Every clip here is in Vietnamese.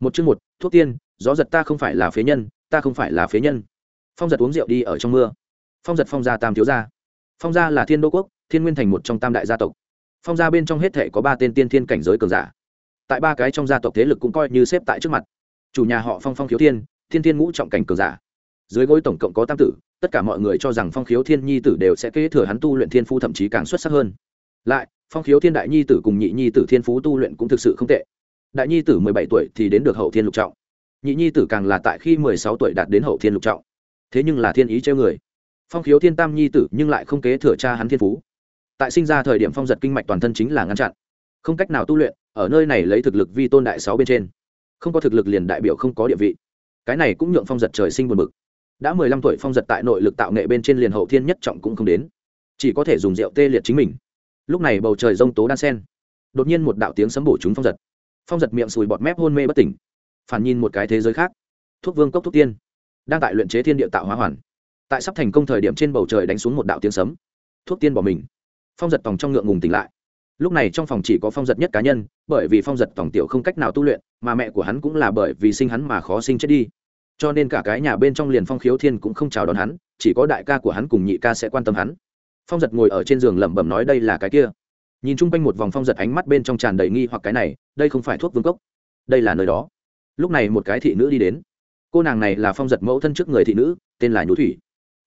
một chương một, thuốc tiên, gió giật ta không phải là phế nhân, ta không phải là phế nhân. Phong giật uống rượu đi ở trong mưa. Phong giật phong gia tam thiếu gia. Phong gia là thiên đô quốc, thiên nguyên thành một trong tam đại gia tộc. Phong gia bên trong hết thể có ba tên tiên thiên cảnh giới cường giả. Tại ba cái trong gia tộc thế lực cũng coi như xếp tại trước mặt. Chủ nhà họ phong phong khiếu thiên thiên thiên ngũ trọng cảnh cường giả. Dưới gối tổng cộng có tam tử, tất cả mọi người cho rằng phong khiếu thiên nhi tử đều sẽ kế thừa hắn tu luyện thiên phu thậm chí càng xuất sắc hơn. Lại, phong khiếu thiên đại nhi tử cùng nhị nhi tử thiên phú tu luyện cũng thực sự không tệ đại nhi tử mười bảy tuổi thì đến được hậu thiên lục trọng. Nhị nhi tử càng là tại khi mười sáu tuổi đạt đến hậu thiên lục trọng. Thế nhưng là thiên ý treo người. Phong khiếu thiên tam nhi tử nhưng lại không kế thừa cha hắn thiên phú. Tại sinh ra thời điểm phong giật kinh mạch toàn thân chính là ngăn chặn. Không cách nào tu luyện, ở nơi này lấy thực lực vi tôn đại sáu bên trên. Không có thực lực liền đại biểu không có địa vị. Cái này cũng nhượng phong giật trời sinh buồn bực. Đã mười lăm tuổi phong giật tại nội lực tạo nghệ bên trên liền hậu thiên nhất trọng cũng không đến. Chỉ có thể dùng rượu tê liệt chính mình. Lúc này bầu trời rông tố đan sen. Đột nhiên một đạo tiếng sấm bổ chúng phong giật phong giật miệng sùi bọt mép hôn mê bất tỉnh. Phản nhìn một cái thế giới khác. Thuốc vương cốc thuốc tiên. Đang tại luyện chế thiên địa tạo hóa hoàn. Tại sắp thành công thời điểm trên bầu trời đánh xuống một đạo tiếng sấm. Thuốc tiên bỏ mình. Phong giật tòng trong ngượng ngùng tỉnh lại. Lúc này trong phòng chỉ có phong giật nhất cá nhân, bởi vì phong giật tòng tiểu không cách nào tu luyện, mà mẹ của hắn cũng là bởi vì sinh hắn mà khó sinh chết đi. Cho nên cả cái nhà bên trong liền phong khiếu thiên cũng không chào đón hắn, chỉ có đại ca của hắn cùng nhị ca sẽ quan tâm hắn. Phong giật ngồi ở trên giường lẩm bẩm nói đây là cái kia nhìn chung quanh một vòng phong giật ánh mắt bên trong tràn đầy nghi hoặc cái này, đây không phải thuốc vương cốc. Đây là nơi đó. Lúc này một cái thị nữ đi đến. Cô nàng này là phong giật mẫu thân trước người thị nữ, tên là nhú thủy.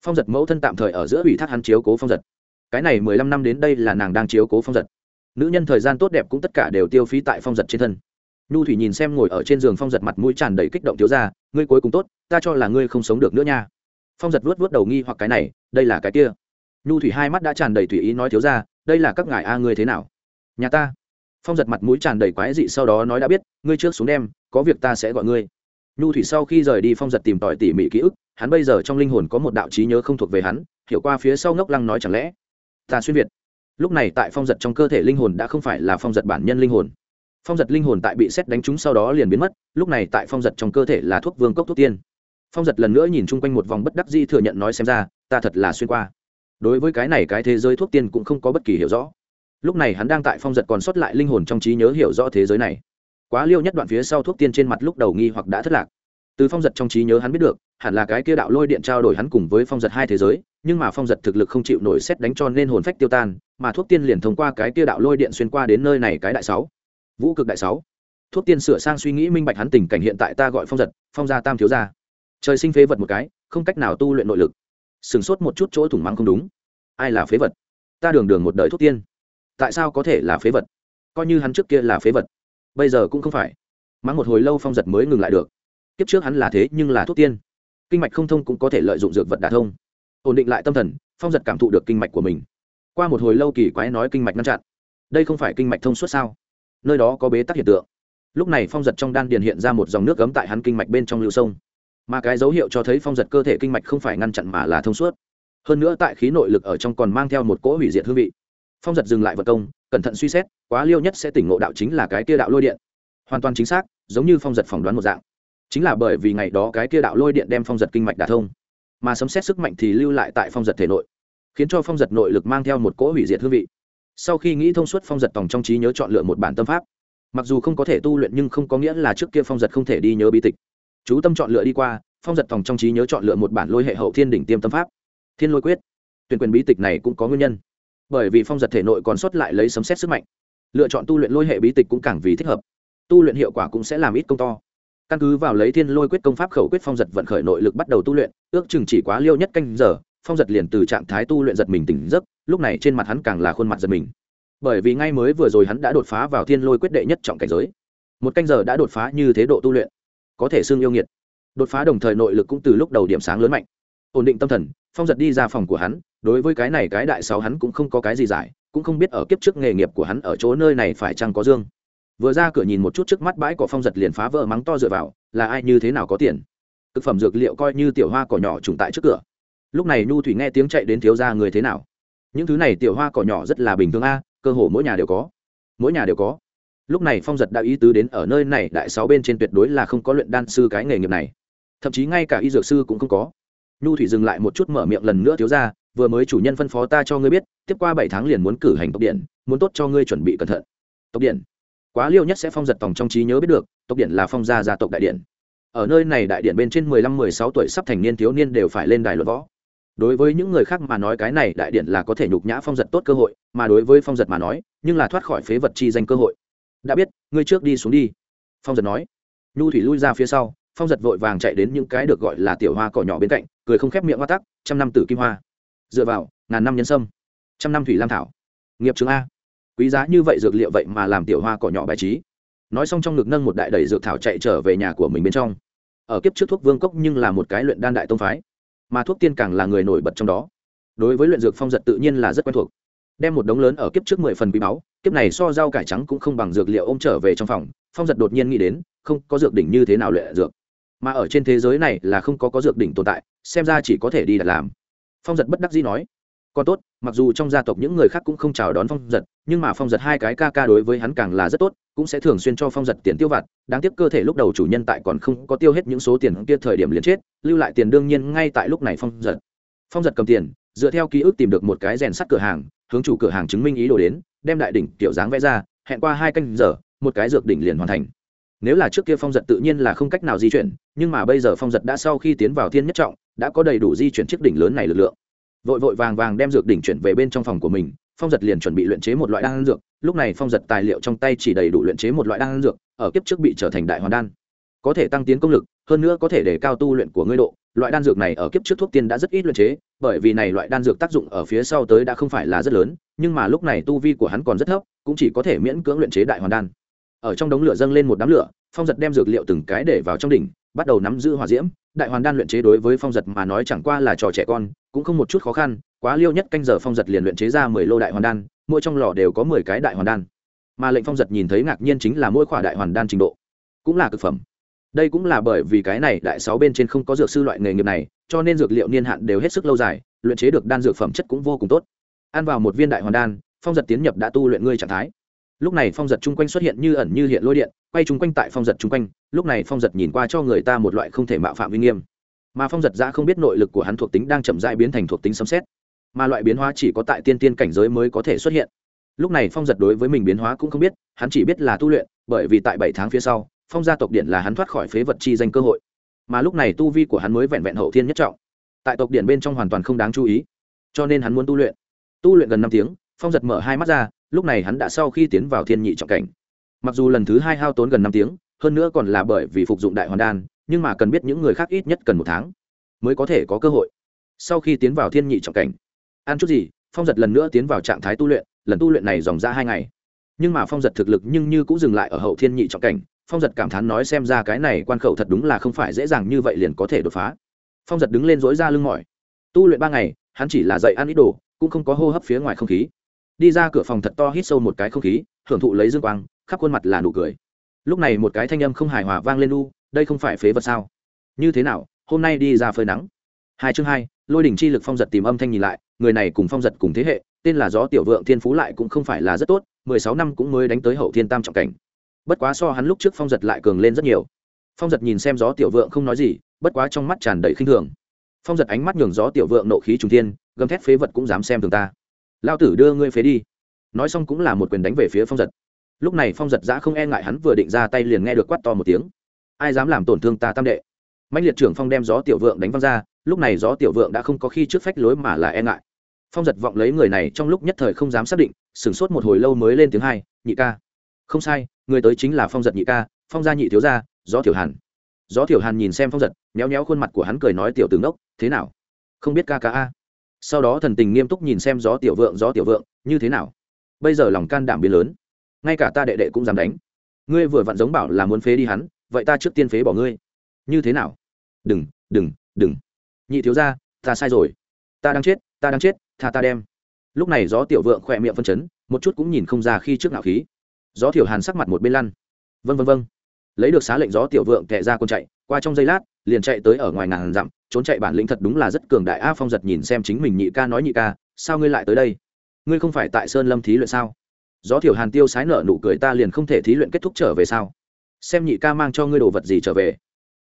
Phong giật mẫu thân tạm thời ở giữa ủy thác hắn chiếu cố phong giật. Cái này mười lăm năm đến đây là nàng đang chiếu cố phong giật. Nữ nhân thời gian tốt đẹp cũng tất cả đều tiêu phí tại phong giật trên thân. Nhu thủy nhìn xem ngồi ở trên giường phong giật mặt mũi tràn đầy kích động thiếu ra ngươi cuối cùng tốt, ta cho là ngươi không sống được nữa nha. Phong giật vuốt vuốt đầu nghi hoặc cái này, đây là cái kia. Nhu thủy hai mắt đã tràn đầy tùy ý nói thiếu ra đây là các ngài a, ngươi thế nào? Nhà ta. Phong giật mặt mũi tràn đầy quái dị sau đó nói đã biết, ngươi trước xuống đem, có việc ta sẽ gọi ngươi. Nhu thủy sau khi rời đi phong giật tìm tòi tỉ mỉ ký ức, hắn bây giờ trong linh hồn có một đạo trí nhớ không thuộc về hắn, hiểu qua phía sau ngốc lăng nói chẳng lẽ, ta xuyên việt. Lúc này tại phong giật trong cơ thể linh hồn đã không phải là phong giật bản nhân linh hồn. Phong giật linh hồn tại bị xét đánh trúng sau đó liền biến mất, lúc này tại phong giật trong cơ thể là thuốc vương cốc thuốc tiên. Phong giật lần nữa nhìn chung quanh một vòng bất đắc di thừa nhận nói xem ra, ta thật là xuyên qua đối với cái này cái thế giới thuốc tiên cũng không có bất kỳ hiểu rõ. Lúc này hắn đang tại phong giật còn sót lại linh hồn trong trí nhớ hiểu rõ thế giới này. Quá liêu nhất đoạn phía sau thuốc tiên trên mặt lúc đầu nghi hoặc đã thất lạc. Từ phong giật trong trí nhớ hắn biết được, hẳn là cái kia đạo lôi điện trao đổi hắn cùng với phong giật hai thế giới, nhưng mà phong giật thực lực không chịu nổi xét đánh cho nên hồn phách tiêu tan, mà thuốc tiên liền thông qua cái kia đạo lôi điện xuyên qua đến nơi này cái đại sáu. Vũ cực đại sáu. Thuốc tiên sửa sang suy nghĩ minh bạch hắn tình cảnh hiện tại ta gọi phong giật, phong gia tam thiếu gia. Trời sinh phế vật một cái, không cách nào tu luyện nội lực sửng sốt một chút chỗ thủng mắng không đúng. Ai là phế vật? Ta đường đường một đời thuốc tiên. Tại sao có thể là phế vật? Coi như hắn trước kia là phế vật, bây giờ cũng không phải. Mắng một hồi lâu phong giật mới ngừng lại được. Kiếp trước hắn là thế nhưng là thuốc tiên. Kinh mạch không thông cũng có thể lợi dụng dược vật đả thông. Ổn định lại tâm thần, phong giật cảm thụ được kinh mạch của mình. Qua một hồi lâu kỳ quái nói kinh mạch ngăn chặn. Đây không phải kinh mạch thông suốt sao? Nơi đó có bế tắc hiện tượng. Lúc này phong giật trong đan điền hiện ra một dòng nước cấm tại hắn kinh mạch bên trong lưu sông mà cái dấu hiệu cho thấy phong giật cơ thể kinh mạch không phải ngăn chặn mà là thông suốt. Hơn nữa tại khí nội lực ở trong còn mang theo một cỗ hủy diệt hương vị. Phong giật dừng lại vật công, cẩn thận suy xét, quá liêu nhất sẽ tỉnh ngộ đạo chính là cái kia đạo lôi điện. Hoàn toàn chính xác, giống như phong giật phỏng đoán một dạng. Chính là bởi vì ngày đó cái kia đạo lôi điện đem phong giật kinh mạch đả thông, mà sấm xét sức mạnh thì lưu lại tại phong giật thể nội, khiến cho phong giật nội lực mang theo một cỗ hủy diệt hương vị. Sau khi nghĩ thông suốt phong giật tòng trong trí nhớ chọn lựa một bản tâm pháp, mặc dù không có thể tu luyện nhưng không có nghĩa là trước kia phong giật không thể đi nhớ bí tịch chú tâm chọn lựa đi qua, phong giật phòng trong trí nhớ chọn lựa một bản lôi hệ hậu thiên đỉnh tiêm tâm pháp. Thiên lôi quyết. Tuyển quyền bí tịch này cũng có nguyên nhân. Bởi vì phong giật thể nội còn sót lại lấy sấm xét sức mạnh. Lựa chọn tu luyện lôi hệ bí tịch cũng càng vì thích hợp. Tu luyện hiệu quả cũng sẽ làm ít công to. Căn cứ vào lấy thiên lôi quyết công pháp khẩu quyết phong giật vận khởi nội lực bắt đầu tu luyện, ước chừng chỉ quá liêu nhất canh giờ, phong giật liền từ trạng thái tu luyện giật mình tỉnh giấc, lúc này trên mặt hắn càng là khuôn mặt giật mình. Bởi vì ngay mới vừa rồi hắn đã đột phá vào thiên lôi quyết đệ nhất trọng cảnh giới. Một canh giờ đã đột phá như thế độ tu luyện có thể xương yêu nghiệt. Đột phá đồng thời nội lực cũng từ lúc đầu điểm sáng lớn mạnh. Ổn định tâm thần, phong giật đi ra phòng của hắn, đối với cái này cái đại sáu hắn cũng không có cái gì giải, cũng không biết ở kiếp trước nghề nghiệp của hắn ở chỗ nơi này phải chăng có dương. Vừa ra cửa nhìn một chút trước mắt bãi cỏ phong giật liền phá vỡ mắng to dựa vào, là ai như thế nào có tiền. Thực phẩm dược liệu coi như tiểu hoa cỏ nhỏ trùng tại trước cửa. Lúc này nhu thủy nghe tiếng chạy đến thiếu ra người thế nào? Những thứ này tiểu hoa cỏ nhỏ rất là bình thường a, cơ hồ mỗi nhà đều có. Mỗi nhà đều có lúc này phong giật đã ý tứ đến ở nơi này, đại sáu bên trên tuyệt đối là không có luyện đan sư cái nghề nghiệp này. Thậm chí ngay cả y dược sư cũng không có. Nhu thủy dừng lại một chút mở miệng lần nữa thiếu ra, vừa mới chủ nhân phân phó ta cho ngươi biết, tiếp qua bảy tháng liền muốn cử hành tộc điện, muốn tốt cho ngươi chuẩn bị cẩn thận. Tộc điện? Quá liêu nhất sẽ phong giật tòng trong trí nhớ biết được, tộc điện là phong gia gia tộc đại điện. Ở nơi này đại điện bên trên mười lăm, mười sáu tuổi sắp thành niên thiếu niên đều phải lên đài luận võ. Đối với những người khác mà nói cái này đại điện là có thể nhục nhã phong giật tốt cơ hội, mà đối với phong giật mà nói, nhưng là thoát khỏi phế vật chi danh cơ hội đã biết, ngươi trước đi xuống đi. Phong giật nói. Nhu thủy lui ra phía sau, phong giật vội vàng chạy đến những cái được gọi là tiểu hoa cỏ nhỏ bên cạnh, cười không khép miệng hoa tắc, trăm năm tử kim hoa. Dựa vào, ngàn năm nhân sâm. Trăm năm thủy lam thảo. Nghiệp chứng a. Quý giá như vậy dược liệu vậy mà làm tiểu hoa cỏ nhỏ bài trí. Nói xong trong ngực nâng một đại đầy dược thảo chạy trở về nhà của mình bên trong. Ở kiếp trước thuốc vương cốc nhưng là một cái luyện đan đại tông phái, mà thuốc tiên càng là người nổi bật trong đó. Đối với luyện dược phong giật tự nhiên là rất quen thuộc đem một đống lớn ở kiếp trước mười phần quý báu, kiếp này so rau cải trắng cũng không bằng dược liệu ô m trở về trong phòng, phong giật đột nhiên nghĩ đến, không, có dược đỉnh như thế nào luyện dược? Mà ở trên thế giới này là không có có dược đỉnh tồn tại, xem ra chỉ có thể đi đặt làm. Phong giật bất đắc dĩ nói, còn tốt, mặc dù trong gia tộc những người khác cũng không chào đón phong giật, nhưng mà phong giật hai cái ca ca đối với hắn càng là rất tốt, cũng sẽ thường xuyên cho phong giật tiền tiêu vặt, đáng tiếc cơ thể lúc đầu chủ nhân tại còn không có tiêu hết những số tiền kia thời điểm liền chết, lưu lại tiền đương nhiên ngay tại lúc này phong giật. Phong giật cầm tiền, dựa theo ký ức tìm được một cái rèn sắt cửa hàng hướng chủ cửa hàng chứng minh ý đồ đến, đem đại đỉnh tiểu dáng vẽ ra, hẹn qua hai canh giờ, một cái dược đỉnh liền hoàn thành. Nếu là trước kia phong giật tự nhiên là không cách nào di chuyển, nhưng mà bây giờ phong giật đã sau khi tiến vào thiên nhất trọng, đã có đầy đủ di chuyển chiếc đỉnh lớn này lực lượng. Vội vội vàng vàng đem dược đỉnh chuyển về bên trong phòng của mình, phong giật liền chuẩn bị luyện chế một loại đan dược, lúc này phong giật tài liệu trong tay chỉ đầy đủ luyện chế một loại đan dược, ở kiếp trước bị trở thành đại hoàn đan. Có thể tăng tiến công lực, hơn nữa có thể để cao tu luyện của ngươi độ loại đan dược này ở kiếp trước thuốc tiên đã rất ít luyện chế, bởi vì này loại đan dược tác dụng ở phía sau tới đã không phải là rất lớn, nhưng mà lúc này tu vi của hắn còn rất thấp, cũng chỉ có thể miễn cưỡng luyện chế đại hoàn đan. Ở trong đống lửa dâng lên một đám lửa, phong giật đem dược liệu từng cái để vào trong đỉnh, bắt đầu nắm giữ hỏa diễm. Đại hoàn đan luyện chế đối với phong giật mà nói chẳng qua là trò trẻ con, cũng không một chút khó khăn, quá liêu nhất canh giờ phong giật liền luyện chế ra mười lô đại hoàn đan, mỗi trong lò đều có mười cái đại hoàn đan. Mà lệnh phong giật nhìn thấy ngạc nhiên chính là mỗi khỏa đại hoàn đan trình độ, cũng là cực phẩm đây cũng là bởi vì cái này đại sáu bên trên không có dược sư loại nghề nghiệp này, cho nên dược liệu niên hạn đều hết sức lâu dài, luyện chế được đan dược phẩm chất cũng vô cùng tốt. Ăn vào một viên đại hoàn đan, phong giật tiến nhập đã tu luyện ngươi trạng thái. Lúc này phong giật chung quanh xuất hiện như ẩn như hiện lôi điện, quay chung quanh tại phong giật chung quanh, lúc này phong giật nhìn qua cho người ta một loại không thể mạo phạm uy nghiêm. Mà phong giật ra không biết nội lực của hắn thuộc tính đang chậm dại biến thành thuộc tính sấm xét mà loại biến hóa chỉ có tại tiên tiên cảnh giới mới có thể xuất hiện. Lúc này phong giật đối với mình biến hóa cũng không biết, hắn chỉ biết là tu luyện, bởi vì tại bảy tháng phía sau phong gia tộc điện là hắn thoát khỏi phế vật chi danh cơ hội. Mà lúc này tu vi của hắn mới vẹn vẹn hậu thiên nhất trọng. Tại tộc điện bên trong hoàn toàn không đáng chú ý, cho nên hắn muốn tu luyện. Tu luyện gần năm tiếng, phong giật mở hai mắt ra, lúc này hắn đã sau khi tiến vào thiên nhị trọng cảnh. Mặc dù lần thứ hai hao tốn gần năm tiếng, hơn nữa còn là bởi vì phục dụng đại hoàn đan, nhưng mà cần biết những người khác ít nhất cần một tháng mới có thể có cơ hội. Sau khi tiến vào thiên nhị trọng cảnh, ăn chút gì, phong giật lần nữa tiến vào trạng thái tu luyện, lần tu luyện này dòng ra hai ngày. Nhưng mà phong giật thực lực nhưng như cũng dừng lại ở hậu thiên nhị trọng cảnh phong giật cảm thán nói xem ra cái này quan khẩu thật đúng là không phải dễ dàng như vậy liền có thể đột phá. Phong giật đứng lên dối ra lưng mỏi. Tu luyện ba ngày hắn chỉ là dậy ăn ít đồ cũng không có hô hấp phía ngoài không khí. Đi ra cửa phòng thật to hít sâu một cái không khí hưởng thụ lấy dương quang khắp khuôn mặt là nụ cười. Lúc này một cái thanh âm không hài hòa vang lên u, đây không phải phế vật sao? Như thế nào hôm nay đi ra phơi nắng. Hai chương hai lôi đỉnh chi lực phong giật tìm âm thanh nhìn lại người này cùng phong giật cùng thế hệ tên là gió tiểu vượng thiên phú lại cũng không phải là rất tốt mười sáu năm cũng mới đánh tới hậu thiên tam trọng cảnh bất quá so hắn lúc trước phong giật lại cường lên rất nhiều. Phong giật nhìn xem gió tiểu vượng không nói gì, bất quá trong mắt tràn đầy khinh thường. Phong giật ánh mắt nhường gió tiểu vượng nộ khí trùng thiên, gầm thét phế vật cũng dám xem thường ta. Lao tử đưa ngươi phế đi. Nói xong cũng là một quyền đánh về phía phong giật. Lúc này phong giật giã không e ngại hắn vừa định ra tay liền nghe được quát to một tiếng. Ai dám làm tổn thương ta tam đệ? Mạnh liệt trưởng phong đem gió tiểu vượng đánh văng ra, lúc này gió tiểu vượng đã không có khi trước phách lối mà là e ngại. Phong giật vọng lấy người này trong lúc nhất thời không dám xác định, sửng sốt một hồi lâu mới lên tiếng hai, nhị ca không sai, người tới chính là phong giật nhị ca, phong gia nhị thiếu gia, gió tiểu hàn. Gió tiểu hàn nhìn xem phong giật, méo méo khuôn mặt của hắn cười nói, tiểu tướng đốc thế nào? Không biết ca ca a? Sau đó thần tình nghiêm túc nhìn xem gió tiểu vượng, gió tiểu vượng, như thế nào? Bây giờ lòng can đảm biến lớn, ngay cả ta đệ đệ cũng dám đánh. Ngươi vừa vặn giống bảo là muốn phế đi hắn, vậy ta trước tiên phế bỏ ngươi. Như thế nào? Đừng đừng đừng. Nhị thiếu ra ta sai rồi. Ta đang chết, ta đang chết, tha ta đem. Lúc này gió tiểu vượng khỏe miệng phân chấn, một chút cũng nhìn không ra khi trước ngạo khí gió tiểu hàn sắc mặt một bên lăn. Vân vân vân lấy được xá lệnh gió tiểu vượng kệ ra con chạy, qua trong giây lát, liền chạy tới ở ngoài ngàn dặm, trốn chạy bản lĩnh thật đúng là rất cường đại. A phong giật nhìn xem chính mình nhị ca nói nhị ca, sao ngươi lại tới đây? Ngươi không phải tại sơn lâm thí luyện sao? Gió thiểu hàn tiêu sái nở nụ cười, ta liền không thể thí luyện kết thúc trở về sao? Xem nhị ca mang cho ngươi đồ vật gì trở về.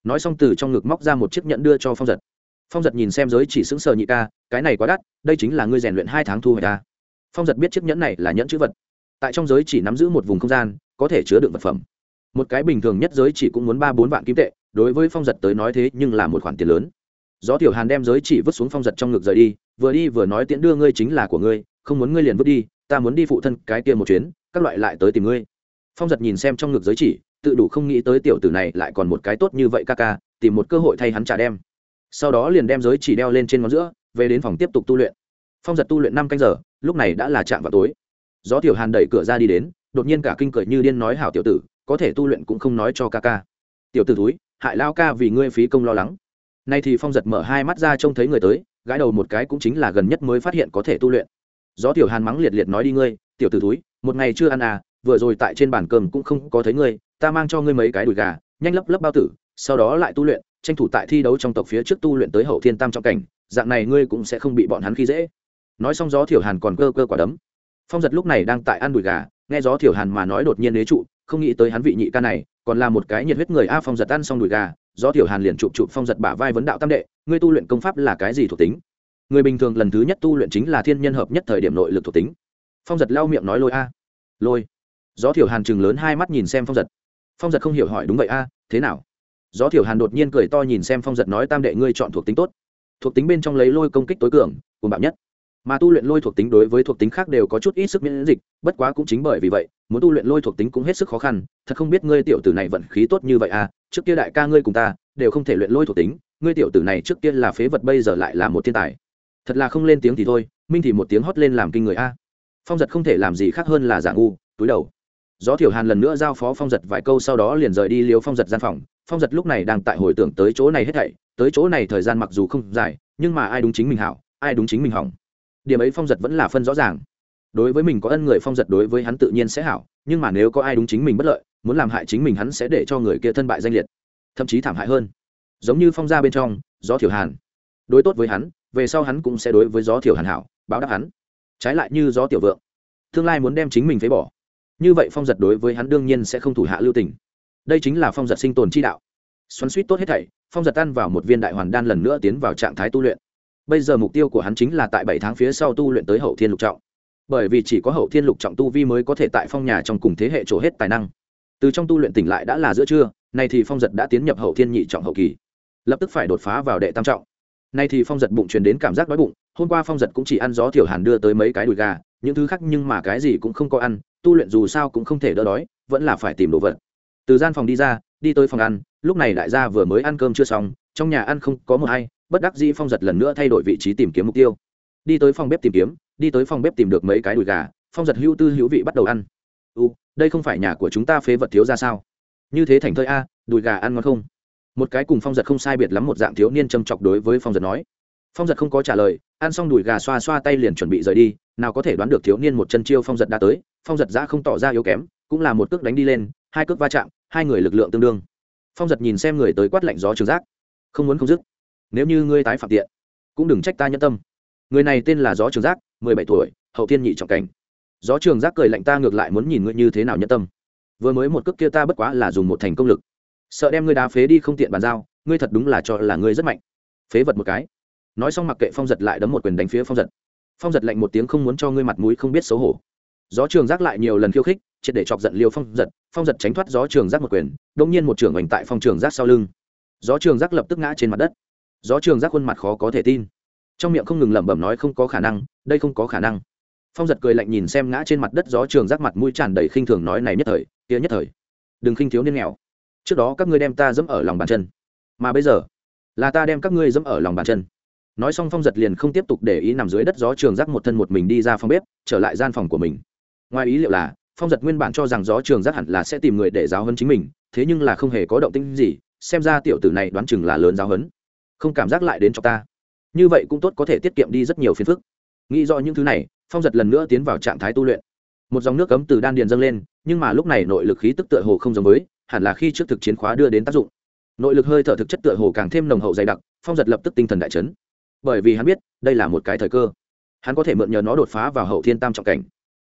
Nói xong từ trong ngực móc ra một chiếc nhẫn đưa cho phong giật. Phong giật nhìn xem giới chỉ xứng sờ nhị ca, cái này quá đắt, đây chính là ngươi rèn luyện hai tháng thu hồi ta. Phong giật biết chiếc nhẫn này là nhẫn chữ vật tại trong giới chỉ nắm giữ một vùng không gian, có thể chứa đựng vật phẩm. Một cái bình thường nhất giới chỉ cũng muốn ba bốn vạn kim tệ, đối với phong giật tới nói thế nhưng là một khoản tiền lớn. Gió tiểu hàn đem giới chỉ vứt xuống phong giật trong ngực rời đi, vừa đi vừa nói tiễn đưa ngươi chính là của ngươi, không muốn ngươi liền vứt đi, ta muốn đi phụ thân cái kia một chuyến, các loại lại tới tìm ngươi. Phong giật nhìn xem trong ngực giới chỉ, tự đủ không nghĩ tới tiểu tử này lại còn một cái tốt như vậy ca ca, tìm một cơ hội thay hắn trả đem. Sau đó liền đem giới chỉ đeo lên trên ngón giữa, về đến phòng tiếp tục tu luyện. Phong giật tu luyện năm canh giờ, lúc này đã là chạm vào tối gió tiểu hàn đẩy cửa ra đi đến, đột nhiên cả kinh cười như điên nói, hảo tiểu tử, có thể tu luyện cũng không nói cho ca ca. Tiểu tử túi hại lao ca vì ngươi phí công lo lắng. Nay thì phong giật mở hai mắt ra trông thấy người tới, gãi đầu một cái cũng chính là gần nhất mới phát hiện có thể tu luyện. Gió tiểu hàn mắng liệt liệt nói, đi ngươi, tiểu tử túi một ngày chưa ăn à vừa rồi tại trên bàn cơm cũng không có thấy ngươi, ta mang cho ngươi mấy cái đùi gà, nhanh lấp lấp bao tử, sau đó lại tu luyện, tranh thủ tại thi đấu trong tộc phía trước tu luyện tới hậu thiên tam trọng cảnh, dạng này ngươi cũng sẽ không bị bọn hắn khi dễ. Nói xong gió thiểu hàn còn cơ cơ quả đấm phong giật lúc này đang tại ăn đùi gà, nghe gió thiểu hàn mà nói đột nhiên đế trụ, không nghĩ tới hắn vị nhị ca này, còn là một cái nhiệt huyết người. A, phong giật ăn xong đùi gà, gió thiểu hàn liền chụp chụp phong giật bả vai vấn đạo tam đệ, ngươi tu luyện công pháp là cái gì thuộc tính? Người bình thường lần thứ nhất tu luyện chính là thiên nhân hợp nhất thời điểm nội lực thuộc tính. Phong giật lau miệng nói lôi a. Lôi. Gió thiểu hàn chừng lớn hai mắt nhìn xem phong giật. Phong giật không hiểu hỏi, đúng vậy a, thế nào? Gió thiểu hàn đột nhiên cười to nhìn xem phong giật nói, tam đệ, ngươi chọn thuộc tính tốt. Thuộc tính bên trong lấy lôi công kích tối cường cùng bạo nhất mà tu luyện lôi thuộc tính đối với thuộc tính khác đều có chút ít sức miễn dịch, bất quá cũng chính bởi vì vậy, muốn tu luyện lôi thuộc tính cũng hết sức khó khăn, thật không biết ngươi tiểu tử này vận khí tốt như vậy à trước kia đại ca ngươi cùng ta, đều không thể luyện lôi thuộc tính, ngươi tiểu tử này trước kia là phế vật bây giờ lại là một thiên tài. Thật là không lên tiếng thì thôi, minh thì một tiếng hót lên làm kinh người a. Phong giật không thể làm gì khác hơn là giả ngu, túi đầu. Gió thiểu hàn lần nữa giao phó phong giật vài câu sau đó liền rời đi liều phong giật gian phòng, phong giật lúc này đang tại hồi tưởng tới chỗ này hết thảy, tới chỗ này thời gian mặc dù không dài, nhưng mà ai đúng chính mình hảo, ai đúng chính mình hỏng điểm ấy phong giật vẫn là phân rõ ràng. Đối với mình có ân người phong giật đối với hắn tự nhiên sẽ hảo, nhưng mà nếu có ai đúng chính mình bất lợi, muốn làm hại chính mình hắn sẽ để cho người kia thân bại danh liệt, thậm chí thảm hại hơn. Giống như phong gia bên trong, gió thiểu hàn. Đối tốt với hắn, về sau hắn cũng sẽ đối với gió thiểu hàn hảo, báo đáp hắn. Trái lại như gió tiểu vượng, tương lai muốn đem chính mình phế bỏ. Như vậy phong giật đối với hắn đương nhiên sẽ không thủ hạ lưu tình. Đây chính là phong giật sinh tồn chi đạo. Xoắn suýt tốt hết thảy, phong giật ăn vào một viên đại hoàn đan lần nữa tiến vào trạng thái tu luyện bây giờ mục tiêu của hắn chính là tại bảy tháng phía sau tu luyện tới hậu thiên lục trọng. Bởi vì chỉ có hậu thiên lục trọng tu vi mới có thể tại phong nhà trong cùng thế hệ trổ hết tài năng. Từ trong tu luyện tỉnh lại đã là giữa trưa, nay thì phong giật đã tiến nhập hậu thiên nhị trọng hậu kỳ. Lập tức phải đột phá vào đệ tam trọng. Nay thì phong giật bụng truyền đến cảm giác đói bụng, hôm qua phong giật cũng chỉ ăn gió thiểu hàn đưa tới mấy cái đùi gà, những thứ khác nhưng mà cái gì cũng không có ăn, tu luyện dù sao cũng không thể đỡ đói, vẫn là phải tìm đồ vật. Từ gian phòng đi ra đi tới phòng ăn, lúc này đại gia vừa mới ăn cơm chưa xong, trong nhà ăn không có một ai, bất đắc dĩ phong giật lần nữa thay đổi vị trí tìm kiếm mục tiêu. Đi tới phòng bếp tìm kiếm, đi tới phòng bếp tìm được mấy cái đùi gà, phong giật hữu tư hữu vị bắt đầu ăn. U đây không phải nhà của chúng ta phế vật thiếu ra sao? Như thế thành thơi a, đùi gà ăn ngon không? Một cái cùng phong giật không sai biệt lắm một dạng thiếu niên châm chọc đối với phong giật nói. Phong giật không có trả lời, ăn xong đùi gà xoa xoa tay liền chuẩn bị rời đi, nào có thể đoán được thiếu niên một chân chiêu phong giật đã tới. Phong giật ra không tỏ ra yếu kém, cũng là một cước đánh đi lên, hai cước va chạm hai người lực lượng tương đương. Phong giật nhìn xem người tới quát lạnh gió trường giác. Không muốn không dứt. Nếu như ngươi tái phạm tiện, cũng đừng trách ta nhân tâm. Người này tên là gió trường giác, mười bảy tuổi, hậu thiên nhị trọng cảnh. Gió trường giác cười lạnh ta ngược lại muốn nhìn ngươi như thế nào nhân tâm. Vừa mới một cước kia ta bất quá là dùng một thành công lực. Sợ đem ngươi đá phế đi không tiện bàn giao, ngươi thật đúng là cho là ngươi rất mạnh. Phế vật một cái. Nói xong mặc kệ phong giật lại đấm một quyền đánh phía phong giật. Phong giật lạnh một tiếng không muốn cho ngươi mặt mũi không biết xấu hổ. Gió trường giác lại nhiều lần khiêu khích triệt để chọc giận liêu phong giật phong giật tránh thoát gió trường giác một quyền đông nhiên một trưởng ảnh tại phong trường giác sau lưng. Gió trường giác lập tức ngã trên mặt đất. Gió trường giác khuôn mặt khó có thể tin. Trong miệng không ngừng lẩm bẩm nói không có khả năng, đây không có khả năng. Phong giật cười lạnh nhìn xem ngã trên mặt đất gió trường giác mặt mũi tràn đầy khinh thường nói này nhất thời, kia nhất thời. Đừng khinh thiếu niên nghèo. Trước đó các ngươi đem ta dẫm ở lòng bàn chân. Mà bây giờ, là ta đem các ngươi dẫm ở lòng bàn chân. Nói xong phong giật liền không tiếp tục để ý nằm dưới đất gió trường giác một thân một mình đi ra phòng bếp, trở lại gian phòng của mình. Ngoài ý liệu là phong giật nguyên bản cho rằng gió trường giác hẳn là sẽ tìm người để giáo hấn chính mình thế nhưng là không hề có động tinh gì xem ra tiểu tử này đoán chừng là lớn giáo hấn không cảm giác lại đến cho ta. Như vậy cũng tốt có thể tiết kiệm đi rất nhiều phiền phức. Nghĩ rõ những thứ này phong giật lần nữa tiến vào trạng thái tu luyện. Một dòng nước cấm từ đan điền dâng lên nhưng mà lúc này nội lực khí tức tựa hồ không giống mới, hẳn là khi trước thực chiến khóa đưa đến tác dụng. Nội lực hơi thở thực chất tựa hồ càng thêm nồng hậu dày đặc phong giật lập tức tinh thần đại chấn. Bởi vì hắn biết đây là một cái thời cơ. Hắn có thể mượn nhờ nó đột phá vào hậu thiên tam trọng cảnh.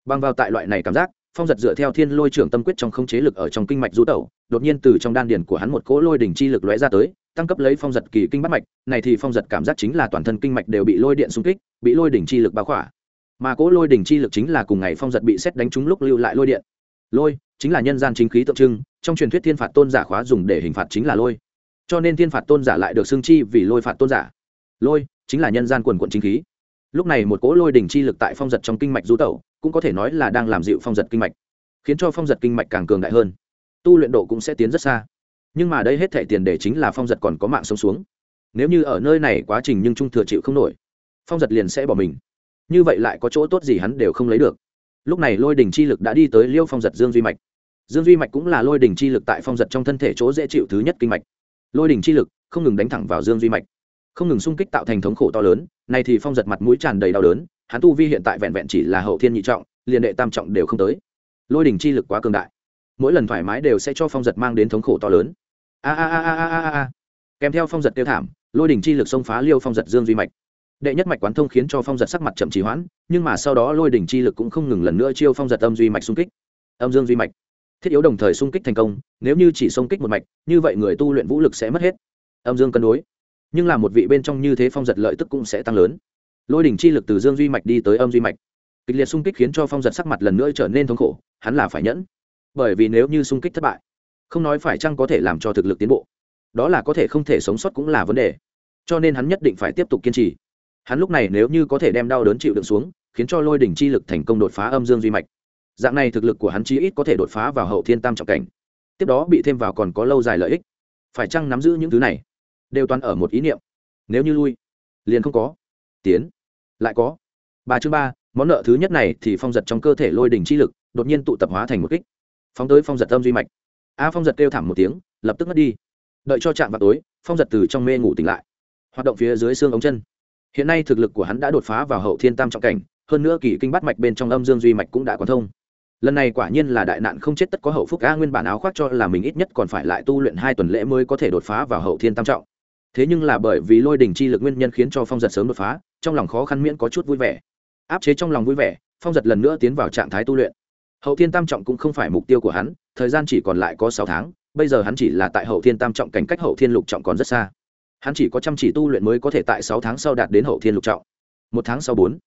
Băng vào tại loại này cảm giác phong giật dựa theo thiên lôi trưởng tâm quyết trong không chế lực ở trong kinh mạch du tẩu, đột nhiên từ trong đan điền của hắn một cỗ lôi đỉnh chi lực lóe ra tới, tăng cấp lấy phong giật kỳ kinh bắt mạch, này thì phong giật cảm giác chính là toàn thân kinh mạch đều bị lôi điện xung kích, bị lôi đỉnh chi lực bao khỏa. Mà cỗ lôi đỉnh chi lực chính là cùng ngày phong giật bị xét đánh trúng lúc lưu lại lôi điện. Lôi, chính là nhân gian chính khí tượng trưng, trong truyền thuyết thiên phạt tôn giả khóa dùng để hình phạt chính là lôi. Cho nên thiên phạt tôn giả lại được xương chi vì lôi phạt tôn giả. Lôi, chính là nhân gian quần quận chính khí lúc này một cỗ lôi đỉnh chi lực tại phong giật trong kinh mạch du tẩu, cũng có thể nói là đang làm dịu phong giật kinh mạch, khiến cho phong giật kinh mạch càng cường đại hơn. Tu luyện độ cũng sẽ tiến rất xa. Nhưng mà đây hết thể tiền để chính là phong giật còn có mạng sống xuống. Nếu như ở nơi này quá trình nhưng trung thừa chịu không nổi, phong giật liền sẽ bỏ mình. Như vậy lại có chỗ tốt gì hắn đều không lấy được. Lúc này lôi đình chi lực đã đi tới liêu phong giật dương duy mạch. Dương duy mạch cũng là lôi đình chi lực tại phong giật trong thân thể chỗ dễ chịu thứ nhất kinh mạch. Lôi đình chi lực không ngừng đánh thẳng vào dương duy mạch không ngừng xung kích tạo thành thống khổ to lớn này thì phong giật mặt mũi tràn đầy đau đớn, hắn tu vi hiện tại vẹn vẹn chỉ là hậu thiên nhị trọng, liền đệ tam trọng đều không tới. Lôi đình chi lực quá cường đại, mỗi lần thoải mái đều sẽ cho phong giật mang đến thống khổ to lớn. A a a a a a a kèm theo phong giật tiêu thảm, lôi đình chi lực xông phá liêu phong giật dương duy mạch. Đệ nhất mạch quán thông khiến cho phong giật sắc mặt chậm trì hoãn, nhưng mà sau đó lôi đình chi lực cũng không ngừng lần nữa chiêu phong giật âm duy mạch xung kích. Âm dương duy mạch. Thiết yếu đồng thời xung kích thành công, nếu như chỉ xung kích một mạch, như vậy người tu luyện vũ lực sẽ mất hết. Âm dương cân đối nhưng là một vị bên trong như thế phong giật lợi tức cũng sẽ tăng lớn. Lôi đỉnh chi lực từ dương duy mạch đi tới âm duy mạch. Kịch liệt xung kích khiến cho phong giật sắc mặt lần nữa trở nên thống khổ, hắn là phải nhẫn. Bởi vì nếu như xung kích thất bại, không nói phải chăng có thể làm cho thực lực tiến bộ, đó là có thể không thể sống sót cũng là vấn đề. Cho nên hắn nhất định phải tiếp tục kiên trì. Hắn lúc này nếu như có thể đem đau đớn chịu đựng xuống, khiến cho lôi đỉnh chi lực thành công đột phá âm dương duy mạch. Dạng này thực lực của hắn chí ít có thể đột phá vào hậu thiên tam trọng cảnh. Tiếp đó bị thêm vào còn có lâu dài lợi ích. Phải chăng nắm giữ những thứ này? Đều toàn ở một ý niệm. Nếu như lui, liền không có. Tiến, lại có. Ba chương ba, món nợ thứ nhất này thì phong giật trong cơ thể lôi đỉnh chi lực, đột nhiên tụ tập hóa thành một kích. Phóng tới phong giật âm duy mạch. A phong giật kêu thảm một tiếng, lập tức mất đi. Đợi cho chạm vào tối, phong giật từ trong mê ngủ tỉnh lại. Hoạt động phía dưới xương ống chân. Hiện nay thực lực của hắn đã đột phá vào hậu thiên tam trọng cảnh, hơn nữa kỳ kinh bắt mạch bên trong âm dương duy mạch cũng đã quán thông. Lần này quả nhiên là đại nạn không chết tất có hậu phúc a nguyên bản áo khoác cho là mình ít nhất còn phải lại tu luyện hai tuần lễ mới có thể đột phá vào hậu thiên tam trọng thế nhưng là bởi vì lôi đỉnh chi lực nguyên nhân khiến cho phong giật sớm đột phá, trong lòng khó khăn miễn có chút vui vẻ. Áp chế trong lòng vui vẻ, phong giật lần nữa tiến vào trạng thái tu luyện. Hậu thiên tam trọng cũng không phải mục tiêu của hắn, thời gian chỉ còn lại có sáu tháng, bây giờ hắn chỉ là tại hậu thiên tam trọng cảnh cách hậu thiên lục trọng còn rất xa. Hắn chỉ có chăm chỉ tu luyện mới có thể tại sáu tháng sau đạt đến hậu thiên lục trọng. Một tháng sau bốn,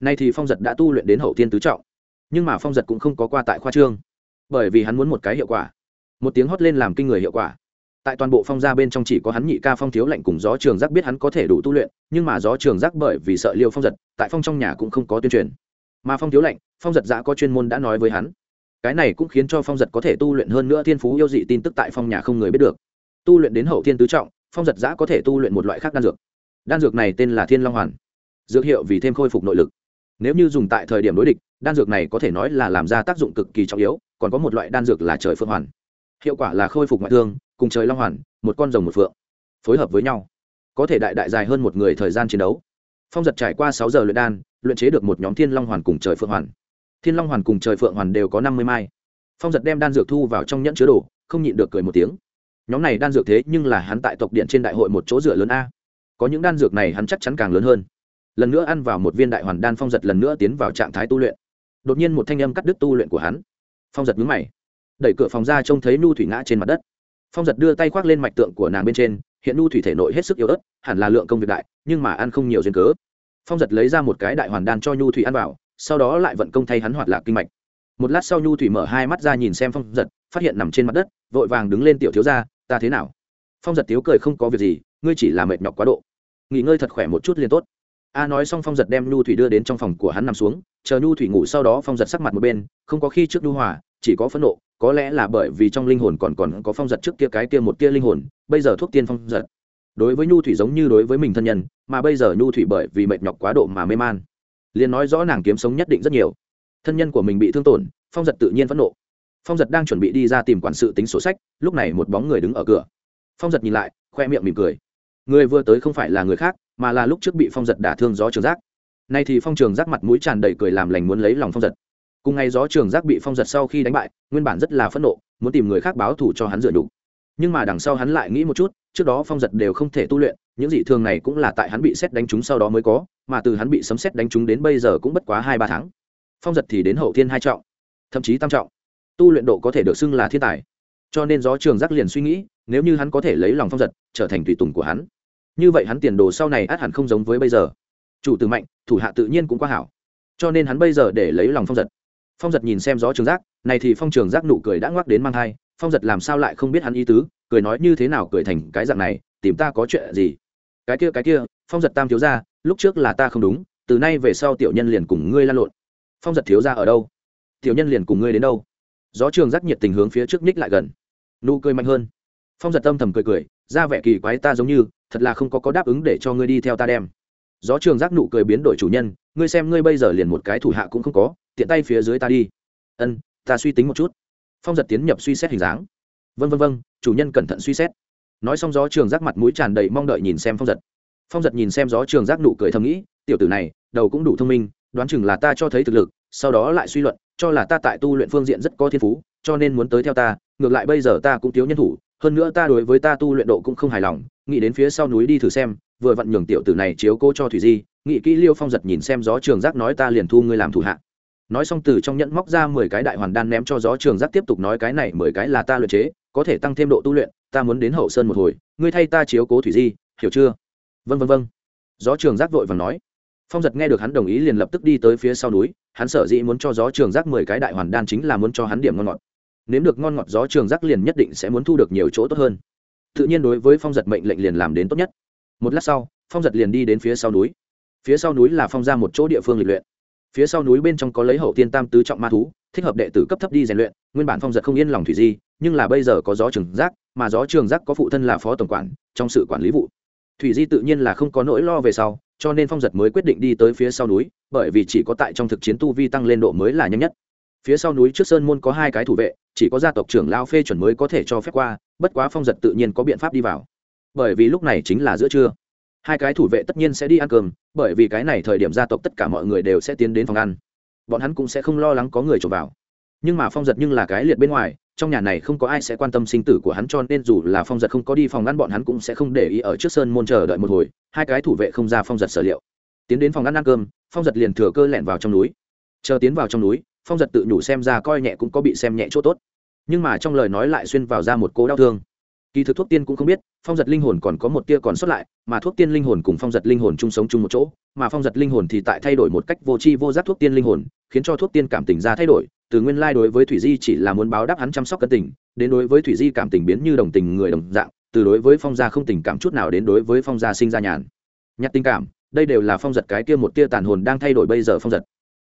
nay thì phong giật đã tu luyện đến hậu thiên tứ trọng. Nhưng mà phong giật cũng không có qua tại khoa trương. Bởi vì hắn muốn một cái hiệu quả. Một tiếng hót lên làm kinh người hiệu quả tại toàn bộ phong gia bên trong chỉ có hắn nhị ca phong thiếu lạnh cùng gió trường giác biết hắn có thể đủ tu luyện, nhưng mà gió trường giác bởi vì sợ liêu phong giật, tại phong trong nhà cũng không có tuyên truyền. Mà phong thiếu lạnh, phong giật giã có chuyên môn đã nói với hắn. Cái này cũng khiến cho phong giật có thể tu luyện hơn nữa thiên phú yêu dị tin tức tại phong nhà không người biết được. Tu luyện đến hậu thiên tứ trọng, phong giật giã có thể tu luyện một loại khác đan dược. Đan dược này tên là thiên long hoàn. Dược hiệu vì thêm khôi phục nội lực. Nếu như dùng tại thời điểm đối địch, đan dược này có thể nói là làm ra tác dụng cực kỳ trọng yếu, còn có một loại đan dược là trời phương hoàn. Hiệu quả là khôi phục ngoại thương cùng trời long hoàn, một con rồng một phượng, phối hợp với nhau. Có thể đại đại dài hơn một người thời gian chiến đấu. Phong giật trải qua sáu giờ luyện đan, luyện chế được một nhóm thiên long hoàn cùng trời phượng hoàn. Thiên long hoàn cùng trời phượng hoàn đều có năm mươi mai. Phong giật đem đan dược thu vào trong nhẫn chứa đồ, không nhịn được cười một tiếng. Nhóm này đan dược thế nhưng là hắn tại tộc điện trên đại hội một chỗ dựa lớn a. Có những đan dược này hắn chắc chắn càng lớn hơn. Lần nữa ăn vào một viên đại hoàn đan, phong giật lần nữa tiến vào trạng thái tu luyện. Đột nhiên một thanh âm cắt đứt tu luyện của hắn. Phong giật mướn mày. Đẩy cửa phòng ra trông thấy nhu thủy ngã trên mặt đất phong giật đưa tay khoác lên mạch tượng của nàng bên trên, hiện nu thủy thể nội hết sức yếu ớt, hẳn là lượng công việc đại, nhưng mà ăn không nhiều duyên cớ. Phong giật lấy ra một cái đại hoàn đan cho nhu thủy ăn vào, sau đó lại vận công thay hắn hoạt lạc kinh mạch. Một lát sau nhu thủy mở hai mắt ra nhìn xem phong giật, phát hiện nằm trên mặt đất, vội vàng đứng lên tiểu thiếu ra ta thế nào? Phong giật thiếu cười, không có việc gì, ngươi chỉ là mệt nhọc quá độ. Nghỉ ngơi thật khỏe một chút liền tốt. A nói xong phong giật đem nhu thủy đưa đến trong phòng của hắn nằm xuống, chờ nhu thủy ngủ sau đó phong giật sắc mặt một bên, không có khi trước nhu hòa chỉ có phẫn nộ, có lẽ là bởi vì trong linh hồn còn còn có phong giật trước kia cái kia một kia linh hồn, bây giờ thuốc tiên phong giật. Đối với nhu thủy giống như đối với mình thân nhân, mà bây giờ nhu thủy bởi vì mệt nhọc quá độ mà mê man. Liền nói rõ nàng kiếm sống nhất định rất nhiều. Thân nhân của mình bị thương tổn, phong giật tự nhiên phẫn nộ. Phong giật đang chuẩn bị đi ra tìm quản sự tính sổ sách, lúc này một bóng người đứng ở cửa. Phong giật nhìn lại, khoe miệng mỉm cười. Người vừa tới không phải là người khác, mà là lúc trước bị phong giật đả thương gió trường giác. Nay thì phong trường giác mặt mũi tràn đầy cười làm lành muốn lấy lòng phong giật cùng ngày gió trường giác bị phong giật sau khi đánh bại, nguyên bản rất là phẫn nộ, muốn tìm người khác báo thù cho hắn dựa đủ nhưng mà đằng sau hắn lại nghĩ một chút, trước đó phong giật đều không thể tu luyện, những dị thường này cũng là tại hắn bị xét đánh trúng sau đó mới có, mà từ hắn bị sấm xét đánh trúng đến bây giờ cũng bất quá hai ba tháng. Phong giật thì đến hậu thiên hai trọng, thậm chí tam trọng. Tu luyện độ có thể được xưng là thiên tài. Cho nên gió trường giác liền suy nghĩ, nếu như hắn có thể lấy lòng phong giật, trở thành tùy tùng của hắn. Như vậy hắn tiền đồ sau này át hẳn không giống với bây giờ. Chủ từ mạnh, thủ hạ tự nhiên cũng quá hảo. Cho nên hắn bây giờ để lấy lòng phong giật phong giật nhìn xem gió trường giác, này thì phong trường giác nụ cười đã ngoắc đến mang thai, phong giật làm sao lại không biết hắn ý tứ, cười nói như thế nào cười thành cái dạng này, tìm ta có chuyện gì? Cái kia cái kia, phong giật tam thiếu ra lúc trước là ta không đúng, từ nay về sau tiểu nhân liền cùng ngươi lan lộn. Phong giật thiếu ra ở đâu? Tiểu nhân liền cùng ngươi đến đâu? Gió trường giác nhiệt tình hướng phía trước ních lại gần. Nụ cười mạnh hơn. Phong giật tâm thầm cười cười, ra vẻ kỳ quái ta giống như, thật là không có có đáp ứng để cho ngươi đi theo ta đem. Gió trường giác nụ cười biến đổi chủ nhân, ngươi xem ngươi bây giờ liền một cái thủ hạ cũng không có tiện tay phía dưới ta đi. Ân, ta suy tính một chút. Phong giật tiến nhập suy xét hình dáng. Vân vân vân chủ nhân cẩn thận suy xét. Nói xong gió trường giác mặt mũi tràn đầy mong đợi nhìn xem phong giật. Phong giật nhìn xem gió trường giác nụ cười thầm nghĩ, tiểu tử này, đầu cũng đủ thông minh, đoán chừng là ta cho thấy thực lực, sau đó lại suy luận, cho là ta tại tu luyện phương diện rất có thiên phú, cho nên muốn tới theo ta, ngược lại bây giờ ta cũng thiếu nhân thủ, hơn nữa ta đối với ta tu luyện độ cũng không hài lòng, nghĩ đến phía sau núi đi thử xem, vừa vặn nhường tiểu tử này chiếu cô cho thủy di, nghĩ kỹ liêu phong giật nhìn xem gió trường giác nói ta liền thu ngươi làm thủ hạ nói xong từ trong nhẫn móc ra mười cái đại hoàn đan ném cho gió trường giác tiếp tục nói cái này mười cái là ta luyện chế, có thể tăng thêm độ tu luyện, ta muốn đến hậu sơn một hồi, ngươi thay ta chiếu cố thủy di, hiểu chưa? Vân vân vân gió trường giác vội và nói. Phong giật nghe được hắn đồng ý liền lập tức đi tới phía sau núi, hắn sở dĩ muốn cho gió trường giác mười cái đại hoàn đan chính là muốn cho hắn điểm ngon ngọt. Nếm được ngon ngọt gió trường giác liền nhất định sẽ muốn thu được nhiều chỗ tốt hơn. Tự nhiên đối với phong giật mệnh lệnh liền làm đến tốt nhất. Một lát sau, phong giật liền đi đến phía sau núi. Phía sau núi là phong ra một chỗ địa phương lịch luyện phía sau núi bên trong có lấy hậu tiên tam tứ trọng ma thú, thích hợp đệ tử cấp thấp đi rèn luyện, nguyên bản phong giật không yên lòng thủy di, nhưng là bây giờ có gió trường giác, mà gió trường giác có phụ thân là phó tổng quản, trong sự quản lý vụ. Thủy di tự nhiên là không có nỗi lo về sau, cho nên phong giật mới quyết định đi tới phía sau núi, bởi vì chỉ có tại trong thực chiến tu vi tăng lên độ mới là nhanh nhất. Phía sau núi trước sơn môn có hai cái thủ vệ, chỉ có gia tộc trưởng lao phê chuẩn mới có thể cho phép qua, bất quá phong giật tự nhiên có biện pháp đi vào. Bởi vì lúc này chính là giữa trưa hai cái thủ vệ tất nhiên sẽ đi ăn cơm, bởi vì cái này thời điểm gia tộc tất cả mọi người đều sẽ tiến đến phòng ăn. Bọn hắn cũng sẽ không lo lắng có người trộm vào. Nhưng mà phong giật nhưng là cái liệt bên ngoài, trong nhà này không có ai sẽ quan tâm sinh tử của hắn, cho nên dù là phong giật không có đi phòng ăn, bọn hắn cũng sẽ không để ý ở trước sơn môn chờ đợi một hồi. Hai cái thủ vệ không ra phong giật sở liệu. Tiến đến phòng ăn ăn cơm, phong giật liền thừa cơ lẹn vào trong núi. Chờ tiến vào trong núi, phong giật tự nhủ xem ra coi nhẹ cũng có bị xem nhẹ chỗ tốt. Nhưng mà trong lời nói lại xuyên vào ra một cố đau thương kỳ thực thuốc tiên cũng không biết, phong giật linh hồn còn có một tia còn sót lại, mà thuốc tiên linh hồn cùng phong giật linh hồn chung sống chung một chỗ, mà phong giật linh hồn thì tại thay đổi một cách vô tri vô giác thuốc tiên linh hồn, khiến cho thuốc tiên cảm tình ra thay đổi. Từ nguyên lai đối với thủy di chỉ là muốn báo đáp hắn chăm sóc cân tình, đến đối với thủy di cảm tình biến như đồng tình người đồng dạng, từ đối với phong gia không tình cảm chút nào đến đối với phong gia sinh ra nhàn. Nhặt tình cảm, đây đều là phong giật cái tia một tia tàn hồn đang thay đổi bây giờ phong giật.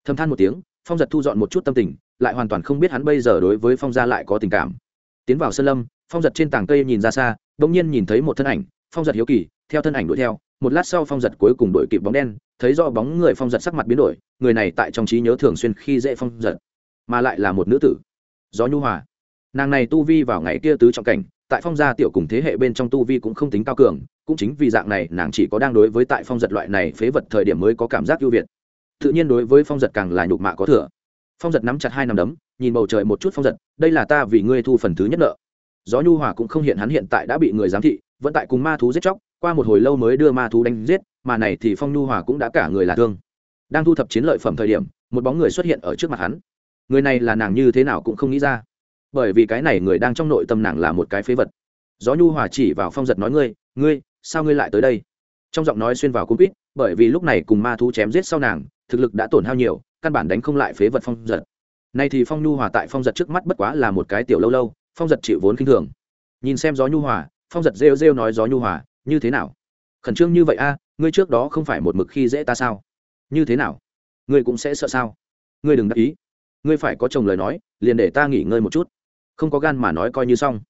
Thâm than một tiếng, phong giật thu dọn một chút tâm tình, lại hoàn toàn không biết hắn bây giờ đối với phong gia lại có tình cảm. Tiến vào sân lâm phong giật trên tảng cây nhìn ra xa đ ỗ n g nhiên nhìn thấy một thân ảnh, phong giật hiếu kỳ, theo thân ảnh đuổi theo, một lát sau phong giật cuối cùng đuổi kịp bóng đen, thấy do bóng người phong giật sắc mặt biến đổi, người này tại trong trí nhớ thường xuyên khi dễ phong giật, mà lại là một nữ tử. Gió nhu hòa. Nàng này tu vi vào ngày kia tứ trọng cảnh, tại phong gia tiểu cùng thế hệ bên trong tu vi cũng không tính cao cường, cũng chính vì dạng này nàng chỉ có đang đối với tại phong giật loại này phế vật thời điểm mới có cảm giác ưu việt. Tự nhiên đối với phong giật càng là nhục mạ có thừa. Phong giật nắm chặt hai nằm đấm, nhìn bầu trời một chút phong giật, đây là ta vì ngươi thu phần thứ nhất nợ gió nhu hòa cũng không hiện hắn hiện tại đã bị người giám thị, vẫn tại cùng ma thú giết chóc, qua một hồi lâu mới đưa ma thú đánh giết, mà này thì phong nhu hòa cũng đã cả người là thương. Đang thu thập chiến lợi phẩm thời điểm, một bóng người xuất hiện ở trước mặt hắn. Người này là nàng như thế nào cũng không nghĩ ra. Bởi vì cái này người đang trong nội tâm nàng là một cái phế vật. Gió nhu hòa chỉ vào phong giật nói, ngươi ngươi, sao ngươi lại tới đây? Trong giọng nói xuyên vào cung quýt, bởi vì lúc này cùng ma thú chém giết sau nàng, thực lực đã tổn hao nhiều, căn bản đánh không lại phế vật phong giật. Nay thì phong nhu hòa tại phong giật trước mắt bất quá là một cái tiểu lâu lâu phong giật chịu vốn khinh thường. Nhìn xem gió nhu hòa, phong giật rêu rêu nói gió nhu hòa, như thế nào? Khẩn trương như vậy a, ngươi trước đó không phải một mực khi dễ ta sao? Như thế nào? Ngươi cũng sẽ sợ sao? Ngươi đừng đắc ý. Ngươi phải có chồng lời nói, liền để ta nghỉ ngơi một chút. Không có gan mà nói coi như xong.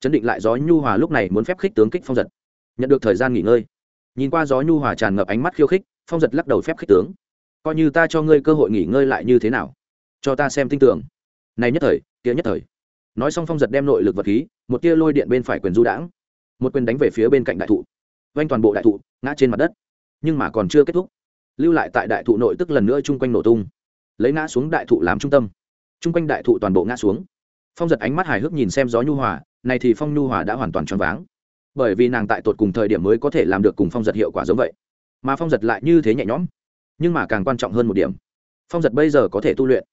Chấn định lại gió nhu hòa lúc này muốn phép khích tướng kích phong giật. Nhận được thời gian nghỉ ngơi. Nhìn qua gió nhu hòa tràn ngập ánh mắt khiêu khích, phong giật lắc đầu phép khích tướng. Coi như ta cho ngươi cơ hội nghỉ ngơi lại như thế nào? Cho ta xem tin tưởng. Này nhất thời, kia nhất thời nói xong phong giật đem nội lực vật khí, một tia lôi điện bên phải quyền du đãng, một quyền đánh về phía bên cạnh đại thụ. Vanh toàn bộ đại thụ, ngã trên mặt đất. Nhưng mà còn chưa kết thúc. Lưu lại tại đại thụ nội tức lần nữa chung quanh nổ tung. Lấy ngã xuống đại thụ làm trung tâm. Chung quanh đại thụ toàn bộ ngã xuống. Phong giật ánh mắt hài hước nhìn xem gió nhu hòa, này thì phong nhu hòa đã hoàn toàn choáng bởi vì nàng tại tột cùng thời điểm mới có thể làm được cùng phong giật hiệu quả giống vậy. Mà phong giật lại như thế nhẹ nhõm. Nhưng mà càng quan trọng hơn một điểm. Phong giật bây giờ có thể tu luyện.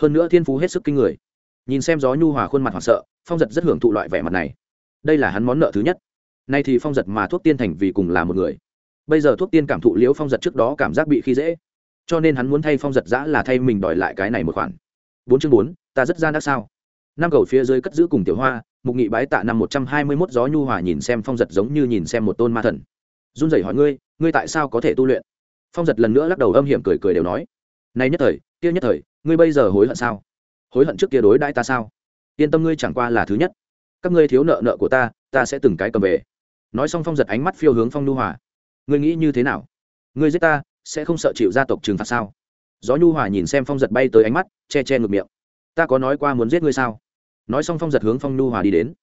Hơn nữa thiên phú hết sức kinh người nhìn xem gió nhu hòa khuôn mặt hoảng sợ, phong giật rất hưởng thụ loại vẻ mặt này. Đây là hắn món nợ thứ nhất. Nay thì phong giật mà thuốc tiên thành vì cùng là một người. Bây giờ thuốc tiên cảm thụ liễu phong giật trước đó cảm giác bị khi dễ. Cho nên hắn muốn thay phong giật giã là thay mình đòi lại cái này một khoản. Bốn chương bốn, ta rất gian đã sao? Năm cầu phía dưới cất giữ cùng tiểu hoa, mục nghị bái tạ năm một trăm hai mươi mốt gió nhu hòa nhìn xem phong giật giống như nhìn xem một tôn ma thần. Run rẩy hỏi ngươi ngươi tại sao có thể tu luyện? Phong giật lần nữa lắc đầu âm hiểm cười cười đều nói. Nay nhất thời, kia nhất thời, ngươi bây giờ hối hận sao? Hối hận trước kia đối đãi ta sao? Yên tâm ngươi chẳng qua là thứ nhất. Các ngươi thiếu nợ nợ của ta ta sẽ từng cái cầm về. Nói xong phong giật ánh mắt phiêu hướng phong nhu hòa. Ngươi nghĩ như thế nào? Ngươi giết ta, sẽ không sợ chịu gia tộc trừng phạt sao? Gió nhu hòa nhìn xem phong giật bay tới ánh mắt, che che ngược miệng. Ta có nói qua muốn giết ngươi sao? Nói xong phong giật hướng phong nhu hòa đi đến.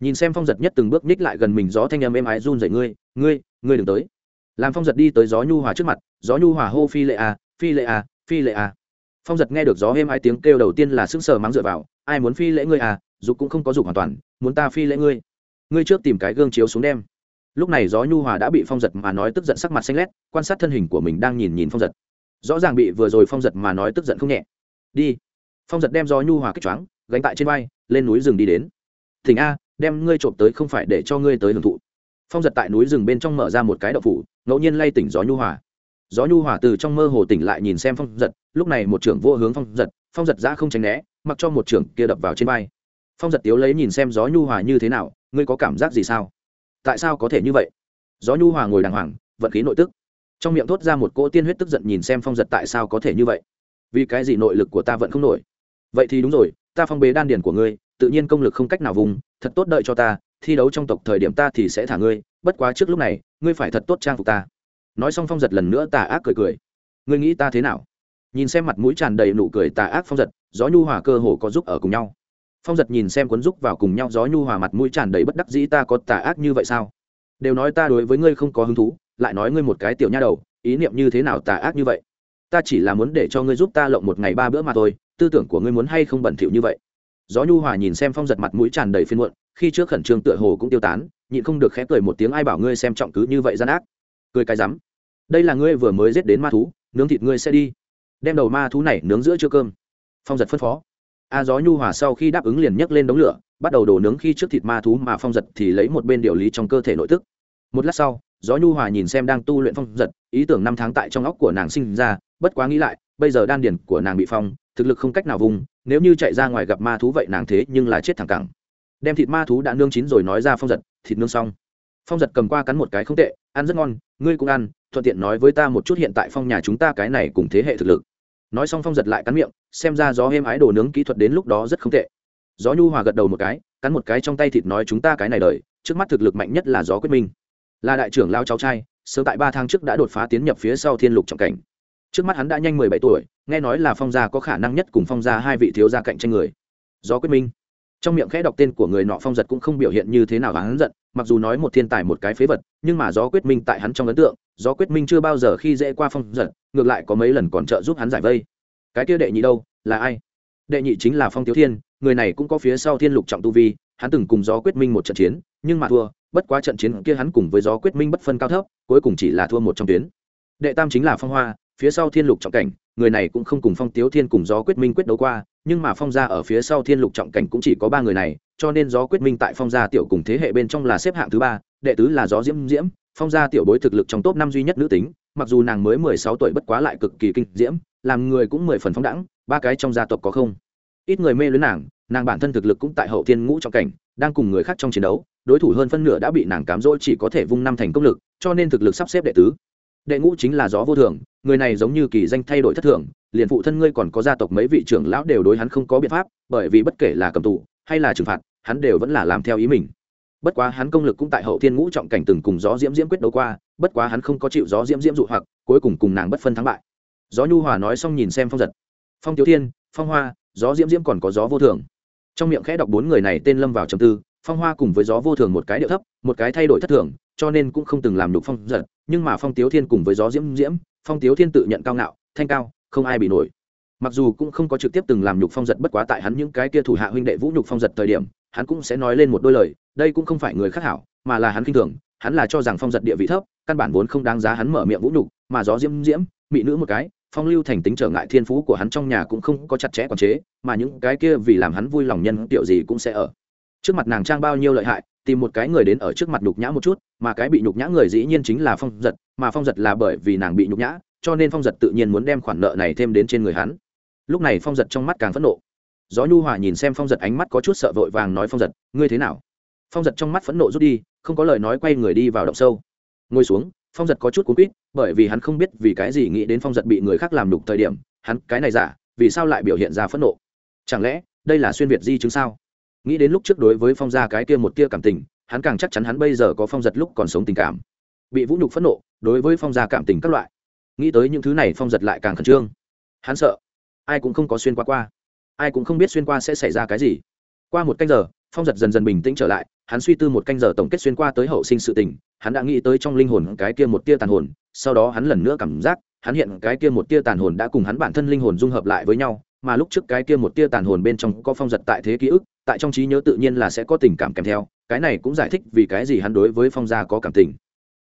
Nhìn xem phong giật nhất từng bước ních lại gần mình, gió thanh âm êm ái run dậy ngươi ngươi ngươi đừng tới. Làm phong giật đi tới gió nhu hòa trước mặt, gió nhu hòa hô phi lệ a phi lệ a phi lệ a phong giật nghe được gió êm ai tiếng kêu đầu tiên là sững sờ mắng dựa vào, ai muốn phi lễ ngươi à dục cũng không có dục hoàn toàn, muốn ta phi lễ ngươi. Ngươi trước tìm cái gương chiếu xuống đem. Lúc này gió nhu hòa đã bị phong giật mà nói tức giận sắc mặt xanh lét, quan sát thân hình của mình đang nhìn nhìn phong giật. Rõ ràng bị vừa rồi phong giật mà nói tức giận không nhẹ. Đi. Phong giật đem gió nhu hòa kích choáng, gánh tại trên vai, lên núi rừng đi đến. Thỉnh a, đem ngươi trộm tới không phải để cho ngươi tới hưởng thụ. Phong giật tại núi rừng bên trong mở ra một cái đậu phủ, ngẫu nhiên lay tỉnh gió nhu hòa gió nhu hòa từ trong mơ hồ tỉnh lại nhìn xem phong giật, lúc này một trưởng vô hướng phong giật phong giật ra không tránh né, mặc cho một trưởng kia đập vào trên vai. Phong giật tiếu lấy nhìn xem gió nhu hòa như thế nào, ngươi có cảm giác gì sao? Tại sao có thể như vậy? Gió nhu hòa ngồi đàng hoàng, vận khí nội tức. Trong miệng thốt ra một cỗ tiên huyết tức giận nhìn xem phong giật tại sao có thể như vậy. Vì cái gì nội lực của ta vẫn không nổi? Vậy thì đúng rồi, ta phong bế đan điển của ngươi, tự nhiên công lực không cách nào vùng, thật tốt đợi cho ta, thi đấu trong tộc thời điểm ta thì sẽ thả ngươi, bất quá trước lúc này, ngươi phải thật tốt trang phục ta nói xong phong giật lần nữa tà ác cười cười. Ngươi nghĩ ta thế nào? Nhìn xem mặt mũi tràn đầy nụ cười tà ác phong giật, gió nhu hòa cơ hồ có giúp ở cùng nhau. Phong giật nhìn xem cuốn giúp vào cùng nhau gió nhu hòa mặt mũi tràn đầy bất đắc dĩ ta có tà ác như vậy sao? Đều nói ta đối với ngươi không có hứng thú, lại nói ngươi một cái tiểu nha đầu, ý niệm như thế nào tà ác như vậy? Ta chỉ là muốn để cho ngươi giúp ta lộng một ngày ba bữa mà thôi, tư tưởng của ngươi muốn hay không bẩn thỉu như vậy? Gió nhu hòa nhìn xem phong giật mặt mũi tràn đầy phiên muộn, khi trước khẩn trương tựa hồ cũng tiêu tán, nhịn không được khẽ cười một tiếng ai bảo ngươi xem trọng cứ như vậy gian ác cười cái rắm. Đây là ngươi vừa mới giết đến ma thú, nướng thịt ngươi sẽ đi. Đem đầu ma thú này nướng giữa chưa cơm. Phong giật phân phó. A gió nhu hòa sau khi đáp ứng liền nhấc lên đống lửa, bắt đầu đổ nướng khi trước thịt ma thú mà phong giật thì lấy một bên điều lý trong cơ thể nội tức. Một lát sau, gió nhu hòa nhìn xem đang tu luyện phong giật, ý tưởng năm tháng tại trong óc của nàng sinh ra, bất quá nghĩ lại, bây giờ đan điển của nàng bị phong, thực lực không cách nào vùng, nếu như chạy ra ngoài gặp ma thú vậy nàng thế nhưng là chết thẳng cẳng. Đem thịt ma thú đã nương chín rồi nói ra phong giật, thịt nương xong. Phong giật cầm qua cắn một cái không tệ ăn rất ngon, ngươi cũng ăn, thuận tiện nói với ta một chút hiện tại phong nhà chúng ta cái này cùng thế hệ thực lực. Nói xong phong giật lại cắn miệng, xem ra gió êm ái đồ nướng kỹ thuật đến lúc đó rất không tệ. Gió nhu hòa gật đầu một cái, cắn một cái trong tay thịt nói chúng ta cái này đời, trước mắt thực lực mạnh nhất là gió quyết minh. Là đại trưởng lao cháu trai, sớm tại ba tháng trước đã đột phá tiến nhập phía sau thiên lục trọng cảnh. Trước mắt hắn đã nhanh mười bảy tuổi, nghe nói là phong gia có khả năng nhất cùng phong gia hai vị thiếu gia cạnh tranh người. Gió quyết minh. Trong miệng khẽ đọc tên của người nọ phong giật cũng không biểu hiện như thế nào hắn giận mặc dù nói một thiên tài một cái phế vật, nhưng mà gió quyết minh tại hắn trong ấn tượng, gió quyết minh chưa bao giờ khi dễ qua phong giật, ngược lại có mấy lần còn trợ giúp hắn giải vây. Cái kia đệ nhị đâu, là ai? Đệ nhị chính là phong tiếu thiên, người này cũng có phía sau thiên lục trọng tu vi, hắn từng cùng gió quyết minh một trận chiến, nhưng mà thua, bất quá trận chiến kia hắn cùng với gió quyết minh bất phân cao thấp, cuối cùng chỉ là thua một trong tuyến. Đệ tam chính là phong hoa, phía sau thiên lục trọng cảnh, người này cũng không cùng phong tiếu thiên cùng gió quyết minh quyết đấu qua, nhưng mà phong gia ở phía sau thiên lục trọng cảnh cũng chỉ có ba người này cho nên gió quyết minh tại phong gia tiểu cùng thế hệ bên trong là xếp hạng thứ ba, đệ tứ là gió diễm diễm, phong gia tiểu bối thực lực trong top năm duy nhất nữ tính, mặc dù nàng mới mười sáu tuổi bất quá lại cực kỳ kinh diễm, làm người cũng mười phần phóng đẳng ba cái trong gia tộc có không? Ít người mê lưới nàng nàng bản thân thực lực cũng tại hậu thiên ngũ trọng cảnh, đang cùng người khác trong chiến đấu, đối thủ hơn phân nửa đã bị nàng cám dỗ chỉ có thể vung năm thành công lực, cho nên thực lực sắp xếp đệ tứ. Đệ ngũ chính là gió vô thường, người này giống như kỳ danh thay đổi thất thường, liền phụ thân ngươi còn có gia tộc mấy vị trưởng lão đều đối hắn không có biện pháp, bởi vì bất kể là cầm tù hay là trừng phạt hắn đều vẫn là làm theo ý mình. Bất quá hắn công lực cũng tại hậu thiên ngũ trọng cảnh từng cùng gió diễm diễm quyết đấu qua, bất quá hắn không có chịu gió diễm diễm dụ hoặc, cuối cùng cùng nàng bất phân thắng bại. Gió nhu hòa nói xong nhìn xem phong giật. Phong tiểu thiên, phong hoa, gió diễm diễm còn có gió vô thường. Trong miệng khẽ đọc bốn người này tên lâm vào trầm tư, phong hoa cùng với gió vô thường một cái điệu thấp, một cái thay đổi thất thường, cho nên cũng không từng làm đục phong giật, nhưng mà phong tiếu thiên cùng với gió diễm diễm, phong tiếu thiên tự nhận cao ngạo, thanh cao, không ai bị nổi. Mặc dù cũng không có trực tiếp từng làm nhục phong giật, bất quá tại hắn những cái kia thủ hạ huynh đệ vũ nhục phong giật thời điểm hắn cũng sẽ nói lên một đôi lời, đây cũng không phải người khác hảo, mà là hắn khinh thường, hắn là cho rằng phong giật địa vị thấp, căn bản vốn không đáng giá hắn mở miệng vũ nhục, mà gió diễm diễm, mỹ nữ một cái, phong lưu thành tính trở ngại thiên phú của hắn trong nhà cũng không có chặt chẽ quản chế, mà những cái kia vì làm hắn vui lòng nhân tiểu gì cũng sẽ ở. Trước mặt nàng trang bao nhiêu lợi hại, tìm một cái người đến ở trước mặt nhục nhã một chút, mà cái bị nhục nhã người dĩ nhiên chính là phong giật, mà phong giật là bởi vì nàng bị nhục nhã, cho nên phong giật tự nhiên muốn đem khoản nợ này thêm đến trên người hắn. Lúc này phong giật trong mắt càng phẫn nộ gió nhu hòa nhìn xem phong giật ánh mắt có chút sợ vội vàng nói, phong giật, ngươi thế nào? Phong giật trong mắt phẫn nộ rút đi, không có lời nói quay người đi vào động sâu. Ngồi xuống, phong giật có chút cuốn quýt, bởi vì hắn không biết vì cái gì nghĩ đến phong giật bị người khác làm đục thời điểm, hắn cái này giả, vì sao lại biểu hiện ra phẫn nộ? Chẳng lẽ đây là xuyên việt di chứng sao? Nghĩ đến lúc trước đối với phong gia cái kia một tia cảm tình, hắn càng chắc chắn hắn bây giờ có phong giật lúc còn sống tình cảm. Bị vũ nhục phẫn nộ, đối với phong gia cảm tình các loại. Nghĩ tới những thứ này phong giật lại càng khẩn trương. Hắn sợ, ai cũng không có xuyên qua qua ai cũng không biết xuyên qua sẽ xảy ra cái gì. Qua một canh giờ, phong giật dần dần bình tĩnh trở lại, hắn suy tư một canh giờ tổng kết xuyên qua tới hậu sinh sự tình, hắn đã nghĩ tới trong linh hồn cái kia một tia tàn hồn, sau đó hắn lần nữa cảm giác, hắn hiện cái kia một tia tàn hồn đã cùng hắn bản thân linh hồn dung hợp lại với nhau, mà lúc trước cái kia một tia tàn hồn bên trong có phong giật tại thế ký ức, tại trong trí nhớ tự nhiên là sẽ có tình cảm kèm theo, cái này cũng giải thích vì cái gì hắn đối với phong gia có cảm tình.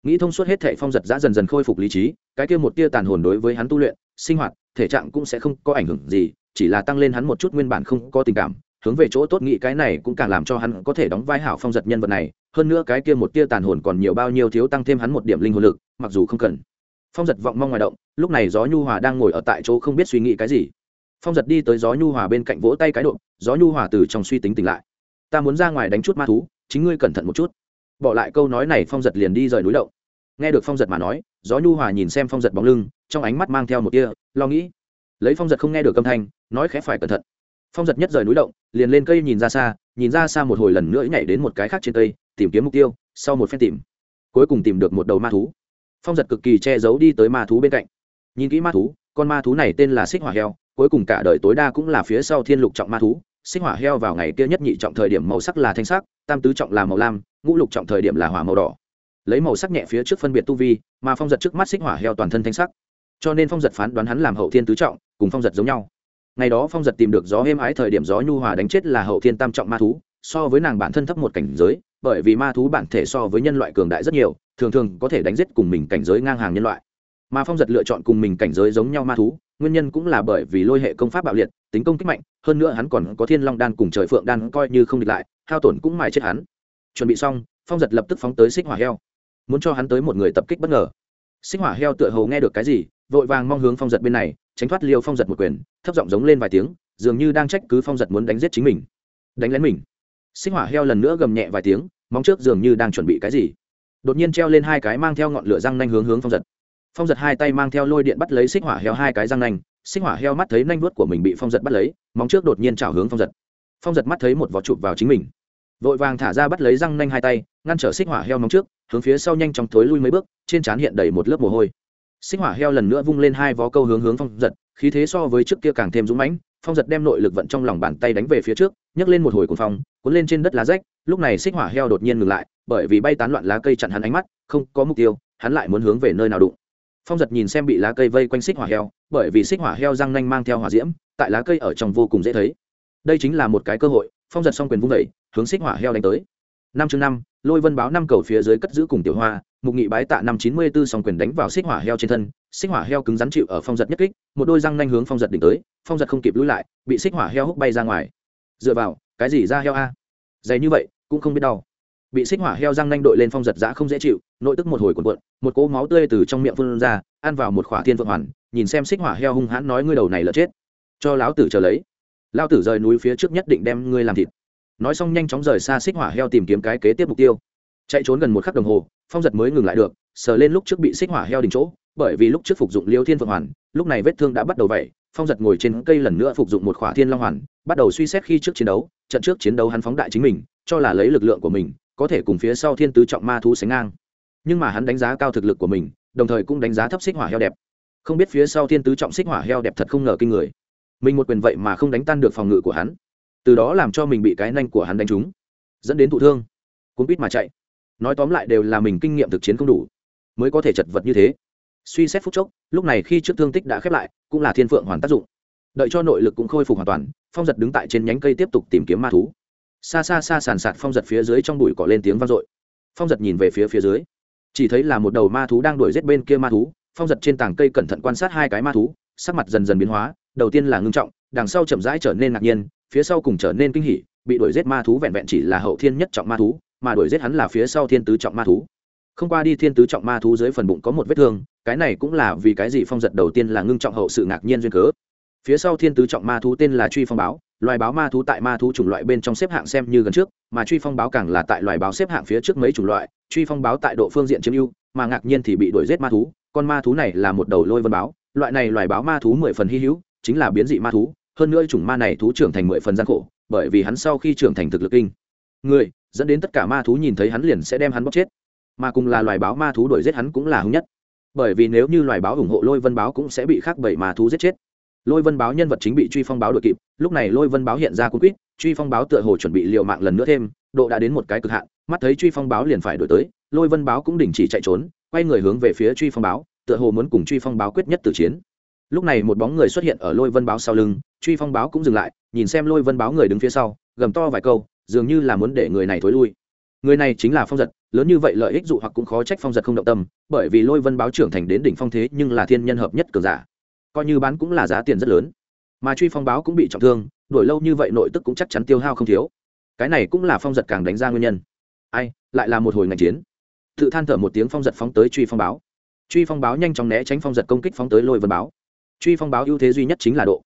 Nghĩ thông suốt hết thệ phong giật đã dần dần khôi phục lý trí, cái kia một tia tàn hồn đối với hắn tu luyện, sinh hoạt, thể trạng cũng sẽ không có ảnh hưởng gì chỉ là tăng lên hắn một chút nguyên bản không có tình cảm, hướng về chỗ tốt nghĩ cái này cũng càng làm cho hắn có thể đóng vai hảo phong giật nhân vật này, hơn nữa cái kia một tia tàn hồn còn nhiều bao nhiêu thiếu tăng thêm hắn một điểm linh hồn lực, mặc dù không cần. Phong giật vọng mong ngoài động, lúc này gió nhu hòa đang ngồi ở tại chỗ không biết suy nghĩ cái gì. Phong giật đi tới gió nhu hòa bên cạnh vỗ tay cái độ, gió nhu hòa từ trong suy tính tỉnh lại. Ta muốn ra ngoài đánh chút ma thú, chính ngươi cẩn thận một chút. Bỏ lại câu nói này, phong giật liền đi rời núi động. Nghe được phong giật mà nói, gió nhu hòa nhìn xem phong giật bóng lưng, trong ánh mắt mang theo một tia lo nghĩ lấy phong giật không nghe được âm thanh, nói khẽ phải cẩn thận. Phong giật nhất rời núi động, liền lên cây nhìn ra xa, nhìn ra xa một hồi lần nữa nhảy đến một cái khác trên cây, tìm kiếm mục tiêu, sau một phen tìm. Cuối cùng tìm được một đầu ma thú. Phong giật cực kỳ che giấu đi tới ma thú bên cạnh. Nhìn kỹ ma thú, con ma thú này tên là xích hỏa heo, cuối cùng cả đời tối đa cũng là phía sau thiên lục trọng ma thú. Xích hỏa heo vào ngày kia nhất nhị trọng thời điểm màu sắc là thanh sắc, tam tứ trọng là màu lam, ngũ lục trọng thời điểm là hỏa màu đỏ. Lấy màu sắc nhẹ phía trước phân biệt tu vi, mà phong giật trước mắt xích hỏa heo toàn thân thanh sắc. Cho nên phong giật phán đoán hắn làm hậu thiên tứ trọng cùng phong giật giống nhau. Ngày đó phong giật tìm được gió êm ái thời điểm gió nhu hòa đánh chết là hậu thiên tam trọng ma thú, so với nàng bản thân thấp một cảnh giới, bởi vì ma thú bản thể so với nhân loại cường đại rất nhiều, thường thường có thể đánh giết cùng mình cảnh giới ngang hàng nhân loại. Mà phong giật lựa chọn cùng mình cảnh giới giống nhau ma thú, nguyên nhân cũng là bởi vì lôi hệ công pháp bạo liệt, tính công kích mạnh, hơn nữa hắn còn có thiên long đan cùng trời phượng đan coi như không địch lại, hao tổn cũng mài chết hắn. Chuẩn bị xong, phong giật lập tức phóng tới xích hỏa heo, muốn cho hắn tới một người tập kích bất ngờ. Xích hỏa heo tựa hồ nghe được cái gì, vội vàng mong hướng phong giật bên này tránh thoát liêu phong giật một quyền, thấp giọng giống lên vài tiếng, dường như đang trách cứ phong giật muốn đánh giết chính mình. Đánh lén mình. Xích hỏa heo lần nữa gầm nhẹ vài tiếng, móng trước dường như đang chuẩn bị cái gì. Đột nhiên treo lên hai cái mang theo ngọn lửa răng nanh hướng hướng phong giật. Phong giật hai tay mang theo lôi điện bắt lấy xích hỏa heo hai cái răng nanh, xích hỏa heo mắt thấy nanh vuốt của mình bị phong giật bắt lấy, móng trước đột nhiên trào hướng phong giật. Phong giật mắt thấy một vỏ chụp vào chính mình. Vội vàng thả ra bắt lấy răng nanh hai tay, ngăn trở xích hỏa heo móng trước, hướng phía sau nhanh chóng thối lui mấy bước, trên trán hiện đầy một lớp mồ hôi xích hỏa heo lần nữa vung lên hai vó câu hướng hướng phong giật, khí thế so với trước kia càng thêm dũng mãnh, phong giật đem nội lực vận trong lòng bàn tay đánh về phía trước, nhấc lên một hồi cuồng phong, cuốn lên trên đất lá rách, lúc này xích hỏa heo đột nhiên ngừng lại, bởi vì bay tán loạn lá cây chặn hắn ánh mắt, không có mục tiêu, hắn lại muốn hướng về nơi nào đụng. Phong giật nhìn xem bị lá cây vây quanh xích hỏa heo, bởi vì xích hỏa heo răng nanh mang theo hỏa diễm, tại lá cây ở trong vô cùng dễ thấy. Đây chính là một cái cơ hội, phong giật xong quyền vung đẩy hướng xích hỏa heo đánh tới. Năm chương năm lôi vân báo năm cầu phía dưới cất giữ cùng tiểu hoa, mục nghị bái tạ năm chín mươi b ố quyền đánh vào xích hỏa heo trên thân, xích hỏa heo cứng rắn chịu ở phong giật nhất kích, một đôi răng nhanh hướng phong giật đỉnh tới, phong giật không kịp lũi lại, bị xích hỏa heo hút bay ra ngoài. Dựa vào, cái gì ra heo a? Dày như vậy, cũng không biết đau. Bị xích hỏa heo răng nhanh đội lên phong giật dã không dễ chịu, nội tức một hồi cuộn cuộn, một cỗ máu tươi từ trong miệng phun ra, ăn vào một khỏa thiên vượng hoàn, nhìn xem xích hỏa heo hung hãn nói ngươi đầu này là chết. Cho lão tử chờ lấy. Lao tử rời núi phía trước nhất định đem ngươi làm thịt nói xong nhanh chóng rời xa xích hỏa heo tìm kiếm cái kế tiếp mục tiêu. Chạy trốn gần một khắc đồng hồ, phong giật mới ngừng lại được, sờ lên lúc trước bị xích hỏa heo đình chỗ, bởi vì lúc trước phục dụng liêu thiên phượng hoàn, lúc này vết thương đã bắt đầu vậy phong giật ngồi trên cây lần nữa phục dụng một khỏa thiên long hoàn, bắt đầu suy xét khi trước chiến đấu, trận trước chiến đấu hắn phóng đại chính mình, cho là lấy lực lượng của mình, có thể cùng phía sau thiên tứ trọng ma thú sánh ngang. Nhưng mà hắn đánh giá cao thực lực của mình, đồng thời cũng đánh giá thấp xích hỏa heo đẹp. Không biết phía sau thiên tứ trọng xích hỏa heo đẹp thật không ngờ kinh người. Mình một quyền vậy mà không đánh tan được phòng ngự của hắn từ đó làm cho mình bị cái nanh của hắn đánh trúng, dẫn đến thụ thương, cuốn quýt mà chạy. Nói tóm lại đều là mình kinh nghiệm thực chiến không đủ, mới có thể chật vật như thế. Suy xét phút chốc, lúc này khi trước thương tích đã khép lại, cũng là thiên phượng hoàn tác dụng. Đợi cho nội lực cũng khôi phục hoàn toàn, phong giật đứng tại trên nhánh cây tiếp tục tìm kiếm ma thú. Xa xa xa sàn sạt phong giật phía dưới trong bụi cỏ lên tiếng vang dội. Phong giật nhìn về phía phía dưới. Chỉ thấy là một đầu ma thú đang đuổi giết bên kia ma thú. Phong giật trên tảng cây cẩn thận quan sát hai cái ma thú, sắc mặt dần dần biến hóa, đầu tiên là ngưng trọng, đằng sau chậm rãi trở nên ngạc nhiên phía sau cùng trở nên kinh hỉ, bị đuổi giết ma thú vẹn vẹn chỉ là hậu thiên nhất trọng ma thú, mà đuổi giết hắn là phía sau thiên tứ trọng ma thú. Không qua đi thiên tứ trọng ma thú dưới phần bụng có một vết thương, cái này cũng là vì cái gì phong giật đầu tiên là ngưng trọng hậu sự ngạc nhiên duyên cớ. Phía sau thiên tứ trọng ma thú tên là truy phong báo, loài báo ma thú tại ma thú chủng loại bên trong xếp hạng xem như gần trước, mà truy phong báo càng là tại loài báo xếp hạng phía trước mấy chủng loại, truy phong báo tại độ phương diện chiếm ưu, mà ngạc nhiên thì bị đuổi giết ma thú, con ma thú này là một đầu lôi vân báo, loại này loài báo ma thú mười phần hy hữu, chính là biến dị ma thú hơn nữa chủng ma này thú trưởng thành mười phần gian khổ, bởi vì hắn sau khi trưởng thành thực lực kinh. Người, dẫn đến tất cả ma thú nhìn thấy hắn liền sẽ đem hắn bóc chết. Mà cùng là loài báo ma thú đuổi giết hắn cũng là hung nhất. Bởi vì nếu như loài báo ủng hộ lôi vân báo cũng sẽ bị khác bảy ma thú giết chết. Lôi vân báo nhân vật chính bị truy phong báo đội kịp, lúc này lôi vân báo hiện ra cung quýt, truy phong báo tựa hồ chuẩn bị liệu mạng lần nữa thêm, độ đã đến một cái cực hạn, mắt thấy truy phong báo liền phải đổi tới, lôi vân báo cũng đình chỉ chạy trốn, quay người hướng về phía truy phong báo, tựa hồ muốn cùng truy phong báo quyết nhất từ chiến. Lúc này một bóng người xuất hiện ở lôi vân báo sau lưng truy phong báo cũng dừng lại, nhìn xem lôi vân báo người đứng phía sau, gầm to vài câu, dường như là muốn để người này thối lui. Người này chính là phong giật, lớn như vậy lợi ích dụ hoặc cũng khó trách phong giật không động tâm, bởi vì lôi vân báo trưởng thành đến đỉnh phong thế nhưng là thiên nhân hợp nhất cường giả. Coi như bán cũng là giá tiền rất lớn. Mà truy phong báo cũng bị trọng thương, đổi lâu như vậy nội tức cũng chắc chắn tiêu hao không thiếu. Cái này cũng là phong giật càng đánh ra nguyên nhân. Ai, lại là một hồi ngành chiến. Tự than thở một tiếng phong giật phóng tới truy phong báo. Truy phong báo nhanh chóng né tránh phong giật công kích phóng tới lôi vân báo. Truy phong báo ưu thế duy nhất chính là độ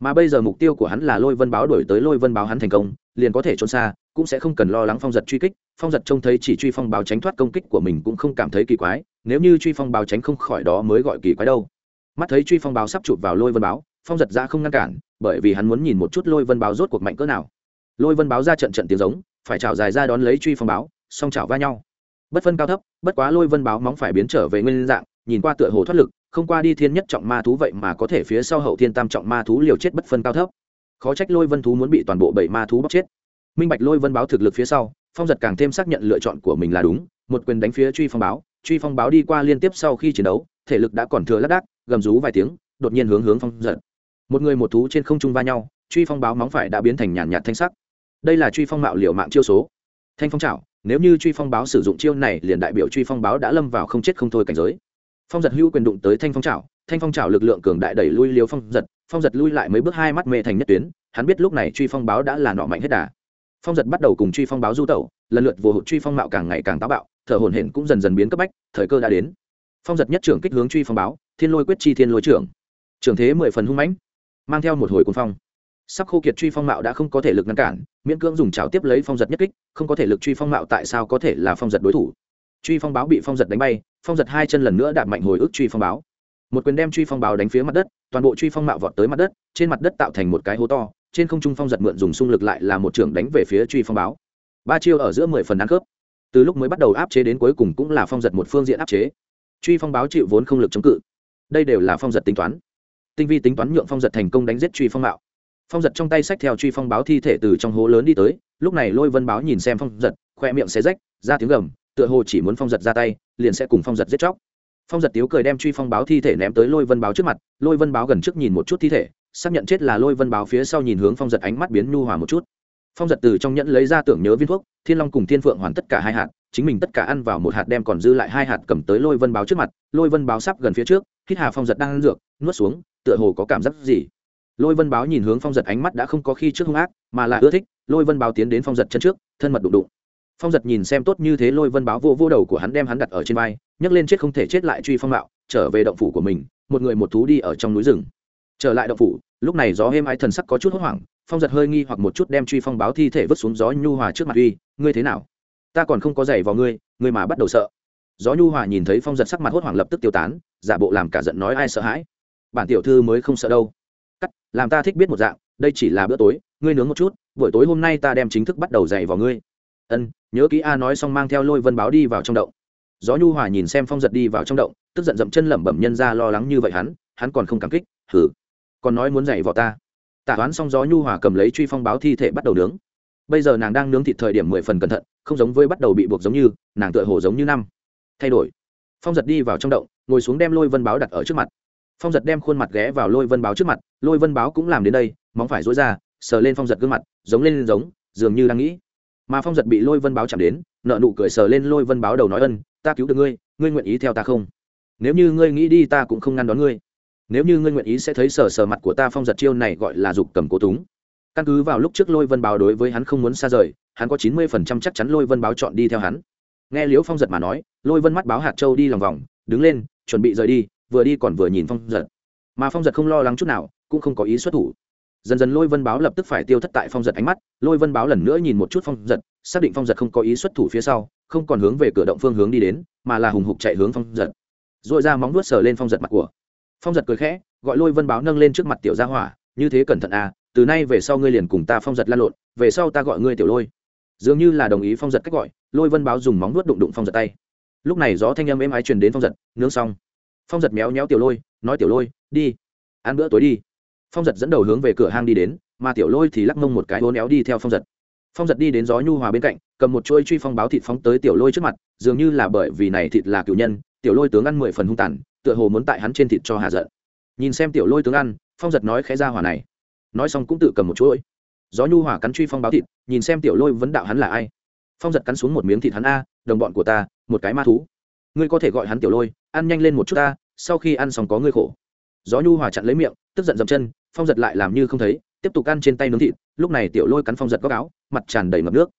mà bây giờ mục tiêu của hắn là lôi vân báo đổi tới lôi vân báo hắn thành công, liền có thể trốn xa, cũng sẽ không cần lo lắng phong giật truy kích. Phong giật trông thấy chỉ truy phong báo tránh thoát công kích của mình cũng không cảm thấy kỳ quái, nếu như truy phong báo tránh không khỏi đó mới gọi kỳ quái đâu. Mắt thấy truy phong báo sắp chụp vào lôi vân báo, phong giật ra không ngăn cản, bởi vì hắn muốn nhìn một chút lôi vân báo rốt cuộc mạnh cỡ nào. Lôi vân báo ra trận trận tiếng giống, phải chảo dài ra đón lấy truy phong báo, song chảo va nhau. Bất phân cao thấp, bất quá lôi vân báo móng phải biến trở về nguyên dạng nhìn qua tựa hồ thoát lực, không qua đi thiên nhất trọng ma thú vậy mà có thể phía sau hậu thiên tam trọng ma thú liều chết bất phân cao thấp. Khó trách lôi vân thú muốn bị toàn bộ bảy ma thú bóc chết. Minh bạch lôi vân báo thực lực phía sau, phong giật càng thêm xác nhận lựa chọn của mình là đúng, một quyền đánh phía truy phong báo, truy phong báo đi qua liên tiếp sau khi chiến đấu, thể lực đã còn thừa lác đác, gầm rú vài tiếng, đột nhiên hướng hướng phong giật. Một người một thú trên không trung va nhau, truy phong báo móng phải đã biến thành nhàn nhạt thanh sắc. Đây là truy phong mạo liệu mạng chiêu số. Thanh phong trảo nếu như truy phong báo sử dụng chiêu này, liền đại biểu truy phong báo đã lâm vào không chết không thôi cảnh giới phong giật hữu quyền đụng tới thanh phong trào thanh phong trào lực lượng cường đại đẩy lui liều phong giật phong giật lui lại mấy bước hai mắt mê thành nhất tuyến, hắn biết lúc này truy phong báo đã là nọ mạnh hết đà. Phong giật bắt đầu cùng truy phong báo du tẩu, lần lượt vô hụt truy phong mạo càng ngày càng táo bạo, thở hồn hển cũng dần dần biến cấp bách, thời cơ đã đến. Phong giật nhất trưởng kích hướng truy phong báo, thiên lôi quyết chi thiên lôi trưởng. Trưởng thế mười phần hung mãnh, mang theo một hồi cuốn phong. Sắp khô kiệt truy phong mạo đã không có thể lực ngăn cản, miễn cưỡng dùng chảo tiếp lấy phong giật nhất kích, không có thể lực truy phong mạo tại sao có thể là phong giật đối thủ. Truy phong báo bị phong giật đánh bay phong giật hai chân lần nữa đạp mạnh hồi ức truy phong báo. Một quyền đem truy phong báo đánh phía mặt đất, toàn bộ truy phong mạo vọt tới mặt đất, trên mặt đất tạo thành một cái hố to, trên không trung phong giật mượn dùng xung lực lại là một trưởng đánh về phía truy phong báo. Ba chiêu ở giữa mười phần ăn khớp. Từ lúc mới bắt đầu áp chế đến cuối cùng cũng là phong giật một phương diện áp chế. Truy phong báo chịu vốn không lực chống cự. Đây đều là phong giật tính toán. Tinh vi tính toán nhượng phong giật thành công đánh giết truy phong mạo. Phong giật trong tay sách theo truy phong báo thi thể từ trong hố lớn đi tới, lúc này lôi vân báo nhìn xem phong giật, khoe miệng xé rách, ra tiếng gầm, tựa hồ chỉ muốn phong giật ra tay liền sẽ cùng phong giật giết chóc. Phong giật tiếu cười đem truy phong báo thi thể ném tới lôi vân báo trước mặt, lôi vân báo gần trước nhìn một chút thi thể, xác nhận chết là lôi vân báo phía sau nhìn hướng phong giật ánh mắt biến nhu hòa một chút. Phong giật từ trong nhẫn lấy ra tưởng nhớ viên thuốc, thiên long cùng thiên phượng hoàn tất cả hai hạt, chính mình tất cả ăn vào một hạt đem còn dư lại hai hạt cầm tới lôi vân báo trước mặt, lôi vân báo sắp gần phía trước, hít hà phong giật đang ăn dược, nuốt xuống, tựa hồ có cảm giác gì. Lôi vân báo nhìn hướng phong giật ánh mắt đã không có khi trước hung ác, mà là ưa thích, lôi vân báo tiến đến phong giật chân trước, thân mật đụng đụng phong giật nhìn xem tốt như thế lôi vân báo vô vô đầu của hắn đem hắn đặt ở trên vai, nhấc lên chết không thể chết lại truy phong mạo, trở về động phủ của mình, một người một thú đi ở trong núi rừng. Trở lại động phủ, lúc này gió êm ái thần sắc có chút hốt hoảng, phong giật hơi nghi hoặc một chút đem truy phong báo thi thể vứt xuống gió nhu hòa trước mặt uy, ngươi thế nào? Ta còn không có giày vào ngươi ngươi mà bắt đầu sợ. Gió nhu hòa nhìn thấy phong giật sắc mặt hốt hoảng lập tức tiêu tán, giả bộ làm cả giận nói ai sợ hãi. Bản tiểu thư mới không sợ đâu. Cắt, làm ta thích biết một dạng, đây chỉ là bữa tối, ngươi nướng một chút, buổi tối hôm nay ta đem chính thức bắt đầu giày vào ngươi ân, nhớ kỹ a nói xong mang theo lôi vân báo đi vào trong động. Gió nhu hòa nhìn xem phong giật đi vào trong động, tức giận dậm chân lẩm bẩm nhân ra lo lắng như vậy hắn hắn còn không cảm kích hử còn nói muốn dạy vào ta. Tả toán xong gió nhu hòa cầm lấy truy phong báo thi thể bắt đầu nướng. Bây giờ nàng đang nướng thịt thời điểm mười phần cẩn thận, không giống với bắt đầu bị buộc giống như, nàng tựa hồ giống như năm. Thay đổi. Phong giật đi vào trong động, ngồi xuống đem lôi vân báo đặt ở trước mặt. Phong giật đem khuôn mặt ghé vào lôi vân báo trước mặt, lôi vân báo cũng làm đến đây, móng phải dối ra, sờ lên phong giật gương mặt, giống lên giống, dường như đang nghĩ mà phong giật bị lôi vân báo chạm đến, nợ nụ cười sờ lên lôi vân báo đầu nói ân, ta cứu được ngươi ngươi nguyện ý theo ta không? Nếu như ngươi nghĩ đi ta cũng không ngăn đón ngươi. Nếu như ngươi nguyện ý sẽ thấy sờ sờ mặt của ta phong giật chiêu này gọi là dục cầm cố túng. Căn cứ vào lúc trước lôi vân báo đối với hắn không muốn xa rời, hắn có chín mươi phần trăm chắc chắn lôi vân báo chọn đi theo hắn. Nghe liễu phong giật mà nói, lôi vân mắt báo hạt châu đi lòng vòng, đứng lên, chuẩn bị rời đi, vừa đi còn vừa nhìn phong giật. Mà phong giật không lo lắng chút nào, cũng không có ý xuất thủ dần dần lôi vân báo lập tức phải tiêu thất tại phong giật ánh mắt, lôi vân báo lần nữa nhìn một chút phong giật, xác định phong giật không có ý xuất thủ phía sau, không còn hướng về cửa động phương hướng đi đến, mà là hùng hục chạy hướng phong giật. R ồ i ra móng nuốt sờ lên phong giật mặt của. Phong giật cười khẽ, gọi lôi vân báo nâng lên trước mặt tiểu gia hỏa, như thế cẩn thận à từ nay về sau ngươi liền cùng ta phong giật lan lộn, về sau ta gọi ngươi tiểu lôi. Dường như là đồng ý phong giật cách gọi, lôi vân báo dùng móng nuốt đụng đụng phong giật tay. Lúc này gió thanh âm êm ái truyền đến phong giật, nướng xong. Phong giật méo méo tiểu lôi, nói, tiểu lôi, đi, ăn bữa tối đi phong giật dẫn đầu hướng về cửa hang đi đến, mà tiểu lôi thì lắc mông một cái hố néo đi theo phong giật. Phong giật đi đến gió nhu hòa bên cạnh, cầm một chuôi truy phong báo thịt phóng tới tiểu lôi trước mặt, dường như là bởi vì này thịt là cựu nhân, tiểu lôi tướng ăn mười phần hung tàn, tựa hồ muốn tại hắn trên thịt cho hà giận. Nhìn xem tiểu lôi tướng ăn, phong giật nói khẽ ra hỏa này. Nói xong cũng tự cầm một chuỗi gió nhu hòa cắn truy phong báo thịt, nhìn xem tiểu lôi vấn đạo hắn là ai. Phong giật cắn xuống một miếng thịt hắn a, đồng bọn của ta, một cái ma thú. Ngươi có thể gọi hắn tiểu lôi, ăn nhanh lên một chút ta, sau khi ăn xong có ngươi khổ gió nhu hòa chặn lấy miệng, tức giận dậm chân, phong giật lại làm như không thấy, tiếp tục ăn trên tay nướng thịt, lúc này tiểu lôi cắn phong giật góc áo, mặt tràn đầy ngập nước.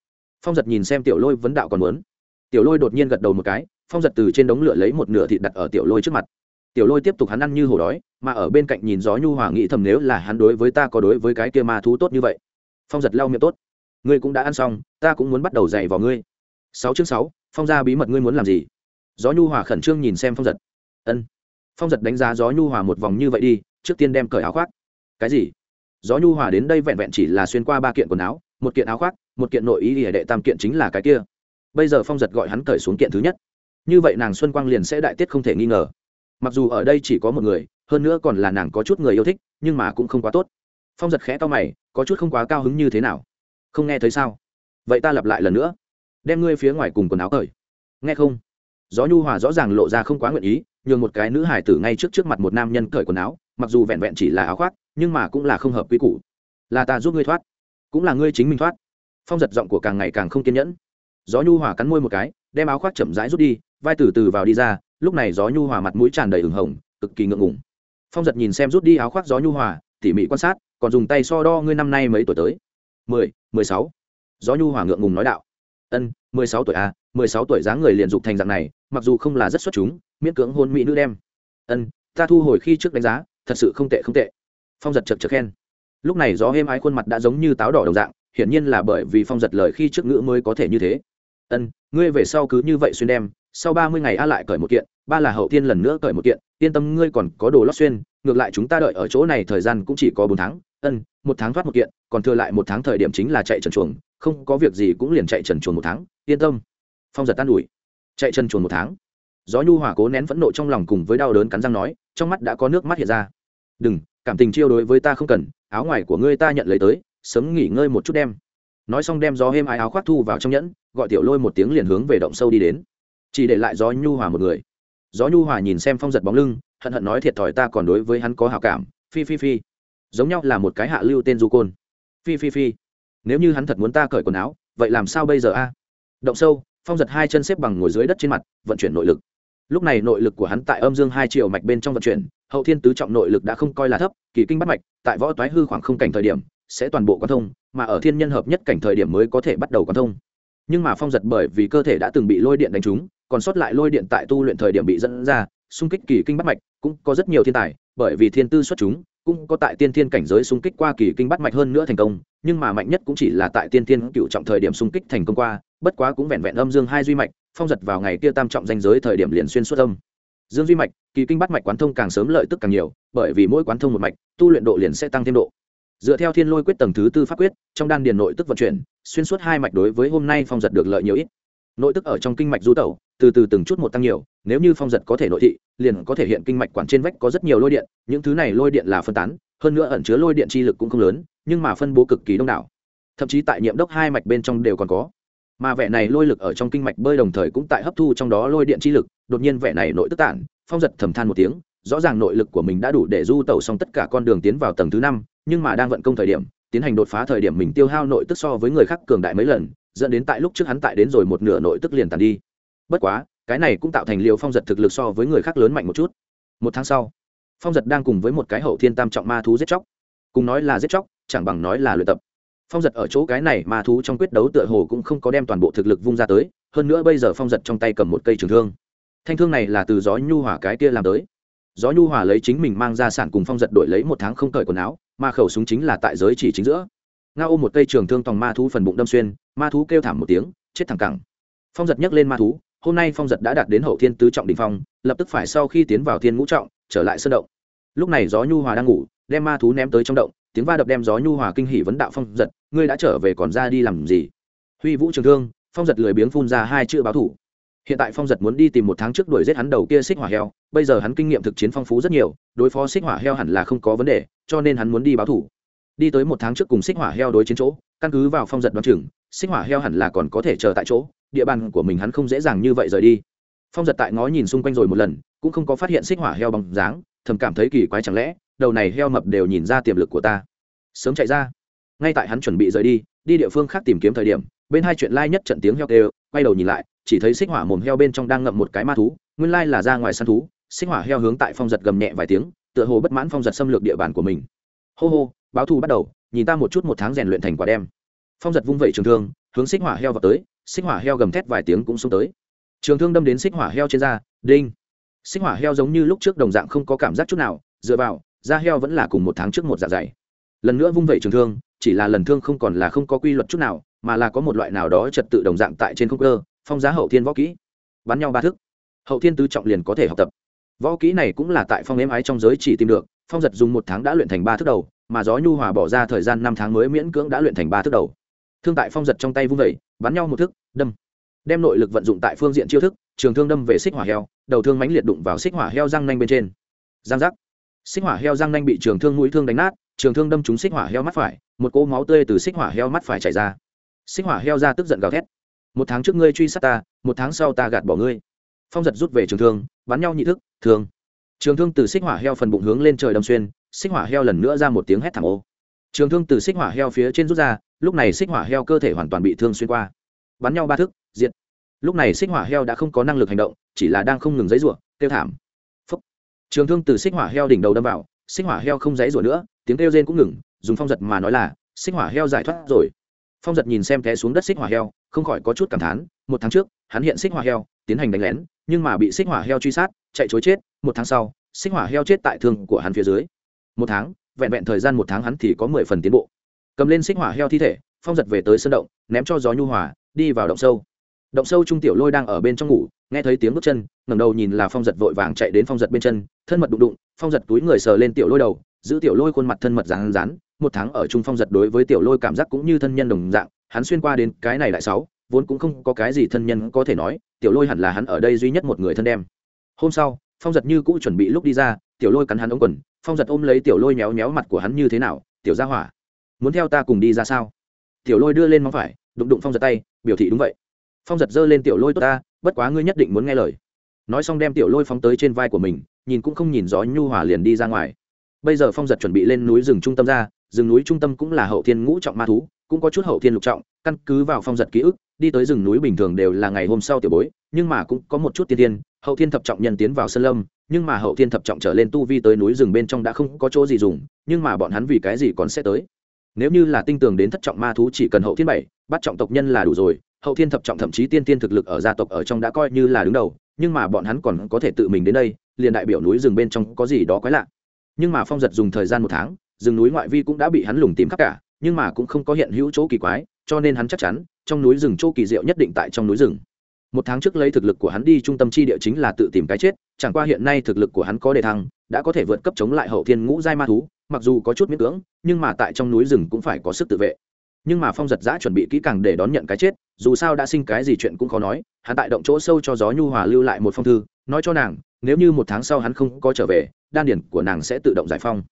Phong giật nhìn xem tiểu lôi vấn đạo còn muốn. Tiểu lôi đột nhiên gật đầu một cái, phong giật từ trên đống lửa lấy một nửa thịt đặt ở tiểu lôi trước mặt. Tiểu lôi tiếp tục hắn ăn như hổ đói, mà ở bên cạnh nhìn gió nhu hòa nghĩ thầm nếu là hắn đối với ta có đối với cái kia ma thú tốt như vậy. Phong giật lau miệng tốt. Ngươi cũng đã ăn xong, ta cũng muốn bắt đầu dạy vào ngươi. Sáu chương sáu, phong ra bí mật ngươi muốn làm gì? Gió nhu hòa khẩn trương nhìn xem phong giật. Ân phong giật đánh giá gió nhu hòa một vòng như vậy đi, trước tiên đem cởi áo khoác. Cái gì? Gió nhu hòa đến đây vẹn vẹn chỉ là xuyên qua ba kiện quần áo, một kiện áo khoác, một kiện nội ý ỉa đệ tam kiện chính là cái kia. Bây giờ phong giật gọi hắn cởi xuống kiện thứ nhất. Như vậy nàng xuân quang liền sẽ đại tiết không thể nghi ngờ. Mặc dù ở đây chỉ có một người, hơn nữa còn là nàng có chút người yêu thích, nhưng mà cũng không quá tốt. Phong giật khẽ to mày, có chút không quá cao hứng như thế nào? Không nghe thấy sao? Vậy ta lặp lại lần nữa. Đem ngươi phía ngoài cùng quần áo cởi. Nghe không? Gió nhu hòa rõ ràng lộ ra không quá nguyện ý nhường một cái nữ hải tử ngay trước trước mặt một nam nhân cởi quần áo, mặc dù vẹn vẹn chỉ là áo khoác, nhưng mà cũng là không hợp quy củ. Là ta giúp ngươi thoát, cũng là ngươi chính mình thoát. Phong giật giọng của càng ngày càng không kiên nhẫn. Gió nhu hòa cắn môi một cái, đem áo khoác chậm rãi rút đi, vai từ từ vào đi ra, lúc này gió nhu hòa mặt mũi tràn đầy ửng hồng, cực kỳ ngượng ngùng. Phong giật nhìn xem rút đi áo khoác gió nhu hòa, tỉ mỉ quan sát, còn dùng tay so đo ngươi năm nay mấy tuổi tới? Mười mười sáu. Gió nhu hòa ngượng ngùng nói đạo. Ân, mười sáu tuổi a mười sáu tuổi dáng người liền dục thành dạng này mặc dù không là rất xuất chúng, miễn cưỡng hôn mỹ nữ đem. Ân, ta thu hồi khi trước đánh giá, thật sự không tệ không tệ. Phong giật chật chật khen. Lúc này gió êm ái khuôn mặt đã giống như táo đỏ đồng dạng, hiển nhiên là bởi vì phong giật lời khi trước ngữ mới có thể như thế. Ân, ngươi về sau cứ như vậy xuyên đem, sau ba mươi ngày a lại cởi một kiện, ba là hậu tiên lần nữa cởi một kiện, yên tâm ngươi còn có đồ lót xuyên, ngược lại chúng ta đợi ở chỗ này thời gian cũng chỉ có bốn tháng. Ân, một tháng thoát một kiện, còn thừa lại một tháng thời điểm chính là chạy trần chuồng, không có việc gì cũng liền chạy trần chuồng một tháng, yên tâm. Phong giật tan ủi chạy chân chuồn một tháng. Gió nhu hòa cố nén phẫn nộ trong lòng cùng với đau đớn cắn răng nói, trong mắt đã có nước mắt hiện ra. Đừng, cảm tình chiêu đối với ta không cần, áo ngoài của ngươi ta nhận lấy tới, sớm nghỉ ngơi một chút đem. Nói xong đem gió êm ái áo khoác thu vào trong nhẫn, gọi tiểu lôi một tiếng liền hướng về động sâu đi đến. Chỉ để lại gió nhu hòa một người. Gió nhu hòa nhìn xem phong giật bóng lưng, hận hận nói thiệt thòi ta còn đối với hắn có hào cảm, phi phi phi. Giống nhau là một cái hạ lưu tên du côn. Phi phi phi. Nếu như hắn thật muốn ta cởi quần áo, vậy làm sao bây giờ a? Động sâu phong giật hai chân xếp bằng ngồi dưới đất trên mặt, vận chuyển nội lực. Lúc này nội lực của hắn tại âm dương hai triệu mạch bên trong vận chuyển, hậu thiên tứ trọng nội lực đã không coi là thấp, kỳ kinh bắt mạch, tại võ toái hư khoảng không cảnh thời điểm, sẽ toàn bộ quan thông, mà ở thiên nhân hợp nhất cảnh thời điểm mới có thể bắt đầu quan thông. Nhưng mà phong giật bởi vì cơ thể đã từng bị lôi điện đánh trúng, còn sót lại lôi điện tại tu luyện thời điểm bị dẫn ra, xung kích kỳ kinh bắt mạch, cũng có rất nhiều thiên tài, bởi vì thiên tư xuất chúng cũng có tại tiên thiên cảnh giới xung kích qua kỳ kinh bắt mạch hơn nữa thành công, nhưng mà mạnh nhất cũng chỉ là tại tiên thiên cựu trọng thời điểm xung kích thành công qua, bất quá cũng vẹn vẹn âm dương hai duy mạch, phong giật vào ngày kia tam trọng danh giới thời điểm liền xuyên suốt âm. Dương duy mạch, kỳ kinh bắt mạch quán thông càng sớm lợi tức càng nhiều, bởi vì mỗi quán thông một mạch, tu luyện độ liền sẽ tăng thêm độ. Dựa theo thiên lôi quyết tầng thứ tư pháp quyết, trong đan điền nội tức vận chuyển, xuyên suốt hai mạch đối với hôm nay phong giật được lợi nhiều ít. Nội tức ở trong kinh mạch du tẩu, từ từ từng chút một tăng nhiều nếu như phong giật có thể nội thị, liền có thể hiện kinh mạch quản trên vách có rất nhiều lôi điện, những thứ này lôi điện là phân tán, hơn nữa ẩn chứa lôi điện chi lực cũng không lớn, nhưng mà phân bố cực kỳ đông đảo. Thậm chí tại nhiệm đốc hai mạch bên trong đều còn có. Mà vẻ này lôi lực ở trong kinh mạch bơi đồng thời cũng tại hấp thu trong đó lôi điện chi lực, đột nhiên vẻ này nội tức tản, phong giật thầm than một tiếng, rõ ràng nội lực của mình đã đủ để du tẩu xong tất cả con đường tiến vào tầng thứ năm, nhưng mà đang vận công thời điểm, tiến hành đột phá thời điểm mình tiêu hao nội tức so với người khác cường đại mấy lần, dẫn đến tại lúc trước hắn tại đến rồi một nửa nội tức liền tàn đi. Bất quá cái này cũng tạo thành liều phong giật thực lực so với người khác lớn mạnh một chút. Một tháng sau, phong giật đang cùng với một cái hậu thiên tam trọng ma thú giết chóc. Cùng nói là giết chóc, chẳng bằng nói là luyện tập. Phong giật ở chỗ cái này ma thú trong quyết đấu tựa hồ cũng không có đem toàn bộ thực lực vung ra tới, hơn nữa bây giờ phong giật trong tay cầm một cây trường thương. Thanh thương này là từ gió nhu hỏa cái kia làm tới. Gió nhu hỏa lấy chính mình mang ra sản cùng phong giật đổi lấy một tháng không cởi quần áo, mà khẩu súng chính là tại giới chỉ chính giữa. Nga ôm một cây trường thương tòng ma thú phần bụng đâm xuyên, ma thú kêu thảm một tiếng, chết thẳng cẳng. Phong giật nhấc lên ma thú hôm nay phong giật đã đạt đến hậu thiên tứ trọng đình phong, lập tức phải sau khi tiến vào thiên ngũ trọng, trở lại sân động. Lúc này gió nhu hòa đang ngủ, đem ma thú ném tới trong động, tiếng va đập đem gió nhu hòa kinh hỉ vấn đạo phong giật, ngươi đã trở về còn ra đi làm gì? Huy vũ trường thương, phong giật lười biếng phun ra hai chữ báo thủ. Hiện tại phong giật muốn đi tìm một tháng trước đuổi giết hắn đầu kia xích hỏa heo, bây giờ hắn kinh nghiệm thực chiến phong phú rất nhiều, đối phó xích hỏa heo hẳn là không có vấn đề, cho nên hắn muốn đi báo thủ. Đi tới một tháng trước cùng xích hỏa heo đối chiến chỗ, căn cứ vào phong giật đoán chừng, xích hỏa heo hẳn là còn có thể chờ tại chỗ địa bàn của mình hắn không dễ dàng như vậy rời đi. Phong giật tại ngó nhìn xung quanh rồi một lần, cũng không có phát hiện xích hỏa heo bằng dáng, thầm cảm thấy kỳ quái chẳng lẽ, đầu này heo mập đều nhìn ra tiềm lực của ta. Sớm chạy ra. Ngay tại hắn chuẩn bị rời đi đi địa phương khác tìm kiếm thời điểm, bên hai chuyện lai nhất trận tiếng heo kêu, quay đầu nhìn lại, chỉ thấy xích hỏa mồm heo bên trong đang ngậm một cái ma thú, nguyên lai là ra ngoài săn thú. Xích hỏa heo hướng tại phong giật gầm nhẹ vài tiếng, tựa hồ bất mãn phong giật xâm lược địa bàn của mình. Hô hô, báo thù bắt đầu, nhìn ta một chút một tháng rèn luyện thành quả đem phong giật vung vẩy trường thương, hướng xích hỏa heo vào tới, xích hỏa heo gầm thét vài tiếng cũng xuống tới. Trường thương đâm đến xích hỏa heo trên da, đinh. Xích hỏa heo giống như lúc trước đồng dạng không có cảm giác chút nào, dựa vào, da heo vẫn là cùng một tháng trước một dạ dày. Lần nữa vung vẩy trường thương, chỉ là lần thương không còn là không có quy luật chút nào, mà là có một loại nào đó trật tự đồng dạng tại trên không cơ, phong giá hậu thiên võ kỹ. Bắn nhau ba thức. Hậu thiên tứ trọng liền có thể học tập. Võ kỹ này cũng là tại phong êm ái trong giới chỉ tìm được, phong giật dùng một tháng đã luyện thành ba thức đầu, mà gió nhu hòa bỏ ra thời gian năm tháng mới miễn cưỡng đã luyện thành ba thức đầu thương tại phong giật trong tay vung vẩy, bắn nhau một thức, đâm. Đem nội lực vận dụng tại phương diện chiêu thức, trường thương đâm về xích hỏa heo, đầu thương mánh liệt đụng vào xích hỏa heo răng nanh bên trên. Giang giác. Xích hỏa heo răng nanh bị trường thương mũi thương đánh nát, trường thương đâm trúng xích hỏa heo mắt phải, một cỗ máu tươi từ xích hỏa heo mắt phải chảy ra. Xích hỏa heo ra tức giận gào thét. Một tháng trước ngươi truy sát ta, một tháng sau ta gạt bỏ ngươi. Phong giật rút về trường thương, bắn nhau nhị thức, thương. Trường thương từ xích hỏa heo phần bụng hướng lên trời đâm xuyên, xích hỏa heo lần nữa ra một tiếng hét thảm ô trường thương từ xích hỏa heo phía trên rút ra lúc này xích hỏa heo cơ thể hoàn toàn bị thương xuyên qua bắn nhau ba thức diệt lúc này xích hỏa heo đã không có năng lực hành động chỉ là đang không ngừng dãy rủa tiêu thảm Phúc. trường thương từ xích hỏa heo đỉnh đầu đâm vào xích hỏa heo không dãy rủa nữa tiếng kêu rên cũng ngừng dùng phong giật mà nói là xích hỏa heo giải thoát rồi phong giật nhìn xem té xuống đất xích hỏa heo không khỏi có chút cảm thán một tháng trước hắn hiện xích hỏa heo tiến hành đánh lén nhưng mà bị xích hỏa heo truy sát chạy chối chết một tháng sau xích hỏa heo chết tại thương của hắn phía dưới một tháng vẹn vẹn thời gian một tháng hắn thì có mười phần tiến bộ. Cầm lên xích hỏa heo thi thể, phong giật về tới sân động, ném cho gió nhu hòa, đi vào động sâu. Động sâu trung tiểu lôi đang ở bên trong ngủ, nghe thấy tiếng bước chân, ngẩng đầu nhìn là phong giật vội vàng chạy đến phong giật bên chân, thân mật đụng đụng, phong giật túi người sờ lên tiểu lôi đầu, giữ tiểu lôi khuôn mặt thân mật rán rán, một tháng ở trung phong giật đối với tiểu lôi cảm giác cũng như thân nhân đồng dạng, hắn xuyên qua đến cái này đại sáu, vốn cũng không có cái gì thân nhân có thể nói, tiểu lôi hẳn là hắn ở đây duy nhất một người thân đem. Hôm sau, phong giật như cũ chuẩn bị lúc đi ra, tiểu lôi cắn hắn ống quần phong giật ôm lấy tiểu lôi méo méo mặt của hắn như thế nào, tiểu ra hỏa? Muốn theo ta cùng đi ra sao? Tiểu lôi đưa lên móng phải, đụng đụng phong giật tay, biểu thị đúng vậy. Phong giật giơ lên tiểu lôi tốt ta, bất quá ngươi nhất định muốn nghe lời. Nói xong đem tiểu lôi phóng tới trên vai của mình, nhìn cũng không nhìn gió nhu hòa liền đi ra ngoài. Bây giờ phong giật chuẩn bị lên núi rừng trung tâm ra, rừng núi trung tâm cũng là hậu thiên ngũ trọng ma thú, cũng có chút hậu thiên lục trọng, căn cứ vào phong giật ký ức, đi tới rừng núi bình thường đều là ngày hôm sau tiểu bối, nhưng mà cũng có một chút tiên tiên, hậu thiên thập trọng nhân tiến vào sân lâm nhưng mà hậu thiên thập trọng trở lên tu vi tới núi rừng bên trong đã không có chỗ gì dùng, nhưng mà bọn hắn vì cái gì còn sẽ tới? Nếu như là tinh tường đến thất trọng ma thú chỉ cần hậu thiên bảy, bắt trọng tộc nhân là đủ rồi, hậu thiên thập trọng thậm chí tiên tiên thực lực ở gia tộc ở trong đã coi như là đứng đầu, nhưng mà bọn hắn còn có thể tự mình đến đây, liền đại biểu núi rừng bên trong có gì đó quái lạ. Nhưng mà phong giật dùng thời gian một tháng, rừng núi ngoại vi cũng đã bị hắn lùng tìm khắp cả, nhưng mà cũng không có hiện hữu chỗ kỳ quái, cho nên hắn chắc chắn, trong núi rừng chỗ kỳ diệu nhất định tại trong núi rừng. Một tháng trước lấy thực lực của hắn đi trung tâm chi địa chính là tự tìm cái chết chẳng qua hiện nay thực lực của hắn có đề thăng, đã có thể vượt cấp chống lại hậu thiên ngũ giai ma thú, mặc dù có chút miễn cưỡng, nhưng mà tại trong núi rừng cũng phải có sức tự vệ. Nhưng mà phong giật giã chuẩn bị kỹ càng để đón nhận cái chết, dù sao đã sinh cái gì chuyện cũng khó nói, hắn tại động chỗ sâu cho gió nhu hòa lưu lại một phong thư, nói cho nàng, nếu như một tháng sau hắn không có trở về, đan điển của nàng sẽ tự động giải phong.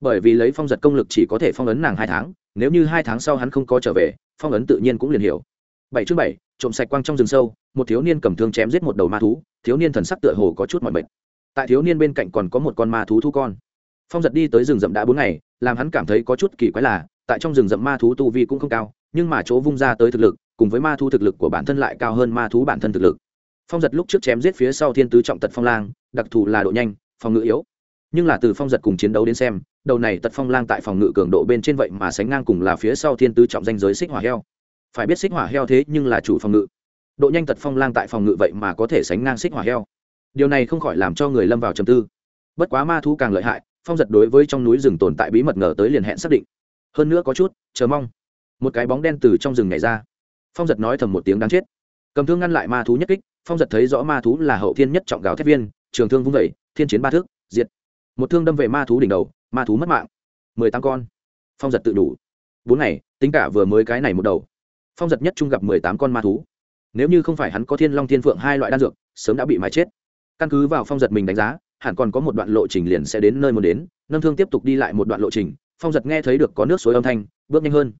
Bởi vì lấy phong giật công lực chỉ có thể phong ấn nàng hai tháng, nếu như hai tháng sau hắn không có trở về, phong ấn tự nhiên cũng liền hiểu bảy chương bảy, trộm sạch quang trong rừng sâu, một thiếu niên cầm thương chém giết một đầu ma thú, thiếu niên thần sắc tựa hồ có chút mọi bệnh tại thiếu niên bên cạnh còn có một con ma thú thu con. Phong giật đi tới rừng rậm đã bốn ngày, làm hắn cảm thấy có chút kỳ quái là, tại trong rừng rậm ma thú tu vi cũng không cao, nhưng mà chỗ vung ra tới thực lực, cùng với ma thú thực lực của bản thân lại cao hơn ma thú bản thân thực lực. Phong giật lúc trước chém giết phía sau thiên tứ trọng tật phong lang, đặc thù là độ nhanh, phòng ngự yếu. Nhưng là từ phong giật cùng chiến đấu đến xem, đầu này tật phong lang tại phòng ngự cường độ bên trên vậy mà sánh ngang cùng là phía sau thiên tứ trọng danh giới xích hỏa heo phải biết xích hỏa heo thế nhưng là chủ phòng ngự. Độ nhanh tật phong lang tại phòng ngự vậy mà có thể sánh ngang xích hỏa heo. Điều này không khỏi làm cho người lâm vào trầm tư. Bất quá ma thú càng lợi hại, phong giật đối với trong núi rừng tồn tại bí mật ngờ tới liền hẹn xác định. Hơn nữa có chút, chờ mong. Một cái bóng đen từ trong rừng nhảy ra. Phong giật nói thầm một tiếng đáng chết. Cầm thương ngăn lại ma thú nhất kích, phong giật thấy rõ ma thú là hậu thiên nhất trọng gào thép viên, trường thương vung vẩy thiên chiến ba thước, diệt. Một thương đâm về ma thú đỉnh đầu, ma thú mất mạng. Mười tám con. Phong giật tự đủ. Bốn ngày, tính cả vừa mới cái này một đầu phong giật nhất trung gặp mười tám con ma thú. Nếu như không phải hắn có thiên long thiên phượng hai loại đan dược, sớm đã bị mái chết. Căn cứ vào phong giật mình đánh giá, hẳn còn có một đoạn lộ trình liền sẽ đến nơi muốn đến, nâng thương tiếp tục đi lại một đoạn lộ trình, phong giật nghe thấy được có nước suối âm thanh, bước nhanh hơn.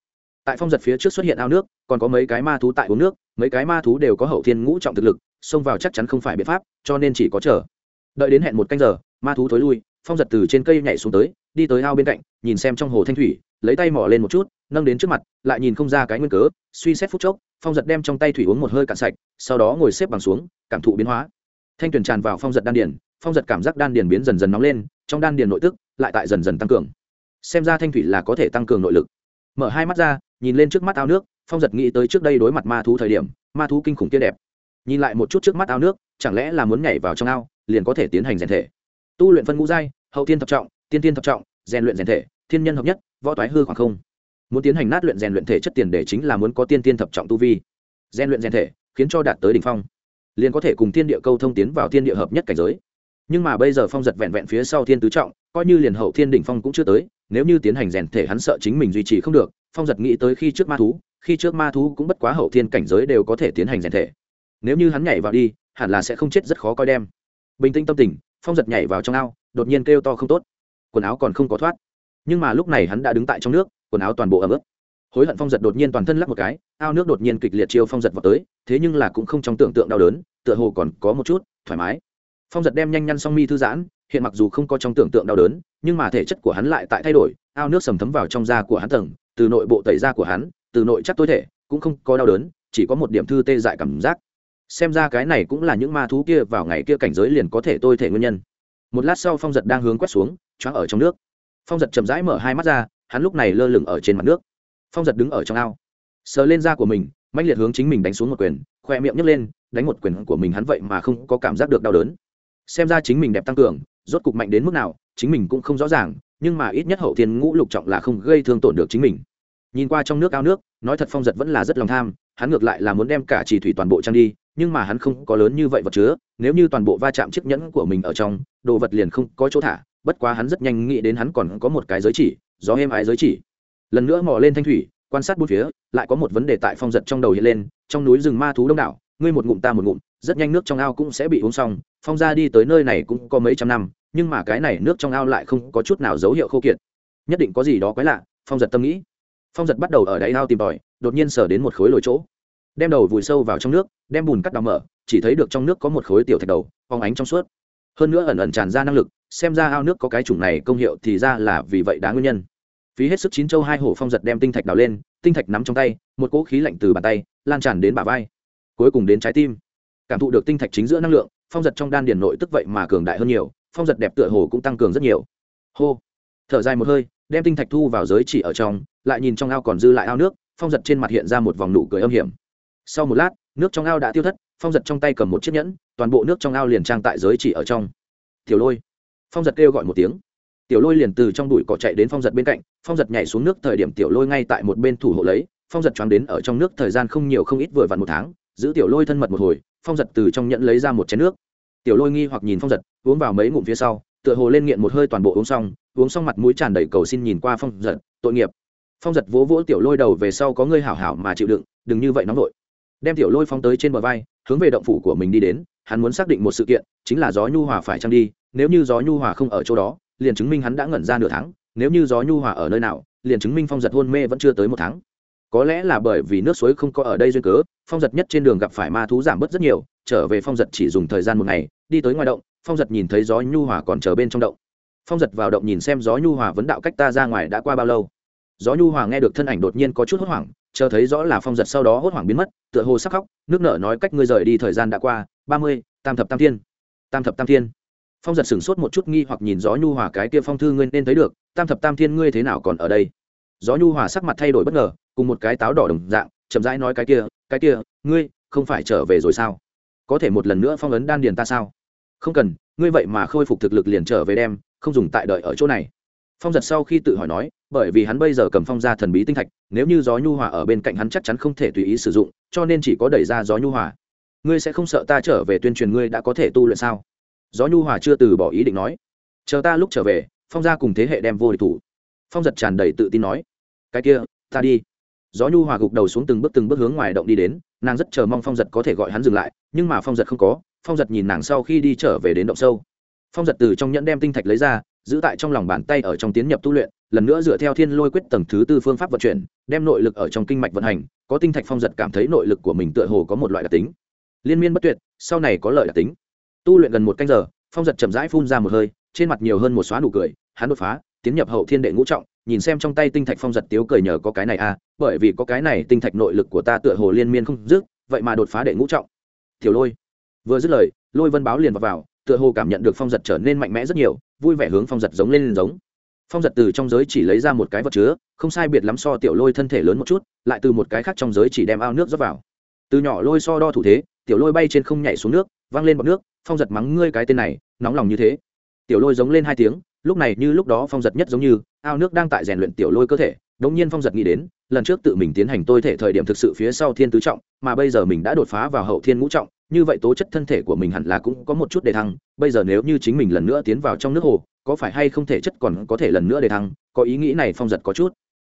Tại phong giật phía trước xuất hiện ao nước, còn có mấy cái ma thú tại uống nước, mấy cái ma thú đều có hậu thiên ngũ trọng thực lực, xông vào chắc chắn không phải biện pháp, cho nên chỉ có chờ. Đợi đến hẹn một canh giờ, ma thú thối lui, phong giật từ trên cây nhảy xuống tới đi tới ao bên cạnh, nhìn xem trong hồ thanh thủy, lấy tay mỏ lên một chút, nâng đến trước mặt, lại nhìn không ra cái nguyên cớ, suy xét phút chốc, phong giật đem trong tay thủy uống một hơi cạn sạch, sau đó ngồi xếp bằng xuống, cảm thụ biến hóa. Thanh tuyền tràn vào phong giật đan điền, phong giật cảm giác đan điền biến dần dần nóng lên, trong đan điền nội tức lại tại dần dần tăng cường. Xem ra thanh thủy là có thể tăng cường nội lực. Mở hai mắt ra, nhìn lên trước mắt ao nước, phong giật nghĩ tới trước đây đối mặt ma thú thời điểm, ma thú kinh khủng kia đẹp. Nhìn lại một chút trước mắt ao nước, chẳng lẽ là muốn nhảy vào trong ao, liền có thể tiến hành rèn thể. Tu luyện phân ngũ giai, hậu tiên thập trọng tiên tiên thập trọng, rèn luyện rèn thể, thiên nhân hợp nhất, võ toái hư khoảng không. Muốn tiến hành nát luyện rèn luyện thể chất tiền để chính là muốn có tiên tiên thập trọng tu vi. Rèn luyện rèn thể, khiến cho đạt tới đỉnh phong. Liền có thể cùng thiên địa câu thông tiến vào thiên địa hợp nhất cảnh giới. Nhưng mà bây giờ phong giật vẹn vẹn phía sau thiên tứ trọng, coi như liền hậu thiên đỉnh phong cũng chưa tới, nếu như tiến hành rèn thể hắn sợ chính mình duy trì không được, phong giật nghĩ tới khi trước ma thú, khi trước ma thú cũng bất quá hậu thiên cảnh giới đều có thể tiến hành rèn thể. Nếu như hắn nhảy vào đi, hẳn là sẽ không chết rất khó coi đem. Bình tĩnh tâm tình, phong giật nhảy vào trong ao, đột nhiên kêu to không tốt quần áo còn không có thoát. Nhưng mà lúc này hắn đã đứng tại trong nước, quần áo toàn bộ ấm ướt. Hối hận phong giật đột nhiên toàn thân lắc một cái, ao nước đột nhiên kịch liệt chiêu phong giật vào tới, thế nhưng là cũng không trong tưởng tượng đau đớn, tựa hồ còn có một chút thoải mái. Phong giật đem nhanh nhăn song mi thư giãn, hiện mặc dù không có trong tưởng tượng đau đớn, nhưng mà thể chất của hắn lại tại thay đổi, ao nước sầm thấm vào trong da của hắn tầng, từ nội bộ tẩy da của hắn, từ nội chắc tối thể, cũng không có đau đớn, chỉ có một điểm thư tê dại cảm giác. Xem ra cái này cũng là những ma thú kia vào ngày kia cảnh giới liền có thể tôi thể nguyên nhân. Một lát sau phong giật đang hướng quét xuống choáng ở trong nước. Phong giật chậm rãi mở hai mắt ra, hắn lúc này lơ lửng ở trên mặt nước. Phong giật đứng ở trong ao. Sờ lên da của mình mạnh liệt hướng chính mình đánh xuống một quyền, khoe miệng nhấc lên, đánh một quyền của mình hắn vậy mà không có cảm giác được đau đớn. Xem ra chính mình đẹp tăng cường, rốt cục mạnh đến mức nào, chính mình cũng không rõ ràng, nhưng mà ít nhất hậu thiên ngũ lục trọng là không gây thương tổn được chính mình. Nhìn qua trong nước ao nước, nói thật phong giật vẫn là rất lòng tham, hắn ngược lại là muốn đem cả trì thủy toàn bộ trang đi, nhưng mà hắn không có lớn như vậy vật chứa, nếu như toàn bộ va chạm chiếc nhẫn của mình ở trong, đồ vật liền không có chỗ thả bất quá hắn rất nhanh nghĩ đến hắn còn có một cái giới chỉ, gió êm ái giới chỉ. Lần nữa mò lên thanh thủy, quan sát bốn phía, lại có một vấn đề tại phong giật trong đầu hiện lên, trong núi rừng ma thú đông đảo, ngươi một ngụm ta một ngụm, rất nhanh nước trong ao cũng sẽ bị uống xong, phong ra đi tới nơi này cũng có mấy trăm năm, nhưng mà cái này nước trong ao lại không có chút nào dấu hiệu khô kiệt. Nhất định có gì đó quái lạ, phong giật tâm nghĩ. Phong giật bắt đầu ở đáy ao tìm tòi, đột nhiên sờ đến một khối lồi chỗ. Đem đầu vùi sâu vào trong nước, đem bùn cắt đào mở, chỉ thấy được trong nước có một khối tiểu thạch đầu, phóng ánh trong suốt. Hơn nữa ẩn ẩn tràn ra năng lực xem ra ao nước có cái chủng này công hiệu thì ra là vì vậy đáng nguyên nhân. Phí hết sức chín châu hai hổ phong giật đem tinh thạch đào lên, tinh thạch nắm trong tay, một cỗ khí lạnh từ bàn tay, lan tràn đến bả vai. Cuối cùng đến trái tim. Cảm thụ được tinh thạch chính giữa năng lượng, phong giật trong đan điền nội tức vậy mà cường đại hơn nhiều, phong giật đẹp tựa hồ cũng tăng cường rất nhiều. Hô. Thở dài một hơi, đem tinh thạch thu vào giới chỉ ở trong, lại nhìn trong ao còn dư lại ao nước, phong giật trên mặt hiện ra một vòng nụ cười âm hiểm. Sau một lát, nước trong ao đã tiêu thất, phong giật trong tay cầm một chiếc nhẫn, toàn bộ nước trong ao liền trang tại giới chỉ ở trong. Tiểu lôi phong giật kêu gọi một tiếng. Tiểu lôi liền từ trong bụi cỏ chạy đến phong giật bên cạnh, phong giật nhảy xuống nước thời điểm tiểu lôi ngay tại một bên thủ hộ lấy, phong giật choáng đến ở trong nước thời gian không nhiều không ít vừa vặn một tháng, giữ tiểu lôi thân mật một hồi, phong giật từ trong nhẫn lấy ra một chén nước. Tiểu lôi nghi hoặc nhìn phong giật, uống vào mấy ngụm phía sau, tựa hồ lên nghiện một hơi toàn bộ uống xong uống xong mặt mũi tràn đầy cầu xin nhìn qua phong giật, tội nghiệp. Phong giật vỗ vỗ tiểu lôi đầu về sau có ngươi hảo hảo mà chịu đựng, đừng như vậy nóng vội. Đem tiểu lôi phóng tới trên bờ vai, hướng về động phủ của mình đi đến, hắn muốn xác định một sự kiện, chính là gió nhu hòa phải trăng đi nếu như gió nhu hòa không ở chỗ đó, liền chứng minh hắn đã ngẩn ra nửa tháng, nếu như gió nhu hòa ở nơi nào, liền chứng minh phong giật hôn mê vẫn chưa tới một tháng. Có lẽ là bởi vì nước suối không có ở đây duyên cớ, phong giật nhất trên đường gặp phải ma thú giảm bớt rất nhiều, trở về phong giật chỉ dùng thời gian một ngày, đi tới ngoài động, phong giật nhìn thấy gió nhu hòa còn chờ bên trong động. Phong giật vào động nhìn xem gió nhu hòa vấn đạo cách ta ra ngoài đã qua bao lâu. Gió nhu hòa nghe được thân ảnh đột nhiên có chút hốt hoảng, chờ thấy rõ là phong giật sau đó hốt hoảng biến mất, tựa hồ sắc khóc, nước nở nói cách ngươi rời đi thời gian đã qua, ba mươi, tam thập tam thiên. Tam thập tam thiên phong giật sửng sốt một chút nghi hoặc nhìn gió nhu hòa cái kia phong thư ngươi nên thấy được, tam thập tam thiên ngươi thế nào còn ở đây? Gió nhu hòa sắc mặt thay đổi bất ngờ, cùng một cái táo đỏ đồng dạng, chậm rãi nói cái kia cái kia, ngươi, không phải trở về rồi sao? Có thể một lần nữa phong ấn đan điền ta sao? Không cần, ngươi vậy mà khôi phục thực lực liền trở về đem, không dùng tại đợi ở chỗ này. Phong giật sau khi tự hỏi nói, bởi vì hắn bây giờ cầm phong ra thần bí tinh thạch, nếu như gió nhu hòa ở bên cạnh hắn chắc chắn không thể tùy ý sử dụng, cho nên chỉ có đẩy ra gió nhu hòa. Ngươi sẽ không sợ ta trở về tuyên truyền ngươi đã có thể tu luyện sao? Gió nhu hòa chưa từ bỏ ý định nói. Chờ ta lúc trở về, phong gia cùng thế hệ đem vô địch thủ. Phong giật tràn đầy tự tin nói. Cái kia, ta đi. Gió nhu hòa gục đầu xuống từng bước từng bước hướng ngoài động đi đến, nàng rất chờ mong phong giật có thể gọi hắn dừng lại, nhưng mà phong giật không có, phong giật nhìn nàng sau khi đi trở về đến động sâu. Phong giật từ trong nhẫn đem tinh thạch lấy ra, giữ tại trong lòng bàn tay ở trong tiến nhập tu luyện, lần nữa dựa theo thiên lôi quyết tầng thứ tư phương pháp vận chuyển, đem nội lực ở trong kinh mạch vận hành, có tinh thạch phong giật cảm thấy nội lực của mình tựa hồ có một loại đặc tính. Liên miên bất tuyệt, sau này có lợi đặc tính tu luyện gần một canh giờ phong giật chậm rãi phun ra một hơi trên mặt nhiều hơn một xóa nụ cười hắn đột phá tiến nhập hậu thiên đệ ngũ trọng nhìn xem trong tay tinh thạch phong giật tiếu cười nhờ có cái này à bởi vì có cái này tinh thạch nội lực của ta tựa hồ liên miên không dứt vậy mà đột phá đệ ngũ trọng. Tiểu lôi vừa dứt lời lôi vân báo liền vào, vào tựa hồ cảm nhận được phong giật trở nên mạnh mẽ rất nhiều vui vẻ hướng phong giật giống lên giống. Phong giật từ trong giới chỉ lấy ra một cái vật chứa không sai biệt lắm so tiểu lôi thân thể lớn một chút lại từ một cái khác trong giới chỉ đem ao nước rót vào. Từ nhỏ lôi so đo thủ thế tiểu lôi bay trên không nhảy xuống nước văng lên bọc nước phong giật mắng ngươi cái tên này, nóng lòng như thế. Tiểu lôi giống lên hai tiếng, lúc này như lúc đó phong giật nhất giống như, ao nước đang tại rèn luyện tiểu lôi cơ thể đống nhiên phong giật nghĩ đến, lần trước tự mình tiến hành tôi thể thời điểm thực sự phía sau thiên tứ trọng, mà bây giờ mình đã đột phá vào hậu thiên ngũ trọng, như vậy tố chất thân thể của mình hẳn là cũng có một chút đề thăng, bây giờ nếu như chính mình lần nữa tiến vào trong nước hồ, có phải hay không thể chất còn có thể lần nữa đề thăng, có ý nghĩ này phong giật có chút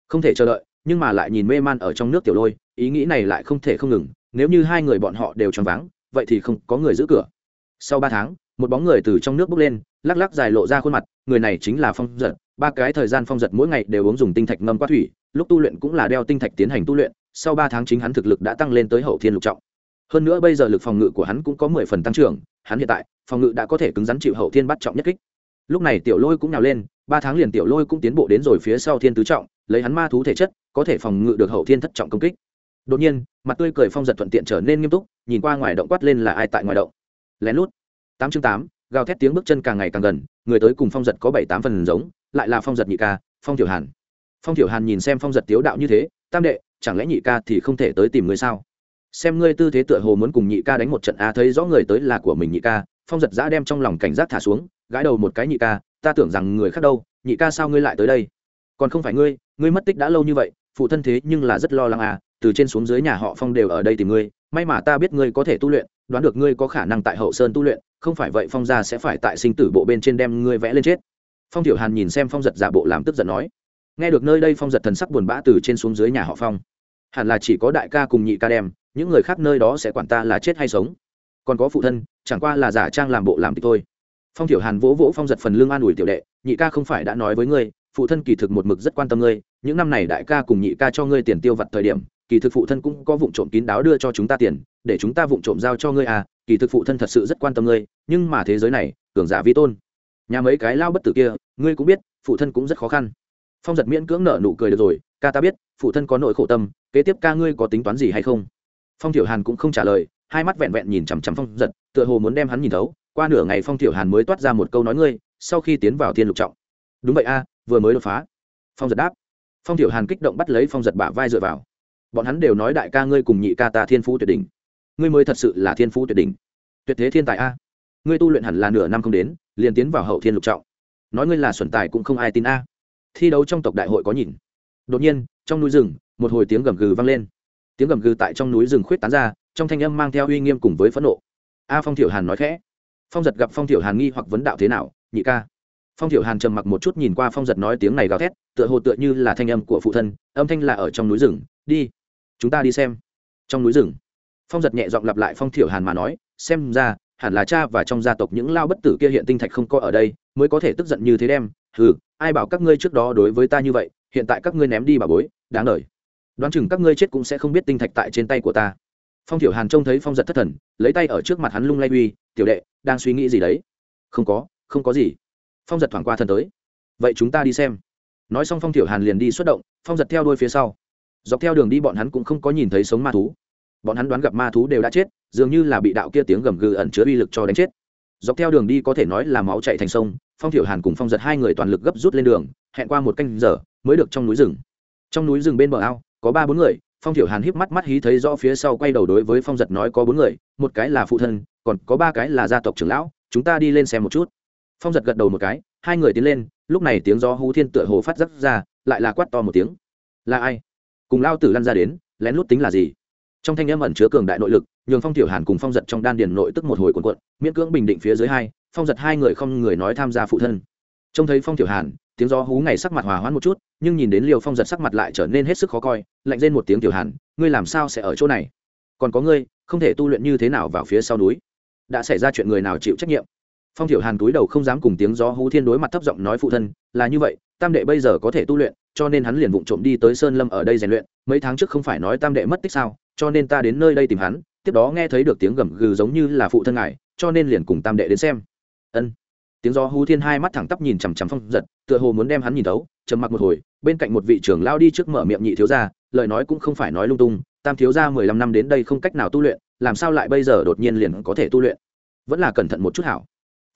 không thể chờ đợi, nhưng mà lại nhìn mê man ở trong nước tiểu lôi, ý nghĩ này lại không thể không ngừng, nếu như hai người bọn họ đều choáng váng, vậy thì không có người giữ cửa sau ba tháng, một bóng người từ trong nước bước lên, lắc lắc dài lộ ra khuôn mặt, người này chính là phong giật. Ba cái thời gian phong giật mỗi ngày đều uống dùng tinh thạch ngâm qua thủy, lúc tu luyện cũng là đeo tinh thạch tiến hành tu luyện, sau ba tháng chính hắn thực lực đã tăng lên tới hậu thiên lục trọng. Hơn nữa bây giờ lực phòng ngự của hắn cũng có mười phần tăng trưởng, hắn hiện tại, phòng ngự đã có thể cứng rắn chịu hậu thiên bắt trọng nhất kích. Lúc này tiểu lôi cũng nhào lên, ba tháng liền tiểu lôi cũng tiến bộ đến rồi phía sau thiên tứ trọng, lấy hắn ma thú thể chất, có thể phòng ngự được hậu thiên thất trọng công kích. Đột nhiên, mặt tươi cười phong giật thuận tiện trở nên nghiêm túc, nhìn qua ngoài động quát lên là ai tại ngoài động lén lút. Tám chương tám, gào thét tiếng bước chân càng ngày càng gần, người tới cùng phong giật có bảy tám phần giống, lại là phong giật nhị ca, phong tiểu hàn. Phong tiểu hàn nhìn xem phong giật tiếu đạo như thế, tam đệ, chẳng lẽ nhị ca thì không thể tới tìm người sao? Xem ngươi tư thế tựa hồ muốn cùng nhị ca đánh một trận a thấy rõ người tới là của mình nhị ca, phong giật giã đem trong lòng cảnh giác thả xuống, gãi đầu một cái nhị ca, ta tưởng rằng người khác đâu, nhị ca sao ngươi lại tới đây? Còn không phải ngươi ngươi mất tích đã lâu như vậy, phụ thân thế nhưng là rất lo lắng à từ trên xuống dưới nhà họ phong đều ở đây tìm ngươi, may mà ta biết ngươi có thể tu luyện, đoán được ngươi có khả năng tại hậu sơn tu luyện, không phải vậy phong gia sẽ phải tại sinh tử bộ bên trên đem ngươi vẽ lên chết. Phong tiểu hàn nhìn xem phong giật giả bộ làm tức giận nói. Nghe được nơi đây phong giật thần sắc buồn bã từ trên xuống dưới nhà họ phong. Hẳn là chỉ có đại ca cùng nhị ca đem, những người khác nơi đó sẽ quản ta là chết hay sống. Còn có phụ thân, chẳng qua là giả trang làm bộ làm tịch thôi. Phong tiểu hàn vỗ vỗ phong giật phần lương an ủi tiểu đệ, nhị ca không phải đã nói với ngươi, phụ thân kỳ thực một mực rất quan tâm ngươi, những năm này đại ca cùng nhị ca cho ngươi tiền tiêu vặt thời điểm kỳ thực phụ thân cũng có vụ trộm kín đáo đưa cho chúng ta tiền, để chúng ta vụ trộm giao cho ngươi à kỳ thực phụ thân thật sự rất quan tâm ngươi, nhưng mà thế giới này, cường giả vi tôn. Nhà mấy cái lao bất tử kia, ngươi cũng biết, phụ thân cũng rất khó khăn. Phong giật miễn cưỡng nợ nụ cười được rồi, ca ta biết, phụ thân có nỗi khổ tâm, kế tiếp ca ngươi có tính toán gì hay không? Phong tiểu hàn cũng không trả lời, hai mắt vẹn vẹn nhìn chằm chằm phong giật, tựa hồ muốn đem hắn nhìn thấu. Qua nửa ngày phong tiểu hàn mới toát ra một câu nói ngươi, sau khi tiến vào thiên lục trọng. Đúng vậy a, vừa mới đột phá. Phong giật đáp. Phong tiểu hàn kích động bắt lấy phong giật bả vai dựa vào bọn hắn đều nói đại ca ngươi cùng nhị ca ta thiên phú tuyệt đỉnh. Ngươi mới thật sự là thiên phú tuyệt đỉnh. Tuyệt thế thiên tài a. Ngươi tu luyện hẳn là nửa năm không đến, liền tiến vào hậu thiên lục trọng. Nói ngươi là xuẩn tài cũng không ai tin a. Thi đấu trong tộc đại hội có nhìn. Đột nhiên, trong núi rừng, một hồi tiếng gầm gừ vang lên. Tiếng gầm gừ tại trong núi rừng khuyết tán ra, trong thanh âm mang theo uy nghiêm cùng với phẫn nộ. A phong thiểu hàn nói khẽ. Phong giật gặp phong thiểu hàn nghi hoặc vấn đạo thế nào, nhị ca? Phong thiểu hàn trầm mặc một chút nhìn qua phong giật nói tiếng này gào thét, tựa hồ tựa như là thanh âm của phụ thân, âm thanh là ở trong núi rừng, đi chúng ta đi xem. Trong núi rừng, phong giật nhẹ giọng lặp lại phong thiểu hàn mà nói, xem ra, hẳn là cha và trong gia tộc những lao bất tử kia hiện tinh thạch không có ở đây, mới có thể tức giận như thế đem. Ừ ai bảo các ngươi trước đó đối với ta như vậy, hiện tại các ngươi ném đi bà bối, đáng lời đoán chừng các ngươi chết cũng sẽ không biết tinh thạch tại trên tay của ta. Phong thiểu hàn trông thấy phong giật thất thần, lấy tay ở trước mặt hắn lung lay uy, tiểu đệ, đang suy nghĩ gì đấy? Không có không có gì. Phong giật thoảng qua thần tới. Vậy chúng ta đi xem. Nói xong phong thiểu hàn liền đi xuất động, phong giật theo đuôi phía sau dọc theo đường đi bọn hắn cũng không có nhìn thấy sống ma thú. Bọn hắn đoán gặp ma thú đều đã chết, dường như là bị đạo kia tiếng gầm gừ ẩn chứa uy lực cho đánh chết. Dọc theo đường đi có thể nói là máu chạy thành sông, phong thiểu hàn cùng phong giật hai người toàn lực gấp rút lên đường, hẹn qua một canh giờ, mới được trong núi rừng. Trong núi rừng bên bờ ao, có ba bốn người, phong thiểu hàn híp mắt mắt hí thấy rõ phía sau quay đầu đối với phong giật nói có bốn người, một cái là phụ thân, còn có ba cái là gia tộc trưởng lão, chúng ta đi lên xem một chút. Phong giật gật đầu một cái, hai người tiến lên, lúc này tiếng gió hú thiên tựa hồ phát dắt ra, lại là quát to một tiếng. Là ai? Cùng lao tử lăn ra đến, lén lút tính là gì? Trong thanh âm ẩn chứa cường đại nội lực, nhường phong tiểu hàn cùng phong giật trong đan điền nội tức một hồi cuộn cuộn, miễn cưỡng bình định phía dưới hai, phong giật hai người không người nói tham gia phụ thân. Trông thấy phong tiểu hàn, tiếng gió hú ngày sắc mặt hòa hoãn một chút, nhưng nhìn đến liều phong giật sắc mặt lại trở nên hết sức khó coi, lạnh lên một tiếng tiểu hàn, ngươi làm sao sẽ ở chỗ này? Còn có ngươi, không thể tu luyện như thế nào vào phía sau núi? Đã xảy ra chuyện người nào chịu trách nhiệm? Phong tiểu hàn túi đầu không dám cùng tiếng gió hú thiên đối mặt thấp giọng nói phụ thân, là như vậy, tam đệ bây giờ có thể tu luyện cho nên hắn liền vụng trộm đi tới sơn lâm ở đây rèn luyện, mấy tháng trước không phải nói tam đệ mất tích sao, cho nên ta đến nơi đây tìm hắn, tiếp đó nghe thấy được tiếng gầm gừ giống như là phụ thân ngài, cho nên liền cùng tam đệ đến xem. Ân. Tiếng gió hú thiên hai mắt thẳng tắp nhìn chằm chằm phong giật, tựa hồ muốn đem hắn nhìn thấu, trầm mặc một hồi, bên cạnh một vị trưởng lao đi trước mở miệng nhị thiếu gia, lời nói cũng không phải nói lung tung, tam thiếu gia mười lăm năm đến đây không cách nào tu luyện, làm sao lại bây giờ đột nhiên liền có thể tu luyện? Vẫn là cẩn thận một chút hảo.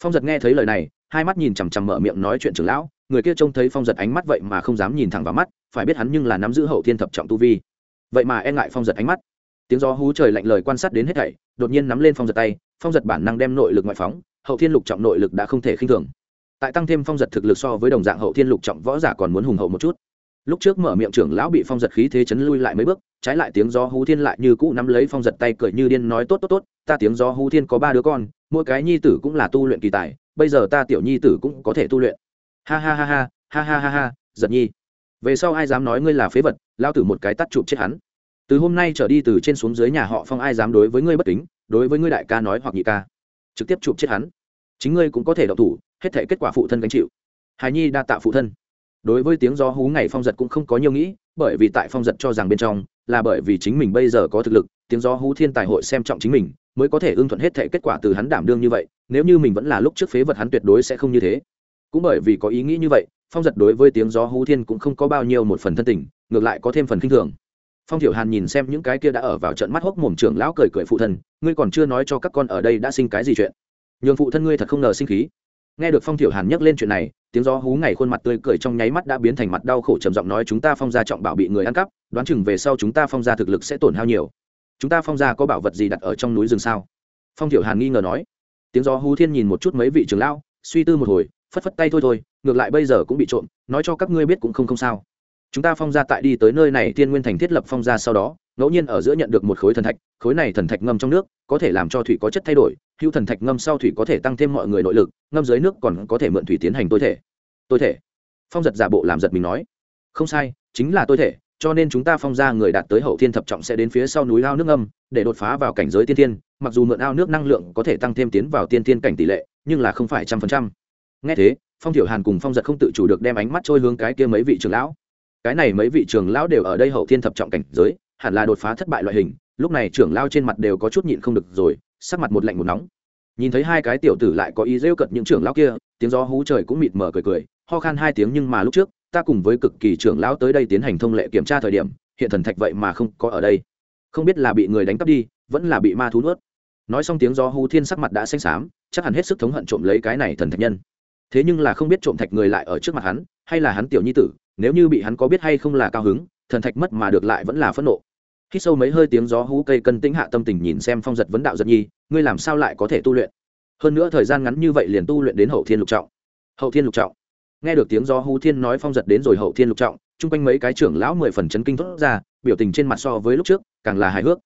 Phong giật nghe thấy lời này hai mắt nhìn chằm chằm mở miệng nói chuyện trưởng lão, người kia trông thấy phong giật ánh mắt vậy mà không dám nhìn thẳng vào mắt, phải biết hắn nhưng là nắm giữ hậu thiên thập trọng tu vi. Vậy mà e ngại phong giật ánh mắt. Tiếng gió hú trời lạnh lời quan sát đến hết thảy, đột nhiên nắm lên phong giật tay, phong giật bản năng đem nội lực ngoại phóng, hậu thiên lục trọng nội lực đã không thể khinh thường. Tại tăng thêm phong giật thực lực so với đồng dạng hậu thiên lục trọng võ giả còn muốn hùng hậu một chút. Lúc trước mở miệng trưởng lão bị phong giật khí thế chấn lui lại mấy bước, trái lại tiếng gió hú thiên lại như cũ nắm lấy phong giật tay cười như điên nói, tốt tốt tốt, ta tiếng gió hú thiên có ba đứa con, mỗi cái nhi tử cũng là tu luyện kỳ tài bây giờ ta tiểu nhi tử cũng có thể tu luyện. Ha ha ha ha ha ha ha ha, giật nhi. Về sau ai dám nói ngươi là phế vật, lao tử một cái tắt chụp chết hắn. Từ hôm nay trở đi từ trên xuống dưới nhà họ phong ai dám đối với ngươi bất kính, đối với ngươi đại ca nói hoặc nhị ca. Trực tiếp chụp chết hắn. Chính ngươi cũng có thể đậu thủ, hết thể kết quả phụ thân gánh chịu. Hài nhi đa tạ phụ thân. Đối với tiếng gió hú ngày phong giật cũng không có nhiều nghĩ bởi vì tại phong giật cho rằng bên trong là bởi vì chính mình bây giờ có thực lực, tiếng gió hú thiên tài hội xem trọng chính mình, mới có thể ưng thuận hết thể kết quả từ hắn đảm đương như vậy, nếu như mình vẫn là lúc trước phế vật hắn tuyệt đối sẽ không như thế. Cũng bởi vì có ý nghĩ như vậy, phong giật đối với tiếng gió hú thiên cũng không có bao nhiêu một phần thân tình, ngược lại có thêm phần k i n h thường. Phong thiểu hàn nhìn xem những cái kia đã ở vào trận mắt hốc mồm trưởng lão cười cười phụ thân, ngươi còn chưa nói cho các con ở đây đã sinh cái gì chuyện? Nhường phụ thân ngươi thật không ngờ sinh khí nghe được phong thiểu hàn nhắc lên chuyện này, tiếng gió hú ngày khuôn mặt tươi cười trong nháy mắt đã biến thành mặt đau khổ trầm giọng nói, chúng ta phong gia trọng bảo bị người ăn cắp, đoán chừng về sau chúng ta phong gia thực lực sẽ tổn hao nhiều. Chúng ta phong gia có bảo vật gì đặt ở trong núi rừng sao? Phong thiểu hàn nghi ngờ nói. Tiếng gió hú thiên nhìn một chút mấy vị trưởng lão, suy tư một hồi, phất phất tay thôi thôi, ngược lại bây giờ cũng bị trộm, nói cho các ngươi biết cũng không không sao. Chúng ta phong gia tại đi tới nơi này tiên nguyên thành thiết lập phong gia sau đó ngẫu nhiên ở giữa nhận được một khối thần thạch, khối này thần thạch ngâm trong nước, có thể làm cho thủy có chất thay đổi, hữu thần thạch ngâm sau thủy có thể tăng thêm mọi người nội lực, ngâm dưới nước còn có thể mượn thủy tiến hành tối thể. Tối thể. Phong giật giả bộ làm giật mình nói. Không sai, chính là tối thể, cho nên chúng ta phong ra người đạt tới hậu thiên thập trọng sẽ đến phía sau núi ao nước ngâm, để đột phá vào cảnh giới tiên thiên, mặc dù mượn ao nước năng lượng có thể tăng thêm tiến vào tiên thiên cảnh tỷ lệ, nhưng là không phải trăm phần trăm. Nghe thế, phong thiểu hàn cùng phong giật không tự chủ được đem ánh mắt trôi hướng cái kia mấy vị trưởng lão. Cái này mấy vị trưởng lão đều ở đây hậu thiên thập trọng cảnh giới hẳn là đột phá thất bại loại hình, lúc này trưởng lao trên mặt đều có chút nhịn không được rồi, sắc mặt một lạnh một nóng. Nhìn thấy hai cái tiểu tử lại có ý rêu cận những trưởng lão kia, tiếng gió hú trời cũng mịt mờ cười cười, ho khan hai tiếng nhưng mà lúc trước, ta cùng với cực kỳ trưởng lão tới đây tiến hành thông lệ kiểm tra thời điểm, hiện thần thạch vậy mà không có ở đây. Không biết là bị người đánh cắp đi, vẫn là bị ma thú nuốt. Nói xong tiếng gió hú thiên sắc mặt đã xanh xám, chắc hẳn hết sức thống hận trộm lấy cái này thần thạch nhân. Thế nhưng là không biết trộm thạch người lại ở trước mặt hắn, hay là hắn tiểu nhi tử, nếu như bị hắn có biết hay không là cao hứng, thần thạch mất mà được lại vẫn là phẫn nộ khi sâu mấy hơi tiếng gió hú cây cân tĩnh hạ tâm tình nhìn xem phong giật vấn đạo giật nhi, ngươi làm sao lại có thể tu luyện? Hơn nữa thời gian ngắn như vậy liền tu luyện đến hậu thiên lục trọng. Hậu thiên lục trọng. Nghe được tiếng gió hú thiên nói phong giật đến rồi hậu thiên lục trọng, chung quanh mấy cái trưởng lão mười phần chấn kinh thốt ra, biểu tình trên mặt so với lúc trước, càng là hài hước.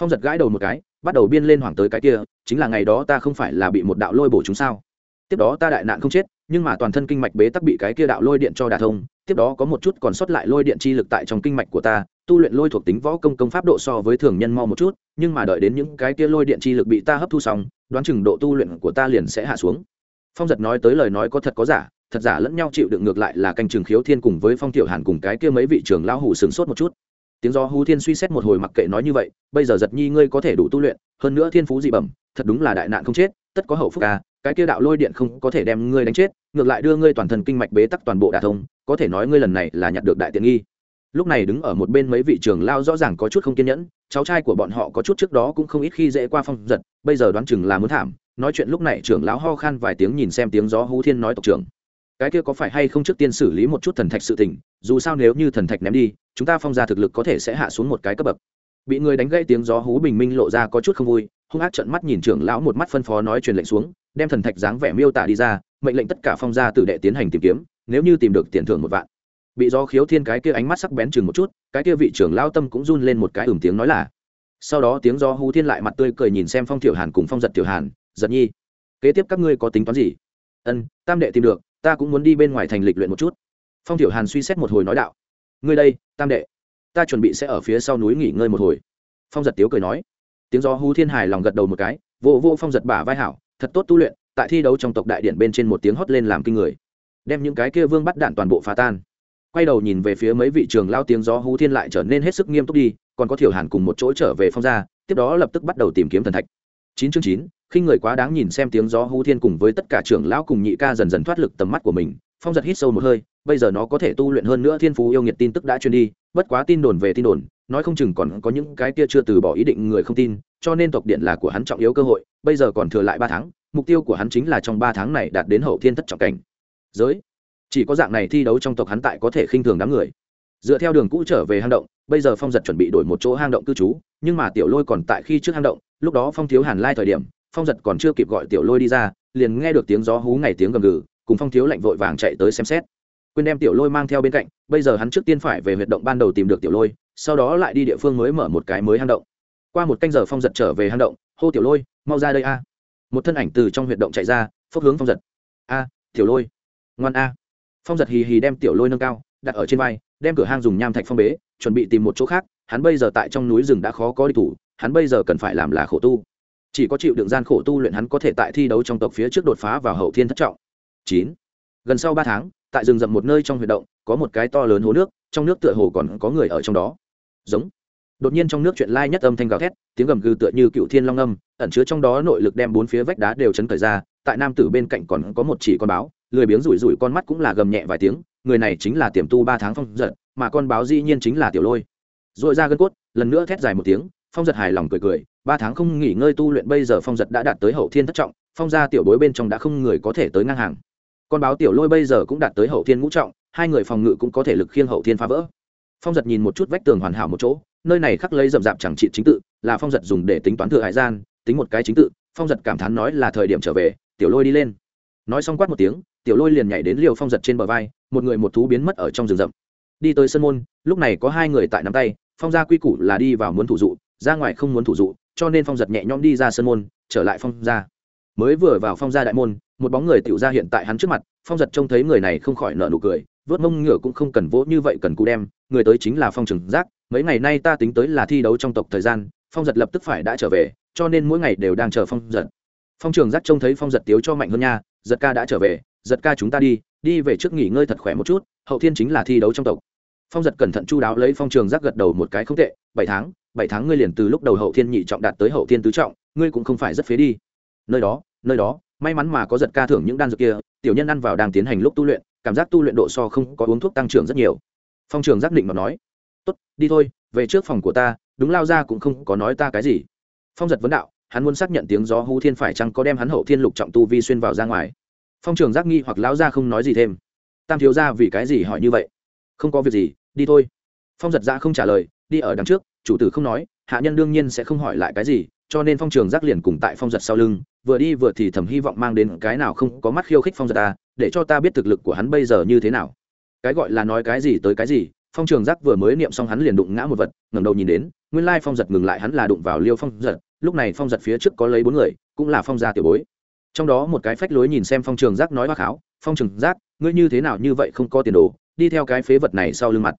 Phong giật gãi đầu một cái, bắt đầu biên lên hoàng tới cái kia, chính là ngày đó ta không phải là bị một đạo lôi bổ chúng sao? Tiếp đó ta đại nạn không chết, nhưng mà toàn thân kinh mạch bế tắc bị cái kia đạo lôi điện cho đả thông, tiếp đó có một chút còn sót lại lôi điện chi lực tại trong kinh mạch của ta tu luyện lôi thuộc tính võ công công pháp độ so với thường nhân mo một chút, nhưng mà đợi đến những cái kia lôi điện chi lực bị ta hấp thu xong, đoán chừng độ tu luyện của ta liền sẽ hạ xuống. Phong giật nói tới lời nói có thật có giả, thật giả lẫn nhau chịu đựng ngược lại là canh trường khiếu thiên cùng với phong tiểu hàn cùng cái kia mấy vị trưởng lão hủ sừng sốt một chút. Tiếng do hú thiên suy xét một hồi mặc kệ nói như vậy, bây giờ giật nhi ngươi có thể đủ tu luyện, hơn nữa thiên phú dị bẩm, thật đúng là đại nạn không chết, tất có hậu phúc ca cái kia đạo lôi điện không có thể đem ngươi đánh chết, ngược lại đưa ngươi toàn thân kinh mạch bế tắc toàn bộ đả thông, có thể nói ngươi lần này là nhặt được đại tiện nghi lúc này đứng ở một bên mấy vị trưởng lao rõ ràng có chút không kiên nhẫn, cháu trai của bọn họ có chút trước đó cũng không ít khi dễ qua phong giật, bây giờ đoán chừng là muốn thảm, nói chuyện lúc này trưởng lão ho khan vài tiếng nhìn xem tiếng gió hú thiên nói tộc trưởng. Cái kia có phải hay không trước tiên xử lý một chút thần thạch sự tình, dù sao nếu như thần thạch ném đi, chúng ta phong ra thực lực có thể sẽ hạ xuống một cái cấp bậc. Bị người đánh gãy tiếng gió hú bình minh lộ ra có chút không vui, hung ác trận mắt nhìn trưởng lão một mắt phân phó nói truyền lệnh xuống, đem thần thạch dáng vẻ miêu tả đi ra, mệnh lệnh tất cả phong gia tử đệ tiến hành tìm kiếm, nếu như tìm được tiền thưởng một vạn bị do khiếu thiên cái kia ánh mắt sắc bén chừng một chút, cái kia vị trưởng lao tâm cũng run lên một cái ửng tiếng nói là. Sau đó tiếng do hú thiên lại mặt tươi cười nhìn xem phong tiểu hàn cùng phong giật tiểu hàn, giật nhi, kế tiếp các ngươi có tính toán gì? Ân, tam đệ tìm được, ta cũng muốn đi bên ngoài thành lịch luyện một chút. Phong tiểu hàn suy xét một hồi nói đạo, ngươi đây, tam đệ, ta chuẩn bị sẽ ở phía sau núi nghỉ ngơi một hồi. Phong giật tiếu cười nói. Tiếng do hú thiên hài lòng gật đầu một cái, vô vô phong giật bả vai hảo, thật tốt tu luyện, tại thi đấu trong tộc đại điện bên trên một tiếng hót lên làm kinh người, đem những cái kia vương bắt đạn toàn bộ phá tan quay đầu nhìn về phía mấy vị trường lao tiếng gió hú thiên lại trở nên hết sức nghiêm túc đi, còn có thiểu hàn cùng một chỗ trở về phong gia, tiếp đó lập tức bắt đầu tìm kiếm thần thạch. Chín chương chín, khi người quá đáng nhìn xem tiếng gió hú thiên cùng với tất cả trưởng lão cùng nhị ca dần dần thoát lực tầm mắt của mình, phong giật hít sâu một hơi, bây giờ nó có thể tu luyện hơn nữa thiên phú yêu nghiệt tin tức đã truyền đi, bất quá tin đồn về tin đồn, nói không chừng còn có những cái kia chưa từ bỏ ý định người không tin, cho nên tộc điện là của hắn trọng yếu cơ hội, bây giờ còn thừa lại ba tháng, mục tiêu của hắn chính là trong ba tháng này đạt đến hậu thiên thất trọng cảnh. Giới chỉ có dạng này thi đấu trong tộc hắn tại có thể khinh thường đám người. Dựa theo đường cũ trở về hang động, bây giờ phong giật chuẩn bị đổi một chỗ hang động cư trú, nhưng mà tiểu lôi còn tại khi trước hang động, lúc đó phong thiếu hàn lai thời điểm, phong giật còn chưa kịp gọi tiểu lôi đi ra, liền nghe được tiếng gió hú ngày tiếng gầm gừ, cùng phong thiếu lạnh vội vàng chạy tới xem xét. Quên đem tiểu lôi mang theo bên cạnh, bây giờ hắn trước tiên phải về huyệt động ban đầu tìm được tiểu lôi, sau đó lại đi địa phương mới mở một cái mới hang động. Qua một canh giờ phong giật trở về hang động, hô tiểu lôi, mau ra đây a. Một thân ảnh từ trong huyệt động chạy ra, phốc hướng phong giật. A, tiểu lôi. Ngoan a phong giật hì hì đem tiểu lôi nâng cao, đặt ở trên vai, đem cửa hang dùng nham thạch phong bế, chuẩn bị tìm một chỗ khác, hắn bây giờ tại trong núi rừng đã khó có đi thủ, hắn bây giờ cần phải làm là khổ tu. Chỉ có chịu đựng gian khổ tu luyện hắn có thể tại thi đấu trong tộc phía trước đột phá vào hậu thiên thất trọng. Chín. Gần sau ba tháng, tại rừng rậm một nơi trong huyệt động, có một cái to lớn hố nước, trong nước tựa hồ còn có người ở trong đó. Giống. Đột nhiên trong nước chuyện lai nhất âm thanh gào thét, tiếng gầm gừ tựa như cựu thiên long âm, ẩn chứa trong đó nội lực đem bốn phía vách đá đều chấn thời ra, tại nam tử bên cạnh còn có một chỉ con báo lười biếng rủi rủi con mắt cũng là gầm nhẹ vài tiếng, người này chính là tiềm tu ba tháng phong giật, mà con báo dĩ nhiên chính là tiểu lôi. Dội ra gân cốt, lần nữa thét dài một tiếng, phong giật hài lòng cười cười, ba tháng không nghỉ ngơi tu luyện bây giờ phong giật đã đạt tới hậu thiên thất trọng, phong gia tiểu bối bên trong đã không người có thể tới ngang hàng. Con báo tiểu lôi bây giờ cũng đạt tới hậu thiên ngũ trọng, hai người phòng ngự cũng có thể lực khiêng hậu thiên phá vỡ. Phong giật nhìn một chút vách tường hoàn hảo một chỗ, nơi này khắc lấy rậm rạp chẳng trị chính tự, là phong giật dùng để tính toán thừa hải gian, tính một cái chính tự, phong giật cảm thán nói là thời điểm trở về, tiểu lôi đi lên nói xong quát một tiếng, tiểu lôi liền nhảy đến liều phong giật trên bờ vai, một người một thú biến mất ở trong rừng rậm. Đi tới sân môn, lúc này có hai người tại nắm tay, phong gia quy củ là đi vào muốn thủ dụ, ra ngoài không muốn thủ dụ, cho nên phong giật nhẹ nhõm đi ra sân môn, trở lại phong gia. Mới vừa vào phong gia đại môn, một bóng người tiểu ra hiện tại hắn trước mặt, phong giật trông thấy người này không khỏi nợ nụ cười, vớt mông ngựa cũng không cần vỗ như vậy cần cụ đem, người tới chính là phong trừng giác, mấy ngày nay ta tính tới là thi đấu trong tộc thời gian, phong giật lập tức phải đã trở về, cho nên mỗi ngày đều đang chờ phong giật. Phong trường giác trông thấy phong giật tiếu cho mạnh hơn nha giật ca đã trở về, giật ca chúng ta đi đi về trước nghỉ ngơi thật khỏe một chút, hậu thiên chính là thi đấu trong tộc. Phong giật cẩn thận chu đáo lấy phong trường giác gật đầu một cái không tệ, bảy tháng bảy tháng ngươi liền từ lúc đầu hậu thiên nhị trọng đạt tới hậu thiên tứ trọng, ngươi cũng không phải rất phế đi. Nơi đó nơi đó, may mắn mà có giật ca thưởng những đan dược kia, tiểu nhân ăn vào đang tiến hành lúc tu luyện, cảm giác tu luyện độ so không có uống thuốc tăng trưởng rất nhiều. Phong trường giác định mà nói, tốt, đi thôi, về trước phòng của ta, đúng lao ra cũng không có nói ta cái gì. Phong giật vấn đạo hắn muốn xác nhận tiếng gió hú thiên phải chăng có đem hắn hậu thiên lục trọng tu vi xuyên vào ra ngoài. Phong trường giác nghi hoặc lão ra không nói gì thêm. Tam thiếu ra vì cái gì hỏi như vậy? Không có việc gì, đi thôi. Phong giật ra không trả lời, đi ở đằng trước, chủ tử không nói, hạ nhân đương nhiên sẽ không hỏi lại cái gì, cho nên phong trường giác liền cùng tại phong giật sau lưng, vừa đi vừa thì thầm hy vọng mang đến cái nào không có mắt khiêu khích phong giật ta, để cho ta biết thực lực của hắn bây giờ như thế nào. Cái gọi là nói cái gì tới cái gì, phong trường giác vừa mới niệm xong hắn liền đụng ngã một vật, ngẩng đầu nhìn đến, nguyên lai phong giật ngừng lại hắn là đụng vào liêu phong giật lúc này phong giật phía trước có lấy bốn người, cũng là phong gia tiểu bối. Trong đó một cái phách lối nhìn xem phong trường giác nói hoa kháo, phong trường giác, ngươi như thế nào như vậy không có tiền đồ, đi theo cái phế vật này sau lưng mặt.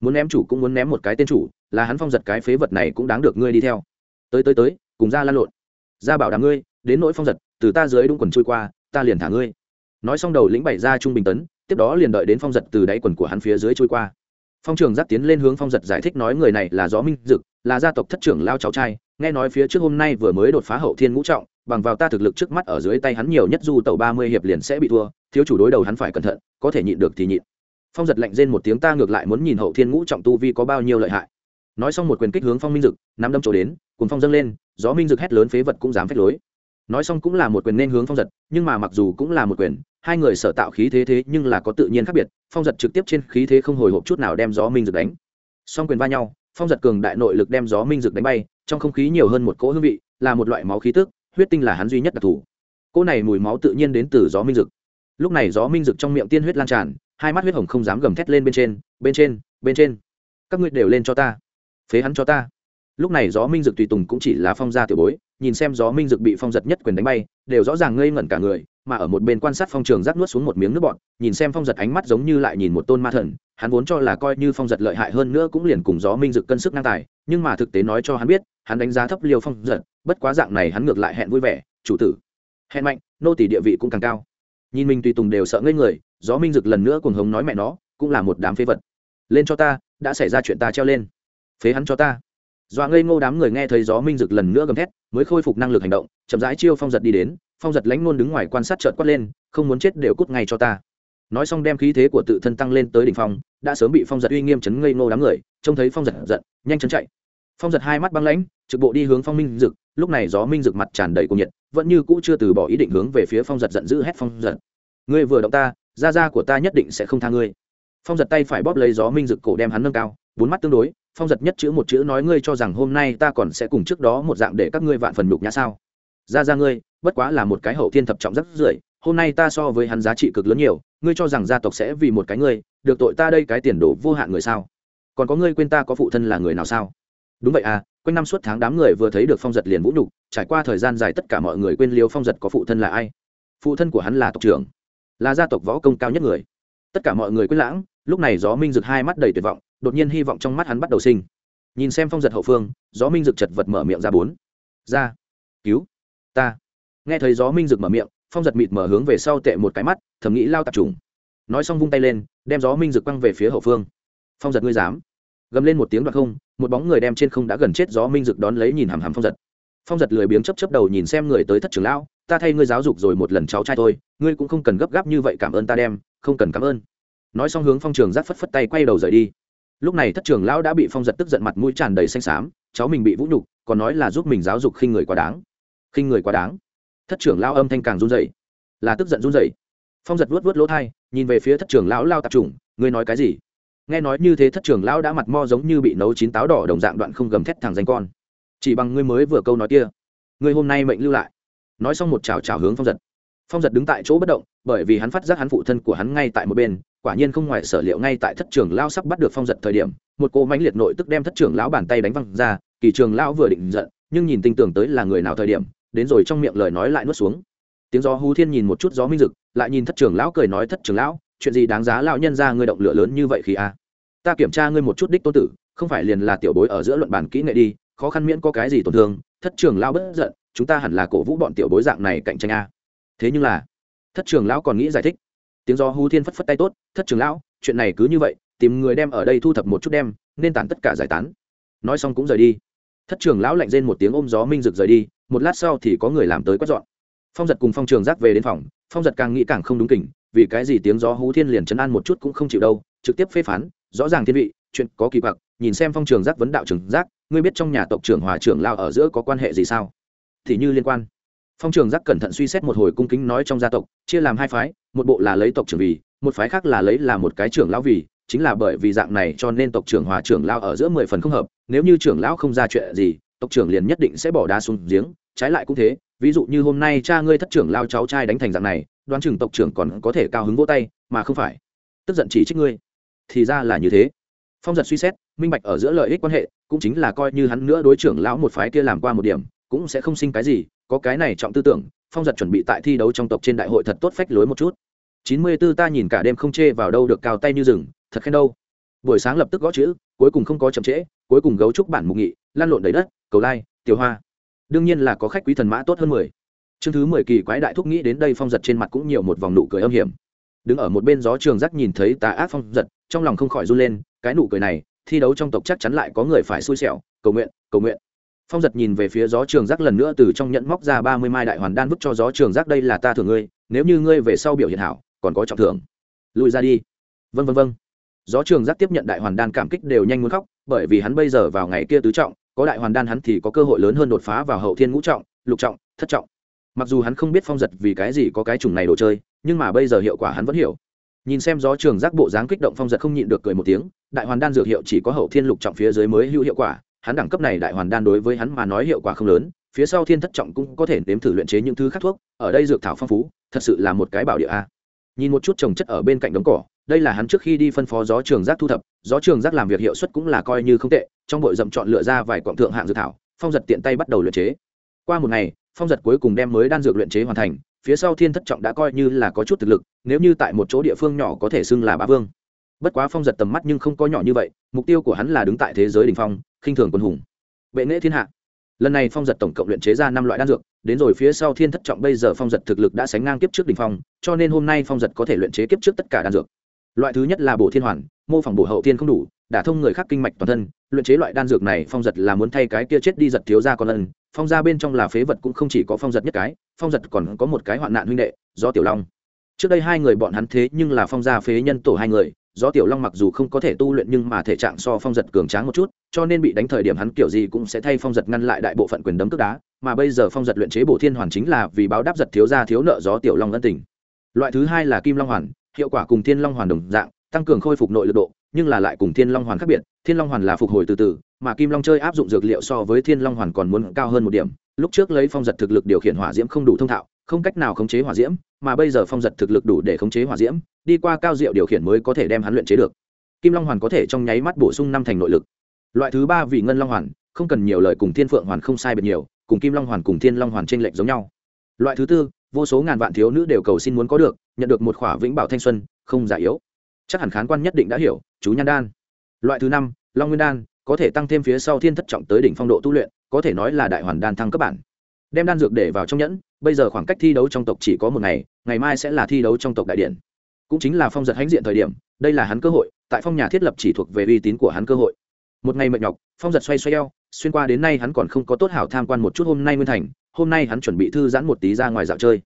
Muốn ném chủ cũng muốn ném một cái tên chủ, là hắn phong giật cái phế vật này cũng đáng được ngươi đi theo. Tới tới tới, cùng ra lan lộn. Ra bảo đảm ngươi, đến nỗi phong giật, từ ta dưới đúng quần trôi qua, ta liền thả ngươi. Nói xong đầu lĩnh bảy ra trung bình tấn, tiếp đó liền đợi đến phong giật từ đáy quần của hắn phía dưới trôi qua. Phong trường giác tiến lên hướng phong giật giải thích nói người này là gió minh dực, là gia tộc thất trưởng lao cháu trai nghe nói phía trước hôm nay vừa mới đột phá hậu thiên ngũ trọng, bằng vào ta thực lực trước mắt ở dưới tay hắn nhiều nhất du tẩu ba mươi hiệp liền sẽ bị thua, thiếu chủ đối đầu hắn phải cẩn thận, có thể nhịn được thì nhịn. Phong giật lạnh rên một tiếng ta ngược lại muốn nhìn hậu thiên ngũ trọng tu vi có bao nhiêu lợi hại. Nói xong một quyền kích hướng phong minh dực, nắm đâm chỗ đến cùng phong dâng lên, gió minh dực hét lớn phế vật cũng dám phép lối. Nói xong cũng là một quyền nên hướng phong giật, nhưng mà mặc dù cũng là một quyền, hai người sở tạo khí thế thế nhưng là có tự nhiên khác biệt, phong giật trực tiếp trên khí thế không hồi hộp chút nào đem gió minh dực đánh. Song quyền va nhau, phong giật cường đại nội lực đem gió minh dực đánh bay trong không khí nhiều hơn một cỗ hương vị, là một loại máu khí tức, huyết tinh là hắn duy nhất đặc thù. Cỗ này mùi máu tự nhiên đến từ gió minh dực. Lúc này gió minh dực trong miệng tiên huyết lan tràn, hai mắt huyết hồng không dám gầm thét lên bên trên bên trên bên trên. Các ngươi đều lên cho ta. Phế hắn cho ta. Lúc này gió minh dực tùy tùng cũng chỉ là phong gia tiểu bối, nhìn xem gió minh dực bị phong giật nhất quyền đánh bay, đều rõ ràng ngây ngẩn cả người, mà ở một bên quan sát phong trường rác nuốt xuống một miếng nước bọt, nhìn xem phong giật ánh mắt giống như lại nhìn một tôn ma thần, hắn vốn cho là coi như phong giật lợi hại hơn nữa cũng liền cùng gió minh dực cân sức ngang tài nhưng mà thực tế nói cho hắn biết, hắn đánh giá thấp liêu phong giật bất quá dạng này hắn ngược lại hẹn vui vẻ, chủ tử, hẹn mạnh, nô tỷ địa vị cũng càng cao. Nhìn mình tùy tùng đều sợ ngây người, gió minh dực lần nữa cuồng hống nói mẹ nó, cũng là một đám phế vật. Lên cho ta, đã xảy ra chuyện ta treo lên. Phế hắn cho ta. Dọa ngây ngô đám người nghe thấy gió minh dực lần nữa gầm thét, mới khôi phục năng lực hành động, chậm rãi chiêu phong giật đi đến, phong giật lánh nôn đứng ngoài quan sát chợt quát lên, không muốn chết đều cút ngay cho ta nói xong đem khí thế của tự thân tăng lên tới đỉnh phong, đã sớm bị phong giật uy nghiêm chấn ngây ngô đám người, trông thấy phong giật giận, nhanh chấn chạy. Phong giật hai mắt băng lãnh, trực bộ đi hướng phong minh dực, lúc này gió minh dực mặt tràn đầy cuồng nhiệt, vẫn như cũ chưa từ bỏ ý định hướng về phía phong giật giận dữ hét phong giật. Ngươi vừa động ta, gia gia của ta nhất định sẽ không tha ngươi. Phong giật tay phải bóp lấy gió minh dực cổ đem hắn nâng cao, bốn mắt tương đối, phong giật nhất chữ một chữ nói ngươi cho rằng hôm nay ta còn sẽ cùng trước đó một dạng để các ngươi vạn phần nhục nhã sao? Ra ra ngươi, bất quá là một cái hậu thiên thập trọng rất rưởi hôm nay ta so với hắn giá trị cực lớn nhiều, ngươi cho rằng gia tộc sẽ vì một cái ngươi, được tội ta đây cái tiền đồ vô hạn người sao? Còn có ngươi quên ta có phụ thân là người nào sao? Đúng vậy à quanh năm suốt tháng đám người vừa thấy được phong giật liền vũ nhục, trải qua thời gian dài tất cả mọi người quên liêu phong giật có phụ thân là ai? Phụ thân của hắn là tộc trưởng, là gia tộc võ công cao nhất người. Tất cả mọi người quên lãng, lúc này gió minh rực hai mắt đầy tuyệt vọng, đột nhiên hy vọng trong mắt hắn bắt đầu sinh. Nhìn xem phong giật hậu phương, gió minh rực chật vật mở miệng ra bốn. Ra. Cứu. Ta. Nghe thấy gió minh rực mở miệng phong giật mịt mở hướng về sau tệ một cái mắt, thầm nghĩ lao tạp trùng. Nói xong vung tay lên, đem gió minh rực quăng về phía hậu phương. Phong giật ngươi dám. Gầm lên một tiếng đoạt không, một bóng người đem trên không đã gần chết gió minh rực đón lấy nhìn hàm hàm phong giật. Phong giật lười biếng chấp chấp đầu nhìn xem người tới thất trưởng lão, ta thay ngươi giáo dục rồi một lần cháu trai thôi, ngươi cũng không cần gấp gáp như vậy cảm ơn ta đem, không cần cảm ơn. Nói xong hướng phong trường giác phất phất tay quay đầu rời đi. Lúc này thất trưởng lão đã bị phong giật tức giận mặt mũi tràn đầy xanh xám, cháu mình bị vũ nhục, còn nói là giúp mình giáo dục khinh người quá đáng. Khinh người quá đáng thất trưởng lão âm thanh càng run dậy là tức giận run dậy phong giật vuốt vuốt lỗ thai, nhìn về phía thất trưởng lão lao tạp trùng, ngươi nói cái gì? Nghe nói như thế, thất trưởng lão đã mặt mo giống như bị nấu chín táo đỏ đồng dạng đoạn không gầm thét thằng danh con. Chỉ bằng ngươi mới vừa câu nói kia, ngươi hôm nay mệnh lưu lại. Nói xong một chào chào hướng phong giật. Phong giật đứng tại chỗ bất động, bởi vì hắn phát giác hắn phụ thân của hắn ngay tại một bên, quả nhiên không ngoài sở liệu ngay tại thất trưởng lao sắp bắt được phong giật thời điểm, một cô mãnh liệt nội tức đem thất trưởng lão bàn tay đánh văng ra, kỳ trường lão vừa định giận, nhưng nhìn tin tưởng tới là người nào thời điểm đến rồi trong miệng lời nói lại nuốt xuống. Tiếng gió hú thiên nhìn một chút gió minh dực, lại nhìn thất trưởng lão cười nói, thất trưởng lão, chuyện gì đáng giá lão nhân ra ngươi động lửa lớn như vậy khi a? Ta kiểm tra ngươi một chút đích tôn tử, không phải liền là tiểu bối ở giữa luận bàn kỹ nghệ đi, khó khăn miễn có cái gì tổn thương. Thất trưởng lão bất giận, chúng ta hẳn là cổ vũ bọn tiểu bối dạng này cạnh tranh a. Thế nhưng là, thất trưởng lão còn nghĩ giải thích. Tiếng gió hú thiên phất phất tay tốt, thất trưởng lão, chuyện này cứ như vậy, tìm người đem ở đây thu thập một chút đem, nên tản tất cả giải tán. Nói xong cũng rời đi thất trưởng lão lạnh rên một tiếng ôm gió minh rực rời đi, một lát sau thì có người làm tới quét dọn. Phong giật cùng phong trường giác về đến phòng, phong giật càng nghĩ càng không đúng kỉnh, vì cái gì tiếng gió hú thiên liền chấn an một chút cũng không chịu đâu, trực tiếp phê phán, rõ ràng thiên vị, chuyện có kỳ quặc, nhìn xem phong trường giác vấn đạo trường giác, ngươi biết trong nhà tộc trưởng hòa trưởng lao ở giữa có quan hệ gì sao? Thì như liên quan. Phong trường giác cẩn thận suy xét một hồi cung kính nói trong gia tộc, chia làm hai phái, một bộ là lấy tộc trưởng vì, một phái khác là lấy là một cái trưởng lão vì chính là bởi vì dạng này cho nên tộc trưởng hòa trưởng lao ở giữa mười phần không hợp, nếu như trưởng lão không ra chuyện gì, tộc trưởng liền nhất định sẽ bỏ đá xuống giếng, trái lại cũng thế, ví dụ như hôm nay cha ngươi thất trưởng lao cháu trai đánh thành dạng này, đoán chừng tộc trưởng còn có thể cao hứng vỗ tay, mà không phải. Tức giận chỉ trích ngươi. Thì ra là như thế. Phong giật suy xét, minh bạch ở giữa lợi ích quan hệ, cũng chính là coi như hắn nữa đối trưởng lão một phái kia làm qua một điểm, cũng sẽ không sinh cái gì, có cái này trọng tư tưởng, phong giật chuẩn bị tại thi đấu trong tộc trên đại hội thật tốt phách lối một chút. Chín mươi b ố ta nhìn cả đêm không chê vào đâu được cao tay như rừng thật khen đâu. Buổi sáng lập tức gõ chữ, cuối cùng không có chậm trễ, cuối cùng gấu trúc bản mục nghị lan lộn đầy đất, cầu lai, tiểu hoa. Đương nhiên là có khách quý thần mã tốt hơn mười. Chương thứ mười kỳ quái đại thúc nghĩ đến đây phong giật trên mặt cũng nhiều một vòng nụ cười âm hiểm. Đứng ở một bên gió trường giác nhìn thấy tà ác phong giật, trong lòng không khỏi run lên, cái nụ cười này, thi đấu trong tộc chắc chắn lại có người phải xui xẻo, cầu nguyện cầu nguyện. Phong giật nhìn về phía gió trường giác lần nữa từ trong nhẫn móc ra ba mươi mai đại hoàn đan vứt cho gió trường giác đây là ta thưởng ngươi, nếu như ngươi về sau biểu hiện hảo, còn có trọng thưởng. Lùi ra đi. Vân vân vân gió trường giác tiếp nhận đại hoàn đan cảm kích đều nhanh muốn khóc, bởi vì hắn bây giờ vào ngày kia tứ trọng, có đại hoàn đan hắn thì có cơ hội lớn hơn đột phá vào hậu thiên ngũ trọng, lục trọng, thất trọng. Mặc dù hắn không biết phong giật vì cái gì có cái chủng này đồ chơi, nhưng mà bây giờ hiệu quả hắn vẫn hiểu. Nhìn xem gió trường giác bộ dáng kích động phong giật không nhịn được cười một tiếng, đại hoàn đan dược hiệu chỉ có hậu thiên lục trọng phía dưới mới hữu hiệu quả, hắn đẳng cấp này đại hoàn đan đối với hắn mà nói hiệu quả không lớn, phía sau thiên thất trọng cũng có thể nếm thử luyện chế những thứ khác thuốc, ở đây dược thảo phong phú, thật sự là một cái bảo địa a. Nhìn một chút trồng chất ở bên cạnh đống cỏ đây là hắn trước khi đi phân phó gió trường giác thu thập, gió trường giác làm việc hiệu suất cũng là coi như không tệ, trong bội dậm chọn lựa ra vài quặng thượng hạng dược thảo, phong giật tiện tay bắt đầu luyện chế. Qua một ngày, phong giật cuối cùng đem mới đan dược luyện chế hoàn thành, phía sau thiên thất trọng đã coi như là có chút thực lực, nếu như tại một chỗ địa phương nhỏ có thể xưng là bá vương. Bất quá phong giật tầm mắt nhưng không có nhỏ như vậy, mục tiêu của hắn là đứng tại thế giới đình phong, khinh thường quân hùng. Bệ nghệ thiên hạ. Lần này phong giật tổng cộng luyện chế ra năm loại đan dược, đến rồi phía sau thiên thất trọng bây giờ phong giật thực lực đã sánh ngang kiếp trước đình phong, cho nên hôm nay phong giật có thể luyện chế kiếp trước tất cả đan dược loại thứ nhất là bổ thiên hoàn, mô phỏng bổ hậu thiên không đủ, đả thông người khác kinh mạch toàn thân, luyện chế loại đan dược này phong giật là muốn thay cái kia chết đi giật thiếu ra con ân, phong ra bên trong là phế vật cũng không chỉ có phong giật nhất cái, phong giật còn có một cái hoạn nạn huynh đệ do tiểu long. Trước đây hai người bọn hắn thế nhưng là phong gia phế nhân tổ hai người do tiểu long mặc dù không có thể tu luyện nhưng mà thể trạng so phong giật cường tráng một chút, cho nên bị đánh thời điểm hắn kiểu gì cũng sẽ thay phong giật ngăn lại đại bộ phận quyền đấm cướp đá, mà bây giờ phong giật luyện chế bổ thiên hoàn chính là vì báo đáp giật thiếu gia thiếu nợ gió tiểu long ân tình. Loại thứ hai là kim long hoàn hiệu quả cùng thiên long hoàn đồng dạng, tăng cường khôi phục nội lực độ, nhưng là lại cùng thiên long hoàn khác biệt. Thiên long hoàn là phục hồi từ từ, mà kim long chơi áp dụng dược liệu so với thiên long hoàn còn muốn cao hơn một điểm. Lúc trước lấy phong giật thực lực điều khiển hỏa diễm không đủ thông thạo, không cách nào khống chế hỏa diễm, mà bây giờ phong giật thực lực đủ để khống chế hỏa diễm, đi qua cao diệu điều khiển mới có thể đem hắn luyện chế được. Kim long hoàn có thể trong nháy mắt bổ sung năm thành nội lực. Loại thứ ba vì ngân long hoàn, không cần nhiều lời cùng thiên phượng hoàn không sai biệt nhiều, cùng kim long hoàn cùng thiên long hoàn t r ê n lệch giống nhau. Loại thứ tư vô số ngàn vạn thiếu nữ đều cầu xin muốn có được, nhận được một khỏa vĩnh bảo thanh xuân, không giả yếu. Chắc hẳn khán quan nhất định đã hiểu, chú nhan đan. Loại thứ năm, long nguyên đan, có thể tăng thêm phía sau thiên thất trọng tới đỉnh phong độ tu luyện, có thể nói là đại hoàn đan thăng cấp bản. Đem đan dược để vào trong nhẫn, bây giờ khoảng cách thi đấu trong tộc chỉ có một ngày ngày mai sẽ là thi đấu trong tộc đại điện. Cũng chính là phong giật hãnh diện thời điểm, đây là hắn cơ hội, tại phong nhà thiết lập chỉ thuộc về uy tín của hắn cơ hội. Một ngày mệt nhọc, phong giật xoay xoay eo xuyên qua đến nay hắn còn không có tốt hảo tham quan một chút hôm nay nguyên thành, hôm nay hắn chuẩn bị thư giãn một tí ra ngoài dạo chơi.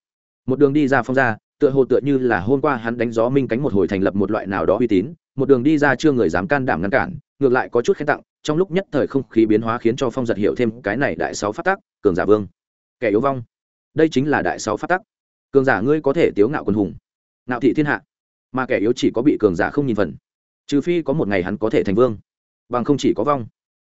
Một đường đi ra phong ra tựa hồ tựa như là hôm qua hắn đánh gió minh cánh một hồi thành lập một loại nào đó uy tín, một đường đi ra chưa người dám can đảm ngăn cản, ngược lại có chút khen tặng, trong lúc nhất thời không khí biến hóa khiến cho phong giật hiểu thêm cái này đại sáu phát tác cường giả vương, kẻ yếu vong. Đây chính là đại sáu phát tắc. Cường giả ngươi có thể tiếu ngạo quân hùng, ngạo thị thiên hạ, mà kẻ yếu chỉ có bị cường giả không nhìn phần, trừ phi có một ngày hắn có thể thành vương, bằng không chỉ có vong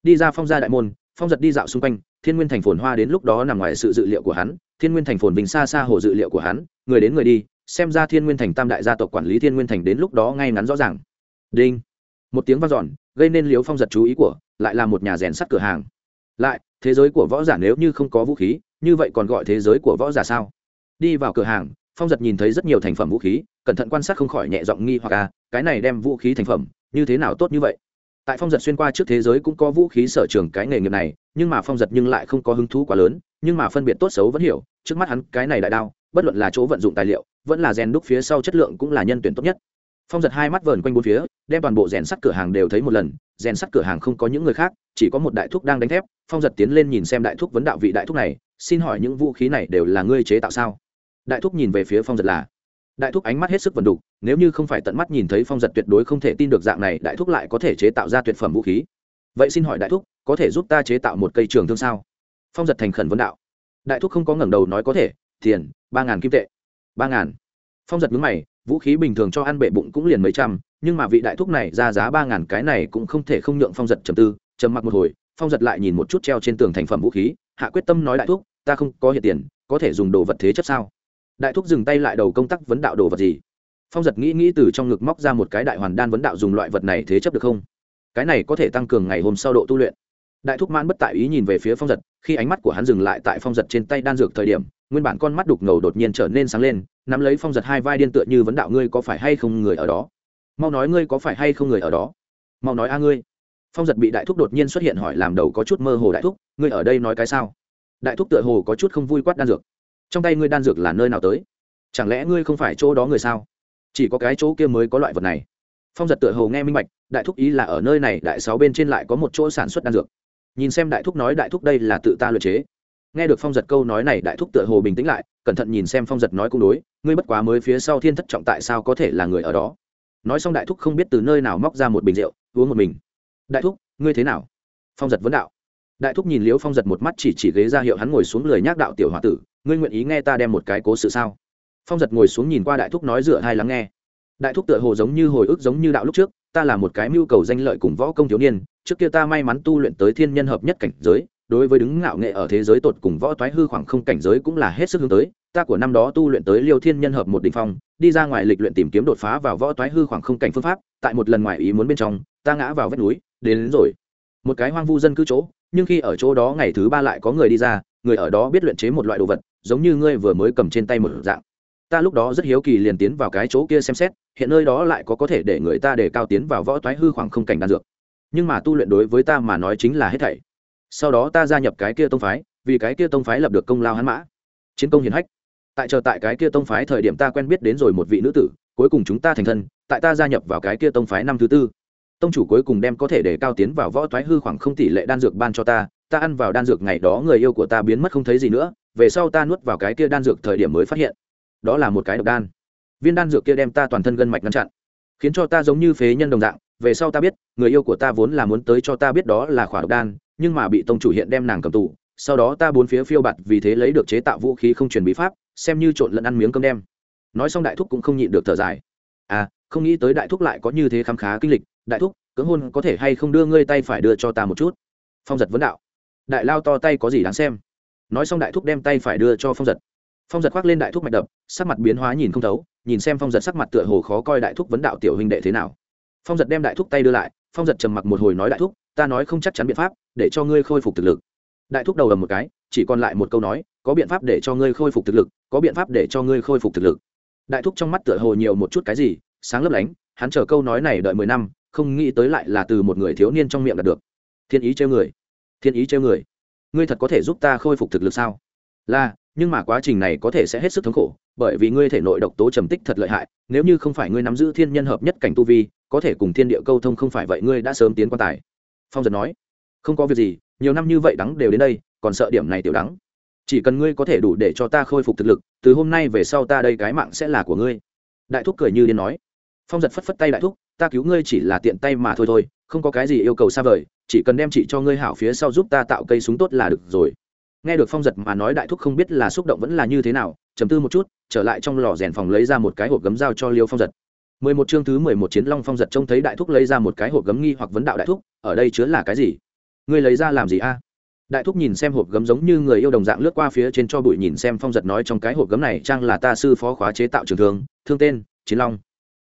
đi ra phong gia đại môn, phong giật đi dạo xung quanh, thiên nguyên thành phồn hoa đến lúc đó nằm ngoài sự dự liệu của hắn, thiên nguyên thành phồn bình xa xa hồ dự liệu của hắn, người đến người đi, xem ra thiên nguyên thành tam đại gia tộc quản lý thiên nguyên thành đến lúc đó ngay ngắn rõ ràng. Đinh. Một tiếng v a n gây nên liếu phong giật chú ý của, lại là một nhà rèn sắt cửa hàng. Lại, thế giới của võ giả nếu như không có vũ khí, như vậy còn gọi thế giới của võ giả sao? Đi vào cửa hàng, phong giật nhìn thấy rất nhiều thành phẩm vũ khí, cẩn thận quan sát không khỏi nhẹ giọng nghi hoặc à cái này đem vũ khí thành phẩm, như thế nào tốt như vậy? Tại phong giật xuyên qua trước thế giới cũng có vũ khí sở trường cái nghề nghiệp này, nhưng mà phong giật nhưng lại không có hứng thú quá lớn, nhưng mà phân biệt tốt xấu vẫn hiểu, trước mắt hắn cái này đại đao, bất luận là chỗ vận dụng tài liệu, vẫn là rèn đúc phía sau chất lượng cũng là nhân tuyển tốt nhất. Phong giật hai mắt vờn quanh bốn phía, đem toàn bộ rèn sắt cửa hàng đều thấy một lần, rèn sắt cửa hàng không có những người khác, chỉ có một đại thúc đang đánh thép, phong giật tiến lên nhìn xem đại thúc vấn đạo vị đại thúc này, xin hỏi những vũ khí này đều là ngươi chế tạo sao? Đại thúc nhìn về phía phong giật là đại thúc ánh mắt hết sức vần đục, nếu như không phải tận mắt nhìn thấy phong giật tuyệt đối không thể tin được dạng này, đại thúc lại có thể chế tạo ra tuyệt phẩm vũ khí. Vậy xin hỏi đại thúc, có thể giúp ta chế tạo một cây trường thương sao? Phong giật thành khẩn vấn đạo. Đại thúc không có ngẩng đầu nói có thể, tiền, ba ngàn kim tệ. Ba ngàn. Phong giật ngứng mày, vũ khí bình thường cho ăn bệ bụng cũng liền mấy trăm, nhưng mà vị đại thúc này ra giá ba ngàn cái này cũng không thể không nhượng phong giật trầm tư, trầm mặc một hồi, phong giật lại nhìn một chút treo trên tường thành phẩm vũ khí, hạ quyết tâm nói đại thúc, ta không có hiện tiền, có thể dùng đồ vật thế chấp sao? Đại thúc dừng tay lại đầu công tác vấn đạo đồ vật gì? Phong giật nghĩ nghĩ từ trong ngực móc ra một cái đại hoàn đan vấn đạo dùng loại vật này thế chấp được không? Cái này có thể tăng cường ngày hôm sau độ tu luyện. Đại thúc mãn bất tại ý nhìn về phía phong giật, khi ánh mắt của hắn dừng lại tại phong giật trên tay đan dược thời điểm, nguyên bản con mắt đục ngầu đột nhiên trở nên sáng lên, nắm lấy phong giật hai vai điên tựa như vấn đạo, ngươi có phải hay không người ở đó? Mau nói ngươi có phải hay không người ở đó? Mau nói a ngươi. Phong giật bị đại thúc đột nhiên xuất hiện hỏi làm đầu có chút mơ hồ đại thúc, ngươi ở đây nói cái sao? Đại thúc tựa hồ có chút không vui quát đan dược trong tay ngươi đan dược là nơi nào tới? Chẳng lẽ ngươi không phải chỗ đó người sao? Chỉ có cái chỗ kia mới có loại vật này. Phong giật tựa hồ nghe minh bạch, đại thúc ý là ở nơi này, đại sáu bên trên lại có một chỗ sản xuất đan dược. Nhìn xem đại thúc nói đại thúc đây là tự ta luyện chế. Nghe được phong giật câu nói này, đại thúc tựa hồ bình tĩnh lại, cẩn thận nhìn xem phong giật nói cũng đối, ngươi bất quá mới phía sau thiên thất trọng tại sao có thể là người ở đó? Nói xong đại thúc không biết từ nơi nào móc ra một bình rượu, uống một mình. Đại thúc, ngươi thế nào? Phong giật vấn đạo. Đại thúc nhìn liễu phong giật một mắt chỉ chỉ ghế ra hiệu hắn ngồi xuống lười nhác đạo tiểu h o a tử ngươi nguyện ý nghe ta đem một cái cố sự sao? Phong giật ngồi xuống nhìn qua đại thúc nói dựa hai lắng nghe. Đại thúc tựa hồ giống như hồi ức giống như đạo lúc trước ta là một cái mưu cầu danh lợi cùng võ công thiếu niên trước kia ta may mắn tu luyện tới thiên nhân hợp nhất cảnh giới đối với đứng ngạo nghệ ở thế giới tột cùng võ toái hư khoảng không cảnh giới cũng là hết sức hướng tới ta của năm đó tu luyện tới liêu thiên nhân hợp một đỉnh phong đi ra ngoài lịch luyện tìm kiếm đột phá vào võ toái hư khoảng không cảnh phương pháp tại một lần ngoài ý muốn bên trong ta ngã vào vách núi đến, đến rồi. Một cái hoang vu dân cư chỗ nhưng khi ở chỗ đó ngày thứ ba lại có người đi ra người ở đó biết luyện chế một loại đồ vật giống như ngươi vừa mới cầm trên tay một dạng. Ta lúc đó rất hiếu kỳ liền tiến vào cái chỗ kia xem xét, hiện nơi đó lại có có thể để người ta đề cao tiến vào võ toái hư khoảng không cảnh đan dược. Nhưng mà tu luyện đối với ta mà nói chính là hết thảy. Sau đó ta gia nhập cái kia tông phái, vì cái kia tông phái lập được công lao hắn mã. Chiến công hiển hách. Tại chờ tại cái kia tông phái thời điểm ta quen biết đến rồi một vị nữ tử, cuối cùng chúng ta thành thân, tại ta gia nhập vào cái kia tông phái năm thứ tư. Tông chủ cuối cùng đem có thể để cao tiến vào võ toái hư khoảng không tỷ lệ đan dược ban cho ta ta ăn vào đan dược ngày đó người yêu của ta biến mất không thấy gì nữa về sau ta nuốt vào cái kia đan dược thời điểm mới phát hiện. Đó là một cái độc đan. Viên đan dược kia đem ta toàn thân gân mạch ngăn chặn, khiến cho ta giống như phế nhân đồng dạng. Về sau ta biết, người yêu của ta vốn là muốn tới cho ta biết đó là khỏa độc đan, nhưng mà bị tông chủ hiện đem nàng cầm tù. Sau đó ta bốn phía phiêu bạt vì thế lấy được chế tạo vũ khí không truyền bí pháp, xem như trộn lẫn ăn miếng cơm đem. Nói xong đại thúc cũng không nhịn được thở dài. À không nghĩ tới đại thúc lại có như thế khám khá kinh lịch. Đại thúc, cưỡng hôn có thể hay không đưa ngươi tay phải đưa cho ta một chút? Phong giật vấn đạo. Đại lao to tay có gì đáng xem? Nói xong đại thúc đem tay phải đưa cho phong giật phong giật khoác lên đại thúc mạch đập sắc mặt biến hóa nhìn không thấu nhìn xem phong giật sắc mặt tựa hồ khó coi đại thúc vấn đạo tiểu huynh đệ thế nào phong giật đem đại thúc tay đưa lại phong giật trầm mặc một hồi nói đại thúc ta nói không chắc chắn biện pháp để cho ngươi khôi phục thực lực đại thúc đầu ầm một cái chỉ còn lại một câu nói có biện pháp để cho ngươi khôi phục thực lực có biện pháp để cho ngươi khôi phục thực lực đại thúc trong mắt tựa hồ nhiều một chút cái gì sáng lấp lánh hắn chờ câu nói này đợi mười năm không nghĩ tới lại là từ một người thiếu niên trong miệng đạt được thiên ý treo người thiên ý treo người ngươi thật có thể giúp ta khôi phục thực lực sao? Là, nhưng mà quá trình này có thể sẽ hết sức thống khổ, bởi vì ngươi thể nội độc tố trầm tích thật lợi hại, nếu như không phải ngươi nắm giữ thiên nhân hợp nhất cảnh tu vi, có thể cùng thiên địa câu thông không phải vậy ngươi đã sớm tiến quan tài. Phong giật nói, không có việc gì, nhiều năm như vậy đắng đều đến đây, còn sợ điểm này tiểu đắng. Chỉ cần ngươi có thể đủ để cho ta khôi phục thực lực, từ hôm nay về sau ta đây cái mạng sẽ là của ngươi. Đại thúc cười như điên nói. Phong giật phất phất tay đại thúc, ta cứu ngươi chỉ là tiện tay mà thôi thôi, không có cái gì yêu cầu xa vời chỉ cần đem chị cho ngươi hảo phía sau giúp ta tạo cây súng tốt là được rồi. Nghe được phong giật mà nói đại thúc không biết là xúc động vẫn là như thế nào chấm tư một chút, trở lại trong lò rèn phòng lấy ra một cái hộp gấm dao cho liêu phong giật. Mười một chương thứ mười một chiến long phong giật trông thấy đại thúc lấy ra một cái hộp gấm nghi hoặc vấn đạo đại thúc, ở đây chứa là cái gì? Ngươi lấy ra làm gì a? Đại thúc nhìn xem hộp gấm giống như người yêu đồng dạng lướt qua phía trên cho bụi nhìn xem phong giật nói trong cái hộp gấm này trang là ta sư phó khóa chế tạo trường thương thương tên, chiến long.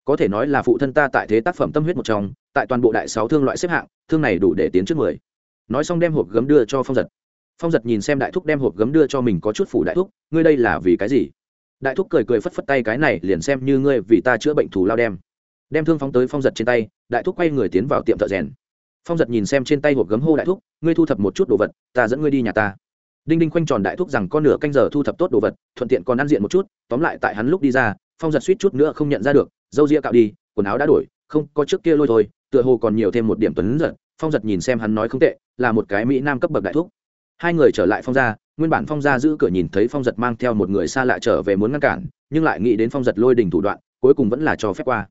Có thể nói là phụ thân ta tại thế tác phẩm tâm huyết một trong, tại toàn bộ đại sáu thương loại xếp hạng thương này đủ để tiến trước mười. Nói xong đem hộp gấm đưa cho phong giật. Phong giật nhìn xem đại thúc đem hộp gấm đưa cho mình có chút phủ đại thúc, ngươi đây là vì cái gì? Đại thúc cười cười phất phất tay, cái này liền xem như ngươi vì ta chữa bệnh thù lao đem. Đem thương phóng tới phong giật trên tay, đại thúc quay người tiến vào tiệm thợ rèn. Phong giật nhìn xem trên tay hộp gấm hô đại thúc, ngươi thu thập một chút đồ vật, ta dẫn ngươi đi nhà ta. Đinh đinh quanh tròn đại thúc rằng con nửa canh giờ thu thập tốt đồ vật, thuận tiện còn ăn diện một chút, tóm lại tại hắn lúc đi ra, phong giật suýt chút nữa không nhận ra được, dâu ria cạo đi, quần áo đã đổi không, có trước kia lôi thôi, tựa hồ còn nhiều thêm một điểm tuấn giật, phong giật nhìn xem hắn nói không tệ, là một cái mỹ nam cấp bậc đại thúc. Hai người trở lại phong gia, nguyên bản phong gia giữ cửa nhìn thấy phong giật mang theo một người xa lạ trở về muốn ngăn cản, nhưng lại nghĩ đến phong giật lôi đình thủ đoạn, cuối cùng vẫn là cho phép qua.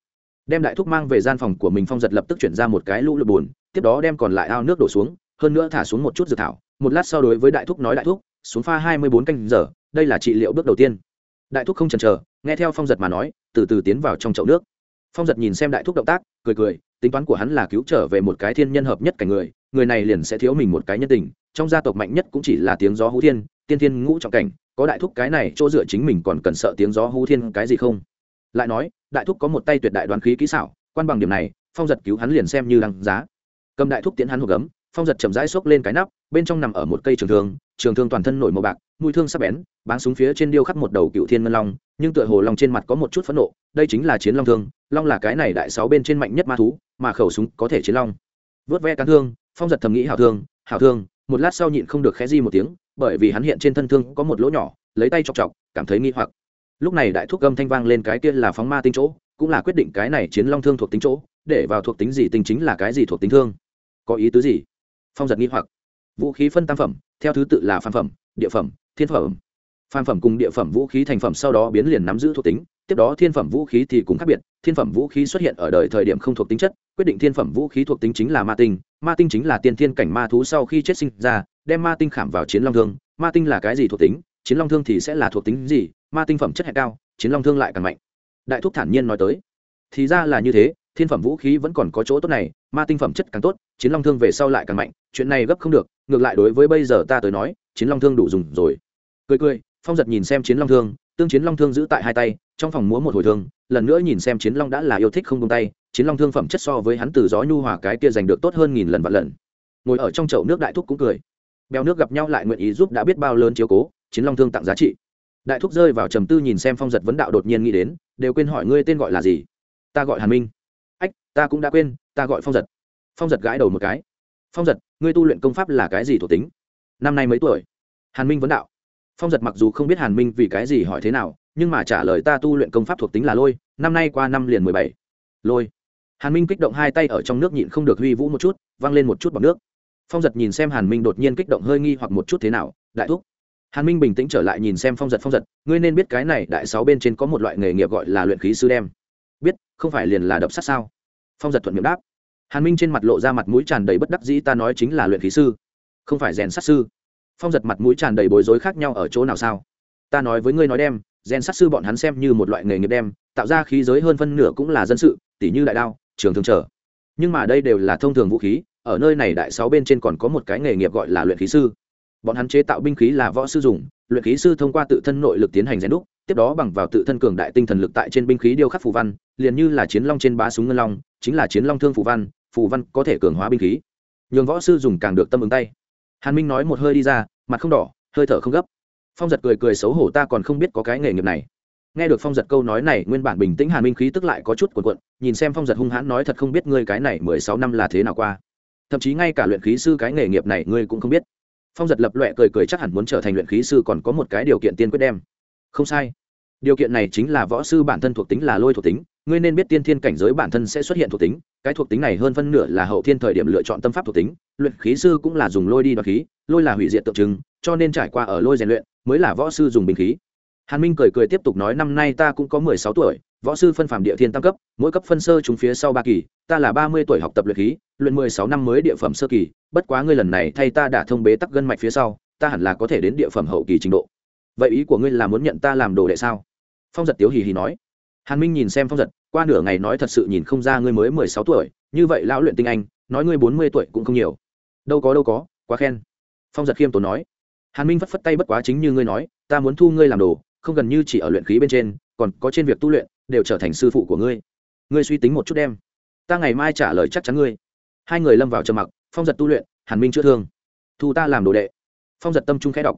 Đem đại thúc mang về gian phòng của mình, phong giật lập tức chuyển ra một cái lũ lụt bùn tiếp đó đem còn lại ao nước đổ xuống, hơn nữa thả xuống một chút dược thảo, một lát sau đối với đại thúc nói đại thúc, xuống pha hai mươi bốn canh giờ, đây là trị liệu bước đầu tiên. Đại thúc không chần chờ, nghe theo phong giật mà nói, từ từ tiến vào trong chậu nước phong giật nhìn xem đại thúc động tác, cười cười, tính toán của hắn là cứu trở về một cái thiên nhân hợp nhất cảnh người người này liền sẽ thiếu mình một cái nhân tình, trong gia tộc mạnh nhất cũng chỉ là tiếng gió hú thiên, tiên thiên ngũ trọng cảnh, có đại thúc cái này chỗ dựa chính mình còn cần sợ tiếng gió hú thiên cái gì không? Lại nói, đại thúc có một tay tuyệt đại đoán khí kỹ xảo, quan bằng điểm này, phong giật cứu hắn liền xem như đăng giá. Cầm đại thúc tiến hắn hộp gấm, phong giật chậm rãi xốc lên cái nắp, bên trong nằm ở một cây trường thường trường thương toàn thân nổi màu bạc, mũi thương sắp bén, báng súng phía trên điêu khắc một đầu cựu thiên ngân long, nhưng tựa hồ long trên mặt có một chút phẫn nộ, đây chính là chiến long thương, long là cái này đại sáu bên trên mạnh nhất ma thú, mà khẩu súng có thể chiến long. Vớt ve cán thương, phong giật thầm nghĩ hảo thương hảo thương, một lát sau nhịn không được khẽ di một tiếng, bởi vì hắn hiện trên thân thương có một lỗ nhỏ, lấy tay chọc chọc, cảm thấy nghi hoặc. Lúc này đại thúc âm thanh vang lên cái kia là phóng ma tinh chỗ, cũng là quyết định cái này chiến long thương thuộc tính chỗ, để vào thuộc tính gì tinh chính là cái gì thuộc tính thương? Có ý tứ gì? Phong giật nghi hoặc vũ khí phân tam phẩm, theo thứ tự là phàm phẩm, địa phẩm, thiên phẩm. Phàm phẩm cùng địa phẩm vũ khí thành phẩm sau đó biến liền nắm giữ thuộc tính, tiếp đó thiên phẩm vũ khí thì cũng khác biệt, thiên phẩm vũ khí xuất hiện ở đời thời điểm không thuộc tính chất, quyết định thiên phẩm vũ khí thuộc tính chính là ma tinh ma tinh chính là tiên thiên cảnh ma thú sau khi chết sinh ra, đem ma tinh khảm vào chiến long thương, ma tinh là cái gì thuộc tính, chiến long thương thì sẽ là thuộc tính gì, ma tinh phẩm chất hẹn cao, chiến long thương lại càng mạnh. Đại thúc thản nhiên nói tới. Thì ra là như thế thiên phẩm vũ khí vẫn còn có chỗ tốt này, ma tinh phẩm chất càng tốt, chiến long thương về sau lại càng mạnh, chuyện này gấp không được, ngược lại đối với bây giờ ta tới nói, chiến long thương đủ dùng rồi. Cười cười, phong giật nhìn xem chiến long thương, tương chiến long thương giữ tại hai tay, trong phòng múa một hồi thương, lần nữa nhìn xem chiến long đã là yêu thích không tung tay, chiến long thương phẩm chất so với hắn từ gió nhu hòa cái kia giành được tốt hơn nghìn lần vạn lần. Ngồi ở trong chậu nước đại thúc cũng cười. Bèo nước gặp nhau lại nguyện ý giúp đã biết bao lớn chiếu cố, chiến long thương tặng giá trị. Đại thúc rơi vào trầm tư nhìn xem phong giật vấn đạo đột nhiên nghĩ đến, đều quên hỏi ngươi tên gọi là gì? Ta gọi hàn minh ách, ta cũng đã quên, ta gọi phong giật. Phong giật gãi đầu một cái. Phong giật, ngươi tu luyện công pháp là cái gì thuộc tính? Năm nay mấy tuổi? Hàn minh vấn đạo. Phong giật mặc dù không biết hàn minh vì cái gì hỏi thế nào, nhưng mà trả lời ta tu luyện công pháp thuộc tính là lôi, năm nay qua năm liền mười bảy. Lôi. Hàn minh kích động hai tay ở trong nước nhịn không được huy vũ một chút, văng lên một chút bọc nước. Phong giật nhìn xem hàn minh đột nhiên kích động hơi nghi hoặc một chút thế nào, đại thúc. Hàn minh bình tĩnh trở lại nhìn xem phong giật phong giật, ngươi nên biết cái này đại sáu bên trên có một loại nghề nghiệp gọi là luyện khí sư đem không phải liền là đập sắt sao? Phong giật thuận miệng đáp. Hàn minh trên mặt lộ ra mặt mũi tràn đầy bất đắc dĩ, ta nói chính là luyện khí sư, không phải rèn sát sư. Phong giật mặt mũi tràn đầy bối rối khác nhau ở chỗ nào sao? Ta nói với ngươi nói đem, rèn sát sư bọn hắn xem như một loại nghề nghiệp đem, tạo ra khí giới hơn phân nửa cũng là dân sự, tỉ như đại đao, trường thường trở. Nhưng mà đây đều là thông thường vũ khí, ở nơi này đại sáu bên trên còn có một cái nghề nghiệp gọi là luyện khí sư. Bọn hắn chế tạo binh khí là võ sư dùng, luyện khí sư thông qua tự thân nội lực tiến hành rèn đúc tiếp đó bằng vào tự thân cường đại tinh thần lực tại trên binh khí điêu khắc phù văn, liền như là chiến long trên bá súng ngân long, chính là chiến long thương phù văn phù văn có thể cường hóa binh khí. Nhường võ sư dùng càng được tâm ứng tay. Hàn minh nói một hơi đi ra, mặt không đỏ, hơi thở không gấp. Phong giật cười cười xấu hổ ta còn không biết có cái nghề nghiệp này. Nghe được phong giật câu nói này, nguyên bản bình tĩnh hàn minh khí tức lại có chút cuộn cuộn, nhìn xem phong giật hung hãn nói thật không biết ngươi cái này mười sáu năm là thế nào qua. Thậm chí ngay cả luyện khí sư cái nghề nghiệp này ngươi cũng không biết. Phong giật lập loẹ cười cười chắc hẳn muốn trở thành luyện khí sư còn có một cái điều kiện tiên quyết đem không sai. Điều kiện này chính là võ sư bản thân thuộc tính là lôi thuộc tính, ngươi nên biết tiên thiên cảnh giới bản thân sẽ xuất hiện thuộc tính, cái thuộc tính này hơn phân nửa là hậu thiên thời điểm lựa chọn tâm pháp thuộc tính, luyện khí sư cũng là dùng lôi đi đoạt khí, lôi là hủy diệt tượng trưng, cho nên trải qua ở lôi rèn luyện mới là võ sư dùng bình khí. Hàn minh cười cười tiếp tục nói, năm nay ta cũng có mười sáu tuổi, võ sư phân phàm địa thiên tam cấp, mỗi cấp phân sơ chúng phía sau ba kỳ, ta là ba mươi tuổi học tập luyện khí, luyện mười sáu năm mới địa phẩm sơ kỳ, bất quá ngươi lần này thay ta đã thông bế tắc gân mạch phía sau, ta hẳn là có thể đến địa phẩm hậu kỳ trình độ vậy ý của ngươi là muốn nhận ta làm đồ đệ sao? Phong giật tiếu hì hì nói. Hàn minh nhìn xem phong giật, qua nửa ngày nói thật sự nhìn không ra ngươi mới mười sáu tuổi, như vậy lão luyện tinh anh, nói ngươi bốn mươi tuổi cũng không nhiều. Đâu có đâu có, quá khen. Phong giật khiêm tốn nói. Hàn minh phất phất tay bất quá chính như ngươi nói, ta muốn thu ngươi làm đồ, không gần như chỉ ở luyện khí bên trên, còn có trên việc tu luyện, đều trở thành sư phụ của ngươi. Ngươi suy tính một chút đem. Ta ngày mai trả lời chắc chắn ngươi. Hai người lâm vào trầm mặc, phong giật tu luyện, hàn minh chữa thương. Thu ta làm đồ đệ. Phong giật tâm trung khẽ đọc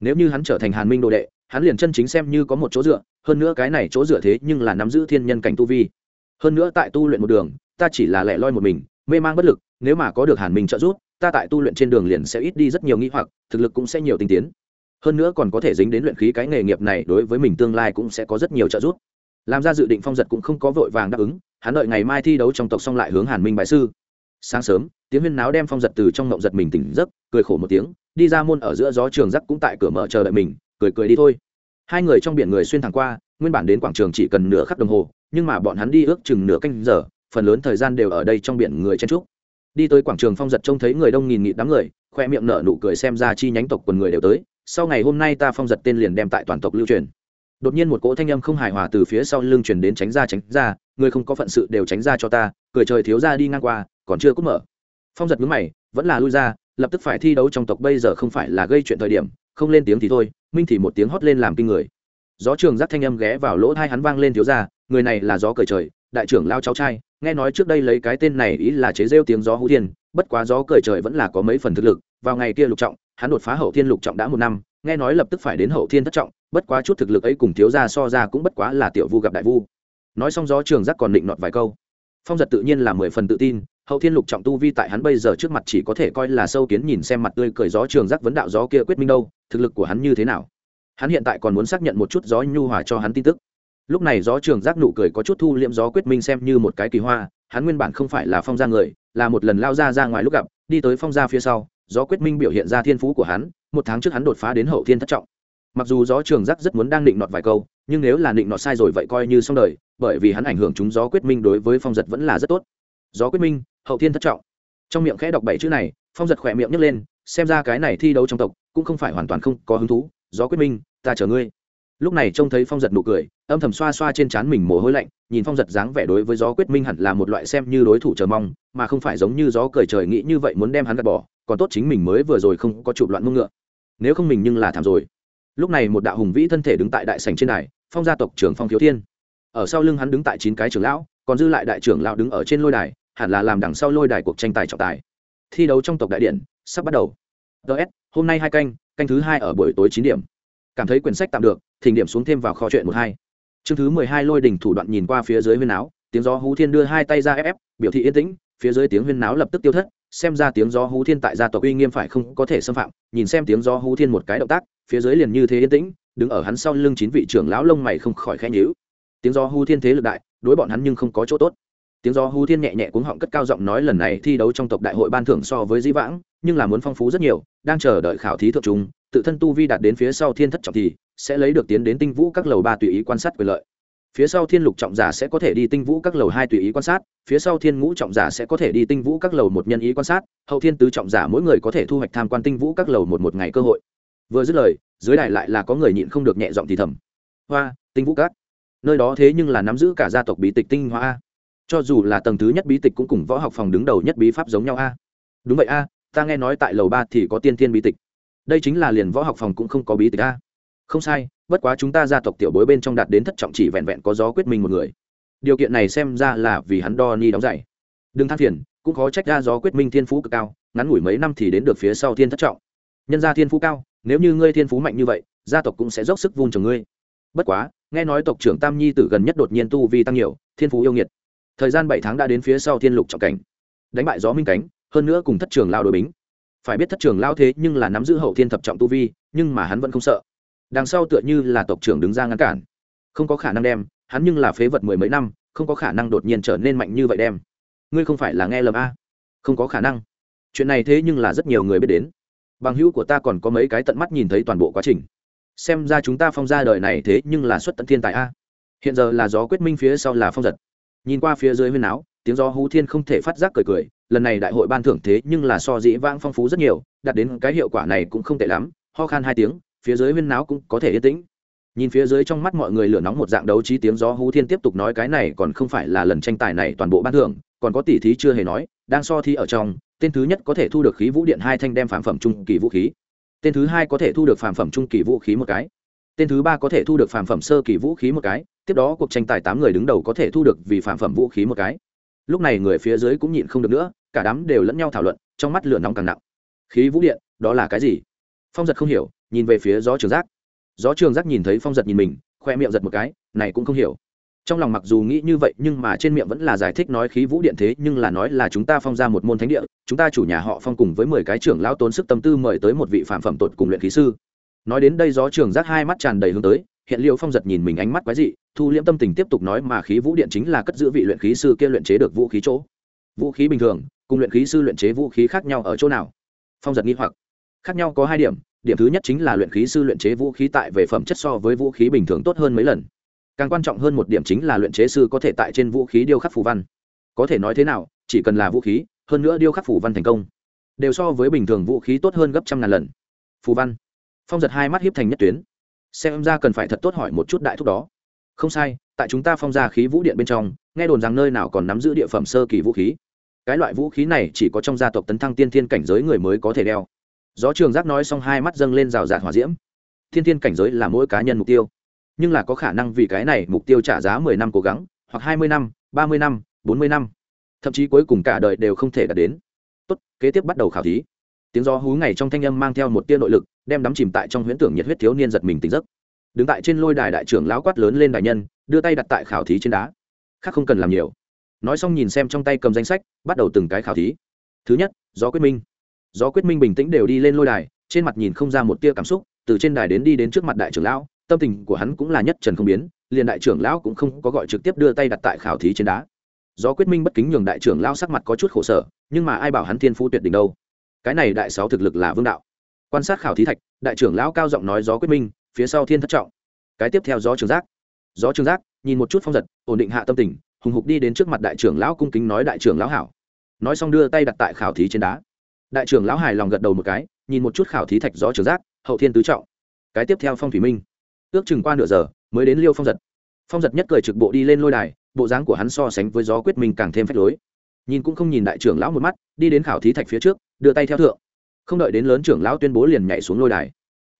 nếu như hắn trở thành hàn minh đồ đệ, hắn liền chân chính xem như có một chỗ dựa, hơn nữa cái này chỗ dựa thế nhưng là nắm giữ thiên nhân cảnh tu vi. Hơn nữa tại tu luyện một đường, ta chỉ là lẻ loi một mình, mê mang bất lực, nếu mà có được hàn minh trợ giúp, ta tại tu luyện trên đường liền sẽ ít đi rất nhiều nghĩ hoặc, thực lực cũng sẽ nhiều tinh tiến. Hơn nữa còn có thể dính đến luyện khí cái nghề nghiệp này đối với mình tương lai cũng sẽ có rất nhiều trợ giúp. Làm ra dự định phong giật cũng không có vội vàng đáp ứng, hắn đợi ngày mai thi đấu trong tộc xong lại hướng hàn minh bài sư. Sáng sớm tiếng huyên náo đem phong giật từ trong ngộng giật mình tỉnh giấc, cười khổ một tiếng đi ra môn ở giữa gió trường giắc cũng tại cửa mở chờ đợi mình, cười cười đi thôi. Hai người trong biển người xuyên thẳng qua, nguyên bản đến quảng trường chỉ cần nửa khắc đồng hồ, nhưng mà bọn hắn đi ước chừng nửa canh giờ, phần lớn thời gian đều ở đây trong biển người chen trúc đi tới quảng trường phong giật trông thấy người đông nghìn nghị đám người, khoe miệng nở nụ cười xem ra chi nhánh tộc quần người đều tới. Sau ngày hôm nay ta phong giật tên liền đem tại toàn tộc lưu truyền. Đột nhiên một cỗ thanh âm không hài hòa từ phía sau lưng truyền đến tránh ra tránh ra, người không có phận sự đều tránh ra cho ta, cười trời thiếu ra đi ngang qua, còn chưa cút mở. Phong giật mướn mày, vẫn là lui ra lập tức phải thi đấu trong tộc bây giờ không phải là gây chuyện thời điểm, không lên tiếng thì thôi, minh thì một tiếng hót lên làm kinh người. Gió trường giác thanh âm ghé vào lỗ thai hắn vang lên thiếu ra người này là gió cởi trời, đại trưởng lao cháu trai, nghe nói trước đây lấy cái tên này ý là chế rêu tiếng gió hữu thiên, bất quá gió cởi trời vẫn là có mấy phần thực lực, vào ngày kia lục trọng, hắn đột phá hậu thiên lục trọng đã một năm, nghe nói lập tức phải đến hậu thiên thất trọng, bất quá chút thực lực ấy cùng thiếu ra so ra cũng bất quá là tiểu vu gặp đại vu. Nói xong gió trường giác còn định nọt vài câu. Phong giật tự nhiên là mười phần tự tin hậu thiên lục trọng tu vi tại hắn bây giờ trước mặt chỉ có thể coi là sâu kiến nhìn xem mặt tươi cười gió trường giác vấn đạo gió kia quyết minh đâu, thực lực của hắn như thế nào. Hắn hiện tại còn muốn xác nhận một chút gió nhu hòa cho hắn tin tức. Lúc này gió trường giác nụ cười có chút thu liễm gió quyết minh xem như một cái kỳ hoa, hắn nguyên bản không phải là phong gia người, là một lần lao ra ra ngoài lúc gặp, đi tới phong gia phía sau, gió quyết minh biểu hiện ra thiên phú của hắn, một tháng trước hắn đột phá đến hậu thiên thất trọng. Mặc dù gió trường giác rất muốn đang định nọt vài câu, nhưng nếu là định nọt sai rồi vậy coi như xong đời, bởi vì hắn ảnh hưởng chúng gió quyết minh đối với phong giật vẫn là rất tốt. Gió quyết minh hậu thiên thất trọng. Trong miệng khẽ đọc bảy chữ này, phong giật khỏe miệng nhấc lên, xem ra cái này thi đấu trong tộc cũng không phải hoàn toàn không có hứng thú. Gió quyết minh, ta chờ ngươi. Lúc này trông thấy phong giật nụ cười, âm thầm xoa xoa trên trán mình mồ hôi lạnh, nhìn phong giật dáng vẻ đối với gió quyết minh hẳn là một loại xem như đối thủ chờ mong, mà không phải giống như gió cười trời nghĩ như vậy muốn đem hắn gạt bỏ, còn tốt chính mình mới vừa rồi không có chụp loạn mông ngựa. Nếu không mình nhưng là thảm rồi. Lúc này một đạo hùng vĩ thân thể đứng tại đại sành trên đài, phong gia tộc trưởng phong thiếu thiên. Ở sau lưng hắn đứng tại chín cái trưởng lão, còn dư lại đại trưởng lão đứng ở trên lôi đài hẳn là làm đằng sau lôi đài cuộc tranh tài trọng tài. Thi đấu trong tộc đại điện, sắp bắt đầu. Ts hôm nay hai canh canh thứ hai ở buổi tối chín điểm. Cảm thấy quyển sách tạm được, thỉnh điểm xuống thêm vào kho chuyện một hai. Chương thứ mười hai lôi đình thủ đoạn nhìn qua phía dưới huyên áo, tiếng gió hú thiên đưa hai tay ra ép ép, biểu thị yên tĩnh, phía dưới tiếng huyên náo lập tức tiêu thất, xem ra tiếng gió hú thiên tại gia tộc uy nghiêm phải không có thể xâm phạm, nhìn xem tiếng gió hú thiên một cái động tác, phía dưới liền như thế yên tĩnh, đứng ở hắn sau lưng chín vị trưởng lão lông mày không khỏi khẽ nhíu. Tiếng gió hú thiên thế lực đại, đối bọn hắn nhưng không có chỗ tốt tiếng gió hú thiên nhẹ nhẹ cuống họng cất cao giọng nói lần này thi đấu trong tộc đại hội ban thưởng so với di vãng, nhưng là muốn phong phú rất nhiều, đang chờ đợi khảo thí thượng chúng tự thân tu vi đạt đến phía sau thiên thất trọng thì sẽ lấy được tiến đến tinh vũ các lầu ba tùy ý quan sát quyền lợi. Phía sau thiên lục trọng giả sẽ có thể đi tinh vũ các lầu hai tùy ý quan sát, phía sau thiên ngũ trọng giả sẽ có thể đi tinh vũ các lầu một nhân ý quan sát, hậu thiên tứ trọng giả mỗi người có thể thu hoạch tham quan tinh vũ các lầu một một ngày cơ hội. Vừa dứt lời, dưới đài lại là có người nhịn không được nhẹ giọng thì thầm. Hoa, tinh vũ các, nơi đó thế nhưng là nắm giữ cả gia tộc bí tịch tinh hoa a cho dù là tầng thứ nhất bí tịch cũng cùng võ học phòng đứng đầu nhất bí pháp giống nhau a. Đúng vậy a, ta nghe nói tại lầu ba thì có tiên thiên bí tịch. Đây chính là liền võ học phòng cũng không có bí tịch a. Không sai, bất quá chúng ta gia tộc tiểu bối bên trong đạt đến thất trọng chỉ vẹn vẹn có gió quyết minh một người. Điều kiện này xem ra là vì hắn đo ni đóng dạy đừng than phiền, cũng khó trách ra gió quyết minh thiên phú cực cao, ngắn ngủi mấy năm thì đến được phía sau thiên thất trọng. Nhân gia thiên phú cao, nếu như ngươi thiên phú mạnh như vậy, gia tộc cũng sẽ dốc sức vun trồng ngươi. Bất quá, nghe nói tộc trưởng tam nhi tử gần nhất đột nhiên tu vi tăng nhiều, thiên phú yêu nghiệt thời gian bảy tháng đã đến phía sau thiên lục trọng cảnh. Đánh bại gió minh cánh, hơn nữa cùng thất trường lao đội bính. Phải biết thất trường lao thế nhưng là nắm giữ hậu thiên thập trọng tu vi, nhưng mà hắn vẫn không sợ. Đằng sau tựa như là tộc trưởng đứng ra ngăn cản. Không có khả năng đem, hắn nhưng là phế vật mười mấy năm, không có khả năng đột nhiên trở nên mạnh như vậy đem. Ngươi không phải là nghe lầm a? Không có khả năng. Chuyện này thế nhưng là rất nhiều người biết đến. Bằng hữu của ta còn có mấy cái tận mắt nhìn thấy toàn bộ quá trình. Xem ra chúng ta phong ra đời này thế nhưng là xuất tận thiên tài a. Hiện giờ là gió quyết minh phía sau là phong giật nhìn qua phía dưới huyên áo tiếng gió hú thiên không thể phát giác cười cười, lần này đại hội ban thưởng thế nhưng là so dĩ vãng phong phú rất nhiều, đạt đến cái hiệu quả này cũng không tệ lắm, ho khan hai tiếng, phía dưới huyên náo cũng có thể yên tĩnh. Nhìn phía dưới trong mắt mọi người lửa nóng một dạng đấu trí tiếng gió hú thiên tiếp tục nói cái này còn không phải là lần tranh tài này toàn bộ ban thưởng, còn có tỷ thí chưa hề nói, đang so thi ở trong, tên thứ nhất có thể thu được khí vũ điện hai thanh đem phản phẩm trung kỳ vũ khí. Tên thứ hai có thể thu được phản phẩm trung kỳ vũ khí một cái tên thứ ba có thể thu được phản phẩm sơ kỳ vũ khí một cái, tiếp đó cuộc tranh tài tám người đứng đầu có thể thu được vì phản phẩm vũ khí một cái. Lúc này người phía dưới cũng nhịn không được nữa, cả đám đều lẫn nhau thảo luận, trong mắt lửa nóng càng nặng. Khí vũ điện, đó là cái gì? Phong giật không hiểu, nhìn về phía gió trường giác. Gió trường giác nhìn thấy phong giật nhìn mình, khoe miệng giật một cái, này cũng không hiểu. Trong lòng mặc dù nghĩ như vậy, nhưng mà trên miệng vẫn là giải thích nói khí vũ điện thế, nhưng là nói là chúng ta phong ra một môn thánh địa, chúng ta chủ nhà họ phong cùng với mười cái trưởng lao tốn sức tâm tư mời tới một vị phạm phẩm tột cùng luyện khí sư nói đến đây gió trường giác hai mắt tràn đầy hướng tới, hiện liệu phong giật nhìn mình ánh mắt quái dị, thu liễm tâm tình tiếp tục nói mà khí vũ điện chính là cất giữ vị luyện khí sư kia luyện chế được vũ khí chỗ. Vũ khí bình thường, cùng luyện khí sư luyện chế vũ khí khác nhau ở chỗ nào? Phong giật nghi hoặc. Khác nhau có hai điểm điểm thứ nhất chính là luyện khí sư luyện chế vũ khí tại về phẩm chất so với vũ khí bình thường tốt hơn mấy lần. Càng quan trọng hơn một điểm chính là luyện chế sư có thể tại trên vũ khí điêu khắc phù văn. Có thể nói thế nào, chỉ cần là vũ khí, hơn nữa điêu khắc phù văn thành công, đều so với bình thường vũ khí tốt hơn gấp trăm ngàn lần. Phù văn phong giật hai mắt hiếp thành nhất tuyến. Xem ra cần phải thật tốt hỏi một chút đại thúc đó. Không sai, tại chúng ta phong ra khí vũ điện bên trong, nghe đồn rằng nơi nào còn nắm giữ địa phẩm sơ kỳ vũ khí. Cái loại vũ khí này chỉ có trong gia tộc tấn thăng tiên thiên cảnh giới người mới có thể đeo. Gió trường giác nói xong hai mắt dâng lên rào rạt hỏa diễm. Thiên thiên cảnh giới là mỗi cá nhân mục tiêu. Nhưng là có khả năng vì cái này mục tiêu trả giá mười năm cố gắng, hoặc hai mươi năm, ba mươi năm, bốn mươi năm. Thậm chí cuối cùng cả đời đều không thể đạt đến. Tốt, kế tiếp bắt đầu khảo thí tiếng gió hú ngày trong thanh âm mang theo một tia nội lực, đem đắm chìm tại trong huyễn tưởng nhiệt huyết thiếu niên giật mình tỉnh giấc. Đứng tại trên lôi đài đại trưởng lão quát lớn lên đại nhân, đưa tay đặt tại khảo thí trên đá. Khác không cần làm nhiều. Nói xong nhìn xem trong tay cầm danh sách, bắt đầu từng cái khảo thí. Thứ nhất, gió quyết minh. Gió quyết minh bình tĩnh đều đi lên lôi đài, trên mặt nhìn không ra một tia cảm xúc, từ trên đài đến đi đến trước mặt đại trưởng lão, tâm tình của hắn cũng là nhất trần không biến, liền đại trưởng lão cũng không có gọi trực tiếp đưa tay đặt tại khảo thí trên đá. Gió quyết minh bất kính nhường đại trưởng lão sắc mặt có chút khổ sở, nhưng mà ai bảo hắn thiên phú tuyệt đỉnh đâu? Cái này đại sáu thực lực là vương đạo. Quan sát khảo thí thạch, đại trưởng lão cao giọng nói gió quyết minh, phía sau thiên thất trọng. Cái tiếp theo gió trường giác. Gió trường giác, nhìn một chút phong giật, ổn định hạ tâm tình, hùng hục đi đến trước mặt đại trưởng lão cung kính nói đại trưởng lão hảo. Nói xong đưa tay đặt tại khảo thí trên đá. Đại trưởng lão hài lòng gật đầu một cái, nhìn một chút khảo thí thạch gió trường giác, hậu thiên tứ trọng. Cái tiếp theo phong thủy minh. Ước chừng qua nửa giờ, mới đến liêu phong giật. Phong giật nhất cười trực bộ đi lên lôi đài, bộ dáng của hắn so sánh với gió quyết minh càng thêm phách lối nhìn cũng không nhìn đại trưởng lão một mắt, đi đến khảo thí thạch phía trước, đưa tay theo thượng. Không đợi đến lớn trưởng lão tuyên bố liền nhảy xuống lôi đài.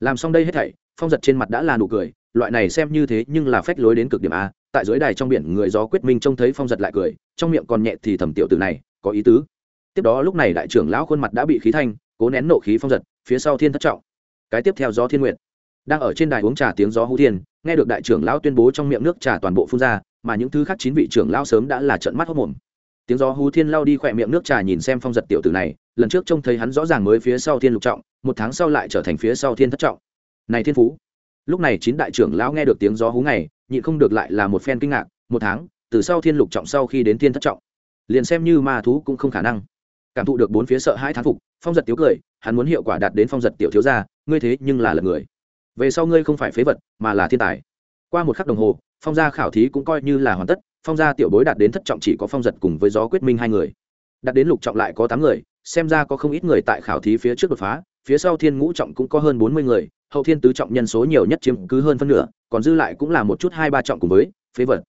Làm xong đây hết thảy, phong giật trên mặt đã là nụ cười, loại này xem như thế nhưng là phách lối đến cực điểm a, tại dưới đài trong biển người gió quyết minh trông thấy phong giật lại cười, trong miệng còn nhẹ thì thầm tiểu từ này, có ý tứ. Tiếp đó lúc này đại trưởng lão khuôn mặt đã bị khí thanh, cố nén nộ khí phong giật, phía sau thiên thất trọng. Cái tiếp theo gió thiên nguyện đang ở trên đài uống trà tiếng gió hữu thiên, nghe được đại trưởng lão tuyên bố trong miệng nước trà toàn bộ phun ra, mà những thứ khác chín vị trưởng lão sớm đã là trận mắt hốc mồm tiếng gió hú thiên lao đi khỏe miệng nước trà nhìn xem phong giật tiểu tử này, lần trước trông thấy hắn rõ ràng mới phía sau thiên lục trọng, một tháng sau lại trở thành phía sau thiên thất trọng. Này thiên phú. Lúc này chín đại trưởng lão nghe được tiếng gió hú này, nhịn không được lại là một phen kinh ngạc, một tháng, từ sau thiên lục trọng sau khi đến thiên thất trọng, liền xem như ma thú cũng không khả năng. Cảm thụ được bốn phía sợ hai thán phục, phong giật tiếu cười, hắn muốn hiệu quả đạt đến phong giật tiểu thiếu gia, ngươi thế nhưng là lật người. Về sau ngươi không phải phế vật, mà là thiên tài. Qua một khắc đồng hồ, phong gia khảo thí cũng coi như là hoàn tất phong gia tiểu bối đạt đến thất trọng chỉ có phong giật cùng với gió quyết minh hai người. Đạt đến lục trọng lại có tám người, xem ra có không ít người tại khảo thí phía trước đột phá, phía sau thiên ngũ trọng cũng có hơn bốn mươi người, hậu thiên tứ trọng nhân số nhiều nhất chiếm cứ hơn phân nửa, còn dư lại cũng là một chút hai ba trọng cùng với phế vật.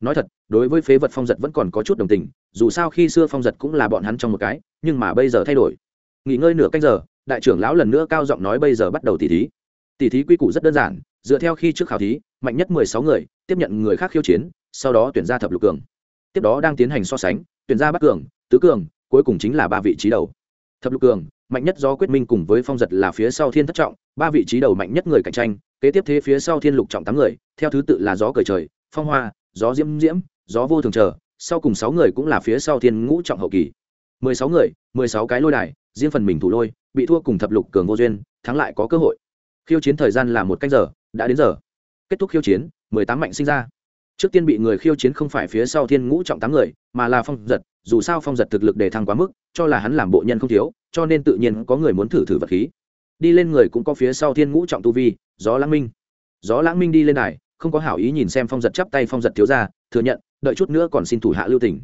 Nói thật, đối với phế vật phong giật vẫn còn có chút đồng tình, dù sao khi xưa phong giật cũng là bọn hắn trong một cái, nhưng mà bây giờ thay đổi. Nghỉ ngơi nửa canh giờ, đại trưởng lão lần nữa cao giọng nói bây giờ bắt đầu tỉ thí. Tỉ thí quy củ rất đơn giản, dựa theo khi trước khảo thí, mạnh nhất mười sáu người, tiếp nhận người khác khiêu chiến sau đó tuyển ra thập lục cường. Tiếp đó đang tiến hành so sánh, tuyển ra bắt cường, tứ cường, cuối cùng chính là ba vị trí đầu. Thập lục cường, mạnh nhất do quyết minh cùng với phong giật là phía sau thiên thất trọng, ba vị trí đầu mạnh nhất người cạnh tranh, kế tiếp thế phía sau thiên lục trọng tám người, theo thứ tự là gió cởi trời, phong hoa, gió diễm diễm, gió vô thường chờ sau cùng sáu người cũng là phía sau thiên ngũ trọng hậu kỳ. Mười sáu người, mười sáu cái lôi đài, riêng phần mình thủ lôi, bị thua cùng thập lục cường vô duyên, thắng lại có cơ hội. Khiêu chiến thời gian là một canh giờ, đã đến giờ. Kết thúc khiêu chiến, mười tám mạnh sinh ra trước tiên bị người khiêu chiến không phải phía sau thiên ngũ trọng tám người, mà là phong giật, dù sao phong giật thực lực để thăng quá mức, cho là hắn làm bộ nhân không thiếu, cho nên tự nhiên có người muốn thử thử vật khí. Đi lên người cũng có phía sau thiên ngũ trọng tu vi, gió lãng minh. Gió lãng minh đi lên này không có hảo ý nhìn xem phong giật chắp tay phong giật thiếu ra thừa nhận, đợi chút nữa còn xin thủ hạ lưu tỉnh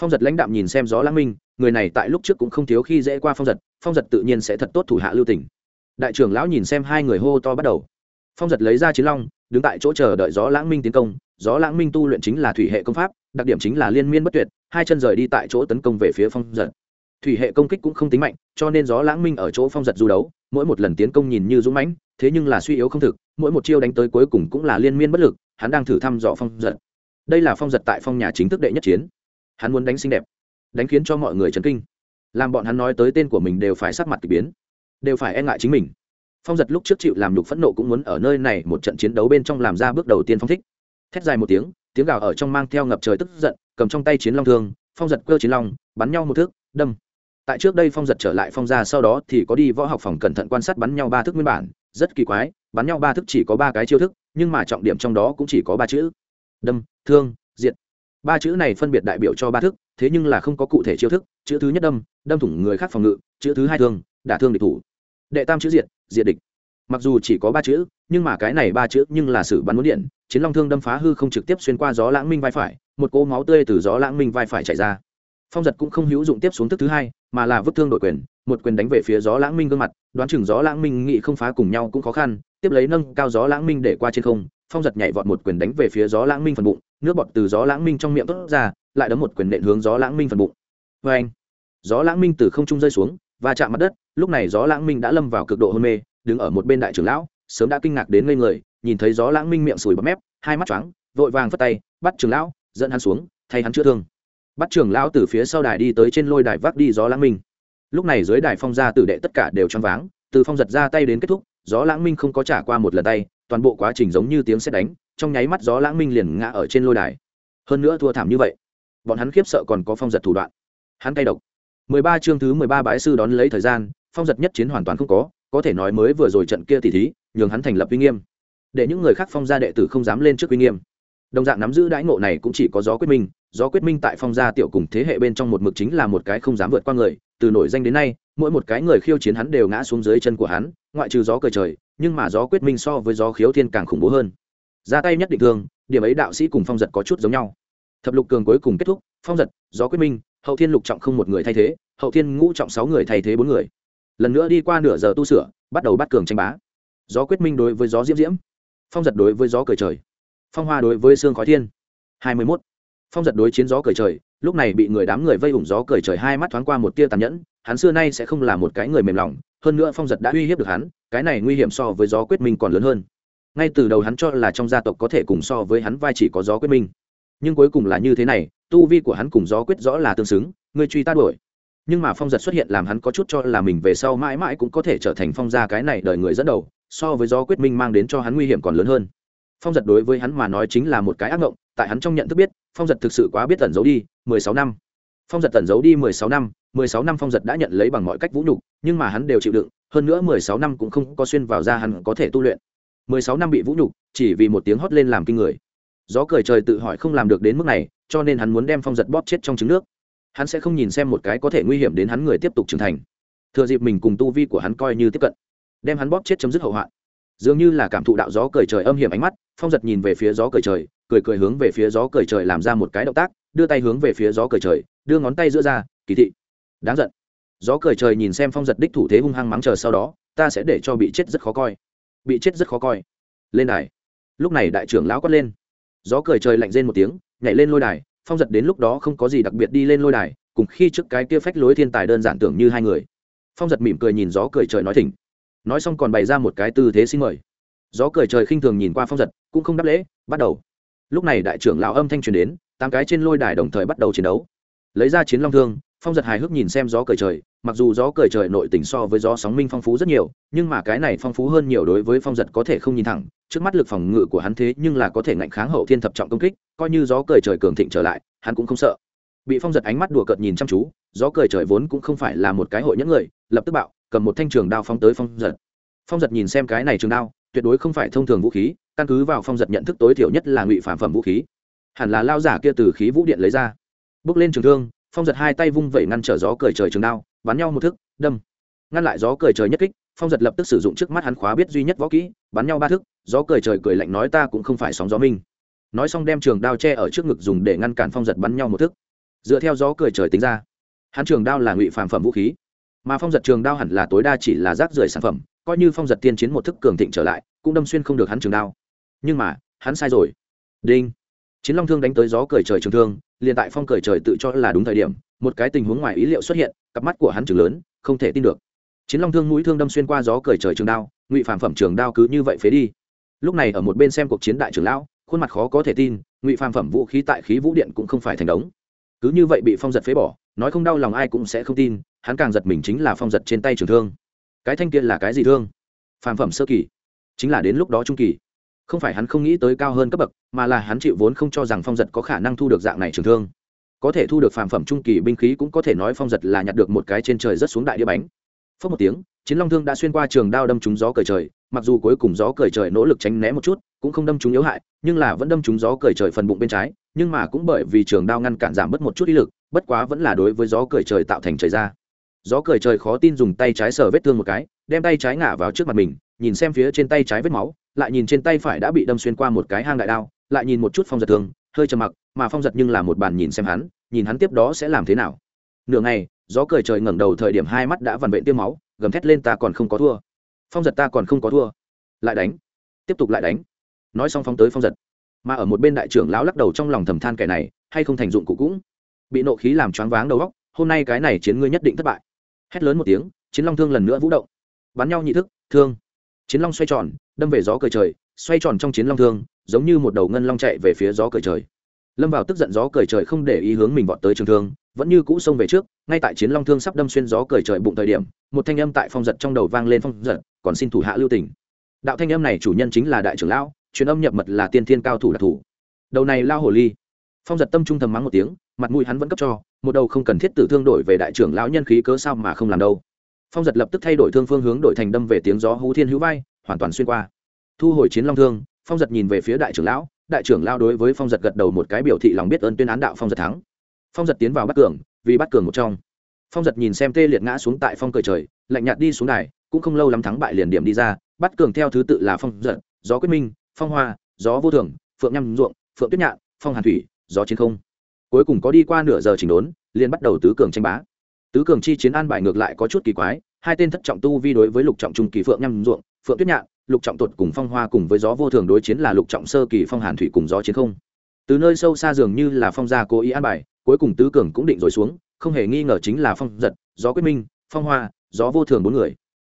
phong giật lãnh đạm nhìn xem gió lãng minh, người này tại lúc trước cũng không thiếu khi dễ qua phong giật phong giật tự nhiên sẽ thật tốt thủ hạ lưu tỉnh đại trưởng lão nhìn xem hai người hô to bắt đầu. Phong giật lấy ra chiến long, đứng tại chỗ chờ đợi gió lãng minh tiến công gió lãng minh tu luyện chính là thủy hệ công pháp, đặc điểm chính là liên miên bất tuyệt, hai chân rời đi tại chỗ tấn công về phía phong giật. Thủy hệ công kích cũng không tính mạnh, cho nên gió lãng minh ở chỗ phong giật du đấu, mỗi một lần tiến công nhìn như dũng mãnh, thế nhưng là suy yếu không thực, mỗi một chiêu đánh tới cuối cùng cũng là liên miên bất lực, hắn đang thử thăm dò phong giật. Đây là phong giật tại phong nhà chính thức đệ nhất chiến. Hắn muốn đánh xinh đẹp, đánh khiến cho mọi người chấn kinh. Làm bọn hắn nói tới tên của mình đều phải sắc mặt k ỳ biến, đều phải e ngại chính mình. Phong giật lúc trước chịu làm nhục phẫn nộ cũng muốn ở nơi này một trận chiến đấu bên trong làm ra bước đầu tiên phong thích thét dài một tiếng tiếng gào ở trong mang theo ngập trời tức giận, cầm trong tay chiến long thương, phong giật cơ chiến long, bắn nhau một thước, đâm. Tại trước đây phong giật trở lại phong ra sau đó thì có đi võ học phòng cẩn thận quan sát bắn nhau ba thức nguyên bản, rất kỳ quái, bắn nhau ba thức chỉ có ba cái chiêu thức, nhưng mà trọng điểm trong đó cũng chỉ có ba chữ. Đâm, thương, diệt. Ba chữ này phân biệt đại biểu cho ba thức, thế nhưng là không có cụ thể chiêu thức, chữ thứ nhất đâm đâm thủng người khác phòng ngự, chữ thứ hai thương, đả thương địch thủ. Đệ tam chữ diệt diệt địch mặc dù chỉ có ba chữ nhưng mà cái này ba chữ nhưng là sự bắn muốn điện chiến long thương đâm phá hư không trực tiếp xuyên qua gió lãng minh vai phải một cỗ máu tươi từ gió lãng minh vai phải chạy ra phong giật cũng không hữu dụng tiếp xuống thức thứ hai mà là vứt thương đội quyền một quyền đánh về phía gió lãng minh gương mặt đoán chừng gió lãng minh nghị không phá cùng nhau cũng khó khăn tiếp lấy nâng cao gió lãng minh để qua trên không phong giật nhảy vọt một quyền đánh về phía gió lãng minh phần bụng nước bọt từ gió lãng minh trong miệng tốt ra lại đấm một quyền nện hướng gió lãng minh phần bụng vê anh gió lãng minh từ không trung rơi xuống và chạm mặt đất lúc này gió lãng minh đã lâm vào cực độ hôn mê đứng ở một bên đại trưởng lão, sớm đã kinh ngạc đến ngây người, nhìn thấy gió lãng minh miệng sùi bọt mép, hai mắt choáng, vội vàng phất tay, bắt trưởng lão, dẫn hắn xuống, thay hắn chữa thương. Bắt trưởng lão từ phía sau đài đi tới trên lôi đài vác đi gió lãng minh. Lúc này dưới đài phong gia tử đệ tất cả đều choáng váng, từ phong giật ra tay đến kết thúc, gió lãng minh không có trả qua một lần tay, toàn bộ quá trình giống như tiếng xét đánh, trong nháy mắt gió lãng minh liền ngã ở trên lôi đài. Hơn nữa thua thảm như vậy, bọn hắn khiếp sợ còn có phong giật thủ đoạn. Hắn cay độc. Mười ba chương thứ mười ba bái sư đón lấy thời gian, phong giật nhất chiến hoàn toàn không có có thể nói mới vừa rồi trận kia tỷ thí, nhường hắn thành lập uy nghiêm. Để những người khác phong gia đệ tử không dám lên trước uy nghiêm. Đồng dạng nắm giữ đãi ngộ này cũng chỉ có gió quyết minh. Gió quyết minh tại phong gia tiểu cùng thế hệ bên trong một mực chính là một cái không dám vượt qua người. Từ nổi danh đến nay, mỗi một cái người khiêu chiến hắn đều ngã xuống dưới chân của hắn, ngoại trừ gió cờ trời, nhưng mà gió quyết minh so với gió khiếu thiên càng khủng bố hơn. Ra tay nhất định thương điểm ấy đạo sĩ cùng phong giật có chút giống nhau. Thập lục cường cuối cùng kết thúc, phong giật, gió quyết minh, hậu thiên lục trọng không một người thay thế, hậu thiên ngũ trọng sáu người thay thế bốn người lần nữa đi qua nửa giờ tu sửa, bắt đầu bắt cường tranh bá. Gió quyết minh đối với gió diễm diễm, phong giật đối với gió cởi trời, phong hoa đối với sương khói thiên. Hai mươi mốt. Phong giật đối chiến gió cởi trời, lúc này bị người đám người vây ủng gió cởi trời hai mắt thoáng qua một tia tàn nhẫn, hắn xưa nay sẽ không là một cái người mềm lòng, hơn nữa phong giật đã uy hiếp được hắn, cái này nguy hiểm so với gió quyết minh còn lớn hơn. Ngay từ đầu hắn cho là trong gia tộc có thể cùng so với hắn vai chỉ có gió quyết minh. Nhưng cuối cùng là như thế này, tu vi của hắn cùng gió quyết rõ là tương xứng người truy ta đuổi nhưng mà phong giật xuất hiện làm hắn có chút cho là mình về sau mãi mãi cũng có thể trở thành phong gia cái này đời người dẫn đầu, so với do quyết minh mang đến cho hắn nguy hiểm còn lớn hơn. Phong giật đối với hắn mà nói chính là một cái ác mộng tại hắn trong nhận thức biết, phong giật thực sự quá biết tẩn giấu đi, mười sáu năm. Phong giật tẩn giấu đi mười sáu năm, mười sáu năm phong giật đã nhận lấy bằng mọi cách vũ nhục, nhưng mà hắn đều chịu đựng, hơn nữa mười sáu năm cũng không có xuyên vào ra hắn có thể tu luyện. mười sáu năm bị vũ nhục, chỉ vì một tiếng hót lên làm kinh người. Gió cười trời tự hỏi không làm được đến mức này, cho nên hắn muốn đem phong giật bóp chết trong trứng nước hắn sẽ không nhìn xem một cái có thể nguy hiểm đến hắn người tiếp tục trưởng thành. Thừa dịp mình cùng tu vi của hắn coi như tiếp cận, đem hắn bóp chết chấm dứt hậu hoạn. Dường như là cảm thụ đạo gió cởi trời âm hiểm ánh mắt, phong giật nhìn về phía gió cởi trời, cười cười hướng về phía gió cởi trời làm ra một cái động tác, đưa tay hướng về phía gió cởi trời, đưa ngón tay giữa ra, kỳ thị. Đáng giận. Gió cởi trời nhìn xem phong giật đích thủ thế hung hăng mắng chờ sau đó, ta sẽ để cho bị chết rất khó coi. Bị chết rất khó coi. Lên đài. Lúc này đại trưởng lão quát lên. Gió cởi trời lạnh rên một tiếng, nhảy lên lôi đài phong giật đến lúc đó không có gì đặc biệt đi lên lôi đài, cùng khi trước cái kia phách lối thiên tài đơn giản tưởng như hai người. Phong giật mỉm cười nhìn gió cười trời nói thỉnh. Nói xong còn bày ra một cái tư thế xin mời. Gió cười trời khinh thường nhìn qua phong giật, cũng không đáp lễ, bắt đầu. Lúc này đại trưởng lão âm thanh truyền đến, tám cái trên lôi đài đồng thời bắt đầu chiến đấu. Lấy ra chiến long thương phong giật hài hước nhìn xem gió cởi trời, mặc dù gió cởi trời nội tình so với gió sóng minh phong phú rất nhiều, nhưng mà cái này phong phú hơn nhiều đối với phong giật có thể không nhìn thẳng, trước mắt lực phòng ngự của hắn thế nhưng là có thể ngạnh kháng hậu thiên thập trọng công kích, coi như gió cởi trời cường thịnh trở lại, hắn cũng không sợ. Bị phong giật ánh mắt đùa cợt nhìn chăm chú, gió cởi trời vốn cũng không phải là một cái hội nhẫn người, lập tức bạo, cầm một thanh trường đao phóng tới phong giật. Phong giật nhìn xem cái này trường đao, tuyệt đối không phải thông thường vũ khí, căn cứ vào phong giật nhận thức tối thiểu nhất là ngụy phản phẩm vũ khí. Hẳn là lao giả kia từ khí vũ điện lấy ra. Bước lên trường thương phong giật hai tay vung vẩy ngăn trở gió cười trời trường đao, bắn nhau một thức, đâm. Ngăn lại gió cười trời nhất kích, phong giật lập tức sử dụng trước mắt hắn khóa biết duy nhất võ kỹ, bắn nhau ba thức, gió cười trời cười lạnh nói ta cũng không phải sóng gió minh nói xong đem trường đao che ở trước ngực dùng để ngăn cản phong giật bắn nhau một thức. Dựa theo gió cười trời tính ra, hắn trường đao là ngụy phàm phẩm vũ khí. Mà phong giật trường đao hẳn là tối đa chỉ là rác rưởi sản phẩm, coi như phong giật tiên chiến một thức cường thịnh trở lại, cũng đâm xuyên không được hắn trường đao. Nhưng mà, hắn sai rồi. Đinh chiến long thương đánh tới gió cười trời trường thương, liền tại phong cười trời tự cho là đúng thời điểm, một cái tình huống ngoài ý liệu xuất hiện, cặp mắt của hắn chừng lớn, không thể tin được. Chiến long thương mũi thương đâm xuyên qua gió cười trời trường đao, ngụy phàm phẩm trường đao cứ như vậy phế đi. Lúc này ở một bên xem cuộc chiến đại trưởng lão, khuôn mặt khó có thể tin, ngụy phàm phẩm vũ khí tại khí vũ điện cũng không phải thành đống. Cứ như vậy bị phong giật phế bỏ, nói không đau lòng ai cũng sẽ không tin, hắn càng giật mình chính là phong giật trên tay trường thương. Cái thanh kia là cái gì thương? Phàm phẩm sơ kỳ. Chính là đến lúc đó trung kỳ không phải hắn không nghĩ tới cao hơn cấp bậc, mà là hắn chịu vốn không cho rằng phong giật có khả năng thu được dạng này trường thương. Có thể thu được phàm phẩm trung kỳ binh khí cũng có thể nói phong giật là nhặt được một cái trên trời rất xuống đại đĩa bánh. Phớt một tiếng, chiến long thương đã xuyên qua trường đao đâm trúng gió cởi trời, mặc dù cuối cùng gió cởi trời nỗ lực tránh né một chút, cũng không đâm trúng yếu hại, nhưng là vẫn đâm trúng gió cởi trời phần bụng bên trái, nhưng mà cũng bởi vì trường đao ngăn cản giảm bớt một chút ý lực, bất quá vẫn là đối với gió cởi trời tạo thành trời ra. Gió cởi trời khó tin dùng tay trái sờ vết thương một cái, đem tay trái ngả vào trước mặt mình, nhìn xem phía trên tay trái vết máu lại nhìn trên tay phải đã bị đâm xuyên qua một cái hang đại đao, lại nhìn một chút phong giật thương hơi trầm mặc, mà phong giật nhưng là một bàn nhìn xem hắn, nhìn hắn tiếp đó sẽ làm thế nào. Nửa ngày, gió cười trời ngẩng đầu thời điểm hai mắt đã vằn vện tiêm máu, gầm thét lên ta còn không có thua. Phong giật ta còn không có thua. Lại đánh. Tiếp tục lại đánh. Nói xong phong tới phong giật. Mà ở một bên đại trưởng lão lắc đầu trong lòng thầm than kẻ này, hay không thành dụng cụ cũng. Bị nộ khí làm choáng váng đầu óc, hôm nay cái này chiến ngươi nhất định thất bại. Hét lớn một tiếng, chiến long thương lần nữa vũ động. Bắn nhau nhị thức, thương chiến long xoay tròn, đâm về gió cởi trời, xoay tròn trong chiến long thương, giống như một đầu ngân long chạy về phía gió cởi trời. Lâm vào tức giận gió cởi trời không để ý hướng mình vọt tới trường thương, vẫn như cũ xông về trước, ngay tại chiến long thương sắp đâm xuyên gió cởi trời bụng thời điểm, một thanh âm tại phong giật trong đầu vang lên phong giật, còn xin thủ hạ lưu tỉnh đạo thanh âm này chủ nhân chính là đại trưởng lão, truyền âm nhập mật là tiên thiên cao thủ đặc thủ. Đầu này lao hồ ly. Phong giật tâm trung thầm mắng một tiếng, mặt mũi hắn vẫn cấp cho, một đầu không cần thiết tử thương đổi về đại trưởng lão nhân khí cớ sao mà không làm đâu phong giật lập tức thay đổi thương phương hướng đổi thành đâm về tiếng gió hú thiên hữu vai, hoàn toàn xuyên qua. Thu hồi chiến long thương, phong giật nhìn về phía đại trưởng lão, đại trưởng lao đối với phong giật gật đầu một cái biểu thị lòng biết ơn tuyên án đạo phong giật thắng. Phong giật tiến vào bắt cường, vì bắt cường một trong. Phong giật nhìn xem tê liệt ngã xuống tại phong cờ trời, lạnh nhạt đi xuống đài, cũng không lâu lắm thắng bại liền điểm đi ra, bắt cường theo thứ tự là phong giật, gió quyết minh, phong hoa, gió vô thường, phượng nhăm ruộng, phượng tuyết nhạn, phong hàn thủy, gió chiến không. Cuối cùng có đi qua nửa giờ chỉnh đốn, liền bắt đầu tứ cường tranh bá tứ cường chi chiến an bài ngược lại có chút kỳ quái, hai tên thất trọng tu vi đối với lục trọng trung kỳ phượng nhâm ruộng, phượng tuyết nhạn, lục trọng tuột cùng phong hoa cùng với gió vô thường đối chiến là lục trọng sơ kỳ phong hàn thủy cùng gió chiến không. Từ nơi sâu xa dường như là phong gia cố ý an bài, cuối cùng tứ cường cũng định rồi xuống, không hề nghi ngờ chính là phong giật, gió quyết minh, phong hoa, gió vô thường bốn người.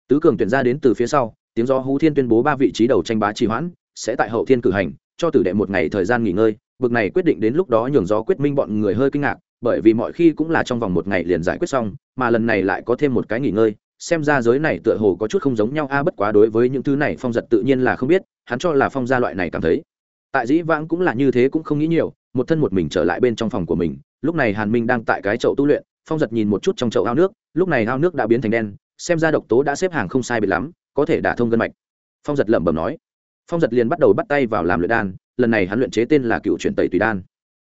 Tứ cường tuyển ra đến từ phía sau, tiếng gió hú thiên tuyên bố ba vị trí đầu tranh bá trì hoãn, sẽ tại hậu thiên cử hành, cho tử đệ một ngày thời gian nghỉ ngơi, bực này quyết định đến lúc đó nhường gió quyết minh bọn người hơi kinh ngạc bởi vì mọi khi cũng là trong vòng một ngày liền giải quyết xong, mà lần này lại có thêm một cái nghỉ ngơi, xem ra giới này tựa hồ có chút không giống nhau. A, bất quá đối với những thứ này phong giật tự nhiên là không biết, hắn cho là phong gia loại này cảm thấy. Tại dĩ vãng cũng là như thế cũng không nghĩ nhiều, một thân một mình trở lại bên trong phòng của mình, lúc này hàn minh đang tại cái chậu tu luyện, phong giật nhìn một chút trong chậu ao nước, lúc này ao nước đã biến thành đen, xem ra độc tố đã xếp hàng không sai biệt lắm, có thể đả thông gân mạch. Phong giật lẩm bẩm nói. Phong giật liền bắt đầu bắt tay vào làm luyện đan, lần này hắn luyện chế tên là cựu chuyển tẩy tùy đan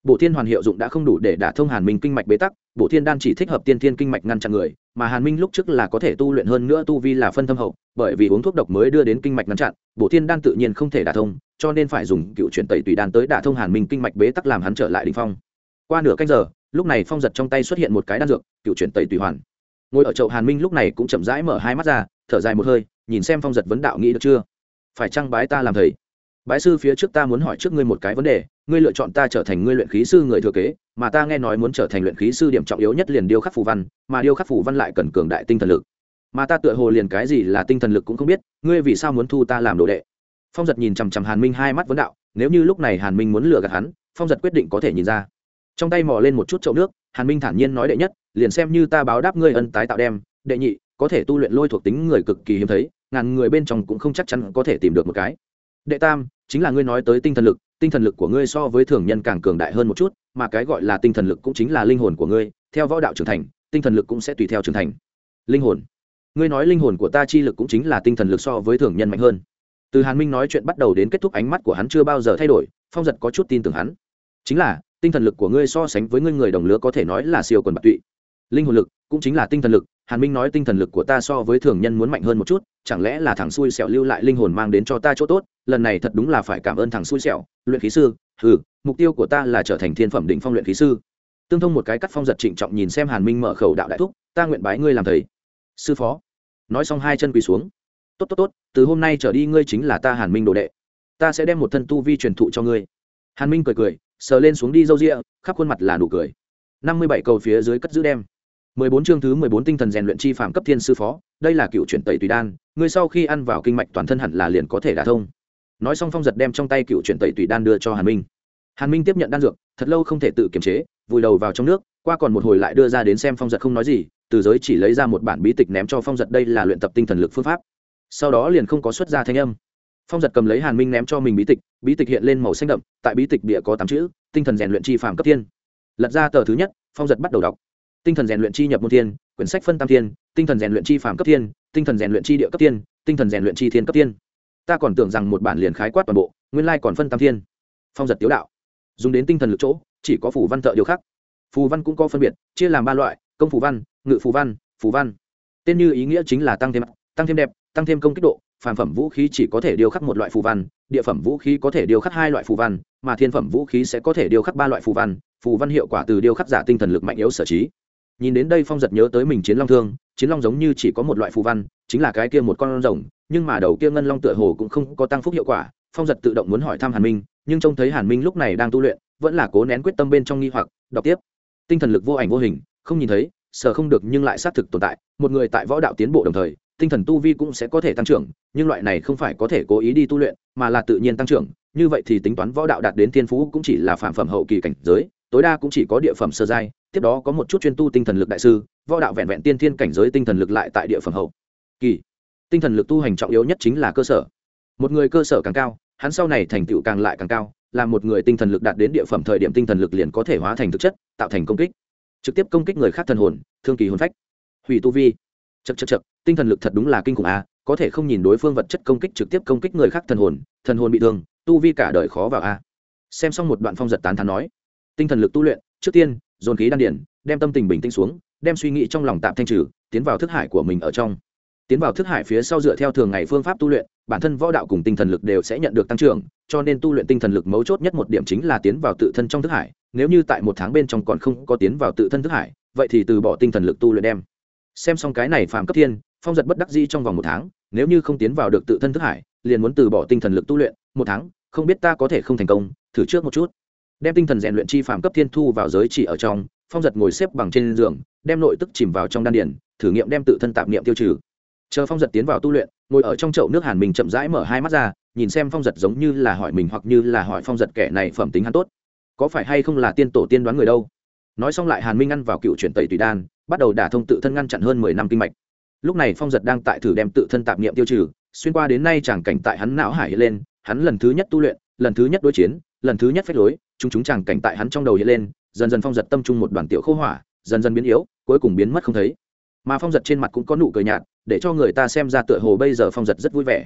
bộ thiên hoàn hiệu dụng đã không đủ để đả thông hàn minh kinh mạch bế tắc bộ thiên đan chỉ thích hợp tiên thiên kinh mạch ngăn chặn người, mà hàn minh lúc trước là có thể tu luyện hơn nữa tu vi là phân thâm hậu, bởi vì uống thuốc độc mới đưa đến kinh mạch ngăn chặn bộ thiên đan tự nhiên không thể đả thông, cho nên phải dùng cựu chuyển tẩy tùy đan tới đả thông hàn minh kinh mạch bế tắc làm hắn trở lại đình phong. Qua nửa canh giờ, lúc này phong giật trong tay xuất hiện một cái đan dược, cựu chuyển tẩy tùy hoàn. Ngồi ở chậu hàn minh lúc này cũng chậm rãi mở hai mắt ra, thở dài một hơi, nhìn xem phong giật vấn đạo nghĩ được chưa? Phải chăng bái ta làm thầy? Bái sư phía trước ta muốn hỏi trước ngươi một cái vấn đề, ngươi lựa chọn ta trở thành ngươi luyện khí sư người thừa kế, mà ta nghe nói muốn trở thành luyện khí sư điểm trọng yếu nhất liền điêu khắc phù văn, mà điêu khắc phù văn lại cần cường đại tinh thần lực. Mà ta tựa hồ liền cái gì là tinh thần lực cũng không biết, ngươi vì sao muốn thu ta làm đồ đệ? Phong giật nhìn chằm chằm hàn minh hai mắt vấn đạo, nếu như lúc này hàn minh muốn lừa gạt hắn, phong giật quyết định có thể nhìn ra. Trong tay mò lên một chút chậu nước, hàn minh thản nhiên nói đệ nhất, liền xem như ta báo đáp ngươi ân tái tạo đem, đệ nhị, có thể tu luyện lôi thuộc tính người cực kỳ hiếm thấy, ngàn người bên trong cũng không chắc chắn có thể tìm được một cái đệ tam, chính là ngươi nói tới tinh thần lực, tinh thần lực của ngươi so với thường nhân càng cường đại hơn một chút, mà cái gọi là tinh thần lực cũng chính là linh hồn của ngươi, theo võ đạo trưởng thành, tinh thần lực cũng sẽ tùy theo trưởng thành. Linh hồn. Ngươi nói linh hồn của ta chi lực cũng chính là tinh thần lực so với thường nhân mạnh hơn. Từ hàn minh nói chuyện bắt đầu đến kết thúc ánh mắt của hắn chưa bao giờ thay đổi, phong giật có chút tin tưởng hắn. Chính là, tinh thần lực của ngươi so sánh với ngươi người đồng lứa có thể nói là siêu quần bạc tụy. Linh hồn lực cũng chính là tinh thần lực, hàn minh nói tinh thần lực của ta so với thường nhân muốn mạnh hơn một chút, chẳng lẽ là thằng xui xẻo lưu lại linh hồn mang đến cho ta chỗ tốt? Lần này thật đúng là phải cảm ơn thằng xui xẻo, luyện khí sư ừ mục tiêu của ta là trở thành thiên phẩm định phong luyện khí sư. Tương thông một cái cắt phong giật trịnh trọng nhìn xem hàn minh mở khẩu đạo đại thúc, ta nguyện bái ngươi làm thầy. Sư phó. Nói xong hai chân quỳ xuống. Tốt tốt tốt, từ hôm nay trở đi ngươi chính là ta hàn minh đồ đệ. Ta sẽ đem một thân tu vi truyền thụ cho ngươi. Hàn minh cười cười, sờ lên xuống đi râu rịa khắp khuôn mặt là nụ cười. Năm mươi bảy cầu phía dưới cất giữ đem. mười bốn chương thứ mười bốn tinh thần rèn luyện chi phạm cấp thiên sư phó, đây là cựu chuyển tẩy tùy đan, ngươi sau khi ăn vào kinh mạch toàn thân hẳn là liền có thể đả thông nói xong phong giật đem trong tay cựu chuyển tẩy tùy đan đưa cho hàn minh hàn minh tiếp nhận đan dược thật lâu không thể tự kiềm chế vùi đầu vào trong nước qua còn một hồi lại đưa ra đến xem phong giật không nói gì từ giới chỉ lấy ra một bản bí tịch ném cho phong giật đây là luyện tập tinh thần lực phương pháp sau đó liền không có xuất ra thanh âm phong giật cầm lấy hàn minh ném cho mình bí tịch bí tịch hiện lên màu xanh đậm tại bí tịch địa có tám chữ tinh thần rèn luyện chi phạm cấp thiên lật ra tờ thứ nhất phong giật bắt đầu đọc tinh thần rèn luyện chi nhập môn thiên quyển sách phân tam thiên tinh thần rèn luyện chi phạm cấp thiên tinh thần rèn luyện chi địa cấp thiên tinh thần rèn luyện chi thiên cấp thiên ta còn tưởng rằng một bản liền khái quát toàn bộ, nguyên lai còn phân tam thiên. Phong giật tiếu đạo. Dùng đến tinh thần lực chỗ, chỉ có phủ văn thợ điều khắc. Phù văn cũng có phân biệt, chia làm ba loại, công phù văn, ngự phù văn phù văn. Tên như ý nghĩa chính là tăng thêm tăng thêm đẹp, tăng thêm công kích độ, phàm phẩm vũ khí chỉ có thể điều khắc một loại phù văn, địa phẩm vũ khí có thể điều khắc hai loại phù văn, mà thiên phẩm vũ khí sẽ có thể điều khắc ba loại phù văn phù văn hiệu quả từ điều khắc giả tinh thần lực mạnh yếu sở trí. Nhìn đến đây phong giật nhớ tới mình chiến long thương, chiến long giống như chỉ có một loại phù văn, chính là cái kia một con rồng nhưng mà đầu kia ngân long tựa hồ cũng không có tăng phúc hiệu quả, phong giật tự động muốn hỏi thăm hàn minh, nhưng trông thấy hàn minh lúc này đang tu luyện, vẫn là cố nén quyết tâm bên trong nghi hoặc, đọc tiếp. Tinh thần lực vô ảnh vô hình, không nhìn thấy sờ không được nhưng lại xác thực tồn tại, một người tại võ đạo tiến bộ đồng thời, tinh thần tu vi cũng sẽ có thể tăng trưởng, nhưng loại này không phải có thể cố ý đi tu luyện, mà là tự nhiên tăng trưởng, như vậy thì tính toán võ đạo đạt đến thiên phú cũng chỉ là phạm phẩm hậu kỳ cảnh giới, tối đa cũng chỉ có địa phẩm sơ giai, tiếp đó có một chút chuyên tu tinh thần lực đại sư, võ đạo vẹn vẹn tiên thiên cảnh giới tinh thần lực lại tại địa phẩm hậu kỳ tinh thần lực tu hành trọng yếu nhất chính là cơ sở. Một người cơ sở càng cao, hắn sau này thành tựu càng lại càng cao, là một người tinh thần lực đạt đến địa phẩm thời điểm tinh thần lực liền có thể hóa thành thực chất, tạo thành công kích. Trực tiếp công kích người khác thần hồn, thương kỳ hồn phách. Hủy tu vi. Chật chật chật tinh thần lực thật đúng là kinh khủng a có thể không nhìn đối phương vật chất công kích trực tiếp công kích người khác thần hồn thần hồn bị thương, tu vi cả đời khó vào a xem xong một đoạn phong giật tán thán nói, tinh thần lực tu luyện, trước tiên, dồn khí đan điển đem tâm tình bình tĩnh xuống, đem suy nghĩ trong lòng tạm thanh trừ, tiến vào thức hải của mình ở trong tiến vào thức hải phía sau dựa theo thường ngày phương pháp tu luyện, bản thân võ đạo cùng tinh thần lực đều sẽ nhận được tăng trưởng, cho nên tu luyện tinh thần lực mấu chốt nhất một điểm chính là tiến vào tự thân trong thức hải. Nếu như tại một tháng bên trong còn không có tiến vào tự thân thức hải, vậy thì từ bỏ tinh thần lực tu luyện đem. Xem xong cái này phạm cấp thiên, phong giật bất đắc dĩ trong vòng một tháng, nếu như không tiến vào được tự thân thức hải, liền muốn từ bỏ tinh thần lực tu luyện, một tháng, không biết ta có thể không thành công, thử trước một chút. Đem tinh thần rèn luyện chi phạm cấp thiên thu vào giới chỉ ở trong, phong giật ngồi xếp bằng trên giường, đem nội tức chìm vào trong đan điển thử nghiệm đem tự thân tạp niệm tiêu trừ chờ phong giật tiến vào tu luyện, ngồi ở trong chậu nước hàn mình chậm rãi mở hai mắt ra, nhìn xem phong giật giống như là hỏi mình hoặc như là hỏi phong giật kẻ này phẩm tính hắn tốt. Có phải hay không là tiên tổ tiên đoán người đâu? Nói xong lại hàn minh ăn vào cựu chuyển tẩy tùy đan, bắt đầu đả thông tự thân ngăn chặn hơn mười năm kinh mạch. Lúc này phong giật đang tại thử đem tự thân tạp niệm tiêu trừ, xuyên qua đến nay chẳng cảnh tại hắn não hải hiện lên, hắn lần thứ nhất tu luyện, lần thứ nhất đối chiến, lần thứ nhất phép lối, chúng chúng chẳng cảnh tại hắn trong đầu hiện lên, dần dần phong giật tâm trung một đoàn tiểu khô hỏa, dần dần biến yếu, cuối cùng biến mất không thấy mà phong giật trên mặt cũng có nụ cười nhạt, để cho người ta xem ra tựa hồ bây giờ phong giật rất vui vẻ.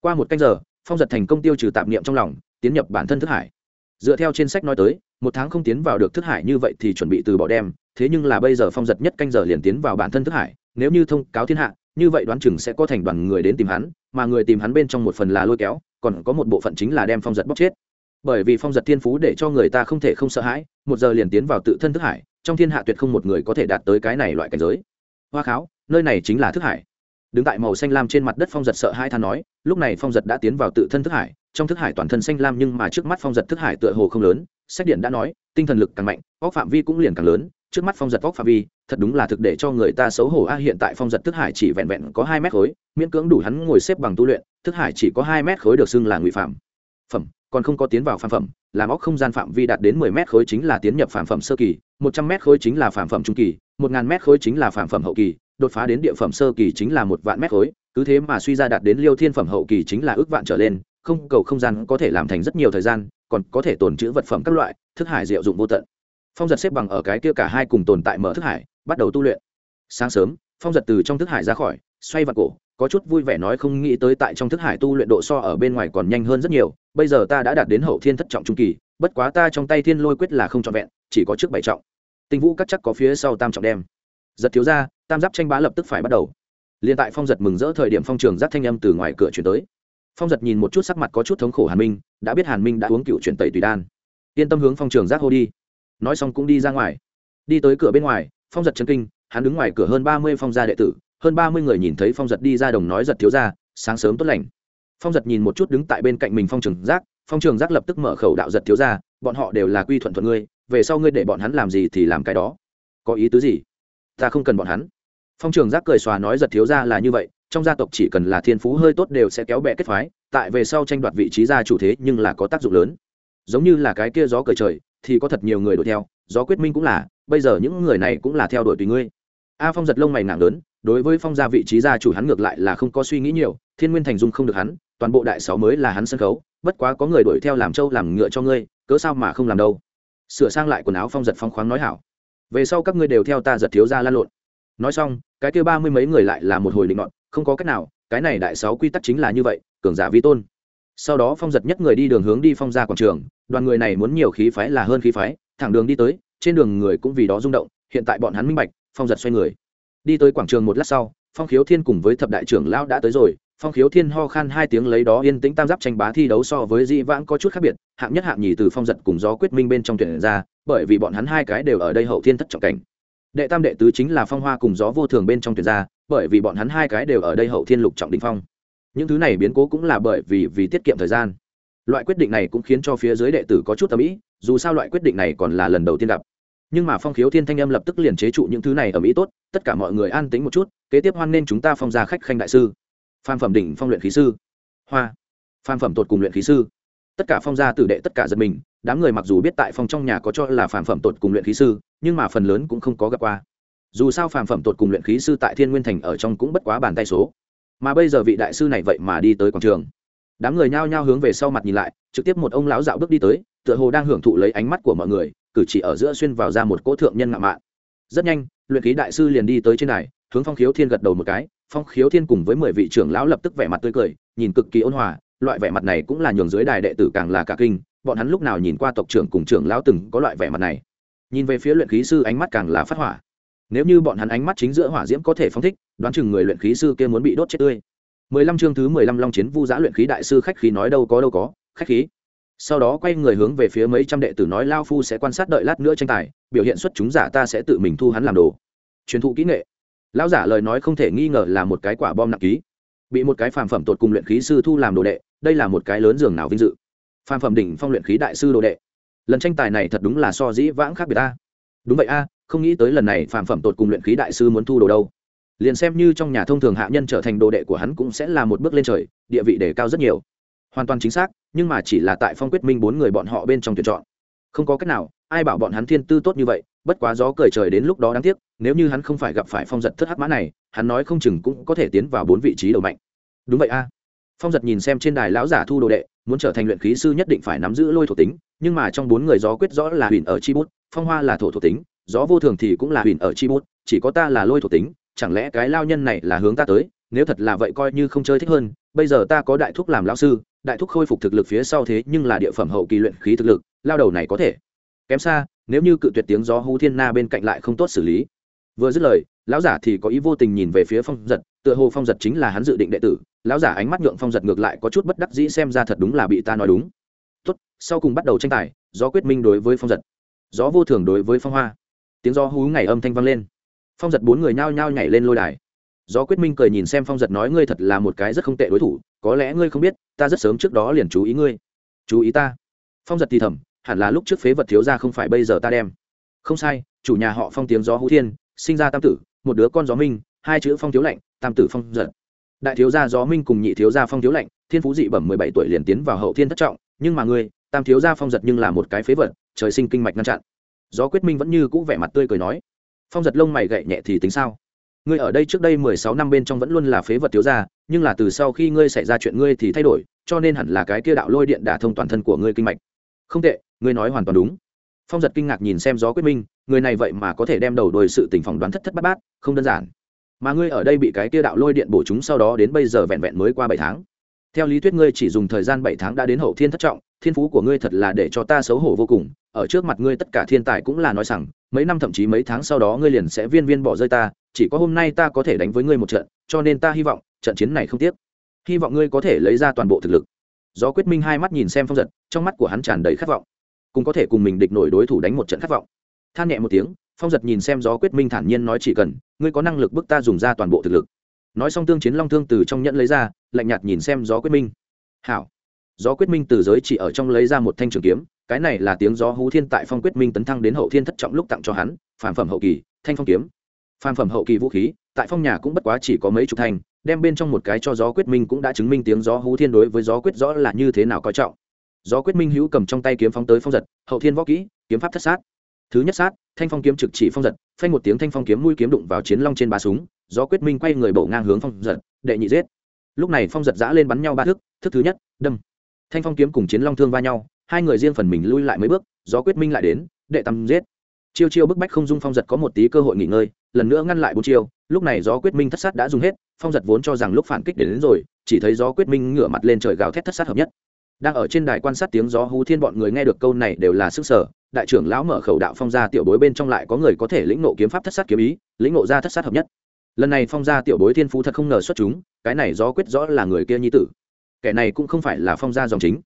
Qua một canh giờ, phong giật thành công tiêu trừ tạp niệm trong lòng, tiến nhập bản thân thức hải. Dựa theo trên sách nói tới, một tháng không tiến vào được thức hải như vậy thì chuẩn bị từ bỏ đem, thế nhưng là bây giờ phong giật nhất canh giờ liền tiến vào bản thân thức hải, nếu như thông cáo thiên hạ, như vậy đoán chừng sẽ có thành đoàn người đến tìm hắn, mà người tìm hắn bên trong một phần là lôi kéo, còn có một bộ phận chính là đem phong giật bóc chết. Bởi vì phong giật thiên phú để cho người ta không thể không sợ hãi, một giờ liền tiến vào tự thân thức hải, trong thiên hạ tuyệt không một người có thể đạt tới cái này loại cảnh giới hoa kháo, nơi này chính là thức hải. Đứng tại màu xanh lam trên mặt đất phong giật sợ hai than nói, lúc này phong giật đã tiến vào tự thân thức hải, trong thức hải toàn thân xanh lam nhưng mà trước mắt phong giật thức hải tựa hồ không lớn, sách điện đã nói, tinh thần lực càng mạnh góc phạm vi cũng liền càng lớn, trước mắt phong giật góc phạm vi, thật đúng là thực để cho người ta xấu hổ a, hiện tại phong giật thức hải chỉ vẹn vẹn có hai mét khối, miễn cưỡng đủ hắn ngồi xếp bằng tu luyện, thức hải chỉ có hai mét khối được xưng là ngụy phạm. Phẩm, còn không có tiến vào phạm phẩm, làm óc không gian phạm vi đạt đến mười mét khối chính là tiến nhập phạm phẩm sơ kỳ một trăm mét khối chính là phản phẩm trung kỳ, một ngàn mét khối chính là phản phẩm hậu kỳ, đột phá đến địa phẩm sơ kỳ chính là một vạn mét khối, cứ thế mà suy ra đạt đến liêu thiên phẩm hậu kỳ chính là ước vạn trở lên, không cầu không gian có thể làm thành rất nhiều thời gian, còn có thể tồn trữ vật phẩm các loại, thức hải diệu dụng vô tận. Phong giật xếp bằng ở cái kia cả hai cùng tồn tại mở thức hải, bắt đầu tu luyện. Sáng sớm phong giật từ trong thức hải ra khỏi, xoay vào cổ, có chút vui vẻ nói không nghĩ tới tại trong thức hải tu luyện độ so ở bên ngoài còn nhanh hơn rất nhiều, bây giờ ta đã đạt đến hậu thiên thất trọng trung kỳ, bất quá ta trong tay thiên lôi quyết là không trọn vẹn, chỉ có trước bảy trọng. Tinh vũ các chắc có phía sau tam trọng đem. Giật thiếu ra tam giáp tranh bá lập tức phải bắt đầu. Liền tại phong giật mừng rỡ thời điểm phong trường giác thanh âm từ ngoài cửa chuyển tới. Phong giật nhìn một chút sắc mặt có chút thống khổ hàn minh, đã biết hàn minh đã uống cựu chuyển tẩy tùy đan. Yên tâm hướng phong trường giác hô đi. Nói xong cũng đi ra ngoài. Đi tới cửa bên ngoài, phong giật chân kinh hắn đứng ngoài cửa hơn ba mươi phong gia đệ tử, hơn ba mươi người nhìn thấy phong giật đi ra đồng nói giật thiếu ra, sáng sớm tốt lành. Phong giật nhìn một chút đứng tại bên cạnh mình phong trường giác, phong trường giác lập tức mở khẩu đạo giật thiếu ra, bọn họ đều là quy thuận thuận ngươi, về sau ngươi để bọn hắn làm gì thì làm cái đó. Có ý tứ gì? Ta không cần bọn hắn. Phong trường giác cười xòa nói giật thiếu ra là như vậy, trong gia tộc chỉ cần là thiên phú hơi tốt đều sẽ kéo bẹ kết phái, tại về sau tranh đoạt vị trí gia chủ thế nhưng là có tác dụng lớn. Giống như là cái kia gió cởi trời, thì có thật nhiều người đuổi theo, gió quyết minh cũng là, bây giờ những người này cũng là theo đuổi tùy ngươi a phong giật lông mày nặng lớn, đối với phong gia vị trí gia chủ hắn ngược lại là không có suy nghĩ nhiều, thiên nguyên thành dung không được hắn, toàn bộ đại sáu mới là hắn sân khấu, bất quá có người đuổi theo làm trâu làm ngựa cho ngươi, cớ sao mà không làm đâu. Sửa sang lại quần áo phong giật phong khoáng nói hảo. Về sau các ngươi đều theo ta giật thiếu ra lan lộn. Nói xong, cái kia ba mươi mấy người lại là một hồi định ngọn không có cách nào, cái này đại sáu quy tắc chính là như vậy, cường giả vi tôn. Sau đó phong giật nhất người đi đường hướng đi phong ra quảng trường, đoàn người này muốn nhiều khí phái là hơn khí phái, thẳng đường đi tới, trên đường người cũng vì đó rung động, hiện tại bọn hắn minh bạch phong giật xoay người. Đi tới quảng trường một lát sau, phong khiếu thiên cùng với thập đại trưởng lão đã tới rồi. Phong khiếu thiên ho khan hai tiếng lấy đó yên tĩnh tam giáp tranh bá thi đấu so với di vãng có chút khác biệt, hạng nhất hạng nhì từ phong giật cùng gió quyết minh bên trong tuyển ra, bởi vì bọn hắn hai cái đều ở đây hậu thiên thất trọng cảnh. Đệ tam đệ tứ chính là phong hoa cùng gió vô thường bên trong tuyển ra, bởi vì bọn hắn hai cái đều ở đây hậu thiên lục trọng đình phong. Những thứ này biến cố cũng là bởi vì vì tiết kiệm thời gian. Loại quyết định này cũng khiến cho phía dưới đệ tử có chút tâm ý. dù sao loại quyết định này còn là lần đầu tiên gặp nhưng mà phong khiếu thiên thanh âm lập tức liền chế trụ những thứ này ở mỹ tốt, tất cả mọi người an tính một chút, kế tiếp hoan nên chúng ta phong ra khách khanh đại sư. Phan phẩm đỉnh phong luyện khí sư. Hoa. Phan phẩm tột cùng luyện khí sư. Tất cả phong gia tử đệ tất cả giật mình, đám người mặc dù biết tại phong trong nhà có cho là phản phẩm tột cùng luyện khí sư, nhưng mà phần lớn cũng không có gặp qua. Dù sao phản phẩm tột cùng luyện khí sư tại thiên nguyên thành ở trong cũng bất quá bàn tay số. Mà bây giờ vị đại sư này vậy mà đi tới quảng trường. Đám người nhao nhao hướng về sau mặt nhìn lại, trực tiếp một ông lão dạo bước đi tới, tựa hồ đang hưởng thụ lấy ánh mắt của mọi người cử chỉ ở giữa xuyên vào ra một cỗ thượng nhân ngạo mạn. Rất nhanh, luyện khí đại sư liền đi tới trên này hướng phong khiếu thiên gật đầu một cái. Phong khiếu thiên cùng với mười vị trưởng lão lập tức vẻ mặt tươi cười, nhìn cực kỳ ôn hòa, loại vẻ mặt này cũng là nhường dưới đài đệ tử càng là cả kinh, bọn hắn lúc nào nhìn qua tộc trưởng cùng trưởng lão từng có loại vẻ mặt này. Nhìn về phía luyện khí sư ánh mắt càng là phát hỏa. Nếu như bọn hắn ánh mắt chính giữa hỏa diễm có thể phong thích, đoán chừng người luyện khí sư kia muốn bị đốt chết tươi. Mười lăm chương thứ mười lăm long chiến vu giã luyện khí đại sư khách khí nói đâu có đâu có, khách khí sau đó quay người hướng về phía mấy trăm đệ tử nói lao phu sẽ quan sát đợi lát nữa tranh tài, biểu hiện xuất chúng giả ta sẽ tự mình thu hắn làm đồ. Truyền thụ kỹ nghệ. Lão giả lời nói không thể nghi ngờ là một cái quả bom nặng ký. Bị một cái phàm phẩm tột cùng luyện khí sư thu làm đồ đệ, đây là một cái lớn giường nào vinh dự. Phàm phẩm đỉnh phong luyện khí đại sư đồ đệ. Lần tranh tài này thật đúng là so dĩ vãng khác biệt ta. Đúng vậy a, không nghĩ tới lần này phàm phẩm tột cùng luyện khí đại sư muốn thu đồ đâu. Liền xem như trong nhà thông thường hạ nhân trở thành đồ đệ của hắn cũng sẽ là một bước lên trời, địa vị đề cao rất nhiều hoàn toàn chính xác, nhưng mà chỉ là tại phong quyết minh bốn người bọn họ bên trong tuyển chọn. Không có cách nào, ai bảo bọn hắn thiên tư tốt như vậy, bất quá gió cười trời đến lúc đó đáng tiếc, nếu như hắn không phải gặp phải phong giật thất hắc mã này, hắn nói không chừng cũng có thể tiến vào bốn vị trí đầu mạnh. Đúng vậy a. Phong giật nhìn xem trên đài lão giả thu đồ đệ, muốn trở thành luyện khí sư nhất định phải nắm giữ lôi thuộc tính, nhưng mà trong bốn người gió quyết rõ là huyền ở chi bút, phong hoa là thổ thuộc tính, gió vô thường thì cũng là huyền ở chi bút, chỉ có ta là lôi thuộc tính, chẳng lẽ cái lao nhân này là hướng ta tới, nếu thật là vậy coi như không chơi thích hơn, bây giờ ta có đại thúc làm lão sư đại thúc khôi phục thực lực phía sau thế nhưng là địa phẩm hậu kỳ luyện khí thực lực, lao đầu này có thể. Kém xa, nếu như cự tuyệt tiếng gió hú thiên na bên cạnh lại không tốt xử lý. Vừa dứt lời, lão giả thì có ý vô tình nhìn về phía phong giật, tựa hồ phong giật chính là hắn dự định đệ tử, lão giả ánh mắt nhượng phong giật ngược lại có chút bất đắc dĩ xem ra thật đúng là bị ta nói đúng. Tốt, sau cùng bắt đầu tranh tài, gió quyết minh đối với phong giật. Gió vô thường đối với phong hoa. Tiếng gió hú ngày âm thanh vang lên. Phong giật bốn người nhao nhao nhảy lên lôi đài gió quyết minh cười nhìn xem phong giật nói, ngươi thật là một cái rất không tệ đối thủ, có lẽ ngươi không biết, ta rất sớm trước đó liền chú ý ngươi. Chú ý ta? Phong giật thì thầm, hẳn là lúc trước phế vật thiếu ra không phải bây giờ ta đem. Không sai, chủ nhà họ phong tiếng gió hú thiên, sinh ra tam tử, một đứa con gió minh, hai chữ phong thiếu lạnh, tam tử phong giật. Đại thiếu gia gió minh cùng nhị thiếu gia phong thiếu lạnh, thiên phú dị bẩm mười bảy tuổi liền tiến vào hậu thiên thất trọng, nhưng mà ngươi, tam thiếu gia phong giật nhưng là một cái phế vật, trời sinh kinh mạch ngăn chặn. Gió quyết minh vẫn như cũ vẻ mặt tươi cười nói. Phong giật lông mày gậy nhẹ thì tính sao? Ngươi ở đây trước đây mười sáu năm bên trong vẫn luôn là phế vật thiếu gia, nhưng là từ sau khi ngươi xảy ra chuyện ngươi thì thay đổi, cho nên hẳn là cái kia đạo lôi điện đả thông toàn thân của ngươi kinh mạch. Không tệ, ngươi nói hoàn toàn đúng. Phong giật kinh ngạc nhìn xem gió quyết minh, người này vậy mà có thể đem đầu đuôi sự tình phỏng đoán thất thất bát bát, không đơn giản. Mà ngươi ở đây bị cái kia đạo lôi điện bổ chúng sau đó đến bây giờ vẹn vẹn mới qua bảy tháng. Theo lý thuyết ngươi chỉ dùng thời gian bảy tháng đã đến hậu thiên thất trọng, thiên phú của ngươi thật là để cho ta xấu hổ vô cùng. Ở trước mặt ngươi tất cả thiên tài cũng là nói rằng, mấy năm thậm chí mấy tháng sau đó ngươi liền sẽ viên viên bỏ rơi ta chỉ có hôm nay ta có thể đánh với ngươi một trận, cho nên ta hy vọng trận chiến này không tiếc. Hy vọng ngươi có thể lấy ra toàn bộ thực lực. Do quyết minh hai mắt nhìn xem phong giật, trong mắt của hắn tràn đầy khát vọng. Cũng có thể cùng mình địch nổi đối thủ đánh một trận khát vọng. Than nhẹ một tiếng, phong giật nhìn xem gió quyết minh thản nhiên nói chỉ cần, ngươi có năng lực bức ta dùng ra toàn bộ thực lực. Nói xong tương chiến long thương từ trong nhẫn lấy ra, lạnh nhạt nhìn xem gió quyết minh. Hảo. Gió quyết minh từ giới chỉ ở trong lấy ra một thanh trường kiếm, cái này là tiếng gió hú thiên tại phong quyết minh tấn thăng đến hậu thiên thất trọng lúc tặng cho hắn, phản phẩm hậu kỳ, thanh phong kiếm. Phan phẩm hậu kỳ vũ khí tại phong nhà cũng bất quá chỉ có mấy chục thành, đem bên trong một cái cho gió quyết minh cũng đã chứng minh tiếng gió hú thiên đối với gió quyết rõ là như thế nào coi trọng. Gió quyết minh hữu cầm trong tay kiếm phóng tới phong giật hậu thiên võ kỹ kiếm pháp thất sát. Thứ nhất sát thanh phong kiếm trực chỉ phong giật phanh một tiếng thanh phong kiếm mũi kiếm đụng vào chiến long trên ba súng gió quyết minh quay người bổ ngang hướng phong giật đệ nhị giết. Lúc này phong giật giã lên bắn nhau ba thước thức thứ nhất đâm. Thanh phong kiếm cùng chiến long thương va nhau hai người riêng phần mình lui lại mấy bước gió quyết minh lại đến đệ tam giết chiêu chiêu bức bách không dung phong giật có một tí cơ hội nghỉ ngơi lần nữa ngăn lại bốn chiêu lúc này gió quyết minh thất sát đã dùng hết phong giật vốn cho rằng lúc phản kích đến, đến rồi chỉ thấy gió quyết minh ngửa mặt lên trời gào thét thất sát hợp nhất. Đang ở trên đài quan sát tiếng gió hú thiên bọn người nghe được câu này đều là sức sở đại trưởng lão mở khẩu đạo phong gia tiểu bối bên trong lại có người có thể lĩnh nộ kiếm pháp thất sát kiếm ý lĩnh nộ ra thất sát hợp nhất. Lần này phong gia tiểu bối thiên phú thật không ngờ xuất chúng cái này gió quyết rõ là người kia nhi tử. Kẻ này cũng không phải là phong gia dòng chính.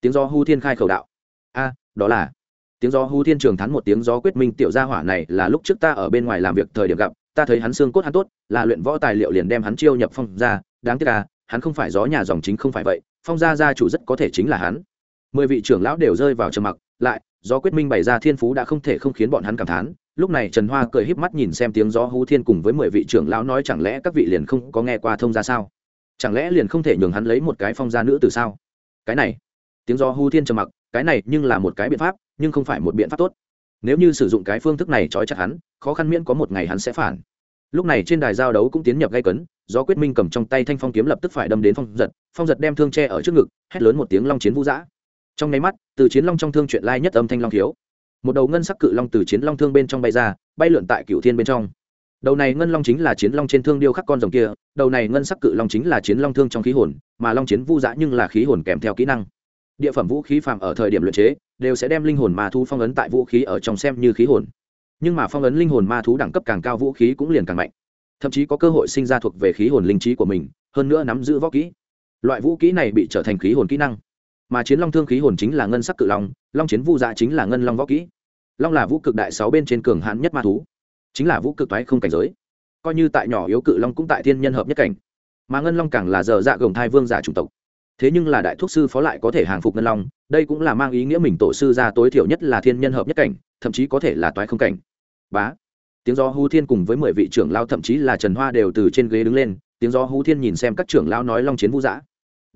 Tiếng gió hú thiên khai khẩu đạo. A đó là tiếng gió hú thiên trường thắn một tiếng gió quyết minh tiểu gia hỏa này là lúc trước ta ở bên ngoài làm việc thời điểm gặp, ta thấy hắn xương cốt hắn tốt, là luyện võ tài liệu liền đem hắn chiêu nhập phong gia, đáng tiếc là hắn không phải gió nhà dòng chính không phải vậy, phong gia gia chủ rất có thể chính là hắn. Mười vị trưởng lão đều rơi vào trầm mặc, lại do quyết minh bày ra thiên phú đã không thể không khiến bọn hắn cảm thán, lúc này trần hoa cười híp mắt nhìn xem tiếng gió hú thiên cùng với mười vị trưởng lão nói chẳng lẽ các vị liền không có nghe qua thông ra sao? Chẳng lẽ liền không thể nhường hắn lấy một cái phong gia nữ từ sao? Cái này, tiếng gió hú thiên trầm mặc, cái này nhưng là một cái biện pháp nhưng không phải một biện pháp tốt. Nếu như sử dụng cái phương thức này trói chặt hắn, khó khăn miễn có một ngày hắn sẽ phản. Lúc này trên đài giao đấu cũng tiến nhập gây cấn, do quyết minh cầm trong tay thanh phong kiếm lập tức phải đâm đến phong giật phong giật đem thương tre ở trước ngực, hét lớn một tiếng long chiến vũ dã trong nháy mắt, từ chiến long trong thương chuyện lai nhất âm thanh long thiếu. Một đầu ngân sắc cự long từ chiến long thương bên trong bay ra, bay lượn tại cựu thiên bên trong. Đầu này ngân long chính là chiến long trên thương điêu khắc con rồng kia, đầu này ngân sắc cự long chính là chiến long thương trong khí hồn, mà long chiến vu dã nhưng là khí hồn kèm theo kỹ năng địa phẩm vũ khí phàm ở thời điểm luyện chế, đều sẽ đem linh hồn ma thú phong ấn tại vũ khí ở trong xem như khí hồn. Nhưng mà phong ấn linh hồn ma thú đẳng cấp càng cao vũ khí cũng liền càng mạnh. Thậm chí có cơ hội sinh ra thuộc về khí hồn linh trí của mình, hơn nữa nắm giữ võ kỹ. Loại vũ kỹ này bị trở thành khí hồn kỹ năng. Mà chiến long thương khí hồn chính là ngân sắc cự long long chiến vu dạ chính là ngân long võ kỹ. Long là vũ cực đại sáu bên trên cường hãn nhất ma thú. Chính là vũ cực toái không cảnh giới. Coi như tại nhỏ yếu cự long cũng tại thiên nhân hợp nhất cảnh. Mà ngân long càng là giờ dạ gồng thai vương giả chủng tộc thế nhưng là đại thuốc sư phó lại có thể hàng phục ngân long, đây cũng là mang ý nghĩa mình tổ sư ra tối thiểu nhất là thiên nhân hợp nhất cảnh, thậm chí có thể là toái không cảnh. Bá. Tiếng gió hú thiên cùng với mười vị trưởng lao thậm chí là trần hoa đều từ trên ghế đứng lên, tiếng gió hú thiên nhìn xem các trưởng lao nói long chiến vũ giã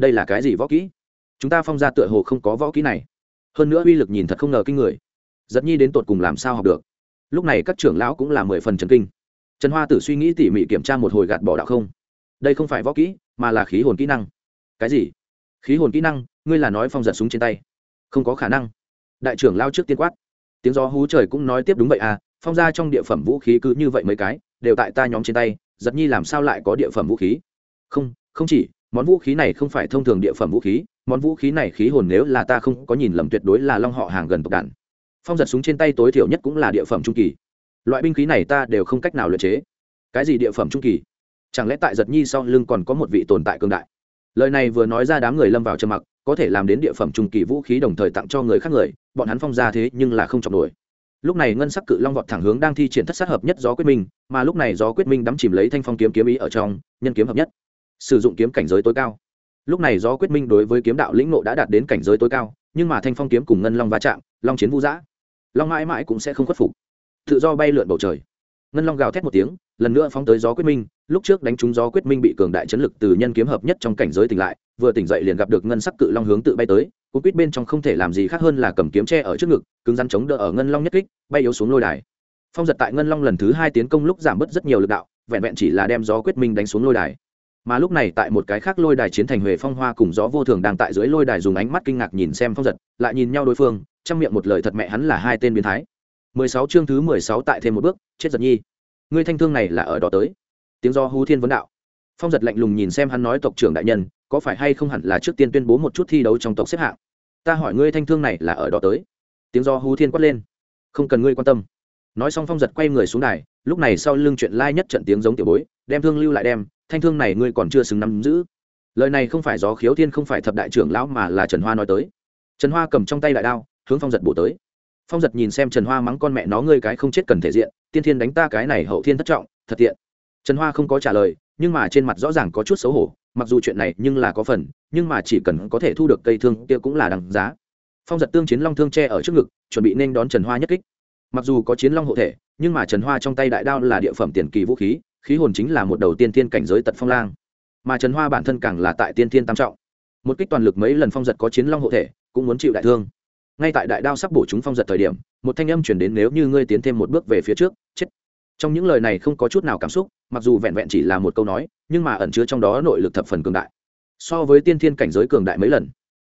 đây là cái gì võ kỹ? Chúng ta phong ra tựa hồ không có võ kỹ này. Hơn nữa uy lực nhìn thật không ngờ kinh người. Giật nhi đến tột cùng làm sao học được? Lúc này các trưởng lão cũng là mười phần trần kinh. Trần hoa tử suy nghĩ tỉ mỉ kiểm tra một hồi gạt bỏ đạo không. Đây không phải võ kỹ, mà là khí hồn kỹ năng. Cái gì? Khí hồn kỹ năng, ngươi là nói phong giật súng trên tay. Không có khả năng. Đại trưởng lao trước tiên quát. Tiếng gió hú trời cũng nói tiếp đúng vậy à phong ra trong địa phẩm vũ khí cứ như vậy mấy cái, đều tại ta nhóm trên tay, giật nhi làm sao lại có địa phẩm vũ khí? Không không chỉ, món vũ khí này không phải thông thường địa phẩm vũ khí, món vũ khí này khí hồn nếu là ta không có nhìn lầm tuyệt đối là long họ hàng gần tộc đàn. Phong giật súng trên tay tối thiểu nhất cũng là địa phẩm trung kỳ. Loại binh khí này ta đều không cách nào luyện chế. Cái gì địa phẩm trung kỳ? Chẳng lẽ tại giật nhi sau lưng còn có một vị tồn tại cường đại? Lời này vừa nói ra đám người lâm vào trầm mặc, có thể làm đến địa phẩm trùng kỳ vũ khí đồng thời tặng cho người khác người, bọn hắn phong ra thế nhưng là không chọc nổi. Lúc này ngân sắc cự long vọt thẳng hướng đang thi triển thất sát hợp nhất gió quyết minh, mà lúc này gió quyết minh đắm chìm lấy thanh phong kiếm kiếm ý ở trong, nhân kiếm hợp nhất. Sử dụng kiếm cảnh giới tối cao. Lúc này gió quyết minh đối với kiếm đạo lĩnh nộ đã đạt đến cảnh giới tối cao, nhưng mà thanh phong kiếm cùng ngân long va chạm, long chiến vũ giã. Long mãi mãi cũng sẽ không khuất phục. Tự do bay lượn bầu trời. Ngân long gào thét một tiếng, lần nữa phóng tới gió quyết minh lúc trước đánh trúng gió quyết minh bị cường đại chấn lực từ nhân kiếm hợp nhất trong cảnh giới tỉnh lại, vừa tỉnh dậy liền gặp được ngân sắc cự long hướng tự bay tới, cú quýt bên trong không thể làm gì khác hơn là cầm kiếm tre ở trước ngực, cứng rắn chống đỡ ở ngân long nhất kích, bay yếu xuống lôi đài. Phong giật tại ngân long lần thứ hai tiến công lúc giảm bớt rất nhiều lực đạo, vẹn vẹn chỉ là đem gió quyết minh đánh xuống lôi đài. Mà lúc này tại một cái khác lôi đài chiến thành huệ phong hoa cùng gió vô thường đang tại dưới lôi đài dùng ánh mắt kinh ngạc nhìn xem phong giật, lại nhìn nhau đối phương, trong miệng một lời thật mẹ hắn là hai tên biến thái. Mười sáu chương thứ mười sáu tại thêm một bước, chết giật nhi. Ngươi thanh thương này là ở đó tới tiếng do hú thiên vấn đạo. Phong giật lạnh lùng nhìn xem hắn nói tộc trưởng đại nhân, có phải hay không hẳn là trước tiên tuyên bố một chút thi đấu trong tộc xếp hạng? Ta hỏi ngươi thanh thương này là ở đó tới. Tiếng do hú thiên quát lên. Không cần ngươi quan tâm. Nói xong phong giật quay người xuống đài, lúc này sau lưng chuyện lai nhất trận tiếng giống tiểu bối, đem thương lưu lại đem, thanh thương này ngươi còn chưa xứng nắm giữ. Lời này không phải gió khiếu thiên không phải thập đại trưởng lão mà là trần hoa nói tới. Trần hoa cầm trong tay đại đao, hướng phong giật bổ tới. Phong giật nhìn xem trần hoa mắng con mẹ nó ngươi cái không chết cần thể diện, tiên thiên đánh ta cái này hậu thiên thất trọng, thật tiện trần hoa không có trả lời, nhưng mà trên mặt rõ ràng có chút xấu hổ, mặc dù chuyện này nhưng là có phần, nhưng mà chỉ cần có thể thu được cây thương kia cũng là đằng giá. Phong giật tương chiến long thương tre ở trước ngực, chuẩn bị nên đón trần hoa nhất kích. Mặc dù có chiến long hộ thể, nhưng mà trần hoa trong tay đại đao là địa phẩm tiền kỳ vũ khí khí hồn chính là một đầu tiên thiên cảnh giới tật phong lang. Mà trần hoa bản thân càng là tại tiên thiên tam trọng. Một kích toàn lực mấy lần phong giật có chiến long hộ thể, cũng muốn chịu đại thương. Ngay tại đại đao sắp bổ chúng phong giật thời điểm, một thanh âm chuyển đến nếu như ngươi tiến thêm một bước về phía trước, chết trong những lời này không có chút nào cảm xúc, mặc dù vẹn vẹn chỉ là một câu nói, nhưng mà ẩn chứa trong đó nội lực thập phần cường đại. So với tiên thiên cảnh giới cường đại mấy lần.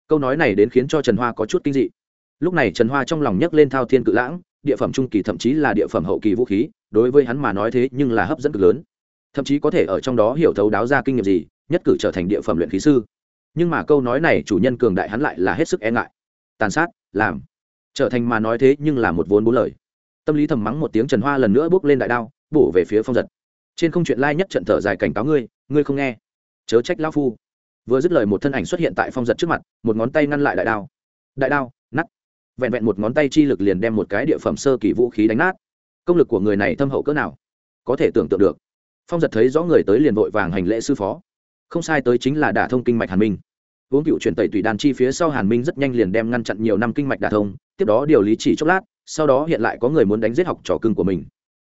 Câu nói này đến khiến cho trần hoa có chút kinh dị. Lúc này trần hoa trong lòng nhấc lên thao thiên cự lãng, địa phẩm trung kỳ thậm chí là địa phẩm hậu kỳ vũ khí, đối với hắn mà nói thế nhưng là hấp dẫn cực lớn. Thậm chí có thể ở trong đó hiểu thấu đáo ra kinh nghiệm gì, nhất cử trở thành địa phẩm luyện khí sư. Nhưng mà câu nói này chủ nhân cường đại hắn lại là hết sức e ngại. Tàn sát, làm. Trở thành mà nói thế nhưng là một vốn bốn lời tâm lý thầm mắng một tiếng trần hoa lần nữa bước lên đại đao, bổ về phía phong giật. Trên không chuyện lai nhất trận thở dài cảnh cáo ngươi ngươi không nghe. Chớ trách lão phu. Vừa dứt lời một thân ảnh xuất hiện tại phong giật trước mặt, một ngón tay ngăn lại đại đao. Đại đao nắt vẹn vẹn một ngón tay chi lực liền đem một cái địa phẩm sơ kỳ vũ khí đánh nát. Công lực của người này thâm hậu cỡ nào? Có thể tưởng tượng được. Phong giật thấy rõ người tới liền vội vàng hành lễ sư phó. Không sai tới chính là đả thông kinh mạch hàn minh. Uống cựu chuyển tẩy tùy đàn chi phía sau hàn minh rất nhanh liền đem ngăn chặn nhiều năm kinh mạch đả thông, tiếp đó điều lý chỉ chốc lát sau đó hiện lại có người muốn đánh giết học trò cưng của mình.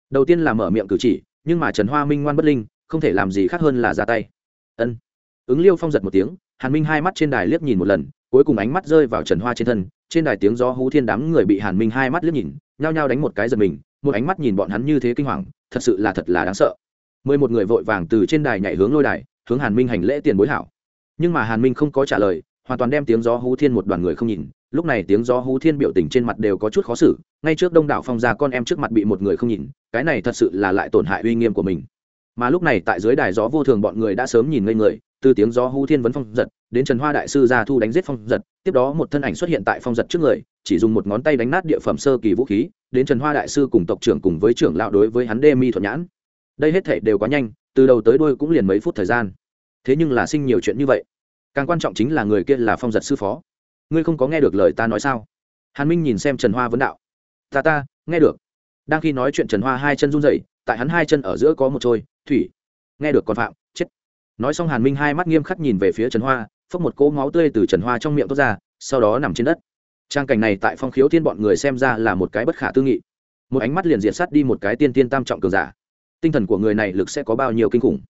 Đầu tiên là mở miệng cử chỉ, nhưng mà trần hoa minh ngoan bất linh, không thể làm gì khác hơn là ra tay. Ân. Ứng liêu phong giật một tiếng, hàn minh hai mắt trên đài liếc nhìn một lần, cuối cùng ánh mắt rơi vào trần hoa trên thân, trên đài tiếng gió hú thiên đám người bị hàn minh hai mắt liếc nhìn, nhao nhao đánh một cái giật mình, một ánh mắt nhìn bọn hắn như thế kinh hoàng, thật sự là thật là đáng sợ. Mười một người vội vàng từ trên đài nhảy hướng lôi đài, hướng hàn minh hành lễ tiền bối hảo. Nhưng mà hàn minh không có trả lời, hoàn toàn đem tiếng gió hú thiên một đoàn người không nhìn lúc này tiếng gió hú thiên biểu tình trên mặt đều có chút khó xử, ngay trước đông đảo phong gia con em trước mặt bị một người không nhìn, cái này thật sự là lại tổn hại uy nghiêm của mình. Mà lúc này tại dưới đài gió vô thường bọn người đã sớm nhìn ngây người, từ tiếng gió hú thiên vấn phong giật, đến trần hoa đại sư ra thu đánh giết phong giật, tiếp đó một thân ảnh xuất hiện tại phong giật trước người, chỉ dùng một ngón tay đánh nát địa phẩm sơ kỳ vũ khí, đến trần hoa đại sư cùng tộc trưởng cùng với trưởng lão đối với hắn đê mi thuận nhãn. Đây hết thể đều quá nhanh, từ đầu tới đuôi cũng liền mấy phút thời gian. Thế nhưng là sinh nhiều chuyện như vậy. Càng quan trọng chính là người kia là phong giật sư phó ngươi không có nghe được lời ta nói sao? Hàn minh nhìn xem trần hoa vấn đạo. Ta ta, nghe được. Đang khi nói chuyện trần hoa hai chân run rẩy, tại hắn hai chân ở giữa có một trôi thủy. Nghe được còn phạm, chết. Nói xong hàn minh hai mắt nghiêm khắc nhìn về phía trần hoa, phốc một cỗ máu tươi từ trần hoa trong miệng tốt ra, sau đó nằm trên đất. Trang cảnh này tại phong khiếu thiên bọn người xem ra là một cái bất khả tư nghị. Một ánh mắt liền diệt sát đi một cái tiên tiên tam trọng cường giả. Tinh thần của người này lực sẽ có bao nhiêu kinh khủng.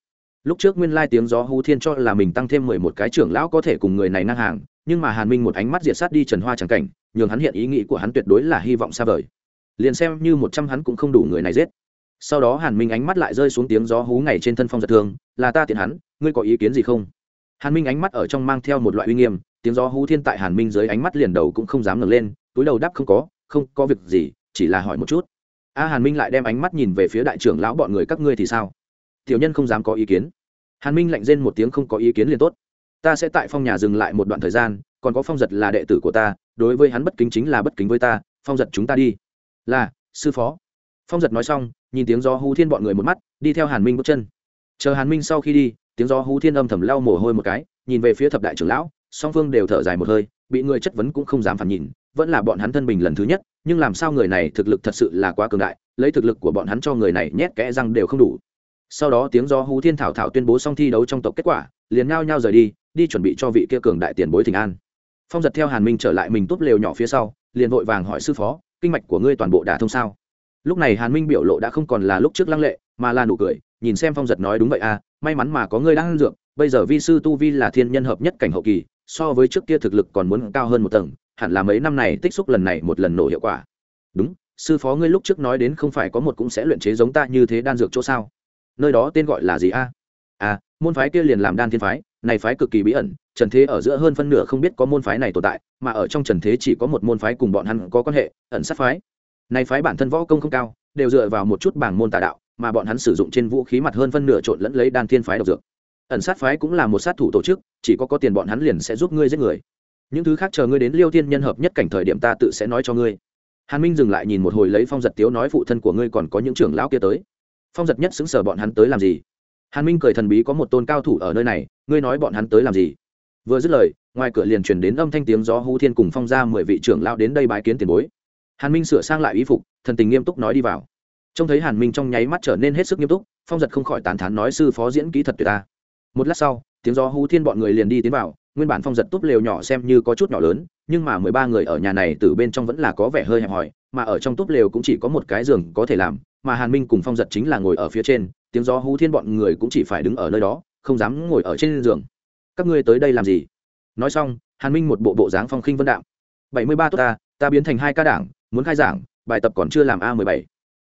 Lúc trước nguyên lai tiếng gió hú thiên cho là mình tăng thêm mười một cái trưởng lão có thể cùng người này ngang hàng nhưng mà hàn minh một ánh mắt diệt sát đi trần hoa chẳng cảnh, nhường hắn hiện ý nghĩ của hắn tuyệt đối là hy vọng xa vời. Liền xem như một trăm hắn cũng không đủ người này giết. Sau đó hàn minh ánh mắt lại rơi xuống tiếng gió hú ngày trên thân phong giật thương là ta tiện hắn, ngươi có ý kiến gì không? Hàn minh ánh mắt ở trong mang theo một loại uy nghiêm, tiếng gió hú thiên tại hàn minh dưới ánh mắt liền đầu cũng không dám ngẩng lên, túi đầu đáp không có không, có việc gì, chỉ là hỏi một chút. A hàn minh lại đem ánh mắt nhìn về phía đại trưởng lão bọn người, các ngươi thì sao? Tiểu nhân không dám có ý kiến. Hàn minh lạnh rên một tiếng, không có ý kiến liền tốt ta sẽ tại phong nhà dừng lại một đoạn thời gian, còn có phong giật là đệ tử của ta, đối với hắn bất kính chính là bất kính với ta, phong giật chúng ta đi. Là, sư phó. Phong giật nói xong, nhìn tiếng gió hú thiên bọn người một mắt, đi theo hàn minh bước chân. Chờ hàn minh sau khi đi, tiếng gió hú thiên âm thầm lau mồ hôi một cái, nhìn về phía thập đại trưởng lão, song phương đều thở dài một hơi, bị người chất vấn cũng không dám phản nhìn, vẫn là bọn hắn thân bình lần thứ nhất, nhưng làm sao người này thực lực thật sự là quá cường đại, lấy thực lực của bọn hắn cho người này nhét kẽ răng đều không đủ. Sau đó tiếng gió hú thiên thảo thảo tuyên bố xong thi đấu trong tộc kết quả, liền nhao nhao rời đi đi chuẩn bị cho vị kia cường đại tiền bối thỉnh an. Phong giật theo hàn minh trở lại mình tốt lều nhỏ phía sau, liền vội vàng hỏi sư phó, kinh mạch của ngươi toàn bộ đã thông sao? Lúc này hàn minh biểu lộ đã không còn là lúc trước lăng lệ, mà là nụ cười, nhìn xem phong giật nói đúng vậy à may mắn mà có ngươi đang ăn dược, bây giờ vi sư tu vi là thiên nhân hợp nhất cảnh hậu kỳ, so với trước kia thực lực còn muốn cao hơn một tầng, hẳn là mấy năm này tích xúc lần này một lần nổ hiệu quả. Đúng, sư phó ngươi lúc trước nói đến không phải có một cũng sẽ luyện chế giống ta như thế đan dược chỗ sao? Nơi đó tên gọi là gì a? À môn phái kia liền làm đan thiên phái này phái cực kỳ bí ẩn, trần thế ở giữa hơn phân nửa không biết có môn phái này tồn tại, mà ở trong trần thế chỉ có một môn phái cùng bọn hắn có quan hệ, ẩn sát phái. Này phái bản thân võ công không cao, đều dựa vào một chút bảng môn tà đạo, mà bọn hắn sử dụng trên vũ khí mặt hơn phân nửa trộn lẫn lấy đan thiên phái độc dược. Ẩn sát phái cũng là một sát thủ tổ chức, chỉ có có tiền bọn hắn liền sẽ giúp ngươi giết người. Những thứ khác chờ ngươi đến liêu thiên nhân hợp nhất cảnh thời điểm ta tự sẽ nói cho ngươi. Hàn minh dừng lại nhìn một hồi lấy phong giật tiếu nói phụ thân của ngươi còn có những trưởng lão kia tới. Phong giật nhất xứng sở bọn hắn tới làm gì? Hàn minh cười thần bí có một tôn cao thủ ở nơi này, ngươi nói bọn hắn tới làm gì? Vừa dứt lời, ngoài cửa liền truyền đến âm thanh tiếng gió hú thiên cùng phong ra mười vị trưởng lao đến đây bái kiến tiền bối. Hàn minh sửa sang lại y phục, thần tình nghiêm túc nói đi vào. Trông thấy hàn minh trong nháy mắt trở nên hết sức nghiêm túc, phong giật không khỏi tán thán nói sư phó diễn kỹ thật tuyệt ta. Một lát sau, tiếng gió hú thiên bọn người liền đi tiến vào, nguyên bản phong giật túp lều nhỏ xem như có chút nhỏ lớn, nhưng mà mười ba người ở nhà này từ bên trong vẫn là có vẻ hơi hẹp hòi, mà ở trong túp lều cũng chỉ có một cái giường có thể làm, mà hàn minh cùng phong giật chính là ngồi ở phía trên tiếng gió hú thiên bọn người cũng chỉ phải đứng ở nơi đó, không dám ngồi ở trên giường. Các ngươi tới đây làm gì? Nói xong, hàn minh một bộ bộ dáng phong khinh vân đạo. Bảy mươi ba tốt ta ta biến thành hai ca đảng, muốn khai giảng, bài tập còn chưa làm a mười bảy.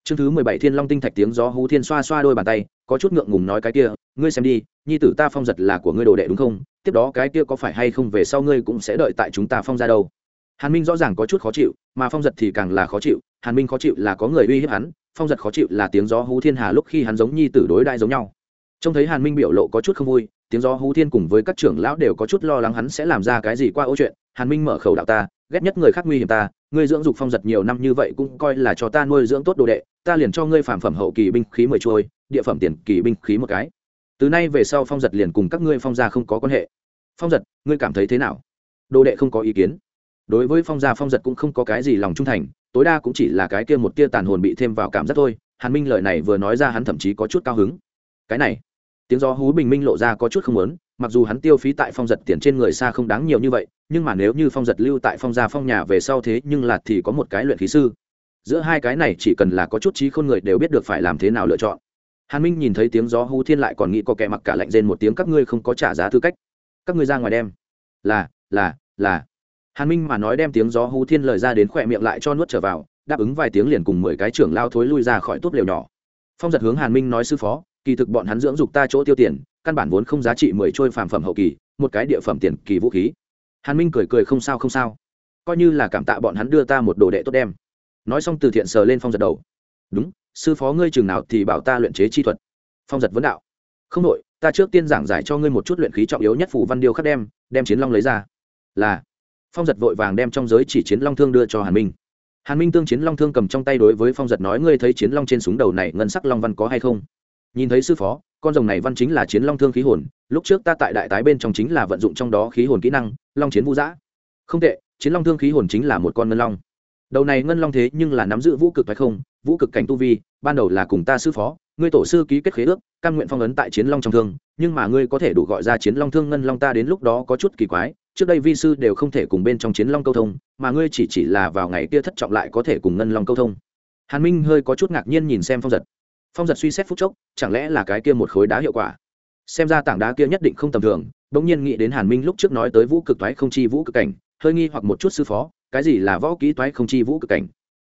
Chương thứ mười bảy thiên long tinh thạch tiếng gió hú thiên xoa xoa đôi bàn tay, có chút ngượng ngùng nói cái kia, ngươi xem đi, nhi tử ta phong giật là của ngươi đồ đệ đúng không? Tiếp đó cái kia có phải hay không về sau ngươi cũng sẽ đợi tại chúng ta phong ra đâu? Hàn minh rõ ràng có chút khó chịu, mà phong giật thì càng là khó chịu, hàn minh khó chịu là có người uy hiếp hắn phong giật khó chịu là tiếng gió hú thiên hà lúc khi hắn giống nhi tử đối đại giống nhau. Trông thấy hàn minh biểu lộ có chút không vui, tiếng gió hú thiên cùng với các trưởng lão đều có chút lo lắng hắn sẽ làm ra cái gì qua ô chuyện. Hàn minh mở khẩu đạo ta, ghét nhất người khác nguy hiểm ta, ngươi dưỡng dục phong giật nhiều năm như vậy cũng coi là cho ta nuôi dưỡng tốt đồ đệ, ta liền cho ngươi phản phẩm hậu kỳ binh khí mười trôi địa phẩm tiền kỳ binh khí một cái. Từ nay về sau phong giật liền cùng các ngươi phong gia không có quan hệ. Phong giật, ngươi cảm thấy thế nào? Đồ đệ không có ý kiến. Đối với phong gia, phong giật cũng không có cái gì lòng trung thành tối đa cũng chỉ là cái kia một tia tàn hồn bị thêm vào cảm giác thôi, hàn minh lời này vừa nói ra hắn thậm chí có chút cao hứng. Cái này, tiếng gió hú bình minh lộ ra có chút không lớn mặc dù hắn tiêu phí tại phong giật tiền trên người xa không đáng nhiều như vậy, nhưng mà nếu như phong giật lưu tại phong gia phong nhà về sau thế nhưng là thì có một cái luyện khí sư. Giữa hai cái này chỉ cần là có chút trí khôn người đều biết được phải làm thế nào lựa chọn. Hàn minh nhìn thấy tiếng gió hú thiên lại còn nghĩ có kẻ mặc cả lạnh rên một tiếng, các ngươi không có trả giá tư cách. Các ngươi ra ngoài đem. Là là là hàn minh mà nói đem tiếng gió hú thiên lời ra đến khỏe miệng lại cho nuốt trở vào, đáp ứng vài tiếng liền cùng mười cái trưởng lao thối lui ra khỏi tốt lều nhỏ. Phong giật hướng hàn minh nói sư phó, kỳ thực bọn hắn dưỡng dục ta chỗ tiêu tiền, căn bản vốn không giá trị mười trôi phàm phẩm hậu kỳ, một cái địa phẩm tiền kỳ vũ khí. Hàn minh cười cười không sao không sao. Coi như là cảm tạ bọn hắn đưa ta một đồ đệ tốt đem. Nói xong từ thiện sờ lên phong giật đầu. Đúng, sư phó ngươi chừng nào thì bảo ta luyện chế chi thuật. Phong giật vấn đạo. Không đội ta trước tiên giảng giải cho ngươi một chút luyện khí trọng yếu nhất phủ văn điêu khắc đem đem chiến long lấy ra. Là phong giật vội vàng đem trong giới chỉ chiến long thương đưa cho hàn minh. Hàn minh tương chiến long thương cầm trong tay đối với phong giật nói, ngươi thấy chiến long trên súng đầu này ngân sắc long văn có hay không? Nhìn thấy sư phó, con rồng này văn chính là chiến long thương khí hồn, lúc trước ta tại đại tái bên trong chính là vận dụng trong đó khí hồn kỹ năng, long chiến vũ giã. Không tệ, chiến long thương khí hồn chính là một con ngân long. Đầu này ngân long thế nhưng là nắm giữ vũ cực phải không? Vũ cực cảnh tu vi, ban đầu là cùng ta sư phó, ngươi tổ sư ký kết khế ước căn nguyện phong ấn tại chiến long trong thương, nhưng mà ngươi có thể đủ gọi ra chiến long thương ngân long ta đến lúc đó có chút kỳ quái trước đây vi sư đều không thể cùng bên trong chiến long câu thông, mà ngươi chỉ chỉ là vào ngày kia thất trọng lại có thể cùng ngân long câu thông. Hàn minh hơi có chút ngạc nhiên nhìn xem phong giật. Phong giật suy xét phút chốc, chẳng lẽ là cái kia một khối đá hiệu quả? Xem ra tảng đá kia nhất định không tầm thường đ ỗ n g nhiên nghĩ đến hàn minh lúc trước nói tới vũ cực toái không chi vũ cực cảnh, hơi nghi hoặc một chút sư phó, cái gì là võ kỹ toái không chi vũ cực cảnh?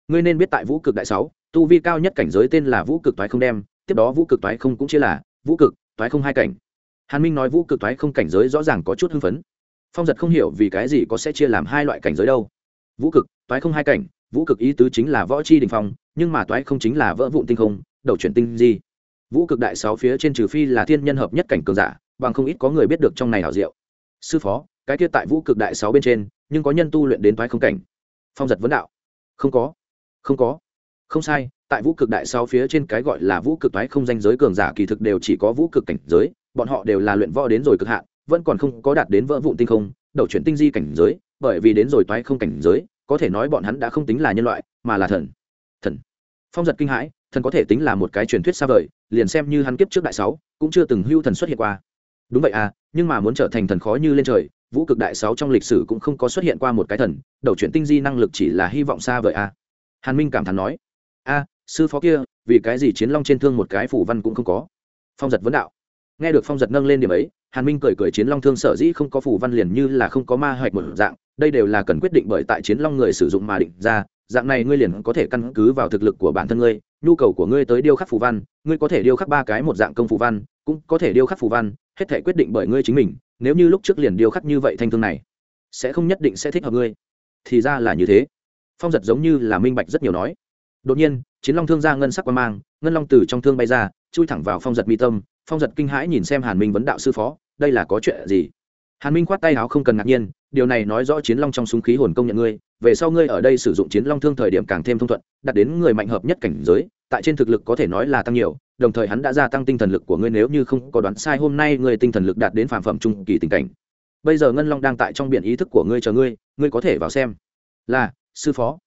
Ngươi nên biết tại vũ cực đại sáu, tu vi cao nhất cảnh giới tên là vũ cực toái không đem, tiếp đó vũ cực toái không cũng chia là, vũ cực toái không hai cảnh. Hàn minh nói vũ cực toái không cảnh giới rõ ràng có chút hưng phấn phong giật không hiểu vì cái gì có sẽ chia làm hai loại cảnh giới đâu. Vũ cực, toái không hai cảnh, vũ cực ý tứ chính là võ chi đình phong, nhưng mà toái không chính là vỡ vụn tinh không, đầu chuyển tinh di. Vũ cực đại sáu phía trên trừ phi là thiên nhân hợp nhất cảnh cường giả, bằng không ít có người biết được trong này hảo diệu. Sư phó, cái kia tại vũ cực đại sáu bên trên, nhưng có nhân tu luyện đến toái không cảnh. Phong giật vấn đạo. Không có. Không có. Không sai, tại vũ cực đại sáu phía trên cái gọi là vũ cực toái không danh giới cường giả kỳ thực đều chỉ có vũ cực cảnh giới, bọn họ đều là luyện võ đến rồi cực hạn vẫn còn không có đạt đến vỡ vụn tinh không, đầu chuyển tinh di cảnh giới, bởi vì đến rồi toái không cảnh giới, có thể nói bọn hắn đã không tính là nhân loại, mà là thần. Thần. Phong giật kinh hãi, thần có thể tính là một cái truyền thuyết xa vời, liền xem như hắn kiếp trước đại sáu, cũng chưa từng hưu thần xuất hiện qua. Đúng vậy à nhưng mà muốn trở thành thần khó như lên trời, vũ cực đại sáu trong lịch sử cũng không có xuất hiện qua một cái thần, đầu chuyển tinh di năng lực chỉ là hy vọng xa vời à. hàn minh cảm thán nói, a, sư phó kia, vì cái gì chiến long trên thương một cái phủ văn cũng không có? Phong giật vấn đạo. Nghe được phong giật nâng lên điểm ấy hàn minh cười cười chiến long thương sở dĩ không có phủ văn liền như là không có ma hoạch một dạng, đây đều là cần quyết định bởi tại chiến long người sử dụng mà định ra, dạng này ngươi liền có thể căn cứ vào thực lực của bản thân ngươi, nhu cầu của ngươi tới điêu khắc phù văn, ngươi có thể điêu khắc ba cái một dạng công phù văn, cũng có thể điêu khắc phù văn, hết thể quyết định bởi ngươi chính mình, nếu như lúc trước liền điêu khắc như vậy thanh thương này, sẽ không nhất định sẽ thích hợp ngươi. Thì ra là như thế. Phong giật giống như là minh bạch rất nhiều nói. Đột nhiên, chiến long thương ra ngân sắc qua mang, ngân long từ trong thương bay ra, chui thẳng vào phong giật mi tâm phong giật kinh hãi nhìn xem hàn minh vấn đạo sư phó, đây là có chuyện gì? Hàn minh khoát tay áo không cần ngạc nhiên, điều này nói rõ chiến long trong súng khí hồn công nhận ngươi, về sau ngươi ở đây sử dụng chiến long thương thời điểm càng thêm thông thuận, đạt đến người mạnh hợp nhất cảnh giới, tại trên thực lực có thể nói là tăng nhiều, đồng thời hắn đã gia tăng tinh thần lực của ngươi nếu như không có đoán sai hôm nay ngươi tinh thần lực đạt đến phản phẩm trung kỳ tình cảnh. Bây giờ ngân long đang tại trong biển ý thức của ngươi chờ ngươi ngươi có thể vào xem. Là, sư phó.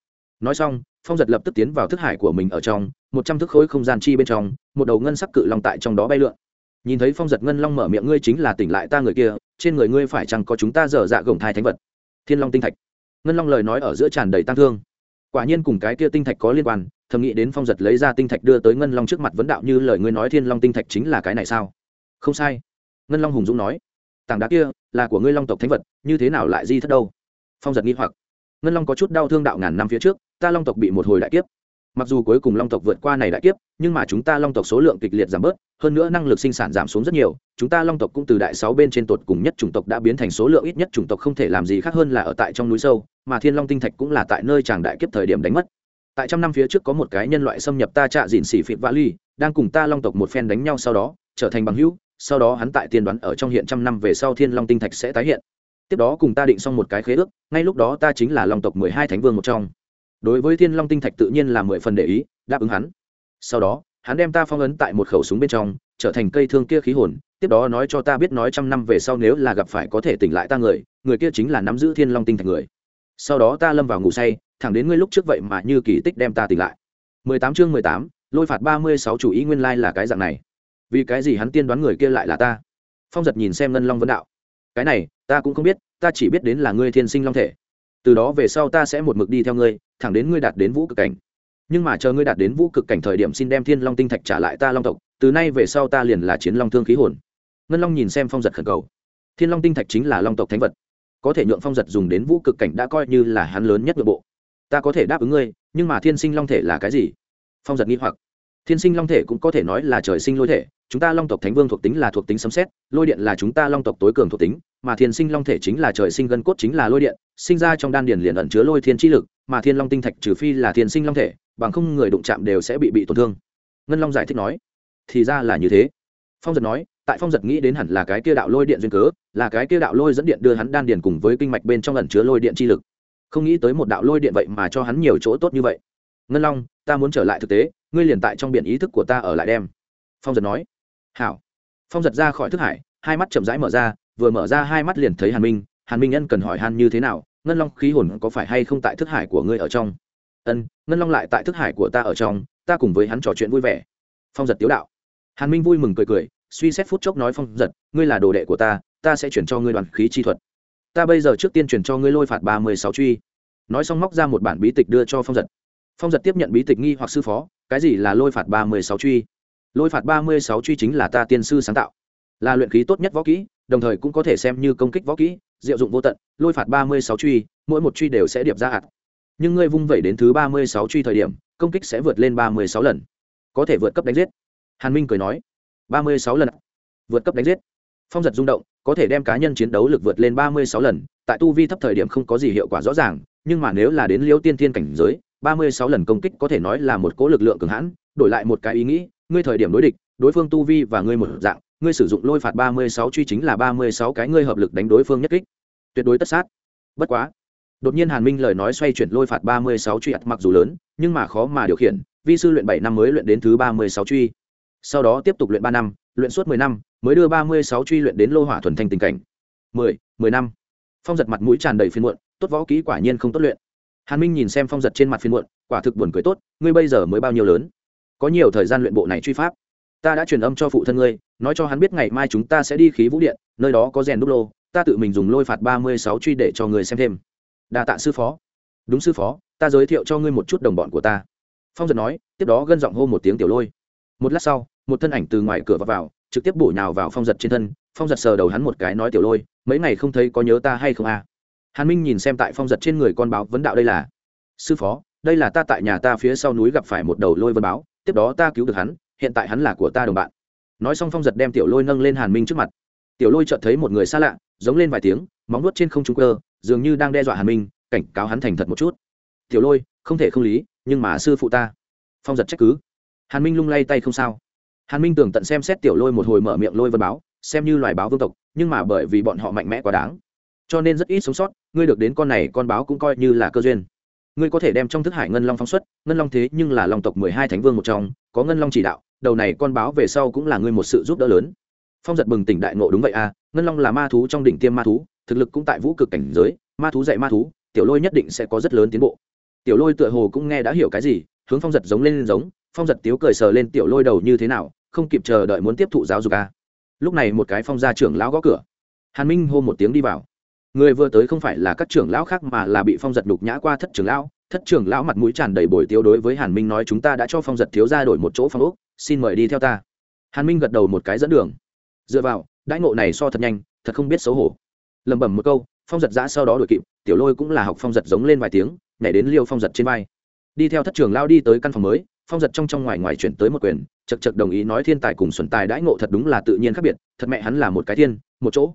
Nói xong, phong giật lập tức tiến vào thức hải của mình ở trong, một trăm thước khối không gian chi bên trong, một đầu ngân sắc cự long tại trong đó bay lượn nhìn thấy phong giật ngân long mở miệng, ngươi chính là tỉnh lại ta người kia, trên người ngươi phải chăng có chúng ta dở dạ gồng thai thánh vật? Thiên long tinh thạch. Ngân long lời nói ở giữa tràn đầy tăng thương. Quả nhiên cùng cái kia tinh thạch có liên quan, thầm nghĩ đến phong giật lấy ra tinh thạch đưa tới ngân long trước mặt vấn đạo như lời ngươi nói thiên long tinh thạch chính là cái này sao? Không sai. Ngân long hùng dũng nói, tảng đá kia là của ngươi long tộc thánh vật, như thế nào lại di thất đâu? Phong giật nghi hoặc. Ngân long có chút đau thương đạo ngàn năm phía trước, ta long tộc bị một hồi đại kiếp mặc dù cuối cùng long tộc vượt qua này đại kiếp, nhưng mà chúng ta long tộc số lượng kịch liệt giảm bớt, hơn nữa năng lực sinh sản giảm xuống rất nhiều, chúng ta long tộc cũng từ đại sáu bên trên tột cùng nhất chủng tộc đã biến thành số lượng ít nhất chủng tộc không thể làm gì khác hơn là ở tại trong núi sâu, mà thiên long tinh thạch cũng là tại nơi chàng đại kiếp thời điểm đánh mất. Tại trăm năm phía trước có một cái nhân loại xâm nhập ta trạ dịn xỉ phịt vã ly, đang cùng ta long tộc một phen đánh nhau sau đó, trở thành bằng hữu, sau đó hắn tại tiên đoán ở trong hiện trăm năm về sau thiên long tinh thạch sẽ tái hiện. Tiếp đó cùng ta định xong một cái khế ước, ngay lúc đó ta chính là long tộc mười hai thánh vương một trong đối với thiên long tinh thạch tự nhiên là mười phần để ý, đáp ứng hắn. Sau đó, hắn đem ta phong ấn tại một khẩu súng bên trong, trở thành cây thương kia khí hồn, tiếp đó nói cho ta biết nói trăm năm về sau nếu là gặp phải có thể tỉnh lại ta người người kia chính là nắm giữ thiên long tinh thạch người. Sau đó ta lâm vào ngủ say, thẳng đến ngươi lúc trước vậy mà như kỳ tích đem ta tỉnh lại. mười tám chương mười tám, lôi phạt ba mươi sáu chủ ý nguyên lai là cái dạng này. Vì cái gì hắn tiên đoán người kia lại là ta? Phong giật nhìn xem ngân long vấn đạo. Cái này, ta cũng không biết, ta chỉ biết đến là ngươi thiên sinh long thể từ đó về sau ta sẽ một mực đi theo ngươi, thẳng đến ngươi đạt đến vũ cực cảnh. Nhưng mà chờ ngươi đạt đến vũ cực cảnh thời điểm xin đem thiên long tinh thạch trả lại ta long tộc, từ nay về sau ta liền là chiến long thương khí hồn. Ngân long nhìn xem phong giật khẩn cầu. Thiên long tinh thạch chính là long tộc thánh vật. Có thể nhượng phong giật dùng đến vũ cực cảnh đã coi như là hắn lớn nhất nội bộ. Ta có thể đáp ứng ngươi, nhưng mà thiên sinh long thể là cái gì? Phong giật nghi hoặc thiên sinh long thể cũng có thể nói là trời sinh lôi thể, chúng ta long tộc thánh vương thuộc tính là thuộc tính sấm xét lôi điện là chúng ta long tộc tối cường thuộc tính, mà thiên sinh long thể chính là trời sinh gân cốt chính là lôi điện, sinh ra trong đan điền liền ẩn chứa lôi thiên chi lực, mà thiên long tinh thạch trừ phi là thiên sinh long thể, bằng không người đụng chạm đều sẽ bị bị tổn thương. Ngân long giải thích nói, thì ra là như thế. Phong giật nói, tại phong giật nghĩ đến hẳn là cái kia đạo lôi điện duyên cớ, là cái kia đạo lôi dẫn điện đưa hắn đan điền cùng với kinh mạch bên trong ẩn chứa lôi điện chi lực. Không nghĩ tới một đạo lôi điện vậy mà cho hắn nhiều chỗ tốt như vậy. Ngân long, ta muốn trở lại thực tế ngươi liền tại trong biển ý thức của ta ở lại đem. Phong giật nói. Hảo. Phong giật ra khỏi thức hải, hai mắt chậm rãi mở ra, vừa mở ra hai mắt liền thấy hàn minh. Hàn minh ân cần hỏi hàn như thế nào, ngân long khí hồn có phải hay không tại thức hải của ngươi ở trong? Ân, ngân long lại tại thức hải của ta ở trong, ta cùng với hắn trò chuyện vui vẻ. Phong giật tiếu đạo. Hàn minh vui mừng cười cười, suy xét phút chốc nói phong giật, ngươi là đồ đệ của ta ta sẽ chuyển cho ngươi đoàn khí chi thuật. Ta bây giờ trước tiên chuyển cho ngươi lôi phạt ba mươi sáu truy. Nói xong móc ra một bản bí tịch đưa cho phong giật phong giật tiếp nhận bí tịch nghi hoặc sư phó, cái gì là lôi phạt ba mươi sáu truy? Lôi phạt ba mươi sáu truy chính là ta tiên sư sáng tạo. Là luyện khí tốt nhất võ kỹ, đồng thời cũng có thể xem như công kích võ kỹ, diệu dụng vô tận, lôi phạt ba mươi sáu truy, mỗi một truy đều sẽ điệp ra hạt. Nhưng ngươi vung vẩy đến thứ ba mươi sáu truy thời điểm, công kích sẽ vượt lên ba mươi sáu lần. Có thể vượt cấp đánh giết. Hàn minh cười nói, ba mươi sáu lần vượt cấp đánh giết. Phong giật rung động, có thể đem cá nhân chiến đấu lực vượt lên ba mươi sáu lần, tại tu vi thấp thời điểm không có gì hiệu quả rõ ràng, nhưng mà nếu là đến liễu tiên thiên cảnh giới ba mươi sáu lần công kích có thể nói là một cỗ lực lượng cường hãn, đổi lại một cái ý nghĩ, ngươi thời điểm đối địch, đối phương tu vi và ngươi một dạng, ngươi sử dụng lôi phạt ba mươi sáu truy chính là ba mươi sáu cái ngươi hợp lực đánh đối phương nhất kích. Tuyệt đối tất sát. Bất quá, đột nhiên hàn minh lời nói xoay chuyển lôi phạt ba mươi sáu truy ắt mặc dù lớn, nhưng mà khó mà điều khiển, vi sư luyện bảy năm mới luyện đến thứ ba mươi sáu truy. Sau đó tiếp tục luyện ba năm, luyện suốt mười năm, mới đưa ba mươi sáu truy luyện đến lô hỏa thuần thanh tình cảnh. mười mười năm. Phong giật mặt mũi tràn đầy phiên muộn, tốt võ kỹ quả nhiên không tốt luyện hàn minh nhìn xem phong giật trên mặt phiên muộn quả thực buồn cười tốt ngươi bây giờ mới bao nhiêu lớn? Có nhiều thời gian luyện bộ này truy pháp. Ta đã truyền âm cho phụ thân ngươi nói cho hắn biết ngày mai chúng ta sẽ đi khí vũ điện nơi đó có rèn đúc lô ta tự mình dùng lôi phạt ba mươi sáu truy để cho người xem thêm. Đa tạ sư phó. Đúng sư phó ta giới thiệu cho ngươi một chút đồng bọn của ta. Phong giật nói tiếp đó gân giọng hô một tiếng tiểu lôi. Một lát sau một thân ảnh từ ngoài cửa vào, vào trực tiếp bổ nhào vào phong giật trên thân. Phong giật sờ đầu hắn một cái nói tiểu lôi mấy ngày không thấy có nhớ ta hay không à? Hàn minh nhìn xem tại phong giật trên người con báo vấn đạo đây là, sư phó, đây là ta tại nhà ta phía sau núi gặp phải một đầu lôi vân báo, tiếp đó ta cứu được hắn, hiện tại hắn là của ta đồng bạn. Nói xong phong giật đem tiểu lôi nâng lên hàn minh trước mặt. Tiểu lôi chợt thấy một người xa lạ, giống lên vài tiếng, móng nuốt trên không trung cơ, dường như đang đe dọa hàn minh, cảnh cáo hắn thành thật một chút. Tiểu lôi, không thể không lý, nhưng mà sư phụ ta. Phong giật trách cứ. Hàn minh lung lay tay không sao. Hàn minh tưởng tận xem xét tiểu lôi một hồi mở miệng lôi vân báo, xem như loài báo vương tộc, nhưng mà bởi vì bọn họ mạnh mẽ quá đáng, cho nên rất ít sống sót ngươi được đến con này con báo cũng coi như là cơ duyên. Ngươi có thể đem trong thức hải ngân long phóng xuất, ngân long thế nhưng là long tộc mười hai thánh vương một trong, có ngân long chỉ đạo, đầu này con báo về sau cũng là ngươi một sự giúp đỡ lớn. Phong giật bừng tỉnh đại ngộ đúng vậy à ngân long là ma thú trong đỉnh tiêm ma thú, thực lực cũng tại vũ cực cảnh giới, ma thú dạy ma thú, tiểu lôi nhất định sẽ có rất lớn tiến bộ. Tiểu lôi tựa hồ cũng nghe đã hiểu cái gì, hướng phong giật giống lên giống, phong giật tiếu cười sờ lên tiểu lôi đầu như thế nào, không kịp chờ đợi muốn tiếp thụ giáo dục à. lúc này một cái phong gia trưởng lão gõ cửa. Hàn minh hô một tiếng đi vào người vừa tới không phải là các trưởng lão khác mà là bị phong giật đục nhã qua thất trưởng lão. Thất trưởng lão mặt mũi tràn đầy bồi tiêu đối với hàn minh nói chúng ta đã cho phong giật thiếu ra đổi một chỗ phong úc xin mời đi theo ta. Hàn minh gật đầu một cái dẫn đường. Dựa vào, đãi ngộ này so thật nhanh, thật không biết xấu hổ. Lẩm bẩm một câu, phong giật giã sau đó đuổi kịp, tiểu lôi cũng là học phong giật giống lên vài tiếng, nhảy đến liêu phong giật trên vai. Đi theo thất trường lao đi tới căn phòng mới, phong giật trong trong ngoài ngoài chuyển tới một quyền, chật chật đồng ý nói thiên tài cùng xuẩn tài đãi ngộ thật đúng là tự nhiên khác biệt, thật mẹ hắn là một cái thiên, một chỗ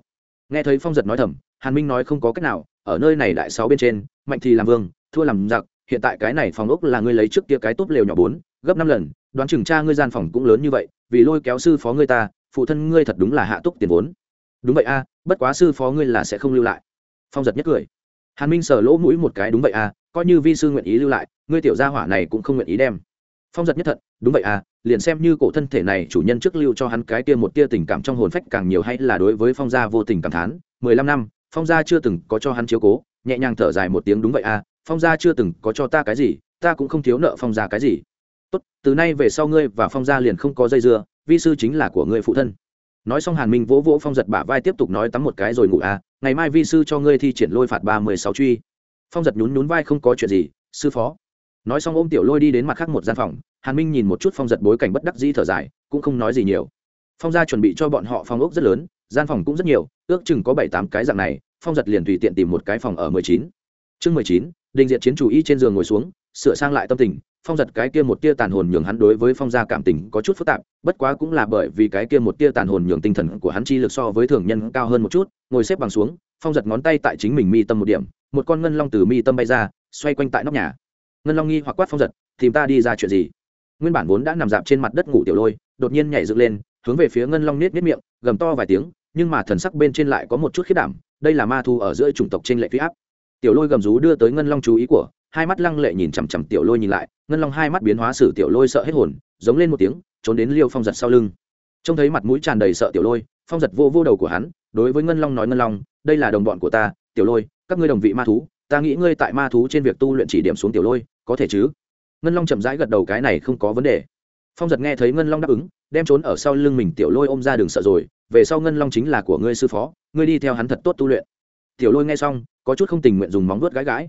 nghe thấy phong giật nói thầm, hàn minh nói không có cách nào, ở nơi này đại sáu bên trên, mạnh thì làm vương, thua làm giặc, hiện tại cái này phòng ốc là ngươi lấy trước kia cái tốt lều nhỏ bốn, gấp năm lần, đoán chừng cha ngươi gian phòng cũng lớn như vậy, vì lôi kéo sư phó ngươi ta, phụ thân ngươi thật đúng là hạ túc tiền vốn. Đúng vậy a, bất quá sư phó ngươi là sẽ không lưu lại. Phong giật nhất cười. Hàn minh sờ lỗ mũi một cái, đúng vậy a, coi như vi sư nguyện ý lưu lại, ngươi tiểu gia hỏa này cũng không nguyện ý đem. Phong giật nhất thật đúng vậy à liền xem như cổ thân thể này chủ nhân trước lưu cho hắn cái kia một tia tình cảm trong hồn phách càng nhiều hay là đối với phong gia vô tình cảm thán. Mười lăm năm, phong gia chưa từng có cho hắn chiếu cố, nhẹ nhàng thở dài một tiếng đúng vậy à phong gia chưa từng có cho ta cái gì, ta cũng không thiếu nợ phong gia cái gì. Tốt, từ nay về sau ngươi và phong gia liền không có dây dưa, vi sư chính là của ngươi phụ thân. Nói xong hàn minh vỗ vỗ phong giật bả vai tiếp tục nói tắm một cái rồi ngủ à ngày mai vi sư cho ngươi thi triển lôi phạt ba mươi sáu truy. Phong giật nhún nhún vai không có chuyện gì, sư phó. Nói xong ôm tiểu lôi đi đến mặt khác một gian phòng hàn minh nhìn một chút phong giật bối cảnh bất đắc dĩ thở dài, cũng không nói gì nhiều. Phong gia chuẩn bị cho bọn họ phòng ốc rất lớn, gian phòng cũng rất nhiều, ước chừng có bảy tám cái dạng này, phong giật liền tùy tiện tìm một cái phòng ở mười chín. Chương mười chín, đình diện chiến chủ y trên giường ngồi xuống, sửa sang lại tâm tình, phong giật cái kia một tia tàn hồn nhường hắn đối với phong gia cảm tình có chút phức tạp, bất quá cũng là bởi vì cái kia một tia tàn hồn nhường tinh thần của hắn chi lực so với thường nhân cao hơn một chút, ngồi xếp bằng xuống, phong giật ngón tay tại chính mình mi tâm một điểm, một con ngân long từ mi tâm bay ra, xoay quanh tại nóc nhà. Ngân long nghi hoặc quát phong giật, tìm ta đi ra chuyện gì? Nguyên bản vốn đã nằm dạp trên mặt đất ngủ tiểu lôi, đột nhiên nhảy dựng lên, hướng về phía ngân long nết nết miệng, gầm to vài tiếng, nhưng mà thần sắc bên trên lại có một chút khiết đảm, đây là ma thu ở giữa chủng tộc trên lệ phi áp. Tiểu lôi gầm rú đưa tới ngân long chú ý của, hai mắt lăng lệ nhìn chằm chằm tiểu lôi nhìn lại, ngân long hai mắt biến hóa sử tiểu lôi sợ hết hồn, giống lên một tiếng, trốn đến liêu phong giật sau lưng. Trông thấy mặt mũi tràn đầy sợ tiểu lôi, phong giật vô vô đầu của hắn, đối với ngân long nói ngân long, đây là đồng bọn của ta, tiểu lôi, các ngươi đồng vị ma thú, ta nghĩ ngươi tại ma thú trên việc tu luyện chỉ điểm xuống tiểu lôi, có thể chứ? Ngân long chậm rãi gật đầu, cái này không có vấn đề. Phong giật nghe thấy ngân long đáp ứng, đem trốn ở sau lưng mình tiểu lôi ôm ra đường sợ rồi. Về sau ngân long chính là của ngươi sư phó, ngươi đi theo hắn thật tốt tu luyện. Tiểu lôi nghe xong, có chút không tình nguyện dùng móng vuốt gãi gãi.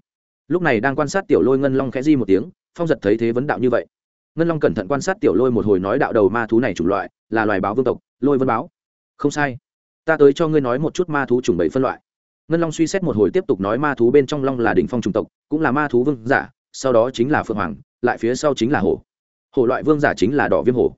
Lúc này đang quan sát tiểu lôi, ngân long khẽ di một tiếng, phong giật thấy thế vấn đạo như vậy. Ngân long cẩn thận quan sát tiểu lôi một hồi nói đạo đầu ma thú này chủng loại, là loài báo vương tộc, lôi vân báo. Không sai. Ta tới cho ngươi nói một chút ma thú chủng bảy phân loại. Ngân long suy xét một hồi tiếp tục nói ma thú bên trong long là đỉnh phong chủng tộc, cũng là ma thú vương giả, sau đó chính là phượng hoàng lại phía sau chính là hổ. Hổ loại vương giả chính là đỏ viêm hổ.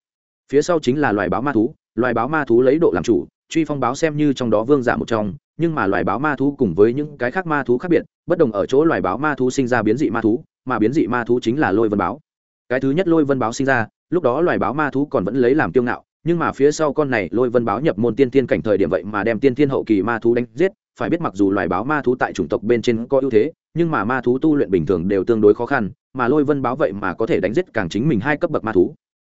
Phía sau chính là loài báo ma thú, loài báo ma thú lấy độ làm chủ, truy phong báo xem như trong đó vương giả một trong, nhưng mà loài báo ma thú cùng với những cái khác ma thú khác biệt, bất đồng ở chỗ loài báo ma thú sinh ra biến dị ma thú, mà biến dị ma thú chính là lôi vân báo. Cái thứ nhất lôi vân báo sinh ra, lúc đó loài báo ma thú còn vẫn lấy làm kiêu ngạo, nhưng mà phía sau con này lôi vân báo nhập môn tiên tiên cảnh thời điểm vậy mà đem tiên tiên hậu kỳ ma thú đánh giết, phải biết mặc dù loài báo ma thú tại chủng tộc bên trên có ưu thế, nhưng mà ma thú tu luyện bình thường đều tương đối khó khăn mà lôi vân báo vậy mà có thể đánh giết càng chính mình hai cấp bậc ma thú.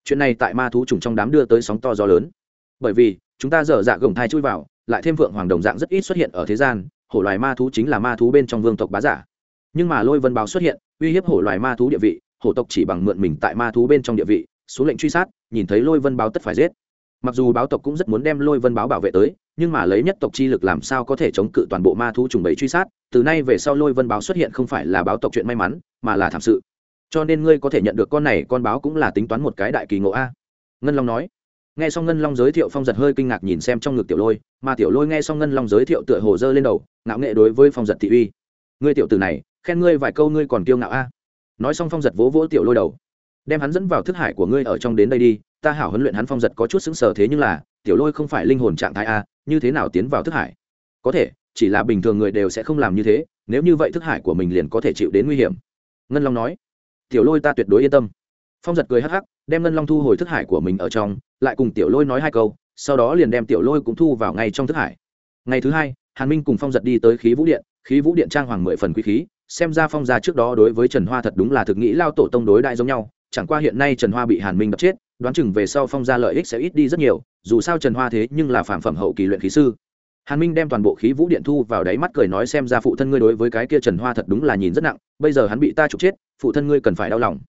Chuyện này tại ma thú trùng trong đám đưa tới sóng to gió lớn. Bởi vì, chúng ta dở dạ gồng thai chui vào, lại thêm vượng hoàng đồng dạng rất ít xuất hiện ở thế gian, hổ loài ma thú chính là ma thú bên trong vương tộc bá giả. Nhưng mà lôi vân báo xuất hiện, uy hiếp hổ loài ma thú địa vị, hổ tộc chỉ bằng mượn mình tại ma thú bên trong địa vị, xuống lệnh truy sát, nhìn thấy lôi vân báo tất phải giết mặc dù báo tộc cũng rất muốn đem lôi vân báo bảo vệ tới, nhưng mà lấy nhất tộc chi lực làm sao có thể chống cự toàn bộ ma thú trùng bẫy truy sát? Từ nay về sau lôi vân báo xuất hiện không phải là báo tộc chuyện may mắn, mà là thảm sự. Cho nên ngươi có thể nhận được con này, con báo cũng là tính toán một cái đại kỳ ngộ a. Ngân long nói. Nghe xong ngân long giới thiệu phong giật hơi kinh ngạc nhìn xem trong ngực tiểu lôi, mà tiểu lôi nghe xong ngân long giới thiệu tựa hồ dơ lên đầu, ngạo nghệ đối với phong giật thị uy. Ngươi tiểu từ này, khen ngươi vài câu ngươi còn kiêu ngạo a. Nói xong phong giật vỗ vỗ tiểu lôi đầu đem hắn dẫn vào thức hải của ngươi ở trong đến đây đi, ta hảo huấn luyện hắn phong giật có chút xứng sở thế nhưng là, tiểu lôi không phải linh hồn trạng thái a, như thế nào tiến vào thức hải? Có thể, chỉ là bình thường người đều sẽ không làm như thế, nếu như vậy thức hải của mình liền có thể chịu đến nguy hiểm. Ngân long nói. Tiểu lôi ta tuyệt đối yên tâm. Phong giật cười hắc hắc, đem ngân long thu hồi thức hải của mình ở trong, lại cùng tiểu lôi nói hai câu, sau đó liền đem tiểu lôi cũng thu vào ngay trong thức hải. Ngày thứ hai, hàn minh cùng phong giật đi tới khí vũ điện, khí vũ điện trang hoàng mười phần quý khí, xem ra phong gia trước đó đối với trần hoa thật đúng là thực nghĩ lao tổ tông đối đại giống nhau chẳng qua hiện nay trần hoa bị hàn minh đập chết, đoán chừng về sau phong gia lợi ích sẽ ít đi rất nhiều, dù sao trần hoa thế nhưng là phản phẩm hậu kỳ luyện khí sư. Hàn minh đem toàn bộ khí vũ điện thu vào đáy mắt cười nói xem ra phụ thân ngươi đối với cái kia trần hoa thật đúng là nhìn rất nặng, bây giờ hắn bị ta trục chết, phụ thân ngươi cần phải đau lòng.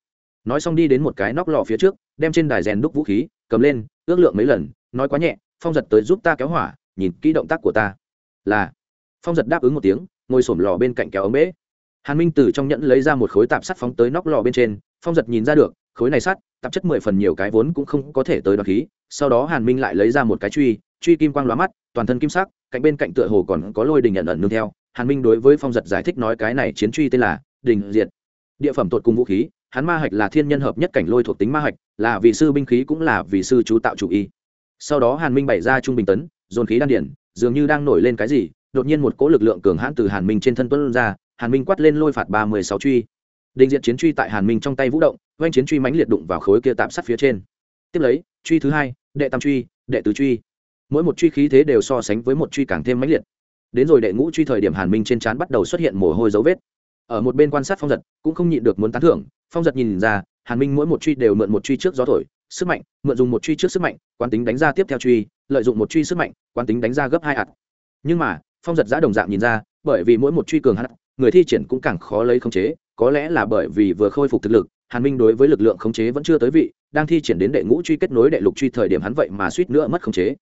Nói xong đi đến một cái nóc lò phía trước, đem trên đài rèn đúc vũ khí, cầm lên, ước lượng mấy lần, nói quá nhẹ, phong giật tới giúp ta kéo hỏa, nhìn kỹ động tác của ta. Là, phong giật đáp ứng một tiếng, ngồi xổm lò bên cạnh kéo ống bế. Hàn minh từ trong nhẫn lấy ra một khối tạp sắt phóng tới nóc lò bên trên phong giật nhìn ra được, khối này sắt, tạp chất mười phần nhiều cái vốn cũng không có thể tới đoạt khí, sau đó hàn minh lại lấy ra một cái truy truy kim quang lóa mắt, toàn thân kim sắc, cạnh bên cạnh tựa hồ còn có lôi đình nhận ẩn nương theo. Hàn minh đối với phong giật giải thích nói cái này chiến truy tên là đình diệt. Địa phẩm tột cùng vũ khí, hắn ma hạch là thiên nhân hợp nhất cảnh lôi thuộc tính ma hạch, là vì sư binh khí cũng là vì sư chú tạo chủ y. Sau đó hàn minh bày ra trung bình tấn, dồn khí đan điển, dường như đang nổi lên cái gì, đột nhiên một cỗ lực lượng cường hãn từ hàn minh trên thân tuấn ra, hàn minh quát lên lôi phạt ba mươi sáu truy định diện chiến truy tại hàn minh trong tay vũ động, oanh chiến truy mãnh liệt đụng vào khối kia tạm sát phía trên. Tiếp lấy, truy thứ hai, đệ tam truy, đệ tứ truy. Mỗi một truy khí thế đều so sánh với một truy càng thêm mãnh liệt. Đến rồi đệ ngũ truy thời điểm hàn minh trên trán bắt đầu xuất hiện mồ hôi dấu vết. Ở một bên quan sát phong giật, cũng không nhịn được muốn tán thưởng, phong giật nhìn ra, hàn minh mỗi một truy đều mượn một truy trước gió thổi, sức mạnh, mượn dùng một truy trước sức mạnh, quán tính đánh ra tiếp theo truy, lợi dụng một truy sức mạnh, quán tính đánh ra gấp hai hạt. Nhưng mà, phong giật giã đồng dạng nhìn ra, bởi vì mỗi một truy cường hạt người thi triển cũng càng khó lấy khống chế, có lẽ là bởi vì vừa khôi phục thực lực, hàn minh đối với lực lượng khống chế vẫn chưa tới vị, đang thi triển đến đệ ngũ truy kết nối đệ lục truy thời điểm hắn vậy mà suýt nữa mất khống chế.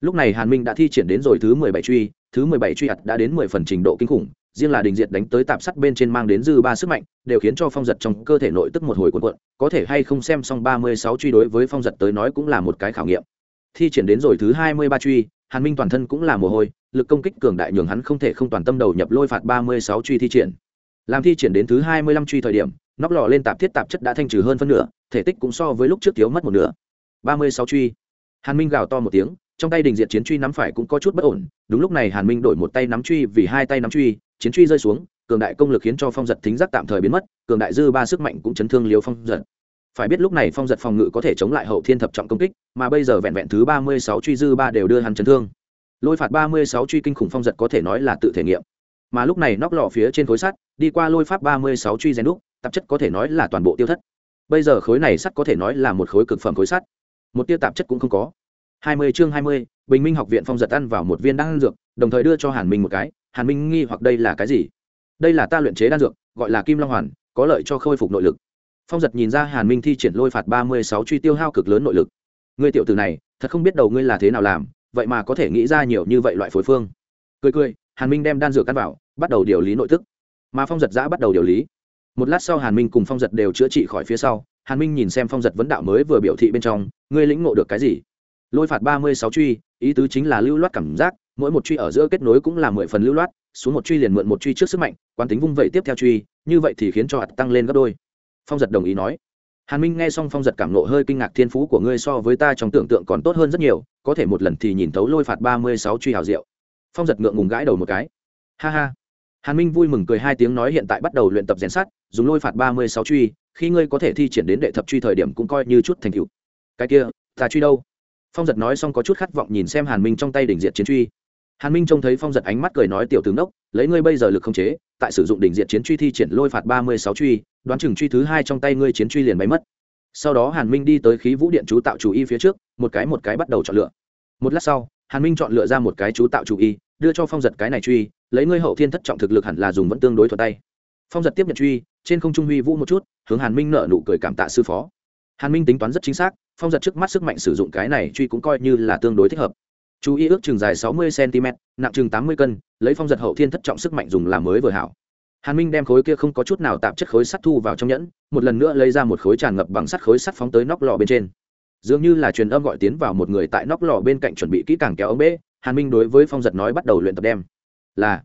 Lúc này hàn minh đã thi triển đến rồi thứ mười bảy truy, thứ mười bảy truy ặt đã đến mười phần trình độ kinh khủng, riêng là đình diệt đánh tới tạp sắt bên trên mang đến dư ba sức mạnh, đều khiến cho phong giật trong cơ thể nội tức một hồi cuộn cuộn, có thể hay không xem xong ba mươi sáu truy đối với phong giật tới nói cũng là một cái khảo nghiệm. Thi triển đến rồi thứ hai mươi ba truy hàn minh toàn thân cũng là mồ hôi, lực công kích cường đại nhường hắn không thể không toàn tâm đầu nhập lôi phạt ba mươi sáu truy thi triển. Làm thi triển đến thứ hai mươi lăm truy thời điểm, nóc lò lên tạp thiết tạp chất đã thanh trừ hơn phân nửa, thể tích cũng so với lúc trước thiếu mất một nửa. ba mươi sáu truy. Hàn minh gào to một tiếng, trong tay đình diện chiến truy nắm phải cũng có chút bất ổn, đúng lúc này hàn minh đổi một tay nắm truy vì hai tay nắm truy, chiến truy rơi xuống, cường đại công lực khiến cho phong giật thính giác tạm thời biến mất, cường đại dư ba sức mạnh cũng chấn thương liều phong giật phải biết lúc này phong giật phòng ngự có thể chống lại hậu thiên thập trọng công kích, mà bây giờ vẹn vẹn thứ ba mươi sáu truy dư ba đều đưa hắn chấn thương. Lôi phạt ba mươi sáu truy kinh khủng phong giật có thể nói là tự thể nghiệm. Mà lúc này nóc lọ phía trên khối sắt, đi qua lôi pháp ba mươi sáu truy rèn đúc, tạp chất có thể nói là toàn bộ tiêu thất. Bây giờ khối này sắt có thể nói là một khối cực phẩm khối sắt. Một tia tạp chất cũng không có. Hai mươi chương hai mươi, bình minh học viện phong giật ăn vào một viên đan dược, đồng thời đưa cho hàn minh một cái. Hàn minh nghi hoặc đây là cái gì? Đây là ta luyện chế đan dược, gọi là kim long hoàn, có lợi cho khôi phục nội lực phong giật nhìn ra hàn minh thi triển lôi phạt ba mươi sáu truy tiêu hao cực lớn nội lực. Người tiểu tử này, thật không biết đầu ngươi là thế nào làm, vậy mà có thể nghĩ ra nhiều như vậy loại phối phương. Cười cười, hàn minh đem đan dược căn vào, bắt đầu điều lý nội tức. Mà phong giật giã bắt đầu điều lý. Một lát sau hàn minh cùng phong giật đều chữa trị khỏi phía sau, hàn minh nhìn xem phong giật vấn đạo mới vừa biểu thị bên trong, ngươi lĩnh ngộ được cái gì? Lôi phạt ba mươi sáu truy, ý tứ chính là lưu loát cảm giác, mỗi một truy ở giữa kết nối cũng là mười phần lưu loát, xuống một truy liền mượn một truy trước sức mạnh, quán tính vung vẩy tiếp theo truy, như vậy thì khiến cho hạt tăng lên gấp đôi phong giật đồng ý nói. Hàn minh nghe xong phong giật cảm nộ hơi kinh ngạc thiên phú của ngươi so với ta trong tưởng tượng còn tốt hơn rất nhiều, có thể một lần thì nhìn thấu lôi phạt ba mươi sáu truy hào diệu. Phong giật ngượng ngùng gãi đầu một cái. Ha ha. Hàn minh vui mừng cười hai tiếng nói hiện tại bắt đầu luyện tập rèn sắt, dùng lôi phạt ba mươi sáu truy, khi ngươi có thể thi triển đến đệ thập truy thời điểm cũng coi như chút thành cựu cái kia, ta truy đâu? Phong giật nói xong có chút khát vọng nhìn xem hàn minh trong tay đỉnh diện chiến truy hàn minh trông thấy phong giật ánh mắt cười nói, tiểu tướng đốc, lấy ngươi bây giờ lực không chế, tại sử dụng đỉnh diện chiến truy thi triển lôi phạt ba mươi sáu truy, đoán chừng truy thứ hai trong tay ngươi chiến truy liền bay mất. Sau đó hàn minh đi tới khí vũ điện chú tạo chủ y phía trước, một cái một cái bắt đầu chọn lựa. Một lát sau, hàn minh chọn lựa ra một cái chú tạo chủ y, đưa cho phong giật cái này truy, lấy ngươi hậu thiên thất trọng thực lực hẳn là dùng vẫn tương đối thuận tay. Phong giật tiếp nhận truy, trên không trung huy vũ một chút, hướng hàn minh nợ nụ cười cảm tạ sư phó. Hàn minh tính toán rất chính xác, phong giật trước mắt sức mạnh sử dụng cái này truy cũng coi như là tương đối thích hợp chú ý ước chừng dài sáu mươi cm nặng chừng tám mươi cân, lấy phong giật hậu thiên thất trọng sức mạnh dùng làm mới vừa hảo. Hàn minh đem khối kia không có chút nào tạp chất khối sắt thu vào trong nhẫn, một lần nữa lấy ra một khối tràn ngập bằng sắt khối sắt phóng tới nóc lò bên trên. Dường như là truyền âm gọi tiến vào một người tại nóc lò bên cạnh chuẩn bị kỹ càng kéo ống bê hàn minh đối với phong giật nói bắt đầu luyện tập đem. Là,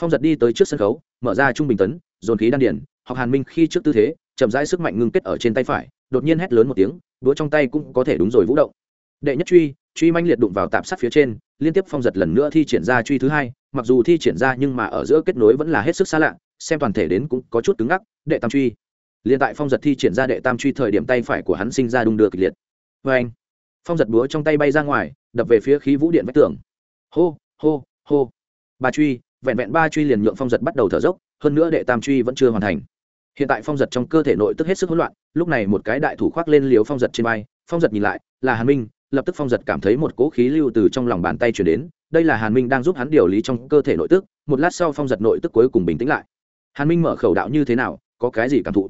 phong giật đi tới trước sân khấu, mở ra trung bình tấn, dồn khí đan điển học hàn minh khi trước tư thế, chậm rãi sức mạnh ngưng kết ở trên tay phải, đột nhiên hét lớn một tiếng, đũa trong tay cũng có thể đúng rồi vũ động. Đệ nhất truy truy manh liệt đụng vào tạp sát phía trên, liên tiếp phong giật lần nữa thi triển ra truy thứ hai, mặc dù thi triển ra nhưng mà ở giữa kết nối vẫn là hết sức xa lạ, xem toàn thể đến cũng có chút cứng ngắc, đệ tam truy. Liên tại phong giật thi triển ra đệ tam truy thời điểm tay phải của hắn sinh ra đung đưa kịch liệt. Vê anh, phong giật búa trong tay bay ra ngoài, đập về phía khí vũ điện vách tường. Hô hô hô. Ba truy, vẹn vẹn ba truy liền nhượng phong giật bắt đầu thở dốc, hơn nữa đệ tam truy vẫn chưa hoàn thành. Hiện tại phong giật trong cơ thể nội tức hết sức hỗn loạn, lúc này một cái đại thủ khoác lên liều phong giật trên bay phong giật nhìn lại, là hàn minh lập tức phong giật cảm thấy một cỗ khí lưu từ trong lòng bàn tay chuyển đến, đây là hàn minh đang giúp hắn điều lý trong cơ thể nội tức, một lát sau phong giật nội tức cuối cùng bình tĩnh lại. Hàn minh mở khẩu đạo như thế nào, có cái gì cảm thụ?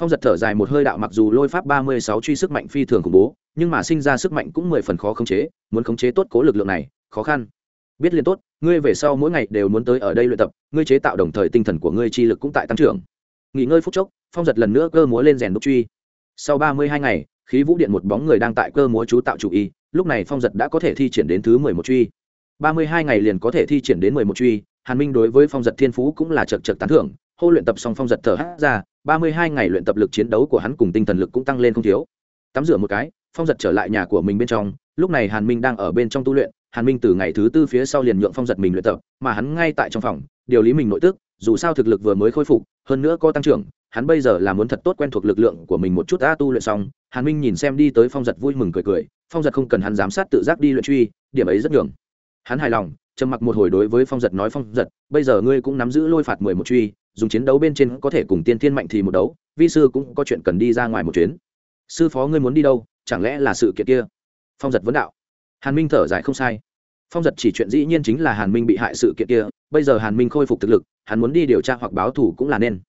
Phong giật thở dài một hơi đạo mặc dù lôi pháp ba mươi sáu truy sức mạnh phi thường khủng bố, nhưng mà sinh ra sức mạnh cũng mười phần khó khống chế, muốn khống chế tốt cố lực lượng này, khó khăn. Biết liền tốt, ngươi về sau mỗi ngày đều muốn tới ở đây luyện tập, ngươi chế tạo đồng thời tinh thần của ngươi chi lực cũng tại tăng trưởng. Nghỉ ngơi phút chốc, phong giật lần nữa cơ múa lên rèn đúc truy. Sau ba mươi hai ngày khí vũ điện một bóng người đang tại cơ múa chú tạo chủ y, lúc này phong giật đã có thể thi triển đến thứ mười một truy. ba mươi hai ngày liền có thể thi triển đến mười một truy, hàn minh đối với phong giật thiên phú cũng là chật chật tán thưởng, hô luyện tập xong phong giật thở hát ra, ba mươi hai ngày luyện tập lực chiến đấu của hắn cùng tinh thần lực cũng tăng lên không thiếu. Tắm rửa một cái, phong giật trở lại nhà của mình bên trong, lúc này hàn minh đang ở bên trong tu luyện, hàn minh từ ngày thứ tư phía sau liền nhượng phong giật mình luyện tập, mà hắn ngay tại trong phòng, điều lý mình nội tức, dù sao thực lực vừa mới khôi phục, hơn nữa có tăng trưởng, hắn bây giờ là muốn thật tốt quen thuộc lực lượng của mình một chút đã tu luyện xong hàn minh nhìn xem đi tới phong giật vui mừng cười cười, phong giật không cần hắn giám sát tự giác đi luyện truy, điểm ấy rất nhường. Hắn hài lòng, trầm mặc một hồi đối với phong giật nói, phong giật, bây giờ ngươi cũng nắm giữ lôi phạt mười một truy, dùng chiến đấu bên trên có thể cùng tiên thiên mạnh thì một đấu, vi sư cũng có chuyện cần đi ra ngoài một chuyến. Sư phó ngươi muốn đi đâu, chẳng lẽ là sự kiện kia? Phong giật vấn đạo. Hàn minh thở dài không sai. Phong giật chỉ chuyện dĩ nhiên chính là hàn minh bị hại sự kiện kia, bây giờ hàn minh khôi phục thực lực, hắn muốn đi điều tra hoặc báo thủ cũng là nên.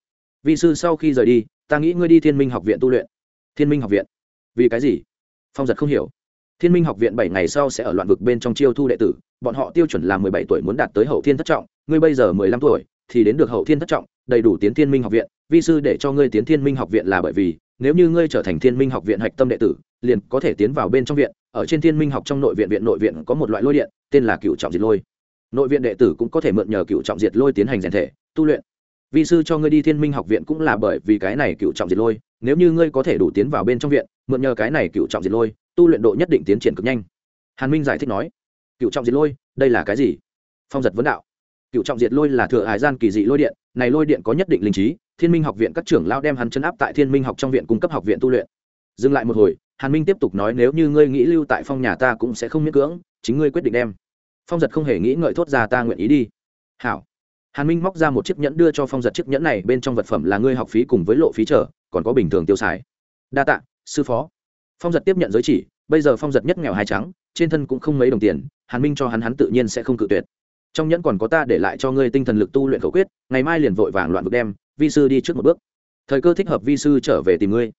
Vi sư sau khi rời đi, ta nghĩ ngươi đi thiên minh học viện tu luyện. Thiên minh học viện vì cái gì? Phong giật không hiểu. Thiên minh học viện bảy ngày sau sẽ ở loạn vực bên trong chiêu thu đệ tử, bọn họ tiêu chuẩn là mười bảy tuổi muốn đạt tới hậu thiên thất trọng, ngươi bây giờ mười lăm tuổi thì đến được hậu thiên thất trọng, đầy đủ tiến thiên minh học viện, vi sư để cho ngươi tiến thiên minh học viện là bởi vì, nếu như ngươi trở thành thiên minh học viện hạch tâm đệ tử, liền có thể tiến vào bên trong viện, ở trên thiên minh học trong nội viện viện nội viện có một loại lôi điện, tên là cựu trọng diệt lôi. Nội viện đệ tử cũng có thể mượn nhờ cựu trọng diệt lôi tiến hành rèn thể, tu luyện. Vi sư cho ngươi đi thiên minh học viện cũng là bởi vì cái này cựu trọng diệt lôi nếu như ngươi có thể đủ tiến vào bên trong viện, mượn nhờ cái này cựu trọng diệt lôi, tu luyện độ nhất định tiến triển cực nhanh. Hàn minh giải thích nói. Cựu trọng diệt lôi, đây là cái gì? Phong giật vấn đạo. Cựu trọng diệt lôi là thừa hải gian kỳ dị lôi điện, này lôi điện có nhất định linh trí, thiên minh học viện các trưởng lao đem hắn chấn áp tại thiên minh học trong viện cung cấp học viện tu luyện. Dừng lại một hồi, hàn minh tiếp tục nói, nếu như ngươi nghĩ lưu tại phong nhà ta cũng sẽ không miễn cưỡng, chính ngươi quyết định đem. Phong giật không hề nghĩ ngợi thốt ra, ta nguyện ý đi. Hảo. Hàn minh móc ra một chiếc nhẫn đưa cho phong giật chiếc nhẫn này, bên trong vật phẩm là ngươi học phí cùng với lộ phí trở còn có bình thường tiêu xài. Đa tạ, sư phó. Phong giật tiếp nhận giới chỉ, bây giờ phong giật nhất nghèo hai trắng, trên thân cũng không mấy đồng tiền, hàn minh cho hắn hắn tự nhiên sẽ không cự tuyệt. Trong nhẫn còn có ta để lại cho ngươi tinh thần lực tu luyện khẩu quyết, ngày mai liền vội vàng loạn vực đem, vi sư đi trước một bước. Thời cơ thích hợp vi sư trở về tìm ngươi.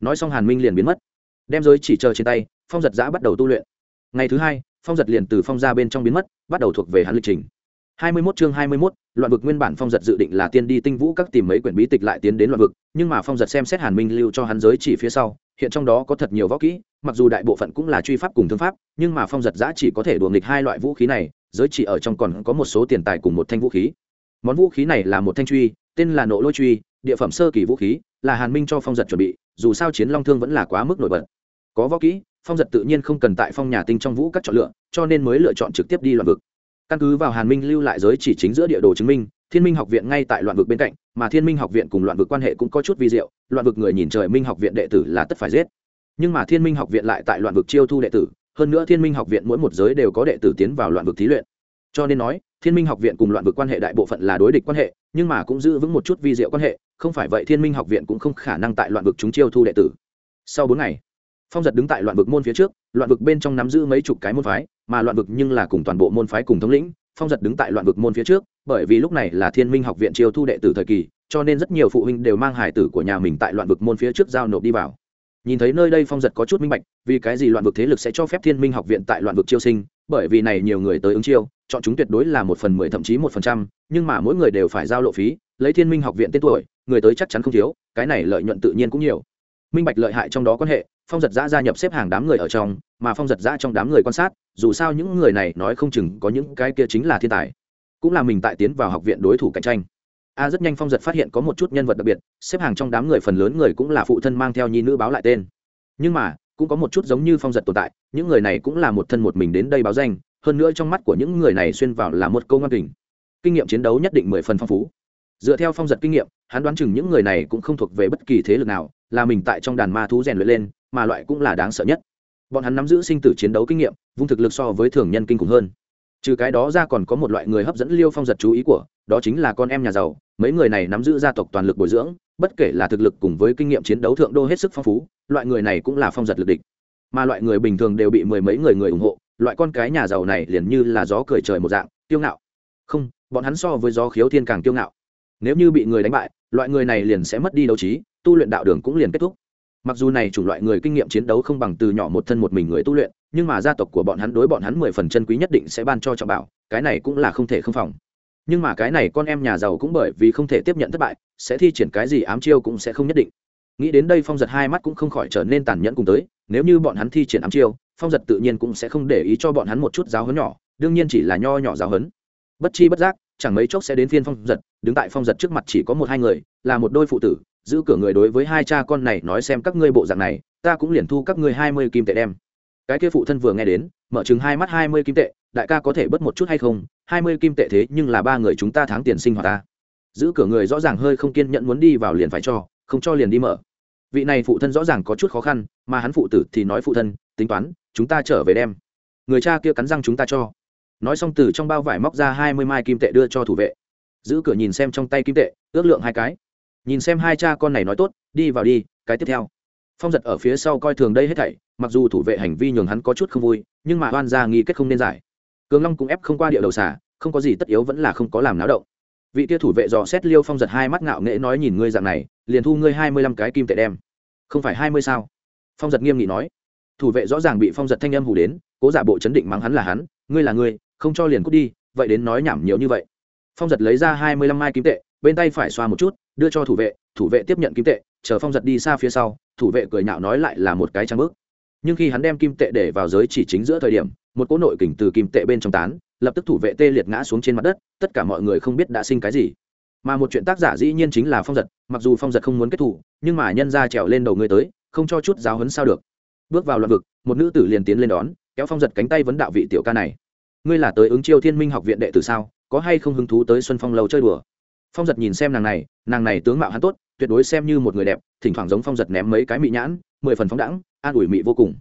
Nói xong hàn minh liền biến mất. Đem giới chỉ chờ trên tay, phong giật giã bắt đầu tu luyện. Ngày thứ hai, phong giật liền từ phong ra bên trong biến mất, bắt đầu thuộc về hắn lịch trình hai mươi 21 chương hai mươi 21, loạn vực nguyên bản phong giật dự định là tiên đi tinh vũ các tìm mấy quyển bí tịch lại tiến đến loạn vực nhưng mà phong giật xem xét hàn minh lưu cho hắn giới chỉ phía sau hiện trong đó có thật nhiều võ kỹ mặc dù đại bộ phận cũng là truy pháp cùng thương pháp nhưng mà phong giật giá chỉ có thể đùa nghịch hai loại vũ khí này giới chỉ ở trong còn có một số tiền tài cùng một thanh vũ khí. Món vũ khí này là một thanh truy tên là nộ lôi truy địa phẩm sơ kỳ vũ khí là hàn minh cho phong giật chuẩn bị dù sao chiến long thương vẫn là quá mức nổi bật. Có võ kỹ phong giật tự nhiên không cần tại phong nhà tinh trong vũ các chọn lựa cho nên mới lựa chọn trực tiếp đi loạn vực căn cứ vào hàn minh lưu lại giới chỉ chính giữa địa đồ chứng minh, thiên minh học viện ngay tại loạn vực bên cạnh, mà thiên minh học viện cùng loạn vực quan hệ cũng có chút vi diệu, loạn vực người nhìn trời minh học viện đệ tử là tất phải giết. Nhưng mà thiên minh học viện lại tại loạn vực chiêu thu đệ tử, hơn nữa thiên minh học viện mỗi một giới đều có đệ tử tiến vào loạn vực thí luyện. Cho nên nói, thiên minh học viện cùng loạn vực quan hệ đại bộ phận là đối địch quan hệ, nhưng mà cũng giữ vững một chút vi diệu quan hệ, không phải vậy thiên minh học viện cũng không khả năng tại loạn vực chúng chiêu thu đệ tử. Sau bốn ngày phong giật đứng tại loạn vực môn phía trước, loạn vực bên trong nắm giữ mấy chục cái môn phái, mà loạn vực nhưng là cùng toàn bộ môn phái cùng thống lĩnh, phong giật đứng tại loạn vực môn phía trước, bởi vì lúc này là thiên minh học viện chiêu thu đệ tử thời kỳ, cho nên rất nhiều phụ huynh đều mang hải tử của nhà mình tại loạn vực môn phía trước giao nộp đi vào. Nhìn thấy nơi đây phong giật có chút minh bạch, vì cái gì loạn vực thế lực sẽ cho phép thiên minh học viện tại loạn vực chiêu sinh, bởi vì này nhiều người tới ứng chiêu, chọn chúng tuyệt đối là một phần mười thậm chí một phần trăm, nhưng mà mỗi người đều phải giao lộ phí, lấy thiên minh học viện tên tuổi, người tới chắc chắn không thiếu, cái này lợi nhuận tự nhiên cũng nhiều. Minh bạch lợi hại trong đó quan hệ phong giật giã gia nhập xếp hàng đám người ở trong, mà phong giật giã trong đám người quan sát, dù sao những người này nói không chừng có những cái kia chính là thiên tài. Cũng là mình tại tiến vào học viện đối thủ cạnh tranh. A, rất nhanh phong giật phát hiện có một chút nhân vật đặc biệt, xếp hàng trong đám người phần lớn người cũng là phụ thân mang theo nhi nữ báo lại tên. Nhưng mà, cũng có một chút giống như phong giật tồn tại, những người này cũng là một thân một mình đến đây báo danh, hơn nữa trong mắt của những người này xuyên vào là một câu ngoan kình. Kinh nghiệm chiến đấu nhất định mười phần phong phú. Dựa theo phong giật kinh nghiệm, hắn đoán chừng những người này cũng không thuộc về bất kỳ thế lực nào, là mình tại trong đàn ma thú rèn luyện lên mà loại cũng là đáng sợ nhất. Bọn hắn nắm giữ sinh tử chiến đấu kinh nghiệm, vung thực lực so với thường nhân kinh khủng hơn. Trừ cái đó ra còn có một loại người hấp dẫn liêu phong giật chú ý của, đó chính là con em nhà giàu, mấy người này nắm giữ gia tộc toàn lực bồi dưỡng, bất kể là thực lực cùng với kinh nghiệm chiến đấu thượng đô hết sức phong phú, loại người này cũng là phong giật lực địch. Mà loại người bình thường đều bị mười mấy người người ủng hộ, loại con cái nhà giàu này liền như là gió cười trời một dạng, kiêu ngạo. Không, bọn hắn so với gió khiếu thiên càng kiêu ngạo. Nếu như bị người đánh bại, loại người này liền sẽ mất đi đấu trí, tu luyện đạo đường cũng liền kết thúc mặc dù này chủng loại người kinh nghiệm chiến đấu không bằng từ nhỏ một thân một mình người tu luyện, nhưng mà gia tộc của bọn hắn đối bọn hắn mười phần chân quý nhất định sẽ ban cho trọng bảo, cái này cũng là không thể không phòng. Nhưng mà cái này con em nhà giàu cũng bởi vì không thể tiếp nhận thất bại, sẽ thi triển cái gì ám chiêu cũng sẽ không nhất định. Nghĩ đến đây phong giật hai mắt cũng không khỏi trở nên tàn nhẫn cùng tới, nếu như bọn hắn thi triển ám chiêu, phong giật tự nhiên cũng sẽ không để ý cho bọn hắn một chút giáo hấn nhỏ, đương nhiên chỉ là nho nhỏ giáo hấn bất chi bất giác, chẳng mấy chốc sẽ đến phiên phong giật, đứng tại phong giật trước mặt chỉ có một hai người, là một đôi phụ tử giữ cửa người đối với hai cha con này nói xem các ngươi bộ dạng này, ta cũng liền thu các ngươi hai mươi kim tệ đem. Cái kia phụ thân vừa nghe đến, mở chừng hai mắt hai mươi kim tệ, đại ca có thể bớt một chút hay không? Hai mươi kim tệ thế nhưng là ba người chúng ta tháng tiền sinh hoạt ta. Giữ cửa người rõ ràng hơi không kiên nhẫn muốn đi vào liền phải cho, không cho liền đi mở. Vị này phụ thân rõ ràng có chút khó khăn, mà hắn phụ tử thì nói phụ thân, tính toán, chúng ta trở về đem. Người cha kia cắn răng chúng ta cho. Nói xong từ trong bao vải móc ra hai mươi mai kim tệ đưa cho thủ vệ. Giữ cửa nhìn xem trong tay kim tệ, ước lượng hai cái nhìn xem hai cha con này nói tốt, đi vào đi, cái tiếp theo. Phong giật ở phía sau coi thường đây hết thảy, mặc dù thủ vệ hành vi nhường hắn có chút không vui, nhưng mà oan ra nghi kết không nên giải. Cường long cũng ép không qua địa đầu xả, không có gì tất yếu vẫn là không có làm náo động. Vị tia thủ vệ dò xét liêu phong giật hai mắt ngạo nghễ nói nhìn ngươi dạng này, liền thu ngươi hai mươi lăm cái kim tệ đem. Không phải hai mươi sao? Phong giật nghiêm nghị nói. Thủ vệ rõ ràng bị phong giật thanh âm hủ đến, cố giả bộ chấn định mắng hắn là hắn, ngươi là ngươi, không cho liền cút đi, vậy đến nói nhảm nhiều như vậy. Phong giật lấy ra hai mươi lăm mai kim tệ bên tay phải xoa một chút, đưa cho thủ vệ thủ vệ tiếp nhận kim tệ, chờ phong giật đi xa phía sau, thủ vệ cười nhạo nói lại là một cái trang bước nhưng khi hắn đem kim tệ để vào giới chỉ chính giữa thời điểm, một cỗ nội kình từ kim tệ bên trong tán, lập tức thủ vệ tê liệt ngã xuống trên mặt đất, tất cả mọi người không biết đã sinh cái gì. Mà một chuyện tác giả dĩ nhiên chính là phong giật, mặc dù phong giật không muốn kết thủ nhưng mà nhân ra trèo lên đầu người tới, không cho chút giáo hấn sao được. Bước vào loạn vực, một nữ tử liền tiến lên đón, kéo phong giật cánh tay vấn đạo vị tiểu ca này. Ngươi là tới ứng chiêu thiên minh học viện đệ tử sao? Có hay không hứng thú tới xuân phong lâu chơi đùa? Phong giật nhìn xem nàng này nàng này tướng mạo hắn tốt, tuyệt đối xem như một người đẹp, thỉnh thoảng giống phong giật ném mấy cái mị nhãn, mười phần phóng đẳng an ủi mị vô cùng.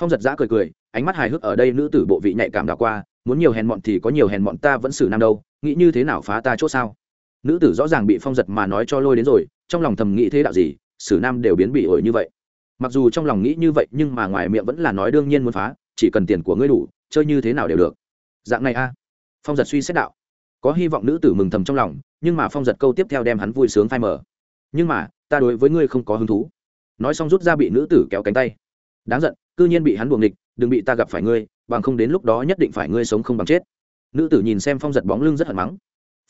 Phong giật giã cười cười, ánh mắt hài hước ở đây nữ tử bộ vị nhạy cảm đảo qua, muốn nhiều hèn mọn thì có nhiều hèn mọn ta vẫn xử nam đâu, nghĩ như thế nào phá ta chốt sao? Nữ tử rõ ràng bị phong giật mà nói cho lôi đến rồi, trong lòng thầm nghĩ thế đạo gì, xử nam đều biến bị ổi như vậy. Mặc dù trong lòng nghĩ như vậy, nhưng mà ngoài miệng vẫn là nói đương nhiên muốn phá, chỉ cần tiền của ngươi đủ, chơi như thế nào đều được. Dạng này a. Phong giật suy xét đạo. Có hy vọng nữ tử mừng thầm trong lòng nhưng mà phong giật câu tiếp theo đem hắn vui sướng phai mở nhưng mà, ta đối với ngươi không có hứng thú. Nói xong rút ra bị nữ tử kéo cánh tay. Đáng giận, cư nhiên bị hắn buồng địch đừng bị ta gặp phải ngươi, bằng không đến lúc đó nhất định phải ngươi sống không bằng chết. Nữ tử nhìn xem phong giật bóng lưng rất hận mắng.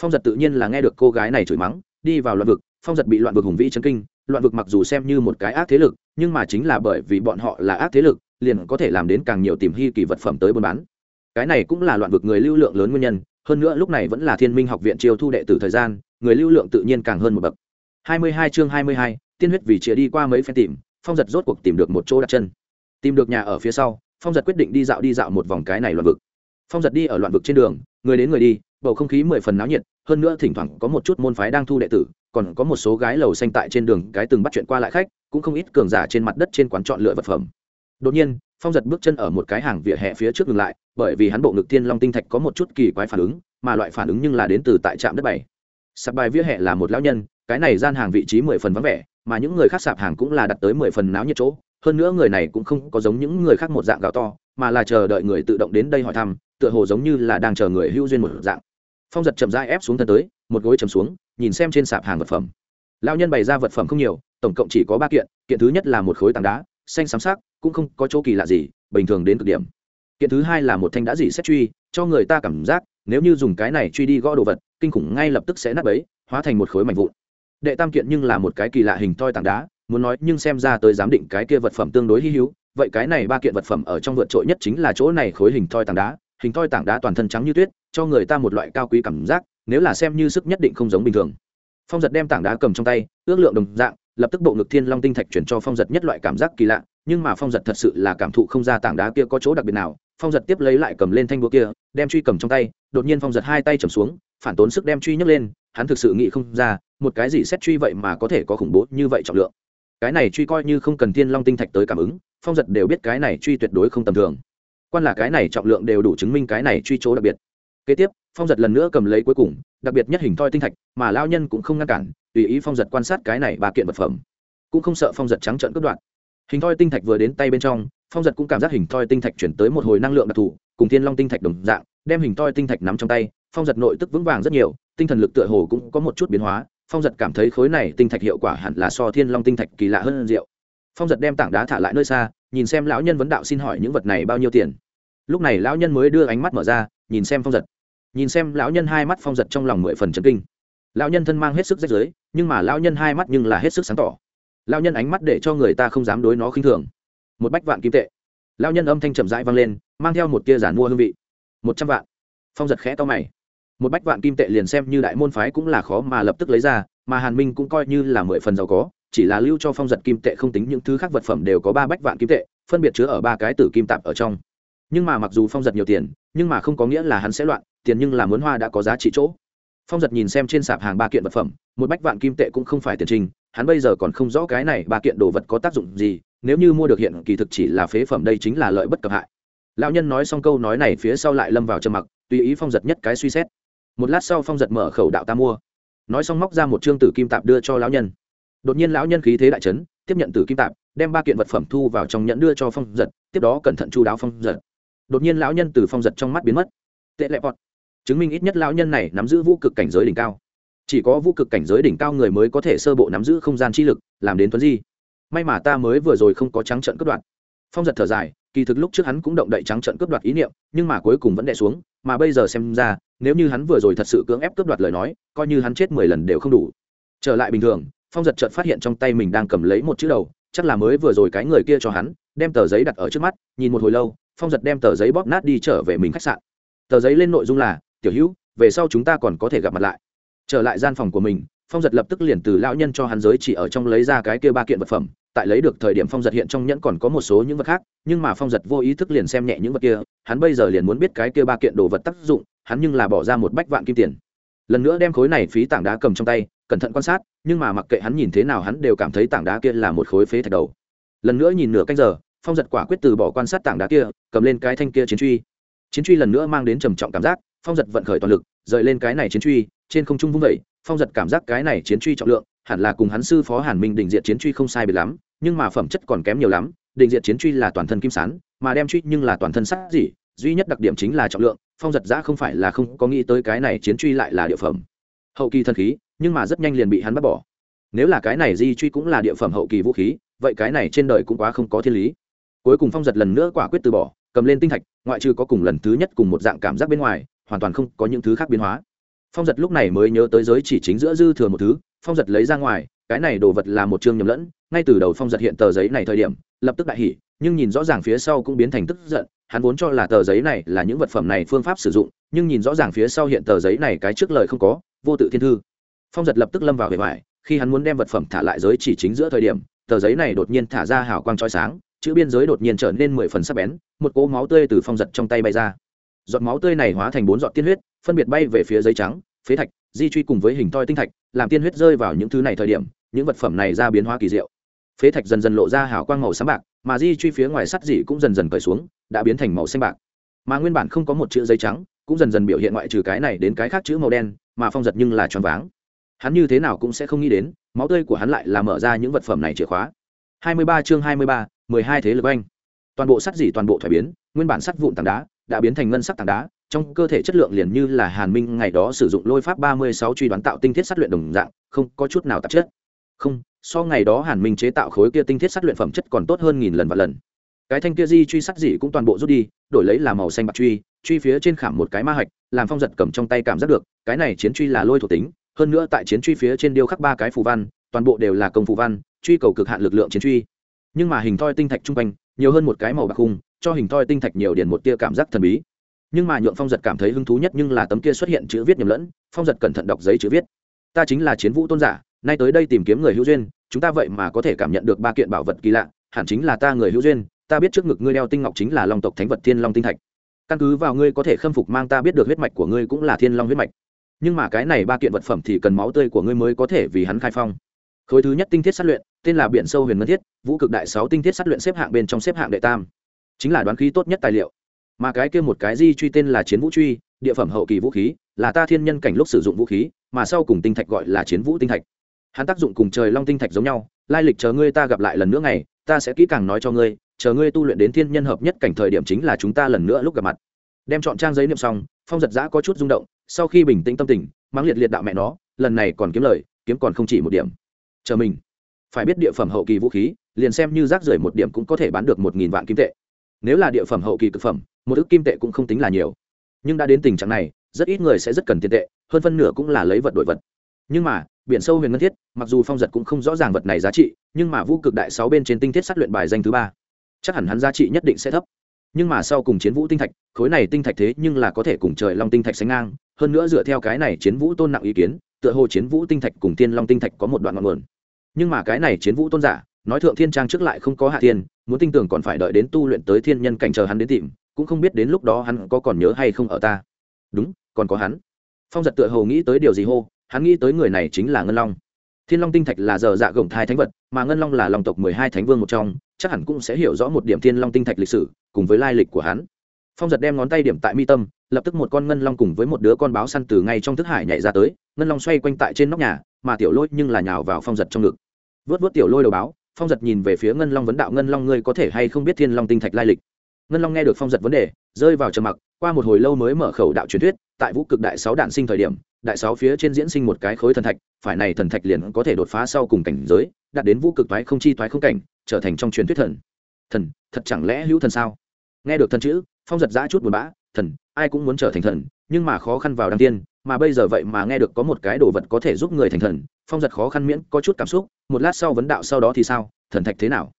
Phong giật tự nhiên là nghe được cô gái này chửi mắng, đi vào loạn vực, phong giật bị loạn vực hùng vĩ chấn kinh. Loạn vực mặc dù xem như một cái ác thế lực, nhưng mà chính là bởi vì bọn họ là ác thế lực, liền có thể làm đến càng nhiều tìm hy kỳ vật phẩm tới buôn bán cái này cũng là loạn vực người lưu lượng lớn nguyên nhân hơn nữa lúc này vẫn là thiên minh học viện chiêu thu đệ tử thời gian người lưu lượng tự nhiên càng hơn một bậc. 22 chương 22, tiên huyết vì chia đi qua mấy phen tìm phong giật rốt cuộc tìm được một chỗ đặt chân. Tìm được nhà ở phía sau phong giật quyết định đi dạo đi dạo một vòng cái này loạn vực. Phong giật đi ở loạn vực trên đường người đến người đi bầu không khí mười phần náo nhiệt hơn nữa thỉnh thoảng có một chút môn phái đang thu đệ tử còn có một số gái lầu xanh tại trên đường cái từng bắt chuyện qua lại khách cũng không ít cường giả trên mặt đất trên quán chọn lựa vật phẩm. Đột nhiên phong giật bước chân ở một cái hàng vỉa hè phía trước ngừng lại, bởi vì hắn bộ ngực thiên long tinh thạch có một chút kỳ quái phản ứng, mà loại phản ứng nhưng là đến từ tại trạm đất bảy. Sạp bài vỉa hè là một lão nhân, cái này gian hàng vị trí mười phần vắng vẻ, mà những người khác sạp hàng cũng là đặt tới mười phần náo nhiệt chỗ. Hơn nữa người này cũng không có giống những người khác một dạng gạo to, mà là chờ đợi người tự động đến đây hỏi thăm, tựa hồ giống như là đang chờ người hữu duyên một dạng. Phong giật chậm rãi ép xuống thân tới, một gối chầm xuống, nhìn xem trên sạp hàng vật phẩm. Lao nhân bày ra vật phẩm không nhiều, tổng cộng chỉ có ba kiện kiện thứ nhất là một khối tảng đá xanh xám sắc cũng không có chỗ kỳ lạ gì bình thường đến cực điểm. Kiện thứ hai là một thanh đã dị xét truy cho người ta cảm giác nếu như dùng cái này truy đi gõ đồ vật kinh khủng ngay lập tức sẽ nát bấy, hóa thành một khối mảnh vụn. Đệ tam kiện nhưng là một cái kỳ lạ hình toi tảng đá muốn nói nhưng xem ra tới giám định cái kia vật phẩm tương đối hy hữu vậy cái này ba kiện vật phẩm ở trong vượt trội nhất chính là chỗ này khối hình toi tảng đá hình toi tảng đá toàn thân trắng như tuyết cho người ta một loại cao quý cảm giác nếu là xem như sức nhất định không giống bình thường. Phong giật đem tảng đá cầm trong tay ước lượng đồng dạng lập tức bộ ngực thiên long tinh thạch chuyển cho phong giật nhất loại cảm giác kỳ lạ, nhưng mà phong giật thật sự là cảm thụ không ra tảng đá kia có chỗ đặc biệt nào. Phong giật tiếp lấy lại cầm lên thanh búa kia, đem truy cầm trong tay, đột nhiên phong giật hai tay trầm xuống, phản tốn sức đem truy nhấc lên, hắn thực sự nghĩ không ra, một cái gì xét truy vậy mà có thể có khủng bố như vậy trọng lượng. Cái này truy coi như không cần thiên long tinh thạch tới cảm ứng, phong giật đều biết cái này truy tuyệt đối không tầm thường. Quan là cái này trọng lượng đều đủ chứng minh cái này truy chỗ đặc biệt kế tiếp, phong giật lần nữa cầm lấy cuối cùng, đặc biệt nhất hình thoi tinh thạch, mà lao nhân cũng không ngăn cản, tùy ý phong giật quan sát cái này ba kiện vật phẩm. Cũng không sợ phong giật trắng trợn cướp đoạn hình thoi tinh thạch vừa đến tay bên trong, phong giật cũng cảm giác hình thoi tinh thạch chuyển tới một hồi năng lượng đặc thù, cùng thiên long tinh thạch đồng dạng, đem hình thoi tinh thạch nắm trong tay, phong giật nội tức vững vàng rất nhiều, tinh thần lực tựa hồ cũng có một chút biến hóa, phong giật cảm thấy khối này tinh thạch hiệu quả hẳn là so thiên long tinh thạch kỳ lạ hơn rượu phong giật đem tảng đá thả lại nơi xa, nhìn xem lão nhân vấn đạo xin hỏi những vật này bao nhiêu tiền. Lúc này lão nhân mới đưa ánh mắt mở ra nhìn xem phong giật. Nhìn xem lão nhân hai mắt phong giật trong lòng mười phần chấn kinh. Lão nhân thân mang hết sức rách giới nhưng mà lão nhân hai mắt nhưng là hết sức sáng tỏ. Lão nhân ánh mắt để cho người ta không dám đối nó khinh thường. Một bách vạn kim tệ. Lão nhân âm thanh chậm rãi vang lên, mang theo một tia giản mua hương vị. Một trăm vạn. Phong giật khẽ to mày. Một bách vạn kim tệ liền xem như đại môn phái cũng là khó mà lập tức lấy ra, mà hàn minh cũng coi như là mười phần giàu có, chỉ là lưu cho phong giật kim tệ không tính những thứ khác vật phẩm đều có ba bách vạn kim tệ, phân biệt chứa ở ba cái tử kim tạp ở trong nhưng mà mặc dù phong giật nhiều tiền, nhưng mà không có nghĩa là hắn sẽ loạn, tiền nhưng là muốn hoa đã có giá trị chỗ. Phong giật nhìn xem trên sạp hàng ba kiện vật phẩm, một bách vạn kim tệ cũng không phải tiền trình, hắn bây giờ còn không rõ cái này ba kiện đồ vật có tác dụng gì, nếu như mua được hiện kỳ thực chỉ là phế phẩm đây chính là lợi bất cập hại. Lão nhân nói xong câu nói này phía sau lại lâm vào trầm mặc, tùy ý phong giật nhất cái suy xét. Một lát sau phong giật mở khẩu đạo ta mua. Nói xong móc ra một chương tử kim tạp đưa cho lão nhân. Đột nhiên lão nhân khí thế đại trấn tiếp nhận tử kim tạp, đem ba kiện vật phẩm thu vào trong nhẫn đưa cho phong giật, tiếp đó cẩn thận chu đáo phong giật đột nhiên lão nhân từ phong giật trong mắt biến mất. Tệ lệ bọt chứng minh ít nhất lão nhân này nắm giữ vũ cực cảnh giới đỉnh cao. Chỉ có vũ cực cảnh giới đỉnh cao người mới có thể sơ bộ nắm giữ không gian chi lực, làm đến tuấn di. May mà ta mới vừa rồi không có trắng trận cướp đoạt. Phong giật thở dài, kỳ thực lúc trước hắn cũng động đậy trắng trận cướp đoạt ý niệm, nhưng mà cuối cùng vẫn đè xuống, mà bây giờ xem ra, nếu như hắn vừa rồi thật sự cưỡng ép cướp đoạt lời nói, coi như hắn chết mười lần đều không đủ. Trở lại bình thường, phong giật chợt phát hiện trong tay mình đang cầm lấy một chữ đầu, chắc là mới vừa rồi cái người kia cho hắn, đem tờ giấy đặt ở trước mắt, nhìn một hồi lâu phong giật đem tờ giấy bóp nát đi trở về mình khách sạn. Tờ giấy lên nội dung là, tiểu hữu, về sau chúng ta còn có thể gặp mặt lại. Trở lại gian phòng của mình, phong giật lập tức liền từ lão nhân cho hắn giới chỉ ở trong lấy ra cái kia ba kiện vật phẩm. Tại lấy được thời điểm phong giật hiện trong nhẫn còn có một số những vật khác, nhưng mà phong giật vô ý thức liền xem nhẹ những vật kia. Hắn bây giờ liền muốn biết cái kia ba kiện đồ vật tác dụng, hắn nhưng là bỏ ra một bách vạn kim tiền. Lần nữa đem khối này phí tảng đá cầm trong tay, cẩn thận quan sát, nhưng mà mặc kệ hắn nhìn thế nào hắn đều cảm thấy tảng đá kia là một khối phế thạch đầu. Lần nữa nhìn nửa canh giờ phong giật quả quyết từ bỏ quan sát tảng đá kia, cầm lên cái thanh kia chiến truy. Chiến truy lần nữa mang đến trầm trọng cảm giác, phong giật vận khởi toàn lực, rời lên cái này chiến truy, trên không trung vung vẩy phong giật cảm giác cái này chiến truy trọng lượng, hẳn là cùng hắn sư phó hàn minh định diện chiến truy không sai biệt lắm, nhưng mà phẩm chất còn kém nhiều lắm định diện chiến truy là toàn thân kim sán, mà đem truy nhưng là toàn thân sắt gì duy nhất đặc điểm chính là trọng lượng, phong giật giã không phải là không có nghĩ tới cái này chiến truy lại là địa phẩm. Hậu kỳ thần khí, nhưng mà rất nhanh liền bị hắn bắt bỏ. Nếu là cái này di truy cũng là địa phẩm hậu kỳ vũ khí, vậy cái này trên đời cũng quá không có thiên lý cuối cùng phong giật lần nữa quả quyết từ bỏ, cầm lên tinh thạch, ngoại trừ có cùng lần thứ nhất cùng một dạng cảm giác bên ngoài, hoàn toàn không có những thứ khác biến hóa. Phong giật lúc này mới nhớ tới giới chỉ chính giữa dư thừa một thứ, phong giật lấy ra ngoài, cái này đồ vật là một chương nhầm lẫn, ngay từ đầu phong giật hiện tờ giấy này thời điểm, lập tức đại hỉ, nhưng nhìn rõ ràng phía sau cũng biến thành tức giận, hắn vốn cho là tờ giấy này là những vật phẩm này phương pháp sử dụng, nhưng nhìn rõ ràng phía sau hiện tờ giấy này cái trước lời không có, vô tự thiên thư. Phong giật lập tức lâm vào bề ngoài, khi hắn muốn đem vật phẩm thả lại giới chỉ chính giữa thời điểm, tờ giấy này đột nhiên thả ra hào quang trói sáng chữ biên giới đột nhiên trở nên mười phần sắc bén một cỗ máu tươi từ phong giật trong tay bay ra. Giọt máu tươi này hóa thành bốn giọt tiên huyết phân biệt bay về phía giấy trắng phế thạch di truy cùng với hình toi tinh thạch làm tiên huyết rơi vào những thứ này thời điểm những vật phẩm này ra biến hóa kỳ diệu. Phế thạch dần dần lộ ra hào quang màu sáng bạc mà di truy phía ngoài sắt dị cũng dần dần cởi xuống đã biến thành màu xanh bạc. Mà nguyên bản không có một chữ giấy trắng cũng dần dần biểu hiện ngoại trừ cái này đến cái khác chữ màu đen mà phong giật nhưng là choáng váng. Hắn như thế nào cũng sẽ không nghĩ đến máu tươi của hắn lại là mở ra những vật phẩm này chìa khóa. 23 chương 23, 12 thế lực anh toàn bộ sắt dỉ toàn bộ thoải biến, nguyên bản sắt vụn tảng đá, đã biến thành ngân sắc tảng đá, trong cơ thể chất lượng liền như là hàn minh ngày đó sử dụng lôi pháp 36 truy đoán tạo tinh thiết sắt luyện đồng dạng, không có chút nào tạp chất. Không, so ngày đó hàn minh chế tạo khối kia tinh thiết sắt luyện phẩm chất còn tốt hơn nghìn lần và lần. Cái thanh kia di truy sắt dỉ cũng toàn bộ rút đi, đổi lấy là màu xanh bạc truy truy phía trên khảm một cái ma hạch, làm phong giật cầm trong tay cảm giác được, cái này chiến truy là lôi thuộc tính, hơn nữa tại chiến truy phía trên điêu khắc ba cái phù văn, toàn bộ đều là công phù văn, truy cầu cực hạn lực lượng chiến truy nhưng mà hình thoi tinh thạch chung quanh, nhiều hơn một cái màu bạc khung, cho hình thoi tinh thạch nhiều điển một tia cảm giác thần bí. Nhưng mà nhượng phong giật cảm thấy hứng thú nhất nhưng là tấm kia xuất hiện chữ viết nhầm lẫn, phong giật cẩn thận đọc giấy chữ viết. Ta chính là chiến vũ tôn giả, nay tới đây tìm kiếm người hữu duyên, chúng ta vậy mà có thể cảm nhận được ba kiện bảo vật kỳ lạ, hẳn chính là ta người hữu duyên, ta biết trước ngực ngươi đeo tinh ngọc chính là long tộc thánh vật thiên long tinh thạch. Căn cứ vào ngươi có thể khâm phục mang ta biết được huyết mạch của ngươi cũng là thiên long huyết mạch. Nhưng mà cái này ba kiện vật phẩm thì cần máu tươi của ngươi mới có thể vì hắn khai phong khối thứ nhất tinh thiết sát luyện, tên là biển sâu huyền ngân thiết, vũ cực đại sáu tinh thiết sát luyện xếp hạng bên trong xếp hạng đệ tam. Chính là đoán khí tốt nhất tài liệu. Mà cái kia một cái di truy tên là chiến vũ truy, địa phẩm hậu kỳ vũ khí, là ta thiên nhân cảnh lúc sử dụng vũ khí, mà sau cùng tinh thạch gọi là chiến vũ tinh thạch. Hắn tác dụng cùng trời long tinh thạch giống nhau, lai lịch chờ ngươi ta gặp lại lần nữa ngày, ta sẽ kỹ càng nói cho ngươi, chờ ngươi tu luyện đến thiên nhân hợp nhất cảnh thời điểm chính là chúng ta lần nữa lúc gặp mặt. Đem chọn trang giấy niệm xong, phong giật giã có chút rung động, sau khi bình tĩnh tâm tình, mắng liệt liệt đạo mẹ nó, lần này còn kiếm lời, kiếm còn không chỉ một điểm chờ mình. Phải biết địa phẩm hậu kỳ vũ khí, liền xem như rác rưởi một điểm cũng có thể bán được một nghìn vạn kim tệ. Nếu là địa phẩm hậu kỳ thực phẩm, một ước kim tệ cũng không tính là nhiều. Nhưng đã đến tình trạng này, rất ít người sẽ rất cần tiền tệ, hơn phân nửa cũng là lấy vật đổi vật. Nhưng mà, biển sâu huyền ngân thiết, mặc dù phong giật cũng không rõ ràng vật này giá trị, nhưng mà vũ cực đại sáu bên trên tinh thiết sát luyện bài danh thứ ba. Chắc hẳn hắn giá trị nhất định sẽ thấp. Nhưng mà sau cùng chiến vũ tinh thạch, khối này tinh thạch thế nhưng là có thể cùng trời long tinh thạch sánh ngang, hơn nữa dựa theo cái này chiến vũ tôn nặng ý kiến tựa hồ chiến vũ tinh thạch cùng tiên long tinh thạch có một đoạn ngọn nguồn. Nhưng mà cái này chiến vũ tôn giả, nói thượng thiên trang trước lại không có hạ thiên, muốn tin tưởng còn phải đợi đến tu luyện tới thiên nhân cảnh chờ hắn đến tìm, cũng không biết đến lúc đó hắn có còn nhớ hay không ở ta. Đúng, còn có hắn. Phong giật tựa hồ nghĩ tới điều gì hô, hắn nghĩ tới người này chính là ngân long. Thiên long tinh thạch là giờ dạ gồng thai thánh vật, mà ngân long là lòng tộc mười hai thánh vương một trong, chắc hẳn cũng sẽ hiểu rõ một điểm thiên long tinh thạch lịch sử, cùng với lai lịch của hắn phong giật đem ngón tay điểm tại mi tâm, lập tức một con ngân long cùng với một đứa con báo săn từ ngay trong thức hải nhảy ra tới, ngân long xoay quanh tại trên nóc nhà, mà tiểu lôi nhưng là nhào vào phong giật trong ngực. Vớt vớt tiểu lôi đầu báo, phong giật nhìn về phía ngân long vấn đạo, ngân long ngươi có thể hay không biết thiên long tinh thạch lai lịch? Ngân long nghe được phong giật vấn đề, rơi vào trầm mặc, qua một hồi lâu mới mở khẩu đạo truyền thuyết, tại vũ cực đại sáu đạn sinh thời điểm, đại sáu phía trên diễn sinh một cái khối thần thạch, phải này thần thạch liền có thể đột phá sau cùng cảnh giới, đạt đến vũ cực toái không chi toái không cảnh, trở thành trong truyền thuyết thần. Thần, thật chẳng lẽ hữu thần sao? Nghe được thần chữ phong giật giã chút buồn bã, thần, ai cũng muốn trở thành thần, nhưng mà khó khăn vào đăng tiên, mà bây giờ vậy mà nghe được có một cái đồ vật có thể giúp người thành thần, phong giật khó khăn miễn có chút cảm xúc, một lát sau vấn đạo sau đó thì sao, thần thạch thế nào?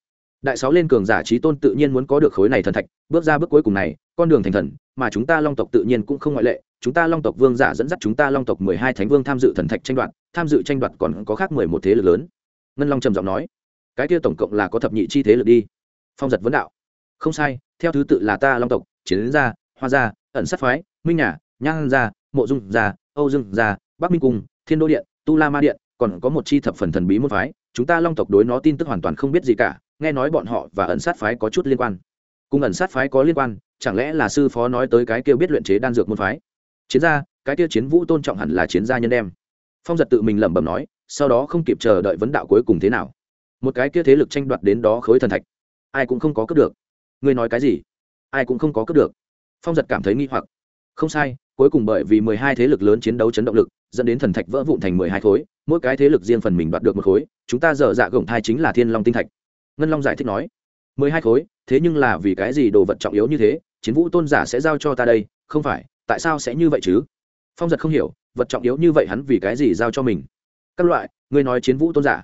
Đại sáu lên cường giả trí tôn tự nhiên muốn có được khối này thần thạch, bước ra bước cuối cùng này, con đường thành thần, mà chúng ta long tộc tự nhiên cũng không ngoại lệ, chúng ta long tộc vương giả dẫn dắt chúng ta long tộc mười hai thánh vương tham dự thần thạch tranh đoạt, tham dự tranh đoạt còn có khác mười một thế lực lớn. Ngân long trầm giọng nói, cái kia tổng cộng là có thập nhị chi thế lực đi. Phong giật vấn đạo không sai, theo thứ tự là ta long tộc, chiến gia, hoa gia, ẩn sát phái, minh nhà, nhang gia, mộ dung gia, âu dương gia, bắc minh cung, thiên đô điện, tu la ma điện, còn có một chi thập phần thần bí môn phái. Chúng ta long tộc đối nó tin tức hoàn toàn không biết gì cả, nghe nói bọn họ và ẩn sát phái có chút liên quan. Cùng ẩn sát phái có liên quan, chẳng lẽ là sư phó nói tới cái kia biết luyện chế đan dược môn phái? Chiến gia, cái kia chiến vũ tôn trọng hẳn là chiến gia nhân đem. Phong giật tự mình lẩm bẩm nói, sau đó không kịp chờ đợi vấn đạo cuối cùng thế nào. Một cái kia thế lực tranh đoạt đến đó khối thần thạch. Ai cũng không có cướp được ngươi nói cái gì? Ai cũng không có cướp được. Phong giật cảm thấy nghi hoặc. Không sai, cuối cùng bởi vì mười hai thế lực lớn chiến đấu chấn động lực, dẫn đến thần thạch vỡ vụn thành mười hai khối, mỗi cái thế lực riêng phần mình đoạt được một khối, chúng ta dở dạ gồng thai chính là thiên long tinh thạch. Ngân long giải thích nói, mười hai khối, thế nhưng là vì cái gì đồ vật trọng yếu như thế, chiến vũ tôn giả sẽ giao cho ta đây, không phải, tại sao sẽ như vậy chứ? Phong giật không hiểu, vật trọng yếu như vậy hắn vì cái gì giao cho mình? Các loại, ngươi nói chiến vũ tôn giả.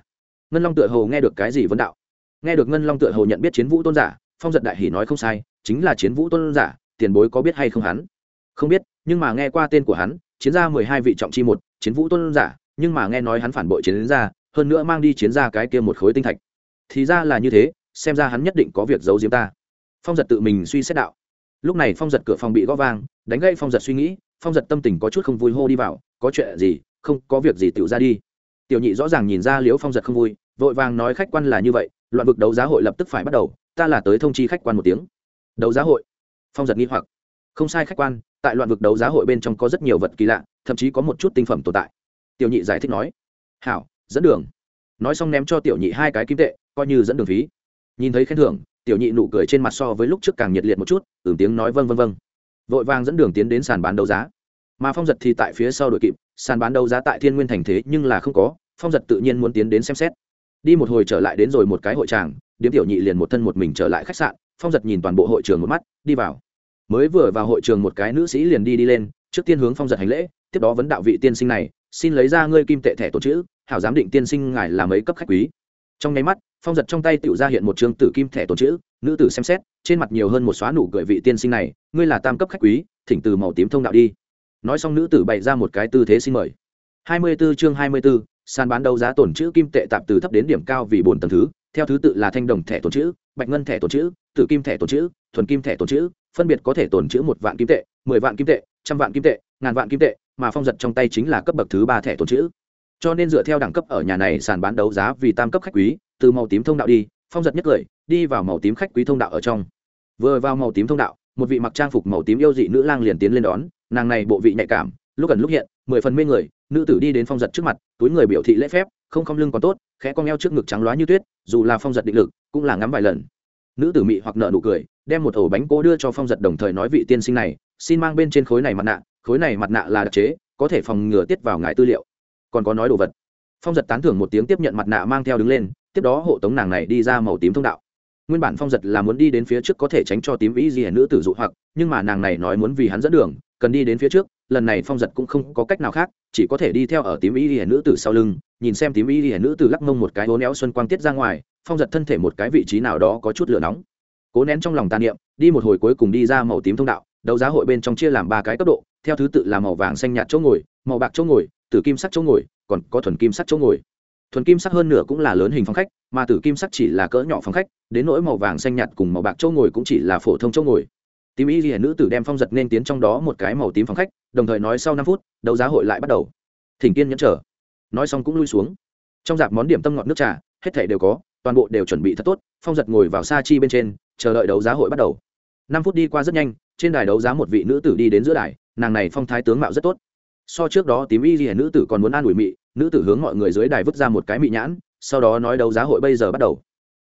Ngân long tựa hồ nghe được cái gì vấn đạo. Nghe được ngân long tựa hồ nhận biết chiến vũ tôn giả phong giật đại Hỉ nói không sai, chính là chiến vũ tôn giả, tiền bối có biết hay không hắn? Không biết, nhưng mà nghe qua tên của hắn, chiến gia mười hai vị trọng chi một, chiến vũ tôn giả, nhưng mà nghe nói hắn phản bội chiến gia, hơn nữa mang đi chiến gia cái kia một khối tinh thạch. Thì ra là như thế, xem ra hắn nhất định có việc giấu diếm ta. Phong giật tự mình suy xét đạo. Lúc này phong giật cửa phòng bị gõ vang, đánh gây phong giật suy nghĩ, phong giật tâm tình có chút không vui hô đi vào, có chuyện gì? Không, có việc gì tự ra đi. Tiểu nhị rõ ràng nhìn ra liễu phong giật không vui, vội vàng nói khách quan là như vậy, loạn vực đấu giá hội lập tức phải bắt đầu ta là tới thông chi khách quan một tiếng. Đấu giá hội. Phong giật nghi hoặc. Không sai khách quan, tại loạn vực đấu giá hội bên trong có rất nhiều vật kỳ lạ, thậm chí có một chút tinh phẩm tồn tại. Tiểu nhị giải thích nói. Hảo, dẫn đường. Nói xong ném cho tiểu nhị hai cái kim tệ, coi như dẫn đường phí. Nhìn thấy khen thưởng, tiểu nhị nụ cười trên mặt so với lúc trước càng nhiệt liệt một chút ửng tiếng nói vâng vâng vâng. Vội vàng dẫn đường tiến đến sàn bán đấu giá. Mà phong giật thì tại phía sau đội kịp, sàn bán đấu giá tại thiên nguyên thành thế nhưng là không có, phong giật tự nhiên muốn tiến đến xem xét. Đi một hồi trở lại đến rồi một cái hội tràng điếm tiểu nhị liền một thân một mình trở lại khách sạn phong giật nhìn toàn bộ hội trường một mắt đi vào. Mới vừa vào hội trường một cái nữ sĩ liền đi đi lên trước tiên hướng phong giật hành lễ tiếp đó vấn đạo vị tiên sinh này xin lấy ra ngươi kim tệ thẻ tổ chữ hảo giám định tiên sinh ngài là mấy cấp khách quý. Trong nháy mắt phong giật trong tay tự ra hiện một chương tử kim thẻ tổ chữ nữ tử xem xét trên mặt nhiều hơn một xóa nụ cười vị tiên sinh này ngươi là tam cấp khách quý thỉnh từ màu tím thông đạo đi. Nói xong nữ tử bày ra một cái tư thế xin mời. Hai mươi 24 chương hai mươi 24, sàn bán đấu giá tổn chữ kim tệ tạm từ thấp đến điểm cao vì bốn tầng thứ theo thứ tự là thanh đồng thẻ tồn chữ, bạch ngân thẻ tồn chữ, tử kim thẻ tồn chữ, thuần kim thẻ tồn chữ, phân biệt có thể tồn chữ một vạn kim tệ, mười vạn kim tệ, trăm vạn kim tệ, ngàn vạn kim tệ, mà phong giật trong tay chính là cấp bậc thứ ba thẻ tồn chữ. Cho nên dựa theo đẳng cấp ở nhà này sàn bán đấu giá vì tam cấp khách quý, từ màu tím thông đạo đi, phong giật nhất cười, đi vào màu tím khách quý thông đạo ở trong. Vừa vào màu tím thông đạo, một vị mặc trang phục màu tím yêu dị nữ lang liền tiến lên đón, nàng này bộ vị nhạy cảm, lúc gần lúc hiện, mười phần mê người, nữ tử đi đến phong giật trước mặt, túi người biểu thị lễ phép không không lưng còn tốt, khẽ cong eo trước ngực trắng loá như tuyết, dù là phong giật định lực, cũng là ngắm vài lần. Nữ tử mị hoặc nợ nụ cười, đem một ổ bánh cố đưa cho phong giật đồng thời nói vị tiên sinh này, xin mang bên trên khối này mặt nạ, khối này mặt nạ là đặc chế, có thể phòng ngừa tiết vào ngài tư liệu. Còn có nói đồ vật. Phong giật tán thưởng một tiếng tiếp nhận mặt nạ mang theo đứng lên, tiếp đó hộ tống nàng này đi ra màu tím thông đạo. Nguyên bản phong giật là muốn đi đến phía trước có thể tránh cho tím ý gì hẻ nữ tử dụ hoặc, nhưng mà nàng này nói muốn vì hắn dẫn đường, cần đi đến phía trước lần này phong giật cũng không có cách nào khác, chỉ có thể đi theo ở tím y hẻ nữ tử sau lưng, nhìn xem tím y hẻ nữ tử lắc mông một cái hố néo xuân quang tiết ra ngoài, phong giật thân thể một cái vị trí nào đó có chút lửa nóng. Cố nén trong lòng tàn niệm, đi một hồi cuối cùng đi ra màu tím thông đạo, đấu giá hội bên trong chia làm ba cái cấp độ, theo thứ tự là màu vàng xanh nhạt chỗ ngồi, màu bạc chỗ ngồi, tử kim sắc chỗ ngồi, còn có thuần kim sắc chỗ ngồi. Thuần kim sắc hơn nửa cũng là lớn hình phòng khách, mà tử kim sắc chỉ là cỡ nhỏ phòng khách, đến nỗi màu vàng xanh nhạt cùng màu bạc chỗ ngồi cũng chỉ là phổ thông chỗ ngồi tím y ghi nữ tử đem phong giật nên tiến trong đó một cái màu tím phòng khách, đồng thời nói sau năm phút, đấu giá hội lại bắt đầu. Thỉnh kiên nhẫn trở nói xong cũng lui xuống. Trong dạp món điểm tâm ngọt nước trà, hết thảy đều có, toàn bộ đều chuẩn bị thật tốt, phong giật ngồi vào sa chi bên trên, chờ đợi đấu giá hội bắt đầu. Năm phút đi qua rất nhanh, trên đài đấu giá một vị nữ tử đi đến giữa đài, nàng này phong thái tướng mạo rất tốt. So trước đó tím y ghi nữ tử còn muốn an ủi mị, nữ tử hướng mọi người dưới đài vứt ra một cái mị nhãn, sau đó nói đấu giá hội bây giờ bắt đầu.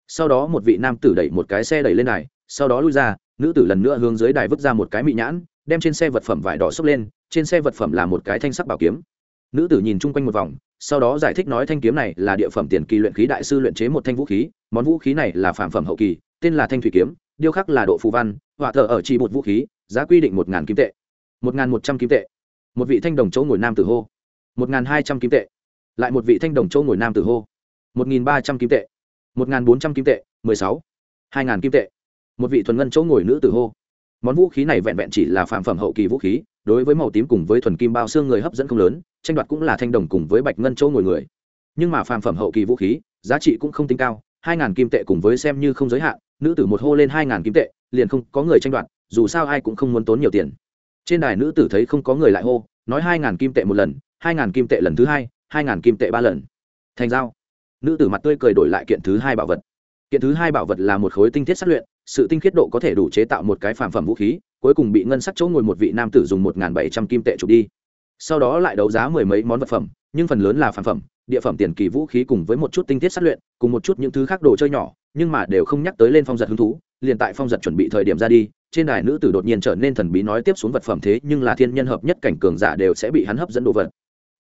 Sau đó một vị nam tử đẩy một cái xe đẩy lên đài, sau đó lui ra nữ tử lần nữa hướng dưới đài vứt ra một cái mị nhãn, đem trên xe vật phẩm vải đỏ xốc lên, trên xe vật phẩm là một cái thanh sắc bảo kiếm. Nữ tử nhìn chung quanh một vòng, sau đó giải thích nói thanh kiếm này là địa phẩm tiền kỳ luyện khí đại sư luyện chế một thanh vũ khí, món vũ khí này là phản phẩm hậu kỳ, tên là thanh thủy kiếm, điêu khắc là độ phù văn, họa thờ ở chỉ một vũ khí, giá quy định một ngàn kim tệ. Một ngàn một trăm kim tệ. Một vị thanh đồng chỗ ngồi nam tử hô. Một ngàn hai trăm kim tệ. Lại một vị thanh đồng chỗ ngồi nam tử hô. Một nghìn ba trăm kim tệ. Một nghìn bốn trăm kim tệ. Mười sáu. Hai ngàn kim tệ một vị thuần ngân chỗ ngồi nữ tử hô. Món vũ khí này vẹn vẹn chỉ là phạm phẩm hậu kỳ vũ khí, đối với màu tím cùng với thuần kim bao xương người hấp dẫn không lớn, tranh đoạt cũng là thanh đồng cùng với bạch ngân chỗ ngồi người. Nhưng mà phạm phẩm hậu kỳ vũ khí, giá trị cũng không tính cao, hai ngàn kim tệ cùng với xem như không giới hạn, nữ tử một hô lên hai ngàn kim tệ, liền không có người tranh đoạt, dù sao ai cũng không muốn tốn nhiều tiền. Trên đài nữ tử thấy không có người lại hô, nói hai ngàn kim tệ một lần, hai ngàn kim tệ lần thứ hai hai ngàn kim tệ ba lần. Thành giao. Nữ tử mặt tươi cười đổi lại kiện thứ hai bảo vật. Kiện thứ hai bảo vật là một khối tinh thiết sát luyện sự tinh khiết độ có thể đủ chế tạo một cái phản phẩm vũ khí, cuối cùng bị ngân sắc chỗ ngồi một vị nam tử dùng một bảy trăm kim tệ chụp đi. Sau đó lại đấu giá mười mấy món vật phẩm, nhưng phần lớn là phản phẩm, địa phẩm tiền kỳ vũ khí cùng với một chút tinh thiết sát luyện, cùng một chút những thứ khác đồ chơi nhỏ, nhưng mà đều không nhắc tới lên phong giật hứng thú, liền tại phong giật chuẩn bị thời điểm ra đi, trên đài nữ tử đột nhiên trở nên thần bí nói tiếp xuống vật phẩm thế nhưng là thiên nhân hợp nhất cảnh cường giả đều sẽ bị hắn hấp dẫn đồ vật.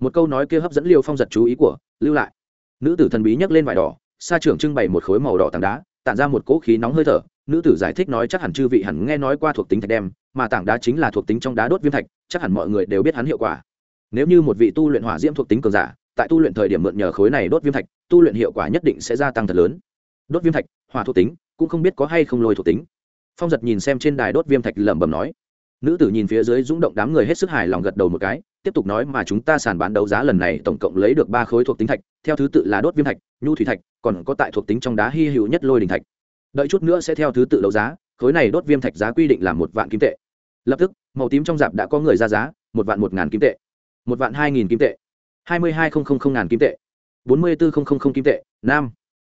Một câu nói kia hấp dẫn liêu phong giật chú ý của lưu lại. Nữ tử thần bí nhấc lên vải đỏ xa trưởng trưng bày một khối màu đỏ tảng đá, tản ra một cỗ khí nóng hơi thở nữ tử giải thích nói chắc hẳn chư vị hẳn nghe nói qua thuộc tính thạch đem, mà tảng đá chính là thuộc tính trong đá đốt viêm thạch, chắc hẳn mọi người đều biết hắn hiệu quả. Nếu như một vị tu luyện hỏa diễm thuộc tính cường giả, tại tu luyện thời điểm mượn nhờ khối này đốt viêm thạch, tu luyện hiệu quả nhất định sẽ gia tăng thật lớn. Đốt viêm thạch, hỏa thuộc tính, cũng không biết có hay không lôi thuộc tính. Phong giật nhìn xem trên đài đốt viêm thạch lẩm bẩm nói. Nữ tử nhìn phía dưới rung động đám người hết sức hài lòng gật đầu một cái, tiếp tục nói mà chúng ta sàn bán đấu giá lần này tổng cộng lấy được ba khối thuộc tính thạch, theo thứ tự là đốt viêm thạch, nhu thủy thạch, còn có tại thuộc tính trong đá hy hữu nhất lôi đình thạch đợi chút nữa sẽ theo thứ tự đấu giá, khối này đốt viêm thạch giá quy định là một vạn kim tệ. Lập tức, màu tím trong dạp đã có người ra giá, một vạn một ngàn kim tệ. Một vạn hai nghìn kim tệ. Hai mươi hai không không không ngàn kim tệ. Bốn mươi bốn không không không kim tệ, nam.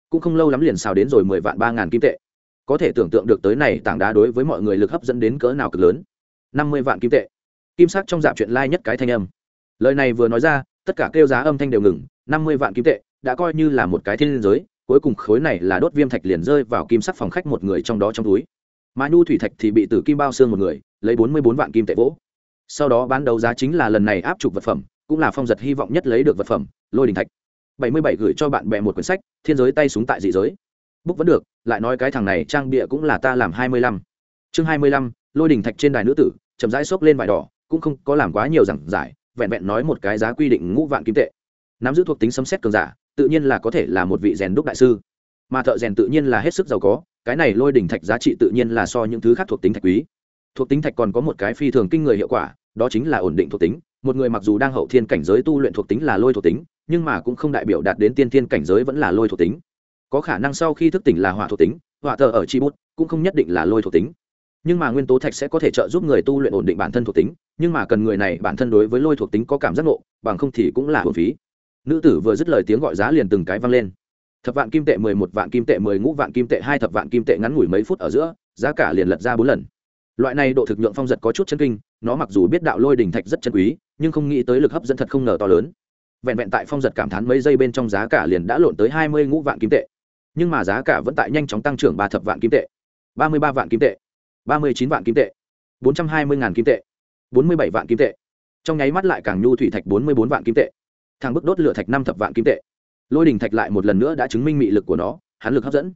Cũng không lâu lắm liền xào đến rồi mười vạn ba ngàn kim tệ. Có thể tưởng tượng được tới này tảng đá đối với mọi người lực hấp dẫn đến cỡ nào cực lớn. Năm mươi vạn kim tệ. Kim sắc trong dạp chuyện lai、like、nhất cái thanh âm. Lời này vừa nói ra, tất cả kêu giá âm thanh đều ngừng, năm mươi vạn kim tệ, đã coi như là một cái thiên liên giới cuối cùng khối này là đốt viêm thạch liền rơi vào kim sắc phòng khách một người trong đó trong túi. Mà nhu thủy thạch thì bị tử kim bao xương một người, lấy bốn mươi bốn vạn kim tệ vỗ. Sau đó bán đấu giá chính là lần này áp trục vật phẩm, cũng là phong giật hy vọng nhất lấy được vật phẩm, lôi đình thạch. bảy mươi bảy gửi cho bạn bè một quyển sách, thiên giới tay súng tại dị giới. Búc vẫn được, lại nói cái thằng này trang bịa cũng là ta làm hai mươi lăm. Chương hai mươi lăm, lôi đình thạch trên đài nữ tử, chậm rãi xốc lên vải đỏ, cũng không có làm quá nhiều giảng giải, vẹn vẹn nói một cái giá quy định ngũ vạn kim tệ. Nắm giữ thuộc tính sấm xét cường giả tự nhiên là có thể là một vị rèn đúc đại sư. Mà thợ rèn tự nhiên là hết sức giàu có, cái này lôi đỉnh thạch giá trị tự nhiên là so những thứ khác thuộc tính thạch quý. Thuộc tính thạch còn có một cái phi thường kinh người hiệu quả, đó chính là ổn định thuộc tính. Một người mặc dù đang hậu thiên cảnh giới tu luyện thuộc tính là lôi thuộc tính, nhưng mà cũng không đại biểu đạt đến tiên thiên cảnh giới vẫn là lôi thuộc tính. Có khả năng sau khi thức tỉnh là hỏa thuộc tính, hỏa thờ ở chi bút, cũng không nhất định là lôi thuộc tính. Nhưng mà nguyên tố thạch sẽ có thể trợ giúp người tu luyện ổn định bản thân thuộc tính, nhưng mà cần người này bản thân đối với lôi thuộc tính có cảm giác nộ bằng không thì cũng là hồn phí nữ tử vừa dứt lời tiếng gọi giá liền từng cái vang lên thập vạn kim tệ mười một vạn kim tệ mười ngũ vạn kim tệ hai thập vạn kim tệ ngắn ngủi mấy phút ở giữa giá cả liền lật ra bốn lần loại này độ thực nhượng phong giật có chút chân kinh nó mặc dù biết đạo lôi đình thạch rất chân quý nhưng không nghĩ tới lực hấp dẫn thật không ngờ to lớn vẹn vẹn tại phong giật cảm thán mấy giây bên trong giá cả liền đã lộn tới hai mươi ngũ vạn kim tệ nhưng mà giá cả vẫn tại nhanh chóng tăng trưởng ba thập vạn kim tệ ba mươi ba vạn kim tệ ba mươi chín vạn kim tệ bốn trăm hai mươi ngàn kim tệ bốn mươi bảy vạn kim tệ trong nháy mắt lại càng nhu thủy thạch bốn mươi bốn vạn kim tệ thang bức đốt lửa thạch năm thập vạn kim tệ. Lôi đình thạch lại một lần nữa đã chứng minh mị lực của nó, hắn lực hấp dẫn.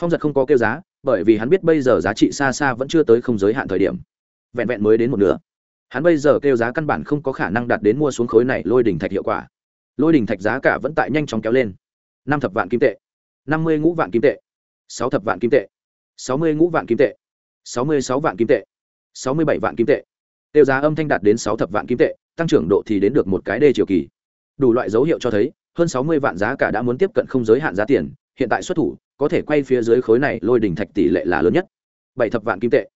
Phong giật không có kêu giá, bởi vì hắn biết bây giờ giá trị xa xa vẫn chưa tới không giới hạn thời điểm. Vẹn vẹn mới đến một nửa. Hắn bây giờ kêu giá căn bản không có khả năng đạt đến mua xuống khối này lôi đình thạch hiệu quả. Lôi đình thạch giá cả vẫn tại nhanh chóng kéo lên. Năm thập vạn kim tệ. Năm mươi ngũ vạn kim tệ. Sáu thập vạn kim tệ. Sáu mươi ngũ vạn kim tệ. Sáu mươi sáu vạn kim tệ. Sáu mươi bảy vạn kim tệ. Tiêu giá âm thanh đạt đến sáu thập vạn kim tệ, tăng trưởng độ thì đến được một cái đê chiều kỳ đủ loại dấu hiệu cho thấy, hơn sáu mươi vạn giá cả đã muốn tiếp cận không giới hạn giá tiền, hiện tại xuất thủ, có thể quay phía dưới khối này lôi đỉnh thạch tỷ lệ là lớn nhất. Bảy thập vạn kim tệ.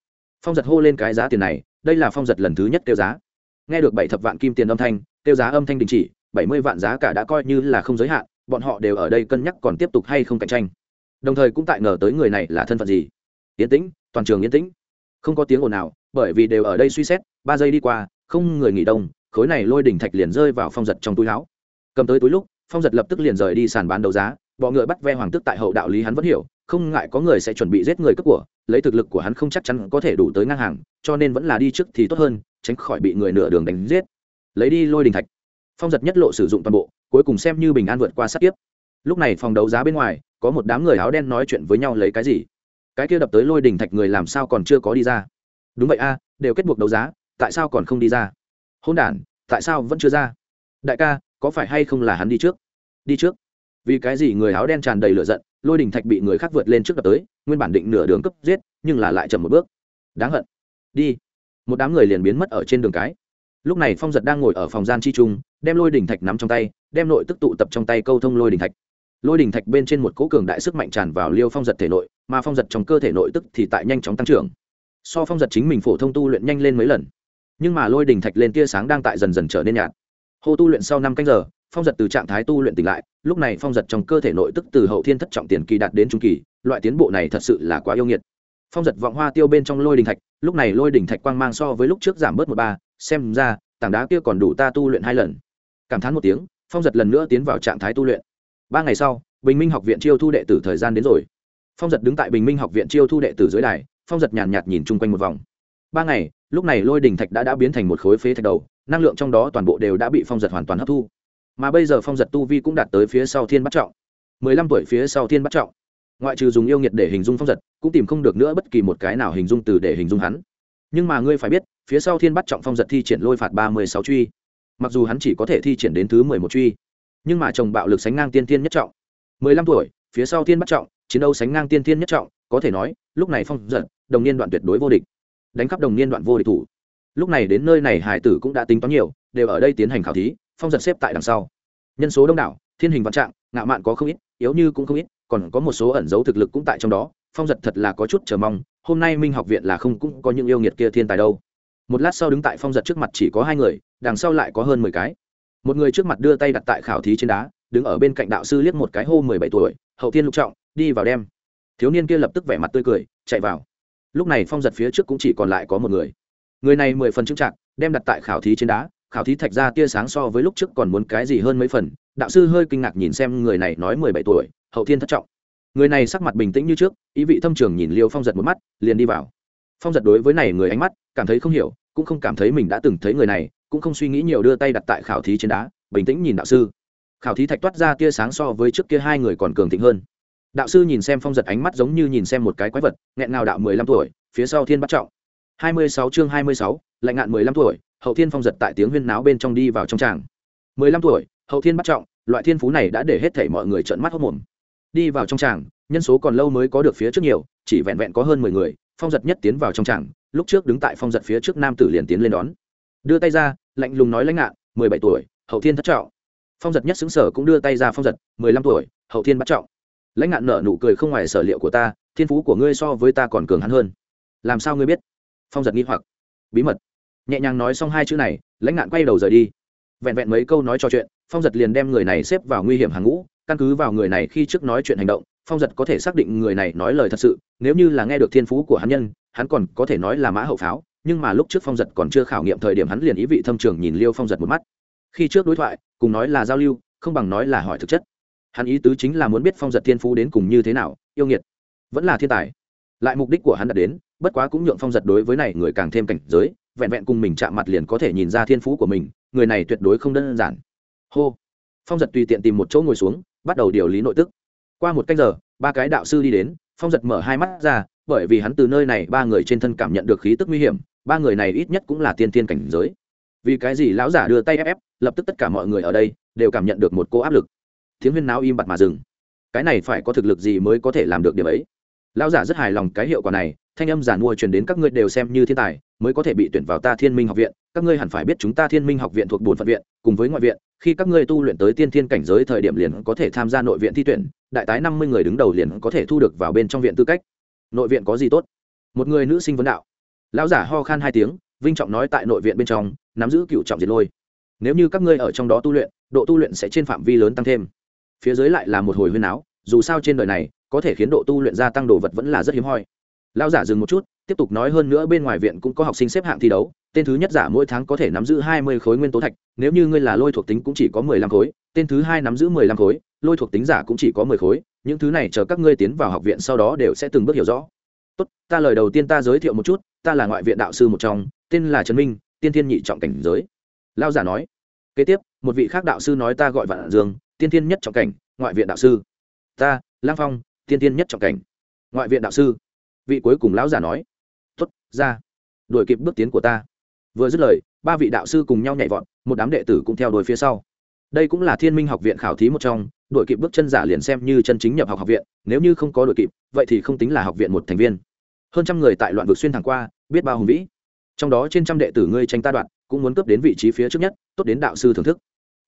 Phong giật hô lên cái giá tiền này, đây là phong giật lần thứ nhất tiêu giá. Nghe được bảy thập vạn kim tiền âm thanh tiêu giá âm thanh đình chỉ, bảy mươi vạn giá cả đã coi như là không giới hạn, bọn họ đều ở đây cân nhắc còn tiếp tục hay không cạnh tranh. Đồng thời cũng tại ngờ tới người này là thân phận gì. Yến tĩnh, toàn trường yên tĩnh. Không có tiếng ồn nào, bởi vì đều ở đây suy xét, ba giây đi qua, không người nghỉ đông khối này lôi đỉnh thạch liền rơi vào phong giật trong túi áo. Cầm tới túi lúc, phong giật lập tức liền rời đi sàn bán đấu giá, bọ ngựa bắt ve hoàng tức tại hậu đạo lý hắn vẫn hiểu, không ngại có người sẽ chuẩn bị giết người cướp của, lấy thực lực của hắn không chắc chắn có thể đủ tới ngang hàng, cho nên vẫn là đi trước thì tốt hơn, tránh khỏi bị người nửa đường đánh giết. Lấy đi lôi đình thạch, phong giật nhất lộ sử dụng toàn bộ, cuối cùng xem như bình an vượt qua sát tiếp lúc này phòng đấu giá bên ngoài, có một đám người áo đen nói chuyện với nhau lấy cái gì? Cái kia đập tới lôi đình thạch người làm sao còn chưa có đi ra? Đúng vậy a, đều kết buộc đấu giá, tại sao còn không đi ra? Hôn đ tại sao vẫn chưa ra? Đại ca, có phải hay không là hắn đi trước? Đi trước. Vì cái gì người áo đen tràn đầy lửa giận, lôi đình thạch bị người khác vượt lên trước đập tới, nguyên bản định nửa đường cấp giết, nhưng là lại chậm một bước. Đáng hận. Đi. Một đám người liền biến mất ở trên đường cái. Lúc này phong giật đang ngồi ở phòng gian chi trung, đem lôi đình thạch nắm trong tay, đem nội tức tụ tập trong tay câu thông lôi đình thạch. Lôi đình thạch bên trên một cỗ cường đại sức mạnh tràn vào liêu phong giật thể nội, mà phong giật trong cơ thể nội tức thì tại nhanh chóng tăng trưởng. So phong giật chính mình phổ thông tu luyện nhanh lên mấy lần nhưng mà lôi đình thạch lên tia sáng đang tại dần dần trở nên nhạt. Hô tu luyện sau năm canh giờ, phong giật từ trạng thái tu luyện tỉnh lại, lúc này phong giật trong cơ thể nội tức từ hậu thiên thất trọng tiền kỳ đạt đến trung kỳ, loại tiến bộ này thật sự là quá yêu nghiệt. Phong giật vọng hoa tiêu bên trong lôi đình thạch, lúc này lôi đình thạch quang mang so với lúc trước giảm bớt một ba, xem ra, tảng đá kia còn đủ ta tu luyện hai lần. Cảm thán một tiếng, phong giật lần nữa tiến vào trạng thái tu luyện. Ba ngày sau, bình minh học viện chiêu thu đệ tử thời gian đến rồi. Phong giật đứng tại bình minh học viện chiêu thu đệ tử dưới đài, phong giật nhàn nhạt nhìn chung quanh một vòng ba ngày, lúc này lôi đình thạch đã đã biến thành một khối phế thạch đầu, năng lượng trong đó toàn bộ đều đã bị phong giật hoàn toàn hấp thu. Mà bây giờ phong giật tu vi cũng đạt tới phía sau thiên bắt trọng. Mười lăm tuổi phía sau thiên bắt trọng. Ngoại trừ dùng yêu nghiệt để hình dung phong giật, cũng tìm không được nữa bất kỳ một cái nào hình dung từ để hình dung hắn. Nhưng mà ngươi phải biết, phía sau thiên bắt trọng phong giật thi triển lôi phạt ba mươi sáu truy. Mặc dù hắn chỉ có thể thi triển đến thứ mười một truy, nhưng mà chồng bạo lực sánh ngang tiên thiên nhất trọng. Mười lăm tuổi, phía sau thiên bắt trọng, chiến đấu sánh ngang tiên thiên nhất trọng, có thể nói, lúc này phong giật, đồng niên đoạn tuyệt đối vô địch đánh cắp đồng niên đoạn vô địch thủ. Lúc này đến nơi này hải tử cũng đã tính toán nhiều, đều ở đây tiến hành khảo thí, phong giật xếp tại đằng sau. Nhân số đông đảo, thiên hình vạn trạng, ngạo mạn có không ít, yếu như cũng không ít, còn có một số ẩn dấu thực lực cũng tại trong đó, phong giật thật là có chút chờ mong, hôm nay minh học viện là không cũng có những yêu nghiệt kia thiên tài đâu. Một lát sau đứng tại phong giật trước mặt chỉ có hai người, đằng sau lại có hơn mười cái. Một người trước mặt đưa tay đặt tại khảo thí trên đá, đứng ở bên cạnh đạo sư liếc một cái hô mười bảy tuổi, hậu thiên lục trọng, đi vào đem. Thiếu niên kia lập tức vẻ mặt tươi cười, chạy vào lúc này phong giật phía trước cũng chỉ còn lại có một người. Người này mười phần trưng trạng đem đặt tại khảo thí trên đá, khảo thí thạch ra tia sáng so với lúc trước còn muốn cái gì hơn mấy phần, đạo sư hơi kinh ngạc nhìn xem người này nói mười bảy tuổi, hậu thiên thất trọng. Người này sắc mặt bình tĩnh như trước, ý vị thâm trường nhìn liêu phong giật một mắt, liền đi vào. Phong giật đối với này người ánh mắt, cảm thấy không hiểu, cũng không cảm thấy mình đã từng thấy người này, cũng không suy nghĩ nhiều đưa tay đặt tại khảo thí trên đá, bình tĩnh nhìn đạo sư. Khảo thí thạch toát ra tia sáng so với trước kia hai người còn cường thịnh hơn đạo sư nhìn xem phong giật ánh mắt giống như nhìn xem một cái quái vật, nghẹn ngào đạo mười lăm tuổi, phía sau thiên bắt trọng. Hai mươi sáu chương hai mươi sáu, lạnh ngạn mười lăm tuổi, hậu thiên phong giật tại tiếng huyên náo bên trong đi vào trong tràng. mười lăm tuổi, hậu thiên bắt trọng, loại thiên phú này đã để hết thảy mọi người trợn mắt hốc mồm đi vào trong tràng, nhân số còn lâu mới có được phía trước nhiều, chỉ vẹn vẹn có hơn mười người, phong giật nhất tiến vào trong tràng, lúc trước đứng tại phong giật phía trước nam tử liền tiến lên đón. Đưa tay ra, lạnh lùng nói lãnh ngạn, mười bảy tuổi, hậu thiên thất trọng. Phong giật nhất xứng sở cũng đưa tay ra phong giật, mười lăm tuổi, hậu thiên bắt trọng lãnh ngạn nở nụ cười không ngoài sở liệu của ta, thiên phú của ngươi so với ta còn cường hắn hơn. Làm sao ngươi biết? Phong giật nghi hoặc. Bí mật. Nhẹ nhàng nói xong hai chữ này, lãnh ngạn quay đầu rời đi. Vẹn vẹn mấy câu nói trò chuyện, phong giật liền đem người này xếp vào nguy hiểm hàng ngũ, căn cứ vào người này khi trước nói chuyện hành động, phong giật có thể xác định người này nói lời thật sự, nếu như là nghe được thiên phú của hắn nhân, hắn còn có thể nói là mã hậu pháo, nhưng mà lúc trước phong giật còn chưa khảo nghiệm thời điểm hắn liền ý vị thâm trường nhìn liêu phong giật một mắt. Khi trước đối thoại, cùng nói là giao lưu, không bằng nói là hỏi thực chất hắn ý tứ chính là muốn biết phong giật thiên phú đến cùng như thế nào, yêu nghiệt, vẫn là thiên tài. Lại mục đích của hắn đã đến, bất quá cũng nhượng phong giật đối với này người càng thêm cảnh giới, vẹn vẹn cùng mình chạm mặt liền có thể nhìn ra thiên phú của mình, người này tuyệt đối không đơn giản. Hô! Phong giật tùy tiện tìm một chỗ ngồi xuống, bắt đầu điều lý nội tức. Qua một canh giờ, ba cái đạo sư đi đến, phong giật mở hai mắt ra, bởi vì hắn từ nơi này ba người trên thân cảm nhận được khí tức nguy hiểm, ba người này ít nhất cũng là tiên tiên cảnh giới. Vì cái gì lão giả đưa tay ép ép, lập tức tất cả mọi người ở đây đều cảm nhận được một cô áp lực tiếng huyên náo im bặt mà dừng. Cái này phải có thực lực gì mới có thể làm được điểm ấy? Lão giả rất hài lòng cái hiệu quả này, thanh âm giản mua truyền đến các ngươi đều xem như thiên tài, mới có thể bị tuyển vào ta thiên minh học viện, các ngươi hẳn phải biết chúng ta thiên minh học viện thuộc bổn phận viện, cùng với ngoại viện, khi các ngươi tu luyện tới tiên thiên cảnh giới thời điểm liền có thể tham gia nội viện thi tuyển, đại tái năm mươi người đứng đầu liền có thể thu được vào bên trong viện tư cách. Nội viện có gì tốt? Một người nữ sinh vấn đạo. Lão giả ho khan hai tiếng, vinh trọng nói tại nội viện bên trong, nắm giữ cựu trọng diệt lôi. Nếu như các ngươi ở trong đó tu luyện, độ tu luyện sẽ trên phạm vi lớn tăng thêm phía dưới lại là một hồi huyên áo dù sao trên đời này, có thể khiến độ tu luyện gia tăng đồ vật vẫn là rất hiếm hoi. Lão giả dừng một chút, tiếp tục nói hơn nữa bên ngoài viện cũng có học sinh xếp hạng thi đấu, tên thứ nhất giả mỗi tháng có thể nắm giữ hai mươi khối nguyên tố thạch, nếu như ngươi là lôi thuộc tính cũng chỉ có mười lăm khối, tên thứ hai nắm giữ mười lăm khối, lôi thuộc tính giả cũng chỉ có mười khối, những thứ này chờ các ngươi tiến vào học viện sau đó đều sẽ từng bước hiểu rõ. Tốt, ta lời đầu tiên ta giới thiệu một chút, ta là ngoại viện đạo sư một trong, tên là trần minh, tiên thiên nhị trọng cảnh giới. Lao giả nói. Kế tiếp, một vị khác đạo sư nói ta gọi vạn dương tiên thiên nhất trọng cảnh, ngoại viện đạo sư. Ta, lang phong, tiên thiên nhất trọng cảnh, ngoại viện đạo sư. Vị cuối cùng lão giả nói. Tuất ra. Đuổi kịp bước tiến của ta. Vừa dứt lời, ba vị đạo sư cùng nhau nhảy vọt, một đám đệ tử cũng theo đuổi phía sau. Đây cũng là thiên minh học viện khảo thí một trong, đuổi kịp bước chân giả liền xem như chân chính nhập học học viện, nếu như không có đuổi kịp, vậy thì không tính là học viện một thành viên. Hơn trăm người tại loạn vực xuyên thẳng qua, biết bao hùng vĩ. Trong đó trên trăm đệ tử ngươi tranh ta đoạn cũng muốn cướp đến vị trí phía trước nhất, tốt đến đạo sư thưởng thức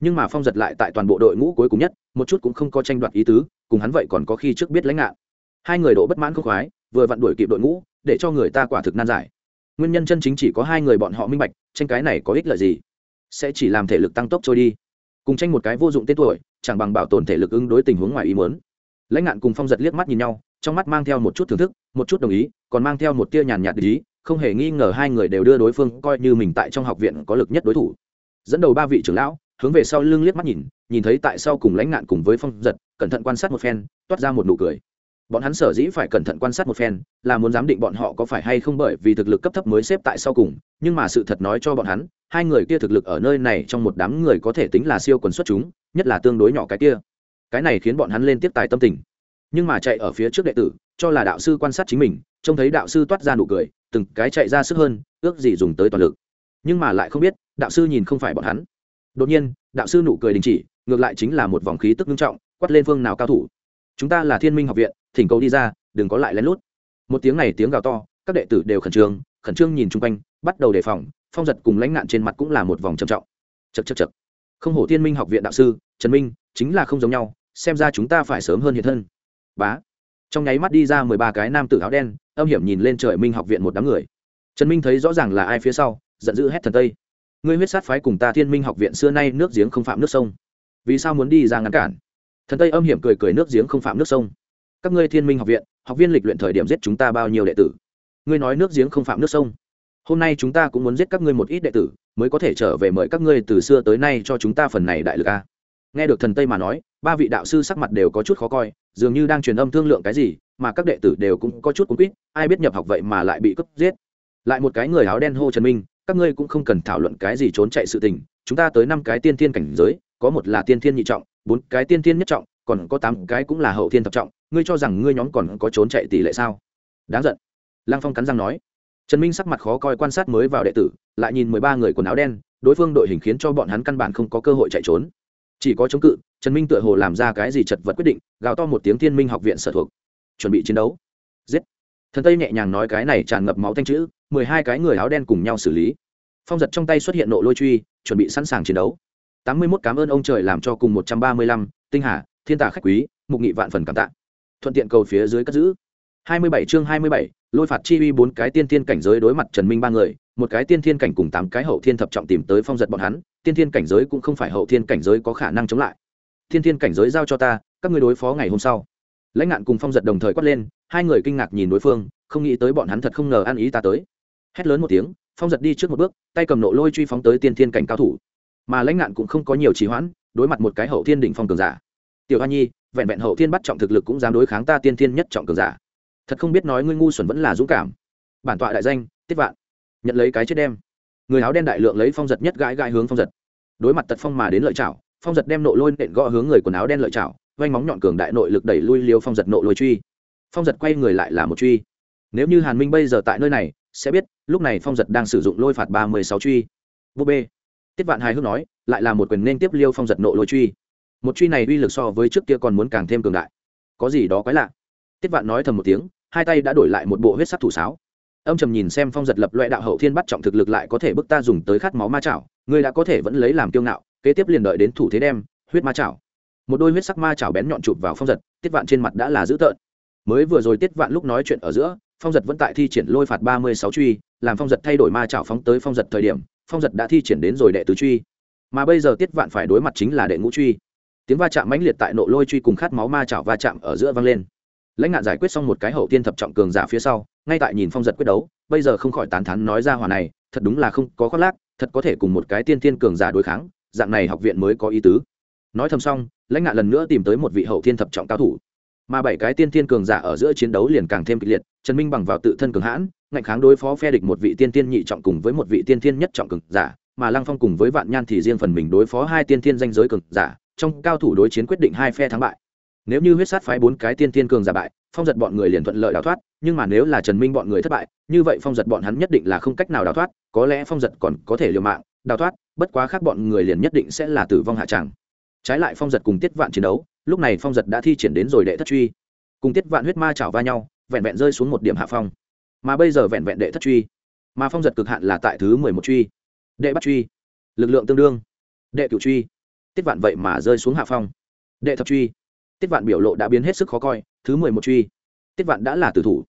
nhưng mà phong giật lại tại toàn bộ đội ngũ cuối cùng nhất, một chút cũng không có tranh đoạt ý tứ, cùng hắn vậy còn có khi trước biết lãnh ngạn. Hai người độ bất mãn không khoái, vừa vặn đuổi kịp đội ngũ, để cho người ta quả thực nan giải. Nguyên nhân chân chính chỉ có hai người bọn họ minh bạch, tranh cái này có ích lợi gì? Sẽ chỉ làm thể lực tăng tốc trôi đi. Cùng tranh một cái vô dụng tên tuổi, chẳng bằng bảo tồn thể lực ứng đối tình huống ngoài ý muốn. Lãnh ngạn cùng phong giật liếc mắt nhìn nhau, trong mắt mang theo một chút thưởng thức, một chút đồng ý, còn mang theo một tia nhàn nhạt ý, không hề nghi ngờ hai người đều đưa đối phương coi như mình tại trong học viện có lực nhất đối thủ. Dẫn đầu ba vị trưởng lão hướng về sau lưng liếc mắt nhìn nhìn thấy tại sau cùng lãnh ngạn cùng với phong giật, cẩn thận quan sát một phen, toát ra một nụ cười. Bọn hắn sở dĩ phải cẩn thận quan sát một phen, là muốn giám định bọn họ có phải hay không bởi vì thực lực cấp thấp mới xếp tại sau cùng, nhưng mà sự thật nói cho bọn hắn, hai người kia thực lực ở nơi này trong một đám người có thể tính là siêu quần xuất chúng, nhất là tương đối nhỏ cái kia. Cái này khiến bọn hắn lên tiếp tài tâm tình. Nhưng mà chạy ở phía trước đệ tử, cho là đạo sư quan sát chính mình, trông thấy đạo sư toát ra nụ cười, từng cái chạy ra sức hơn, ước gì dùng tới toàn lực. Nhưng mà lại không biết, đạo sư nhìn không phải bọn hắn đột nhiên, đạo sư nụ cười đình chỉ, ngược lại chính là một vòng khí tức nghiêm trọng, quát lên phương nào cao thủ? Chúng ta là thiên minh học viện, thỉnh cầu đi ra, đừng có lại lén lút. Một tiếng này tiếng gào to, các đệ tử đều khẩn trương khẩn trương nhìn chung quanh, bắt đầu đề phòng, phong giật cùng lãnh nạn trên mặt cũng là một vòng trầm trọng. Chật chật chật không hổ thiên minh học viện đạo sư, trần minh, chính là không giống nhau, xem ra chúng ta phải sớm hơn hiện thân. Bá. Trong nháy mắt đi ra mười ba cái nam tử áo đen, âm hiểm nhìn lên trời minh học viện một đám người. Trần minh thấy rõ ràng là ai phía sau, giận dữ hét thần tây ngươi huyết sát phái cùng ta thiên minh học viện xưa nay nước giếng không phạm nước sông. Vì sao muốn đi ra ngăn cản? Thần tây âm hiểm cười cười nước giếng không phạm nước sông. Các ngươi thiên minh học viện, học viên lịch luyện thời điểm giết chúng ta bao nhiêu đệ tử? Ngươi nói nước giếng không phạm nước sông. Hôm nay chúng ta cũng muốn giết các ngươi một ít đệ tử, mới có thể trở về mời các ngươi từ xưa tới nay cho chúng ta phần này đại lực a. Nghe được thần tây mà nói, ba vị đạo sư sắc mặt đều có chút khó coi, dường như đang truyền âm thương lượng cái gì, mà các đệ tử đều cũng có chút cuốn quýt, ai biết nhập học vậy mà lại bị cướp giết. Lại một cái người áo đen hô trần minh các ngươi cũng không cần thảo luận cái gì trốn chạy sự tình, chúng ta tới năm cái tiên thiên cảnh giới, có một là tiên thiên nhị trọng, bốn cái tiên thiên nhất trọng, còn có tám cái cũng là hậu thiên thập trọng, ngươi cho rằng ngươi nhóm còn có trốn chạy tỷ lệ sao? Đáng giận. Lăng phong cắn răng nói. Trần minh sắc mặt khó coi quan sát mới vào đệ tử, lại nhìn mười ba người quần áo đen, đối phương đội hình khiến cho bọn hắn căn bản không có cơ hội chạy trốn. Chỉ có chống cự, trần minh tựa hồ làm ra cái gì chật vật quyết định, gào to một tiếng thiên minh học viện sở thuộc. Chuẩn bị chiến đấu. Giết. Thần tây nhẹ nhàng nói cái này tràn ngập máu thanh chữ mười hai cái người áo đen cùng nhau xử lý. Phong giật trong tay xuất hiện nộ lôi truy, chuẩn bị sẵn sàng chiến đấu. Tám mươi mốt cảm ơn ông trời làm cho cùng một trăm ba mươi lăm, tinh hà, thiên tả khách quý, mục nghị vạn phần cảm tạ. Thuận tiện cầu phía dưới cất giữ. hai mươi bảy chương hai mươi bảy, lôi phạt chi uy bốn cái tiên thiên cảnh giới đối mặt trần minh ba người, một cái tiên thiên cảnh cùng tám cái hậu thiên thập trọng tìm tới phong giật bọn hắn, tiên thiên cảnh giới cũng không phải hậu thiên cảnh giới có khả năng chống lại. Tiên thiên cảnh giới giao cho ta, các ngươi đối phó ngày hôm sau. Lãnh ngạn cùng phong giật đồng thời quát lên, hai người kinh ngạc nhìn đối phương, không nghĩ tới bọn hắn thật không ngờ ăn ý ta tới hét lớn một tiếng, phong giật đi trước một bước, tay cầm nộ lôi truy phóng tới tiên thiên cảnh cao thủ. Mà lãnh ngạn cũng không có nhiều trì hoãn, đối mặt một cái hậu thiên đỉnh phong cường giả. Tiểu hoa nhi, vẹn vẹn hậu thiên bắt trọng thực lực cũng dám đối kháng ta tiên thiên nhất trọng cường giả. Thật không biết nói ngươi ngu xuẩn vẫn là dũng cảm. Bản tọa đại danh, tiết vạn. Nhận lấy cái chết đem. Người áo đen đại lượng lấy phong giật nhất gãi gãi hướng phong giật. Đối mặt tật phong mà đến lợi chảo phong giật đem nộ lôi nện gõ hướng người quần áo đen lợi chảo vanh móng nhọn cường đại nội lực đẩy lui liêu phong giật nộ lôi truy. Phong giật quay người lại là một truy. Nếu như hàn minh bây giờ tại nơi này sẽ biết, lúc này phong giật đang sử dụng lôi phạt ba mươi sáu truy. Vô b tiết vạn hài hước nói, lại là một quyền nên tiếp liêu phong giật nộ lôi truy. Một truy này uy lực so với trước kia còn muốn càng thêm cường đại. Có gì đó quái lạ. Tiết vạn nói thầm một tiếng, hai tay đã đổi lại một bộ huyết sắc thủ sáo. Ông trầm nhìn xem phong giật lập loại đạo hậu thiên bắt trọng thực lực lại có thể bức ta dùng tới khát máu ma chảo, ngươi đã có thể vẫn lấy làm kiêu ngạo, kế tiếp liền đợi đến thủ thế đem, huyết ma chảo. Một đôi huyết sắc ma chảo bén nhọn chụp vào phong giật, tiết vạn trên mặt đã là dữ tợn. Mới vừa rồi tiết vạn lúc nói chuyện ở giữa phong giật vẫn tại thi triển lôi phạt ba mươi sáu truy, làm phong giật thay đổi ma trảo phóng tới phong giật thời điểm, phong giật đã thi triển đến rồi đệ tứ truy. Mà bây giờ tiết vạn phải đối mặt chính là đệ ngũ truy. Tiếng va chạm mãnh liệt tại nộ lôi truy cùng khát máu ma chảo va chạm ở giữa vang lên. Lãnh ngạn giải quyết xong một cái hậu tiên thập trọng cường giả phía sau, ngay tại nhìn phong giật quyết đấu, bây giờ không khỏi tán thắn nói ra hòa này, thật đúng là không có khoác lác, thật có thể cùng một cái tiên tiên cường giả đối kháng, dạng này học viện mới có ý tứ. Nói thầm xong, lãnh ngạn lần nữa tìm tới một vị hậu tiên thập trọng cao thủ mà bảy cái tiên tiên cường giả ở giữa chiến đấu liền càng thêm kịch liệt, trần minh bằng vào tự thân cường hãn, ngạnh kháng đối phó phe địch một vị tiên tiên nhị trọng cùng với một vị tiên tiên nhất trọng cường giả, mà lăng phong cùng với vạn nhan thì riêng phần mình đối phó hai tiên tiên danh giới cường giả, trong cao thủ đối chiến quyết định hai phe thắng bại. Nếu như huyết sát phái bốn cái tiên tiên cường giả bại, phong giật bọn người liền thuận lợi đào thoát, nhưng mà nếu là trần minh bọn người thất bại, như vậy phong giật bọn hắn nhất định là không cách nào đào thoát, có lẽ phong giật còn có thể liều mạng đào thoát, bất quá khác bọn người liền nhất định sẽ là tử vong hạ tràng trái lại phong giật cùng tiết vạn chiến đấu, lúc này phong giật đã thi triển đến rồi đệ thất truy. Cùng tiết vạn huyết ma chảo va nhau, vẹn vẹn rơi xuống một điểm hạ phong. Mà bây giờ vẹn vẹn đệ thất truy. Mà phong giật cực hạn là tại thứ mười một truy. Đệ bắt truy. Lực lượng tương đương. Đệ cửu truy. Tiết vạn vậy mà rơi xuống hạ phong. Đệ thập truy. Tiết vạn biểu lộ đã biến hết sức khó coi, thứ mười một truy. Tiết vạn đã là tử thủ.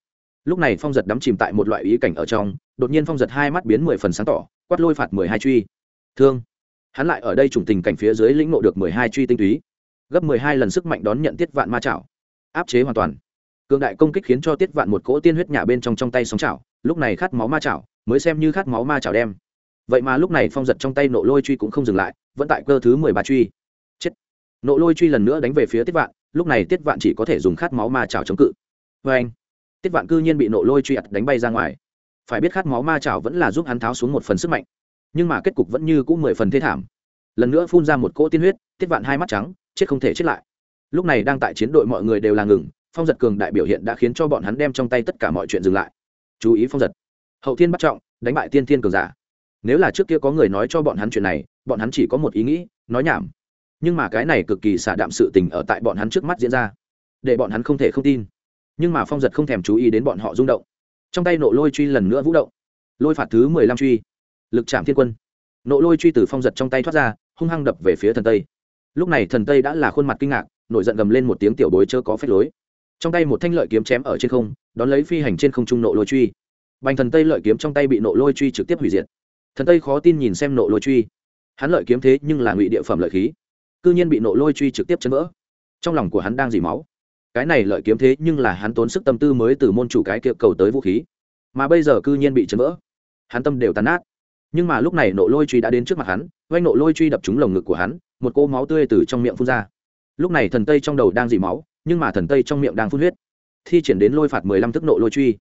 Lúc này phong giật đắm chìm tại một loại ý cảnh ở trong, đột nhiên phong giật hai mắt biến mười phần sáng tỏ, quát lôi phạt mười hai truy. Thương hắn lại ở đây trùng tình cảnh phía dưới lĩnh nộ được mười hai truy tinh túy, gấp mười hai lần sức mạnh đón nhận tiết vạn ma chảo, áp chế hoàn toàn. Cường đại công kích khiến cho tiết vạn một cỗ tiên huyết nhả bên trong trong tay sóng chảo, lúc này khát máu ma chảo, mới xem như khát máu ma chảo đem. Vậy mà lúc này phong giật trong tay nộ lôi truy cũng không dừng lại, vẫn tại cơ thứ mười ba truy. Chết. Nộ lôi truy lần nữa đánh về phía tiết vạn, lúc này tiết vạn chỉ có thể dùng khát máu ma chảo chống cự. Vê anh, tiết vạn cư nhiên bị nộ lôi truy ặt đánh bay ra ngoài. Phải biết khát máu ma chảo vẫn là giúp hắn tháo xuống một phần sức mạnh nhưng mà kết cục vẫn như cũng mười phần thế thảm. Lần nữa phun ra một cỗ tiên huyết, tiết vạn hai mắt trắng, chết không thể chết lại. Lúc này đang tại chiến đội mọi người đều là ngừng, phong giật cường đại biểu hiện đã khiến cho bọn hắn đem trong tay tất cả mọi chuyện dừng lại. Chú ý phong giật. Hậu thiên bắt trọng, đánh bại tiên thiên cường giả. Nếu là trước kia có người nói cho bọn hắn chuyện này, bọn hắn chỉ có một ý nghĩ, nói nhảm. Nhưng mà cái này cực kỳ xả đạm sự tình ở tại bọn hắn trước mắt diễn ra, để bọn hắn không thể không tin. Nhưng mà phong giật không thèm chú ý đến bọn họ rung động. Trong tay nộ lôi truy lần nữa vũ động. Lôi phạt thứ mười lăm truy lực chạm thiên quân. Nộ lôi truy từ phong giật trong tay thoát ra, hung hăng đập về phía thần tây. Lúc này thần tây đã là khuôn mặt kinh ngạc, nổi giận gầm lên một tiếng tiểu bối chớ có phép lối. Trong tay một thanh lợi kiếm chém ở trên không, đón lấy phi hành trên không trung nộ lôi truy. Bành thần tây lợi kiếm trong tay bị nộ lôi truy trực tiếp hủy diệt. Thần tây khó tin nhìn xem nộ lôi truy. Hắn lợi kiếm thế nhưng là ngụy địa phẩm lợi khí, cư nhiên bị nộ lôi truy trực tiếp chấn vỡ. Trong lòng của hắn đang dỉ máu. Cái này lợi kiếm thế nhưng là hắn tốn sức tâm tư mới từ môn chủ cái kiệu cầu tới vũ khí, mà bây giờ cư nhiên bị chấn vỡ. Hắn tâm đều tàn nát nhưng mà lúc này nộ lôi truy đã đến trước mặt hắn oanh nộ lôi truy đập trúng lồng ngực của hắn, một cỗ máu tươi từ trong miệng phun ra. Lúc này thần tây trong đầu đang dỉ máu, nhưng mà thần tây trong miệng đang phun huyết. Thi triển đến lôi phạt mười lăm thức nộ lôi truy.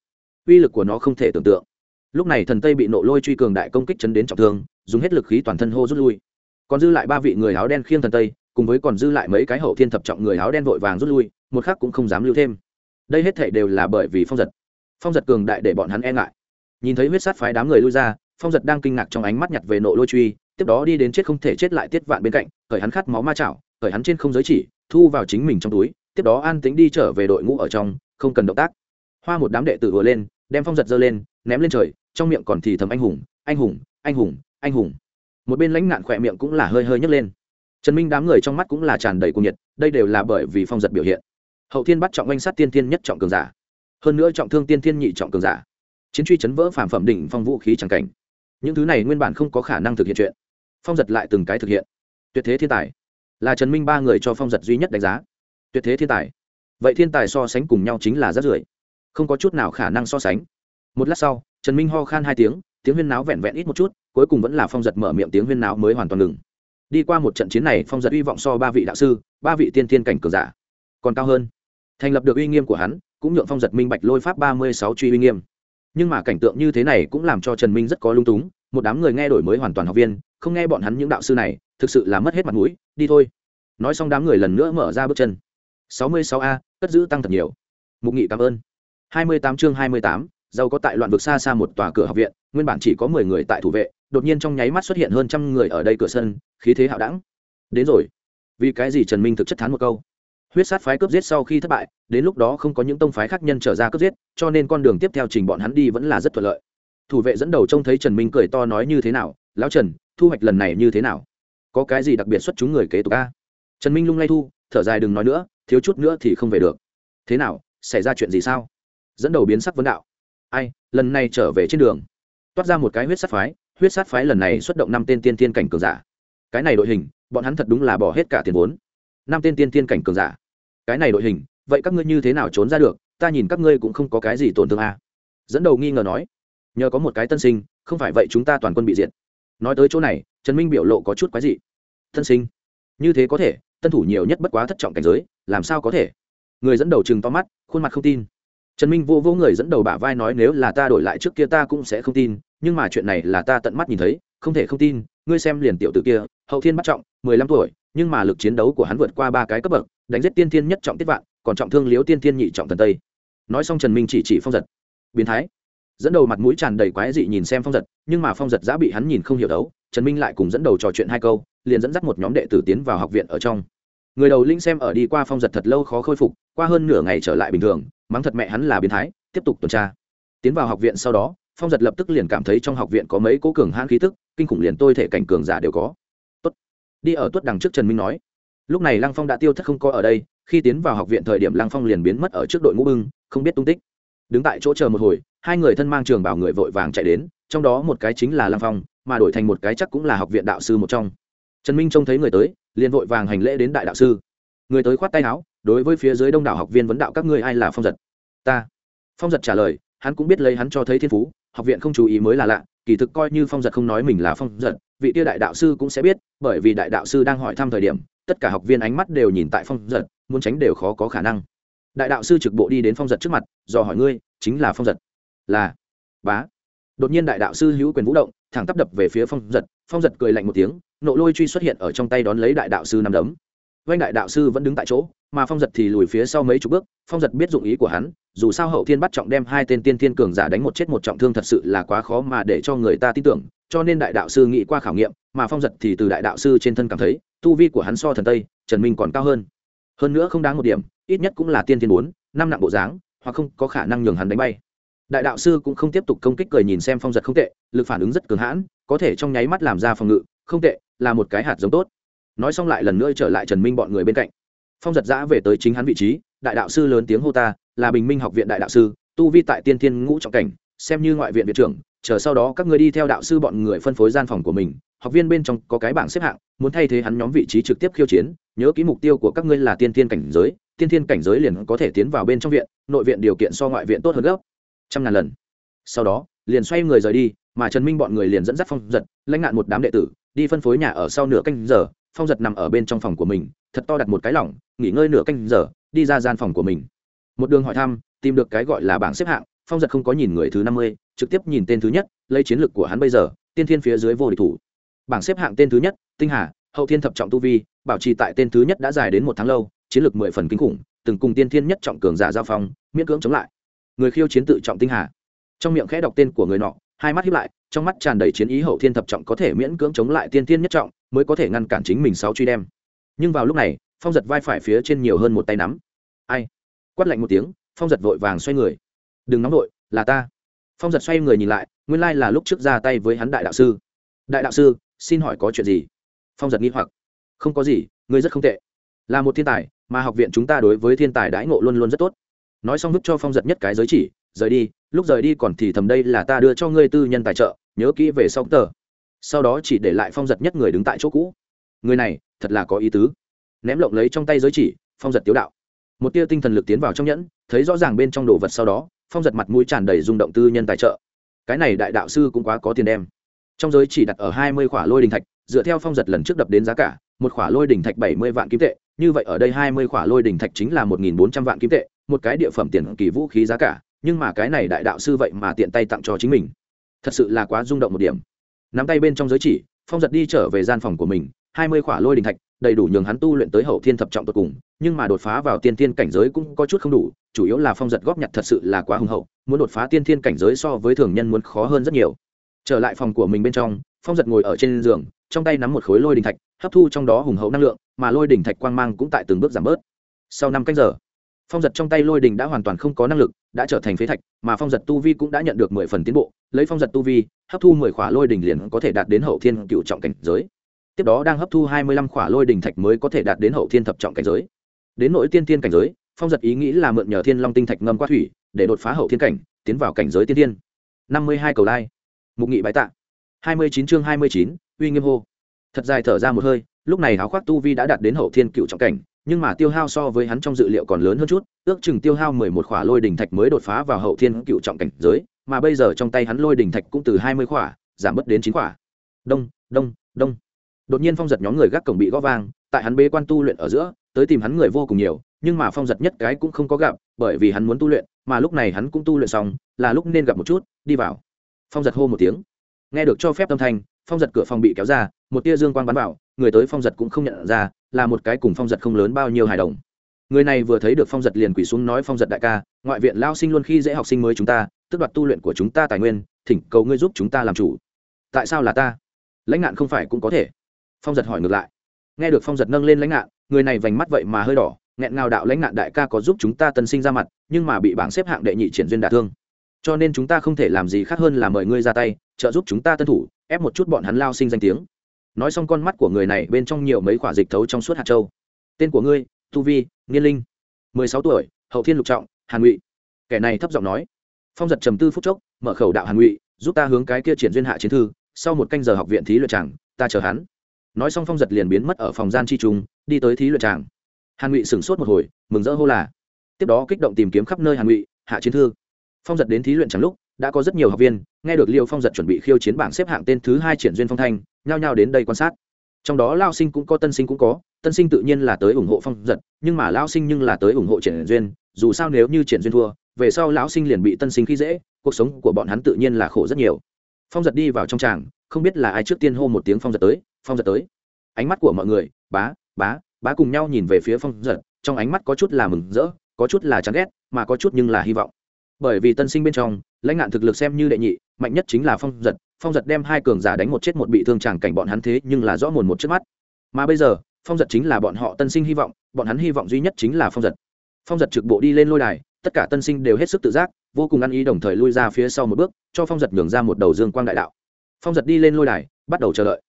Uy lực của nó không thể tưởng tượng. Lúc này thần tây bị nộ lôi truy cường đại công kích chấn đến trọng thương, dùng hết lực khí toàn thân hô rút lui. Còn dư lại ba vị người áo đen khiêng thần tây, cùng với còn dư lại mấy cái hậu thiên thập trọng người áo đen vội vàng rút lui, một khắc cũng không dám lưu thêm. Đây hết thể đều là bởi vì phong giật. Phong giật cường đại để bọn hắn e ngại. Nhìn thấy huyết sát phái đám người lui ra phong giật đang kinh ngạc trong ánh mắt nhặt về nộ lôi truy, tiếp đó đi đến chết không thể chết lại tiết vạn bên cạnh khởi hắn khát máu ma chảo khởi hắn trên không giới chỉ, thu vào chính mình trong túi, tiếp đó an tính đi trở về đội ngũ ở trong, không cần động tác. Hoa một đám đệ tử vừa lên, đem phong giật giơ lên, ném lên trời, trong miệng còn thì thầm anh hùng anh hùng anh hùng anh hùng. Một bên lãnh nạn khỏe miệng cũng là hơi hơi nhấc lên. Trần minh đám người trong mắt cũng là tràn đầy cuồng nhiệt, đây đều là bởi vì phong giật biểu hiện. Hậu thiên bắt trọng oanh sát tiên thiên nhất trọng cường giả. Hơn nữa trọng thương tiên thiên nhị trọng cường giả. Chiến truy chấn vỡ phàm phẩm đỉnh phong vũ khí chẳng cảnh những thứ này nguyên bản không có khả năng thực hiện chuyện. Phong giật lại từng cái thực hiện. Tuyệt thế thiên tài. Là trần minh ba người cho phong giật duy nhất đánh giá. Tuyệt thế thiên tài. Vậy thiên tài so sánh cùng nhau chính là rất rưởi không có chút nào khả năng so sánh. Một lát sau, trần minh ho khan hai tiếng tiếng huyên náo vẹn vẹn ít một chút, cuối cùng vẫn là phong giật mở miệng tiếng huyên náo mới hoàn toàn ngừng. Đi qua một trận chiến này, phong giật hy vọng so ba vị đạo sư, ba vị tiên thiên cảnh cường giả còn cao hơn. Thành lập được uy nghiêm của hắn, cũng nhượng phong giật minh bạch lôi pháp ba mươi sáu truy uy nghiêm nhưng mà cảnh tượng như thế này cũng làm cho trần minh rất có lung túng, một đám người nghe đổi mới hoàn toàn học viên, không nghe bọn hắn những đạo sư này, thực sự là mất hết mặt mũi, đi thôi. Nói xong đám người lần nữa mở ra bước chân. sáu mươi sáu a, cất giữ tăng thật nhiều. Mục nghị cảm ơn. hai mươi tám chương hai mươi tám, giàu có tại loạn vực xa xa một tòa cửa học viện, nguyên bản chỉ có mười người tại thủ vệ, đột nhiên trong nháy mắt xuất hiện hơn trăm người ở đây cửa sân, khí thế hạo đẳng. Đến rồi. Vì cái gì trần minh thực chất thán một câu? Huyết sát phái cướp giết sau khi thất bại, đến lúc đó không có những tông phái khác nhân trở ra cướp giết, cho nên con đường tiếp theo trình bọn hắn đi vẫn là rất thuận lợi. Thủ vệ dẫn đầu trông thấy trần minh cười to nói như thế nào, lão trần, thu hoạch lần này như thế nào? Có cái gì đặc biệt xuất chúng người kế tục a? Trần minh lung lay thu, thở dài đừng nói nữa, thiếu chút nữa thì không về được. Thế nào, xảy ra chuyện gì sao? Dẫn đầu biến sắc vấn đạo. Ai, lần này trở về trên đường. Toát ra một cái huyết sát phái, huyết sát phái lần này xuất động năm tên tiên tiên cảnh cường giả. Cái này đội hình, bọn hắn thật đúng là bỏ hết cả tiền vốn năm tên tiên tiên cảnh cường giả. Cái này đội hình, vậy các ngươi như thế nào trốn ra được? Ta nhìn các ngươi cũng không có cái gì tổn thương à. dẫn đầu nghi ngờ nói, nhờ có một cái tân sinh, không phải vậy chúng ta toàn quân bị diệt. Nói tới chỗ này, trần minh biểu lộ có chút quái dị. Tân sinh, như thế có thể, tân thủ nhiều nhất bất quá thất trọng cảnh giới, làm sao có thể? Người dẫn đầu chừng to mắt, khuôn mặt không tin. Trần minh vô vô người dẫn đầu bả vai nói nếu là ta đổi lại trước kia ta cũng sẽ không tin, nhưng mà chuyện này là ta tận mắt nhìn thấy, không thể không tin, ngươi xem liền tiểu t ử kia, hậu thiên bắt trọng, mười lăm tuổi nhưng mà lực chiến đấu của hắn vượt qua ba cái cấp bậc, đánh giết tiên thiên nhất trọng tiết vạn, còn trọng thương liếu tiên thiên nhị trọng thần tây. Nói xong trần minh chỉ chỉ phong giật. Biến thái. Dẫn đầu mặt mũi tràn đầy quái dị nhìn xem phong giật, nhưng mà phong giật giã bị hắn nhìn không hiểu đấu, trần minh lại cùng dẫn đầu trò chuyện hai câu, liền dẫn dắt một nhóm đệ tử tiến vào học viện ở trong. Người đầu linh xem ở đi qua phong giật thật lâu khó khôi phục, qua hơn nửa ngày trở lại bình thường, mắng thật mẹ hắn là biến thái, tiếp tục tuần tra. Tiến vào học viện sau đó, phong giật lập tức liền cảm thấy trong học viện có mấy cố cường hãn khí tức, kinh khủng liền tôi thể cảnh cường giả đều có đi ở tuất đằng trước trần minh nói, lúc này lăng phong đã tiêu thất không có ở đây, khi tiến vào học viện thời điểm lăng phong liền biến mất ở trước đội ngũ bưng, không biết tung tích. Đứng tại chỗ chờ một hồi, hai người thân mang trường bảo người vội vàng chạy đến, trong đó một cái chính là lăng phong, mà đổi thành một cái chắc cũng là học viện đạo sư một trong. Trần minh trông thấy người tới, liền vội vàng hành lễ đến đại đạo sư. Người tới khoát tay áo, đối với phía dưới đông đảo học viên vấn đạo các ngươi ai là phong giật? Ta. Phong giật trả lời, hắn cũng biết lấy hắn cho thấy thiên phú, học viện không chú ý mới là lạ, kỳ thực coi như phong giật không nói mình là phong giật vị tiêu đại đạo sư cũng sẽ biết, bởi vì đại đạo sư đang hỏi thăm thời điểm, tất cả học viên ánh mắt đều nhìn tại phong giật, muốn tránh đều khó có khả năng. Đại đạo sư trực bộ đi đến phong giật trước mặt do hỏi ngươi, chính là phong giật. Là. Bá. Đột nhiên đại đạo sư hữu quyền vũ động, thẳng tắp đập về phía phong giật phong giật cười lạnh một tiếng, nộ lôi truy xuất hiện ở trong tay đón lấy đại đạo sư nằm đấm. Vanh đại đạo sư vẫn đứng tại chỗ, mà phong giật thì lùi phía sau mấy chục bước, phong giật biết dụng ý của hắn, dù sao hậu thiên bắt trọng đem hai tên tiên thiên cường giả đánh một chết một trọng thương thật sự là quá khó mà để cho người ta tin tưởng cho nên đại đạo sư nghĩ qua khảo nghiệm, mà phong giật thì từ đại đạo sư trên thân cảm thấy, tu vi của hắn so thần tây, trần minh còn cao hơn. Hơn nữa không đáng một điểm, ít nhất cũng là tiên thiên bốn, năm nặng bộ dáng, hoặc không có khả năng nhường hắn đánh bay. Đại đạo sư cũng không tiếp tục công kích cười nhìn xem phong giật không tệ, lực phản ứng rất cường hãn, có thể trong nháy mắt làm ra phòng ngự, không tệ, là một cái hạt giống tốt. Nói xong lại lần nữa trở lại trần minh bọn người bên cạnh. Phong giật giã về tới chính hắn vị trí, đại đạo sư lớn tiếng hô ta, là bình minh học viện đại đạo sư, tu vi tại tiên thiên ngũ trọng cảnh, xem như ngoại viện viện trưởng chờ sau đó các người đi theo đạo sư bọn người phân phối gian phòng của mình, học viên bên trong có cái bảng xếp hạng, muốn thay thế hắn nhóm vị trí trực tiếp khiêu chiến, nhớ ký mục tiêu của các ngươi là tiên thiên cảnh giới, tiên thiên cảnh giới liền có thể tiến vào bên trong viện, nội viện điều kiện so ngoại viện tốt hơn gấp, trăm ngàn lần. Sau đó, liền xoay người rời đi, mà trần minh bọn người liền dẫn dắt phong giật, lãnh ngạn một đám đệ tử, đi phân phối nhà ở sau nửa canh giờ, phong giật nằm ở bên trong phòng của mình, thật to đặt một cái lỏng, nghỉ ngơi nửa canh giờ, đi ra gian phòng của mình. Một đường hỏi thăm, tìm được cái gọi là bảng xếp hạng, phong giật không có nhìn người thứ năm mươi trực tiếp nhìn tên thứ nhất, lấy chiến lược của hắn bây giờ, tiên thiên phía dưới vô địch thủ. Bảng xếp hạng tên thứ nhất, tinh hà, hậu thiên thập trọng tu vi, bảo trì tại tên thứ nhất đã dài đến một tháng lâu, chiến lược mười phần kinh khủng, từng cùng tiên thiên nhất trọng cường giả giao phong, miễn cưỡng chống lại. Người khiêu chiến tự trọng tinh hà. Trong miệng khẽ đọc tên của người nọ, hai mắt hiếp lại, trong mắt tràn đầy chiến ý hậu thiên thập trọng có thể miễn cưỡng chống lại tiên thiên nhất trọng, mới có thể ngăn cản chính mình sáu truy đem. Nhưng vào lúc này, phong giật vai phải phía trên nhiều hơn một tay nắm. Ai? Quát lạnh một tiếng, phong giật vội vàng xoay người. Đừng nóng vội, là ta phong giật xoay người nhìn lại nguyên lai là lúc trước ra tay với hắn đại đạo sư đại đạo sư xin hỏi có chuyện gì phong giật nghi hoặc không có gì ngươi rất không tệ là một thiên tài mà học viện chúng ta đối với thiên tài đãi ngộ luôn luôn rất tốt nói xong vứt cho phong giật nhất cái giới chỉ rời đi lúc rời đi còn thì thầm đây là ta đưa cho ngươi tư nhân tài trợ nhớ kỹ về sau tờ sau đó chỉ để lại phong giật nhất người đứng tại chỗ cũ người này thật là có ý tứ ném lộng lấy trong tay giới chỉ phong giật tiếu đạo một tia tinh thần lực tiến vào trong nhẫn thấy rõ ràng bên trong đồ vật sau đó phong giật mặt mũi tràn đầy rung động tư nhân tài trợ. Cái này đại đạo sư cũng quá có tiền đem. Trong giới chỉ đặt ở hai mươi khỏa lôi đình thạch, dựa theo phong giật lần trước đập đến giá cả, một khỏa lôi đình thạch bảy mươi vạn kim tệ, như vậy ở đây hai mươi khỏa lôi đình thạch chính là một nghìn bốn trăm vạn kim tệ, một cái địa phẩm tiền kỳ vũ khí giá cả, nhưng mà cái này đại đạo sư vậy mà tiện tay tặng cho chính mình. Thật sự là quá rung động một điểm. Nắm tay bên trong giới chỉ, phong giật đi trở về gian phòng của mình, hai mươi khỏa lôi đình thạch, đầy đủ nhường hắn tu luyện tới hậu thiên thập trọng tột cùng, nhưng mà đột phá vào tiên thiên cảnh giới cũng có chút không đủ chủ yếu là phong giật góp nhặt thật sự là quá hùng hậu, muốn đột phá tiên thiên cảnh giới so với thường nhân muốn khó hơn rất nhiều. Trở lại phòng của mình bên trong, phong giật ngồi ở trên giường, trong tay nắm một khối lôi đình thạch, hấp thu trong đó hùng hậu năng lượng, mà lôi đình thạch quang mang cũng tại từng bước giảm bớt. Sau năm canh giờ, phong giật trong tay lôi đình đã hoàn toàn không có năng lực, đã trở thành phế thạch, mà phong giật tu vi cũng đã nhận được mười phần tiến bộ, lấy phong giật tu vi, hấp thu mười khỏa lôi đình liền có thể đạt đến hậu thiên cựu trọng cảnh giới. Tiếp đó đang hấp thu hai mươi lăm khỏa lôi đình thạch mới có thể đạt đến hậu thiên thập trọng cảnh giới. Đến nội tiên tiên cảnh giới phong giật ý nghĩ là mượn nhờ thiên long tinh thạch ngâm qua thủy, để đột phá hậu thiên cảnh, tiến vào cảnh giới tiên thiên. năm mươi hai cầu lai. Mục nghị bái tạ. Hai mươi chín chương hai mươi chín, uy nghiêm hô. Thật dài thở ra một hơi, lúc này háo khoác tu vi đã đạt đến hậu thiên cựu trọng cảnh, nhưng mà tiêu hao so với hắn trong dự liệu còn lớn hơn chút, ước chừng tiêu hao mười một khỏa lôi đỉnh thạch mới đột phá vào hậu thiên cựu trọng cảnh giới, mà bây giờ trong tay hắn lôi đỉnh thạch cũng từ hai mươi khỏa, giảm bớt đến chín khỏa. Đông đông đông. Đột nhiên phong giật nhóm người gác cổng bị gõ vang, tại hắn bế quan tu luyện ở giữa, tới tìm hắn người vô cùng nhiều nhưng mà phong giật nhất cái cũng không có gặp, bởi vì hắn muốn tu luyện, mà lúc này hắn cũng tu luyện xong, là lúc nên gặp một chút, đi vào. Phong giật hô một tiếng. Nghe được cho phép tâm thanh, phong giật cửa phòng bị kéo ra, một tia dương quang bắn vào, người tới phong giật cũng không nhận ra, là một cái cùng phong giật không lớn bao nhiêu hài đồng. Người này vừa thấy được phong giật liền quỳ xuống nói, phong giật đại ca, ngoại viện lao sinh luôn khi dễ học sinh mới chúng ta, tức đoạt tu luyện của chúng ta tài nguyên, thỉnh cầu ngươi giúp chúng ta làm chủ. Tại sao là ta? Lãnh nạn không phải cũng có thể. Phong giật hỏi ngược lại. Nghe được phong giật nâng lên lãnh nạn người này vành mắt vậy mà hơi đỏ nghẹn ngào đạo lãnh nạn đại ca có giúp chúng ta tân sinh ra mặt, nhưng mà bị bảng xếp hạng đệ nhị triển duyên đả thương. Cho nên chúng ta không thể làm gì khác hơn là mời ngươi ra tay, trợ giúp chúng ta tân thủ, ép một chút bọn hắn lao sinh danh tiếng. Nói xong con mắt của người này bên trong nhiều mấy quả dịch thấu trong suốt hạt châu. Tên của ngươi, tu vi, nghiên linh. mười sáu tuổi, hậu thiên lục trọng, hàn ngụy. Kẻ này thấp giọng nói. Phong giật trầm tư phút chốc, mở khẩu đạo hàn ngụy, giúp ta hướng cái kia triển duyên hạ chiến thư, sau một canh giờ học viện thí luyện tràng, ta chờ hắn. Nói xong phong giật liền biến mất ở phòng gian chi trùng, đi tới thí luyện tràng hàn ngụy sửng sốt một hồi, mừng rỡ hô là. Tiếp đó kích động tìm kiếm khắp nơi hàn ngụy, hạ chiến thư. Phong giật đến thí luyện chẳng lúc, đã có rất nhiều học viên, nghe được liêu phong giật chuẩn bị khiêu chiến bảng xếp hạng tên thứ hai triển duyên phong thanh, nhao nhao đến đây quan sát. Trong đó lao sinh cũng có, tân sinh cũng có, tân sinh tự nhiên là tới ủng hộ phong giật, nhưng mà lao sinh nhưng là tới ủng hộ triển duyên, dù sao nếu như triển duyên thua, về sau lão sinh liền bị tân sinh khi dễ, cuộc sống của bọn hắn tự nhiên là khổ rất nhiều. Phong giật đi vào trong tràng, không biết là ai trước tiên hô một tiếng phong giật tới, phong giật tới. Ánh mắt của mọi người, bá bá bá cùng nhau nhìn về phía phong giật, trong ánh mắt có chút là mừng rỡ, có chút là chán ghét, mà có chút nhưng là hy vọng. Bởi vì tân sinh bên trong, lãnh ngạn thực lực xem như đệ nhị, mạnh nhất chính là phong giật phong giật đem hai cường giả đánh một chết một bị thương tràng cảnh bọn hắn thế nhưng là rõ mồn một trước mắt. Mà bây giờ, phong giật chính là bọn họ tân sinh hy vọng, bọn hắn hy vọng duy nhất chính là phong giật. Phong giật trực bộ đi lên lôi đài, tất cả tân sinh đều hết sức tự giác, vô cùng ăn ý đồng thời lui ra phía sau một bước, cho phong giật nhường ra một đầu dương quang đại đạo. Phong giật đi lên lôi đài, bắt đầu chờ đợi.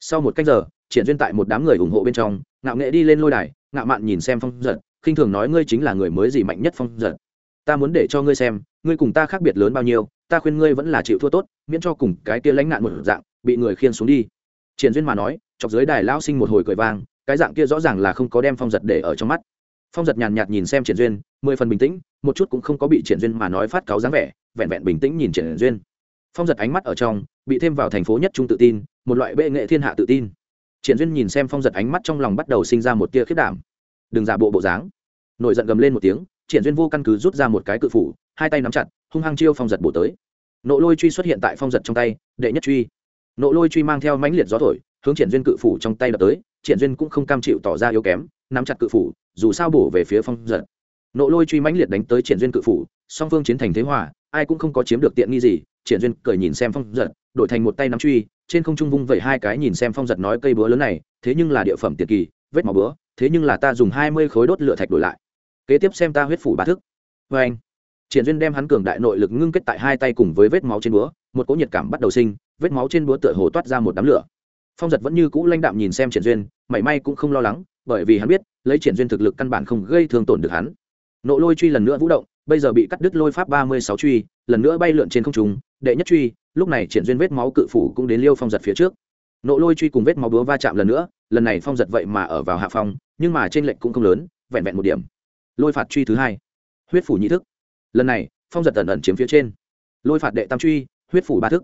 Sau một cách giờ, triển duyên tại một đám người ủng hộ bên trong ngạo nghệ đi lên lôi đài, ngạo mạn nhìn xem phong giật, khinh thường nói ngươi chính là người mới gì mạnh nhất phong giật. Ta muốn để cho ngươi xem, ngươi cùng ta khác biệt lớn bao nhiêu, ta khuyên ngươi vẫn là chịu thua tốt, miễn cho cùng cái kia lãnh nạn một dạng, bị người khiên xuống đi. Triển duyên mà nói, chọc dưới đài lao sinh một hồi cười vang, cái dạng kia rõ ràng là không có đem phong giật để ở trong mắt. Phong giật nhàn nhạt nhìn xem triển duyên, mười phần bình tĩnh, một chút cũng không có bị triển duyên mà nói phát cáo dáng vẻ, vẹn vẹn bình tĩnh nhìn triển duyên. Phong giật ánh mắt ở trong, bị thêm vào thành phố nhất trung tự tin, một loại bệ nghệ thiên hạ tự tin triển duyên nhìn xem phong giật ánh mắt trong lòng bắt đầu sinh ra một tia khiết đảm. Đừng giả bộ bộ dáng. Nổi giận gầm lên một tiếng, triển duyên vô căn cứ rút ra một cái cự phủ, hai tay nắm chặt, hung hăng chiêu phong giật bổ tới. Nộ lôi truy xuất hiện tại phong giật trong tay, đệ nhất truy. Nộ lôi truy mang theo mãnh liệt gió thổi, hướng triển duyên cự phủ trong tay đập tới, triển duyên cũng không cam chịu tỏ ra yếu kém, nắm chặt cự phủ, dù sao bổ về phía phong giật. Nộ lôi truy mãnh liệt đánh tới triển duyên cự phủ, song phương chiến thành thế hòa, ai cũng không có chiếm được tiện nghi gì, triển duyên cười nhìn xem phong giật, đổi thành một tay nắm truy trên không trung vung vẩy hai cái nhìn xem phong giật nói cây búa lớn này, thế nhưng là địa phẩm tiệt kỳ, vết màu búa, thế nhưng là ta dùng hai mươi khối đốt lửa thạch đổi lại. Kế tiếp xem ta huyết phủ bá thức. Vê anh, triển duyên đem hắn cường đại nội lực ngưng kết tại hai tay cùng với vết máu trên búa, một cỗ nhiệt cảm bắt đầu sinh, vết máu trên búa tựa hồ toát ra một đám lửa. Phong giật vẫn như cũ lãnh đạm nhìn xem triển duyên, mảy may cũng không lo lắng, bởi vì hắn biết, lấy triển duyên thực lực căn bản không gây thương tổn được hắn. Nộ lôi truy lần nữa vũ động, bây giờ bị cắt đứt lôi pháp ba mươi sáu truy, lần nữa bay lượn trên không trung, đệ nhất truy lúc này triển duyên vết máu cự phủ cũng đến liêu phong giật phía trước. Nộ lôi truy cùng vết máu búa va chạm lần nữa, lần này phong giật vậy mà ở vào hạ phong, nhưng mà trên lệnh cũng không lớn, vẹn vẹn một điểm. Lôi phạt truy thứ hai. Huyết phủ nhị thức. Lần này, phong giật ẩn ẩn chiếm phía trên. Lôi phạt đệ tam truy, huyết phủ ba thức.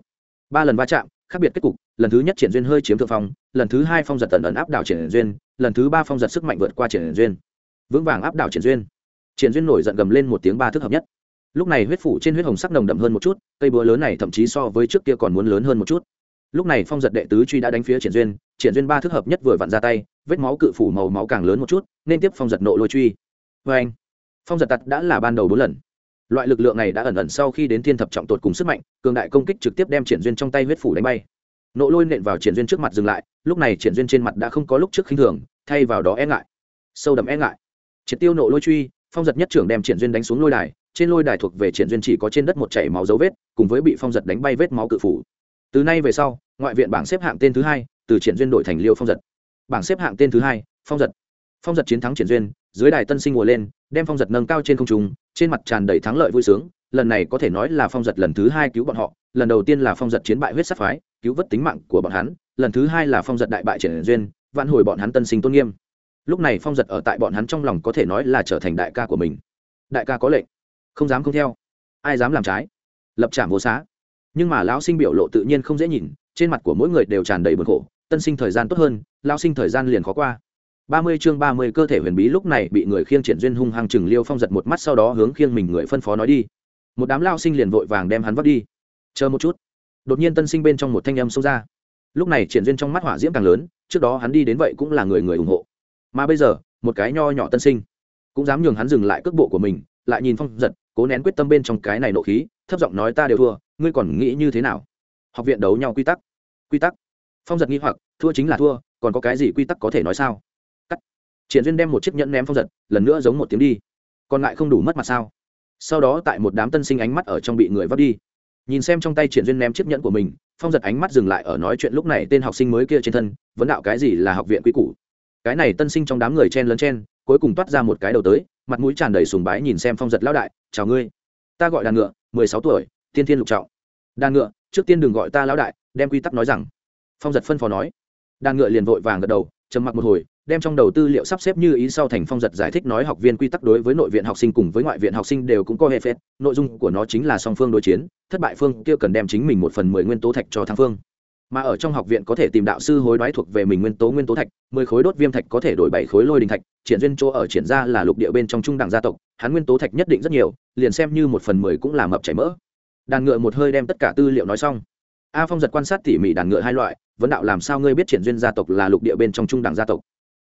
Ba lần va chạm, khác biệt kết cục, lần thứ nhất triển duyên hơi chiếm thượng phong, lần thứ hai phong giật ẩn ẩn áp đảo triển duyên, lần thứ ba phong giật sức mạnh vượt qua triển duyên. Vững vàng áp đảo triển duyên. Triển duyên nổi giận gầm lên một tiếng ba thức hợp nhất lúc này huyết phủ trên huyết hồng sắc nồng đậm hơn một chút, cây búa lớn này thậm chí so với trước kia còn muốn lớn hơn một chút. Lúc này phong giật đệ tứ truy đã đánh phía triển duyên triển duyên ba thức hợp nhất vừa vặn ra tay, vết máu cự phủ màu máu càng lớn một chút, nên tiếp phong giật nộ lôi truy. Vê anh phong giật tặt đã là ban đầu bốn lần. Loại lực lượng này đã ẩn ẩn sau khi đến thiên thập trọng tột cùng sức mạnh, cường đại công kích trực tiếp đem triển duyên trong tay huyết phủ đánh bay. Nộ lôi nện vào triển duyên trước mặt dừng lại, lúc này triển duyên trên mặt đã không có lúc trước khinh thường, thay vào đó e ngại. Sâu đậm e ngại. Triệt tiêu nộ lôi truy, phong giật nhất trưởng đem triển duyên đánh xuống lôi đài trên lôi đài thuộc về triển duyên chỉ có trên đất một chảy máu dấu vết, cùng với bị phong giật đánh bay vết máu cự phủ. Từ nay về sau, ngoại viện bảng xếp hạng tên thứ hai, từ triển duyên đổi thành liêu phong giật. Bảng xếp hạng tên thứ hai, phong giật. Phong giật chiến thắng triển duyên, dưới đài tân sinh ngồi lên, đem phong giật nâng cao trên không trung, trên mặt tràn đầy thắng lợi vui sướng, lần này có thể nói là phong giật lần thứ hai cứu bọn họ, lần đầu tiên là phong giật chiến bại huyết sắc phái, cứu vớt tính mạng của bọn hắn, lần thứ hai là phong giật đại bại triển duyên vạn hồi bọn hắn tân sinh tôn nghiêm. Lúc này phong giật ở tại bọn hắn trong lòng có thể nói là trở thành đại ca của mình. Đại ca có lệnh không dám không theo. Ai dám làm trái? Lập trạm vô xá. Nhưng mà lão sinh biểu lộ tự nhiên không dễ nhìn, trên mặt của mỗi người đều tràn đầy bực khổ, tân sinh thời gian tốt hơn, lão sinh thời gian liền khó qua. Ba mươi chương ba mươi cơ thể huyền bí lúc này bị người khiêng triển duyên hung hăng chừng liêu phong giật một mắt sau đó hướng khiêng mình người phân phó nói đi. Một đám lao sinh liền vội vàng đem hắn vấp đi. Chờ một chút. Đột nhiên tân sinh bên trong một thanh âm xông ra. Lúc này triển duyên trong mắt hỏa diễm càng lớn, trước đó hắn đi đến vậy cũng là người người ủng hộ. Mà bây giờ, một cái nho nhỏ tân sinh cũng dám nhường hắn dừng lại cước bộ của mình, lại nhìn phong giật cố nén quyết tâm bên trong cái này nộ khí, thấp giọng nói ta đều thua, ngươi còn nghĩ như thế nào? Học viện đấu nhau quy tắc. Quy tắc? Phong giật nghi hoặc, thua chính là thua, còn có cái gì quy tắc có thể nói sao? Cắt. Triển duyên đem một chiếc nhẫn ném phong giật, lần nữa giống một tiếng đi. Còn lại không đủ mất mặt sao? Sau đó tại một đám tân sinh ánh mắt ở trong bị người vấp đi. Nhìn xem trong tay triển duyên ném chiếc nhẫn của mình, phong giật ánh mắt dừng lại ở nói chuyện lúc này tên học sinh mới kia trên thân, vấn đạo cái gì là học viện quy củ? Cái này tân sinh trong đám người chen lấn chen cuối cùng toát ra một cái đầu tới, mặt mũi tràn đầy sùng bái nhìn xem phong giật lão đại, chào ngươi, ta gọi đàn ngựa, mười sáu tuổi, tiên thiên lục trọng. Đàn ngựa, trước tiên đừng gọi ta lão đại, đem quy tắc nói rằng. Phong giật phân phó nói. Đàn ngựa liền vội vàng gật đầu, trầm mặc một hồi, đem trong đầu tư liệu sắp xếp như ý sau thành phong giật giải thích nói học viên quy tắc đối với nội viện học sinh cùng với ngoại viện học sinh đều cũng có hệ phép, nội dung của nó chính là song phương đối chiến, thất bại phương kia cần đem chính mình một phần mười nguyên tố thạch cho thắng phương mà ở trong học viện có thể tìm đạo sư hối đoái thuộc về mình nguyên tố nguyên tố thạch, mười khối đốt viêm thạch có thể đổi bảy khối lôi đình thạch, triển duyên chỗ ở triển ra là lục địa bên trong trung đẳng gia tộc, hắn nguyên tố thạch nhất định rất nhiều, liền xem như một phần mười cũng là mập chảy mỡ. Đàn ngựa một hơi đem tất cả tư liệu nói xong. A phong giật quan sát tỉ mỉ đàn ngựa hai loại, vấn đạo làm sao ngươi biết triển duyên gia tộc là lục địa bên trong trung đẳng gia tộc?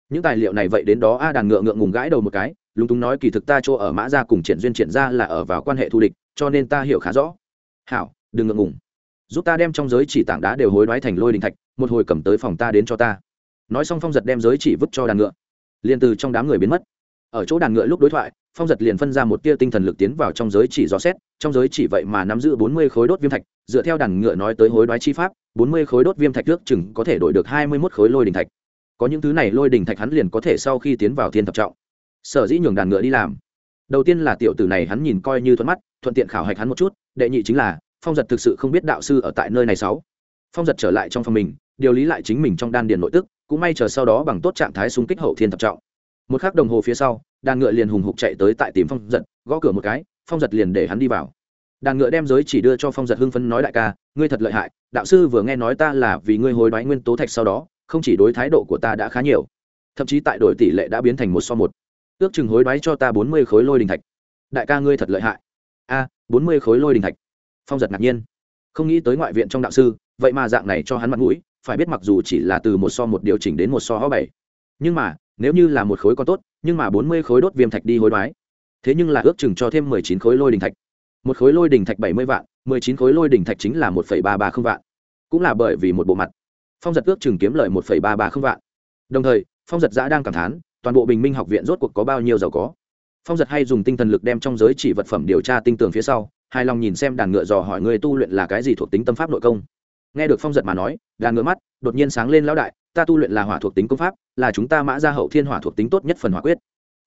Những tài liệu này vậy đến đó a đàn ngựa ngượng ngùng gãi đầu một cái, lúng túng nói kỳ thực ta chỗ ở mã gia cùng triển duyên triển ra là ở vào quan hệ thù địch, cho nên ta hiểu khá rõ. Hảo, đừng ngượng ngùng giúp ta đem trong giới chỉ tảng đá đều hối đoái thành lôi đình thạch, một hồi cầm tới phòng ta đến cho ta. Nói xong phong giật đem giới chỉ vứt cho đàn ngựa. Liền từ trong đám người biến mất. Ở chỗ đàn ngựa lúc đối thoại, phong giật liền phân ra một tia tinh thần lực tiến vào trong giới chỉ dò xét, trong giới chỉ vậy mà nắm giữ bốn mươi khối đốt viêm thạch, dựa theo đàn ngựa nói tới hối đoái chi pháp, bốn mươi khối đốt viêm thạch trước chừng có thể đổi được hai mươi mốt khối lôi đình thạch. Có những thứ này lôi đình thạch hắn liền có thể sau khi tiến vào thiên thập trọng. Sở dĩ nhường đàn ngựa đi làm. Đầu tiên là tiểu tử này hắn nhìn coi như thuận mắt, thuận tiện khảo hạch hắn một chút, đệ nhị chính là phong giật thực sự không biết đạo sư ở tại nơi này sáu. Phong giật trở lại trong phòng mình, điều lý lại chính mình trong đan điền nội tức, cũng may chờ sau đó bằng tốt trạng thái xung kích hậu thiên thập trọng. Một khắc đồng hồ phía sau, đàn ngựa liền hùng hục chạy tới tại tìm phong giật, gõ cửa một cái, phong giật liền để hắn đi vào. Đàn ngựa đem giới chỉ đưa cho phong giật hưng phấn nói đại ca, ngươi thật lợi hại, đạo sư vừa nghe nói ta là vì ngươi hối đoái nguyên tố thạch sau đó, không chỉ đối thái độ của ta đã khá nhiều, thậm chí tại đổi tỷ lệ đã biến thành một so một. Ước chừng hối đoái cho ta bốn mươi khối lôi đình thạch. Đại ca ngươi thật lợi hại. A, bốn mươi khối lôi đình thạch phong giật ngạc nhiên. Không nghĩ tới ngoại viện trong đạo sư, vậy mà dạng này cho hắn mặt mũi, phải biết mặc dù chỉ là từ một so một điều chỉnh đến một so ho bảy. Nhưng mà, nếu như là một khối còn tốt, nhưng mà bốn mươi khối đốt viêm thạch đi hối đoái. Thế nhưng là ước chừng cho thêm mười chín khối lôi đình thạch. Một khối lôi đình thạch bảy mươi vạn, mười chín khối lôi đình thạch chính là một phẩy ba ba không vạn. Cũng là bởi vì một bộ mặt. Phong giật ước chừng kiếm lời một phẩy ba ba không vạn. Đồng thời, phong giật giã đang cảm thán, toàn bộ bình minh học viện rốt cuộc có bao nhiêu giàu có. Phong giật hay dùng tinh thần lực đem trong giới chỉ vật phẩm điều tra tinh tường phía sau hài lòng nhìn xem đàn ngựa dò hỏi người tu luyện là cái gì thuộc tính tâm pháp nội công. Nghe được phong giật mà nói, đàn ngựa mắt đột nhiên sáng lên lão đại, ta tu luyện là hỏa thuộc tính công pháp, là chúng ta mã ra hậu thiên hỏa thuộc tính tốt nhất phần hỏa quyết.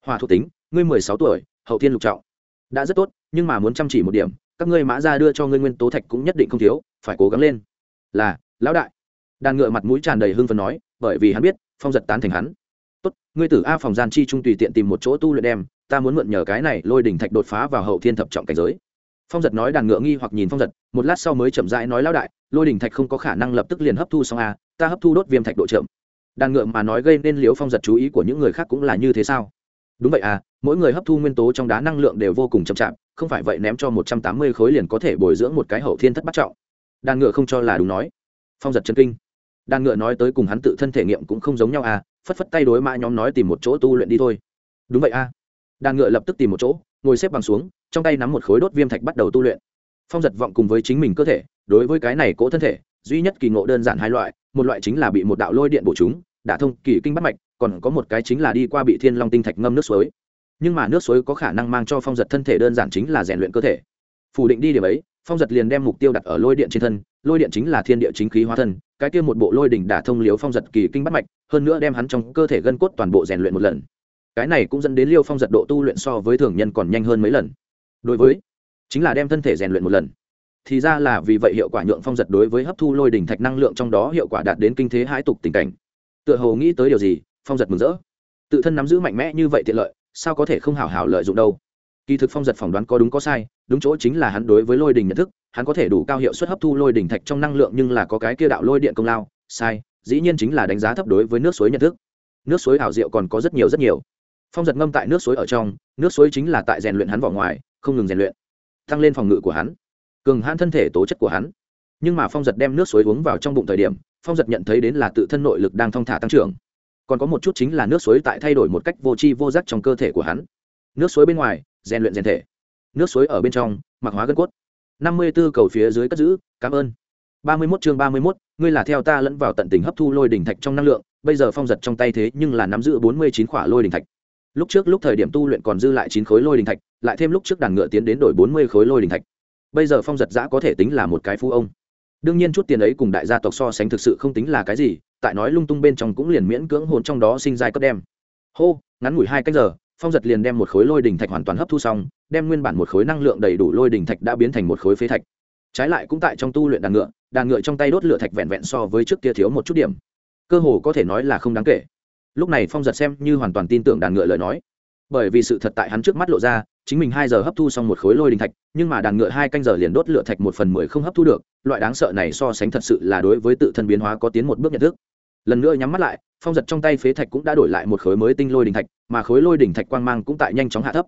Hỏa thuộc tính, ngươi mười sáu tuổi, hậu thiên lục trọng. Đã rất tốt, nhưng mà muốn chăm chỉ một điểm, các ngươi mã ra đưa cho ngươi nguyên tố thạch cũng nhất định không thiếu, phải cố gắng lên. Là, lão đại. Đàn ngựa mặt mũi tràn đầy hưng phấn nói, bởi vì hắn biết, phong giật tán thành hắn. Tốt, ngươi tử a phòng gian chi trung tùy tiện tìm một chỗ tu luyện đem, ta muốn mượn nhờ cái này lôi đỉnh thạch đột phá vào hậu thiên thập trọng cảnh giới phong giật nói đàn ngựa nghi hoặc nhìn phong giật, một lát sau mới chậm rãi nói lão đại, lôi đỉnh thạch không có khả năng lập tức liền hấp thu xong a ta hấp thu đốt viêm thạch độ chậm. Đàn ngựa mà nói gây nên liếu phong giật chú ý của những người khác cũng là như thế sao? Đúng vậy à mỗi người hấp thu nguyên tố trong đá năng lượng đều vô cùng chậm chạp, không phải vậy ném cho một trăm tám mươi khối liền có thể bồi dưỡng một cái hậu thiên thất bắt trọng. Đàn ngựa không cho là đúng nói. Phong giật chân kinh. Đàn ngựa nói tới cùng hắn tự thân thể nghiệm cũng không giống nhau à phất phất tay đối mã nhóm nói tìm một chỗ tu luyện đi thôi. Đúng vậy à. Đàn ngựa lập tức tìm một chỗ, ngồi xếp bằng xuống trong tay nắm một khối đốt viêm thạch bắt đầu tu luyện. Phong giật vọng cùng với chính mình cơ thể, đối với cái này cỗ thân thể, duy nhất kỳ ngộ đơn giản hai loại, một loại chính là bị một đạo lôi điện bổ chúng, đả thông kỳ kinh bắt mạch, còn có một cái chính là đi qua bị thiên long tinh thạch ngâm nước suối. Nhưng mà nước suối có khả năng mang cho phong giật thân thể đơn giản chính là rèn luyện cơ thể. Phủ định đi điểm ấy, phong giật liền đem mục tiêu đặt ở lôi điện trên thân, lôi điện chính là thiên địa chính khí hóa thân, cái kia một bộ lôi đỉnh đả thông liếu phong giật kỳ kinh bắt mạch, hơn nữa đem hắn trong cơ thể gân cốt toàn bộ rèn luyện một lần. Cái này cũng dẫn đến liêu phong giật độ tu luyện so với thường nhân còn nhanh hơn mấy lần đối với, chính là đem thân thể rèn luyện một lần. Thì ra là vì vậy hiệu quả nhượng phong giật đối với hấp thu lôi đỉnh thạch năng lượng trong đó hiệu quả đạt đến kinh thế hãi tục tình cảnh. Tựa hồ nghĩ tới điều gì, phong giật mừng rỡ. Tự thân nắm giữ mạnh mẽ như vậy tiện lợi, sao có thể không hảo hảo lợi dụng đâu? Kỳ thực phong giật phỏng đoán có đúng có sai, đúng chỗ chính là hắn đối với lôi đình nhận thức, hắn có thể đủ cao hiệu suất hấp thu lôi đình thạch trong năng lượng nhưng là có cái kia đạo lôi điện công lao, sai, dĩ nhiên chính là đánh giá thấp đối với nước suối nhận thức. Nước suối ảo diệu còn có rất nhiều rất nhiều. Phong giật ngâm tại nước suối ở trong, nước suối chính là tại rèn luyện hắn vỏ ngoài không ngừng rèn luyện, tăng lên phòng ngự của hắn, cường hãn thân thể tố chất của hắn. Nhưng mà phong giật đem nước suối uống vào trong bụng thời điểm, phong giật nhận thấy đến là tự thân nội lực đang thong thả tăng trưởng. Còn có một chút chính là nước suối tại thay đổi một cách vô tri vô giác trong cơ thể của hắn. Nước suối bên ngoài, rèn luyện rèn thể. Nước suối ở bên trong, mặc hóa gân cốt. Năm mươi b ố cầu phía dưới cất giữ, cảm ơn. ba mươi mốt chương ba mươi mốt, ngươi là theo ta lẫn vào tận tình hấp thu lôi đỉnh thạch trong năng lượng, bây giờ phong giật trong tay thế nhưng là nắm giữ bốn mươi chín khỏa lôi đỉnh thạch lúc trước lúc thời điểm tu luyện còn dư lại chín khối lôi đình thạch, lại thêm lúc trước đàn ngựa tiến đến đổi bốn mươi khối lôi đình thạch. Bây giờ phong giật giã có thể tính là một cái phú ông. Đương nhiên chút tiền ấy cùng đại gia tộc so sánh thực sự không tính là cái gì, tại nói lung tung bên trong cũng liền miễn cưỡng hồn trong đó sinh ra cất đem. Hô, ngắn ngủi hai cách giờ, phong giật liền đem một khối lôi đình thạch hoàn toàn hấp thu xong, đem nguyên bản một khối năng lượng đầy đủ lôi đình thạch đã biến thành một khối phế thạch. Trái lại cũng tại trong tu luyện đàn ngựa đàn ngựa trong tay đốt lửa thạch vẹn vẹn so với trước kia thiếu một chút điểm. Cơ hồ có thể nói là không đáng kể lúc này phong giật xem như hoàn toàn tin tưởng đàn ngựa lời nói. Bởi vì sự thật tại hắn trước mắt lộ ra, chính mình hai giờ hấp thu xong một khối lôi đình thạch, nhưng mà đàn ngựa hai canh giờ liền đốt lửa thạch một phần mười không hấp thu được, loại đáng sợ này so sánh thật sự là đối với tự thân biến hóa có tiến một bước nhận thức. Lần nữa nhắm mắt lại, phong giật trong tay phế thạch cũng đã đổi lại một khối mới tinh lôi đình thạch, mà khối lôi đình thạch quang mang cũng tại nhanh chóng hạ thấp.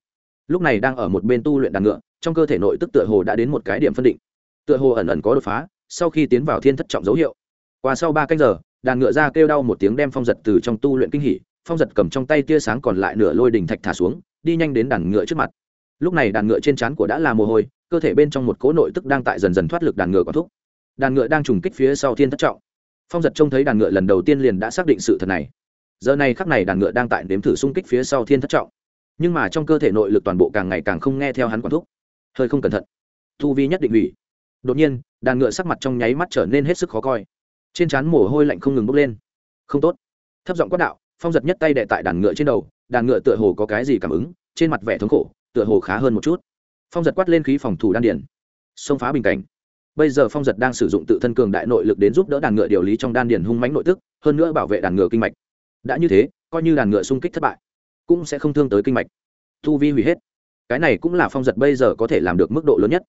Lúc này đang ở một bên tu luyện đàn ngựa, trong cơ thể nội tức tựa hồ đã đến một cái điểm phân định. Tựa hồ ẩn ẩn có đột phá, sau khi tiến vào thiên thất trọng dấu hiệu. Qua sau ba canh giờ đàn ngựa ra kêu đau một tiếng đem phong giật từ trong tu luyện kinh hỉ, phong giật cầm trong tay tia sáng còn lại nửa lôi đình thạch thả xuống, đi nhanh đến đàn ngựa trước mặt. Lúc này đàn ngựa trên trán của đã là mồ hôi, cơ thể bên trong một cỗ nội tức đang tại dần dần thoát lực đàn ngựa có thúc. Đàn ngựa đang trùng kích phía sau thiên thất trọng. Phong giật trông thấy đàn ngựa lần đầu tiên liền đã xác định sự thật này. Giờ này khắc này đàn ngựa đang tại nếm thử xung kích phía sau thiên thất trọng. Nhưng mà trong cơ thể nội lực toàn bộ càng ngày càng không nghe theo hắn quản thúc. Hơi không cẩn thận. Thu vi nhất định hủy. Đột nhiên, đàn ngựa sắc mặt trong nháy mắt trở nên hết sức khó coi trên trán mồ hôi lạnh không ngừng bốc lên. Không tốt. Thấp giọng quát đạo, phong giật nhất tay đệ tại đàn ngựa trên đầu, đàn ngựa tựa hồ có cái gì cảm ứng, trên mặt vẻ thống khổ, tựa hồ khá hơn một chút. Phong giật quát lên khí phòng thủ đan điển xông phá bình cảnh. Bây giờ phong giật đang sử dụng tự thân cường đại nội lực đến giúp đỡ đàn ngựa điều lý trong đan điển hung mãnh nội tức, hơn nữa bảo vệ đàn ngựa kinh mạch. Đã như thế, coi như đàn ngựa xung kích thất bại, cũng sẽ không thương tới kinh mạch. Thu vi hủy hết. Cái này cũng là phong giật bây giờ có thể làm được mức độ lớn nhất.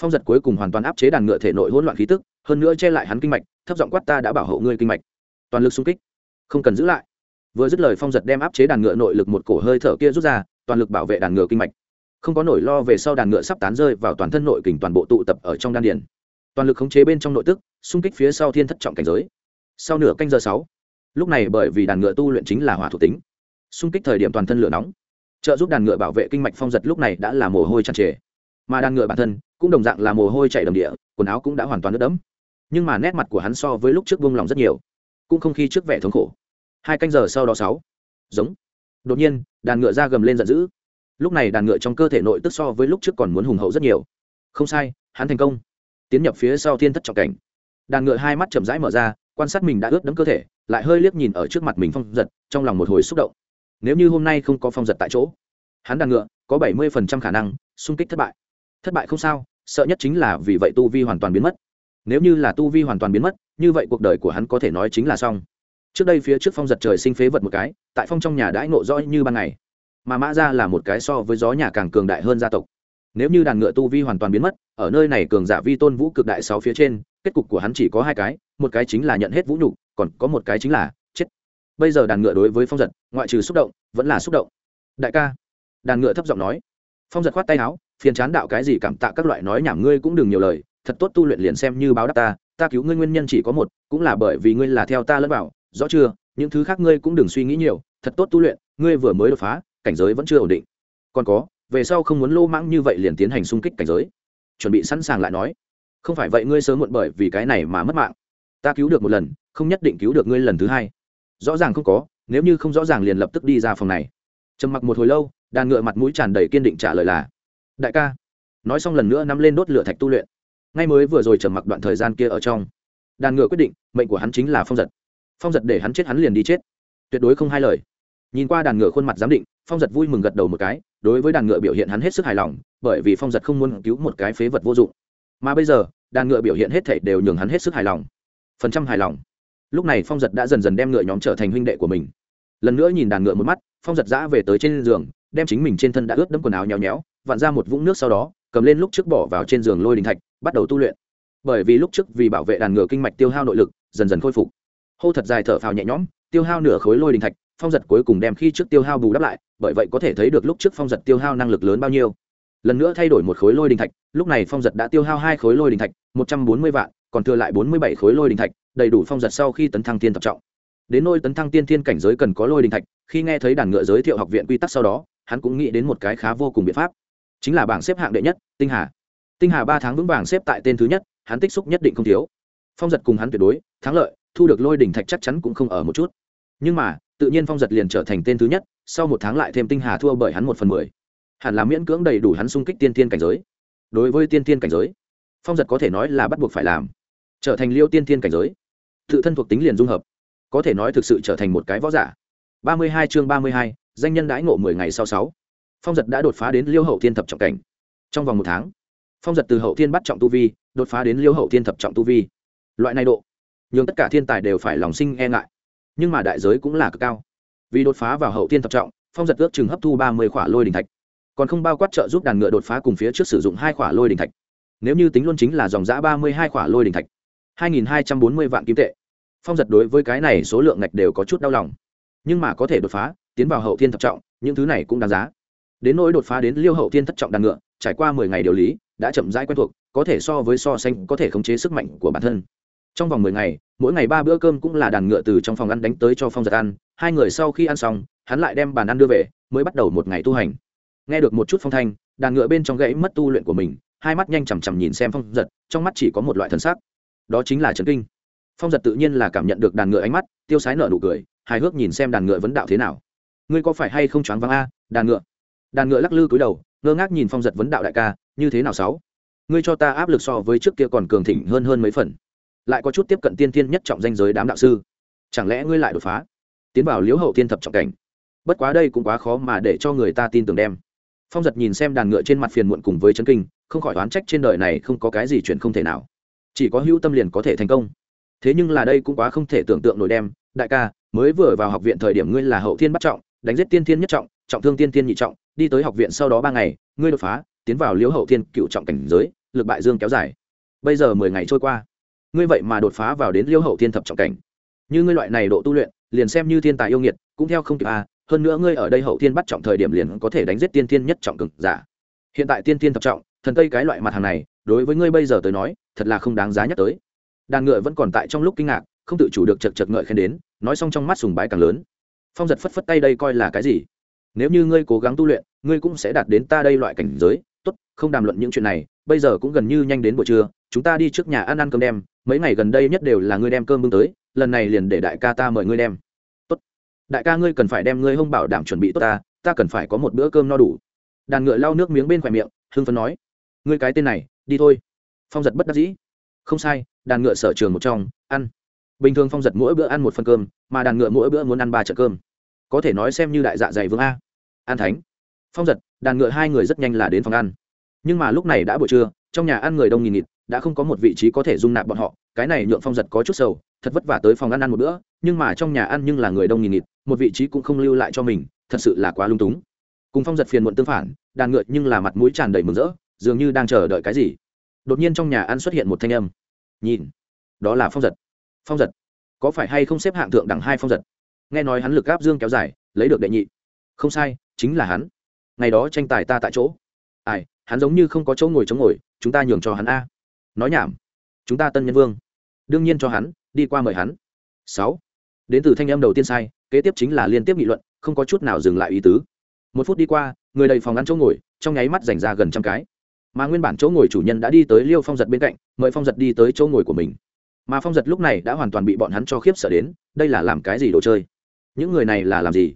Phong giật cuối cùng hoàn toàn áp chế đàn ngựa thể nội hỗn loạn khí tức hơn nữa che lại hắn kinh mạch, thấp giọng quát ta đã bảo hộ ngươi kinh mạch. Toàn lực xung kích. Không cần giữ lại. Vừa dứt lời phong giật đem áp chế đàn ngựa nội lực một cổ hơi thở kia rút ra, toàn lực bảo vệ đàn ngựa kinh mạch. Không có nổi lo về sau đàn ngựa sắp tán rơi vào toàn thân nội kình toàn bộ tụ tập ở trong đan điền. Toàn lực khống chế bên trong nội tức, xung kích phía sau thiên thất trọng cảnh giới. Sau nửa canh giờ sáu, lúc này bởi vì đàn ngựa tu luyện chính là hỏa thuộc tính, xung kích thời điểm toàn thân lửa nóng. Trợ giúp đàn ngựa bảo vệ kinh mạch phong giật lúc này đã là mồ hôi tràn trề. Mà đàn ngựa bản thân cũng đồng dạng là mồ hôi chảy đầm địa, quần áo cũng đã hoàn toàn ướt đẫm nhưng mà nét mặt của hắn so với lúc trước buông lòng rất nhiều, cũng không khi trước vẻ thống khổ. Hai canh giờ sau đó sáu. Giống. Đột nhiên, đàn ngựa ra gầm lên giận dữ. Lúc này đàn ngựa trong cơ thể nội tức so với lúc trước còn muốn hùng hậu rất nhiều. Không sai, hắn thành công. Tiến nhập phía sau thiên thất trọng cảnh. Đàn ngựa hai mắt chậm rãi mở ra, quan sát mình đã ướt đẫm cơ thể, lại hơi liếc nhìn ở trước mặt mình phong giật, trong lòng một hồi xúc động. Nếu như hôm nay không có phong giật tại chỗ, hắn đàn ngựa có bảy mươi phần trăm khả năng xung kích thất bại. Thất bại không sao, sợ nhất chính là vì vậy tu vi hoàn toàn biến mất nếu như là tu vi hoàn toàn biến mất, như vậy cuộc đời của hắn có thể nói chính là xong. Trước đây phía trước phong giật trời sinh phế vật một cái, tại phong trong nhà đãi nộ rõ như ban ngày. Mà mã ra là một cái so với gió nhà càng cường đại hơn gia tộc. Nếu như đàn ngựa tu vi hoàn toàn biến mất, ở nơi này cường giả vi tôn vũ cực đại sáu phía trên, kết cục của hắn chỉ có hai cái, một cái chính là nhận hết vũ nhục, còn có một cái chính là chết. Bây giờ đàn ngựa đối với phong giật, ngoại trừ xúc động, vẫn là xúc động. Đại ca, đàn ngựa thấp giọng nói. Phong giật khoát tay áo, phiền chán đạo cái gì cảm tạ các loại nói nhảm ngươi cũng đừng nhiều lời thật tốt tu luyện liền xem như báo đáp ta ta cứu ngươi nguyên nhân chỉ có một, cũng là bởi vì ngươi là theo ta lẫn vào, rõ chưa? Những thứ khác ngươi cũng đừng suy nghĩ nhiều, thật tốt tu luyện, ngươi vừa mới đột phá, cảnh giới vẫn chưa ổn định. Còn có, về sau không muốn lô mãng như vậy liền tiến hành xung kích cảnh giới. Chuẩn bị sẵn sàng lại nói. Không phải vậy ngươi sớm muộn bởi vì cái này mà mất mạng. Ta cứu được một lần, không nhất định cứu được ngươi lần thứ hai. Rõ ràng không có, nếu như không rõ ràng liền lập tức đi ra phòng này. Trầm mặc một hồi lâu, đàn ngựa mặt mũi tràn đầy kiên định trả lời là, đại ca. Nói xong lần nữa nắm lên đốt lửa thạch tu luyện ngay mới vừa rồi trầm mặc đoạn thời gian kia ở trong. Đàn ngựa quyết định, mệnh của hắn chính là phong giật. Phong giật để hắn chết hắn liền đi chết. Tuyệt đối không hai lời. Nhìn qua đàn ngựa khuôn mặt giám định, phong giật vui mừng gật đầu một cái, đối với đàn ngựa biểu hiện hắn hết sức hài lòng, bởi vì phong giật không muốn cứu một cái phế vật vô dụng. Mà bây giờ, đàn ngựa biểu hiện hết thể đều nhường hắn hết sức hài lòng. Phần trăm hài lòng. Lúc này phong giật đã dần dần đem ngựa nhóm trở thành huynh đệ của mình. Lần nữa nhìn đàn ngựa một mắt, phong giật giã về tới trên giường, đem chính mình trên thân đã ướt đẫm quần áo nhéo nhéo, vặn ra một vũng nước sau đó cầm lên lúc trước bỏ vào trên giường lôi đình thạch, bắt đầu tu luyện. Bởi vì lúc trước vì bảo vệ đàn ngựa kinh mạch tiêu hao nội lực, dần dần khôi phục. Hô thật dài thở phào nhẹ nhõm, tiêu hao nửa khối lôi đình thạch, phong giật cuối cùng đem khi trước tiêu hao bù đắp lại, bởi vậy có thể thấy được lúc trước phong giật tiêu hao năng lực lớn bao nhiêu. Lần nữa thay đổi một khối lôi đình thạch, lúc này phong giật đã tiêu hao hai khối lôi đình thạch, một trăm bốn mươi vạn, còn thừa lại bốn mươi bảy khối lôi đình thạch, đầy đủ phong giật sau khi tấn thăng tiên tập trọng. Đến nôi tấn thăng tiên thiên cảnh giới cần có lôi đình thạch, khi nghe thấy đàn ngựa giới thiệu học viện quy tắc sau đó, hắn cũng nghĩ đến một cái khá vô cùng biện pháp chính là bảng xếp hạng đệ nhất, tinh hà. Tinh hà ba tháng vững vàng xếp tại tên thứ nhất, hắn tích xúc nhất định không thiếu. Phong giật cùng hắn tuyệt đối, thắng lợi, thu được lôi đỉnh thạch chắc chắn cũng không ở một chút. Nhưng mà, tự nhiên phong giật liền trở thành tên thứ nhất, sau một tháng lại thêm tinh hà thua bởi hắn một phần mười. Hẳn là miễn cưỡng đầy đủ hắn xung kích tiên tiên cảnh giới. Đối với tiên tiên cảnh giới, phong giật có thể nói là bắt buộc phải làm. Trở thành liêu tiên tiên cảnh giới. Tự thân thuộc tính liền dung hợp. Có thể nói thực sự trở thành một cái võ giả. ba mươi hai chương ba mươi hai, danh nhân đãi ngộ mười ngày sau sáu phong giật đã đột phá đến liêu hậu thiên thập trọng cảnh. Trong vòng một tháng, phong giật từ hậu thiên bắt trọng tu vi, đột phá đến liêu hậu thiên thập trọng tu vi. Loại này độ nhưng tất cả thiên tài đều phải lòng sinh e ngại. Nhưng mà đại giới cũng là cực cao. Vì đột phá vào hậu thiên thập trọng, phong giật ước chừng hấp thu ba mươi khỏa lôi đình thạch. Còn không bao quát trợ giúp đàn ngựa đột phá cùng phía trước sử dụng hai khỏa lôi đình thạch. Nếu như tính luôn chính là dòng giã ba mươi hai khỏa lôi đình thạch, hai nghìn hai trăm bốn mươi vạn kim tệ. Phong giật đối với cái này số lượng ngạch đều có chút đau lòng. Nhưng mà có thể đột phá, tiến vào hậu thiên thập trọng, những thứ này cũng đáng giá đến nỗi đột phá đến liêu hậu thiên thất trọng đàn ngựa, trải qua mười ngày điều lý, đã chậm rãi quen thuộc, có thể so với so sánh, có thể khống chế sức mạnh của bản thân. Trong vòng mười ngày, mỗi ngày ba bữa cơm cũng là đàn ngựa từ trong phòng ăn đánh tới cho phong giật ăn, hai người sau khi ăn xong, hắn lại đem bàn ăn đưa về, mới bắt đầu một ngày tu hành. Nghe được một chút phong thanh, đàn ngựa bên trong gãy mất tu luyện của mình, hai mắt nhanh chằm chằm nhìn xem phong giật, trong mắt chỉ có một loại thần sắc. Đó chính là trấn kinh. Phong giật tự nhiên là cảm nhận được đàn ngựa ánh mắt, tiêu sái nở nụ cười, hài hước nhìn xem đàn ngựa vấn đạo thế nào. Ngươi có phải hay không choáng váng a, đàn ngựa? Đàn ngựa lắc lư cúi đầu, ngơ ngác nhìn phong giật vấn đạo đại ca, như thế nào sáu? Ngươi cho ta áp lực so với trước kia còn cường thịnh hơn hơn mấy phần. Lại có chút tiếp cận tiên thiên nhất trọng danh giới đám đạo sư. Chẳng lẽ ngươi lại đột phá? Tiến vào liễu hậu tiên thập trọng cảnh. Bất quá đây cũng quá khó mà để cho người ta tin tưởng đem. Phong giật nhìn xem đàn ngựa trên mặt phiền muộn cùng với chấn kinh, không khỏi oán trách trên đời này không có cái gì chuyện không thể nào. Chỉ có hữu tâm liền có thể thành công. Thế nhưng là đây cũng quá không thể tưởng tượng nổi đem. Đại ca, mới vừa vào học viện thời điểm ngươi là hậu thiên bắt trọng, đánh giết tiên thiên nhất trọng trọng thương tiên thiên nhị trọng, đi tới học viện sau đó ba ngày, ngươi đột phá, tiến vào liễu hậu thiên cựu trọng cảnh giới, lực bại dương kéo dài. Bây giờ mười ngày trôi qua, ngươi vậy mà đột phá vào đến liễu hậu thiên thập trọng cảnh. Như ngươi loại này độ tu luyện, liền xem như thiên tài yêu nghiệt, cũng theo không kịp a hơn nữa ngươi ở đây hậu thiên bắt trọng thời điểm liền có thể đánh giết tiên thiên nhất trọng cực giả. Hiện tại tiên thiên thập trọng, thần tây cái loại mặt hàng này, đối với ngươi bây giờ tới nói, thật là không đáng giá nhắc tới. Đàn ngựa vẫn còn tại trong lúc kinh ngạc, không tự chủ được chật chật ngợi khen đến, nói xong trong mắt sùng bái càng lớn. Phong giật phất phất tay đây coi là cái gì? Nếu như ngươi cố gắng tu luyện, ngươi cũng sẽ đạt đến ta đây loại cảnh giới. Tốt, không đàm luận những chuyện này, bây giờ cũng gần như nhanh đến buổi trưa, chúng ta đi trước nhà ăn ăn cơm đem. Mấy ngày gần đây nhất đều là ngươi đem cơm bưng tới, lần này liền để đại ca ta mời ngươi đem. Tốt. Đại ca ngươi cần phải đem ngươi hông bảo đảm chuẩn bị tốt ta ta cần phải có một bữa cơm no đủ. Đàn ngựa lau nước miếng bên khoe miệng, hưng phấn nói. Ngươi cái tên này, đi thôi. Phong giật bất đắc dĩ. Không sai, đàn ngựa sở trường một trong, ăn. Bình thường phong giật mỗi bữa ăn một phần cơm, mà đàn ngựa mỗi bữa muốn ăn ba trận cơm. Có thể nói xem như đại dạ dày vương a an thánh. Phong giật, đàn ngựa hai người rất nhanh là đến phòng ăn. Nhưng mà lúc này đã buổi trưa, trong nhà ăn người đông nghìn nghịt, đã không có một vị trí có thể dung nạp bọn họ. Cái này nhượng phong giật có chút sầu, thật vất vả tới phòng ăn ăn một bữa, nhưng mà trong nhà ăn nhưng là người đông nghìn nghịt, một vị trí cũng không lưu lại cho mình, thật sự là quá lung túng. Cùng phong giật phiền muộn tương phản, đàn ngựa nhưng là mặt mũi tràn đầy mừng rỡ, dường như đang chờ đợi cái gì. Đột nhiên trong nhà ăn xuất hiện một thanh âm. Nhìn, đó là phong giật. Phong giật, có phải hay không xếp hạng thượng đẳng hai phong giật? Nghe nói hắn lực gáp dương kéo dài, lấy được đệ nhị. Không sai chính là hắn. Ngày đó tranh tài ta tại chỗ. Ai, hắn giống như không có chỗ ngồi chống ngồi, chúng ta nhường cho hắn a. Nói nhảm. Chúng ta tân nhân vương. Đương nhiên cho hắn, đi qua mời hắn. Sáu. Đến từ thanh âm đầu tiên sai, kế tiếp chính là liên tiếp nghị luận, không có chút nào dừng lại ý tứ. Một phút đi qua, người đầy phòng ăn chỗ ngồi, trong nháy mắt dành ra gần trăm cái. Mà nguyên bản chỗ ngồi chủ nhân đã đi tới liêu phong giật bên cạnh, mời phong giật đi tới chỗ ngồi của mình. Mà phong giật lúc này đã hoàn toàn bị bọn hắn cho khiếp sợ đến, đây là làm cái gì đồ chơi? Những người này là làm gì?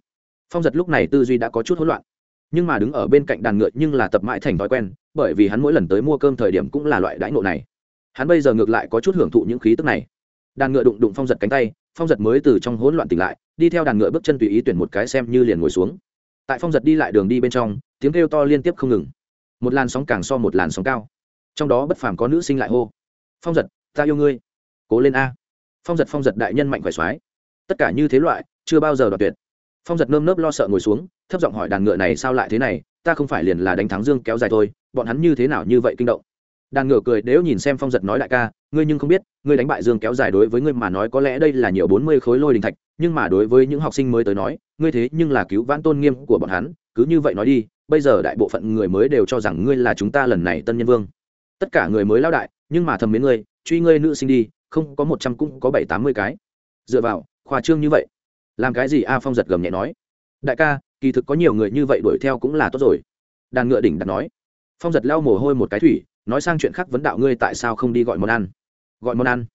Phong giật lúc này tư duy đã có chút hỗn loạn. Nhưng mà đứng ở bên cạnh đàn ngựa nhưng là tập mãi thành thói quen, bởi vì hắn mỗi lần tới mua cơm thời điểm cũng là loại đãi ngộ này. Hắn bây giờ ngược lại có chút hưởng thụ những khí tức này. Đàn ngựa đụng đụng phong giật cánh tay, phong giật mới từ trong hỗn loạn tỉnh lại, đi theo đàn ngựa bước chân tùy ý tuyển một cái xem như liền ngồi xuống. Tại phong giật đi lại đường đi bên trong, tiếng kêu to liên tiếp không ngừng. Một làn sóng càng so một làn sóng cao. Trong đó bất phàm có nữ sinh lại hô, phong giật, ta yêu ngươi. Cố lên a. Phong giật phong giật đại nhân mạnh khỏe soái tất cả như thế loại, chưa bao giờ đoạt tuyệt phong giật nơm nớp lo sợ ngồi xuống, thấp giọng hỏi đàn ngựa này sao lại thế này, ta không phải liền là đánh thắng dương kéo dài thôi, bọn hắn như thế nào như vậy kinh động? Đàn ngựa cười đếu nhìn xem phong giật nói đại ca, ngươi nhưng không biết, ngươi đánh bại dương kéo dài đối với ngươi mà nói có lẽ đây là nhiều bốn mươi khối lôi đình thạch, nhưng mà đối với những học sinh mới tới nói, ngươi thế nhưng là cứu vãn tôn nghiêm của bọn hắn, cứ như vậy nói đi, bây giờ đại bộ phận người mới đều cho rằng ngươi là chúng ta lần này tân nhân vương. Tất cả người mới lao đại, nhưng mà thầm mến ngươi, truy ngươi nữ sinh đi, không có một trăm cũng có bảy tám mươi cái. Dựa vào, khoa trương như vậy làm cái gì a phong giật gầm nhẹ nói. Đại ca, kỳ thực có nhiều người như vậy đuổi theo cũng là tốt rồi. Đàn ngựa đỉnh đặt nói. Phong giật lau mồ hôi một cái thủy, nói sang chuyện khác vấn đạo ngươi tại sao không đi gọi món ăn? Gọi món ăn?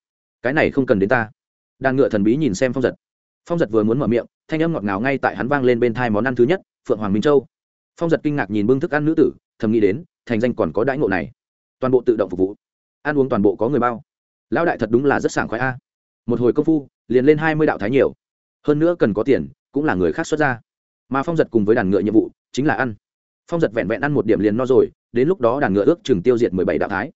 Cái này không cần đến ta. Đàn ngựa thần bí nhìn xem phong giật. Phong giật vừa muốn mở miệng, thanh âm ngọt ngào ngay tại hắn vang lên bên thai món ăn thứ nhất, phượng hoàng minh châu. Phong giật kinh ngạc nhìn bưng thức ăn nữ tử, thầm nghĩ đến, thành danh còn có đãi ngộ này. Toàn bộ tự động phục vụ. Ăn uống toàn bộ có người bao. Lão đại thật đúng là rất sảng khoái a. Một hồi công phu, liền lên hai mươi đạo thái nhiều hơn nữa cần có tiền, cũng là người khác xuất ra. Mà phong giật cùng với đàn ngựa nhiệm vụ, chính là ăn. Phong giật vẹn vẹn ăn một điểm liền no rồi, đến lúc đó đàn ngựa ước chừng tiêu diệt mười bảy đạo thái.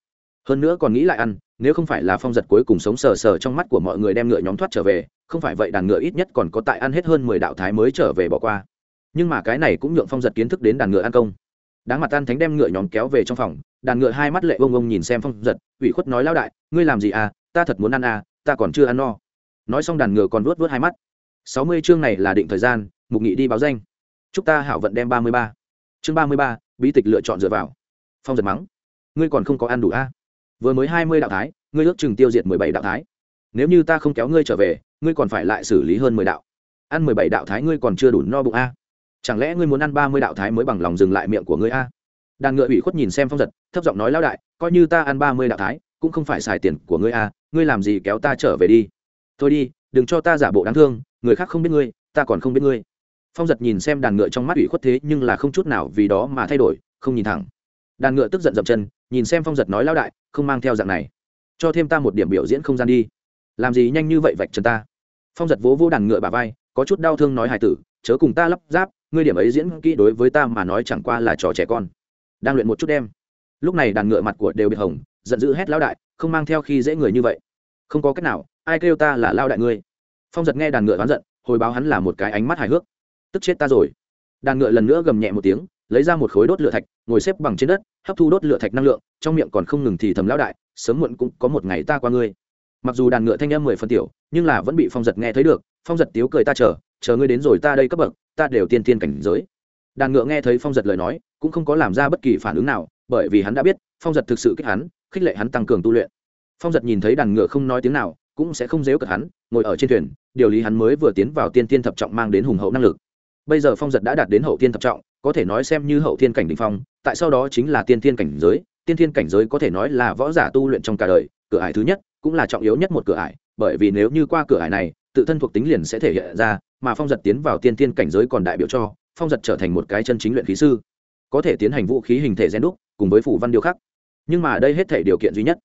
Hơn nữa còn nghĩ lại ăn, nếu không phải là phong giật cuối cùng sống sờ sờ trong mắt của mọi người đem ngựa nhóm thoát trở về, không phải vậy đàn ngựa ít nhất còn có tại ăn hết hơn mười đạo thái mới trở về bỏ qua. Nhưng mà cái này cũng nhượng phong giật kiến thức đến đàn ngựa ăn công. Đáng mặt tan thánh đem ngựa nhóm kéo về trong phòng, đàn ngựa hai mắt lệ bông bông nhìn xem phong giật, ủy khuất nói lao đại, ngươi làm gì à? Ta thật muốn ăn à ta còn chưa ăn no. Nói xong đàn ngựa còn vuốt vuốt hai mắt sáu mươi chương này là định thời gian, mục nghị đi báo danh. Chúc ta hảo vận đem ba mươi ba. Chương ba mươi ba, bí tịch lựa chọn dựa vào. Phong giật mắng. Ngươi còn không có ăn đủ a? À? vừa mới hai mươi đạo thái, ngươi ước chừng tiêu diệt mười bảy đạo thái. Nếu như ta không kéo ngươi trở về, ngươi còn phải lại xử lý hơn mười đạo. Ăn mười bảy đạo thái ngươi còn chưa đủ no bụng a? Chẳng lẽ ngươi muốn ăn ba mươi đạo thái mới bằng lòng dừng lại miệng của ngươi a? Đàn ngựa ủy khuất nhìn xem phong giật, thấp giọng nói, lão đại, coi như ta ăn ba mươi đạo thái, cũng không phải xài tiền của ngươi a, ngươi làm gì kéo ta trở về đi? Thôi đi, đừng cho ta giả bộ đáng thương người khác không biết ngươi, ta còn không biết ngươi. Phong giật nhìn xem đàn ngựa trong mắt ủy khuất thế nhưng là không chút nào vì đó mà thay đổi, không nhìn thẳng. Đàn ngựa tức giận dậm chân, nhìn xem phong giật nói lao đại, không mang theo dạng này. Cho thêm ta một điểm biểu diễn không gian đi. Làm gì nhanh như vậy vạch trần ta? Phong giật vỗ vỗ đàn ngựa bà vai, có chút đau thương nói hài tử, chớ cùng ta lắp ráp, ngươi điểm ấy diễn kỹ đối với ta mà nói chẳng qua là trò trẻ con. Đang luyện một chút đem lúc này đàn ngựa mặt của đều bị hồng, giận dữ hét lao đại, không mang theo khi dễ người như vậy. Không có cách nào, ai kêu ta là lao đại ngươi? Phong giật nghe đàn ngựa oán giận, hồi báo hắn là một cái ánh mắt hài hước. Tức chết ta rồi. Đàn ngựa lần nữa gầm nhẹ một tiếng, lấy ra một khối đốt lửa thạch, ngồi xếp bằng trên đất, hấp thu đốt lửa thạch năng lượng, trong miệng còn không ngừng thì thầm lão đại, sớm muộn cũng có một ngày ta qua ngươi. Mặc dù đàn ngựa thanh em mười phân tiểu, nhưng là vẫn bị phong giật nghe thấy được, phong giật tiếu cười ta chờ chờ ngươi đến rồi ta đây cấp bậc, ta đều tiên tiên cảnh giới. Đàn ngựa nghe thấy phong giật lời nói, cũng không có làm ra bất kỳ phản ứng nào, bởi vì hắn đã biết, phong giật thực sự kích hắn, khích lệ hắn tăng cường tu luyện. Phong giật nhìn thấy đàn ngựa không nói tiếng nào cũng sẽ không dếu cật hắn, ngồi ở trên thuyền, điều lý hắn mới vừa tiến vào tiên tiên thập trọng mang đến hùng hậu năng lực. Bây giờ phong giật đã đạt đến hậu tiên thập trọng, có thể nói xem như hậu thiên cảnh đình phong, tại sau đó chính là tiên tiên cảnh giới, tiên tiên cảnh giới có thể nói là võ giả tu luyện trong cả đời, cửa ải thứ nhất cũng là trọng yếu nhất một cửa ải, bởi vì nếu như qua cửa ải này, tự thân thuộc tính liền sẽ thể hiện ra, mà phong giật tiến vào tiên tiên cảnh giới còn đại biểu cho, phong giật trở thành một cái chân chính luyện khí sư, có thể tiến hành vũ khí hình thể gen đúc, cùng với phủ văn điêu khắc. Nhưng mà đây hết thể điều kiện duy nhất,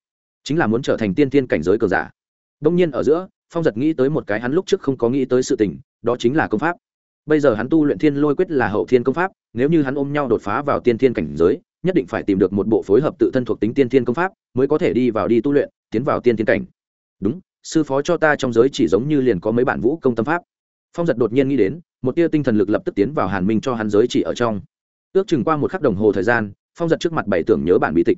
chính là muốn trở thành tiên tiên cảnh giới cờ giả đông nhiên ở giữa, phong giật nghĩ tới một cái hắn lúc trước không có nghĩ tới sự tình, đó chính là công pháp. Bây giờ hắn tu luyện thiên lôi quyết là hậu thiên công pháp, nếu như hắn ôm nhau đột phá vào tiên thiên cảnh giới, nhất định phải tìm được một bộ phối hợp tự thân thuộc tính tiên thiên công pháp, mới có thể đi vào đi tu luyện, tiến vào tiên thiên cảnh. Đúng, sư phó cho ta trong giới chỉ giống như liền có mấy bản vũ công tâm pháp. Phong giật đột nhiên nghĩ đến, một tia tinh thần lực lập tức tiến vào hàn minh cho hắn giới chỉ ở trong. Ước chừng qua một khắc đồng hồ thời gian, phong giật trước mặt bảy tưởng nhớ bản bí tịch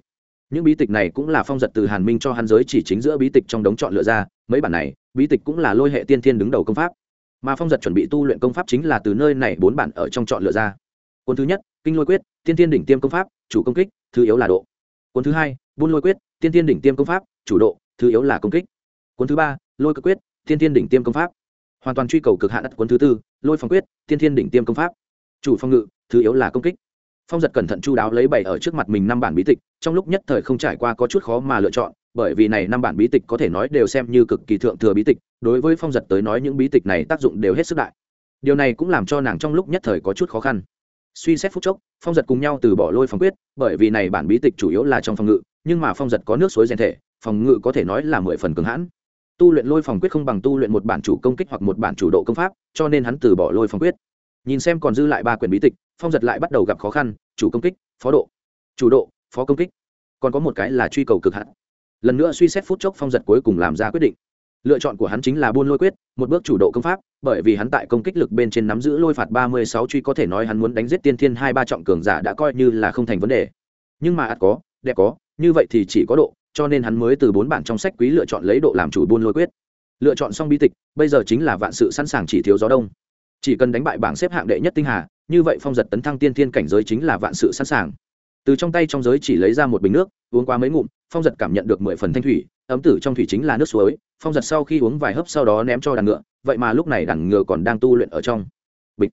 những bí tịch này cũng là phong giật từ hàn minh cho hắn giới chỉ chính giữa bí tịch trong đống chọn lựa ra, mấy bản này, bí tịch cũng là lôi hệ tiên thiên đứng đầu công pháp. Mà phong giật chuẩn bị tu luyện công pháp chính là từ nơi này bốn bản ở trong chọn lựa ra. Cuốn thứ nhất, kinh lôi quyết, tiên Thiên đỉnh tiêm công pháp, chủ công kích, thứ yếu là độ. Cuốn thứ hai, buôn lôi quyết, tiên Thiên đỉnh tiêm công pháp, chủ độ, thứ yếu là công kích. Cuốn thứ ba, lôi cực quyết, tiên Thiên đỉnh tiêm công pháp. Hoàn toàn truy cầu cực hạn đất cuốn thứ tư, lôi phong quyết, tiên Thiên đỉnh tiêm công pháp. Chủ phong ngự, thứ yếu là công kích phong giật cẩn thận chu đáo lấy bày ở trước mặt mình năm bản bí tịch, trong lúc nhất thời không trải qua có chút khó mà lựa chọn, bởi vì này năm bản bí tịch có thể nói đều xem như cực kỳ thượng thừa bí tịch, đối với phong giật tới nói những bí tịch này tác dụng đều hết sức đại. Điều này cũng làm cho nàng trong lúc nhất thời có chút khó khăn. Suy xét phút chốc, phong giật cùng nhau từ bỏ lôi phong quyết, bởi vì này bản bí tịch chủ yếu là trong phòng ngự, nhưng mà phong giật có nước suối rèn thể, phòng ngự có thể nói là mười phần cứng hãn. Tu luyện lôi phòng quyết không bằng tu luyện một bản chủ công kích hoặc một bản chủ độ công pháp, cho nên hắn từ bỏ lôi phòng quyết. Nhìn xem còn dư lại ba quyển bí tịch phong giật lại bắt đầu gặp khó khăn, chủ công kích, phó độ. Chủ độ, phó công kích. Còn có một cái là truy cầu cực hạn. Lần nữa suy xét phút chốc phong giật cuối cùng làm ra quyết định. Lựa chọn của hắn chính là buôn lôi quyết, một bước chủ độ công pháp, bởi vì hắn tại công kích lực bên trên nắm giữ lôi phạt ba mươi sáu truy có thể nói hắn muốn đánh giết tiên thiên hai ba trọng cường giả đã coi như là không thành vấn đề. Nhưng mà ắt có, đẹp có, như vậy thì chỉ có độ, cho nên hắn mới từ bốn bản trong sách quý lựa chọn lấy độ làm chủ buôn lôi quyết. Lựa chọn xong bi tịch, bây giờ chính là vạn sự sẵn sàng chỉ thiếu gió đông. Chỉ cần đánh bại bảng xếp hạng đệ nhất tinh hà như vậy phong giật tấn thăng tiên thiên cảnh giới chính là vạn sự sẵn sàng. Từ trong tay trong giới chỉ lấy ra một bình nước, uống qua mấy ngụm, phong giật cảm nhận được mười phần thanh thủy, ấm tử trong thủy chính là nước suối, phong giật sau khi uống vài hớp sau đó ném cho đàn ngựa, vậy mà lúc này đàn ngựa còn đang tu luyện ở trong. Bịch.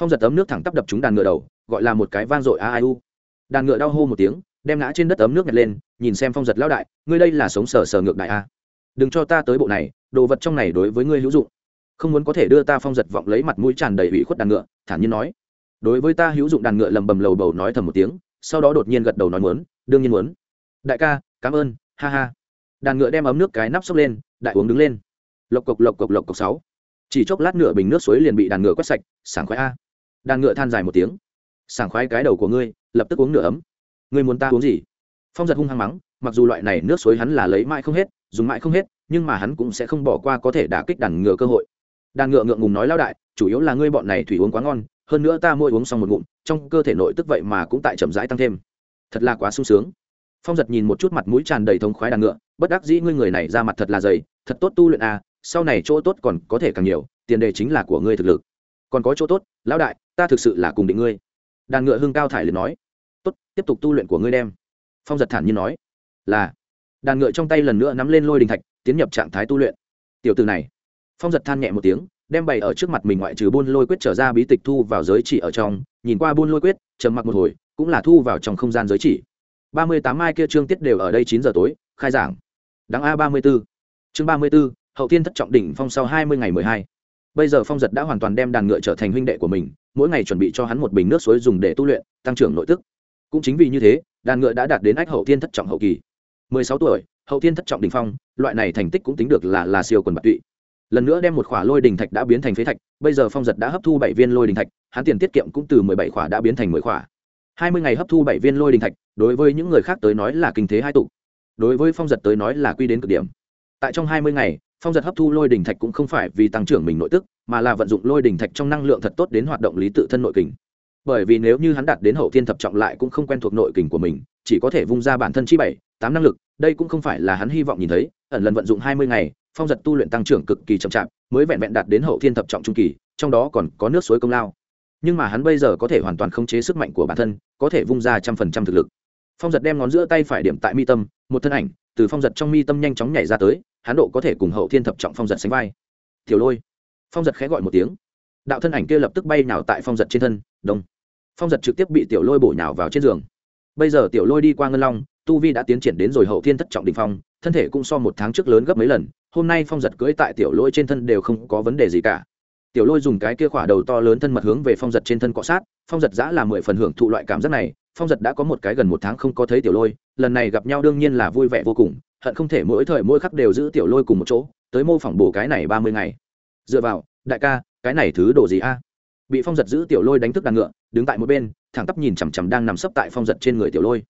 Phong giật ấm nước thẳng tắp đập trúng đàn ngựa đầu, gọi là một cái vang dội a ai u. Đàn ngựa đau hô một tiếng, đem ngã trên đất ấm nước nhặt lên, nhìn xem phong giật lão đại, ngươi đây là sống sờ sờ ngược đại a. Đừng cho ta tới bộ này, đồ vật trong này đối với ngươi hữu dụng. Không muốn có thể đưa ta phong giật vọng lấy mặt mũi tràn đầy ủy khuất đàn ngựa, thản nhiên nói đối với ta hữu dụng đàn ngựa lầm bầm lầu bầu nói thầm một tiếng, sau đó đột nhiên gật đầu nói muốn, đương nhiên muốn. Đại ca, cảm ơn, ha ha. Đàn ngựa đem ấm nước cái nắp xốc lên, đại uống đứng lên. Lộc cộc lộc cộc lộc cộc sáu. Chỉ chốc lát nửa bình nước suối liền bị đàn ngựa quét sạch, sảng khoái a. Đàn ngựa than dài một tiếng. Sảng khoái cái đầu của ngươi, lập tức uống nửa ấm. Ngươi muốn ta uống gì? Phong giật hung hăng mắng, mặc dù loại này nước suối hắn là lấy mãi không hết, dùng mãi không hết, nhưng mà hắn cũng sẽ không bỏ qua có thể đả kích đàn ngựa cơ hội. Đàn ngựa ngượng ngùng nói lao đại, chủ yếu là ngươi bọn này thủy uống quá ngon hơn nữa ta mỗi uống xong một ngụm, trong cơ thể nội tức vậy mà cũng tại chậm rãi tăng thêm. Thật là quá sung sướng. Phong giật nhìn một chút mặt mũi tràn đầy thống khoái đàn ngựa, bất đắc dĩ ngươi người này ra mặt thật là dày, thật tốt tu luyện à sau này chỗ tốt còn có thể càng nhiều, tiền đề chính là của ngươi thực lực. Còn có chỗ tốt, lão đại, ta thực sự là cùng định ngươi. Đàn ngựa hưng cao thải liền nói. Tốt, tiếp tục tu luyện của ngươi đem. Phong giật thản nhiên nói. Là. Đàn ngựa trong tay lần nữa nắm lên lôi đình thạch, tiến nhập trạng thái tu luyện. Tiểu từ này. Phong giật than nhẹ một tiếng đem bày ở trước mặt mình ngoại trừ buôn lôi quyết trở ra bí tịch thu vào giới chỉ ở trong, nhìn qua buôn lôi quyết, trầm mặc một hồi, cũng là thu vào trong không gian giới chỉ. Ba mươi tám mai kia trương tiết đều ở đây chín giờ tối, khai giảng. Đáng a ba mươi b ố chương ba mươi b ố hậu thiên thất trọng đỉnh phong sau hai mươi ngày mười hai. Bây giờ phong giật đã hoàn toàn đem đàn ngựa trở thành huynh đệ của mình, mỗi ngày chuẩn bị cho hắn một bình nước suối dùng để tu luyện, tăng trưởng nội tức. Cũng chính vì như thế, đàn ngựa đã đạt đến ách hậu thiên thất trọng hậu kỳ. mười sáu tuổi, hậu thiên thất trọng đỉnh phong, loại này thành tích cũng tính được là là siêu quần bạc tụy lần nữa đem một khỏa lôi đình thạch đã biến thành phế thạch, bây giờ phong giật đã hấp thu bảy viên lôi đình thạch, hắn tiền tiết kiệm cũng từ mười bảy khỏa đã biến thành mười khỏa. Hai mươi ngày hấp thu bảy viên lôi đình thạch, đối với những người khác tới nói là kinh thế hai tụ. Đối với phong giật tới nói là quy đến cực điểm. Tại trong hai mươi ngày, phong giật hấp thu lôi đình thạch cũng không phải vì tăng trưởng mình nội tức, mà là vận dụng lôi đình thạch trong năng lượng thật tốt đến hoạt động lý tự thân nội kình. Bởi vì nếu như hắn đạt đến hậu thiên thập trọng lại cũng không quen thuộc nội kình của mình, chỉ có thể vung ra bản thân chi bảy, tám năng lực, đây cũng không phải là hắn hy vọng nhìn thấy, ẩn lần vận dụng hai mươi ngày phong giật tu luyện tăng trưởng cực kỳ chậm chạp, mới vẹn vẹn đạt đến hậu thiên thập trọng trung kỳ, trong đó còn có nước suối công lao. Nhưng mà hắn bây giờ có thể hoàn toàn khống chế sức mạnh của bản thân, có thể vung ra trăm phần trăm thực lực. Phong giật đem ngón giữa tay phải điểm tại mi tâm, một thân ảnh từ phong giật trong mi tâm nhanh chóng nhảy ra tới, hắn độ có thể cùng hậu thiên thập trọng phong giật sánh vai. Tiểu lôi. Phong giật khẽ gọi một tiếng. Đạo thân ảnh kia lập tức bay nào tại phong giật trên thân đông phong giật trực tiếp bị tiểu lôi bổ nhào vào trên giường. Bây giờ tiểu lôi đi qua ngân long, tu vi đã tiến triển đến rồi hậu thiên thất trọng đình phong thân thể cũng so một tháng trước lớn gấp mấy lần, hôm nay phong giật cưỡi tại tiểu lôi trên thân đều không có vấn đề gì cả. Tiểu lôi dùng cái kia khỏa đầu to lớn thân mật hướng về phong giật trên thân cọ sát, phong giật giã là mười phần hưởng thụ loại cảm giác này, phong giật đã có một cái gần một tháng không có thấy tiểu lôi, lần này gặp nhau đương nhiên là vui vẻ vô cùng, hận không thể mỗi thời mỗi khắc đều giữ tiểu lôi cùng một chỗ, tới mô phỏng bổ cái này ba mươi ngày. Dựa vào, đại ca, cái này thứ đồ gì a? Bị phong giật giữ tiểu lôi đánh thức đàn ngựa, đứng tại một bên, thẳng tắp nhìn chằm chằm đang nằm sấp tại phong giật trên người tiểu lôi.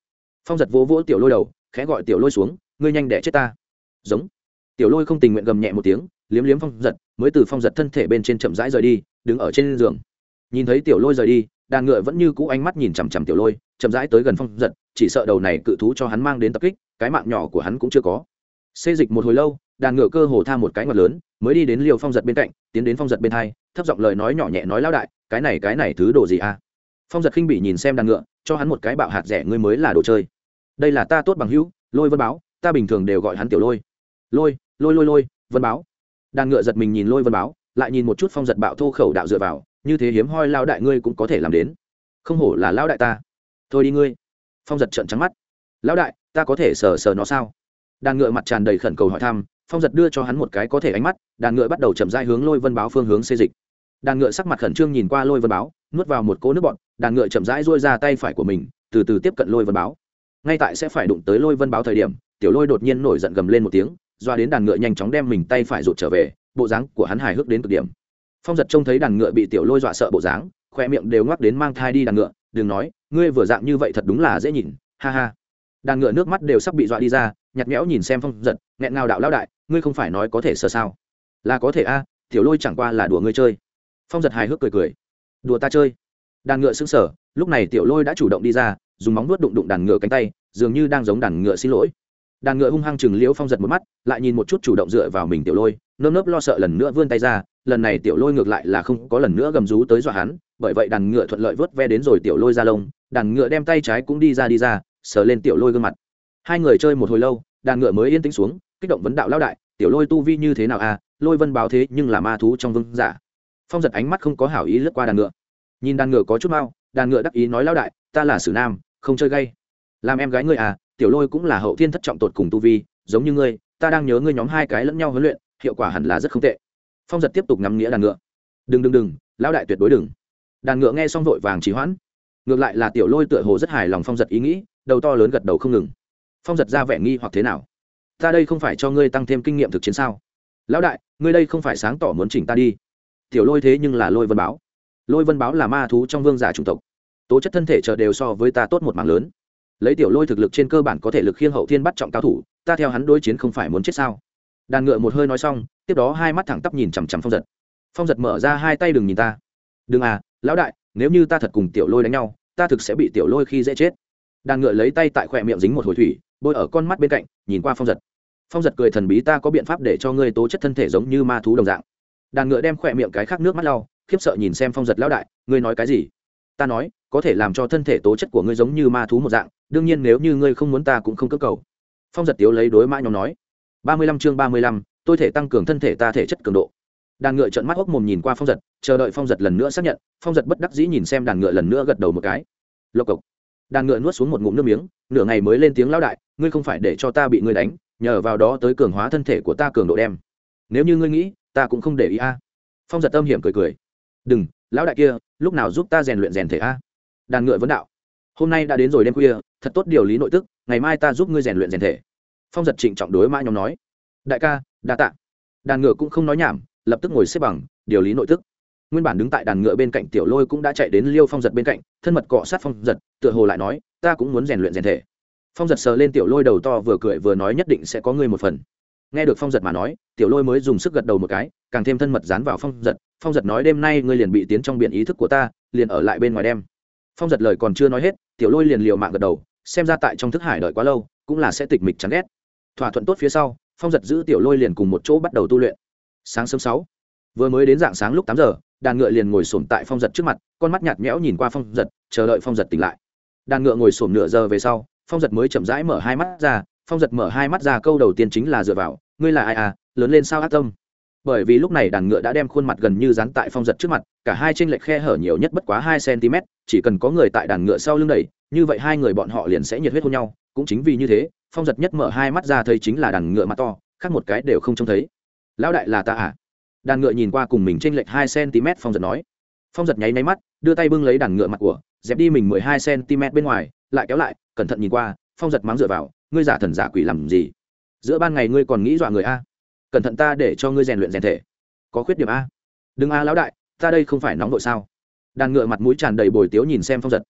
Phong giật vỗ vỗ tiểu lôi đầu, khẽ gọi tiểu lôi xuống ngươi nhanh đẻ chết ta. Giống. Tiểu lôi không tình nguyện gầm nhẹ một tiếng, liếm liếm phong giật, mới từ phong giật thân thể bên trên chậm rãi rời đi, đứng ở trên giường. Nhìn thấy tiểu lôi rời đi, đàn ngựa vẫn như cũ ánh mắt nhìn chằm chằm tiểu lôi, chậm rãi tới gần phong giật, chỉ sợ đầu này cự thú cho hắn mang đến tập kích, cái mạng nhỏ của hắn cũng chưa có. Xê dịch một hồi lâu, đàn ngựa cơ hồ tha một cái ngọt lớn, mới đi đến liều phong giật bên cạnh, tiến đến phong giật bên hai, thấp giọng lời nói nhỏ nhẹ nói lao đại, cái này cái này thứ đồ gì à? Phong giật khinh bị nhìn xem đàn ngựa, cho hắn một cái bạo hạt rẻ, ngươi mới là đồ chơi. Đây là ta tốt bằng hữu, lôi vân báo ta bình thường đều gọi hắn tiểu lôi. Lôi lôi lôi lôi, vân báo. Đàn ngựa giật mình nhìn lôi vân báo, lại nhìn một chút phong giật bạo thô khẩu đạo dựa vào, như thế hiếm hoi lao đại ngươi cũng có thể làm đến. Không hổ là lao đại ta. Thôi đi ngươi. Phong giật trợn trắng mắt. Lão đại, ta có thể sờ sờ nó sao? Đàn ngựa mặt tràn đầy khẩn cầu hỏi thăm, phong giật đưa cho hắn một cái có thể ánh mắt đàn ngựa bắt đầu chậm dai hướng lôi vân báo phương hướng xê dịch. Đàn ngựa sắc mặt khẩn trương nhìn qua lôi vân báo, nuốt vào một cỗ nước bọn đàn ngựa chậm rãi rôi ra tay phải của mình, từ từ tiếp cận lôi vân báo. Ngay tại sẽ phải đụng tới lôi vân báo thời điểm tiểu lôi đột nhiên nổi giận gầm lên một tiếng, doa đến đàn ngựa nhanh chóng đem mình tay phải rụt trở về, bộ dáng của hắn hài hước đến cực điểm. Phong giật trông thấy đàn ngựa bị tiểu lôi dọa sợ bộ dáng, khoe miệng đều ngoắc đến mang thai đi đàn ngựa, đừng nói, ngươi vừa dạng như vậy thật đúng là dễ nhìn, ha ha. Đàn ngựa nước mắt đều sắp bị dọa đi ra nhặt nhẽo nhìn xem phong giật, nghẹn ngào đạo lao đại, ngươi không phải nói có thể sợ sao? Là có thể a, tiểu lôi chẳng qua là đùa ngươi chơi. Phong giật hài hước cười cười. Đùa ta chơi. Đàn ngựa xứng sở lúc này tiểu lôi đã chủ động đi ra, dùng móng nuốt đụng đụng đàn ngựa cánh tay, dường như đang giống đàn ngựa xin lỗi đàn ngựa hung hăng chừng liễu phong giật một mắt, lại nhìn một chút chủ động dựa vào mình tiểu lôi, nơm nớp lo sợ lần nữa vươn tay ra, lần này tiểu lôi ngược lại là không có lần nữa gầm rú tới dọa hắn, bởi vậy đàn ngựa thuận lợi vớt ve đến rồi tiểu lôi ra lông, đàn ngựa đem tay trái cũng đi ra đi ra, sờ lên tiểu lôi gương mặt. Hai người chơi một hồi lâu, đàn ngựa mới yên tĩnh xuống, kích động vấn đạo lao đại, tiểu lôi tu vi như thế nào à lôi vân báo thế nhưng là ma thú trong vương giả. Phong giật ánh mắt không có hảo ý lướt qua đàn ngựa. Nhìn đàn ngựa có chút mau, đàn ngựa đắc ý nói lao đại, ta là sử nam, không chơi gay. Làm em gái ngươi à tiểu lôi cũng là hậu thiên thất trọng tột cùng tu vi, giống như ngươi, ta đang nhớ ngươi nhóm hai cái lẫn nhau huấn luyện, hiệu quả hẳn là rất không tệ. Phong giật tiếp tục ngắm nghĩa đàn ngựa. Đừng đừng đừng, lão đại tuyệt đối đừng. Đàn ngựa nghe xong vội vàng trì hoãn. Ngược lại là tiểu lôi tựa hồ rất hài lòng phong giật ý nghĩ, đầu to lớn gật đầu không ngừng. Phong giật ra vẻ nghi hoặc thế nào? Ta đây không phải cho ngươi tăng thêm kinh nghiệm thực chiến sao? Lão đại, ngươi đây không phải sáng tỏ muốn chỉnh ta đi. Tiểu lôi thế nhưng là lôi vân báo. Lôi vân báo là ma thú trong vương giả chủng tộc. Tố chất thân thể chờ đều so với ta tốt một mảng lớn lấy tiểu lôi thực lực trên cơ bản có thể lực khiêng hậu thiên bắt trọng cao thủ, ta theo hắn đối chiến không phải muốn chết sao? Đàn ngựa một hơi nói xong, tiếp đó hai mắt thẳng tắp nhìn chằm chằm phong giật. Phong giật mở ra hai tay đừng nhìn ta. Đừng à lão đại, nếu như ta thật cùng tiểu lôi đánh nhau, ta thực sẽ bị tiểu lôi khi dễ chết. Đàn ngựa lấy tay tại khỏe miệng dính một hồi thủy, bôi ở con mắt bên cạnh, nhìn qua phong giật. Phong giật cười thần bí ta có biện pháp để cho ngươi tố chất thân thể giống như ma thú đồng dạng. Đàn ngựa đem khỏe miệng cái khác nước mắt lau, khiếp sợ nhìn xem phong giật lão đại, ngươi nói cái gì? Ta nói, có thể làm cho thân thể tố chất của ngươi giống như ma thú một dạng đương nhiên nếu như ngươi không muốn ta cũng không cơ cầu. Phong giật tiếu lấy đối mã nhóm nói. Ba mươi lăm chương ba mươi lăm, tôi thể tăng cường thân thể ta thể chất cường độ. Đàn ngựa trợn mắt hốc mồm nhìn qua phong giật, chờ đợi phong giật lần nữa xác nhận, phong giật bất đắc dĩ nhìn xem đàn ngựa lần nữa gật đầu một cái. Lộc cộc. Đàn ngựa nuốt xuống một ngụm nước miếng, nửa ngày mới lên tiếng lão đại, ngươi không phải để cho ta bị ngươi đánh, nhờ vào đó tới cường hóa thân thể của ta cường độ đem. Nếu như ngươi nghĩ, ta cũng không để ý a. Phong giật âm hiểm cười cười. Đừng, lão đại kia, lúc nào giúp ta rèn luyện rèn thể a? Đàn ngựa vấn đạo hôm nay đã đến rồi đêm khuya, thật tốt điều lý nội tức, ngày mai ta giúp ngươi rèn luyện rèn thể. Phong giật trịnh trọng đối mã nhóm nói. Đại ca, đa tạ. Đàn ngựa cũng không nói nhảm, lập tức ngồi xếp bằng, điều lý nội tức. Nguyên bản đứng tại đàn ngựa bên cạnh tiểu lôi cũng đã chạy đến liêu phong giật bên cạnh, thân mật cọ sát phong giật, tựa hồ lại nói, ta cũng muốn rèn luyện rèn thể. Phong giật sờ lên tiểu lôi đầu to vừa cười vừa nói nhất định sẽ có ngươi một phần. Nghe được phong giật mà nói, tiểu lôi mới dùng sức gật đầu một cái, càng thêm thân mật dán vào phong giật. Phong giật nói, đêm nay ngươi liền bị tiến trong biển ý thức của ta, liền ở lại bên ngoài đêm phong giật lời còn chưa nói hết, tiểu lôi liền liều mạng gật đầu, xem ra tại trong thức hải đợi quá lâu, cũng là sẽ tịch mịch chán ghét. Thỏa thuận tốt phía sau, phong giật giữ tiểu lôi liền cùng một chỗ bắt đầu tu luyện. Sáng sớm sáu, vừa mới đến dạng sáng lúc tám giờ, đàn ngựa liền ngồi xổm tại phong giật trước mặt, con mắt nhạt nhẽo nhìn qua phong giật, chờ đợi phong giật tỉnh lại. Đàn ngựa ngồi xổm nửa giờ về sau, phong giật mới chậm rãi mở hai mắt ra, phong giật mở hai mắt ra câu đầu tiên chính là dựa vào, ngươi là ai à? Lớn lên sao ác tâm? Bởi vì lúc này đàn ngựa đã đem khuôn mặt gần như dán tại phong giật trước mặt, cả hai trên lệch khe hở nhiều nhất bất quá hai cm, chỉ cần có người tại đàn ngựa sau lưng đẩy, như vậy hai người bọn họ liền sẽ nhiệt huyết hôn nhau. Cũng chính vì như thế, phong giật nhất mở hai mắt ra thấy chính là đàn ngựa mặt to, khác một cái đều không trông thấy. Lão đại là ta à? Đàn ngựa nhìn qua cùng mình trên lệch hai cm, phong giật nói. Phong giật nháy nháy mắt, đưa tay bưng lấy đàn ngựa mặt của, dẹp đi mình mười hai cm bên ngoài, lại kéo lại, cẩn thận nhìn qua, phong giật mắng dựa vào, ngươi giả thần giả quỷ làm gì? Giữa ban ngày ngươi còn nghĩ dọa người a? Cẩn thận ta để cho ngươi rèn luyện rèn thể. Có khuyết điểm a. Đừng a lão đại, ta đây không phải nóng vội sao? Đàn ngựa mặt mũi tràn đầy bồi tiếu nhìn xem phong giật.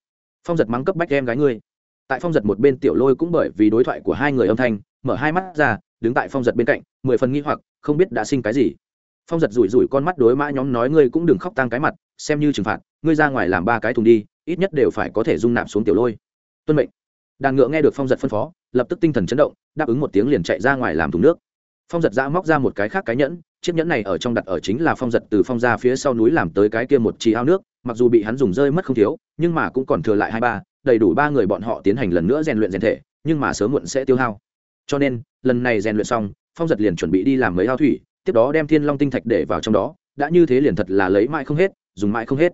Phong giật mắng cấp bách em gái ngươi. Tại phong giật một bên tiểu lôi cũng bởi vì đối thoại của hai người âm thanh, mở hai mắt ra, đứng tại phong giật bên cạnh, mười phần nghi hoặc, không biết đã sinh cái gì. Phong giật rủi rủi con mắt đối mã nhóm nói ngươi cũng đừng khóc tăng cái mặt, xem như trừng phạt, ngươi ra ngoài làm ba cái thùng đi, ít nhất đều phải có thể dung nạp xuống tiểu lôi. Tuân mệnh. Đàn ngựa nghe được phong giật phân phó, lập tức tinh thần chấn động, đáp ứng một tiếng liền chạy ra ngoài làm thùng nước phong giật giã móc ra một cái khác cái nhẫn, chiếc nhẫn này ở trong đặt ở chính là phong giật từ phong ra phía sau núi làm tới cái kia một trì ao nước, mặc dù bị hắn dùng rơi mất không thiếu, nhưng mà cũng còn thừa lại hai ba, đầy đủ ba người bọn họ tiến hành lần nữa rèn luyện rèn thể, nhưng mà sớm muộn sẽ tiêu hao. Cho nên, lần này rèn luyện xong, phong giật liền chuẩn bị đi làm mấy ao thủy, tiếp đó đem thiên long tinh thạch để vào trong đó, đã như thế liền thật là lấy mãi không hết, dùng mãi không hết.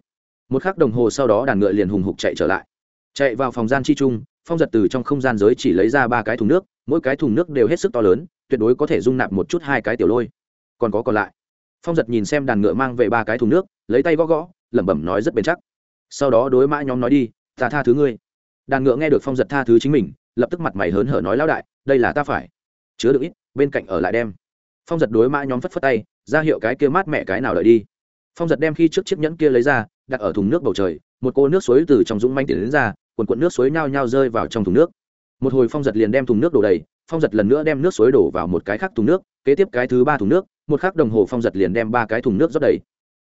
Một khắc đồng hồ sau đó đàn ngựa liền hùng hục chạy trở lại. Chạy vào phòng gian chi trung, phong giật từ trong không gian giới chỉ lấy ra ba cái thùng nước, mỗi cái thùng nước đều hết sức to lớn tuyệt đối có thể dung nạp một chút hai cái tiểu lôi. Còn có còn lại. Phong giật nhìn xem đàn ngựa mang về ba cái thùng nước, lấy tay gõ gõ, lẩm bẩm nói rất bền chắc. Sau đó đối mã nhóm nói đi, ta tha thứ ngươi. Đàn ngựa nghe được phong giật tha thứ chính mình, lập tức mặt mày hớn hở nói, lão đại, đây là ta phải. Chứa được ít, bên cạnh ở lại đem. Phong giật đối mã nhóm phất phất tay, ra hiệu cái kia mát mẹ cái nào đợi đi. Phong giật đem khi trước chiếc nhẫn kia lấy ra, đặt ở thùng nước bầu trời, một cô nước suối từ trong dũng manh tiền đến ra quần quận nước suối nhao nhao rơi vào trong thùng nước một hồi phong giật liền đem thùng nước đổ đầy, phong giật lần nữa đem nước suối đổ vào một cái khác thùng nước, kế tiếp cái thứ ba thùng nước, một khắc đồng hồ phong giật liền đem ba cái thùng nước rót đầy.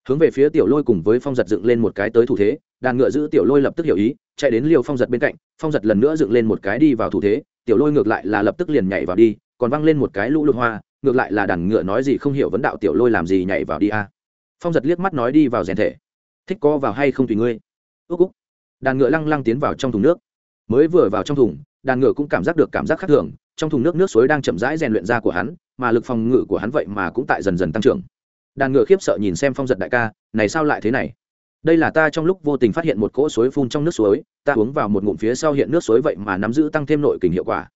Hướng về phía tiểu lôi cùng với phong giật dựng lên một cái tới thủ thế, đàn ngựa giữ tiểu lôi lập tức hiểu ý, chạy đến liều phong giật bên cạnh, phong giật lần nữa dựng lên một cái đi vào thủ thế, tiểu lôi ngược lại là lập tức liền nhảy vào đi, còn văng lên một cái lũ lụt hoa, ngược lại là đàn ngựa nói gì không hiểu vấn đạo tiểu lôi làm gì nhảy vào đi a phong giật liếc mắt nói đi vào rèn thể. Thích co vào hay không tùy ngươi. Ước úc. Đàn ngựa lăng lăng tiến vào trong thùng nước. Mới vừa vào trong thùng đàn ngựa cũng cảm giác được cảm giác khác thường, trong thùng nước nước suối đang chậm rãi rèn luyện ra của hắn, mà lực phòng ngự của hắn vậy mà cũng tại dần dần tăng trưởng. Đàn ngựa khiếp sợ nhìn xem phong giật đại ca, này sao lại thế này? Đây là ta trong lúc vô tình phát hiện một cỗ suối phun trong nước suối, ta uống vào một ngụm phía sau hiện nước suối vậy mà nắm giữ tăng thêm nội kình hiệu quả.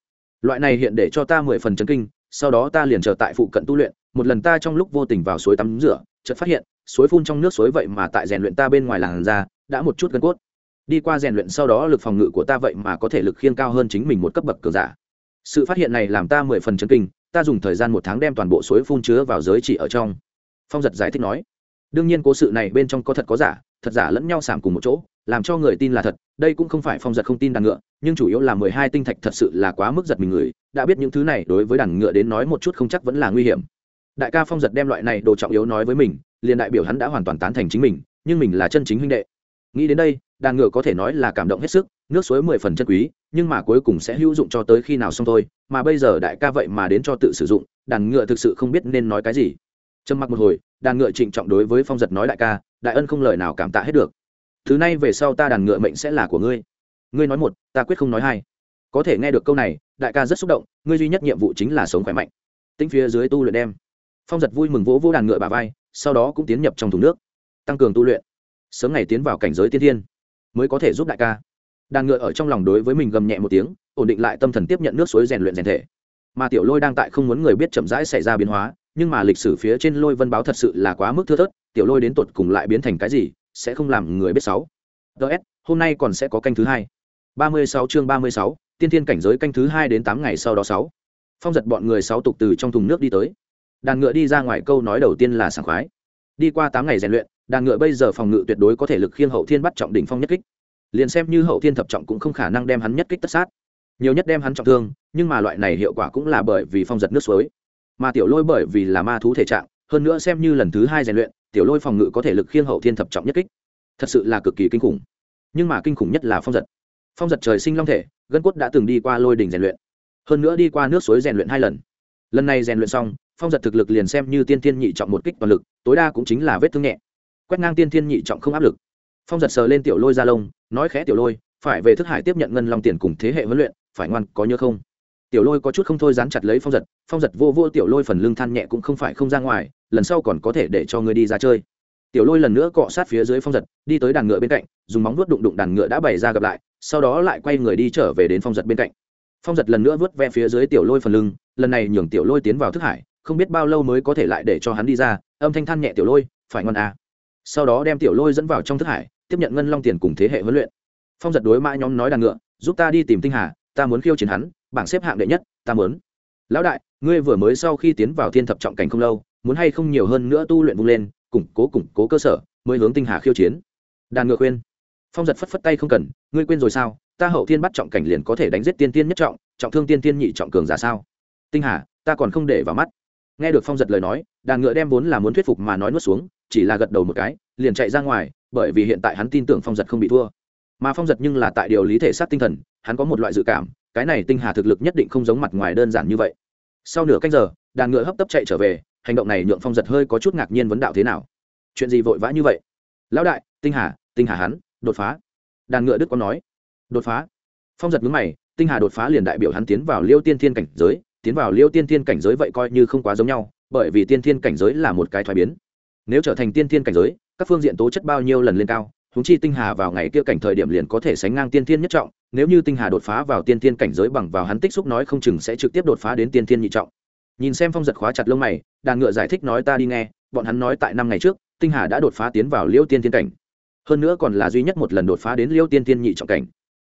Loại này hiện để cho ta mười phần chấn kinh, sau đó ta liền trở tại phụ cận tu luyện, một lần ta trong lúc vô tình vào suối tắm rửa, chợt phát hiện, suối phun trong nước suối vậy mà tại rèn luyện ta bên ngoài làng da, đã một chút gân cốt đi qua rèn luyện sau đó lực phòng ngự của ta vậy mà có thể lực khiên cao hơn chính mình một cấp bậc cường giả. Sự phát hiện này làm ta mười phần chấn kinh, ta dùng thời gian một tháng đem toàn bộ suối phun chứa vào giới chỉ ở trong. Phong giật giải thích nói, đương nhiên cố sự này bên trong có thật có giả, thật giả lẫn nhau sảm cùng một chỗ, làm cho người tin là thật, đây cũng không phải phong giật không tin đàn ngựa, nhưng chủ yếu là mười hai tinh thạch thật sự là quá mức giật mình người, đã biết những thứ này đối với đàn ngựa đến nói một chút không chắc vẫn là nguy hiểm. Đại ca phong giật đem loại này đồ trọng yếu nói với mình, liền đại biểu hắn đã hoàn toàn tán thành chính mình, nhưng mình là chân chính huynh đệ nghĩ đến đây, đàn ngựa có thể nói là cảm động hết sức, nước suối mười phần chân quý, nhưng mà cuối cùng sẽ hữu dụng cho tới khi nào xong thôi, mà bây giờ đại ca vậy mà đến cho tự sử dụng, đàn ngựa thực sự không biết nên nói cái gì. Trầm mặc một hồi, đàn ngựa trịnh trọng đối với phong giật nói đại ca, đại ân không lời nào cảm tạ hết được. Thứ này về sau ta đàn ngựa mệnh sẽ là của ngươi. Ngươi nói một, ta quyết không nói hai. Có thể nghe được câu này, đại ca rất xúc động, ngươi duy nhất nhiệm vụ chính là sống khỏe mạnh. Tính phía dưới tu luyện đem. Phong giật vui mừng vỗ vỗ đàn ngựa bà vai, sau đó cũng tiến nhập trong thùng nước. Tăng cường tu luyện sớm ngày tiến vào cảnh giới tiên thiên, mới có thể giúp đại ca. Đàn ngựa ở trong lòng đối với mình gầm nhẹ một tiếng, ổn định lại tâm thần tiếp nhận nước suối rèn luyện rèn thể. Mà tiểu lôi đang tại không muốn người biết chậm rãi xảy ra biến hóa, nhưng mà lịch sử phía trên lôi vân báo thật sự là quá mức thưa thớt, tiểu lôi đến tột cùng lại biến thành cái gì, sẽ không làm người biết sáu. Ts hôm nay còn sẽ có canh thứ hai. Ba mươi sáu chương ba mươi sáu, tiên thiên cảnh giới canh thứ hai đến tám ngày sau đó sáu. Phong giật bọn người sáu tục từ trong thùng nước đi tới. Đàn ngựa đi ra ngoài câu nói đầu tiên là sảng khoái. Đi qua tám ngày rèn luyện đàn ngựa bây giờ phòng ngự tuyệt đối có thể lực khiên hậu thiên bắt trọng đỉnh phong nhất kích. Liền xem như hậu thiên thập trọng cũng không khả năng đem hắn nhất kích tất sát. Nhiều nhất đem hắn trọng thương, nhưng mà loại này hiệu quả cũng là bởi vì phong giật nước suối. Mà tiểu lôi bởi vì là ma thú thể trạng, hơn nữa xem như lần thứ hai rèn luyện, tiểu lôi phòng ngự có thể lực khiên hậu thiên thập trọng nhất kích. Thật sự là cực kỳ kinh khủng. Nhưng mà kinh khủng nhất là phong giật. Phong giật trời sinh long thể, gân cốt đã từng đi qua lôi đình rèn luyện, hơn nữa đi qua nước suối rèn luyện hai lần. Lần này rèn luyện xong, phong giật thực lực liền xem như tiên thiên nhị trọng một kích toàn lực, tối đa cũng chính là vết thương nhẹ quét ngang tiên thiên nhị trọng không áp lực. Phong giật sờ lên tiểu lôi ra lông, nói khẽ tiểu lôi, phải về thức hải tiếp nhận ngân long tiền cùng thế hệ huấn luyện, phải ngoan, có nhớ không? Tiểu lôi có chút không thôi dán chặt lấy phong giật phong giật vô vô tiểu lôi phần lưng than nhẹ cũng không phải không ra ngoài, lần sau còn có thể để cho ngươi đi ra chơi. Tiểu lôi lần nữa cọ sát phía dưới phong giật, đi tới đàn ngựa bên cạnh, dùng móng vuốt đụng đụng đàn ngựa đã bày ra gặp lại, sau đó lại quay người đi trở về đến phong giật bên cạnh. Phong giật lần nữa vớt ve phía dưới tiểu lôi phần lưng, lần này nhường tiểu lôi tiến vào thức hải, không biết bao lâu mới có thể lại để cho hắn đi ra, âm thanh than nhẹ tiểu lôi, phải ngon à sau đó đem tiểu lôi dẫn vào trong thức hải, tiếp nhận ngân long tiền cùng thế hệ huấn luyện. Phong giật đối mã nhóm nói đàn ngựa, giúp ta đi tìm tinh hà, ta muốn khiêu chiến hắn, bảng xếp hạng đệ nhất, ta muốn. Lão đại, ngươi vừa mới sau khi tiến vào thiên thập trọng cảnh không lâu, muốn hay không nhiều hơn nữa tu luyện vung lên, củng cố củng cố cơ sở, mới hướng tinh hà khiêu chiến. Đàn ngựa khuyên. Phong giật phất phất tay không cần, ngươi quên rồi sao? Ta hậu thiên bắt trọng cảnh liền có thể đánh giết tiên tiên nhất trọng trọng thương tiên tiên nhị trọng cường giả sao? Tinh hà, ta còn không để vào mắt. Nghe được phong giật lời nói, đàn ngựa đem vốn là muốn thuyết phục mà nói nuốt xuống chỉ là gật đầu một cái, liền chạy ra ngoài, bởi vì hiện tại hắn tin tưởng phong giật không bị thua. Mà phong giật nhưng là tại điều lý thể xác tinh thần, hắn có một loại dự cảm, cái này tinh hà thực lực nhất định không giống mặt ngoài đơn giản như vậy. Sau nửa canh giờ, đàn ngựa hấp tấp chạy trở về, hành động này nhượng phong giật hơi có chút ngạc nhiên vấn đạo thế nào. Chuyện gì vội vã như vậy? Lão đại, tinh hà tinh hà hắn, đột phá. Đàn ngựa đức có nói. Đột phá. Phong giật mướn mày, tinh hà đột phá liền đại biểu hắn tiến vào liêu tiên thiên cảnh giới, tiến vào liêu tiên thiên cảnh giới vậy coi như không quá giống nhau, bởi vì tiên thiên cảnh giới là một cái thoái biến nếu trở thành tiên thiên cảnh giới, các phương diện tố chất bao nhiêu lần lên cao húng chi tinh hà vào ngày kia cảnh thời điểm liền có thể sánh ngang tiên thiên nhất trọng, nếu như tinh hà đột phá vào tiên thiên cảnh giới bằng vào hắn tích xúc nói không chừng sẽ trực tiếp đột phá đến tiên thiên nhị trọng. Nhìn xem phong giật khóa chặt lông mày, đàn ngựa giải thích nói ta đi nghe, bọn hắn nói tại năm ngày trước, tinh hà đã đột phá tiến vào liêu tiên thiên cảnh. Hơn nữa còn là duy nhất một lần đột phá đến liêu tiên thiên nhị trọng cảnh.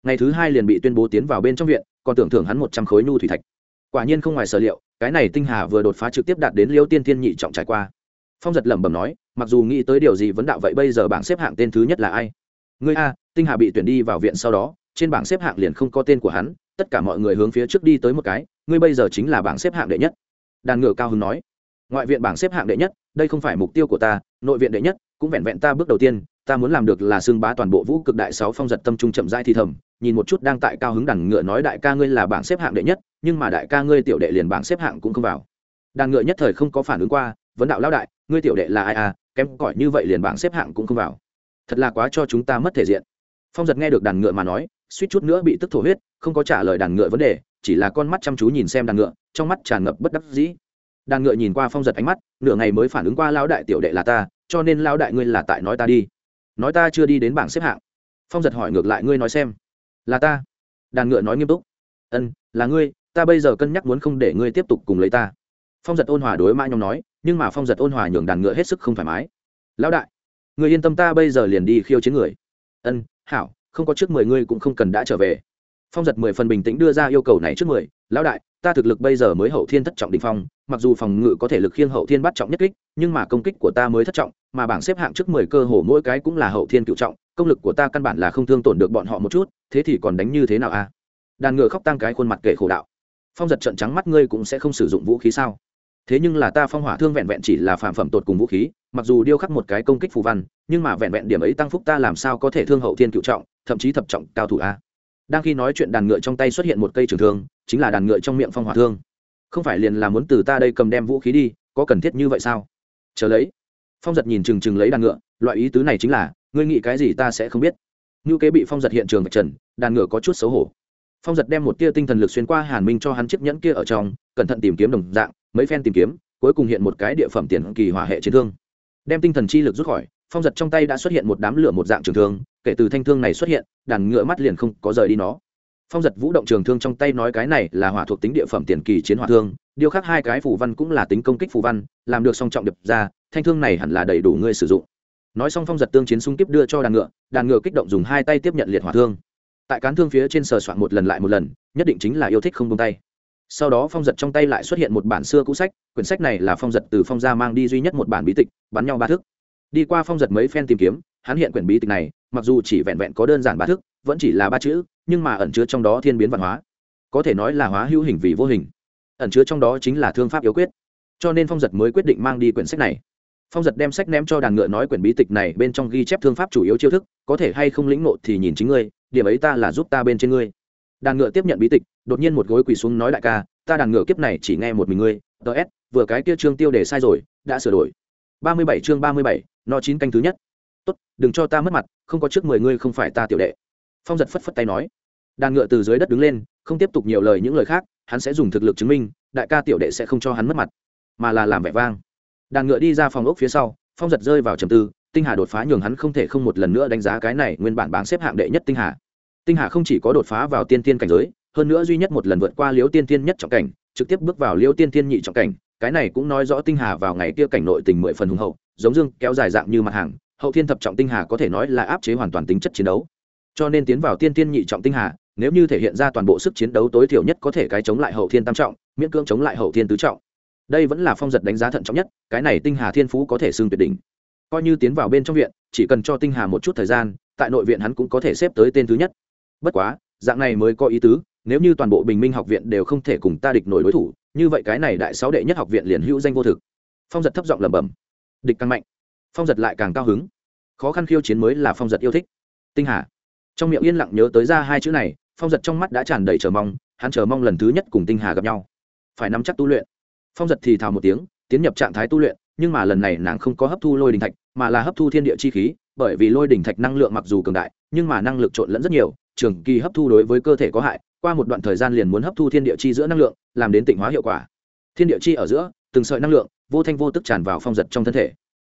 Ngày thứ hai liền bị tuyên bố tiến vào bên trong viện, còn tưởng thưởng hắn một trăm khối nhu thủy thạch. Quả nhiên không ngoài sở liệu, cái này tinh hà vừa đột phá trực tiếp đạt đến liêu tiên thiên nhị trọng trải qua phong giật lẩm bẩm nói, mặc dù nghĩ tới điều gì vấn đạo vậy bây giờ bảng xếp hạng tên thứ nhất là ai? Người a, tinh hà bị tuyển đi vào viện sau đó, trên bảng xếp hạng liền không có tên của hắn, tất cả mọi người hướng phía trước đi tới một cái, ngươi bây giờ chính là bảng xếp hạng đệ nhất. Đàn ngựa cao hứng nói, ngoại viện bảng xếp hạng đệ nhất, đây không phải mục tiêu của ta, nội viện đệ nhất, cũng vẹn vẹn ta bước đầu tiên, ta muốn làm được là xưng bá toàn bộ vũ cực đại sáu phong giật tâm trung chậm rãi thì thầm, nhìn một chút đang tại cao hứng đàn ngựa nói đại ca ngươi là bảng xếp hạng đệ nhất, nhưng mà đại ca ngươi tiểu đệ liền bảng xếp hạng cũng không vào. Đàn ngựa nhất thời không có phản ứng qua vấn đạo lão đại, ngươi tiểu đệ là ai à kém cỏi như vậy liền bảng xếp hạng cũng không vào. Thật là quá cho chúng ta mất thể diện. Phong giật nghe được đàn ngựa mà nói, suýt chút nữa bị tức thổ huyết, không có trả lời đàn ngựa vấn đề, chỉ là con mắt chăm chú nhìn xem đàn ngựa, trong mắt tràn ngập bất đắc dĩ. Đàn ngựa nhìn qua phong giật ánh mắt, nửa ngày mới phản ứng qua lão đại tiểu đệ là ta, cho nên lão đại ngươi là tại nói ta đi. Nói ta chưa đi đến bảng xếp hạng. Phong giật hỏi ngược lại ngươi nói xem. Là ta. Đàn ngựa nói nghiêm túc. Ân, là ngươi, ta bây giờ cân nhắc muốn không để ngươi tiếp tục cùng lấy ta. Phong giật ôn hòa đối mã nhóm nói nhưng mà phong giật ôn hòa nhường đàn ngựa hết sức không thoải mái. Lão đại, người yên tâm ta bây giờ liền đi khiêu chiến người. Ân, hảo, không có trước mười ngươi cũng không cần đã trở về. Phong giật mười phần bình tĩnh đưa ra yêu cầu này trước mười. Lão đại, ta thực lực bây giờ mới hậu thiên thất trọng đình phong, mặc dù phòng ngự có thể lực khiêng hậu thiên bắt trọng nhất kích, nhưng mà công kích của ta mới thất trọng, mà bảng xếp hạng trước mười cơ hồ mỗi cái cũng là hậu thiên cựu trọng, công lực của ta căn bản là không thương tổn được bọn họ một chút, thế thì còn đánh như thế nào a đàn ngựa khóc tăng cái khuôn mặt kể khổ đạo. Phong giật trận trắng mắt, ngươi cũng sẽ không sử dụng vũ khí sao? Thế nhưng là ta phong hỏa thương vẹn vẹn chỉ là phạm phẩm tột cùng vũ khí, mặc dù điêu khắc một cái công kích phù văn, nhưng mà vẹn vẹn điểm ấy tăng phúc ta làm sao có thể thương hậu thiên cựu trọng, thậm chí thập trọng cao thủ a. Đang khi nói chuyện đàn ngựa trong tay xuất hiện một cây trường thương, chính là đàn ngựa trong miệng phong hỏa thương. Không phải liền là muốn từ ta đây cầm đem vũ khí đi, có cần thiết như vậy sao? Chờ lấy. Phong giật nhìn chừng chừng lấy đàn ngựa, loại ý tứ này chính là, ngươi nghĩ cái gì ta sẽ không biết. Như kế bị phong giật hiện trường vạch trần, đàn ngựa có chút xấu hổ. Phong giật đem một tia tinh thần lực xuyên qua hàn minh cho hắn chiếc nhẫn kia ở trong, cẩn thận tìm kiếm đồng dạng mấy phen tìm kiếm, cuối cùng hiện một cái địa phẩm tiền kỳ hỏa hệ chiến thương. Đem tinh thần chi lực rút khỏi, phong giật trong tay đã xuất hiện một đám lửa một dạng trường thương, kể từ thanh thương này xuất hiện, đàn ngựa mắt liền không có rời đi nó. Phong giật vũ động trường thương trong tay nói cái này là hỏa thuộc tính địa phẩm tiền kỳ chiến hỏa thương, điều khác hai cái phù văn cũng là tính công kích phù văn, làm được song trọng đập ra, thanh thương này hẳn là đầy đủ ngươi sử dụng. Nói xong phong giật tương chiến xung kích đưa cho đàn ngựa đàn ngựa kích động dùng hai tay tiếp nhận liệt hỏa thương. Tại cán thương phía trên sờ soạn một lần lại một lần, nhất định chính là yêu thích không tung tay sau đó phong giật trong tay lại xuất hiện một bản xưa cũ sách, quyển sách này là phong giật từ phong gia mang đi duy nhất một bản bí tịch, bắn nhau ba thức. Đi qua phong giật mấy phen tìm kiếm, hắn hiện quyển bí tịch này, mặc dù chỉ vẹn vẹn có đơn giản ba thức, vẫn chỉ là ba chữ, nhưng mà ẩn chứa trong đó thiên biến văn hóa. Có thể nói là hóa hữu hình vì vô hình. Ẩn chứa trong đó chính là thương pháp yếu quyết. Cho nên phong giật mới quyết định mang đi quyển sách này. Phong giật đem sách ném cho đàn ngựa nói quyển bí tịch này bên trong ghi chép thương pháp chủ yếu chiêu thức, có thể hay không lĩnh ngộ thì nhìn chính ngươi, điểm ấy ta là giúp ta bên trên ngươi. Đàn ngựa tiếp nhận bí tịch đột nhiên một gối quỳ xuống nói đại ca, ta đàn ngựa kiếp này chỉ nghe một mình ngươi ts vừa cái kia chương tiêu đề sai rồi, đã sửa đổi. Ba mươi bảy chương ba mươi bảy, nó chín canh thứ nhất. Tốt, đừng cho ta mất mặt, không có trước mười ngươi không phải ta tiểu đệ. Phong giật phất phất tay nói. Đàn ngựa từ dưới đất đứng lên, không tiếp tục nhiều lời những lời khác, hắn sẽ dùng thực lực chứng minh, đại ca tiểu đệ sẽ không cho hắn mất mặt, mà là làm vẻ vang. Đàn ngựa đi ra phòng ốc phía sau, phong giật rơi vào trầm tư, tinh hà đột phá nhường hắn không thể không một lần nữa đánh giá cái này nguyên bản bảng xếp hạng đệ nhất tinh hà. Tinh hà không chỉ có đột phá vào tiên tiên cảnh giới hơn nữa duy nhất một lần vượt qua liễu tiên tiên nhất trọng cảnh, trực tiếp bước vào liễu tiên tiên nhị trọng cảnh, cái này cũng nói rõ tinh hà vào ngày kia cảnh nội tình mười phần hùng hậu, giống dương kéo dài dạng như mặt hàng, hậu thiên thập trọng tinh hà có thể nói là áp chế hoàn toàn tính chất chiến đấu. Cho nên tiến vào tiên tiên nhị trọng tinh hà, nếu như thể hiện ra toàn bộ sức chiến đấu tối thiểu nhất có thể cái chống lại hậu thiên tam trọng, miễn cưỡng chống lại hậu thiên tứ trọng. Đây vẫn là phong giật đánh giá thận trọng nhất, cái này tinh hà thiên phú có thể xưng tuyệt đỉnh. Coi như tiến vào bên trong viện, chỉ cần cho tinh hà một chút thời gian, tại nội viện hắn cũng có thể xếp tới tên thứ nhất. Bất quá, dạng này mới có ý tứ nếu như toàn bộ bình minh học viện đều không thể cùng ta địch nổi đối thủ, như vậy cái này đại sáu đệ nhất học viện liền hữu danh vô thực. Phong giật thấp giọng lẩm bẩm. Địch càng mạnh, phong giật lại càng cao hứng. Khó khăn khiêu chiến mới là phong giật yêu thích. Tinh hà. Trong miệng yên lặng nhớ tới ra hai chữ này, phong giật trong mắt đã tràn đầy chờ mong, hắn chờ mong lần thứ nhất cùng tinh hà gặp nhau. Phải nắm chắc tu luyện. Phong giật thì thào một tiếng, tiến nhập trạng thái tu luyện, nhưng mà lần này nàng không có hấp thu lôi đình thạch, mà là hấp thu thiên địa chi khí, bởi vì lôi đình thạch năng lượng mặc dù cường đại, nhưng mà năng lực trộn lẫn rất nhiều, trường kỳ hấp thu đối với cơ thể có hại qua một đoạn thời gian liền muốn hấp thu thiên địa chi giữa năng lượng, làm đến tịnh hóa hiệu quả. Thiên địa chi ở giữa, từng sợi năng lượng, vô thanh vô tức tràn vào phong giật trong thân thể.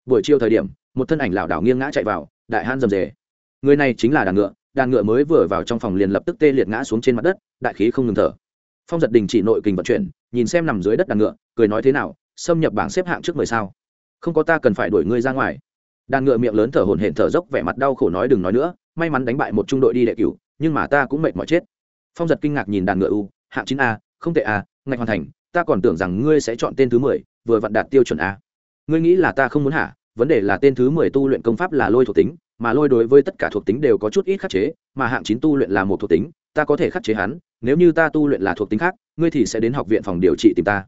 Buổi chiều thời điểm, một thân ảnh lảo đảo nghiêng ngã chạy vào, đại han rầm rề. Người này chính là đàn ngựa đàn ngựa mới vừa vào trong phòng liền lập tức tê liệt ngã xuống trên mặt đất, đại khí không ngừng thở. Phong giật đình chỉ nội kình vận chuyển, nhìn xem nằm dưới đất đàn ngựa, cười nói thế nào, xâm nhập bảng xếp hạng trước mười sao. Không có ta cần phải đuổi ngươi ra ngoài. Đàn ngựa miệng lớn thở hổn hển thở dốc, vẻ mặt đau khổ nói đừng nói nữa, may mắn đánh bại một trung đội đi đệ cửu, nhưng mà ta cũng mệt mỏi chết phong giật kinh ngạc nhìn đàn ngựa u, hạng chín a, không tệ a, ngạch hoàn thành, ta còn tưởng rằng ngươi sẽ chọn tên thứ mười, vừa vặn đạt tiêu chuẩn a. Ngươi nghĩ là ta không muốn hả? Vấn đề là tên thứ mười tu luyện công pháp là lôi thuộc tính, mà lôi đối với tất cả thuộc tính đều có chút ít khắc chế, mà hạng chín tu luyện là một thuộc tính, ta có thể khắc chế hắn, nếu như ta tu luyện là thuộc tính khác, ngươi thì sẽ đến học viện phòng điều trị tìm ta.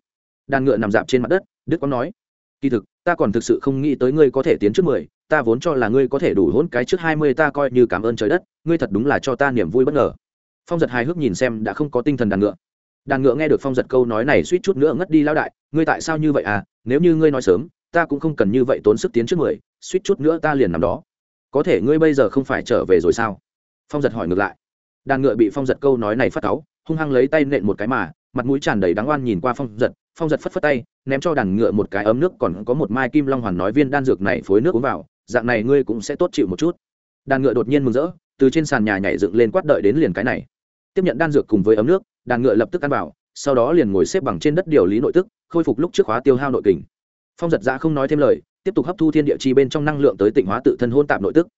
Đàn ngựa nằm dạp trên mặt đất, đức có nói, kỳ thực, ta còn thực sự không nghĩ tới ngươi có thể tiến trước mười, ta vốn cho là ngươi có thể đủ hôn cái trước hai mươi, ta coi như cảm ơn trời đất, ngươi thật đúng là cho ta niềm vui bất ngờ phong giật hài hước nhìn xem đã không có tinh thần đàn ngựa. Đàn ngựa nghe được phong giật câu nói này suýt chút nữa ngất đi lao đại, ngươi tại sao như vậy à? Nếu như ngươi nói sớm, ta cũng không cần như vậy tốn sức tiến trước mười, suýt chút nữa ta liền nằm đó. Có thể ngươi bây giờ không phải trở về rồi sao? Phong giật hỏi ngược lại. Đàn ngựa bị phong giật câu nói này phát cáu, hung hăng lấy tay nện một cái mà, mặt mũi tràn đầy đáng oan nhìn qua phong giật. Phong giật phất phất tay, ném cho đàn ngựa một cái ấm nước, còn có một mai kim long hoàn nói viên đan dược này phối nước uống vào, dạng này ngươi cũng sẽ tốt chịu một chút. Đàn ngựa đột nhiên mừng rỡ, từ trên sàn nhà nhảy dựng lên quát đợi đến liền cái này tiếp nhận đan dược cùng với ấm nước, đàn ngựa lập tức ăn vào, sau đó liền ngồi xếp bằng trên đất điều lý nội tức, khôi phục lúc trước hóa tiêu hao nội kình. Phong giật giã không nói thêm lời, tiếp tục hấp thu thiên địa chi bên trong năng lượng tới tịnh hóa tự thân hôn tạp nội tức.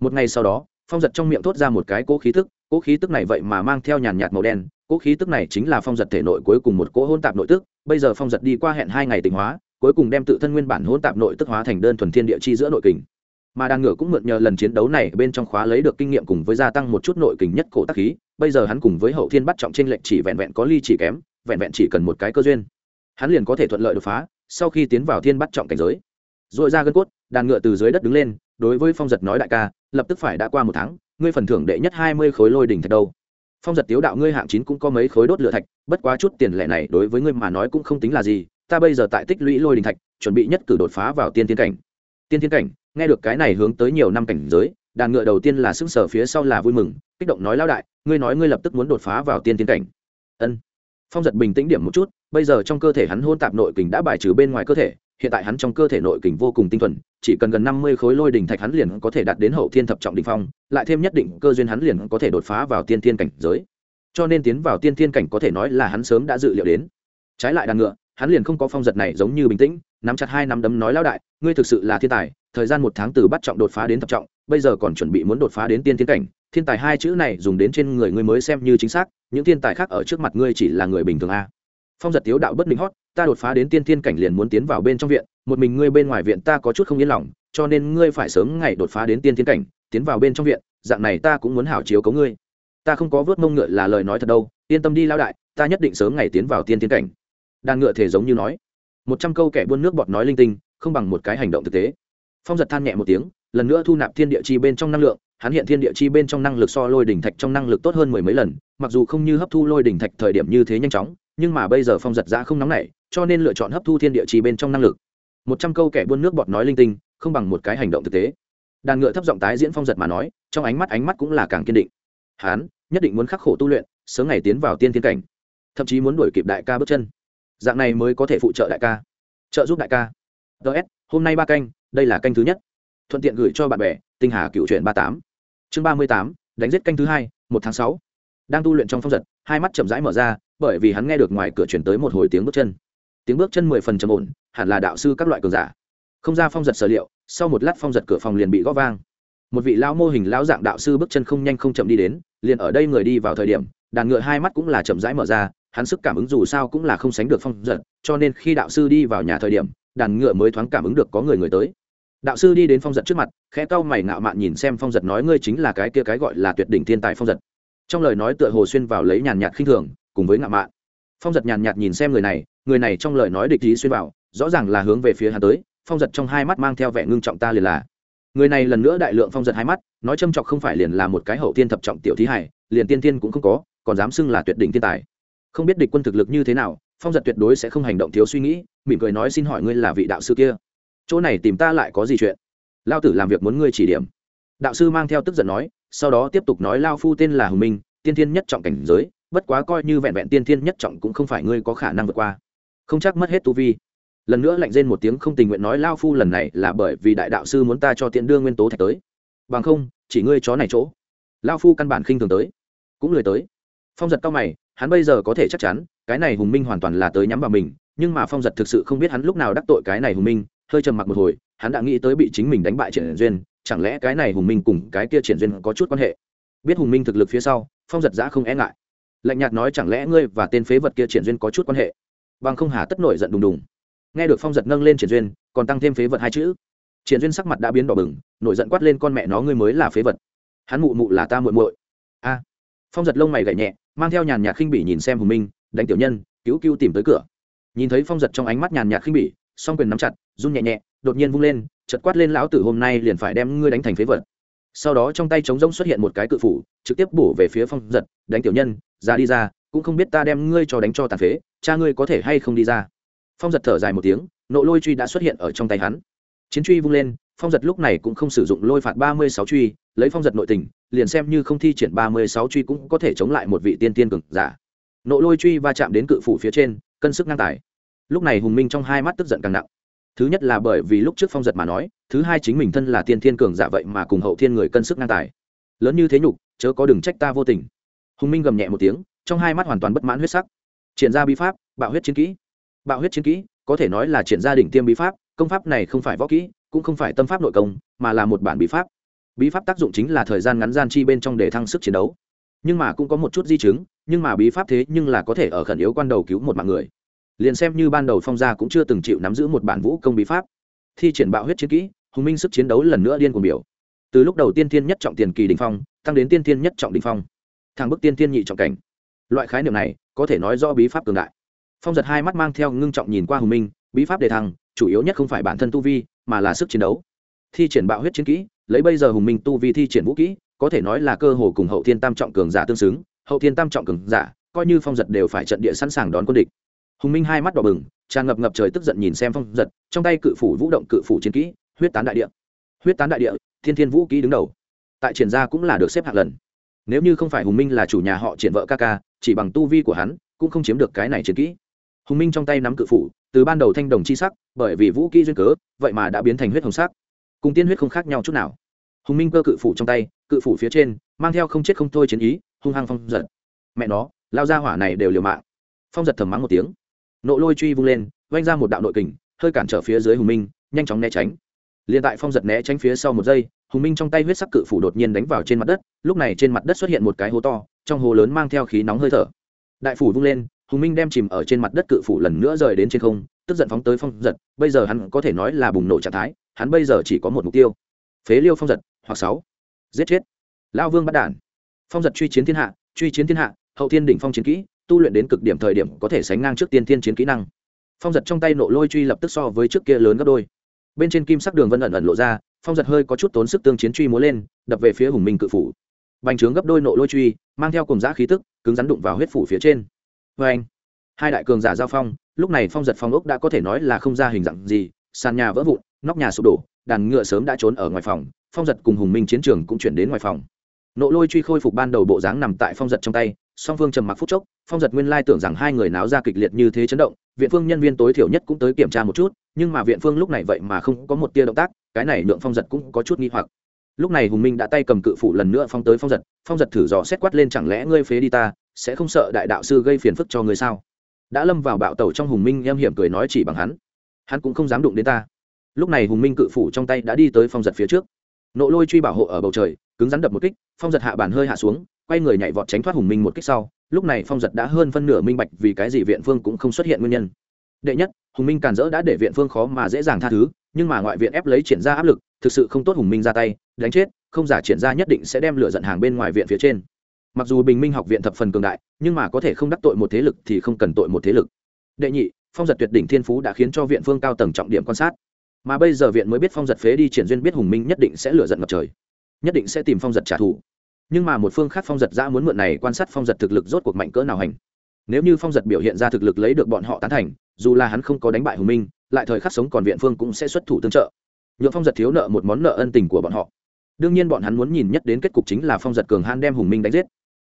Một ngày sau đó, phong giật trong miệng thốt ra một cái cỗ khí tức cỗ khí tức này vậy mà mang theo nhàn nhạt màu đen cỗ khí tức này chính là phong giật thể nội cuối cùng một cỗ hôn tạp nội tức, bây giờ phong giật đi qua hẹn hai ngày tịnh hóa, cuối cùng đem tự thân nguyên bản hôn tạp nội tức hóa thành đơn thuần thiên địa chi giữa nội kình mà đàn ngựa cũng mượn nhờ lần chiến đấu này bên trong khóa lấy được kinh nghiệm cùng với gia tăng một chút nội kình nhất cổ tác khí. Bây giờ hắn cùng với hậu thiên bắt trọng trên lệnh chỉ vẹn vẹn có ly chỉ kém, vẹn vẹn chỉ cần một cái cơ duyên, hắn liền có thể thuận lợi đột phá, sau khi tiến vào thiên bắt trọng cảnh giới. Dội ra gân cốt đàn ngựa từ dưới đất đứng lên, đối với phong giật nói đại ca, lập tức phải đã qua một tháng, ngươi phần thưởng đệ nhất hai mươi khối lôi đỉnh thạch đâu. Phong giật tiếu đạo ngươi hạng chín cũng có mấy khối đốt lửa thạch, bất quá chút tiền lẻ này đối với ngươi mà nói cũng không tính là gì, ta bây giờ tại tích lũy lôi đình thạch, chuẩn bị nhất cử đột phá vào tiên thiên cảnh. Tiên thiên cảnh nghe được cái này hướng tới nhiều năm cảnh giới, đàn ngựa đầu tiên là sững sờ phía sau là vui mừng, kích động nói lao đại, ngươi nói ngươi lập tức muốn đột phá vào tiên thiên cảnh. Ân. Phong giật bình tĩnh điểm một chút, bây giờ trong cơ thể hắn hôn tạp nội kình đã bài trừ bên ngoài cơ thể, hiện tại hắn trong cơ thể nội kình vô cùng tinh thuần, chỉ cần gần năm mươi khối lôi đỉnh thạch hắn liền có thể đạt đến hậu thiên thập trọng đỉnh phong, lại thêm nhất định cơ duyên hắn liền có thể đột phá vào tiên thiên cảnh giới. Cho nên tiến vào tiên thiên cảnh có thể nói là hắn sớm đã dự liệu đến. Trái lại đàn ngựa, hắn liền không có phong giật này giống như bình tĩnh nắm chặt hai nắm đấm nói lão đại, ngươi thực sự là thiên tài, thời gian một tháng từ bắt trọng đột phá đến thập trọng, bây giờ còn chuẩn bị muốn đột phá đến tiên thiên cảnh, thiên tài hai chữ này dùng đến trên người ngươi mới xem như chính xác, những thiên tài khác ở trước mặt ngươi chỉ là người bình thường a. Phong giật tiếu đạo bất minh hót, ta đột phá đến tiên thiên cảnh liền muốn tiến vào bên trong viện, một mình ngươi bên ngoài viện ta có chút không yên lòng, cho nên ngươi phải sớm ngày đột phá đến tiên thiên cảnh, tiến vào bên trong viện, dạng này ta cũng muốn hảo chiếu cấu ngươi. Ta không có vớt mông ngựa là lời nói thật đâu, yên tâm đi lao đại, ta nhất định sớm ngày tiến vào tiên thiên cảnh. Đàn ngựa thể giống như nói một trăm câu kẻ buôn nước bọt nói linh tinh, không bằng một cái hành động thực tế. Phong giật than nhẹ một tiếng, lần nữa thu nạp thiên địa chi bên trong năng lượng, hắn hiện thiên địa chi bên trong năng lực so lôi đỉnh thạch trong năng lực tốt hơn mười mấy lần, mặc dù không như hấp thu lôi đỉnh thạch thời điểm như thế nhanh chóng, nhưng mà bây giờ phong giật ra không nóng nảy, cho nên lựa chọn hấp thu thiên địa chi bên trong năng lực. Một trăm câu kẻ buôn nước bọt nói linh tinh, không bằng một cái hành động thực tế. Đàn ngựa thấp giọng tái diễn phong giật mà nói, trong ánh mắt ánh mắt cũng là càng kiên định. Hắn nhất định muốn khắc khổ tu luyện, sớm ngày tiến vào tiên thiên cảnh, thậm chí muốn đuổi kịp đại ca bước chân dạng này mới có thể phụ trợ đại ca. Trợ giúp đại ca. Ts hôm nay ba canh, đây là canh thứ nhất. Thuận tiện gửi cho bạn bè, tinh hà cựu truyện ba tám. Chương ba mươi tám, đánh giết canh thứ hai, một tháng sáu. Đang tu luyện trong phong giật, hai mắt chậm rãi mở ra, bởi vì hắn nghe được ngoài cửa chuyển tới một hồi tiếng bước chân. Tiếng bước chân mười phần trầm ổn, hẳn là đạo sư các loại cường giả. Không ra phong giật sở liệu, sau một lát phong giật cửa phòng liền bị gõ vang. Một vị lão mô hình lão dạng đạo sư bước chân không nhanh không chậm đi đến, liền ở đây người đi vào thời điểm, đàn ngựa hai mắt cũng là chậm rãi mở ra hắn sức cảm ứng dù sao cũng là không sánh được phong giật, cho nên khi đạo sư đi vào nhà thời điểm, đàn ngựa mới thoáng cảm ứng được có người người tới. Đạo sư đi đến phong giật trước mặt, khẽ cau mày ngạo mạn nhìn xem phong giật nói ngươi chính là cái kia cái gọi là tuyệt đỉnh thiên tài phong giật. Trong lời nói tựa hồ xuyên vào lấy nhàn nhạt khinh thường, cùng với ngạo mạn. Phong giật nhàn nhạt nhìn xem người này người này trong lời nói địch ý xuyên vào, rõ ràng là hướng về phía hắn tới, phong giật trong hai mắt mang theo vẻ ngưng trọng ta liền là. Người này lần nữa đại lượng phong giật hai mắt, nói châm chọc không phải liền là một cái hậu tiên thập trọng tiểu thí hải, liền tiên tiên cũng không có, còn dám xưng là tuyệt đỉnh thiên tài không biết địch quân thực lực như thế nào, phong giật tuyệt đối sẽ không hành động thiếu suy nghĩ, mỉm cười nói xin hỏi ngươi là vị đạo sư kia. Chỗ này tìm ta lại có gì chuyện? Lao tử làm việc muốn ngươi chỉ điểm. Đạo sư mang theo tức giận nói, sau đó tiếp tục nói lao phu tên là hùng minh, tiên thiên nhất trọng cảnh giới, bất quá coi như vẹn vẹn tiên thiên nhất trọng cũng không phải ngươi có khả năng vượt qua. Không chắc mất hết tu vi. Lần nữa lạnh rên một tiếng không tình nguyện nói lao phu lần này là bởi vì đại đạo sư muốn ta cho tiện đưa nguyên tố thạch tới. Bằng không, chỉ ngươi chó này chỗ. Lao phu căn bản khinh thường tới. Cũng lười tới. Phong giật cao mày hắn bây giờ có thể chắc chắn, cái này hùng minh hoàn toàn là tới nhắm vào mình, nhưng mà phong giật thực sự không biết hắn lúc nào đắc tội cái này hùng minh, hơi trầm mặc một hồi, hắn đã nghĩ tới bị chính mình đánh bại triển duyên, chẳng lẽ cái này hùng minh cùng cái kia triển duyên có chút quan hệ? Biết hùng minh thực lực phía sau, phong giật giã không e ngại. Lạnh nhạt nói chẳng lẽ ngươi và tên phế vật kia triển duyên có chút quan hệ? Bằng không hà tất nổi giận đùng đùng. Nghe được phong giật nâng lên triển duyên, còn tăng thêm phế vật hai chữ. Triển duyên sắc mặt đã biến đỏ bừng, nổi giận quát lên con mẹ nó ngươi mới là phế vật. Hắn mụ mụ là ta muội muội. A phong giật lông mày gậy nhẹ, mang theo nhàn nhạt khinh bỉ nhìn xem hùng minh, đánh tiểu nhân, cứu cứu tìm tới cửa. Nhìn thấy phong giật trong ánh mắt nhàn nhạt khinh bỉ, song quyền nắm chặt, run nhẹ nhẹ, đột nhiên vung lên chật quát lên lão tử hôm nay liền phải đem ngươi đánh thành phế vật. Sau đó trong tay trống rỗng xuất hiện một cái cự phủ, trực tiếp bổ về phía phong giật, đánh tiểu nhân, ra đi ra, cũng không biết ta đem ngươi cho đánh cho tàn phế, cha ngươi có thể hay không đi ra. Phong giật thở dài một tiếng, nộ lôi truy đã xuất hiện ở trong tay hắn. Chiến truy vung lên phong giật lúc này cũng không sử dụng lôi phạt ba mươi sáu truy, lấy phong giật nội tình, liền xem như không thi triển ba mươi sáu truy cũng có thể chống lại một vị tiên tiên cực giả. Nộ lôi truy va chạm đến cự phủ phía trên, cân sức ngang tài. Lúc này hùng minh trong hai mắt tức giận càng nặng. Thứ nhất là bởi vì lúc trước phong giật mà nói, thứ hai chính mình thân là tiên thiên cường giả vậy mà cùng hậu thiên người cân sức ngang tài. Lớn như thế nhục, chớ có đừng trách ta vô tình. Hùng minh gầm nhẹ một tiếng, trong hai mắt hoàn toàn bất mãn huyết sắc. Triển ra bí pháp, bạo huyết chiến kỹ. Bạo huyết chiến kỹ, có thể nói là triển ra đỉnh tiêm bí pháp, công pháp này không phải võ kỹ cũng không phải tâm pháp nội công, mà là một bản bí pháp. Bí pháp tác dụng chính là thời gian ngắn gian chi bên trong để thăng sức chiến đấu. Nhưng mà cũng có một chút di chứng, nhưng mà bí pháp thế nhưng là có thể ở khẩn yếu quan đầu cứu một mạng người. Liền xem như ban đầu phong gia cũng chưa từng chịu nắm giữ một bản vũ công bí pháp. Thi triển bạo huyết chiến kỹ, hùng minh sức chiến đấu lần nữa điên cuồng biểu. Từ lúc đầu tiên thiên nhất trọng tiền kỳ đình phong, tăng đến tiên thiên nhất trọng đình phong. Thang bức tiên thiên nhị trọng cảnh. Loại khái niệm này có thể nói do bí pháp cường đại. Phong giật hai mắt mang theo ngưng trọng nhìn qua hùng minh, bí pháp đề thăng chủ yếu nhất không phải bản thân tu vi, mà là sức chiến đấu. Thi triển bạo huyết chiến kỹ, lấy bây giờ hùng minh tu vi thi triển vũ kỹ, có thể nói là cơ hồ cùng hậu thiên tam trọng cường giả tương xứng, hậu thiên tam trọng cường giả, coi như phong giật đều phải trận địa sẵn sàng đón quân địch. Hùng minh hai mắt đỏ bừng, tràn ngập ngập trời tức giận nhìn xem phong giật, trong tay cự phủ vũ động cự phủ chiến kỹ, huyết tán đại địa. Huyết tán đại địa, thiên thiên vũ kỹ đứng đầu. Tại triển gia cũng là được xếp hạng lần. Nếu như không phải hùng minh là chủ nhà họ triển vợ ca ca, chỉ bằng tu vi của hắn, cũng không chiếm được cái này chiến kỹ. Hùng minh trong tay nắm cự phủ từ ban đầu thanh đồng chi sắc, bởi vì vũ kỹ duyên cớ, vậy mà đã biến thành huyết hồng sắc. Cùng tiên huyết không khác nhau chút nào. Hùng minh cơ cự phủ trong tay, cự phủ phía trên, mang theo không chết không thôi chiến ý, hung hăng phong giật. Mẹ nó, lao ra hỏa này đều liều mạng. Phong giật thầm mắng một tiếng. Nộ lôi truy vung lên, oanh ra một đạo nội kình, hơi cản trở phía dưới hùng minh, nhanh chóng né tránh. Liền tại phong giật né tránh phía sau một giây, hùng minh trong tay huyết sắc cự phủ đột nhiên đánh vào trên mặt đất, lúc này trên mặt đất xuất hiện một cái hố to, trong hố lớn mang theo khí nóng hơi thở. Đại phủ vung lên hùng minh đem chìm ở trên mặt đất cự phủ lần nữa rời đến trên không, tức giận phóng tới phong giật, bây giờ hắn có thể nói là bùng nổ trạng thái, hắn bây giờ chỉ có một mục tiêu. Phế liêu phong giật, hoặc sáu. Giết chết. Lao vương bắt đản. Phong giật truy chiến thiên hạ, truy chiến thiên hạ, hậu thiên đỉnh phong chiến kỹ, tu luyện đến cực điểm thời điểm có thể sánh ngang trước tiên thiên chiến kỹ năng. Phong giật trong tay nộ lôi truy lập tức so với trước kia lớn gấp đôi. Bên trên kim sắc đường vân ẩn ẩn lộ ra, phong giật hơi có chút tốn sức tương chiến truy múa lên, đập về phía hùng minh cự phủ. Bành trướng gấp đôi nộ lôi truy, mang theo cùng giã khí tức, cứng rắn đụng vào huyết phủ phía trên vê anh, hai đại cường giả giao phong, lúc này phong giật phong ốc đã có thể nói là không ra hình dạng gì, sàn nhà vỡ vụn, nóc nhà sụp đổ, đàn ngựa sớm đã trốn ở ngoài phòng, phong giật cùng hùng minh chiến trường cũng chuyển đến ngoài phòng. Nộ lôi truy khôi phục ban đầu bộ dáng nằm tại phong giật trong tay, song phương trầm mặc phút chốc, phong giật nguyên lai tưởng rằng hai người náo ra kịch liệt như thế chấn động, viện phương nhân viên tối thiểu nhất cũng tới kiểm tra một chút, nhưng mà viện phương lúc này vậy mà không có một tia động tác, cái này lượng phong giật cũng có chút nghi hoặc. Lúc này hùng minh đã tay cầm cự phụ lần nữa phong tới phong giật phong giật thử dò xét quát lên, chẳng lẽ ngươi phế đi ta sẽ không sợ đại đạo sư gây phiền phức cho ngươi sao? Đã lâm vào bạo tẩu trong hùng minh, em hiểm cười nói chỉ bằng hắn. Hắn cũng không dám đụng đến ta. Lúc này hùng minh cự phủ trong tay đã đi tới phong giật phía trước. Nộ lôi truy bảo hộ ở bầu trời, cứng rắn đập một kích, phong giật hạ bản hơi hạ xuống, quay người nhảy vọt tránh thoát hùng minh một kích sau. Lúc này phong giật đã hơn phân nửa minh bạch vì cái gì viện phương cũng không xuất hiện nguyên nhân. Đệ nhất, hùng minh càn rỡ đã để viện phương khó mà dễ dàng tha thứ, nhưng mà ngoại viện ép lấy triển ra áp lực, thực sự không tốt hùng minh ra tay, đánh chết, không giả triển ra nhất định sẽ đem lửa giận hàng bên ngoài viện phía trên mặc dù bình minh học viện thập phần cường đại, nhưng mà có thể không đắc tội một thế lực thì không cần tội một thế lực. Đệ nhị, phong giật tuyệt đỉnh thiên phú đã khiến cho viện phương cao tầng trọng điểm quan sát. Mà bây giờ viện mới biết phong giật phế đi triển duyên biết hùng minh nhất định sẽ lựa giận ngập trời, nhất định sẽ tìm phong giật trả thù. Nhưng mà một phương khác phong giật ra muốn mượn này quan sát phong giật thực lực rốt cuộc mạnh cỡ nào hành. Nếu như phong giật biểu hiện ra thực lực lấy được bọn họ tán thành, dù là hắn không có đánh bại hùng minh, lại thời khắc sống còn viện phương cũng sẽ xuất thủ tương trợ. Nhượng phong giật thiếu nợ một món nợ ân tình của bọn họ. Đương nhiên bọn hắn muốn nhìn nhất đến kết cục chính là phong giật cường han đem hùng minh đánh giết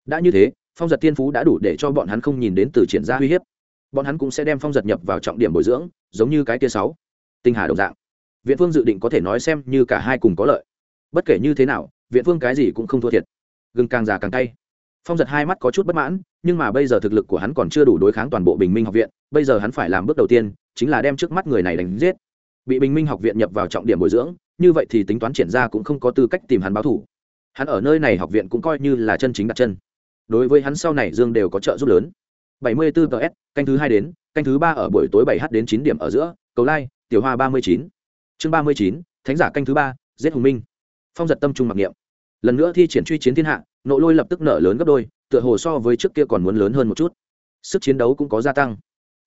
đã như thế, phong giật tiên phú đã đủ để cho bọn hắn không nhìn đến từ triển ra uy hiếp. Bọn hắn cũng sẽ đem phong giật nhập vào trọng điểm bồi dưỡng, giống như cái tia sáu. Tinh hà đồng dạng. Viện phương dự định có thể nói xem như cả hai cùng có lợi. Bất kể như thế nào, viện phương cái gì cũng không thua thiệt. Gừng càng già càng tay phong giật hai mắt có chút bất mãn, nhưng mà bây giờ thực lực của hắn còn chưa đủ đối kháng toàn bộ bình minh học viện, bây giờ hắn phải làm bước đầu tiên, chính là đem trước mắt người này đánh giết. Bị bình minh học viện nhập vào trọng điểm bồi dưỡng, như vậy thì tính toán triển ra cũng không có tư cách tìm hắn báo thủ hắn ở nơi này học viện cũng coi như là chân chính đặt chân đối với hắn sau này dương đều có trợ giúp lớn. 74 ts canh thứ hai đến canh thứ ba ở buổi tối 7 h đến 9 điểm ở giữa cầu lai tiểu hoa 39. chương 39, thánh giả canh thứ ba giết hùng minh. Phong giật tâm trung mặc niệm. Lần nữa thi triển truy chiến thiên hạ nộ lôi lập tức nở lớn gấp đôi tựa hồ so với trước kia còn muốn lớn hơn một chút. Sức chiến đấu cũng có gia tăng.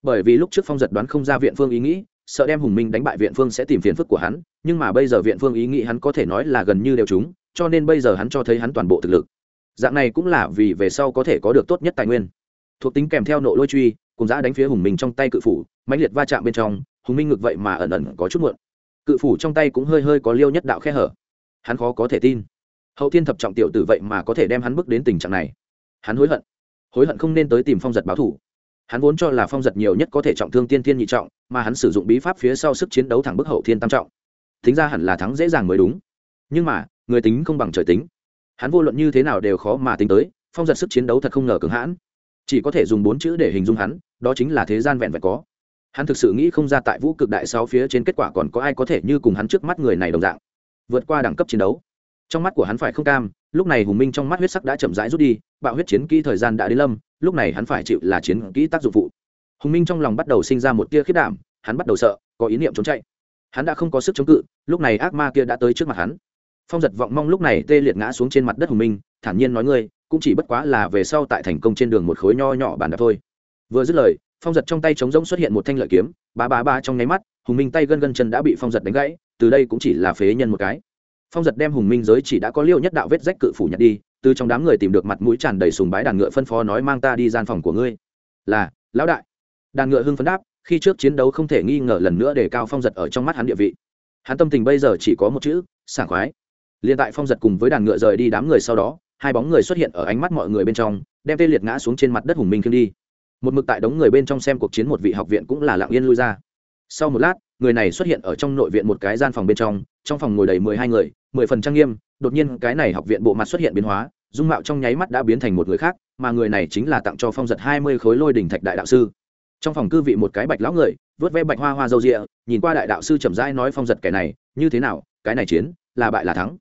Bởi vì lúc trước phong giật đoán không ra viện phương ý nghĩ sợ đem hùng minh đánh bại viện phương sẽ tìm phiền phức của hắn nhưng mà bây giờ viện phương ý nghĩ hắn có thể nói là gần như đều chúng cho nên bây giờ hắn cho thấy hắn toàn bộ thực lực dạng này cũng là vì về sau có thể có được tốt nhất tài nguyên. Thuộc tính kèm theo nộ lôi truy, cùng giã đánh phía hùng minh trong tay cự phủ, mãnh liệt va chạm bên trong, hùng minh ngực vậy mà ẩn ẩn có chút muộn. Cự phủ trong tay cũng hơi hơi có liêu nhất đạo khe hở. Hắn khó có thể tin. Hậu thiên thập trọng tiểu tử vậy mà có thể đem hắn bước đến tình trạng này. Hắn hối hận. Hối hận không nên tới tìm phong giật báo thủ. Hắn vốn cho là phong giật nhiều nhất có thể trọng thương tiên thiên nhị trọng, mà hắn sử dụng bí pháp phía sau sức chiến đấu thẳng bức hậu thiên tam trọng. Thính ra hẳn là thắng dễ dàng mới đúng. Nhưng mà, người tính không bằng trời tính hắn vô luận như thế nào đều khó mà tính tới, phong giật sức chiến đấu thật không ngờ cường hãn. Chỉ có thể dùng bốn chữ để hình dung hắn, đó chính là thế gian vẹn vẹn có. Hắn thực sự nghĩ không ra tại vũ cực đại sáu phía trên kết quả còn có ai có thể như cùng hắn trước mắt người này đồng dạng. Vượt qua đẳng cấp chiến đấu. Trong mắt của hắn phải không cam, lúc này hùng minh trong mắt huyết sắc đã chậm rãi rút đi, bạo huyết chiến kỹ thời gian đã đến lâm, lúc này hắn phải chịu là chiến kỹ tác dụng phụ. Hùng minh trong lòng bắt đầu sinh ra một tia khiết đảm, hắn bắt đầu sợ, có ý niệm trốn chạy. Hắn đã không có sức chống cự, lúc này ác ma kia đã tới trước mặt hắn phong giật vọng mong lúc này tê liệt ngã xuống trên mặt đất hùng minh, thản nhiên nói ngươi, cũng chỉ bất quá là về sau tại thành công trên đường một khối nho nhỏ bàn đạp thôi. Vừa dứt lời, phong giật trong tay trống rỗng xuất hiện một thanh lợi kiếm, ba ba ba trong nháy mắt, hùng minh tay gân gân chân đã bị phong giật đánh gãy, từ đây cũng chỉ là phế nhân một cái. Phong giật đem hùng minh giới chỉ đã có liêu nhất đạo vết rách cự phủ nhặt đi, từ trong đám người tìm được mặt mũi tràn đầy sùng bái đàn ngựa phân phó nói mang ta đi gian phòng của ngươi. Là, lão đại. Đàn ngựa hưng phấn đáp, khi trước chiến đấu không thể nghi ngờ lần nữa để cao phong giật ở trong mắt hắn địa vị. Hắn tâm tình bây giờ chỉ có một chữ, sảng khoái liền tại phong giật cùng với đàn ngựa rời đi đám người sau đó, hai bóng người xuất hiện ở ánh mắt mọi người bên trong, đem tê liệt ngã xuống trên mặt đất hùng minh khiêng đi. Một mực tại đống người bên trong xem cuộc chiến một vị học viện cũng là lặng yên lui ra. Sau một lát, người này xuất hiện ở trong nội viện một cái gian phòng bên trong trong phòng ngồi đầy mười hai người, mười phần trang nghiêm, đột nhiên cái này học viện bộ mặt xuất hiện biến hóa, dung mạo trong nháy mắt đã biến thành một người khác, mà người này chính là tặng cho phong giật hai mươi khối lôi đình thạch đại đạo sư. Trong phòng cư vị một cái bạch lão người, vớt ve bạch hoa hoa dâu rịa, nhìn qua đại đạo sư chậm rãi nói phong giật kẻ này, như thế nào? Cái này chiến, là bại là thắng?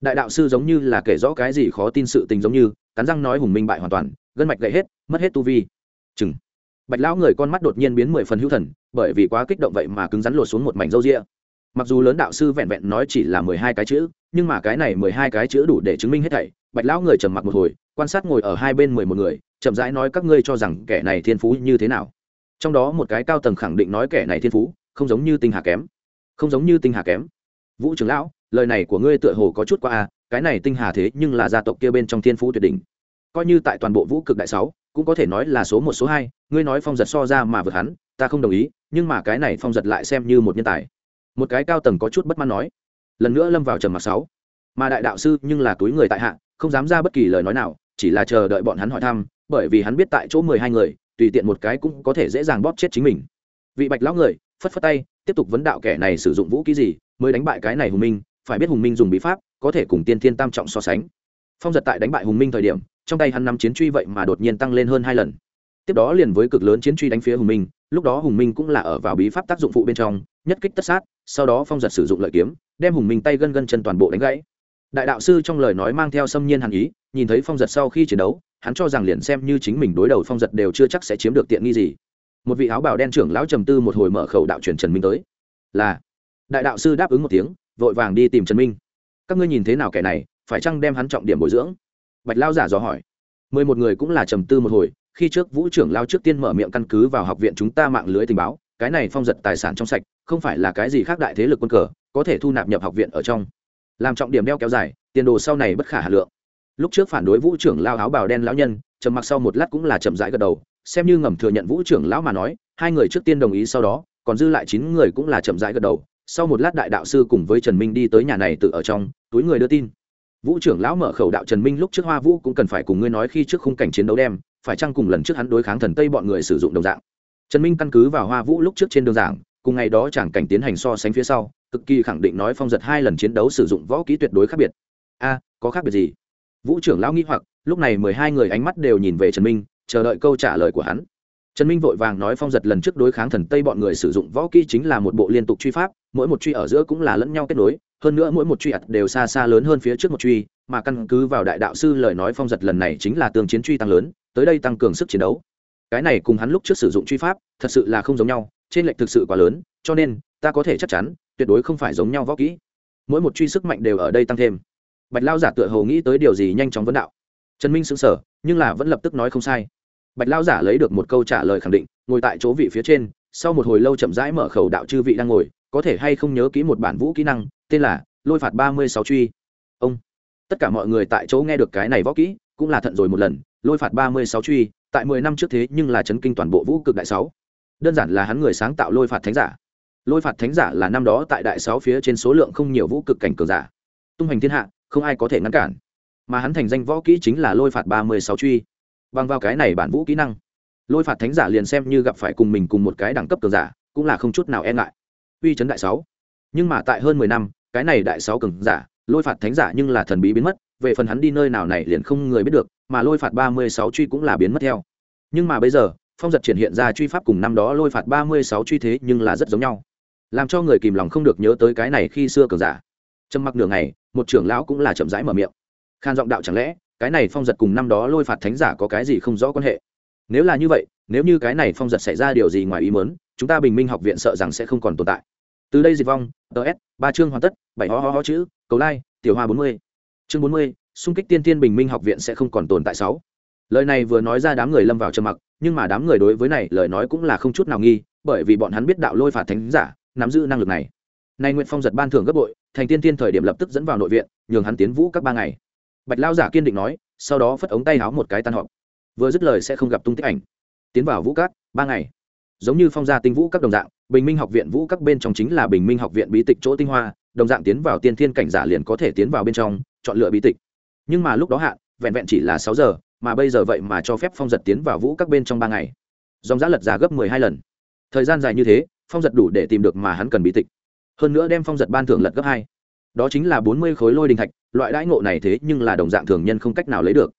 Đại đạo sư giống như là kể rõ cái gì khó tin sự tình giống như, cắn răng nói hùng minh bại hoàn toàn, gân mạch gậy hết, mất hết tu vi. Chừng. Bạch lão người con mắt đột nhiên biến mười phần hữu thần, bởi vì quá kích động vậy mà cứng rắn lột xuống một mảnh râu rịa mặc dù lớn đạo sư vẹn vẹn nói chỉ là mười hai cái chữ, nhưng mà cái này mười hai cái chữ đủ để chứng minh hết thảy. Bạch lão người trầm mặc một hồi, quan sát ngồi ở hai bên mười một người, chậm rãi nói các ngươi cho rằng kẻ này thiên phú như thế nào. Trong đó một cái cao tầng khẳng định nói kẻ này thiên phú, không giống như tinh hà kém. Không giống như tinh hà kém. Vũ trưởng lão lời này của ngươi tựa hồ có chút qua à cái này tinh hà thế nhưng là gia tộc kia bên trong thiên phú tuyệt đỉnh. Coi như tại toàn bộ vũ cực đại sáu, cũng có thể nói là số một, số hai, ngươi nói phong giật so ra mà vượt hắn, ta không đồng ý, nhưng mà cái này phong giật lại xem như một nhân tài. Một cái cao tầng có chút bất mãn nói. Lần nữa lâm vào trầm mặc sáu. Mà đại đạo sư nhưng là túi người tại hạ, không dám ra bất kỳ lời nói nào, chỉ là chờ đợi bọn hắn hỏi thăm, bởi vì hắn biết tại chỗ mười hai người, tùy tiện một cái cũng có thể dễ dàng bóp chết chính mình. Vị bạch lão người, phất phất tay, tiếp tục vấn đạo kẻ này sử dụng vũ khí gì, mới đánh bại cái này hùng minh phải biết hùng minh dùng bí pháp, có thể cùng tiên thiên tam trọng so sánh. Phong giật tại đánh bại hùng minh thời điểm, trong tay hắn nắm chiến truy vậy mà đột nhiên tăng lên hơn hai lần. Tiếp đó liền với cực lớn chiến truy đánh phía hùng minh, lúc đó hùng minh cũng là ở vào bí pháp tác dụng phụ bên trong, nhất kích tất sát, sau đó phong giật sử dụng lợi kiếm, đem hùng minh tay gân gân chân toàn bộ đánh gãy. Đại đạo sư trong lời nói mang theo xâm nhiên hàn ý, nhìn thấy phong giật sau khi chiến đấu, hắn cho rằng liền xem như chính mình đối đầu phong giật đều chưa chắc sẽ chiếm được tiện nghi gì. Một vị áo bào đen trưởng lão trầm tư một hồi mở khẩu đạo truyền trần minh tới. Là, đại đạo sư đáp ứng một tiếng vội vàng đi tìm trần minh. Các ngươi nhìn thế nào kẻ này, phải chăng đem hắn trọng điểm bồi dưỡng? Bạch lao giả dò hỏi. Mười một người cũng là trầm tư một hồi, khi trước vũ trưởng lao trước tiên mở miệng căn cứ vào học viện chúng ta mạng lưới tình báo, cái này phong giật tài sản trong sạch, không phải là cái gì khác đại thế lực quân cờ, có thể thu nạp nhập học viện ở trong. Làm trọng điểm đeo kéo dài, tiền đồ sau này bất khả hà lượng. Lúc trước phản đối vũ trưởng lao áo bào đen lão nhân, trầm mặc sau một lát cũng là chậm rãi gật đầu, xem như ngầm thừa nhận vũ trưởng lão mà nói, hai người trước tiên đồng ý sau đó, còn dư lại chín người cũng là chậm rãi gật đầu sau một lát đại đạo sư cùng với trần minh đi tới nhà này tự ở trong, túi người đưa tin. Vũ trưởng lão mở khẩu đạo trần minh lúc trước hoa vũ cũng cần phải cùng ngươi nói khi trước khung cảnh chiến đấu đem, phải chăng cùng lần trước hắn đối kháng thần tây bọn người sử dụng đồng dạng. Trần minh căn cứ vào hoa vũ lúc trước trên đường giảng, cùng ngày đó chẳng cảnh tiến hành so sánh phía sau, cực kỳ khẳng định nói phong giật hai lần chiến đấu sử dụng võ kỹ tuyệt đối khác biệt. A, có khác biệt gì? Vũ trưởng lão nghĩ hoặc, lúc này mười hai người ánh mắt đều nhìn về trần minh, chờ đợi câu trả lời của hắn trần minh vội vàng nói phong giật lần trước đối kháng thần tây bọn người sử dụng võ kỹ chính là một bộ liên tục truy pháp mỗi một truy ở giữa cũng là lẫn nhau kết nối hơn nữa mỗi một truy ạt đều xa xa lớn hơn phía trước một truy mà căn cứ vào đại đạo sư lời nói phong giật lần này chính là tương chiến truy tăng lớn tới đây tăng cường sức chiến đấu. Cái này cùng hắn lúc trước sử dụng truy pháp thật sự là không giống nhau trên lệch thực sự quá lớn cho nên ta có thể chắc chắn tuyệt đối không phải giống nhau võ kỹ. Mỗi một truy sức mạnh đều ở đây tăng thêm. Bạch lao giả tựa hồ nghĩ tới điều gì nhanh chóng vấn đạo. Trần minh sững sờ, nhưng là vẫn lập tức nói không sai bạch lao giả lấy được một câu trả lời khẳng định, ngồi tại chỗ vị phía trên, sau một hồi lâu chậm rãi mở khẩu đạo chư vị đang ngồi, có thể hay không nhớ kỹ một bản vũ kỹ năng, tên là lôi phạt ba mươi sáu truy. Ông. Tất cả mọi người tại chỗ nghe được cái này võ kỹ, cũng là thận rồi một lần, lôi phạt ba mươi sáu truy, tại mười năm trước thế nhưng là chấn kinh toàn bộ vũ cực đại sáu. Đơn giản là hắn người sáng tạo lôi phạt thánh giả. Lôi phạt thánh giả là năm đó tại đại sáu phía trên số lượng không nhiều vũ cực cảnh cường giả. Tung hành thiên hạ, không ai có thể ngăn cản. Mà hắn thành danh võ kỹ chính là lôi phạt ba mươi sáu truy bằng vào cái này bản vũ kỹ năng. Lôi phạt thánh giả liền xem như gặp phải cùng mình cùng một cái đẳng cấp cường giả, cũng là không chút nào e ngại. Uy chấn đại sáu. Nhưng mà tại hơn mười năm, cái này đại sáu cường giả, lôi phạt thánh giả nhưng là thần bí biến mất, về phần hắn đi nơi nào này liền không người biết được, mà lôi phạt ba mươi sáu truy cũng là biến mất theo. Nhưng mà bây giờ, phong giật triển hiện ra truy pháp cùng năm đó lôi phạt ba mươi sáu truy thế nhưng là rất giống nhau. Làm cho người kìm lòng không được nhớ tới cái này khi xưa cường giả. Trầm mặc nửa ngày, một trưởng lão cũng là chậm rãi mở miệng. Khan giọng đạo chẳng lẽ cái này phong giật cùng năm đó lôi phạt thánh giả có cái gì không rõ quan hệ? Nếu là như vậy, nếu như cái này phong giật xảy ra điều gì ngoài ý mớn chúng ta bình minh học viện sợ rằng sẽ không còn tồn tại. Từ đây diệt vong ts ba chương hoàn tất, bảy ho ho ho chữ, cầu lai, tiểu hoa bốn mươi. Chương bốn mươi, xung kích tiên tiên bình minh học viện sẽ không còn tồn tại sáu. Lời này vừa nói ra đám người lâm vào trầm mặc, nhưng mà đám người đối với này lời nói cũng là không chút nào nghi, bởi vì bọn hắn biết đạo lôi phạt thánh giả, nắm giữ năng lực này. Nay nguyễn phong giật ban thưởng gấp bội, thành tiên tiên thời điểm lập tức dẫn vào nội viện, nhường hắn tiến vũ các ba ngày bạch lao giả kiên định nói, sau đó phất ống tay háo một cái tan họp. Vừa dứt lời sẽ không gặp tung tích ảnh. Tiến vào vũ cát ba ngày. Giống như phong gia tinh vũ các đồng dạng, bình minh học viện vũ các bên trong chính là bình minh học viện bí tịch chỗ tinh hoa, đồng dạng tiến vào tiên thiên cảnh giả liền có thể tiến vào bên trong, chọn lựa bí tịch. Nhưng mà lúc đó hạn, vẹn vẹn chỉ là sáu giờ, mà bây giờ vậy mà cho phép phong giật tiến vào vũ các bên trong ba ngày. Dòng giá lật giá gấp mười hai lần. Thời gian dài như thế, phong giật đủ để tìm được mà hắn cần bí tịch. Hơn nữa đem phong giật ban thưởng lật gấp hai đó chính là bốn mươi khối lôi đình thạch, loại đãi ngộ này thế nhưng là đồng dạng thường nhân không cách nào lấy được.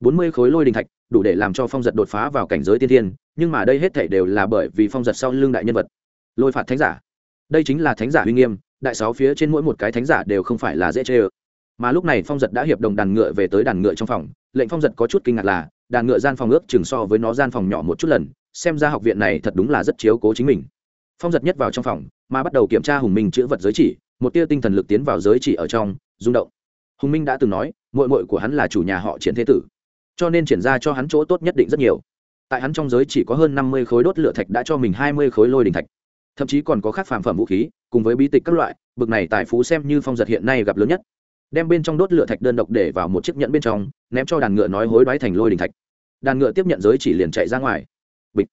bốn mươi khối lôi đình thạch, đủ để làm cho phong giật đột phá vào cảnh giới tiên thiên, nhưng mà đây hết thể đều là bởi vì phong giật sau lưng đại nhân vật. Lôi phạt thánh giả. Đây chính là thánh giả uy nghiêm, đại sáu phía trên mỗi một cái thánh giả đều không phải là dễ chê ơ. Mà lúc này phong giật đã hiệp đồng đàn ngựa về tới đàn ngựa trong phòng, lệnh phong giật có chút kinh ngạc là, đàn ngựa gian phòng ước chừng so với nó gian phòng nhỏ một chút lần, xem ra học viện này thật đúng là rất chiếu cố chính mình. Phong giật nhất vào trong phòng, mà bắt đầu kiểm tra hùng minh chữ vật giới chỉ một tia tinh thần lực tiến vào giới chỉ ở trong, rung động. Hùng minh đã từng nói mội mội của hắn là chủ nhà họ triển thế tử, cho nên triển ra cho hắn chỗ tốt nhất định rất nhiều. Tại hắn trong giới chỉ có hơn năm mươi khối đốt lửa thạch đã cho mình hai mươi khối lôi đình thạch. Thậm chí còn có khác phàm phẩm vũ khí, cùng với bí tịch các loại, bực này tài phú xem như phong giật hiện nay gặp lớn nhất. Đem bên trong đốt lửa thạch đơn độc để vào một chiếc nhẫn bên trong, ném cho đàn ngựa nói hối đoái thành lôi đình thạch. Đàn ngựa tiếp nhận giới chỉ liền chạy ra ngoài. Bịch.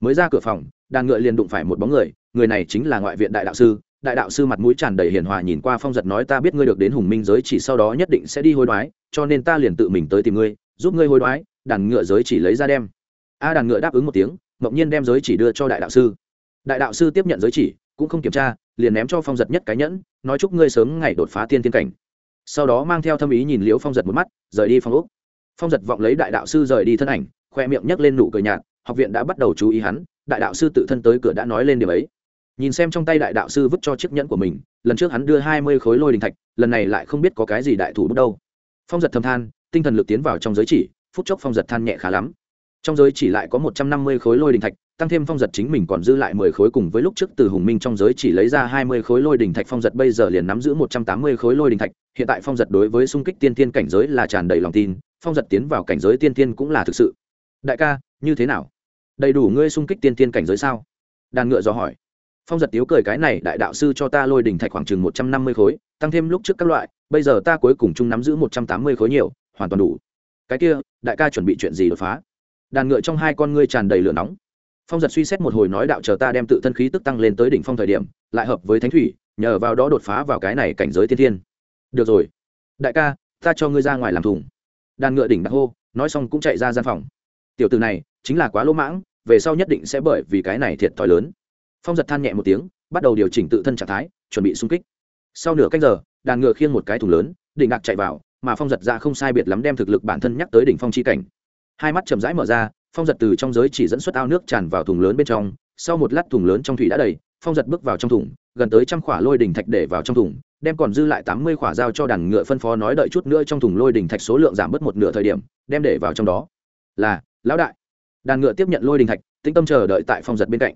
Mới ra cửa phòng, đàn ngựa liền đụng phải một bóng người người này chính là ngoại viện đại đạo sư đại đạo sư mặt mũi tràn đầy hiền hòa nhìn qua phong giật nói ta biết ngươi được đến hùng minh giới chỉ sau đó nhất định sẽ đi hối đoái, cho nên ta liền tự mình tới tìm ngươi, giúp ngươi hối đoái, đàn ngựa giới chỉ lấy ra đem. A đàn ngựa đáp ứng một tiếng, mộng nhiên đem giới chỉ đưa cho đại đạo sư. Đại đạo sư tiếp nhận giới chỉ, cũng không kiểm tra, liền ném cho phong giật nhất cái nhẫn, nói chúc ngươi sớm ngày đột phá tiên tiên cảnh. Sau đó mang theo thâm ý nhìn liễu phong giật một mắt, rời đi phong úc phong giật vọng lấy đại đạo sư rời đi thân ảnh, khoe miệng nhấc lên nụ cười nhạt, học viện đã bắt đầu chú ý hắn, đại đạo sư tự thân tới cửa đã nói lên điều ấy nhìn xem trong tay đại đạo sư vứt cho chiếc nhẫn của mình, lần trước hắn đưa hai mươi khối lôi đình thạch, lần này lại không biết có cái gì đại thủ bước đâu. Phong giật thầm than, tinh thần lực tiến vào trong giới chỉ, phút chốc phong giật than nhẹ khá lắm. Trong giới chỉ lại có một trăm năm mươi khối lôi đình thạch, tăng thêm phong giật chính mình còn dư lại mười khối cùng với lúc trước từ hùng minh trong giới chỉ lấy ra hai mươi khối lôi đình thạch, phong giật bây giờ liền nắm giữ một trăm tám mươi khối lôi đình thạch. Hiện tại phong giật đối với xung kích tiên tiên cảnh giới là tràn đầy lòng tin, phong giật tiến vào cảnh giới tiên tiên cũng là thực sự. Đại ca, như thế nào? Đầy đủ ngươi xung kích tiên tiên cảnh giới sao? Đàn ngựa do hỏi phong giật tiếu cười cái này, đại đạo sư cho ta lôi đình thạch khoảng chừng một trăm năm mươi khối, tăng thêm lúc trước các loại, bây giờ ta cuối cùng chung nắm giữ một trăm tám mươi khối nhiều, hoàn toàn đủ. Cái kia, đại ca chuẩn bị chuyện gì đột phá? Đàn ngựa trong hai con ngươi tràn đầy lửa nóng. Phong giật suy xét một hồi nói đạo chờ ta đem tự thân khí tức tăng lên tới đỉnh phong thời điểm, lại hợp với thánh thủy, nhờ vào đó đột phá vào cái này cảnh giới thiên thiên. Được rồi. Đại ca, ta cho ngươi ra ngoài làm thùng. Đàn ngựa đỉnh đặc hô, nói xong cũng chạy ra gian phòng. Tiểu từ này, chính là quá lỗ mãng, về sau nhất định sẽ bởi vì cái này thiệt thòi lớn phong giật than nhẹ một tiếng, bắt đầu điều chỉnh tự thân trạng thái, chuẩn bị xung kích. Sau nửa cách giờ, đàn ngựa khiêng một cái thùng lớn đỉnh ngạc chạy vào, mà phong giật ra không sai biệt lắm đem thực lực bản thân nhắc tới đỉnh phong chi cảnh. Hai mắt chậm rãi mở ra, phong giật từ trong giới chỉ dẫn xuất ao nước tràn vào thùng lớn bên trong, sau một lát thùng lớn trong thủy đã đầy, phong giật bước vào trong thùng, gần tới trăm khỏa lôi đỉnh thạch để vào trong thùng, đem còn dư lại tám mươi khỏa dao cho đàn ngựa phân phó nói đợi chút nữa trong thùng lôi đỉnh thạch số lượng giảm bớt một nửa thời điểm, đem để vào trong đó. Là, lão đại. Đàn ngựa tiếp nhận lôi đỉnh thạch, tĩnh tâm chờ đợi tại phong giật bên cạnh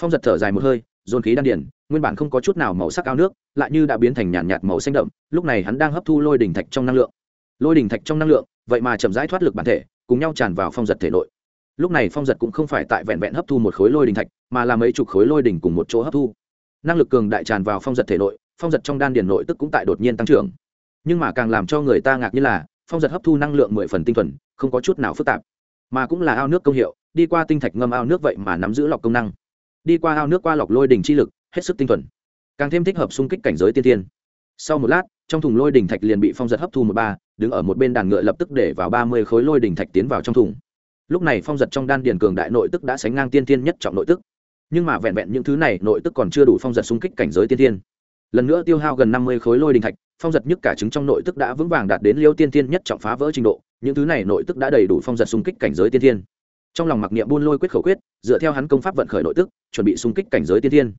phong giật thở dài một hơi dồn khí đan điển nguyên bản không có chút nào màu sắc ao nước lại như đã biến thành nhàn nhạt, nhạt màu xanh đậm lúc này hắn đang hấp thu lôi đỉnh thạch trong năng lượng. Lôi đỉnh thạch trong năng lượng vậy mà chậm rãi thoát lực bản thể cùng nhau tràn vào phong giật thể nội. Lúc này phong giật cũng không phải tại vẹn vẹn hấp thu một khối lôi đình thạch mà là mấy chục khối lôi đình cùng một chỗ hấp thu. Năng lực cường đại tràn vào phong giật thể nội phong giật trong đan điền nội tức cũng tại đột nhiên tăng trưởng. Nhưng mà càng làm cho người ta ngạc như là phong giật hấp thu năng lượng mười phần tinh thuần không có chút nào phức tạp. Mà cũng là ao nước công hiệu đi qua tinh thạch ngâm ao nước vậy mà nắm giữ lọc công năng đi qua ao nước qua lọc lôi đỉnh chi lực, hết sức tinh thuần. Càng thêm thích hợp xung kích cảnh giới tiên tiên sau một lát, trong thùng lôi đỉnh thạch liền bị phong giật hấp thu một ba, đứng ở một bên đàn ngựa lập tức để vào ba mươi khối lôi đỉnh thạch tiến vào trong thùng. Lúc này phong giật trong đan điền cường đại nội tức đã sánh ngang tiên tiên nhất trọng nội tức. Nhưng mà vẹn vẹn những thứ này nội tức còn chưa đủ phong giật xung kích cảnh giới tiên tiên lần nữa tiêu hao gần năm mươi khối lôi đình thạch, phong giật nhất cả chứng trong nội tức đã vững vàng đạt đến liêu tiên tiên nhất trọng phá vỡ trình độ, những thứ này nội tức đã đầy đủ phong giật xung kích cảnh giới tiên tiên trong lòng mặc niệm buôn lôi quyết khẩu quyết, dựa theo hắn công pháp vận khởi nội tức, chuẩn bị xung kích cảnh giới tiên tiên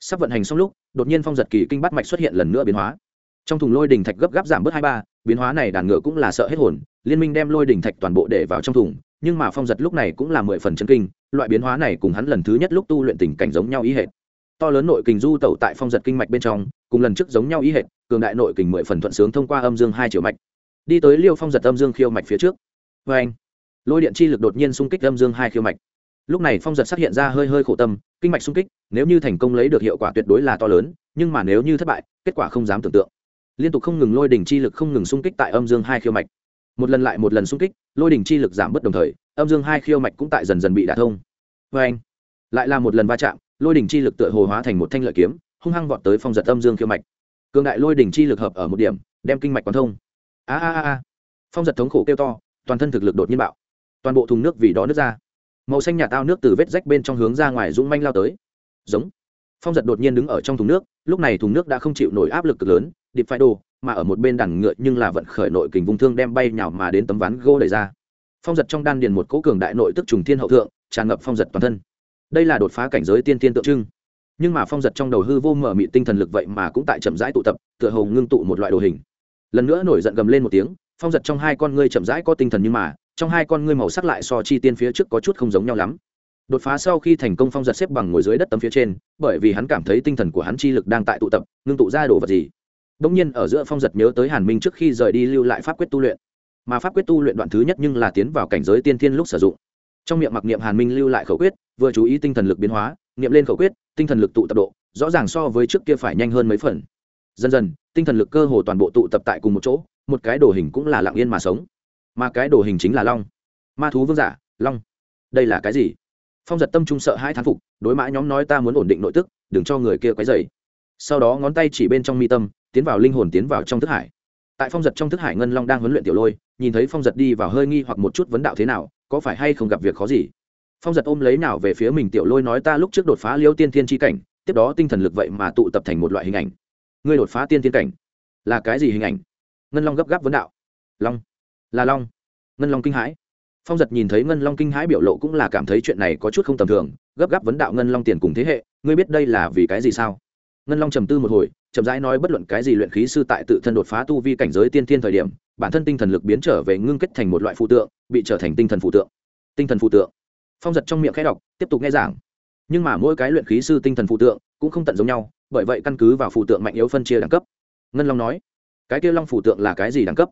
sắp vận hành xong lúc, đột nhiên phong giật kỳ kinh bắt mạch xuất hiện lần nữa biến hóa. Trong thùng lôi đình thạch gấp gáp giảm bớt hai ba, biến hóa này đàn ngựa cũng là sợ hết hồn, liên minh đem lôi đình thạch toàn bộ để vào trong thùng, nhưng mà phong giật lúc này cũng là mười phần chân kinh, loại biến hóa này cùng hắn lần thứ nhất lúc tu luyện tình cảnh giống nhau ý hệ to lớn nội kình du tẩu tại phong giật kinh mạch bên trong, cùng lần trước giống nhau ý hệ cường đại nội kình mười phần thuận sướng thông qua âm dương hai triệu mạch. Đi tới liêu phong giật âm dương khiêu mạch phía trước. Vê anh lôi điện chi lực đột nhiên xung kích âm dương hai khiêu mạch. Lúc này phong giật xác hiện ra hơi hơi khổ tâm, kinh mạch sung kích, nếu như thành công lấy được hiệu quả tuyệt đối là to lớn, nhưng mà nếu như thất bại, kết quả không dám tưởng tượng. Liên tục không ngừng lôi đỉnh chi lực không ngừng xung kích tại âm dương hai khiêu mạch. Một lần lại một lần xung kích, lôi đỉnh chi lực giảm bớt đồng thời, âm dương hai khiêu mạch cũng tại dần dần bị đả thông. Vê anh, lại là một lần va chạm, lôi đỉnh chi lực tựa hồ hóa thành một thanh lợi kiếm, hung hăng vọt tới phong giật âm dương khiêu mạch. Cường đại lôi đỉnh chi lực hợp ở một điểm, đem kinh mạch quán thông. A a a. Phong giật thống khổ kêu to, toàn thân thực lực đột nhiên bạo toàn bộ thùng nước vì đó nước ra. Màu xanh nhà tao nước từ vết rách bên trong hướng ra ngoài rung manh lao tới. Giống. Phong giật đột nhiên đứng ở trong thùng nước, lúc này thùng nước đã không chịu nổi áp lực cực lớn, điệp phai đồ, mà ở một bên đằng ngựa nhưng là vận khởi nội kình vung thương đem bay nhào mà đến tấm ván gỗ đẩy ra. Phong giật trong đan điền một cố cường đại nội tức trùng thiên hậu thượng, tràn ngập phong giật toàn thân. Đây là đột phá cảnh giới tiên tiên tượng trưng. Nhưng mà phong giật trong đầu hư vô mở mị tinh thần lực vậy mà cũng tại chậm rãi tụ tập, tựa hồ ngưng tụ một loại đồ hình. Lần nữa nổi giận gầm lên một tiếng, phong giật trong hai con ngươi chậm rãi có tinh thần nhưng mà trong hai con ngươi màu sắc lại so chi tiên phía trước có chút không giống nhau lắm. Đột phá sau khi thành công phong giật xếp bằng ngồi dưới đất tấm phía trên, bởi vì hắn cảm thấy tinh thần của hắn chi lực đang tại tụ tập, ngưng tụ ra đồ vật gì. Đống nhiên ở giữa phong giật nhớ tới hàn minh trước khi rời đi lưu lại pháp quyết tu luyện. Mà pháp quyết tu luyện đoạn thứ nhất nhưng là tiến vào cảnh giới tiên thiên lúc sử dụng. Trong miệng mặc niệm hàn minh lưu lại khẩu quyết, vừa chú ý tinh thần lực biến hóa, niệm lên khẩu quyết, tinh thần lực tụ tập độ, rõ ràng so với trước kia phải nhanh hơn mấy phần. Dần dần, tinh thần lực cơ hồ toàn bộ tụ tập tại cùng một chỗ, một cái đồ hình cũng là lặng yên mà sống mà cái đồ hình chính là long. Ma thú vương giả, long. Đây là cái gì? Phong giật tâm trung sợ hai thán phục, đối mã nhóm nói ta muốn ổn định nội tức, đừng cho người kia quấy dày sau đó ngón tay chỉ bên trong mi tâm, tiến vào linh hồn tiến vào trong thức hải. Tại phong giật trong thức hải ngân long đang huấn luyện tiểu lôi, nhìn thấy phong giật đi vào hơi nghi hoặc một chút vấn đạo thế nào, có phải hay không gặp việc khó gì? Phong giật ôm lấy nào về phía mình tiểu lôi nói ta lúc trước đột phá liêu tiên thiên tri cảnh, tiếp đó tinh thần lực vậy mà tụ tập thành một loại hình ảnh. Ngươi đột phá tiên thiên cảnh, là cái gì hình ảnh? Ngân long gấp gáp vấn đạo. Long là long. Ngân long kinh hãi. Phong giật nhìn thấy ngân long kinh hãi biểu lộ cũng là cảm thấy chuyện này có chút không tầm thường, gấp gáp vấn đạo ngân long tiền cùng thế hệ, ngươi biết đây là vì cái gì sao? Ngân long trầm tư một hồi, chậm rãi nói bất luận cái gì luyện khí sư tại tự thân đột phá tu vi cảnh giới tiên thiên thời điểm, bản thân tinh thần lực biến trở về ngưng kết thành một loại phụ tượng, bị trở thành tinh thần phụ tượng. Tinh thần phụ tượng. Phong giật trong miệng khẽ đọc, tiếp tục nghe giảng. Nhưng mà mỗi cái luyện khí sư tinh thần phụ tượng cũng không tận giống nhau, bởi vậy căn cứ vào phụ tượng mạnh yếu phân chia đẳng cấp. Ngân long nói, cái kêu long phụ tượng là cái gì đẳng cấp?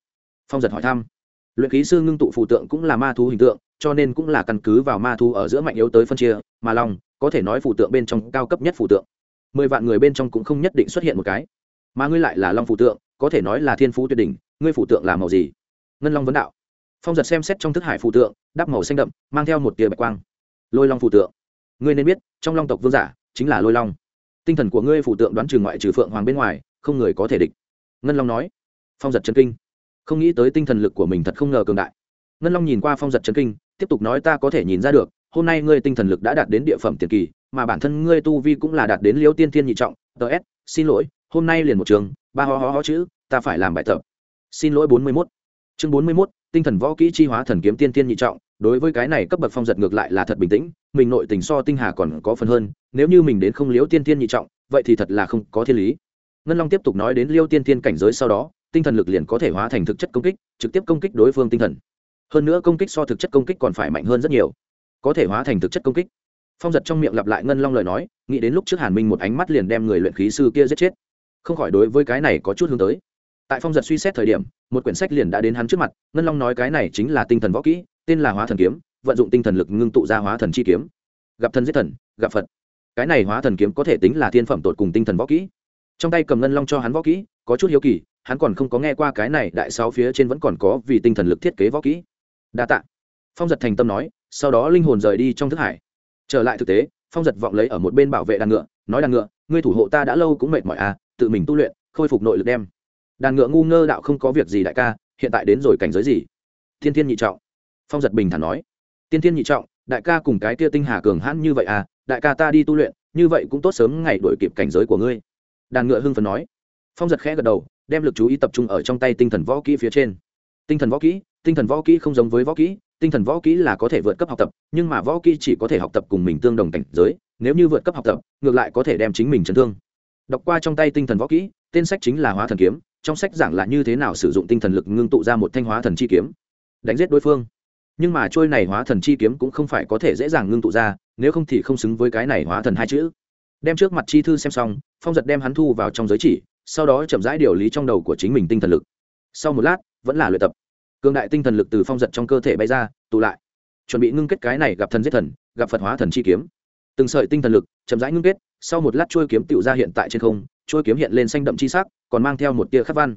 Phong giật hỏi thăm luyện khí sư ngưng tụ phụ tượng cũng là ma thú hình tượng, cho nên cũng là căn cứ vào ma thú ở giữa mạnh yếu tới phân chia, mà long, có thể nói phụ tượng bên trong cao cấp nhất phụ tượng. Mười vạn người bên trong cũng không nhất định xuất hiện một cái. Mà ngươi lại là long phụ tượng, có thể nói là thiên phú tuyệt đỉnh, ngươi phụ tượng là màu gì? Ngân long vấn đạo. Phong giật xem xét trong thức hải phụ tượng, đắp màu xanh đậm, mang theo một tia bạch quang. Lôi long phụ tượng. Ngươi nên biết, trong long tộc vương giả, chính là lôi long. Tinh thần của ngươi phụ tượng đoán trừ ngoại trừ phượng hoàng bên ngoài, không người có thể địch. Ngân long nói. Phong giật chân kinh không nghĩ tới tinh thần lực của mình thật không ngờ cường đại. Ngân long nhìn qua phong giật trấn kinh, tiếp tục nói ta có thể nhìn ra được, hôm nay ngươi tinh thần lực đã đạt đến địa phẩm tiền kỳ, mà bản thân ngươi tu vi cũng là đạt đến liễu tiên thiên nhị trọng. Ts xin lỗi, hôm nay liền một trường, ba ho ho ho chữ, ta phải làm bài tập. Xin lỗi bốn mươi mốt. Chương bốn mươi mốt, tinh thần võ kỹ chi hóa thần kiếm tiên thiên nhị trọng, đối với cái này cấp bậc phong giật ngược lại là thật bình tĩnh, mình nội tình so tinh hà còn có phần hơn, nếu như mình đến không liễu tiên thiên nhị trọng, vậy thì thật là không có thiên lý. Ngân long tiếp tục nói đến liêu tiên thiên cảnh giới sau đó tinh thần lực liền có thể hóa thành thực chất công kích, trực tiếp công kích đối phương tinh thần. Hơn nữa công kích so thực chất công kích còn phải mạnh hơn rất nhiều. Có thể hóa thành thực chất công kích. Phong giật trong miệng lặp lại ngân long lời nói, nghĩ đến lúc trước hàn minh một ánh mắt liền đem người luyện khí sư kia giết chết. Không khỏi đối với cái này có chút hướng tới. Tại phong giật suy xét thời điểm, một quyển sách liền đã đến hắn trước mặt, ngân long nói cái này chính là tinh thần võ kỹ, tên là hóa thần kiếm, vận dụng tinh thần lực ngưng tụ ra hóa thần chi kiếm. Gặp thần giết thần, gặp phật. Cái này hóa thần kiếm có thể tính là thiên phẩm tột cùng tinh thần võ kỹ. Trong tay cầm ngân long cho hắn võ kỹ, có chút hiếu kỳ hắn còn không có nghe qua cái này, đại sáu phía trên vẫn còn có vì tinh thần lực thiết kế võ kỹ. Đa tạ. Phong giật thành tâm nói, sau đó linh hồn rời đi trong thức hải. Trở lại thực tế, phong giật vọng lấy ở một bên bảo vệ đàn ngựa, nói đàn ngựa, ngươi thủ hộ ta đã lâu cũng mệt mỏi à tự mình tu luyện, khôi phục nội lực đem. Đàn ngựa ngu ngơ đạo không có việc gì đại ca, hiện tại đến rồi cảnh giới gì? Thiên thiên nhị trọng. Phong giật bình thản nói. Tiên thiên nhị trọng, đại ca cùng cái kia tinh hà cường hãn như vậy à đại ca ta đi tu luyện, như vậy cũng tốt sớm ngày đổi kịp cảnh giới của ngươi. Đàn ngựa hưng phần nói. Phong giật khẽ gật đầu đem lực chú ý tập trung ở trong tay tinh thần võ kỹ phía trên. Tinh thần võ kỹ, tinh thần võ kỹ không giống với võ kỹ, tinh thần võ kỹ là có thể vượt cấp học tập, nhưng mà võ kỹ chỉ có thể học tập cùng mình tương đồng cảnh giới, nếu như vượt cấp học tập, ngược lại có thể đem chính mình chấn thương. Đọc qua trong tay tinh thần võ kỹ, tên sách chính là hóa thần kiếm, trong sách giảng là như thế nào sử dụng tinh thần lực ngưng tụ ra một thanh hóa thần chi kiếm. Đánh giết đối phương. Nhưng mà trôi này hóa thần chi kiếm cũng không phải có thể dễ dàng ngưng tụ ra, nếu không thì không xứng với cái này hóa thần hai chữ. Đem trước mặt chi thư xem xong, phong giật đem hắn thu vào trong giới chỉ sau đó chậm rãi điều lý trong đầu của chính mình tinh thần lực. Sau một lát, vẫn là luyện tập. Cường đại tinh thần lực từ phong giật trong cơ thể bay ra, tụ lại. Chuẩn bị ngưng kết cái này gặp thần giết thần, gặp phật hóa thần chi kiếm. Từng sợi tinh thần lực chậm rãi ngưng kết, sau một lát trôi kiếm tựu ra hiện tại trên không trôi kiếm hiện lên xanh đậm chi sắc, còn mang theo một tia khắc văn.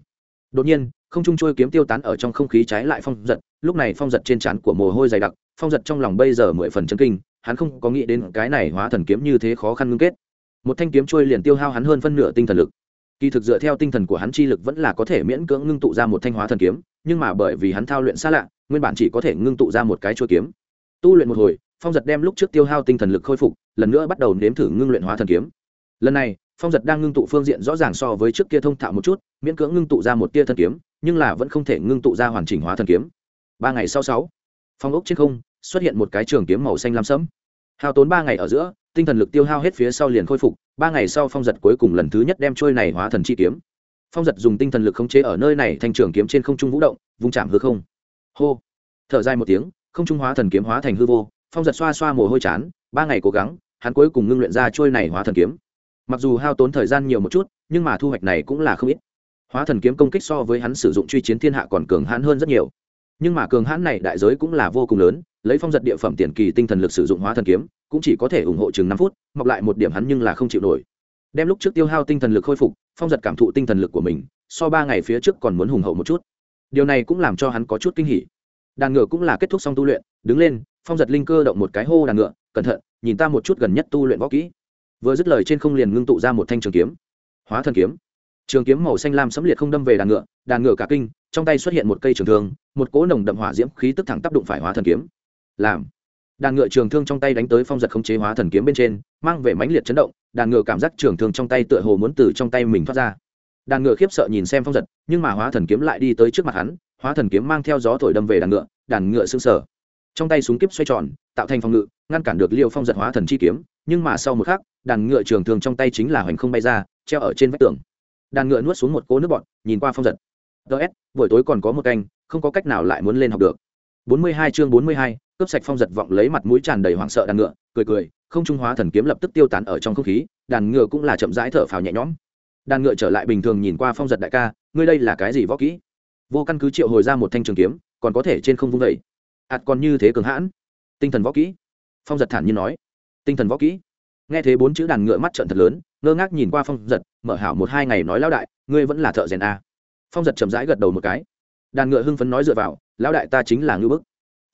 Đột nhiên, không trung trôi kiếm tiêu tán ở trong không khí trái lại phong giật, lúc này phong giật trên trán của mồ hôi dày đặc, phong giật trong lòng bây giờ mười phần chân kinh, hắn không có nghĩ đến cái này hóa thần kiếm như thế khó khăn ngưng kết. Một thanh kiếm trôi liền tiêu hao hắn hơn phân nửa tinh thần lực kỳ thực dựa theo tinh thần của hắn chi lực vẫn là có thể miễn cưỡng ngưng tụ ra một thanh hóa thần kiếm, nhưng mà bởi vì hắn thao luyện xa lạ, nguyên bản chỉ có thể ngưng tụ ra một cái chuôi kiếm. Tu luyện một hồi, phong giật đem lúc trước tiêu hao tinh thần lực khôi phục, lần nữa bắt đầu nếm thử ngưng luyện hóa thần kiếm. Lần này, phong giật đang ngưng tụ phương diện rõ ràng so với trước kia thông thạo một chút, miễn cưỡng ngưng tụ ra một tia thần kiếm, nhưng là vẫn không thể ngưng tụ ra hoàn chỉnh hóa thần kiếm. Ba ngày sau sáu, phong ốc trên không, xuất hiện một cái trường kiếm màu xanh lam sẫm. Hao tốn ba ngày ở giữa tinh thần lực tiêu hao hết phía sau liền khôi phục, ba ngày sau phong giật cuối cùng lần thứ nhất đem trôi này hóa thần chi kiếm. Phong giật dùng tinh thần lực khống chế ở nơi này thành trường kiếm trên không trung vũ động, vung chạm hư không. Hô! Thở dài một tiếng, không trung hóa thần kiếm hóa thành hư vô, phong giật xoa xoa mồ hôi chán, ba ngày cố gắng, hắn cuối cùng ngưng luyện ra trôi này hóa thần kiếm. Mặc dù hao tốn thời gian nhiều một chút, nhưng mà thu hoạch này cũng là không ít. Hóa thần kiếm công kích so với hắn sử dụng truy chiến thiên hạ còn cường hãn hơn rất nhiều nhưng mà cường hãn này đại giới cũng là vô cùng lớn, lấy phong giật địa phẩm tiền kỳ tinh thần lực sử dụng hóa thần kiếm, cũng chỉ có thể ủng hộ chừng năm phút, mọc lại một điểm hắn nhưng là không chịu nổi. Đem lúc trước tiêu hao tinh thần lực khôi phục, phong giật cảm thụ tinh thần lực của mình, so ba ngày phía trước còn muốn hùng hậu một chút. Điều này cũng làm cho hắn có chút kinh hỉ. Đàn ngựa cũng là kết thúc xong tu luyện, đứng lên, phong giật linh cơ động một cái hô đàn ngựa, cẩn thận, nhìn ta một chút gần nhất tu luyện võ kỹ. Vừa dứt lời trên không liền ngưng tụ ra một thanh trường kiếm. Hóa thần kiếm. Trường kiếm màu xanh lam sấm liệt không đâm về đàn ngựa đàn ngựa cả kinh, trong tay xuất hiện một cây trường thương một cỗ nồng đậm hỏa diễm khí tức thẳng tác đụng phải hóa thần kiếm. Làm. Đàn ngựa trường thương trong tay đánh tới phong giật không chế hóa thần kiếm bên trên, mang về mãnh liệt chấn động, đàn ngựa cảm giác trường thương trong tay tựa hồ muốn từ trong tay mình thoát ra. Đàn ngựa khiếp sợ nhìn xem phong giật, nhưng mà hóa thần kiếm lại đi tới trước mặt hắn, hóa thần kiếm mang theo gió thổi đâm về đàn ngựa đàn ngựa xương sở trong tay súng kiếp xoay tròn, tạo thành phòng ngự, ngăn cản được liêu phong giật hóa thần chi kiếm, nhưng mà sau một khắc, đàn ngựa trường thường trong tay chính là hoành không bay ra, treo ở trên vách tường. Đàn ngựa nuốt xuống một cỗ nước bọt, nhìn qua phong giật. Ts buổi tối còn có một canh không có cách nào lại muốn lên học được. 42 chương 42, cướp sạch phong giật vọng lấy mặt mũi tràn đầy hoảng sợ đàn ngựa cười cười không trung hóa thần kiếm lập tức tiêu tán ở trong không khí đàn ngựa cũng là chậm rãi thở phào nhẹ nhõm. Đàn ngựa trở lại bình thường nhìn qua phong giật đại ca ngươi đây là cái gì võ kỹ? Vô căn cứ triệu hồi ra một thanh trường kiếm còn có thể trên không vung vẩy ạt còn như thế cường hãn. Tinh thần võ kỹ. Phong giật thản nhiên nói. Tinh thần võ kỹ. Nghe thế bốn chữ đàn ngựa mắt trận thật lớn ngơ ngác nhìn qua phong giật mở hảo một hai ngày nói lão đại ngươi vẫn là thợ rèn a. Phong giật chậm rãi gật đầu một cái đàn ngựa hưng phấn nói dựa vào, lão đại ta chính là ngư bức.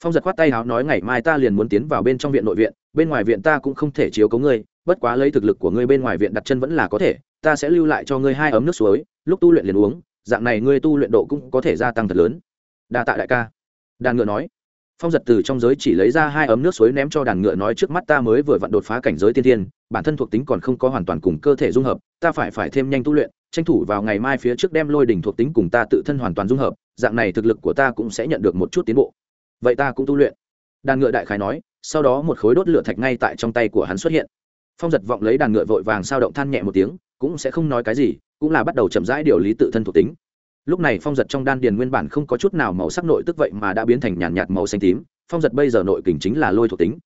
Phong giật khoát tay háo nói, ngày mai ta liền muốn tiến vào bên trong viện nội viện, bên ngoài viện ta cũng không thể chiếu cấu ngươi, bất quá lấy thực lực của ngươi bên ngoài viện đặt chân vẫn là có thể, ta sẽ lưu lại cho ngươi hai ấm nước suối, lúc tu luyện liền uống, dạng này ngươi tu luyện độ cũng có thể gia tăng thật lớn. Đa tạ đại ca. Đàn ngựa nói phong giật từ trong giới chỉ lấy ra hai ấm nước suối ném cho đàn ngựa nói trước mắt ta mới vừa vặn đột phá cảnh giới tiên tiên bản thân thuộc tính còn không có hoàn toàn cùng cơ thể dung hợp, ta phải phải thêm nhanh tu luyện, tranh thủ vào ngày mai phía trước đem lôi đỉnh thuộc tính cùng ta tự thân hoàn toàn dung hợp, dạng này thực lực của ta cũng sẽ nhận được một chút tiến bộ. Vậy ta cũng tu luyện. Đàn ngựa đại khái nói, sau đó một khối đốt lửa thạch ngay tại trong tay của hắn xuất hiện. Phong giật vọng lấy đàn ngựa vội vàng sao động than nhẹ một tiếng, cũng sẽ không nói cái gì, cũng là bắt đầu chậm rãi điều lý tự thân thuộc tính lúc này phong giật trong đan điền nguyên bản không có chút nào màu sắc nội tức vậy mà đã biến thành nhàn nhạt, nhạt màu xanh tím phong giật bây giờ nội kình chính là lôi thuộc tính.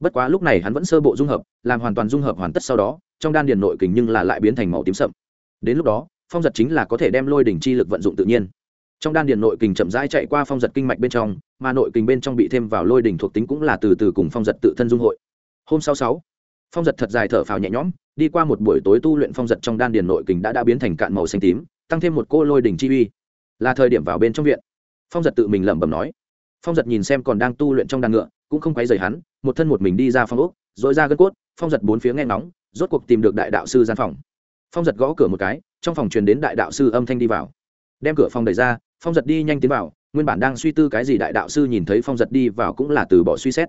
Bất quá lúc này hắn vẫn sơ bộ dung hợp làm hoàn toàn dung hợp hoàn tất sau đó trong đan điền nội kình nhưng là lại biến thành màu tím sậm. Đến lúc đó phong giật chính là có thể đem lôi đỉnh chi lực vận dụng tự nhiên. Trong đan điền nội kình chậm rãi chạy qua phong giật kinh mạch bên trong mà nội kình bên trong bị thêm vào lôi đỉnh thuộc tính cũng là từ từ cùng phong giật tự thân dung hội. Hôm sau sáu phong giật thật dài thở phào nhẹ nhõm đi qua một buổi tối tu luyện phong giật trong đan điền nội kình đã đã biến thành cạn màu xanh tím tăng thêm một cô lôi đỉnh chi uy. Là thời điểm vào bên trong viện. Phong giật tự mình lẩm bẩm nói. Phong giật nhìn xem còn đang tu luyện trong đàn ngựa, cũng không quấy rầy hắn, một thân một mình đi ra phong ốc dội ra gân cốt, phong giật bốn phía nghe ngóng, rốt cuộc tìm được đại đạo sư gian phòng. Phong giật gõ cửa một cái, trong phòng truyền đến đại đạo sư âm thanh đi vào. Đem cửa phòng đẩy ra, phong giật đi nhanh tiến vào, nguyên bản đang suy tư cái gì đại đạo sư nhìn thấy phong giật đi vào cũng là từ bỏ suy xét.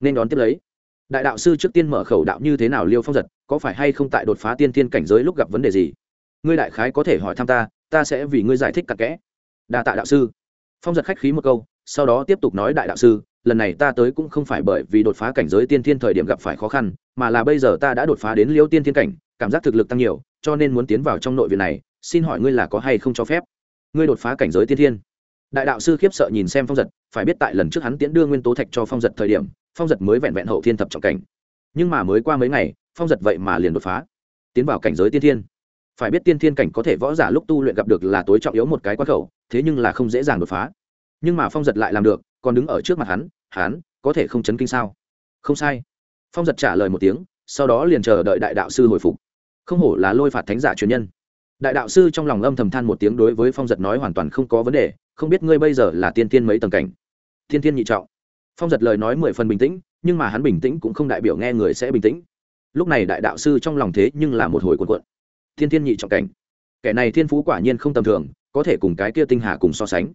Nên đón tiếp lấy. Đại đạo sư trước tiên mở khẩu đạo như thế nào liêu phong giật, có phải hay không tại đột phá tiên tiên cảnh giới lúc gặp vấn đề gì? Ngươi đại khái có thể hỏi thăm ta ta sẽ vì ngươi giải thích cặn kẽ. Đa tạ đạo sư. Phong giật khách khí một câu, sau đó tiếp tục nói đại đạo sư, lần này ta tới cũng không phải bởi vì đột phá cảnh giới tiên thiên thời điểm gặp phải khó khăn, mà là bây giờ ta đã đột phá đến liêu tiên thiên cảnh, cảm giác thực lực tăng nhiều, cho nên muốn tiến vào trong nội viện này, xin hỏi ngươi là có hay không cho phép? Ngươi đột phá cảnh giới tiên thiên. Đại đạo sư khiếp sợ nhìn xem phong giật, phải biết tại lần trước hắn tiễn đưa nguyên tố thạch cho phong giật thời điểm, phong giật mới vẹn vẹn hậu thiên thập trọng cảnh. Nhưng mà mới qua mấy ngày, phong giật vậy mà liền đột phá, tiến vào cảnh giới tiên thiên phải biết tiên thiên cảnh có thể võ giả lúc tu luyện gặp được là tối trọng yếu một cái quan khẩu, thế nhưng là không dễ dàng đột phá. Nhưng mà phong giật lại làm được, còn đứng ở trước mặt hắn hắn có thể không chấn kinh sao? Không sai. Phong giật trả lời một tiếng, sau đó liền chờ đợi đại đạo sư hồi phục. Không hổ là lôi phạt thánh giả truyền nhân. Đại đạo sư trong lòng âm thầm than một tiếng đối với phong giật nói hoàn toàn không có vấn đề, không biết ngươi bây giờ là tiên tiên mấy tầng cảnh? Tiên tiên nhị trọng. Phong giật lời nói mười phần bình tĩnh, nhưng mà hắn bình tĩnh cũng không đại biểu nghe người sẽ bình tĩnh. Lúc này đại đạo sư trong lòng thế nhưng là một hồi cuộn cuộn thiên thiên nhị trọng cảnh. Kẻ này thiên phú quả nhiên không tầm thường, có thể cùng cái kia tinh hà cùng so sánh.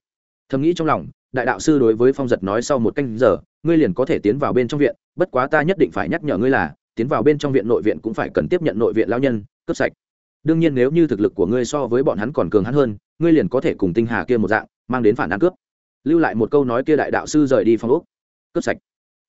Thầm nghĩ trong lòng, đại đạo sư đối với phong giật nói sau một canh giờ, ngươi liền có thể tiến vào bên trong viện, bất quá ta nhất định phải nhắc nhở ngươi là, tiến vào bên trong viện nội viện cũng phải cần tiếp nhận nội viện lao nhân, cướp sạch. Đương nhiên nếu như thực lực của ngươi so với bọn hắn còn cường hắn hơn, ngươi liền có thể cùng tinh hà kia một dạng, mang đến phản án cướp. Lưu lại một câu nói kia đại đạo sư rời đi phong úc cướp sạch.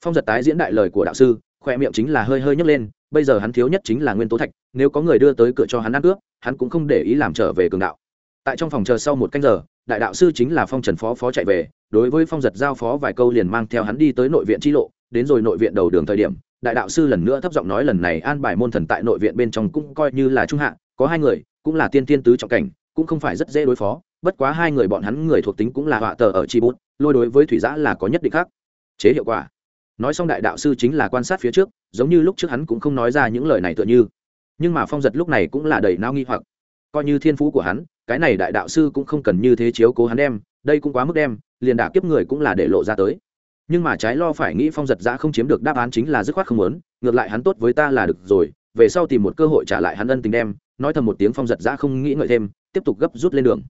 Phong giật tái diễn đại lời của đạo sư khoe miệng chính là hơi hơi nhấc lên, bây giờ hắn thiếu nhất chính là nguyên tố thạch, nếu có người đưa tới cửa cho hắn ăn cướp, hắn cũng không để ý làm trở về cường đạo. Tại trong phòng chờ sau một canh giờ, đại đạo sư chính là phong trần phó phó chạy về, đối với phong giật giao phó vài câu liền mang theo hắn đi tới nội viện tri lộ, đến rồi nội viện đầu đường thời điểm, đại đạo sư lần nữa thấp giọng nói lần này an bài môn thần tại nội viện bên trong cũng coi như là trung hạ, có hai người, cũng là tiên tiên tứ trọng cảnh, cũng không phải rất dễ đối phó, bất quá hai người bọn hắn người thuộc tính cũng là họa tờ ở chi bút, lôi đối với thủy giã là có nhất định khác. Chế hiệu quả nói xong đại đạo sư chính là quan sát phía trước, giống như lúc trước hắn cũng không nói ra những lời này tựa như. Nhưng mà phong giật lúc này cũng là đầy nao nghi hoặc. Coi như thiên phú của hắn, cái này đại đạo sư cũng không cần như thế chiếu cố hắn đem, đây cũng quá mức đem, liền đả kiếp người cũng là để lộ ra tới. Nhưng mà trái lo phải nghĩ phong giật giã không chiếm được đáp án chính là dứt khoát không muốn, ngược lại hắn tốt với ta là được rồi, về sau tìm một cơ hội trả lại hắn ân tình đem, nói thầm một tiếng phong giật giã không nghĩ ngợi thêm, tiếp tục gấp rút lên đường.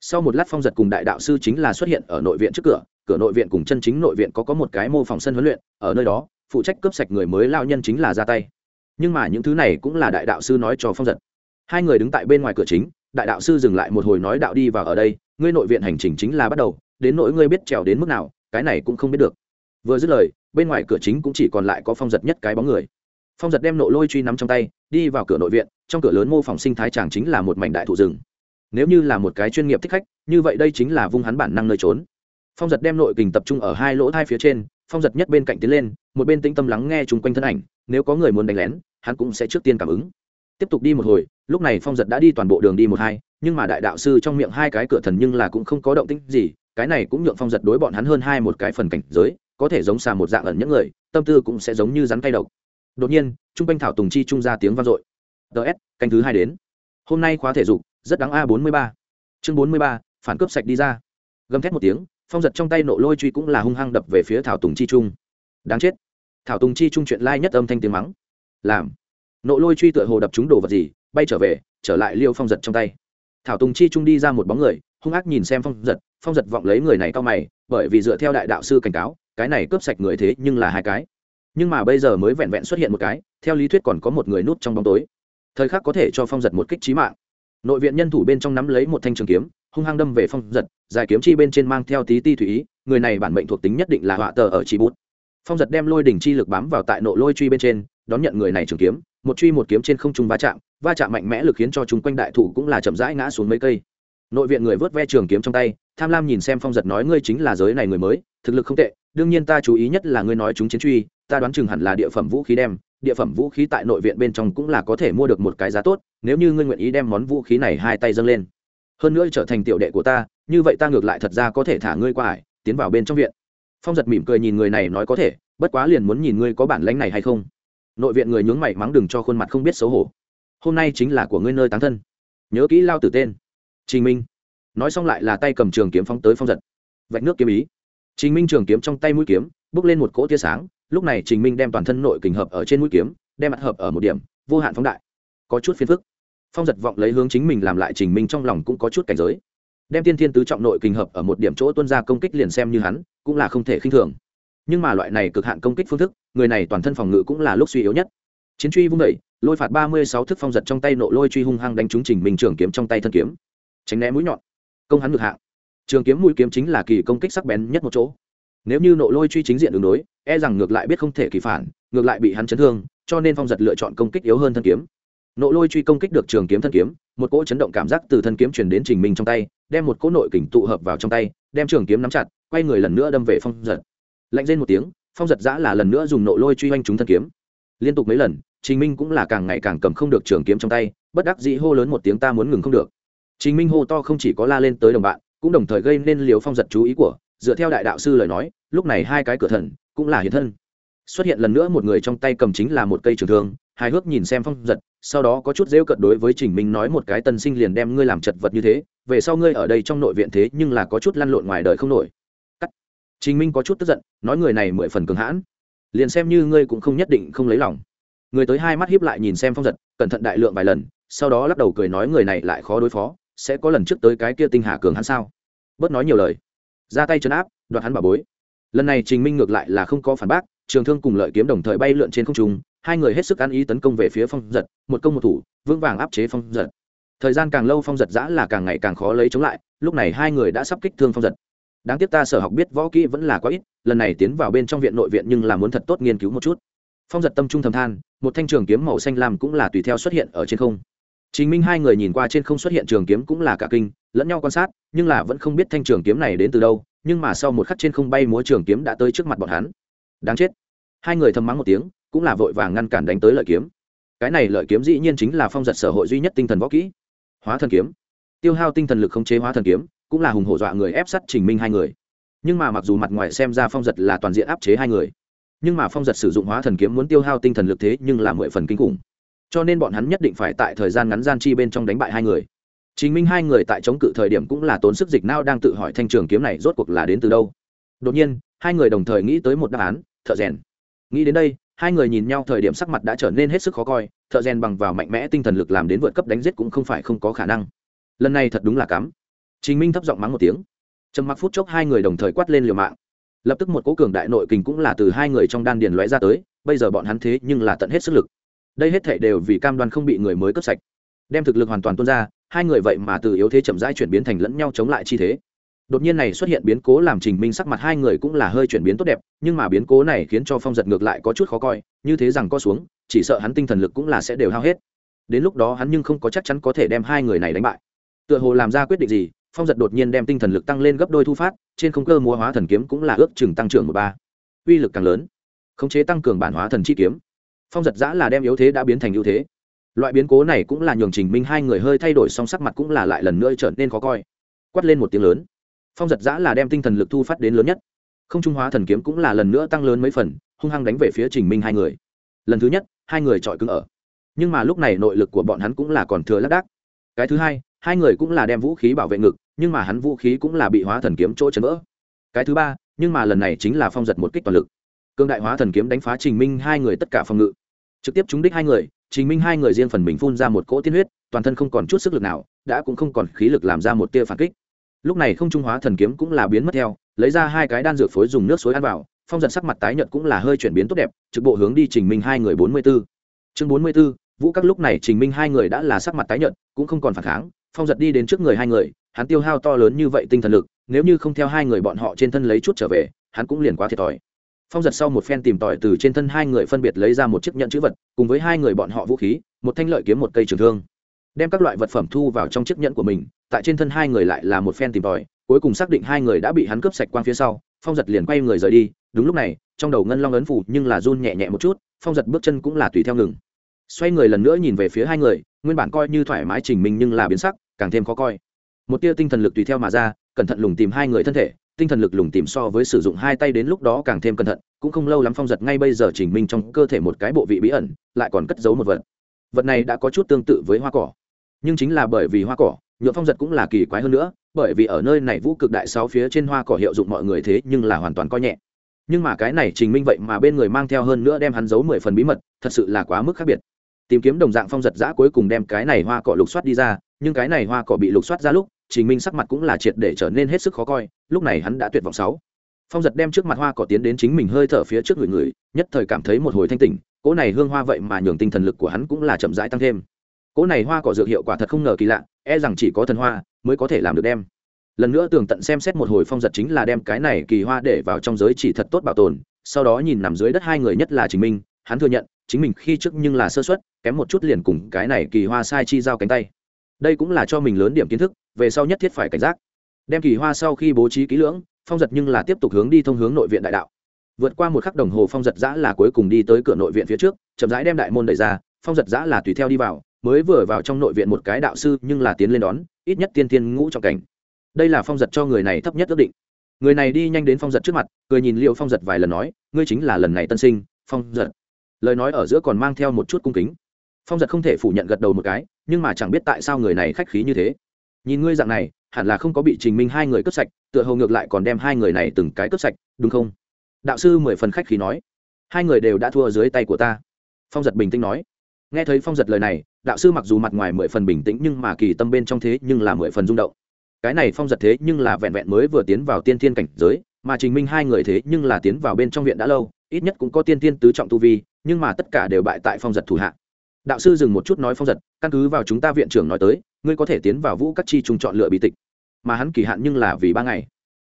Sau một lát phong giật cùng đại đạo sư chính là xuất hiện ở nội viện trước cửa cửa nội viện cùng chân chính nội viện có có một cái mô phỏng sân huấn luyện, ở nơi đó, phụ trách cướp sạch người mới lao nhân chính là ra tay. Nhưng mà những thứ này cũng là đại đạo sư nói cho phong giật. Hai người đứng tại bên ngoài cửa chính, đại đạo sư dừng lại một hồi nói đạo đi vào ở đây, ngươi nội viện hành trình chính là bắt đầu, đến nỗi ngươi biết trèo đến mức nào, cái này cũng không biết được. Vừa dứt lời, bên ngoài cửa chính cũng chỉ còn lại có phong giật nhất cái bóng người. Phong giật đem nộ lôi truy nắm trong tay, đi vào cửa nội viện, trong cửa lớn mô phỏng sinh thái chàng chính là một mảnh đại thụ rừng. Nếu như là một cái chuyên nghiệp thích khách, như vậy đây chính là vung hắn bản năng nơi trốn phong giật đem nội kình tập trung ở hai lỗ thai phía trên, phong giật nhất bên cạnh tiến lên, một bên tĩnh tâm lắng nghe chung quanh thân ảnh, nếu có người muốn đánh lén, hắn cũng sẽ trước tiên cảm ứng. Tiếp tục đi một hồi, lúc này phong giật đã đi toàn bộ đường đi một hai, nhưng mà đại đạo sư trong miệng hai cái cửa thần nhưng là cũng không có động tĩnh gì, cái này cũng nhượng phong giật đối bọn hắn hơn hai một cái phần cảnh giới, có thể giống xà một dạng ẩn những người, tâm tư cũng sẽ giống như rắn cay độc. Đột nhiên trung quanh thảo tùng chi trung ra tiếng vang dội. Ts canh thứ hai đến. Hôm nay khóa thể dục, rất đáng a bốn mươi ba. Chương bốn mươi ba, phản cướp sạch đi ra. Gầm thét một tiếng phong giật trong tay nộ lôi truy cũng là hung hăng đập về phía thảo tùng chi trung. Đáng chết. Thảo tùng chi trung chuyện lai nhất âm thanh tiếng mắng. Làm. Nộ lôi truy tựa hồ đập trúng đồ vật gì, bay trở về, trở lại liêu phong giật trong tay. Thảo tùng chi trung đi ra một bóng người, hung ác nhìn xem phong giật phong giật vọng lấy người này cao mày, bởi vì dựa theo đại đạo sư cảnh cáo, cái này cướp sạch người thế nhưng là hai cái. Nhưng mà bây giờ mới vẹn vẹn xuất hiện một cái, theo lý thuyết còn có một người nút trong bóng tối. Thời khắc có thể cho phong giật một kích trí mạng. Nội viện nhân thủ bên trong nắm lấy một thanh trường kiếm hung hăng đâm về phong giật dài kiếm chi bên trên mang theo tí ti thủy ý, người này bản mệnh thuộc tính nhất định là họa tờ ở chỉ bút. Phong giật đem lôi đỉnh chi lực bám vào tại nộ lôi truy bên trên, đón nhận người này trường kiếm, một truy một kiếm trên không trung va chạm va chạm mạnh mẽ lực khiến cho chúng quanh đại thủ cũng là chậm rãi ngã xuống mấy cây. Nội viện người vớt ve trường kiếm trong tay, tham lam nhìn xem phong giật nói ngươi chính là giới này người mới, thực lực không tệ, đương nhiên ta chú ý nhất là ngươi nói chúng chiến truy, ta đoán chừng hẳn là địa phẩm vũ khí đem, địa phẩm vũ khí tại nội viện bên trong cũng là có thể mua được một cái giá tốt, nếu như ngươi nguyện ý đem món vũ khí này hai tay dâng lên hơn nữa trở thành tiểu đệ của ta, như vậy ta ngược lại thật ra có thể thả ngươi qua ải, tiến vào bên trong viện. Phong giật mỉm cười nhìn người này nói có thể, bất quá liền muốn nhìn ngươi có bản lãnh này hay không. Nội viện người nhướng mày mắng đừng cho khuôn mặt không biết xấu hổ. Hôm nay chính là của ngươi nơi tán thân. Nhớ kỹ lao tử tên. Trình minh. Nói xong lại là tay cầm trường kiếm phóng tới phong giật. Vạch nước kiếm ý. Trình minh trường kiếm trong tay mũi kiếm, bước lên một cỗ tia sáng, lúc này trình minh đem toàn thân nội kình hợp ở trên mũi kiếm, đem mặt hợp ở một điểm, vô hạn phóng đại. Có chút phiền phức phong giật vọng lấy hướng chính mình làm lại trình minh trong lòng cũng có chút cảnh giới. Đem tiên thiên tứ trọng nội kình hợp ở một điểm chỗ tuân ra công kích liền xem như hắn, cũng là không thể khinh thường. Nhưng mà loại này cực hạn công kích phương thức, người này toàn thân phòng ngự cũng là lúc suy yếu nhất. Chiến truy vung đẩy lôi phạt ba mươi sáu thức phong giật trong tay nộ lôi truy hung hăng đánh trúng trình minh trường kiếm trong tay thân kiếm. Tránh né mũi nhọn. Công hắn ngược hạng. Trường kiếm mũi kiếm chính là kỳ công kích sắc bén nhất một chỗ. Nếu như nộ lôi truy chính diện đường đối e rằng ngược lại biết không thể kỳ phản, ngược lại bị hắn chấn thương, cho nên phong giật lựa chọn công kích yếu hơn thân kiếm nộ lôi truy công kích được trường kiếm thân kiếm, một cỗ chấn động cảm giác từ thân kiếm chuyển đến trình minh trong tay, đem một cỗ nội kình tụ hợp vào trong tay, đem trường kiếm nắm chặt, quay người lần nữa đâm về phong giật. Lạnh lên một tiếng, phong giật giã là lần nữa dùng nộ lôi truy oanh trúng thân kiếm. Liên tục mấy lần, trình minh cũng là càng ngày càng cầm không được trường kiếm trong tay, bất đắc dĩ hô lớn một tiếng ta muốn ngừng không được. Trình minh hô to không chỉ có la lên tới đồng bạn, cũng đồng thời gây nên liều phong giật chú ý của, dựa theo đại đạo sư lời nói, lúc này hai cái cửa thần cũng là hiện thân. Xuất hiện lần nữa một người trong tay cầm chính là một cây trường thương, hài hước nhìn xem phong giật sau đó có chút rêu cận đối với trình minh nói một cái tân sinh liền đem ngươi làm chật vật như thế, về sau ngươi ở đây trong nội viện thế nhưng là có chút lăn lộn ngoài đời không nổi. Cắt. Trình minh có chút tức giận, nói người này mười phần cường hãn. Liền xem như ngươi cũng không nhất định không lấy lòng. Người tới hai mắt hiếp lại nhìn xem phong giật, cẩn thận đại lượng vài lần, sau đó lắc đầu cười nói người này lại khó đối phó, sẽ có lần trước tới cái kia tinh hà cường hắn sao? Bớt nói nhiều lời. Ra tay chấn áp, đoạt hắn bảo bối. Lần này trình minh ngược lại là không có phản bác, trường thương cùng lợi kiếm đồng thời bay lượn trên không trung hai người hết sức ăn ý tấn công về phía phong giật, một công một thủ, vững vàng áp chế phong giật. Thời gian càng lâu phong giật giã là càng ngày càng khó lấy chống lại, lúc này hai người đã sắp kích thương phong giật. Đáng tiếc ta sở học biết võ kỹ vẫn là quá ít, lần này tiến vào bên trong viện nội viện nhưng là muốn thật tốt nghiên cứu một chút. Phong giật tâm trung thầm than, một thanh trường kiếm màu xanh lam cũng là tùy theo xuất hiện ở trên không. Chính minh hai người nhìn qua trên không xuất hiện trường kiếm cũng là cả kinh, lẫn nhau quan sát, nhưng là vẫn không biết thanh trường kiếm này đến từ đâu, nhưng mà sau một khắc trên không bay múa trường kiếm đã tới trước mặt bọn hắn. Đáng chết. Hai người thầm mắng một tiếng cũng là vội vàng ngăn cản đánh tới lợi kiếm. Cái này lợi kiếm dĩ nhiên chính là phong giật sở hội duy nhất tinh thần võ kỹ. Hóa thần kiếm. Tiêu hao tinh thần lực không chế hóa thần kiếm, cũng là hùng hổ dọa người ép sát trình minh hai người. Nhưng mà mặc dù mặt ngoài xem ra phong giật là toàn diện áp chế hai người, nhưng mà phong giật sử dụng hóa thần kiếm muốn tiêu hao tinh thần lực thế nhưng là mười phần kinh khủng. Cho nên bọn hắn nhất định phải tại thời gian ngắn gian chi bên trong đánh bại hai người. Chính minh hai người tại chống cự thời điểm cũng là tốn sức dịch nao đang tự hỏi thanh trường kiếm này rốt cuộc là đến từ đâu. Đột nhiên, hai người đồng thời nghĩ tới một đáp án, thợ rèn. Nghĩ đến đây hai người nhìn nhau thời điểm sắc mặt đã trở nên hết sức khó coi, thợ rèn bằng vào mạnh mẽ tinh thần lực làm đến vượt cấp đánh giết cũng không phải không có khả năng. Lần này thật đúng là cắm. Chính minh thấp giọng mắng một tiếng. Trầm mặc phút chốc hai người đồng thời quát lên liều mạng. Lập tức một cố cường đại nội kình cũng là từ hai người trong đan điền lóe ra tới, bây giờ bọn hắn thế nhưng là tận hết sức lực. Đây hết thể đều vì cam đoan không bị người mới cướp sạch. Đem thực lực hoàn toàn tuôn ra, hai người vậy mà từ yếu thế chậm rãi chuyển biến thành lẫn nhau chống lại chi thế đột nhiên này xuất hiện biến cố làm trình minh sắc mặt hai người cũng là hơi chuyển biến tốt đẹp, nhưng mà biến cố này khiến cho phong giật ngược lại có chút khó coi, như thế rằng co xuống, chỉ sợ hắn tinh thần lực cũng là sẽ đều hao hết. Đến lúc đó hắn nhưng không có chắc chắn có thể đem hai người này đánh bại. Tựa hồ làm ra quyết định gì, phong giật đột nhiên đem tinh thần lực tăng lên gấp đôi thu phát, trên không cơ múa hóa thần kiếm cũng là ước chừng tăng trưởng một ba. Uy lực càng lớn, khống chế tăng cường bản hóa thần chi kiếm. Phong giật giã là đem yếu thế đã biến thành ưu thế. Loại biến cố này cũng là nhường trình minh hai người hơi thay đổi, song sắc mặt cũng là lại lần nữa trở nên khó coi. Quát lên một tiếng lớn phong giật giã là đem tinh thần lực thu phát đến lớn nhất. Không trung hóa thần kiếm cũng là lần nữa tăng lớn mấy phần, hung hăng đánh về phía trình minh hai người. Lần thứ nhất, hai người chọi cứng ở. Nhưng mà lúc này nội lực của bọn hắn cũng là còn thừa lác đác. Cái thứ hai hai người cũng là đem vũ khí bảo vệ ngực, nhưng mà hắn vũ khí cũng là bị hóa thần kiếm chỗ chấn vỡ. Cái thứ ba, nhưng mà lần này chính là phong giật một kích toàn lực. Cương đại hóa thần kiếm đánh phá trình minh hai người tất cả phòng ngự. Trực tiếp trúng đích hai người, trình minh hai người riêng phần mình phun ra một cỗ tiên huyết, toàn thân không còn chút sức lực nào, đã cũng không còn khí lực làm ra một tia phản kích lúc này không trung hóa thần kiếm cũng là biến mất theo, lấy ra hai cái đan dược phối dùng nước suối ăn vào, phong giật sắc mặt tái nhợt cũng là hơi chuyển biến tốt đẹp, trực bộ hướng đi trình minh hai người bốn mươi b ố chương bốn mươi b ố vũ các lúc này trình minh hai người đã là sắc mặt tái nhợt, cũng không còn phản kháng, phong giật đi đến trước người hai người, hắn tiêu hao to lớn như vậy tinh thần lực, nếu như không theo hai người bọn họ trên thân lấy chút trở về, hắn cũng liền quá thiệt thòi. Phong giật sau một phen tìm tòi từ trên thân hai người phân biệt lấy ra một chiếc nhận chữ vật, cùng với hai người bọn họ vũ khí, một thanh lợi kiếm một cây trường thương đem các loại vật phẩm thu vào trong chiếc nhẫn của mình, tại trên thân hai người lại là một phen tìm tòi, cuối cùng xác định hai người đã bị hắn cướp sạch quang phía sau, phong giật liền quay người rời đi, đúng lúc này, trong đầu ngân long ấn phủ nhưng là run nhẹ nhẹ một chút, phong giật bước chân cũng là tùy theo ngừng. Xoay người lần nữa nhìn về phía hai người, nguyên bản coi như thoải mái trình mình nhưng là biến sắc, càng thêm khó coi. Một tia tinh thần lực tùy theo mà ra, cẩn thận lùng tìm hai người thân thể, tinh thần lực lùng tìm so với sử dụng hai tay đến lúc đó càng thêm cẩn thận, cũng không lâu lắm phong giật ngay bây giờ trình minh trong cơ thể một cái bộ vị bí ẩn, lại còn cất giấu một vật. Vật này đã có chút tương tự với hoa cỏ nhưng chính là bởi vì hoa cỏ nhuộm phong giật cũng là kỳ quái hơn nữa, bởi vì ở nơi này vũ cực đại sáu phía trên hoa cỏ hiệu dụng mọi người thế nhưng là hoàn toàn coi nhẹ. Nhưng mà cái này trình minh vậy mà bên người mang theo hơn nữa đem hắn giấu mười phần bí mật, thật sự là quá mức khác biệt. Tìm kiếm đồng dạng phong giật giã cuối cùng đem cái này hoa cỏ lục soát đi ra, nhưng cái này hoa cỏ bị lục soát ra lúc, trình minh sắc mặt cũng là triệt để trở nên hết sức khó coi, lúc này hắn đã tuyệt vọng sáu. Phong giật đem trước mặt hoa cỏ tiến đến chính mình hơi thở phía trước người người, nhất thời cảm thấy một hồi thanh tỉnh, cỗ này hương hoa vậy mà nhường tinh thần lực của hắn cũng là chậm rãi tăng thêm cỗ này hoa cỏ dược hiệu quả thật không ngờ kỳ lạ e rằng chỉ có thần hoa mới có thể làm được đem. Lần nữa tường tận xem xét một hồi phong giật chính là đem cái này kỳ hoa để vào trong giới chỉ thật tốt bảo tồn sau đó nhìn nằm dưới đất hai người nhất là chính mình, hắn thừa nhận chính mình khi trước nhưng là sơ xuất kém một chút liền cùng cái này kỳ hoa sai chi giao cánh tay. Đây cũng là cho mình lớn điểm kiến thức về sau nhất thiết phải cảnh giác. Đem kỳ hoa sau khi bố trí kỹ lưỡng phong giật nhưng là tiếp tục hướng đi thông hướng nội viện đại đạo. Vượt qua một khắc đồng hồ phong giật giã là cuối cùng đi tới cửa nội viện phía trước chậm rãi đem đại môn đẩy ra phong giật giã là tùy theo đi vào mới vừa vào trong nội viện một cái đạo sư nhưng là tiến lên đón, ít nhất tiên tiên ngũ trong cảnh. Đây là phong giật cho người này thấp nhất ước định. Người này đi nhanh đến phong giật trước mặt, cười nhìn liệu phong giật vài lần nói, ngươi chính là lần này tân sinh, phong giật. Lời nói ở giữa còn mang theo một chút cung kính. Phong giật không thể phủ nhận gật đầu một cái, nhưng mà chẳng biết tại sao người này khách khí như thế. Nhìn ngươi dạng này, hẳn là không có bị trình minh hai người cướp sạch, tựa hồ ngược lại còn đem hai người này từng cái cướp sạch, đúng không? Đạo sư mười phần khách khí nói. Hai người đều đã thua dưới tay của ta. Phong giật bình tĩnh nói. Nghe thấy phong giật lời này đạo sư mặc dù mặt ngoài mười phần bình tĩnh nhưng mà kỳ tâm bên trong thế nhưng là mười phần rung động. Cái này phong giật thế nhưng là vẹn vẹn mới vừa tiến vào tiên thiên cảnh giới, mà trình minh hai người thế nhưng là tiến vào bên trong viện đã lâu, ít nhất cũng có tiên thiên tứ trọng tu vi, nhưng mà tất cả đều bại tại phong giật thủ hạ. Đạo sư dừng một chút nói phong giật, căn cứ vào chúng ta viện trưởng nói tới, ngươi có thể tiến vào vũ các chi trùng chọn lựa bí tịch. Mà hắn kỳ hạn nhưng là vì ba ngày.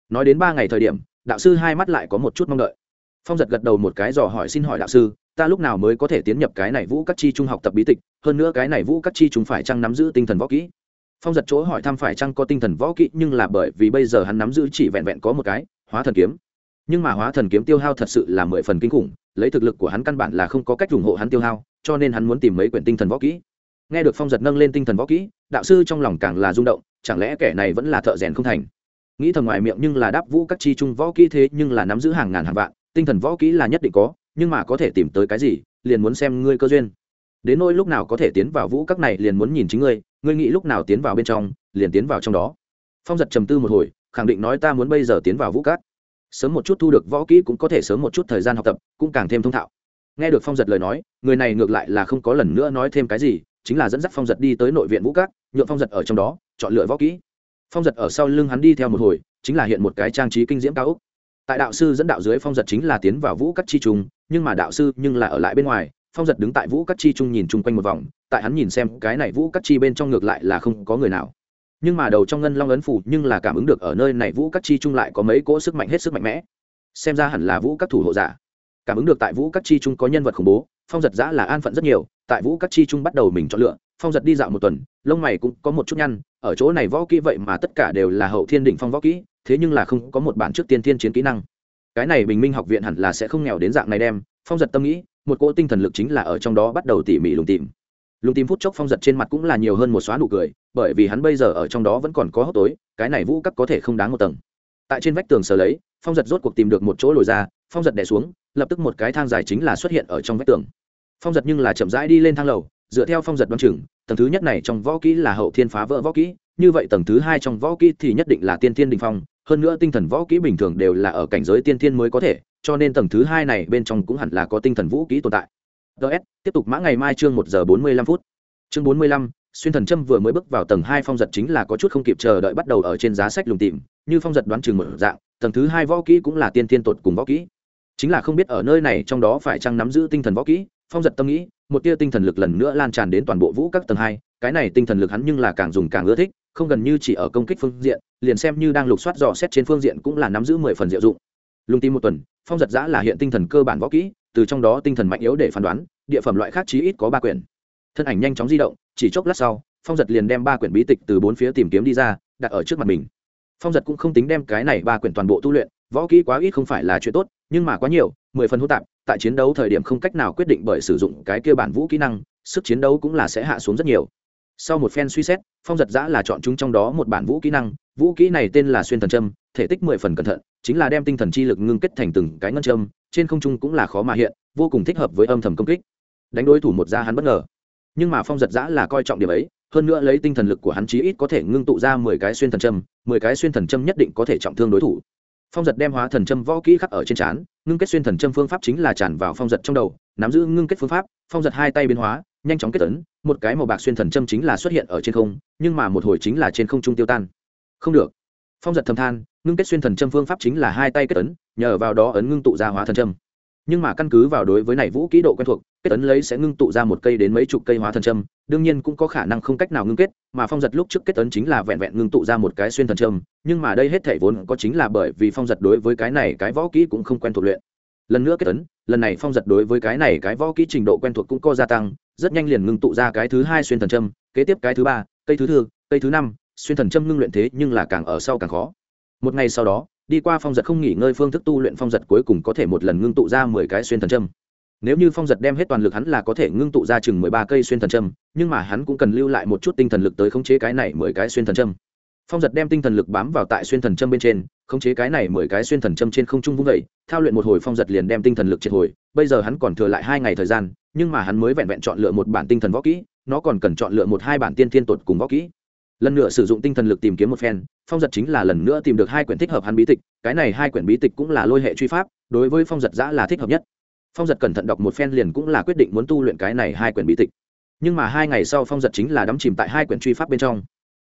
Nói đến ba ngày thời điểm, đạo sư hai mắt lại có một chút mong đợi. Phong giật gật đầu một cái dò hỏi xin hỏi đạo sư ta lúc nào mới có thể tiến nhập cái này vũ các chi trung học tập bí tịch, hơn nữa cái này vũ các chi trung phải chăng nắm giữ tinh thần võ kỹ? Phong giật chỗ hỏi thăm phải chăng có tinh thần võ kỹ, nhưng là bởi vì bây giờ hắn nắm giữ chỉ vẹn vẹn có một cái, hóa thần kiếm. Nhưng mà hóa thần kiếm tiêu hao thật sự là mười phần kinh khủng, lấy thực lực của hắn căn bản là không có cách ủng hộ hắn tiêu hao, cho nên hắn muốn tìm mấy quyển tinh thần võ kỹ. Nghe được phong giật nâng lên tinh thần võ kỹ, đạo sư trong lòng càng là rung động, chẳng lẽ kẻ này vẫn là thợ rèn không thành? Nghĩ thầm ngoài miệng nhưng là đáp vũ các chi trung võ kỹ thế nhưng là nắm giữ hàng ngàn hàng vạn, tinh thần võ kỹ là nhất định có nhưng mà có thể tìm tới cái gì, liền muốn xem ngươi cơ duyên. Đến nỗi lúc nào có thể tiến vào vũ các này liền muốn nhìn chính ngươi ngươi nghĩ lúc nào tiến vào bên trong, liền tiến vào trong đó. Phong giật trầm tư một hồi, khẳng định nói ta muốn bây giờ tiến vào vũ các. Sớm một chút thu được võ kỹ cũng có thể sớm một chút thời gian học tập, cũng càng thêm thông thạo. Nghe được phong giật lời nói, người này ngược lại là không có lần nữa nói thêm cái gì, chính là dẫn dắt phong giật đi tới nội viện vũ các, nhượng phong giật ở trong đó, chọn lựa võ kỹ. Phong giật ở sau lưng hắn đi theo một hồi, chính là hiện một cái trang trí kinh diễm cao úc tại đạo sư dẫn đạo dưới phong giật chính là tiến vào vũ cắt chi trùng nhưng mà đạo sư nhưng là ở lại bên ngoài, phong giật đứng tại vũ cắt chi trung nhìn chung quanh một vòng, tại hắn nhìn xem cái này vũ cắt chi bên trong ngược lại là không có người nào. Nhưng mà đầu trong ngân long ấn phủ nhưng là cảm ứng được ở nơi này vũ cắt chi trung lại có mấy cỗ sức mạnh hết sức mạnh mẽ. Xem ra hẳn là vũ các thủ hộ giả. Cảm ứng được tại vũ cắt chi trung có nhân vật khủng bố, phong giật giã là an phận rất nhiều, tại vũ cắt chi trung bắt đầu mình chọn lựa, phong giật đi dạo một tuần, lông mày cũng có một chút nhăn, ở chỗ này võ kỹ vậy mà tất cả đều là hậu thiên đỉnh phong võ kỹ thế nhưng là không có một bản trước tiên thiên chiến kỹ năng. Cái này bình minh học viện hẳn là sẽ không nghèo đến dạng này đem, phong giật tâm nghĩ, một cỗ tinh thần lực chính là ở trong đó bắt đầu tỉ mỉ lùng tìm. Lùng tìm phút chốc phong giật trên mặt cũng là nhiều hơn một xóa nụ cười, bởi vì hắn bây giờ ở trong đó vẫn còn có hốc tối, cái này vũ cắt có thể không đáng một tầng. Tại trên vách tường sờ lấy, phong giật rốt cuộc tìm được một chỗ lồi ra, phong giật đẻ xuống, lập tức một cái thang dài chính là xuất hiện ở trong vách tường. Phong giật nhưng là chậm rãi đi lên thang lầu, dựa theo phong giật đoán chừng, tầng thứ nhất này trong võ kỹ là hậu thiên phá vỡ võ kỹ như vậy tầng thứ hai trong võ kỹ thì nhất định là tiên thiên đình phong, hơn nữa tinh thần võ kỹ bình thường đều là ở cảnh giới tiên thiên mới có thể, cho nên tầng thứ hai này bên trong cũng hẳn là có tinh thần vũ kỹ tồn tại. Ts tiếp tục mã ngày mai chương một giờ bốn mươi lăm phút. Chương bốn mươi lăm, xuyên thần trâm vừa mới bước vào tầng hai phong giật chính là có chút không kịp chờ đợi bắt đầu ở trên giá sách lùng tìm, như phong giật đoán chừng một dạng, tầng thứ hai võ kỹ cũng là tiên thiên tột cùng võ kỹ. Chính là không biết ở nơi này trong đó phải chăng nắm giữ tinh thần võ kỹ, phong giật tâm nghĩ, một tia tinh thần lực lần nữa lan tràn đến toàn bộ vũ các tầng hai, cái này tinh thần lực hắn nhưng là càng dùng càng ưa thích không gần như chỉ ở công kích phương diện, liền xem như đang lục soát dò xét trên phương diện cũng là nắm giữ mười phần diệu dụng. Lung tim một tuần, phong giật giã là hiện tinh thần cơ bản võ kỹ, từ trong đó tinh thần mạnh yếu để phán đoán, địa phẩm loại khác chí ít có ba quyển. Thân ảnh nhanh chóng di động, chỉ chốc lát sau, phong giật liền đem ba quyển bí tịch từ bốn phía tìm kiếm đi ra, đặt ở trước mặt mình. Phong giật cũng không tính đem cái này ba quyển toàn bộ tu luyện, võ kỹ quá ít không phải là chuyện tốt, nhưng mà quá nhiều, mười phần hô tạp, tại chiến đấu thời điểm không cách nào quyết định bởi sử dụng cái kia bản vũ kỹ năng, sức chiến đấu cũng là sẽ hạ xuống rất nhiều sau một phen suy xét, phong giật giã là chọn chúng trong đó một bản vũ kỹ năng, vũ kỹ này tên là xuyên thần trâm thể tích mười phần cẩn thận, chính là đem tinh thần chi lực ngưng kết thành từng cái ngân trâm trên không trung cũng là khó mà hiện, vô cùng thích hợp với âm thầm công kích. Đánh đối thủ một ra hắn bất ngờ. Nhưng mà phong giật giã là coi trọng điểm ấy, hơn nữa lấy tinh thần lực của hắn chí ít có thể ngưng tụ ra mười cái xuyên thần trâm mười cái xuyên thần trâm nhất định có thể trọng thương đối thủ. Phong giật đem hóa thần trâm võ kỹ khắc ở trên trán, ngưng kết xuyên thần trâm phương pháp chính là tràn vào phong giật trong đầu, nắm giữ ngưng kết phương pháp, phong giật hai tay biến hóa, nhanh chóng kết tấn một cái màu bạc xuyên thần trâm chính là xuất hiện ở trên không, nhưng mà một hồi chính là trên không trung tiêu tan. Không được. Phong giật thầm than, ngưng kết xuyên thần trâm phương pháp chính là hai tay kết tấn nhờ vào đó ấn ngưng tụ ra hóa thần trâm nhưng mà căn cứ vào đối với này vũ kỹ độ quen thuộc, kết ấn lấy sẽ ngưng tụ ra một cây đến mấy chục cây hóa thần trâm đương nhiên cũng có khả năng không cách nào ngưng kết, mà phong giật lúc trước kết ấn chính là vẹn vẹn ngưng tụ ra một cái xuyên thần trâm nhưng mà đây hết thể vốn có chính là bởi vì phong giật đối với cái này cái võ kỹ cũng không quen thuộc luyện. Lần nữa kết ấn, lần này phong giật đối với cái này cái võ kỹ trình độ quen thuộc cũng có gia tăng rất nhanh liền ngưng tụ ra cái thứ hai xuyên thần châm, kế tiếp cái thứ ba cây thứ tư cây thứ năm xuyên thần châm ngưng luyện thế nhưng là càng ở sau càng khó một ngày sau đó đi qua phong giật không nghỉ ngơi phương thức tu luyện phong giật cuối cùng có thể một lần ngưng tụ ra mười cái xuyên thần châm. nếu như phong giật đem hết toàn lực hắn là có thể ngưng tụ ra chừng mười ba cây xuyên thần châm, nhưng mà hắn cũng cần lưu lại một chút tinh thần lực tới khống chế cái này mười cái xuyên thần châm. phong giật đem tinh thần lực bám vào tại xuyên thần châm bên trên khống chế cái này mười cái xuyên thần châm trên không trung vung vẩy thao luyện một hồi phong giật liền đem tinh thần lực triệt hồi bây giờ hắn còn thừa lại hai ngày thời gian nhưng mà hắn mới vẹn vẹn chọn lựa một bản tinh thần võ kỹ, nó còn cần chọn lựa một hai bản tiên thiên tột cùng võ kỹ. Lần nữa sử dụng tinh thần lực tìm kiếm một phen, phong giật chính là lần nữa tìm được hai quyển thích hợp hắn bí tịch, cái này hai quyển bí tịch cũng là lôi hệ truy pháp, đối với phong giật giã là thích hợp nhất. Phong giật cẩn thận đọc một phen liền cũng là quyết định muốn tu luyện cái này hai quyển bí tịch. Nhưng mà hai ngày sau phong giật chính là đắm chìm tại hai quyển truy pháp bên trong.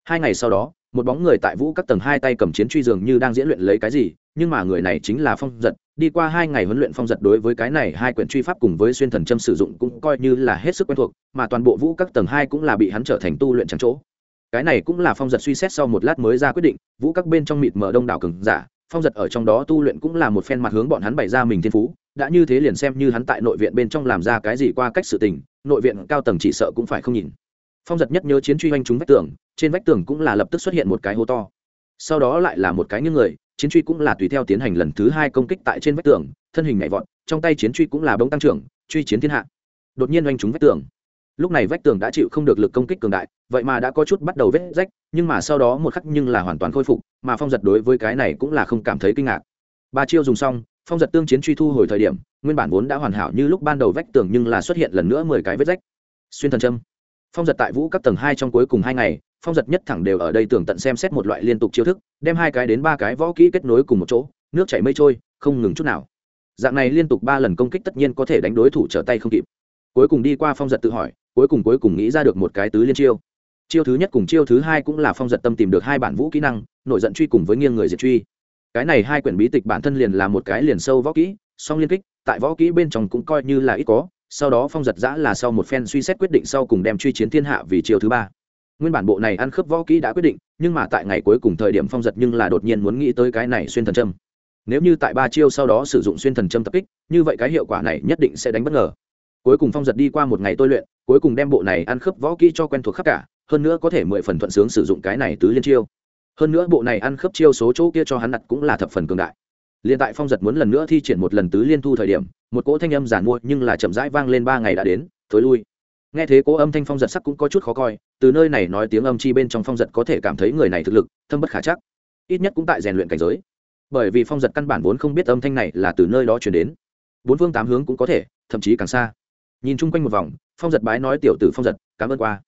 Hai ngày sau đó, một bóng người tại vũ các tầng hai tay cầm chiến truy dường như đang diễn luyện lấy cái gì nhưng mà người này chính là phong giật, đi qua hai ngày huấn luyện phong giật đối với cái này hai quyển truy pháp cùng với xuyên thần châm sử dụng cũng coi như là hết sức quen thuộc, mà toàn bộ vũ các tầng hai cũng là bị hắn trở thành tu luyện trắng chỗ. Cái này cũng là phong giật suy xét sau một lát mới ra quyết định, vũ các bên trong mịt mở đông đảo cừng giả, phong giật ở trong đó tu luyện cũng là một phen mặt hướng bọn hắn bày ra mình thiên phú, đã như thế liền xem như hắn tại nội viện bên trong làm ra cái gì qua cách sự tình, nội viện cao tầng chỉ sợ cũng phải không nhìn. Phong giật nhất nhớ chiến truy oanh trúng vách tường, trên vách tường cũng là lập tức xuất hiện một cái hố to. Sau đó lại là một cái như người chiến truy cũng là tùy theo tiến hành lần thứ hai công kích tại trên vách tường, thân hình nhảy vọt, trong tay chiến truy cũng là bóng tăng trưởng, truy chiến thiên hạ. Đột nhiên oanh trúng vách tường. Lúc này vách tường đã chịu không được lực công kích cường đại, vậy mà đã có chút bắt đầu vết rách, nhưng mà sau đó một khắc nhưng là hoàn toàn khôi phục, mà phong giật đối với cái này cũng là không cảm thấy kinh ngạc. Ba chiêu dùng xong, phong giật tương chiến truy thu hồi thời điểm, nguyên bản vốn đã hoàn hảo như lúc ban đầu vách tường nhưng là xuất hiện lần nữa mười cái vết rách. Xuyên thần châm. Phong giật tại vũ các tầng hai trong cuối cùng hai ngày phong giật nhất thẳng đều ở đây tường tận xem xét một loại liên tục chiêu thức, đem hai cái đến ba cái võ kỹ kết nối cùng một chỗ, nước chảy mây trôi, không ngừng chút nào. Dạng này liên tục ba lần công kích tất nhiên có thể đánh đối thủ trở tay không kịp. Cuối cùng đi qua phong giật tự hỏi, cuối cùng cuối cùng nghĩ ra được một cái tứ liên chiêu. Chiêu thứ nhất cùng chiêu thứ hai cũng là phong giật tâm tìm được hai bản vũ kỹ năng nổi giận truy cùng với nghiêng người diệt truy. Cái này hai quyển bí tịch bản thân liền là một cái liền sâu võ kỹ, song liên kích, tại võ kỹ bên trong cũng coi như là ít có, sau đó phong giật giã là sau một phen suy xét quyết định sau cùng đem truy chiến thiên hạ vì chiêu thứ ba nguyên bản bộ này ăn khớp võ kỹ đã quyết định, nhưng mà tại ngày cuối cùng thời điểm phong giật nhưng là đột nhiên muốn nghĩ tới cái này xuyên thần châm. Nếu như tại ba chiêu sau đó sử dụng xuyên thần châm tập kích, như vậy cái hiệu quả này nhất định sẽ đánh bất ngờ. Cuối cùng phong giật đi qua một ngày tôi luyện, cuối cùng đem bộ này ăn khớp võ kỹ cho quen thuộc khắp cả, hơn nữa có thể mười phần thuận sướng sử dụng cái này tứ liên chiêu. Hơn nữa bộ này ăn khớp chiêu số chỗ kia cho hắn đặt cũng là thập phần cường đại. Liền tại phong giật muốn lần nữa thi triển một lần tứ liên thu thời điểm, một cỗ thanh âm giản mua nhưng là chậm rãi vang lên ba ngày đã đến, thối lui nghe thế cố âm thanh phong giật sắc cũng có chút khó coi, từ nơi này nói tiếng âm chi bên trong phong giật có thể cảm thấy người này thực lực, thâm bất khả chắc. Ít nhất cũng tại rèn luyện cảnh giới. Bởi vì phong giật căn bản vốn không biết âm thanh này là từ nơi đó chuyển đến. Bốn phương tám hướng cũng có thể, thậm chí càng xa. Nhìn chung quanh một vòng, phong giật bái nói tiểu tử phong giật, cảm ơn qua.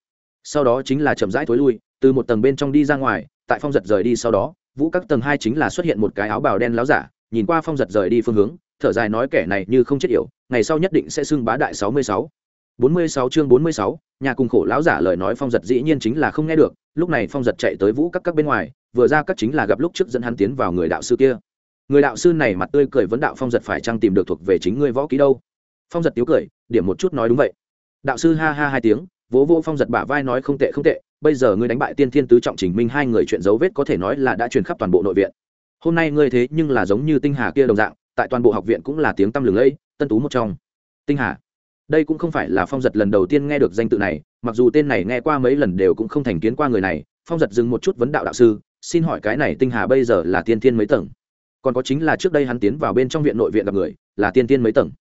Sau đó chính là chậm rãi thối lui, từ một tầng bên trong đi ra ngoài, tại phong giật rời đi sau đó, vũ các tầng hai chính là xuất hiện một cái áo bào đen láo giả, nhìn qua phong giật rời đi phương hướng, thở dài nói kẻ này như không chết yểu, ngày sau nhất định sẽ xưng bá đại sáu mươi sáu bốn mươi sáu chương bốn mươi sáu, nhà cùng khổ lão giả lời nói phong giật dĩ nhiên chính là không nghe được, lúc này phong giật chạy tới vũ các các bên ngoài, vừa ra các chính là gặp lúc trước dẫn hắn tiến vào người đạo sư kia. Người đạo sư này mặt tươi cười vấn đạo phong giật phải chăng tìm được thuộc về chính ngươi võ ký đâu? Phong giật tiếu cười, điểm một chút nói đúng vậy. Đạo sư ha ha hai tiếng, vỗ vỗ phong giật bả vai nói không tệ không tệ, bây giờ ngươi đánh bại tiên thiên tứ trọng trình minh hai người chuyện dấu vết có thể nói là đã truyền khắp toàn bộ nội viện. Hôm nay ngươi thế nhưng là giống như tinh hà kia đồng dạng, tại toàn bộ học viện cũng là tiếng tăm lừng lẫy tân tú một trong. Tinh hà đây cũng không phải là phong giật lần đầu tiên nghe được danh tự này, mặc dù tên này nghe qua mấy lần đều cũng không thành kiến qua người này, phong giật dừng một chút vấn đạo đạo sư, xin hỏi cái này tinh hà bây giờ là tiên thiên mấy tầng? Còn có chính là trước đây hắn tiến vào bên trong viện nội viện gặp người, là tiên tiên mấy tầng?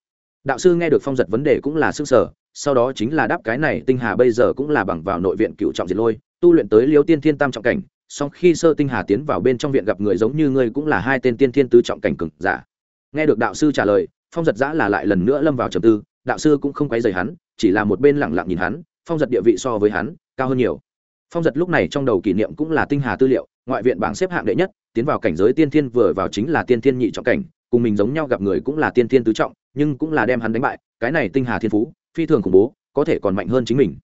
Đạo sư nghe được phong giật vấn đề cũng là sức sở sau đó chính là đáp cái này tinh hà bây giờ cũng là bằng vào nội viện cựu trọng diệt lôi, tu luyện tới liêu tiên thiên tam trọng cảnh, song khi sơ tinh hà tiến vào bên trong viện gặp người giống như ngươi cũng là hai tên tiên thiên tứ trọng cảnh cực giả. Dạ. Nghe được đạo sư trả lời, phong giật giã là lại lần nữa lâm vào trầm tư đạo sư cũng không quấy rầy hắn, chỉ là một bên lẳng lặng nhìn hắn, phong giật địa vị so với hắn cao hơn nhiều. Phong giật lúc này trong đầu kỷ niệm cũng là tinh hà tư liệu, ngoại viện bảng xếp hạng đệ nhất, tiến vào cảnh giới tiên thiên vừa vào chính là tiên thiên nhị trọng cảnh, cùng mình giống nhau gặp người cũng là tiên thiên tứ trọng, nhưng cũng là đem hắn đánh bại, cái này tinh hà thiên phú, phi thường khủng bố, có thể còn mạnh hơn chính mình.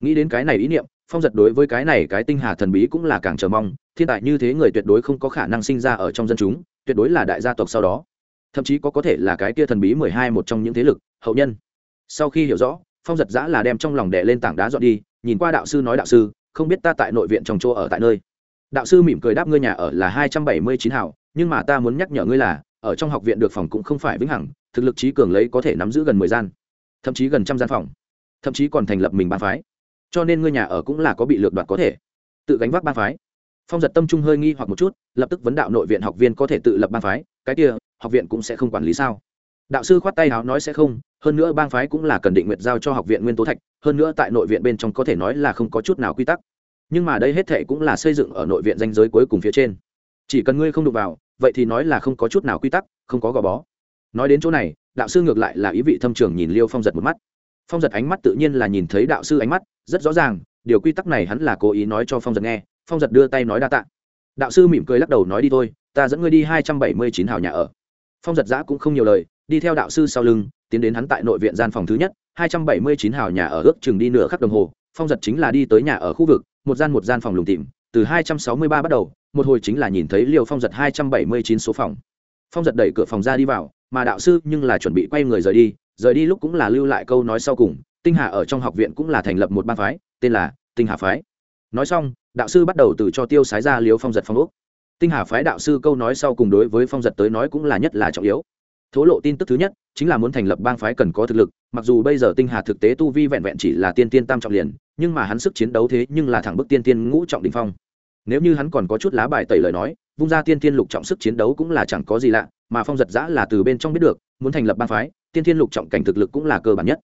Nghĩ đến cái này ý niệm, phong giật đối với cái này cái tinh hà thần bí cũng là càng chờ mong, thiên tài như thế người tuyệt đối không có khả năng sinh ra ở trong dân chúng, tuyệt đối là đại gia tộc sau đó thậm chí có có thể là cái kia thần bí mười hai một trong những thế lực, hậu nhân. Sau khi hiểu rõ, phong giật giã là đem trong lòng đẻ lên tảng đá dọn đi, nhìn qua đạo sư nói đạo sư, không biết ta tại nội viện trong chỗ ở tại nơi. Đạo sư mỉm cười đáp ngươi nhà ở là hai trăm bảy mươi chín hảo, nhưng mà ta muốn nhắc nhở ngươi là, ở trong học viện được phòng cũng không phải vĩnh hằng, thực lực trí cường lấy có thể nắm giữ gần mười gian, thậm chí gần trăm gian phòng, thậm chí còn thành lập mình ban phái. Cho nên ngươi nhà ở cũng là có bị lược đoạt có thể. Tự gánh vác ban phái. Phong giật tâm trung hơi nghi hoặc một chút, lập tức vấn đạo nội viện học viên có thể tự lập ban phái, cái kia học viện cũng sẽ không quản lý sao? Đạo sư khoát tay áo nói sẽ không, hơn nữa bang phái cũng là cần định nguyệt giao cho học viện nguyên tố thạch, hơn nữa tại nội viện bên trong có thể nói là không có chút nào quy tắc. Nhưng mà đây hết thệ cũng là xây dựng ở nội viện danh giới cuối cùng phía trên. Chỉ cần ngươi không đụng vào, vậy thì nói là không có chút nào quy tắc, không có gò bó. Nói đến chỗ này, đạo sư ngược lại là ý vị thâm trường nhìn liêu phong giật một mắt. Phong giật ánh mắt tự nhiên là nhìn thấy đạo sư ánh mắt, rất rõ ràng, điều quy tắc này hắn là cố ý nói cho phong giật nghe. Phong giật đưa tay nói đa tạ. Đạo sư mỉm cười lắc đầu nói đi thôi, ta dẫn ngươi đi hai trăm bảy mươi chín hào nhà ở phong giật giã cũng không nhiều lời, đi theo đạo sư sau lưng, tiến đến hắn tại nội viện gian phòng thứ nhất, hai trăm bảy mươi chín hào nhà ở ước chừng đi nửa khắc đồng hồ, phong giật chính là đi tới nhà ở khu vực, một gian một gian phòng lùng tìm từ hai trăm sáu mươi ba bắt đầu, một hồi chính là nhìn thấy liều phong giật hai trăm bảy mươi chín số phòng. Phong giật đẩy cửa phòng ra đi vào, mà đạo sư nhưng là chuẩn bị quay người rời đi rời đi lúc cũng là lưu lại câu nói sau cùng, tinh hà ở trong học viện cũng là thành lập một ban phái, tên là tinh hà phái. Nói xong, đạo sư bắt đầu từ cho tiêu sái ra liều phong giật phong úc tinh hà phái đạo sư câu nói sau cùng đối với phong giật tới nói cũng là nhất là trọng yếu. Thố lộ tin tức thứ nhất, chính là muốn thành lập bang phái cần có thực lực, mặc dù bây giờ tinh hà thực tế tu vi vẹn vẹn chỉ là tiên tiên tam trọng liền, nhưng mà hắn sức chiến đấu thế nhưng là thẳng bức tiên tiên ngũ trọng đình phong. Nếu như hắn còn có chút lá bài tẩy lời nói, vung ra tiên tiên lục trọng sức chiến đấu cũng là chẳng có gì lạ, mà phong giật giã là từ bên trong biết được, muốn thành lập bang phái, tiên tiên lục trọng cảnh thực lực cũng là cơ bản nhất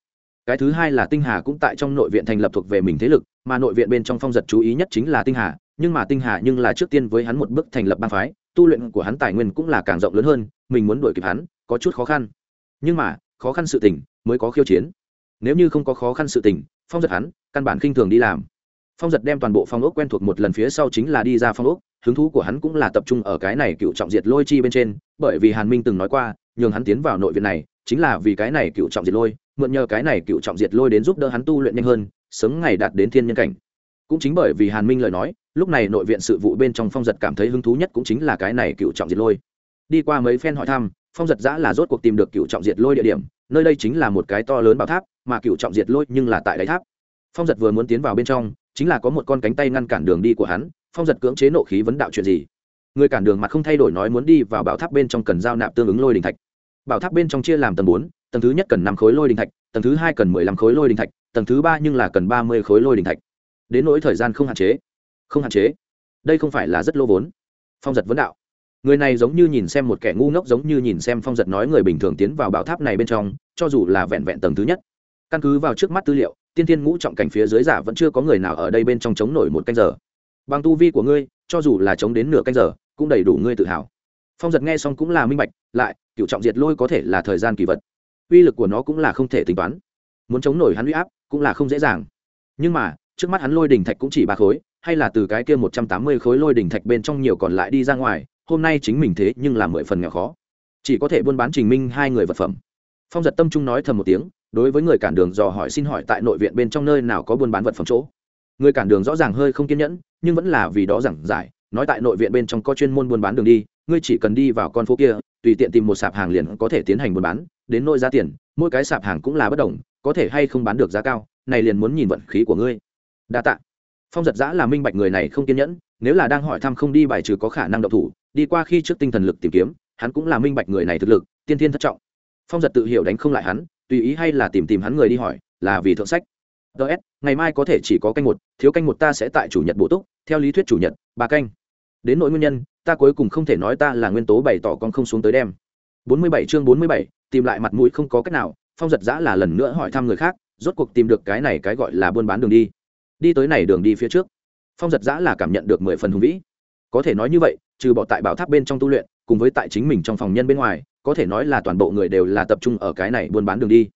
cái thứ hai là tinh hà cũng tại trong nội viện thành lập thuộc về mình thế lực, mà nội viện bên trong phong giật chú ý nhất chính là tinh hà, nhưng mà tinh hà nhưng là trước tiên với hắn một bước thành lập bang phái, tu luyện của hắn tài nguyên cũng là càng rộng lớn hơn, mình muốn đuổi kịp hắn, có chút khó khăn. Nhưng mà, khó khăn sự tình mới có khiêu chiến. Nếu như không có khó khăn sự tình, phong giật hắn căn bản khinh thường đi làm. Phong giật đem toàn bộ phong ốc quen thuộc một lần phía sau chính là đi ra phong ốc, hứng thú của hắn cũng là tập trung ở cái này cựu trọng diệt lôi chi bên trên, bởi vì hàn minh từng nói qua, nhường hắn tiến vào nội viện này, chính là vì cái này cựu trọng diệt lôi mượn nhờ cái này cựu trọng diệt lôi đến giúp đỡ hắn tu luyện nhanh hơn, sớm ngày đạt đến thiên nhân cảnh. Cũng chính bởi vì hàn minh lời nói, lúc này nội viện sự vụ bên trong phong giật cảm thấy hứng thú nhất cũng chính là cái này cựu trọng diệt lôi. Đi qua mấy phen hỏi thăm, phong giật giã là rốt cuộc tìm được cựu trọng diệt lôi địa điểm, nơi đây chính là một cái to lớn bảo tháp, mà cựu trọng diệt lôi nhưng là tại đáy tháp. Phong giật vừa muốn tiến vào bên trong, chính là có một con cánh tay ngăn cản đường đi của hắn, phong giật cưỡng chế nộ khí vấn đạo chuyện gì. Người cản đường mặt không thay đổi nói muốn đi vào bảo tháp bên trong cần giao nạp tương ứng lôi đình thạch bảo tháp bên trong chia làm tầng bốn, tầng thứ nhất cần năm khối lôi đình thạch, tầng thứ hai cần mười lăm khối lôi đình thạch, tầng thứ ba nhưng là cần ba mươi khối lôi đình thạch. Đến nỗi thời gian không hạn chế. Không hạn chế. Đây không phải là rất lô vốn. Phong giật vấn đạo. Người này giống như nhìn xem một kẻ ngu ngốc giống như nhìn xem phong giật nói người bình thường tiến vào bảo tháp này bên trong, cho dù là vẹn vẹn tầng thứ nhất. Căn cứ vào trước mắt tư liệu, tiên tiên ngũ trọng cảnh phía dưới giả vẫn chưa có người nào ở đây bên trong chống nổi một canh giờ. Bằng tu vi của ngươi, cho dù là chống đến nửa canh giờ, cũng đầy đủ ngươi tự hào phong giật nghe xong cũng là minh bạch, lại cựu trọng diệt lôi có thể là thời gian kỳ vật. Uy lực của nó cũng là không thể tính toán. Muốn chống nổi hắn huy áp cũng là không dễ dàng. Nhưng mà, trước mắt hắn lôi đỉnh thạch cũng chỉ ba khối, hay là từ cái kia một trăm tám mươi khối lôi đỉnh thạch bên trong nhiều còn lại đi ra ngoài, hôm nay chính mình thế nhưng là mười phần nghèo khó. Chỉ có thể buôn bán trình minh hai người vật phẩm. Phong giật tâm trung nói thầm một tiếng, đối với người cản đường dò hỏi xin hỏi tại nội viện bên trong nơi nào có buôn bán vật phẩm chỗ. Người cản đường rõ ràng hơi không kiên nhẫn, nhưng vẫn là vì đó giảng giải, nói tại nội viện bên trong có chuyên môn buôn bán đường đi ngươi chỉ cần đi vào con phố kia, tùy tiện tìm một sạp hàng liền có thể tiến hành buôn bán, đến nỗi giá tiền, mỗi cái sạp hàng cũng là bất đồng, có thể hay không bán được giá cao, này liền muốn nhìn vận khí của ngươi. Đa tạ. Phong giật giã là minh bạch người này không kiên nhẫn, nếu là đang hỏi thăm không đi bài trừ có khả năng độc thủ, đi qua khi trước tinh thần lực tìm kiếm, hắn cũng là minh bạch người này thực lực, tiên thiên thất trọng. Phong giật tự hiểu đánh không lại hắn, tùy ý hay là tìm tìm hắn người đi hỏi, là vì thượng sách. Ts ngày mai có thể chỉ có canh một, thiếu canh một ta sẽ tại chủ nhật bổ túc, theo lý thuyết chủ nhật, ba canh đến nỗi nguyên nhân ta cuối cùng không thể nói ta là nguyên tố bày tỏ con không xuống tới đem. 47 chương 47, tìm lại mặt mũi không có cách nào phong giật giã là lần nữa hỏi thăm người khác rốt cuộc tìm được cái này cái gọi là buôn bán đường đi. Đi tới này đường đi phía trước phong giật giã là cảm nhận được mười phần hùng vĩ. Có thể nói như vậy trừ bỏ tại bảo tháp bên trong tu luyện cùng với tại chính mình trong phòng nhân bên ngoài có thể nói là toàn bộ người đều là tập trung ở cái này buôn bán đường đi.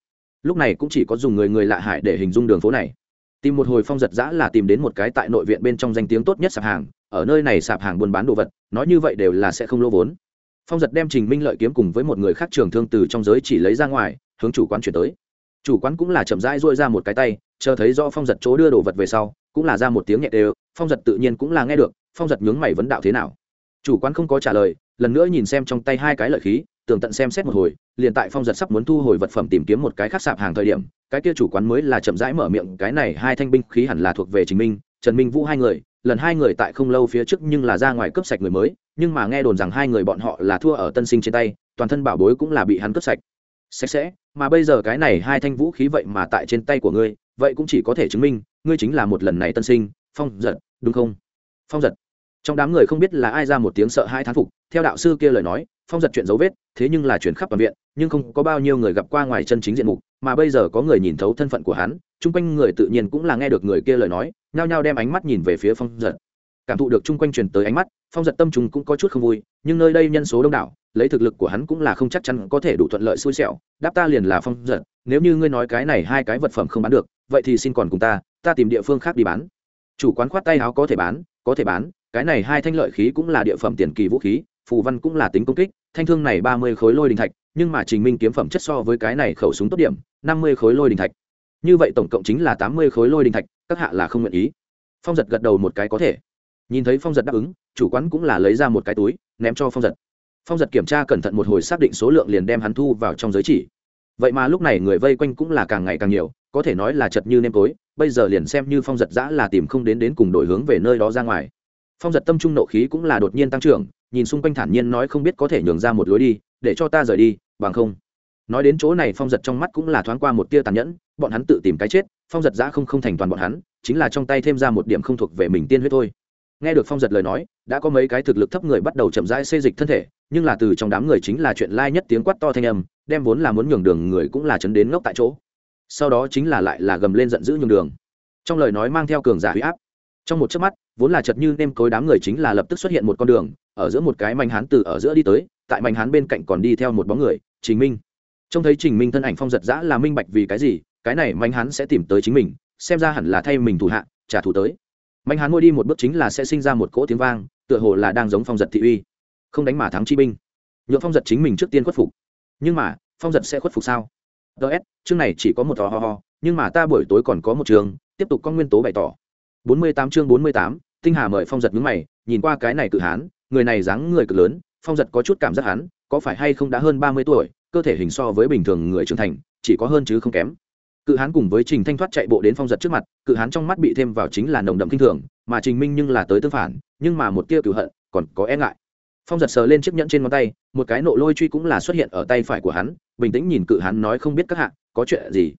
Lúc này cũng chỉ có dùng người người lạ hại để hình dung đường phố này. Tìm một hồi phong giật giã là tìm đến một cái tại nội viện bên trong danh tiếng tốt nhất sạp hàng ở nơi này sạp hàng buôn bán đồ vật, nói như vậy đều là sẽ không lỗ vốn. Phong giật đem trình minh lợi kiếm cùng với một người khác trường thương từ trong giới chỉ lấy ra ngoài, hướng chủ quán chuyển tới. Chủ quán cũng là chậm rãi dôi ra một cái tay, chờ thấy do phong giật chỗ đưa đồ vật về sau, cũng là ra một tiếng nhẹ đều, phong giật tự nhiên cũng là nghe được, phong giật nhướng mày vấn đạo thế nào. Chủ quán không có trả lời, lần nữa nhìn xem trong tay hai cái lợi khí tường tận xem xét một hồi, liền tại phong giật sắp muốn thu hồi vật phẩm tìm kiếm một cái khác sạp hàng thời điểm, cái kia chủ quán mới là chậm rãi mở miệng, cái này hai thanh binh khí hẳn là thuộc về chính minh, trần minh vũ hai người lần hai người tại không lâu phía trước nhưng là ra ngoài cướp sạch người mới, nhưng mà nghe đồn rằng hai người bọn họ là thua ở tân sinh trên tay, toàn thân bảo bối cũng là bị hắn cướp sạch. Sạch sẽ, mà bây giờ cái này hai thanh vũ khí vậy mà tại trên tay của ngươi, vậy cũng chỉ có thể chứng minh, ngươi chính là một lần này tân sinh, phong giật, đúng không? Phong giật. Trong đám người không biết là ai ra một tiếng sợ hai thán phục, theo đạo sư kia lời nói phong giật chuyện dấu vết, thế nhưng là chuyển khắp toàn viện, nhưng không có bao nhiêu người gặp qua ngoài chân chính diện mục, mà bây giờ có người nhìn thấu thân phận của hắn, chung quanh người tự nhiên cũng là nghe được người kia lời nói, nhao nhao đem ánh mắt nhìn về phía phong giật. Cảm thụ được chung quanh truyền tới ánh mắt, phong giật tâm trùng cũng có chút không vui, nhưng nơi đây nhân số đông đảo, lấy thực lực của hắn cũng là không chắc chắn có thể đủ thuận lợi xui xẻo, đáp ta liền là phong giật, nếu như ngươi nói cái này hai cái vật phẩm không bán được, vậy thì xin còn cùng ta ta tìm địa phương khác đi bán. Chủ quán khoát tay áo có thể bán, có thể bán, cái này hai thanh lợi khí cũng là địa phẩm tiền kỳ vũ khí phù văn cũng là tính công kích, thanh thương này ba mươi khối lôi đình thạch, nhưng mà trình minh kiếm phẩm chất so với cái này khẩu súng tốt điểm, năm mươi khối lôi đình thạch. Như vậy tổng cộng chính là tám mươi khối lôi đình thạch, các hạ là không nguyện ý. Phong giật gật đầu một cái có thể. Nhìn thấy phong giật đáp ứng, chủ quán cũng là lấy ra một cái túi, ném cho phong giật. Phong giật kiểm tra cẩn thận một hồi xác định số lượng liền đem hắn thu vào trong giới chỉ. Vậy mà lúc này người vây quanh cũng là càng ngày càng nhiều, có thể nói là chật như nêm tối, bây giờ liền xem như phong giật giã là tìm không đến đến cùng đổi hướng về nơi đó ra ngoài. Phong giật tâm trung nộ khí cũng là đột nhiên tăng trưởng nhìn xung quanh thản nhiên nói không biết có thể nhường ra một lối đi, để cho ta rời đi, bằng không. Nói đến chỗ này phong giật trong mắt cũng là thoáng qua một tia tàn nhẫn, bọn hắn tự tìm cái chết, phong giật giã không không thành toàn bọn hắn, chính là trong tay thêm ra một điểm không thuộc về mình tiên huyết thôi. Nghe được phong giật lời nói, đã có mấy cái thực lực thấp người bắt đầu chậm rãi xê dịch thân thể, nhưng là từ trong đám người chính là chuyện lai nhất tiếng quát to thanh âm, đem vốn là muốn nhường đường người cũng là chấn đến ngốc tại chỗ. Sau đó chính là lại là gầm lên giận dữ nhường đường. Trong lời nói mang theo cường giả huy áp. Trong một chớp mắt vốn là chật như nêm cối đám người chính là lập tức xuất hiện một con đường, ở giữa một cái mảnh hán từ ở giữa đi tới, tại mảnh hán bên cạnh còn đi theo một bóng người, trình minh. Trông thấy trình minh thân ảnh phong giật giã là minh bạch vì cái gì, cái này mảnh hán sẽ tìm tới chính mình, xem ra hẳn là thay mình thủ hạ, trả thù tới. Mảnh hán ngôi đi một bước chính là sẽ sinh ra một cỗ tiếng vang, tựa hồ là đang giống phong giật thị uy. Không đánh mà thắng chi binh. Nhượng phong giật chính mình trước tiên khuất phục. Nhưng mà, phong giật sẽ khuất phục sao? Ts chương này chỉ có một tò ho ho, nhưng mà ta buổi tối còn có một trường, tiếp tục con nguyên tố bày tỏ bốn mươi tám chương bốn mươi tám, tinh hà mời phong giật nhướng mày, nhìn qua cái này cự hán, người này dáng người cực lớn, phong giật có chút cảm giác hắn, có phải hay không đã hơn ba mươi tuổi, cơ thể hình so với bình thường người trưởng thành, chỉ có hơn chứ không kém. Cự hán cùng với trình thanh thoát chạy bộ đến phong giật trước mặt, cự hán trong mắt bị thêm vào chính là nồng đậm kinh thường, mà trình minh nhưng là tới tương phản, nhưng mà một tia cựu hận còn có e ngại. Phong giật sờ lên chiếc nhẫn trên ngón tay, một cái nộ lôi truy cũng là xuất hiện ở tay phải của hắn, bình tĩnh nhìn cự hán nói không biết các hạ, có chuyện gì?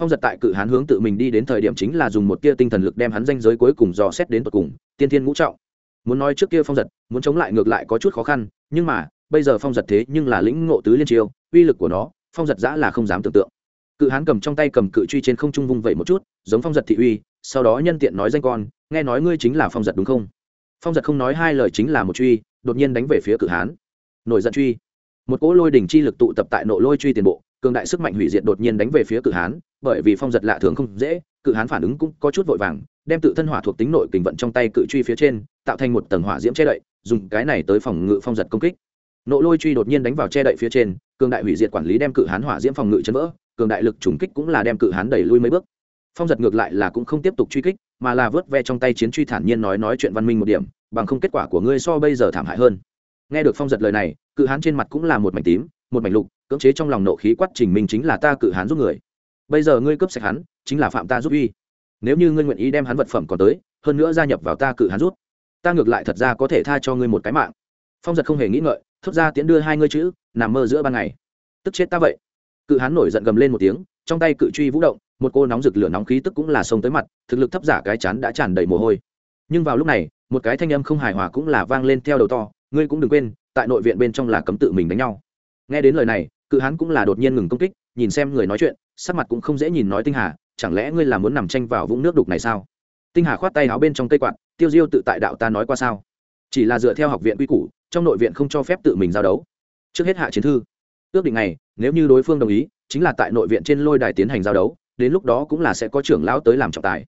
Phong giật tại cự hán hướng tự mình đi đến thời điểm chính là dùng một tia tinh thần lực đem hắn danh giới cuối cùng dò xét đến tột cùng, tiên thiên ngũ trọng. Muốn nói trước kia phong giật, muốn chống lại ngược lại có chút khó khăn, nhưng mà, bây giờ phong giật thế nhưng là lĩnh ngộ tứ liên triều uy lực của nó, phong giật giã là không dám tưởng tượng. Cự hán cầm trong tay cầm cự truy trên không trung vung vẩy một chút, giống phong giật thị uy, sau đó nhân tiện nói danh con, nghe nói ngươi chính là phong giật đúng không? Phong giật không nói hai lời chính là một truy, đột nhiên đánh về phía cự hán. Nổi giận truy. Một cỗ lôi đỉnh chi lực tụ tập tại nội lôi truy tiền bộ cường đại sức mạnh hủy diệt đột nhiên đánh về phía cự hán, bởi vì phong giật lạ thường không dễ, cự hán phản ứng cũng có chút vội vàng, đem tự thân hỏa thuộc tính nội kình vận trong tay cự truy phía trên, tạo thành một tầng hỏa diễm che đậy, dùng cái này tới phòng ngự phong giật công kích. Nộ lôi truy đột nhiên đánh vào che đậy phía trên, cường đại hủy diệt quản lý đem cự hán hỏa diễm phòng ngự chấn vỡ, cường đại lực trùng kích cũng là đem cự hán đẩy lui mấy bước. Phong giật ngược lại là cũng không tiếp tục truy kích, mà là vớt ve trong tay chiến truy thản nhiên nói nói chuyện văn minh một điểm, bằng không kết quả của ngươi so bây giờ thảm hại hơn. Nghe được phong giật lời này, cự hán trên mặt cũng là một mảnh tím, một mảnh lục cưỡng chế trong lòng nộ khí quát trình minh chính là ta cự hán giúp người. Bây giờ ngươi cướp sạch hắn, chính là phạm ta giúp uy. Nếu như ngươi nguyện ý đem hắn vật phẩm còn tới, hơn nữa gia nhập vào ta cự hán rút, ta ngược lại thật ra có thể tha cho ngươi một cái mạng. Phong giật không hề nghĩ ngợi, thốt ra tiễn đưa hai ngươi chữ, nằm mơ giữa ban ngày. Tức chết ta vậy. Cự hán nổi giận gầm lên một tiếng, trong tay cự truy vũ động, một cô nóng rực lửa nóng khí tức cũng là sông tới mặt, thực lực thấp giả cái chán đã tràn đầy mồ hôi. Nhưng vào lúc này, một cái thanh âm không hài hòa cũng là vang lên theo đầu to, ngươi cũng đừng quên, tại nội viện bên trong là cấm tự mình đánh nhau nghe đến lời này, cự hán cũng là đột nhiên ngừng công kích, nhìn xem người nói chuyện, sắc mặt cũng không dễ nhìn nói tinh hà, chẳng lẽ ngươi là muốn nằm tranh vào vũng nước đục này sao? Tinh hà khoát tay áo bên trong cây quạt, tiêu diêu tự tại đạo ta nói qua sao? Chỉ là dựa theo học viện quy củ, trong nội viện không cho phép tự mình giao đấu. Trước hết hạ chiến thư. Ước định này nếu như đối phương đồng ý, chính là tại nội viện trên lôi đài tiến hành giao đấu, đến lúc đó cũng là sẽ có trưởng lão tới làm trọng tài.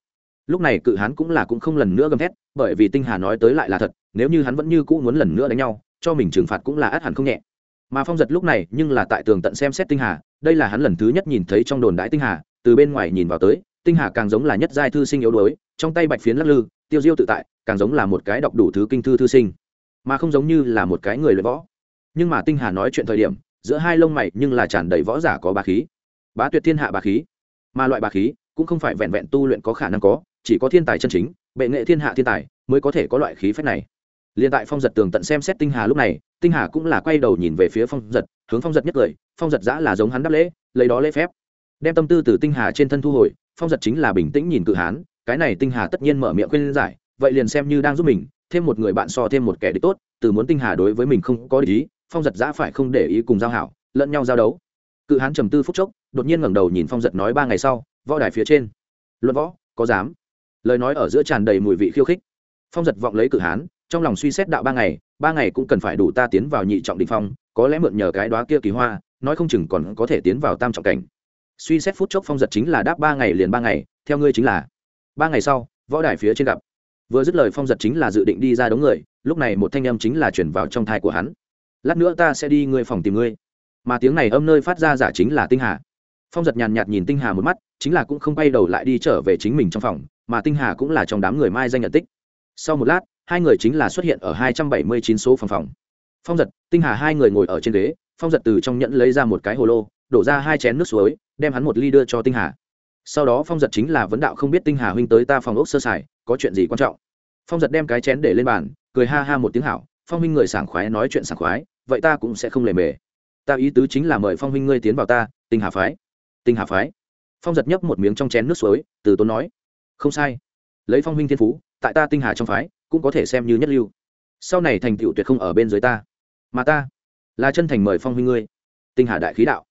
Lúc này cự hán cũng là cũng không lần nữa gầm thét, bởi vì tinh hà nói tới lại là thật, nếu như hắn vẫn như cũ muốn lần nữa đánh nhau, cho mình trừng phạt cũng là át hẳn không nhẹ mà phong giật lúc này nhưng là tại tường tận xem xét tinh hà, đây là hắn lần thứ nhất nhìn thấy trong đồn đãi tinh hà, từ bên ngoài nhìn vào tới, tinh hà càng giống là nhất giai thư sinh yếu đuối, trong tay bạch phiến lắc lư, tiêu diêu tự tại, càng giống là một cái đọc đủ thứ kinh thư thư sinh, mà không giống như là một cái người luyện võ. Nhưng mà tinh hà nói chuyện thời điểm, giữa hai lông mày nhưng là tràn đầy võ giả có bá khí. Bá tuyệt thiên hạ bá khí. Mà loại bá khí cũng không phải vẹn vẹn tu luyện có khả năng có, chỉ có thiên tài chân chính, bệ nghệ thiên hạ thiên tài mới có thể có loại khí phách này liền tại phong giật tường tận xem xét tinh hà lúc này, tinh hà cũng là quay đầu nhìn về phía phong giật, hướng phong giật nhất cười, phong giật giã là giống hắn đáp lễ, lấy đó lễ phép. Đem tâm tư từ tinh hà trên thân thu hồi, phong giật chính là bình tĩnh nhìn cự hán, cái này tinh hà tất nhiên mở miệng khuyên giải, vậy liền xem như đang giúp mình, thêm một người bạn so thêm một kẻ địch tốt, từ muốn tinh hà đối với mình không có ý, phong giật giã phải không để ý cùng giao hảo, lẫn nhau giao đấu. Cự hán trầm tư phút chốc, đột nhiên ngẩng đầu nhìn phong giật nói ba ngày sau, võ đài phía trên. Luận võ, có dám lời nói ở giữa tràn đầy mùi vị khiêu khích. Phong giật vọng lấy cự hán trong lòng suy xét đạo ba ngày ba ngày cũng cần phải đủ ta tiến vào nhị trọng định phong, có lẽ mượn nhờ cái đó kia kỳ hoa, nói không chừng còn có thể tiến vào tam trọng cảnh. Suy xét phút chốc phong giật chính là đáp ba ngày liền ba ngày, theo ngươi chính là. Ba ngày sau, võ đài phía trên gặp. Vừa dứt lời phong giật chính là dự định đi ra đống người, lúc này một thanh âm chính là chuyển vào trong thai của hắn. Lát nữa ta sẽ đi ngươi phòng tìm ngươi. Mà tiếng này âm nơi phát ra giả chính là tinh hà. Phong giật nhàn nhạt nhìn tinh hà một mắt, chính là cũng không bay đầu lại đi trở về chính mình trong phòng, mà tinh hà cũng là trong đám người mai danh nhận tích. Sau một lát hai người chính là xuất hiện ở hai trăm bảy mươi chín số phòng phòng. Phong giật, tinh hà hai người ngồi ở trên ghế, phong giật từ trong nhẫn lấy ra một cái hồ lô, đổ ra hai chén nước suối, đem hắn một ly đưa cho tinh hà. Sau đó phong giật chính là vấn đạo không biết tinh hà huynh tới ta phòng ốc sơ sài, có chuyện gì quan trọng? Phong giật đem cái chén để lên bàn, cười ha ha một tiếng hảo, phong huynh người sảng khoái nói chuyện sảng khoái, vậy ta cũng sẽ không lề mề. Ta ý tứ chính là mời phong huynh ngươi tiến vào ta, tinh hà phái. Tinh hà phái. Phong giật nhấp một miếng trong chén nước suối, từ tốn nói. Không sai lấy phong huynh thiên phú, tại ta tinh hà trong phái, cũng có thể xem như nhất lưu. Sau này thành tựu tuyệt không ở bên dưới ta. Mà ta là chân thành mời phong huynh ngươi. Tinh hà đại khí đạo.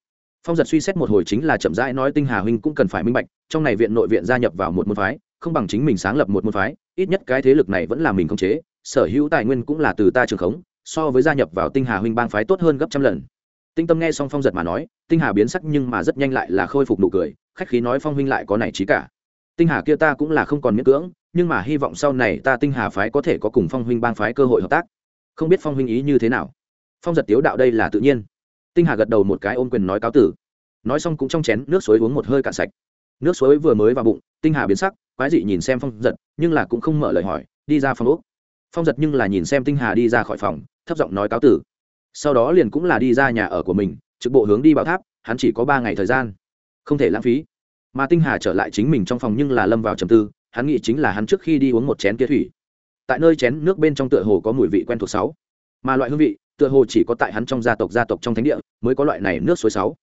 Phong giật suy xét một hồi chính là chậm rãi nói tinh hà huynh cũng cần phải minh bạch, trong này viện nội viện gia nhập vào một môn phái, không bằng chính mình sáng lập một môn phái, ít nhất cái thế lực này vẫn là mình khống chế, sở hữu tài nguyên cũng là từ ta trường khống, so với gia nhập vào tinh hà huynh bang phái tốt hơn gấp trăm lần. Tinh tâm nghe xong phong giật mà nói, tinh hà biến sắc nhưng mà rất nhanh lại là khôi phục nụ cười, khách khí nói phong huynh lại có này trí cả tinh hà kia ta cũng là không còn miễn cưỡng, nhưng mà hy vọng sau này ta tinh hà phái có thể có cùng phong huynh bang phái cơ hội hợp tác. Không biết phong huynh ý như thế nào. Phong giật tiếu đạo đây là tự nhiên. Tinh hà gật đầu một cái ôm quyền nói cáo tử. Nói xong cũng trong chén nước suối uống một hơi cạn sạch. Nước suối vừa mới vào bụng, tinh hà biến sắc, quái dị nhìn xem phong giật, nhưng là cũng không mở lời hỏi, đi ra phòng úc phong giật nhưng là nhìn xem tinh hà đi ra khỏi phòng, thấp giọng nói cáo tử. Sau đó liền cũng là đi ra nhà ở của mình, trực bộ hướng đi bảo tháp, hắn chỉ có ba ngày thời gian. Không thể lãng phí mà tinh hà trở lại chính mình trong phòng nhưng là lâm vào trầm tư, hắn nghĩ chính là hắn trước khi đi uống một chén kia thủy. Tại nơi chén nước bên trong tựa hồ có mùi vị quen thuộc sáu, mà loại hương vị tựa hồ chỉ có tại hắn trong gia tộc gia tộc trong thánh địa mới có loại này nước suối sáu.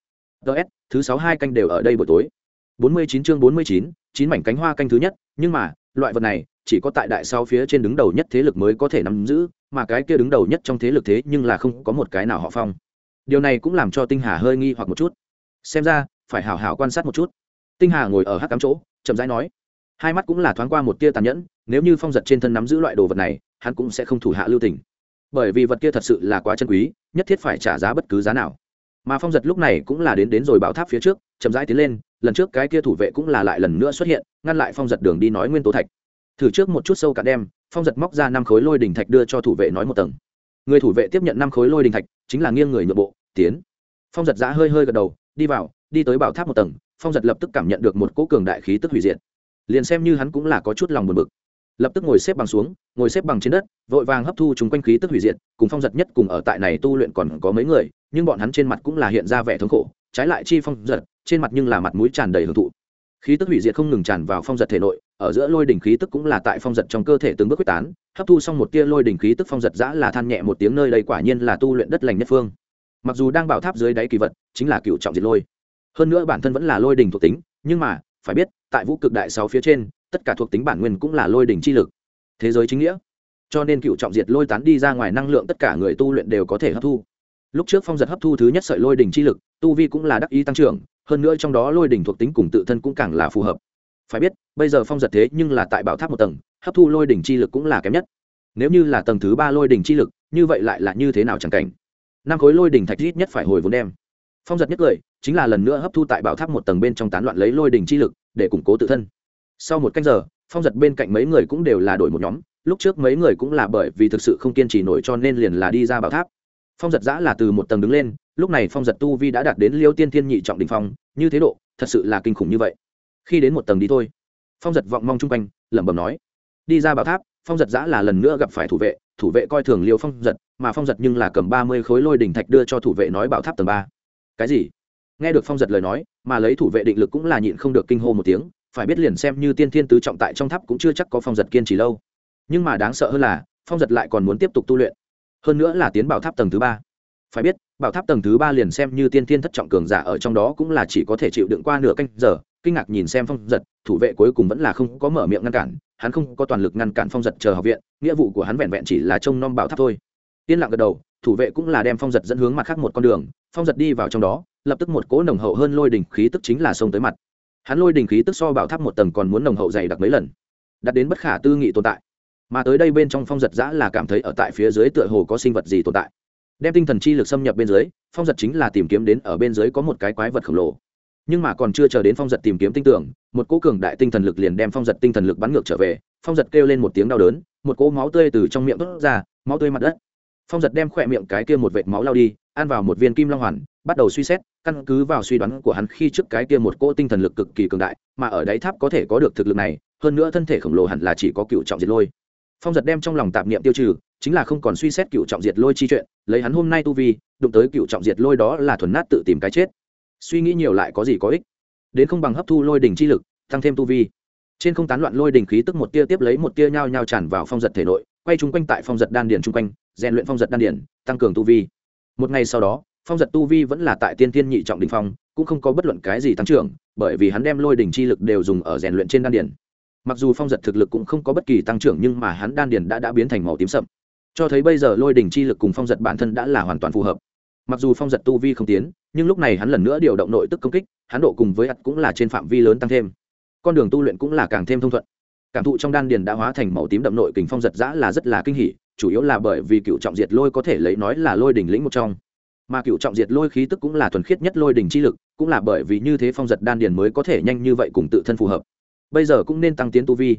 Ts thứ sáu hai canh đều ở đây buổi tối. Bốn mươi chín chương bốn mươi chín chín mảnh cánh hoa canh thứ nhất, nhưng mà, loại vật này chỉ có tại đại sao phía trên đứng đầu nhất thế lực mới có thể nắm giữ, mà cái kia đứng đầu nhất trong thế lực thế nhưng là không có một cái nào họ phong. Điều này cũng làm cho tinh hà hơi nghi hoặc một chút. Xem ra, phải hảo hảo quan sát một chút tinh hà ngồi ở hắc cắm chỗ chậm rãi nói hai mắt cũng là thoáng qua một tia tàn nhẫn nếu như phong giật trên thân nắm giữ loại đồ vật này hắn cũng sẽ không thủ hạ lưu tình. Bởi vì vật kia thật sự là quá chân quý nhất thiết phải trả giá bất cứ giá nào. Mà phong giật lúc này cũng là đến đến rồi bảo tháp phía trước chậm rãi tiến lên lần trước cái kia thủ vệ cũng là lại lần nữa xuất hiện ngăn lại phong giật đường đi nói nguyên tố thạch. Thử trước một chút sâu cả đêm, phong giật móc ra năm khối lôi đình thạch đưa cho thủ vệ nói một tầng. Người thủ vệ tiếp nhận năm khối lôi đình thạch chính là nghiêng người nhượng bộ tiến. Phong giật giã hơi hơi gật đầu đi vào đi tới bảo tháp một tầng phong giật lập tức cảm nhận được một cỗ cường đại khí tức hủy diệt. Liền xem như hắn cũng là có chút lòng buồn bực. Lập tức ngồi xếp bằng xuống, ngồi xếp bằng trên đất, vội vàng hấp thu chúng quanh khí tức hủy diệt, cùng phong giật nhất cùng ở tại này tu luyện còn có mấy người, nhưng bọn hắn trên mặt cũng là hiện ra vẻ thống khổ, trái lại chi phong giật, trên mặt nhưng là mặt mũi tràn đầy hưởng thụ. Khí tức hủy diệt không ngừng tràn vào phong giật thể nội, ở giữa lôi đỉnh khí tức cũng là tại phong giật trong cơ thể từng bước quyết tán, hấp thu xong một tia lôi đỉnh khí tức phong giật giã là than nhẹ một tiếng nơi đây quả nhiên là tu luyện đất lành nhất phương. Mặc dù đang bảo tháp dưới đáy kỳ vật, chính là cựu trọng diệt lôi hơn nữa bản thân vẫn là lôi đỉnh thuộc tính, nhưng mà, phải biết, tại vũ cực đại sáu phía trên, tất cả thuộc tính bản nguyên cũng là lôi đỉnh chi lực. Thế giới chính nghĩa. Cho nên cựu trọng diệt lôi tán đi ra ngoài năng lượng tất cả người tu luyện đều có thể hấp thu. Lúc trước phong giật hấp thu thứ nhất sợi lôi đỉnh chi lực, tu vi cũng là đắc ý tăng trưởng, hơn nữa trong đó lôi đỉnh thuộc tính cùng tự thân cũng càng là phù hợp. Phải biết, bây giờ phong giật thế nhưng là tại bảo tháp một tầng, hấp thu lôi đỉnh chi lực cũng là kém nhất. Nếu như là tầng thứ ba lôi đỉnh chi lực, như vậy lại là như thế nào chẳng cảnh? Năm khối lôi đỉnh thạch ít nhất phải hồi vốn đem phong giật nhất cười, chính là lần nữa hấp thu tại bảo tháp một tầng bên trong tán loạn lấy lôi đỉnh chi lực, để củng cố tự thân. Sau một canh giờ, phong giật bên cạnh mấy người cũng đều là đổi một nhóm, lúc trước mấy người cũng là bởi vì thực sự không kiên trì nổi cho nên liền là đi ra bảo tháp. Phong giật giã là từ một tầng đứng lên, lúc này phong giật tu vi đã đạt đến liêu tiên thiên nhị trọng đình phong, như thế độ, thật sự là kinh khủng như vậy. Khi đến một tầng đi thôi, phong giật vọng mong chung quanh, lẩm bẩm nói, đi ra bảo tháp, phong giật giã là lần nữa gặp phải thủ vệ thủ vệ coi thường liêu phong giật, mà phong giật nhưng là cầm ba mươi khối lôi đỉnh thạch đưa cho thủ vệ nói bảo tháp tầng ba cái gì? Nghe được phong giật lời nói, mà lấy thủ vệ định lực cũng là nhịn không được kinh hô một tiếng, phải biết liền xem như tiên thiên tứ trọng tại trong tháp cũng chưa chắc có phong giật kiên trì lâu. Nhưng mà đáng sợ hơn là, phong giật lại còn muốn tiếp tục tu luyện. Hơn nữa là tiến bảo tháp tầng thứ ba. Phải biết, bảo tháp tầng thứ ba liền xem như tiên thiên thất trọng cường giả ở trong đó cũng là chỉ có thể chịu đựng qua nửa canh giờ. Kinh ngạc nhìn xem phong giật, thủ vệ cuối cùng vẫn là không có mở miệng ngăn cản, hắn không có toàn lực ngăn cản phong giật chờ học viện, nghĩa vụ của hắn vẹn vẹn chỉ là trông nom bảo tháp thôi. Yên lặng gật đầu thủ vệ cũng là đem phong giật dẫn hướng mặt khác một con đường, phong giật đi vào trong đó, lập tức một cỗ nồng hậu hơn lôi đỉnh khí tức chính là sông tới mặt. Hắn lôi đỉnh khí tức so bảo tháp một tầng còn muốn nồng hậu dày đặc mấy lần đặt đến bất khả tư nghị tồn tại. Mà tới đây bên trong phong giật giã là cảm thấy ở tại phía dưới tựa hồ có sinh vật gì tồn tại. Đem tinh thần chi lực xâm nhập bên dưới, phong giật chính là tìm kiếm đến ở bên dưới có một cái quái vật khổng lồ. Nhưng mà còn chưa chờ đến phong giật tìm kiếm tinh tưởng, một cỗ cường đại tinh thần lực liền đem phong giật tinh thần lực bắn ngược trở về, phong giật kêu lên một tiếng đau đớn, một cỗ máu tươi từ trong miệng vớt ra, máu tươi mặt đất phong giật đem khỏe miệng cái kia một vệt máu lao đi, ăn vào một viên kim long hoàn, bắt đầu suy xét, căn cứ vào suy đoán của hắn khi trước cái kia một cỗ tinh thần lực cực kỳ cường đại, mà ở đáy tháp có thể có được thực lực này, hơn nữa thân thể khổng lồ hẳn là chỉ có cựu trọng diệt lôi. Phong giật đem trong lòng tạp niệm tiêu trừ, chính là không còn suy xét cựu trọng diệt lôi chi chuyện, lấy hắn hôm nay tu vi, đụng tới cựu trọng diệt lôi đó là thuần nát tự tìm cái chết. Suy nghĩ nhiều lại có gì có ích? Đến không bằng hấp thu lôi đỉnh chi lực, tăng thêm tu vi. Trên không tán loạn lôi đỉnh khí tức một tia tiếp lấy một tia nhao nhao tràn vào phong giật thể nội, quay chung quanh tại phong giật đan điền chung quanh rèn luyện phong giật đan điển, tăng cường tu vi. Một ngày sau đó, phong giật tu vi vẫn là tại tiên tiên nhị trọng đình phong, cũng không có bất luận cái gì tăng trưởng, bởi vì hắn đem lôi đỉnh chi lực đều dùng ở rèn luyện trên đan điển. Mặc dù phong giật thực lực cũng không có bất kỳ tăng trưởng nhưng mà hắn đan điển đã đã biến thành màu tím sậm. Cho thấy bây giờ lôi đỉnh chi lực cùng phong giật bản thân đã là hoàn toàn phù hợp. Mặc dù phong giật tu vi không tiến, nhưng lúc này hắn lần nữa điều động nội tức công kích, hắn độ cùng với ắt cũng là trên phạm vi lớn tăng thêm. Con đường tu luyện cũng là càng thêm thông thuận cảm thụ trong đan điền đã hóa thành màu tím đậm nội kình phong giật giã là rất là kinh hỉ, chủ yếu là bởi vì cựu trọng diệt lôi có thể lấy nói là lôi đỉnh lĩnh một trong. Mà cựu trọng diệt lôi khí tức cũng là thuần khiết nhất lôi đỉnh chi lực, cũng là bởi vì như thế phong giật đan điền mới có thể nhanh như vậy cùng tự thân phù hợp. Bây giờ cũng nên tăng tiến tu vi.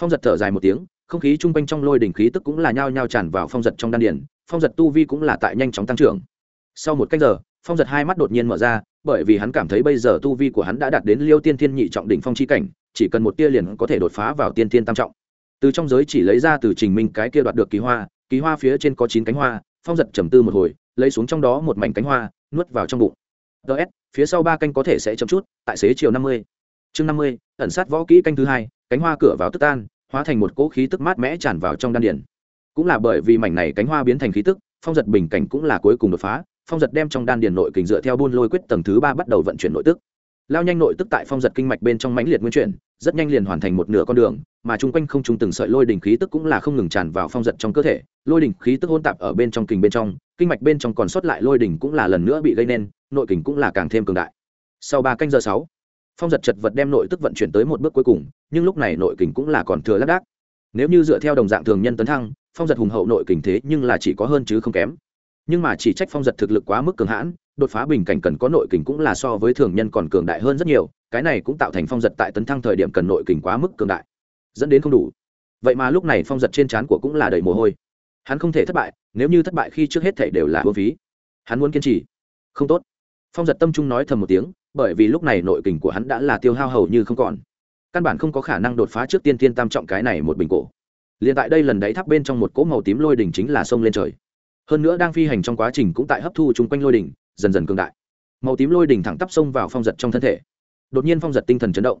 Phong giật thở dài một tiếng, không khí chung quanh trong lôi đỉnh khí tức cũng là nhao nhao tràn vào phong giật trong đan điền, phong giật tu vi cũng là tại nhanh chóng tăng trưởng. Sau một cách giờ, phong giật hai mắt đột nhiên mở ra, bởi vì hắn cảm thấy bây giờ tu vi của hắn đã đạt đến liêu tiên thiên nhị trọng đỉnh phong chi cảnh chỉ cần một tia liền có thể đột phá vào tiên thiên tam trọng. Từ trong giới chỉ lấy ra từ trình minh cái kia đoạt được kỳ hoa kỳ hoa phía trên có chín cánh hoa, phong giật trầm tư một hồi, lấy xuống trong đó một mảnh cánh hoa, nuốt vào trong bụng. Ts phía sau ba canh có thể sẽ chậm chút, tại xế chiều năm mươi. Chương năm mươi, ẩn sát võ kỹ canh thứ hai, cánh hoa cửa vào tức tan, hóa thành một cỗ khí tức mát mẽ tràn vào trong đan điển cũng là bởi vì mảnh này cánh hoa biến thành khí tức, phong giật bình cảnh cũng là cuối cùng đột phá, phong giật đem trong đan điền nội kình dựa theo buôn lôi quyết tầng thứ ba bắt đầu vận chuyển nội tức lao nhanh nội tức tại phong giật kinh mạch bên trong mãnh liệt nguyên chuyển, rất nhanh liền hoàn thành một nửa con đường, mà chung quanh không trung từng sợi lôi đỉnh khí tức cũng là không ngừng tràn vào phong giật trong cơ thể. Lôi đỉnh khí tức hôn tạp ở bên trong kình bên trong, kinh mạch bên trong còn sót lại lôi đỉnh cũng là lần nữa bị gây nên, nội kình cũng là càng thêm cường đại. Sau ba canh giờ sáu, phong giật chật vật đem nội tức vận chuyển tới một bước cuối cùng, nhưng lúc này nội kình cũng là còn thừa lác đác. Nếu như dựa theo đồng dạng thường nhân tấn thăng, phong giật hùng hậu nội kình thế nhưng là chỉ có hơn chứ không kém. Nhưng mà chỉ trách phong giật thực lực quá mức cường hãn đột phá bình cảnh cần có nội kình cũng là so với thường nhân còn cường đại hơn rất nhiều, cái này cũng tạo thành phong giật tại tấn thăng thời điểm cần nội kình quá mức cường đại, dẫn đến không đủ. Vậy mà lúc này phong giật trên trán của cũng là đầy mồ hôi. Hắn không thể thất bại, nếu như thất bại khi trước hết thể đều là vô phí. Hắn muốn kiên trì. Không tốt. Phong giật tâm trung nói thầm một tiếng, bởi vì lúc này nội kình của hắn đã là tiêu hao hầu như không còn. Căn bản không có khả năng đột phá trước tiên tiên tam trọng cái này một bình cổ. Liền tại đây lần đáy tháp bên trong một cỗ màu tím lôi đỉnh chính là sông lên trời. Hơn nữa đang phi hành trong quá trình cũng tại hấp thu chung quanh lôi đỉnh dần dần cường đại. Màu tím lôi đỉnh thẳng tắp xông vào phong giật trong thân thể. Đột nhiên phong giật tinh thần chấn động.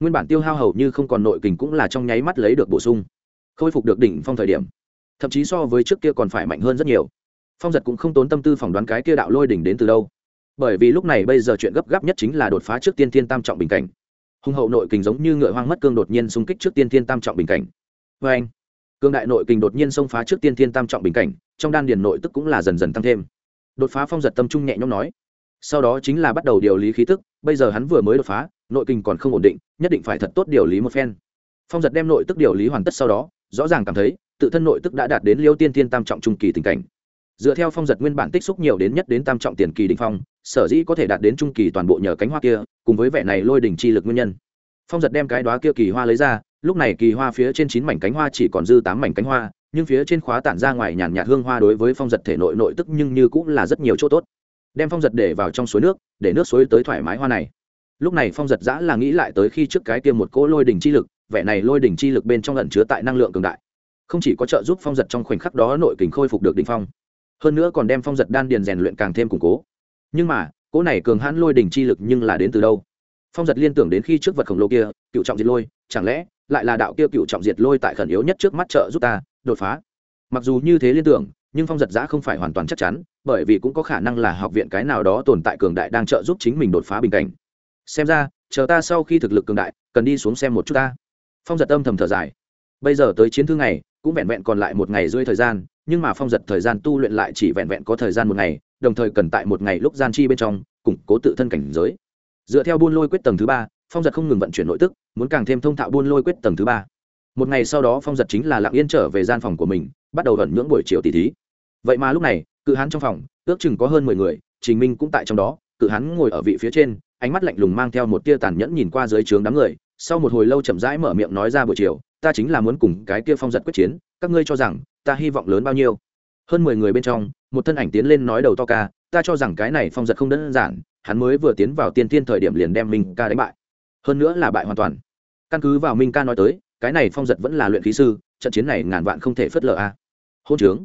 Nguyên bản tiêu hao hầu như không còn nội kình cũng là trong nháy mắt lấy được bổ sung, khôi phục được đỉnh phong thời điểm. Thậm chí so với trước kia còn phải mạnh hơn rất nhiều. Phong giật cũng không tốn tâm tư phỏng đoán cái kia đạo lôi đỉnh đến từ đâu. Bởi vì lúc này bây giờ chuyện gấp gáp nhất chính là đột phá trước tiên thiên tam trọng bình cảnh. Hùng hậu nội kình giống như ngựa hoang mất cương đột nhiên xung kích trước tiên thiên tam trọng bình cảnh. Vê anh cương đại nội kình đột nhiên xông phá trước tiên thiên tam trọng bình cảnh, trong đan điền nội tức cũng là dần dần tăng thêm đột phá phong giật tâm trung nhẹ nhõm nói. Sau đó chính là bắt đầu điều lý khí tức, bây giờ hắn vừa mới đột phá, nội kinh còn không ổn định, nhất định phải thật tốt điều lý một phen. Phong giật đem nội tức điều lý hoàn tất sau đó, rõ ràng cảm thấy, tự thân nội tức đã đạt đến liêu tiên tiên tam trọng trung kỳ tình cảnh. Dựa theo phong giật nguyên bản tích xúc nhiều đến nhất đến tam trọng tiền kỳ đình phong, sở dĩ có thể đạt đến trung kỳ toàn bộ nhờ cánh hoa kia, cùng với vẻ này lôi đỉnh chi lực nguyên nhân. Phong giật đem cái đoá kia kỳ hoa lấy ra, lúc này kỳ hoa phía trên chín mảnh cánh hoa chỉ còn dư tám mảnh cánh hoa nhưng phía trên khóa tản ra ngoài nhàn nhạt hương hoa đối với phong giật thể nội nội tức nhưng như cũng là rất nhiều chỗ tốt. Đem phong giật để vào trong suối nước, để nước suối tới thoải mái hoa này. Lúc này phong giật giã là nghĩ lại tới khi trước cái kia một cỗ lôi đỉnh chi lực, vẻ này lôi đỉnh chi lực bên trong lẩn chứa tại năng lượng cường đại. Không chỉ có trợ giúp phong giật trong khoảnh khắc đó nội kình khôi phục được đỉnh phong, hơn nữa còn đem phong giật đan điền rèn luyện càng thêm củng cố. Nhưng mà, cỗ này cường hãn lôi đỉnh chi lực nhưng là đến từ đâu? Phong giật liên tưởng đến khi trước vật khổng lồ kia, cựu trọng diệt lôi, chẳng lẽ lại là đạo kia cựu trọng diệt lôi tại khẩn yếu nhất trước mắt trợ giúp ta? Đột phá. Mặc dù như thế liên tưởng, nhưng phong giật giã không phải hoàn toàn chắc chắn, bởi vì cũng có khả năng là học viện cái nào đó tồn tại cường đại đang trợ giúp chính mình đột phá bình cảnh. Xem ra, chờ ta sau khi thực lực cường đại, cần đi xuống xem một chút ta. Phong giật âm thầm thở dài. Bây giờ tới chiến thư này cũng vẹn vẹn còn lại một ngày rưỡi thời gian, nhưng mà phong giật thời gian tu luyện lại chỉ vẹn vẹn có thời gian một ngày, đồng thời cần tại một ngày lúc gian chi bên trong, củng cố tự thân cảnh giới. Dựa theo buôn lôi quyết tầng thứ ba, phong giật không ngừng vận chuyển nội tức, muốn càng thêm thông thạo buôn lôi quyết tầng thứ ba một ngày sau đó phong giật chính là lặng yên trở về gian phòng của mình, bắt đầu ẩn nhưỡng buổi chiều tỷ thí. Vậy mà lúc này, cự hán trong phòng, ước chừng có hơn mười người, trình minh cũng tại trong đó, cự hán ngồi ở vị phía trên, ánh mắt lạnh lùng mang theo một tia tàn nhẫn nhìn qua dưới trướng đám người, sau một hồi lâu chậm rãi mở miệng nói ra buổi chiều, ta chính là muốn cùng cái kia phong giật quyết chiến, các ngươi cho rằng ta hy vọng lớn bao nhiêu? Hơn mười người bên trong, một thân ảnh tiến lên nói đầu to ca, ta cho rằng cái này phong giật không đơn giản, hắn mới vừa tiến vào tiên tiên thời điểm liền đem minh ca đánh bại. Hơn nữa là bại hoàn toàn. Căn cứ vào minh ca nói tới cái này phong giật vẫn là luyện khí sư, trận chiến này ngàn vạn không thể phớt lờ a. Hôn trướng.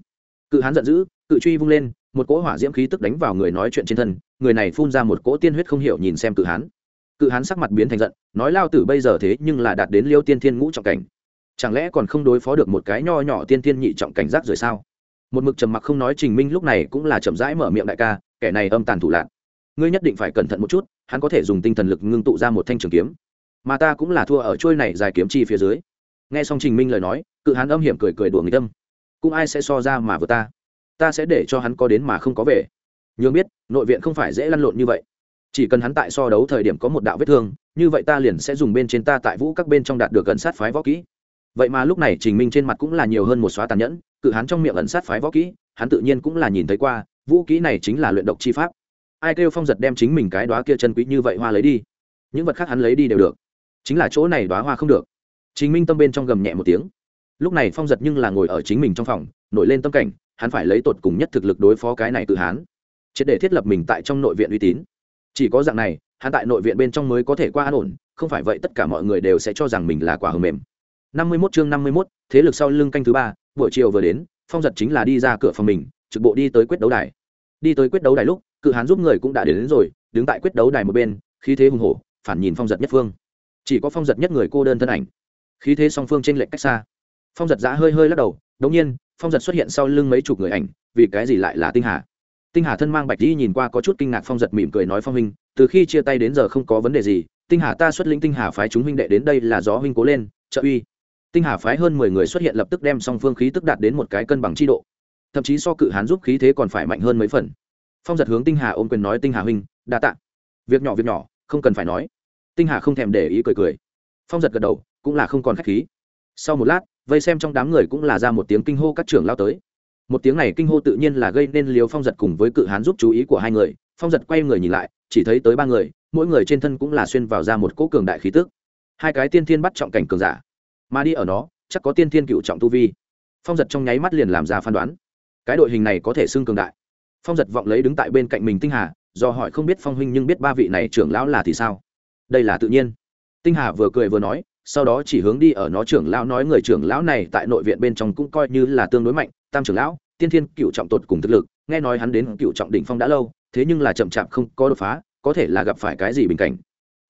Cự hán giận dữ, cự truy vung lên, một cỗ hỏa diễm khí tức đánh vào người nói chuyện trên thân, người này phun ra một cỗ tiên huyết không hiểu nhìn xem cự hán. Cự hán sắc mặt biến thành giận, nói lao tử bây giờ thế nhưng là đạt đến liêu tiên thiên ngũ trọng cảnh. Chẳng lẽ còn không đối phó được một cái nho nhỏ tiên thiên nhị trọng cảnh giác rồi sao? Một mực trầm mặc không nói trình minh lúc này cũng là chậm rãi mở miệng đại ca, kẻ này âm tàn thủ lạc ngươi nhất định phải cẩn thận một chút, hắn có thể dùng tinh thần lực ngưng tụ ra một thanh trường kiếm mà ta cũng là thua ở trôi này dài kiếm chi phía dưới. Nghe xong trình minh lời nói, cự hắn âm hiểm cười cười đùa người tâm cũng ai sẽ so ra mà vừa ta? Ta sẽ để cho hắn có đến mà không có về. Nhường biết, nội viện không phải dễ lăn lộn như vậy. Chỉ cần hắn tại so đấu thời điểm có một đạo vết thương, như vậy ta liền sẽ dùng bên trên ta tại vũ các bên trong đạt được gần sát phái võ kỹ. Vậy mà lúc này trình minh trên mặt cũng là nhiều hơn một xóa tàn nhẫn, cự hắn trong miệng ẩn sát phái võ kỹ, hắn tự nhiên cũng là nhìn thấy qua, vũ kỹ này chính là luyện độc chi pháp. Ai kêu phong giật đem chính mình cái đó kia chân quý như vậy hoa lấy đi? Những vật khác hắn lấy đi đều được chính là chỗ này đoá hoa không được. Chính minh tâm bên trong gầm nhẹ một tiếng. Lúc này phong giật nhưng là ngồi ở chính mình trong phòng nổi lên tâm cảnh hắn phải lấy tột cùng nhất thực lực đối phó cái này tự hán. Triệt để thiết lập mình tại trong nội viện uy tín. Chỉ có dạng này hắn tại nội viện bên trong mới có thể qua an ổn không phải vậy tất cả mọi người đều sẽ cho rằng mình là quả hầm mềm. Năm mươi 51 chương năm mươi 51, thế lực sau lưng canh thứ ba buổi chiều vừa đến phong giật chính là đi ra cửa phòng mình trực bộ đi tới quyết đấu đài. Đi tới quyết đấu đài lúc cự hán giúp người cũng đã đến, đến rồi đứng tại quyết đấu đài một bên khí thế hùng hổ phản nhìn phong giật nhất phương chỉ có phong giật nhất người cô đơn thân ảnh. Khí thế song phương trên lệnh cách xa. Phong giật giã hơi hơi lắc đầu, đống nhiên, phong giật xuất hiện sau lưng mấy chục người ảnh, vì cái gì lại là tinh hà? Tinh hà thân mang bạch di nhìn qua có chút kinh ngạc, phong giật mỉm cười nói, phong huynh, từ khi chia tay đến giờ không có vấn đề gì, tinh hà ta xuất lĩnh tinh hà phái chúng huynh đệ đến đây là gió huynh cố lên, trợ uy. Tinh hà phái hơn mười người xuất hiện lập tức đem song phương khí tức đạt đến một cái cân bằng chi độ. Thậm chí so cự hán giúp khí thế còn phải mạnh hơn mấy phần. Phong giật hướng tinh hà ôm quyền nói, tinh hà huynh, đa tạ. Việc nhỏ việc nhỏ, không cần phải nói tinh hà không thèm để ý cười cười. Phong giật gật đầu, cũng là không còn k h á c h khí. Sau một lát, vây xem trong đám người cũng là ra một tiếng kinh hô các trưởng lao tới. Một tiếng này kinh hô tự nhiên là gây nên liều phong giật cùng với cự hán giúp chú ý của hai người. Phong giật quay người nhìn lại, chỉ thấy tới ba người, mỗi người trên thân cũng là xuyên vào ra một cỗ cường đại khí tức. Hai cái tiên thiên bắt trọng cảnh cường giả. Mà đi ở nó, chắc có tiên thiên cựu trọng tu vi. Phong giật trong nháy mắt liền làm ra phán đoán. Cái đội hình này có thể xưng cường đại. Phong giật vọng lấy đứng tại bên cạnh mình tinh hà, do hỏi không biết phong huynh nhưng biết ba vị này trưởng lão là thì sao? Đây là tự nhiên. Tinh hà vừa cười vừa nói, sau đó chỉ hướng đi ở nó trưởng lão nói người trưởng lão này tại nội viện bên trong cũng coi như là tương đối mạnh, tam trưởng lão, tiên thiên cựu trọng tột cùng thực lực, nghe nói hắn đến cựu trọng đỉnh phong đã lâu, thế nhưng là chậm chạp không có đột phá, có thể là gặp phải cái gì bình cảnh.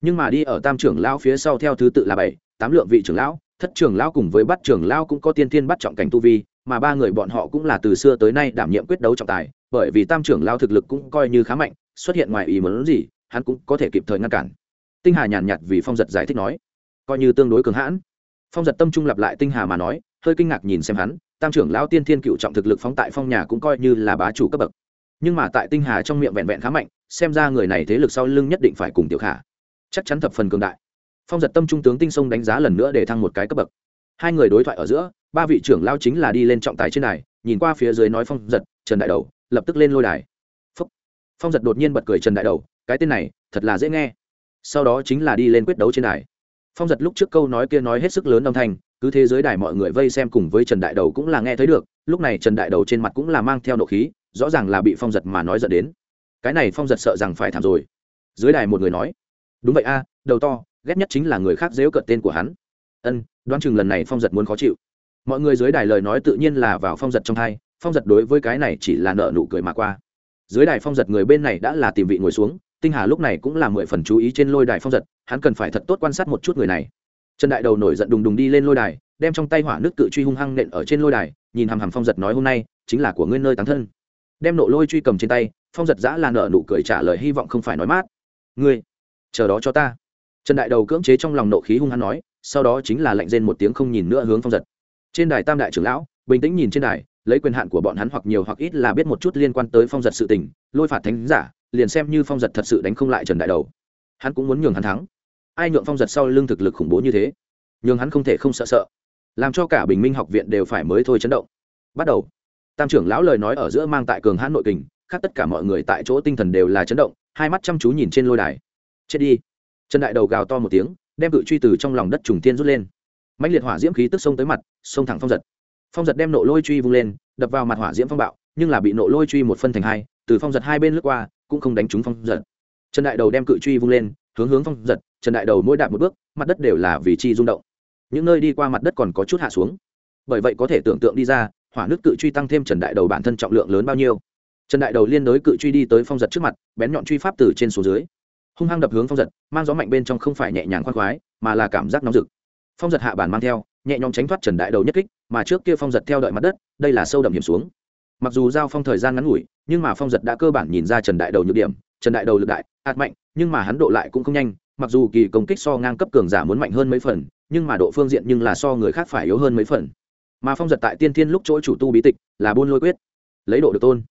Nhưng mà đi ở tam trưởng lão phía sau theo thứ tự là bảy, tám lượng vị trưởng lão, thất trưởng lão cùng với bắt trưởng lão cũng có tiên thiên bắt trọng cảnh tu vi, mà ba người bọn họ cũng là từ xưa tới nay đảm nhiệm quyết đấu trọng tài, bởi vì tam trưởng lão thực lực cũng coi như khá mạnh, xuất hiện ngoài ý muốn gì, hắn cũng có thể kịp thời ngăn cản tinh hà nhàn nhạt vì phong giật giải thích nói, coi như tương đối cường hãn. Phong giật tâm trung lặp lại tinh hà mà nói, hơi kinh ngạc nhìn xem hắn, tam trưởng lão tiên thiên cựu trọng thực lực phóng tại phong nhà cũng coi như là bá chủ cấp bậc. Nhưng mà tại tinh hà trong miệng vẹn vẹn khá mạnh, xem ra người này thế lực sau lưng nhất định phải cùng tiểu khả. Chắc chắn thập phần cường đại. Phong giật tâm trung tướng tinh sông đánh giá lần nữa để thăng một cái cấp bậc. Hai người đối thoại ở giữa, ba vị trưởng lao chính là đi lên trọng tài trên đài, nhìn qua phía dưới nói phong giật, trần đại đầu, lập tức lên lôi đài. Phong giật đột nhiên bật cười trần đại đầu, cái tên này, thật là dễ nghe sau đó chính là đi lên quyết đấu trên đài. Phong giật lúc trước câu nói kia nói hết sức lớn âm thanh, cứ thế giới đài mọi người vây xem cùng với trần đại đầu cũng là nghe thấy được, lúc này trần đại đầu trên mặt cũng là mang theo nộ khí, rõ ràng là bị phong giật mà nói dẫn đến. Cái này phong giật sợ rằng phải thảm rồi. Dưới đài một người nói, đúng vậy a, đầu to, ghét nhất chính là người khác dếu cợt tên của hắn. Ân, đoán chừng lần này phong giật muốn khó chịu. Mọi người dưới đài lời nói tự nhiên là vào phong giật trong thai phong giật đối với cái này chỉ là nợ nụ cười mà qua. Dưới đài phong giật người bên này đã là tìm vị ngồi xuống tinh hà lúc này cũng là mười phần chú ý trên lôi đài phong giật, hắn cần phải thật tốt quan sát một chút người này. Trần đại đầu nổi giận đùng đùng đi lên lôi đài, đem trong tay hỏa nước cự truy hung hăng nện ở trên lôi đài, nhìn hàm hàm phong giật nói hôm nay, chính là của ngươi nơi tán thân. Đem nộ lôi truy cầm trên tay, phong giật giã là nợ nụ cười trả lời hy vọng không phải nói mát. Ngươi, chờ đó cho ta. Trần đại đầu cưỡng chế trong lòng nộ khí hung hăng nói, sau đó chính là lạnh rên một tiếng không nhìn nữa hướng phong giật. Trên đài tam đại trưởng lão, bình tĩnh nhìn trên đài, lấy quyền hạn của bọn hắn hoặc nhiều hoặc ít là biết một chút liên quan tới phong giật sự tình, lôi phạt thánh giả liền xem như phong giật thật sự đánh không lại trần đại đầu. Hắn cũng muốn nhường hắn thắng. Ai nhượng phong giật sau lưng thực lực khủng bố như thế? Nhường hắn không thể không sợ sợ. Làm cho cả bình minh học viện đều phải mới thôi chấn động. Bắt đầu. Tam trưởng lão lời nói ở giữa mang tại cường hãn nội kình, khác tất cả mọi người tại chỗ tinh thần đều là chấn động, hai mắt chăm chú nhìn trên lôi đài. Chết đi. Trần đại đầu gào to một tiếng, đem cự truy từ trong lòng đất trùng tiên rút lên. Mạnh liệt hỏa diễm khí tức sông tới mặt sông thẳng phong giật. Phong giật đem nộ lôi truy vung lên, đập vào mặt hỏa diễm phong bạo, nhưng là bị nộ lôi truy một phân thành hai, từ phong giật hai bên lướt qua cũng không đánh trúng phong giật. Trần đại đầu đem cự truy vung lên, hướng hướng phong giật, trần đại đầu mỗi đạp một bước, mặt đất đều là vì chi rung động. Những nơi đi qua mặt đất còn có chút hạ xuống. Bởi vậy có thể tưởng tượng đi ra, hỏa nước cự truy tăng thêm trần đại đầu bản thân trọng lượng lớn bao nhiêu. Trần đại đầu liên đối cự truy đi tới phong giật trước mặt, bén nhọn truy pháp từ trên xuống dưới. Hung hăng đập hướng phong giật, mang gió mạnh bên trong không phải nhẹ nhàng khoan khoái, mà là cảm giác nóng rực. Phong giật hạ bản mang theo, nhẹ nhõm tránh thoát trần đại đầu nhất kích, mà trước kia phong giật theo đợi mặt đất, đây là sâu đậm hiểm xuống mặc dù giao phong thời gian ngắn ngủi, nhưng mà phong giật đã cơ bản nhìn ra trần đại đầu nhược điểm, trần đại đầu lực đại hạt mạnh, nhưng mà hắn độ lại cũng không nhanh, mặc dù kỳ công kích so ngang cấp cường giả muốn mạnh hơn mấy phần, nhưng mà độ phương diện nhưng là so người khác phải yếu hơn mấy phần. Mà phong giật tại tiên thiên lúc chỗ chủ tu bí tịch là buôn lôi quyết, lấy độ được tôn.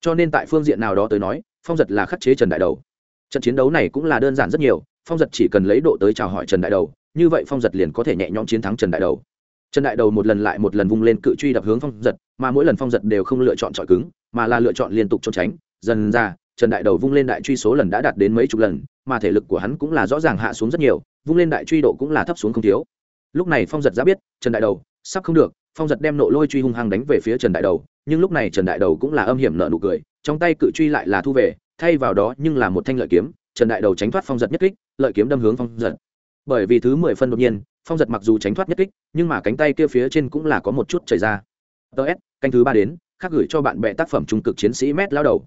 Cho nên tại phương diện nào đó tới nói, phong giật là khắc chế trần đại đầu. Trận chiến đấu này cũng là đơn giản rất nhiều, phong giật chỉ cần lấy độ tới chào hỏi trần đại đầu, như vậy phong giật liền có thể nhẹ nhõm chiến thắng trần đại đầu trần đại đầu một lần lại một lần vung lên cự truy đập hướng phong giật, mà mỗi lần phong giật đều không lựa chọn trọi cứng, mà là lựa chọn liên tục trốn tránh. Dần ra, trần đại đầu vung lên đại truy số lần đã đạt đến mấy chục lần, mà thể lực của hắn cũng là rõ ràng hạ xuống rất nhiều, vung lên đại truy độ cũng là thấp xuống không thiếu. Lúc này phong giật ra biết, trần đại đầu, sắp không được, phong giật đem nộ lôi truy hung hăng đánh về phía trần đại đầu, nhưng lúc này trần đại đầu cũng là âm hiểm nợ nụ cười, trong tay cự truy lại là thu về, thay vào đó nhưng là một thanh lợi kiếm, trần đại đầu tránh thoát phong giật nhất kích, lợi kiếm đâm hướng phong giật bởi vì thứ mười phân đột nhiên, phong giật mặc dù tránh thoát nhất kích, nhưng mà cánh tay kia phía trên cũng là có một chút chảy ra. Ts canh thứ ba đến khắc gửi cho bạn bè tác phẩm trung cực chiến sĩ mét lao đầu.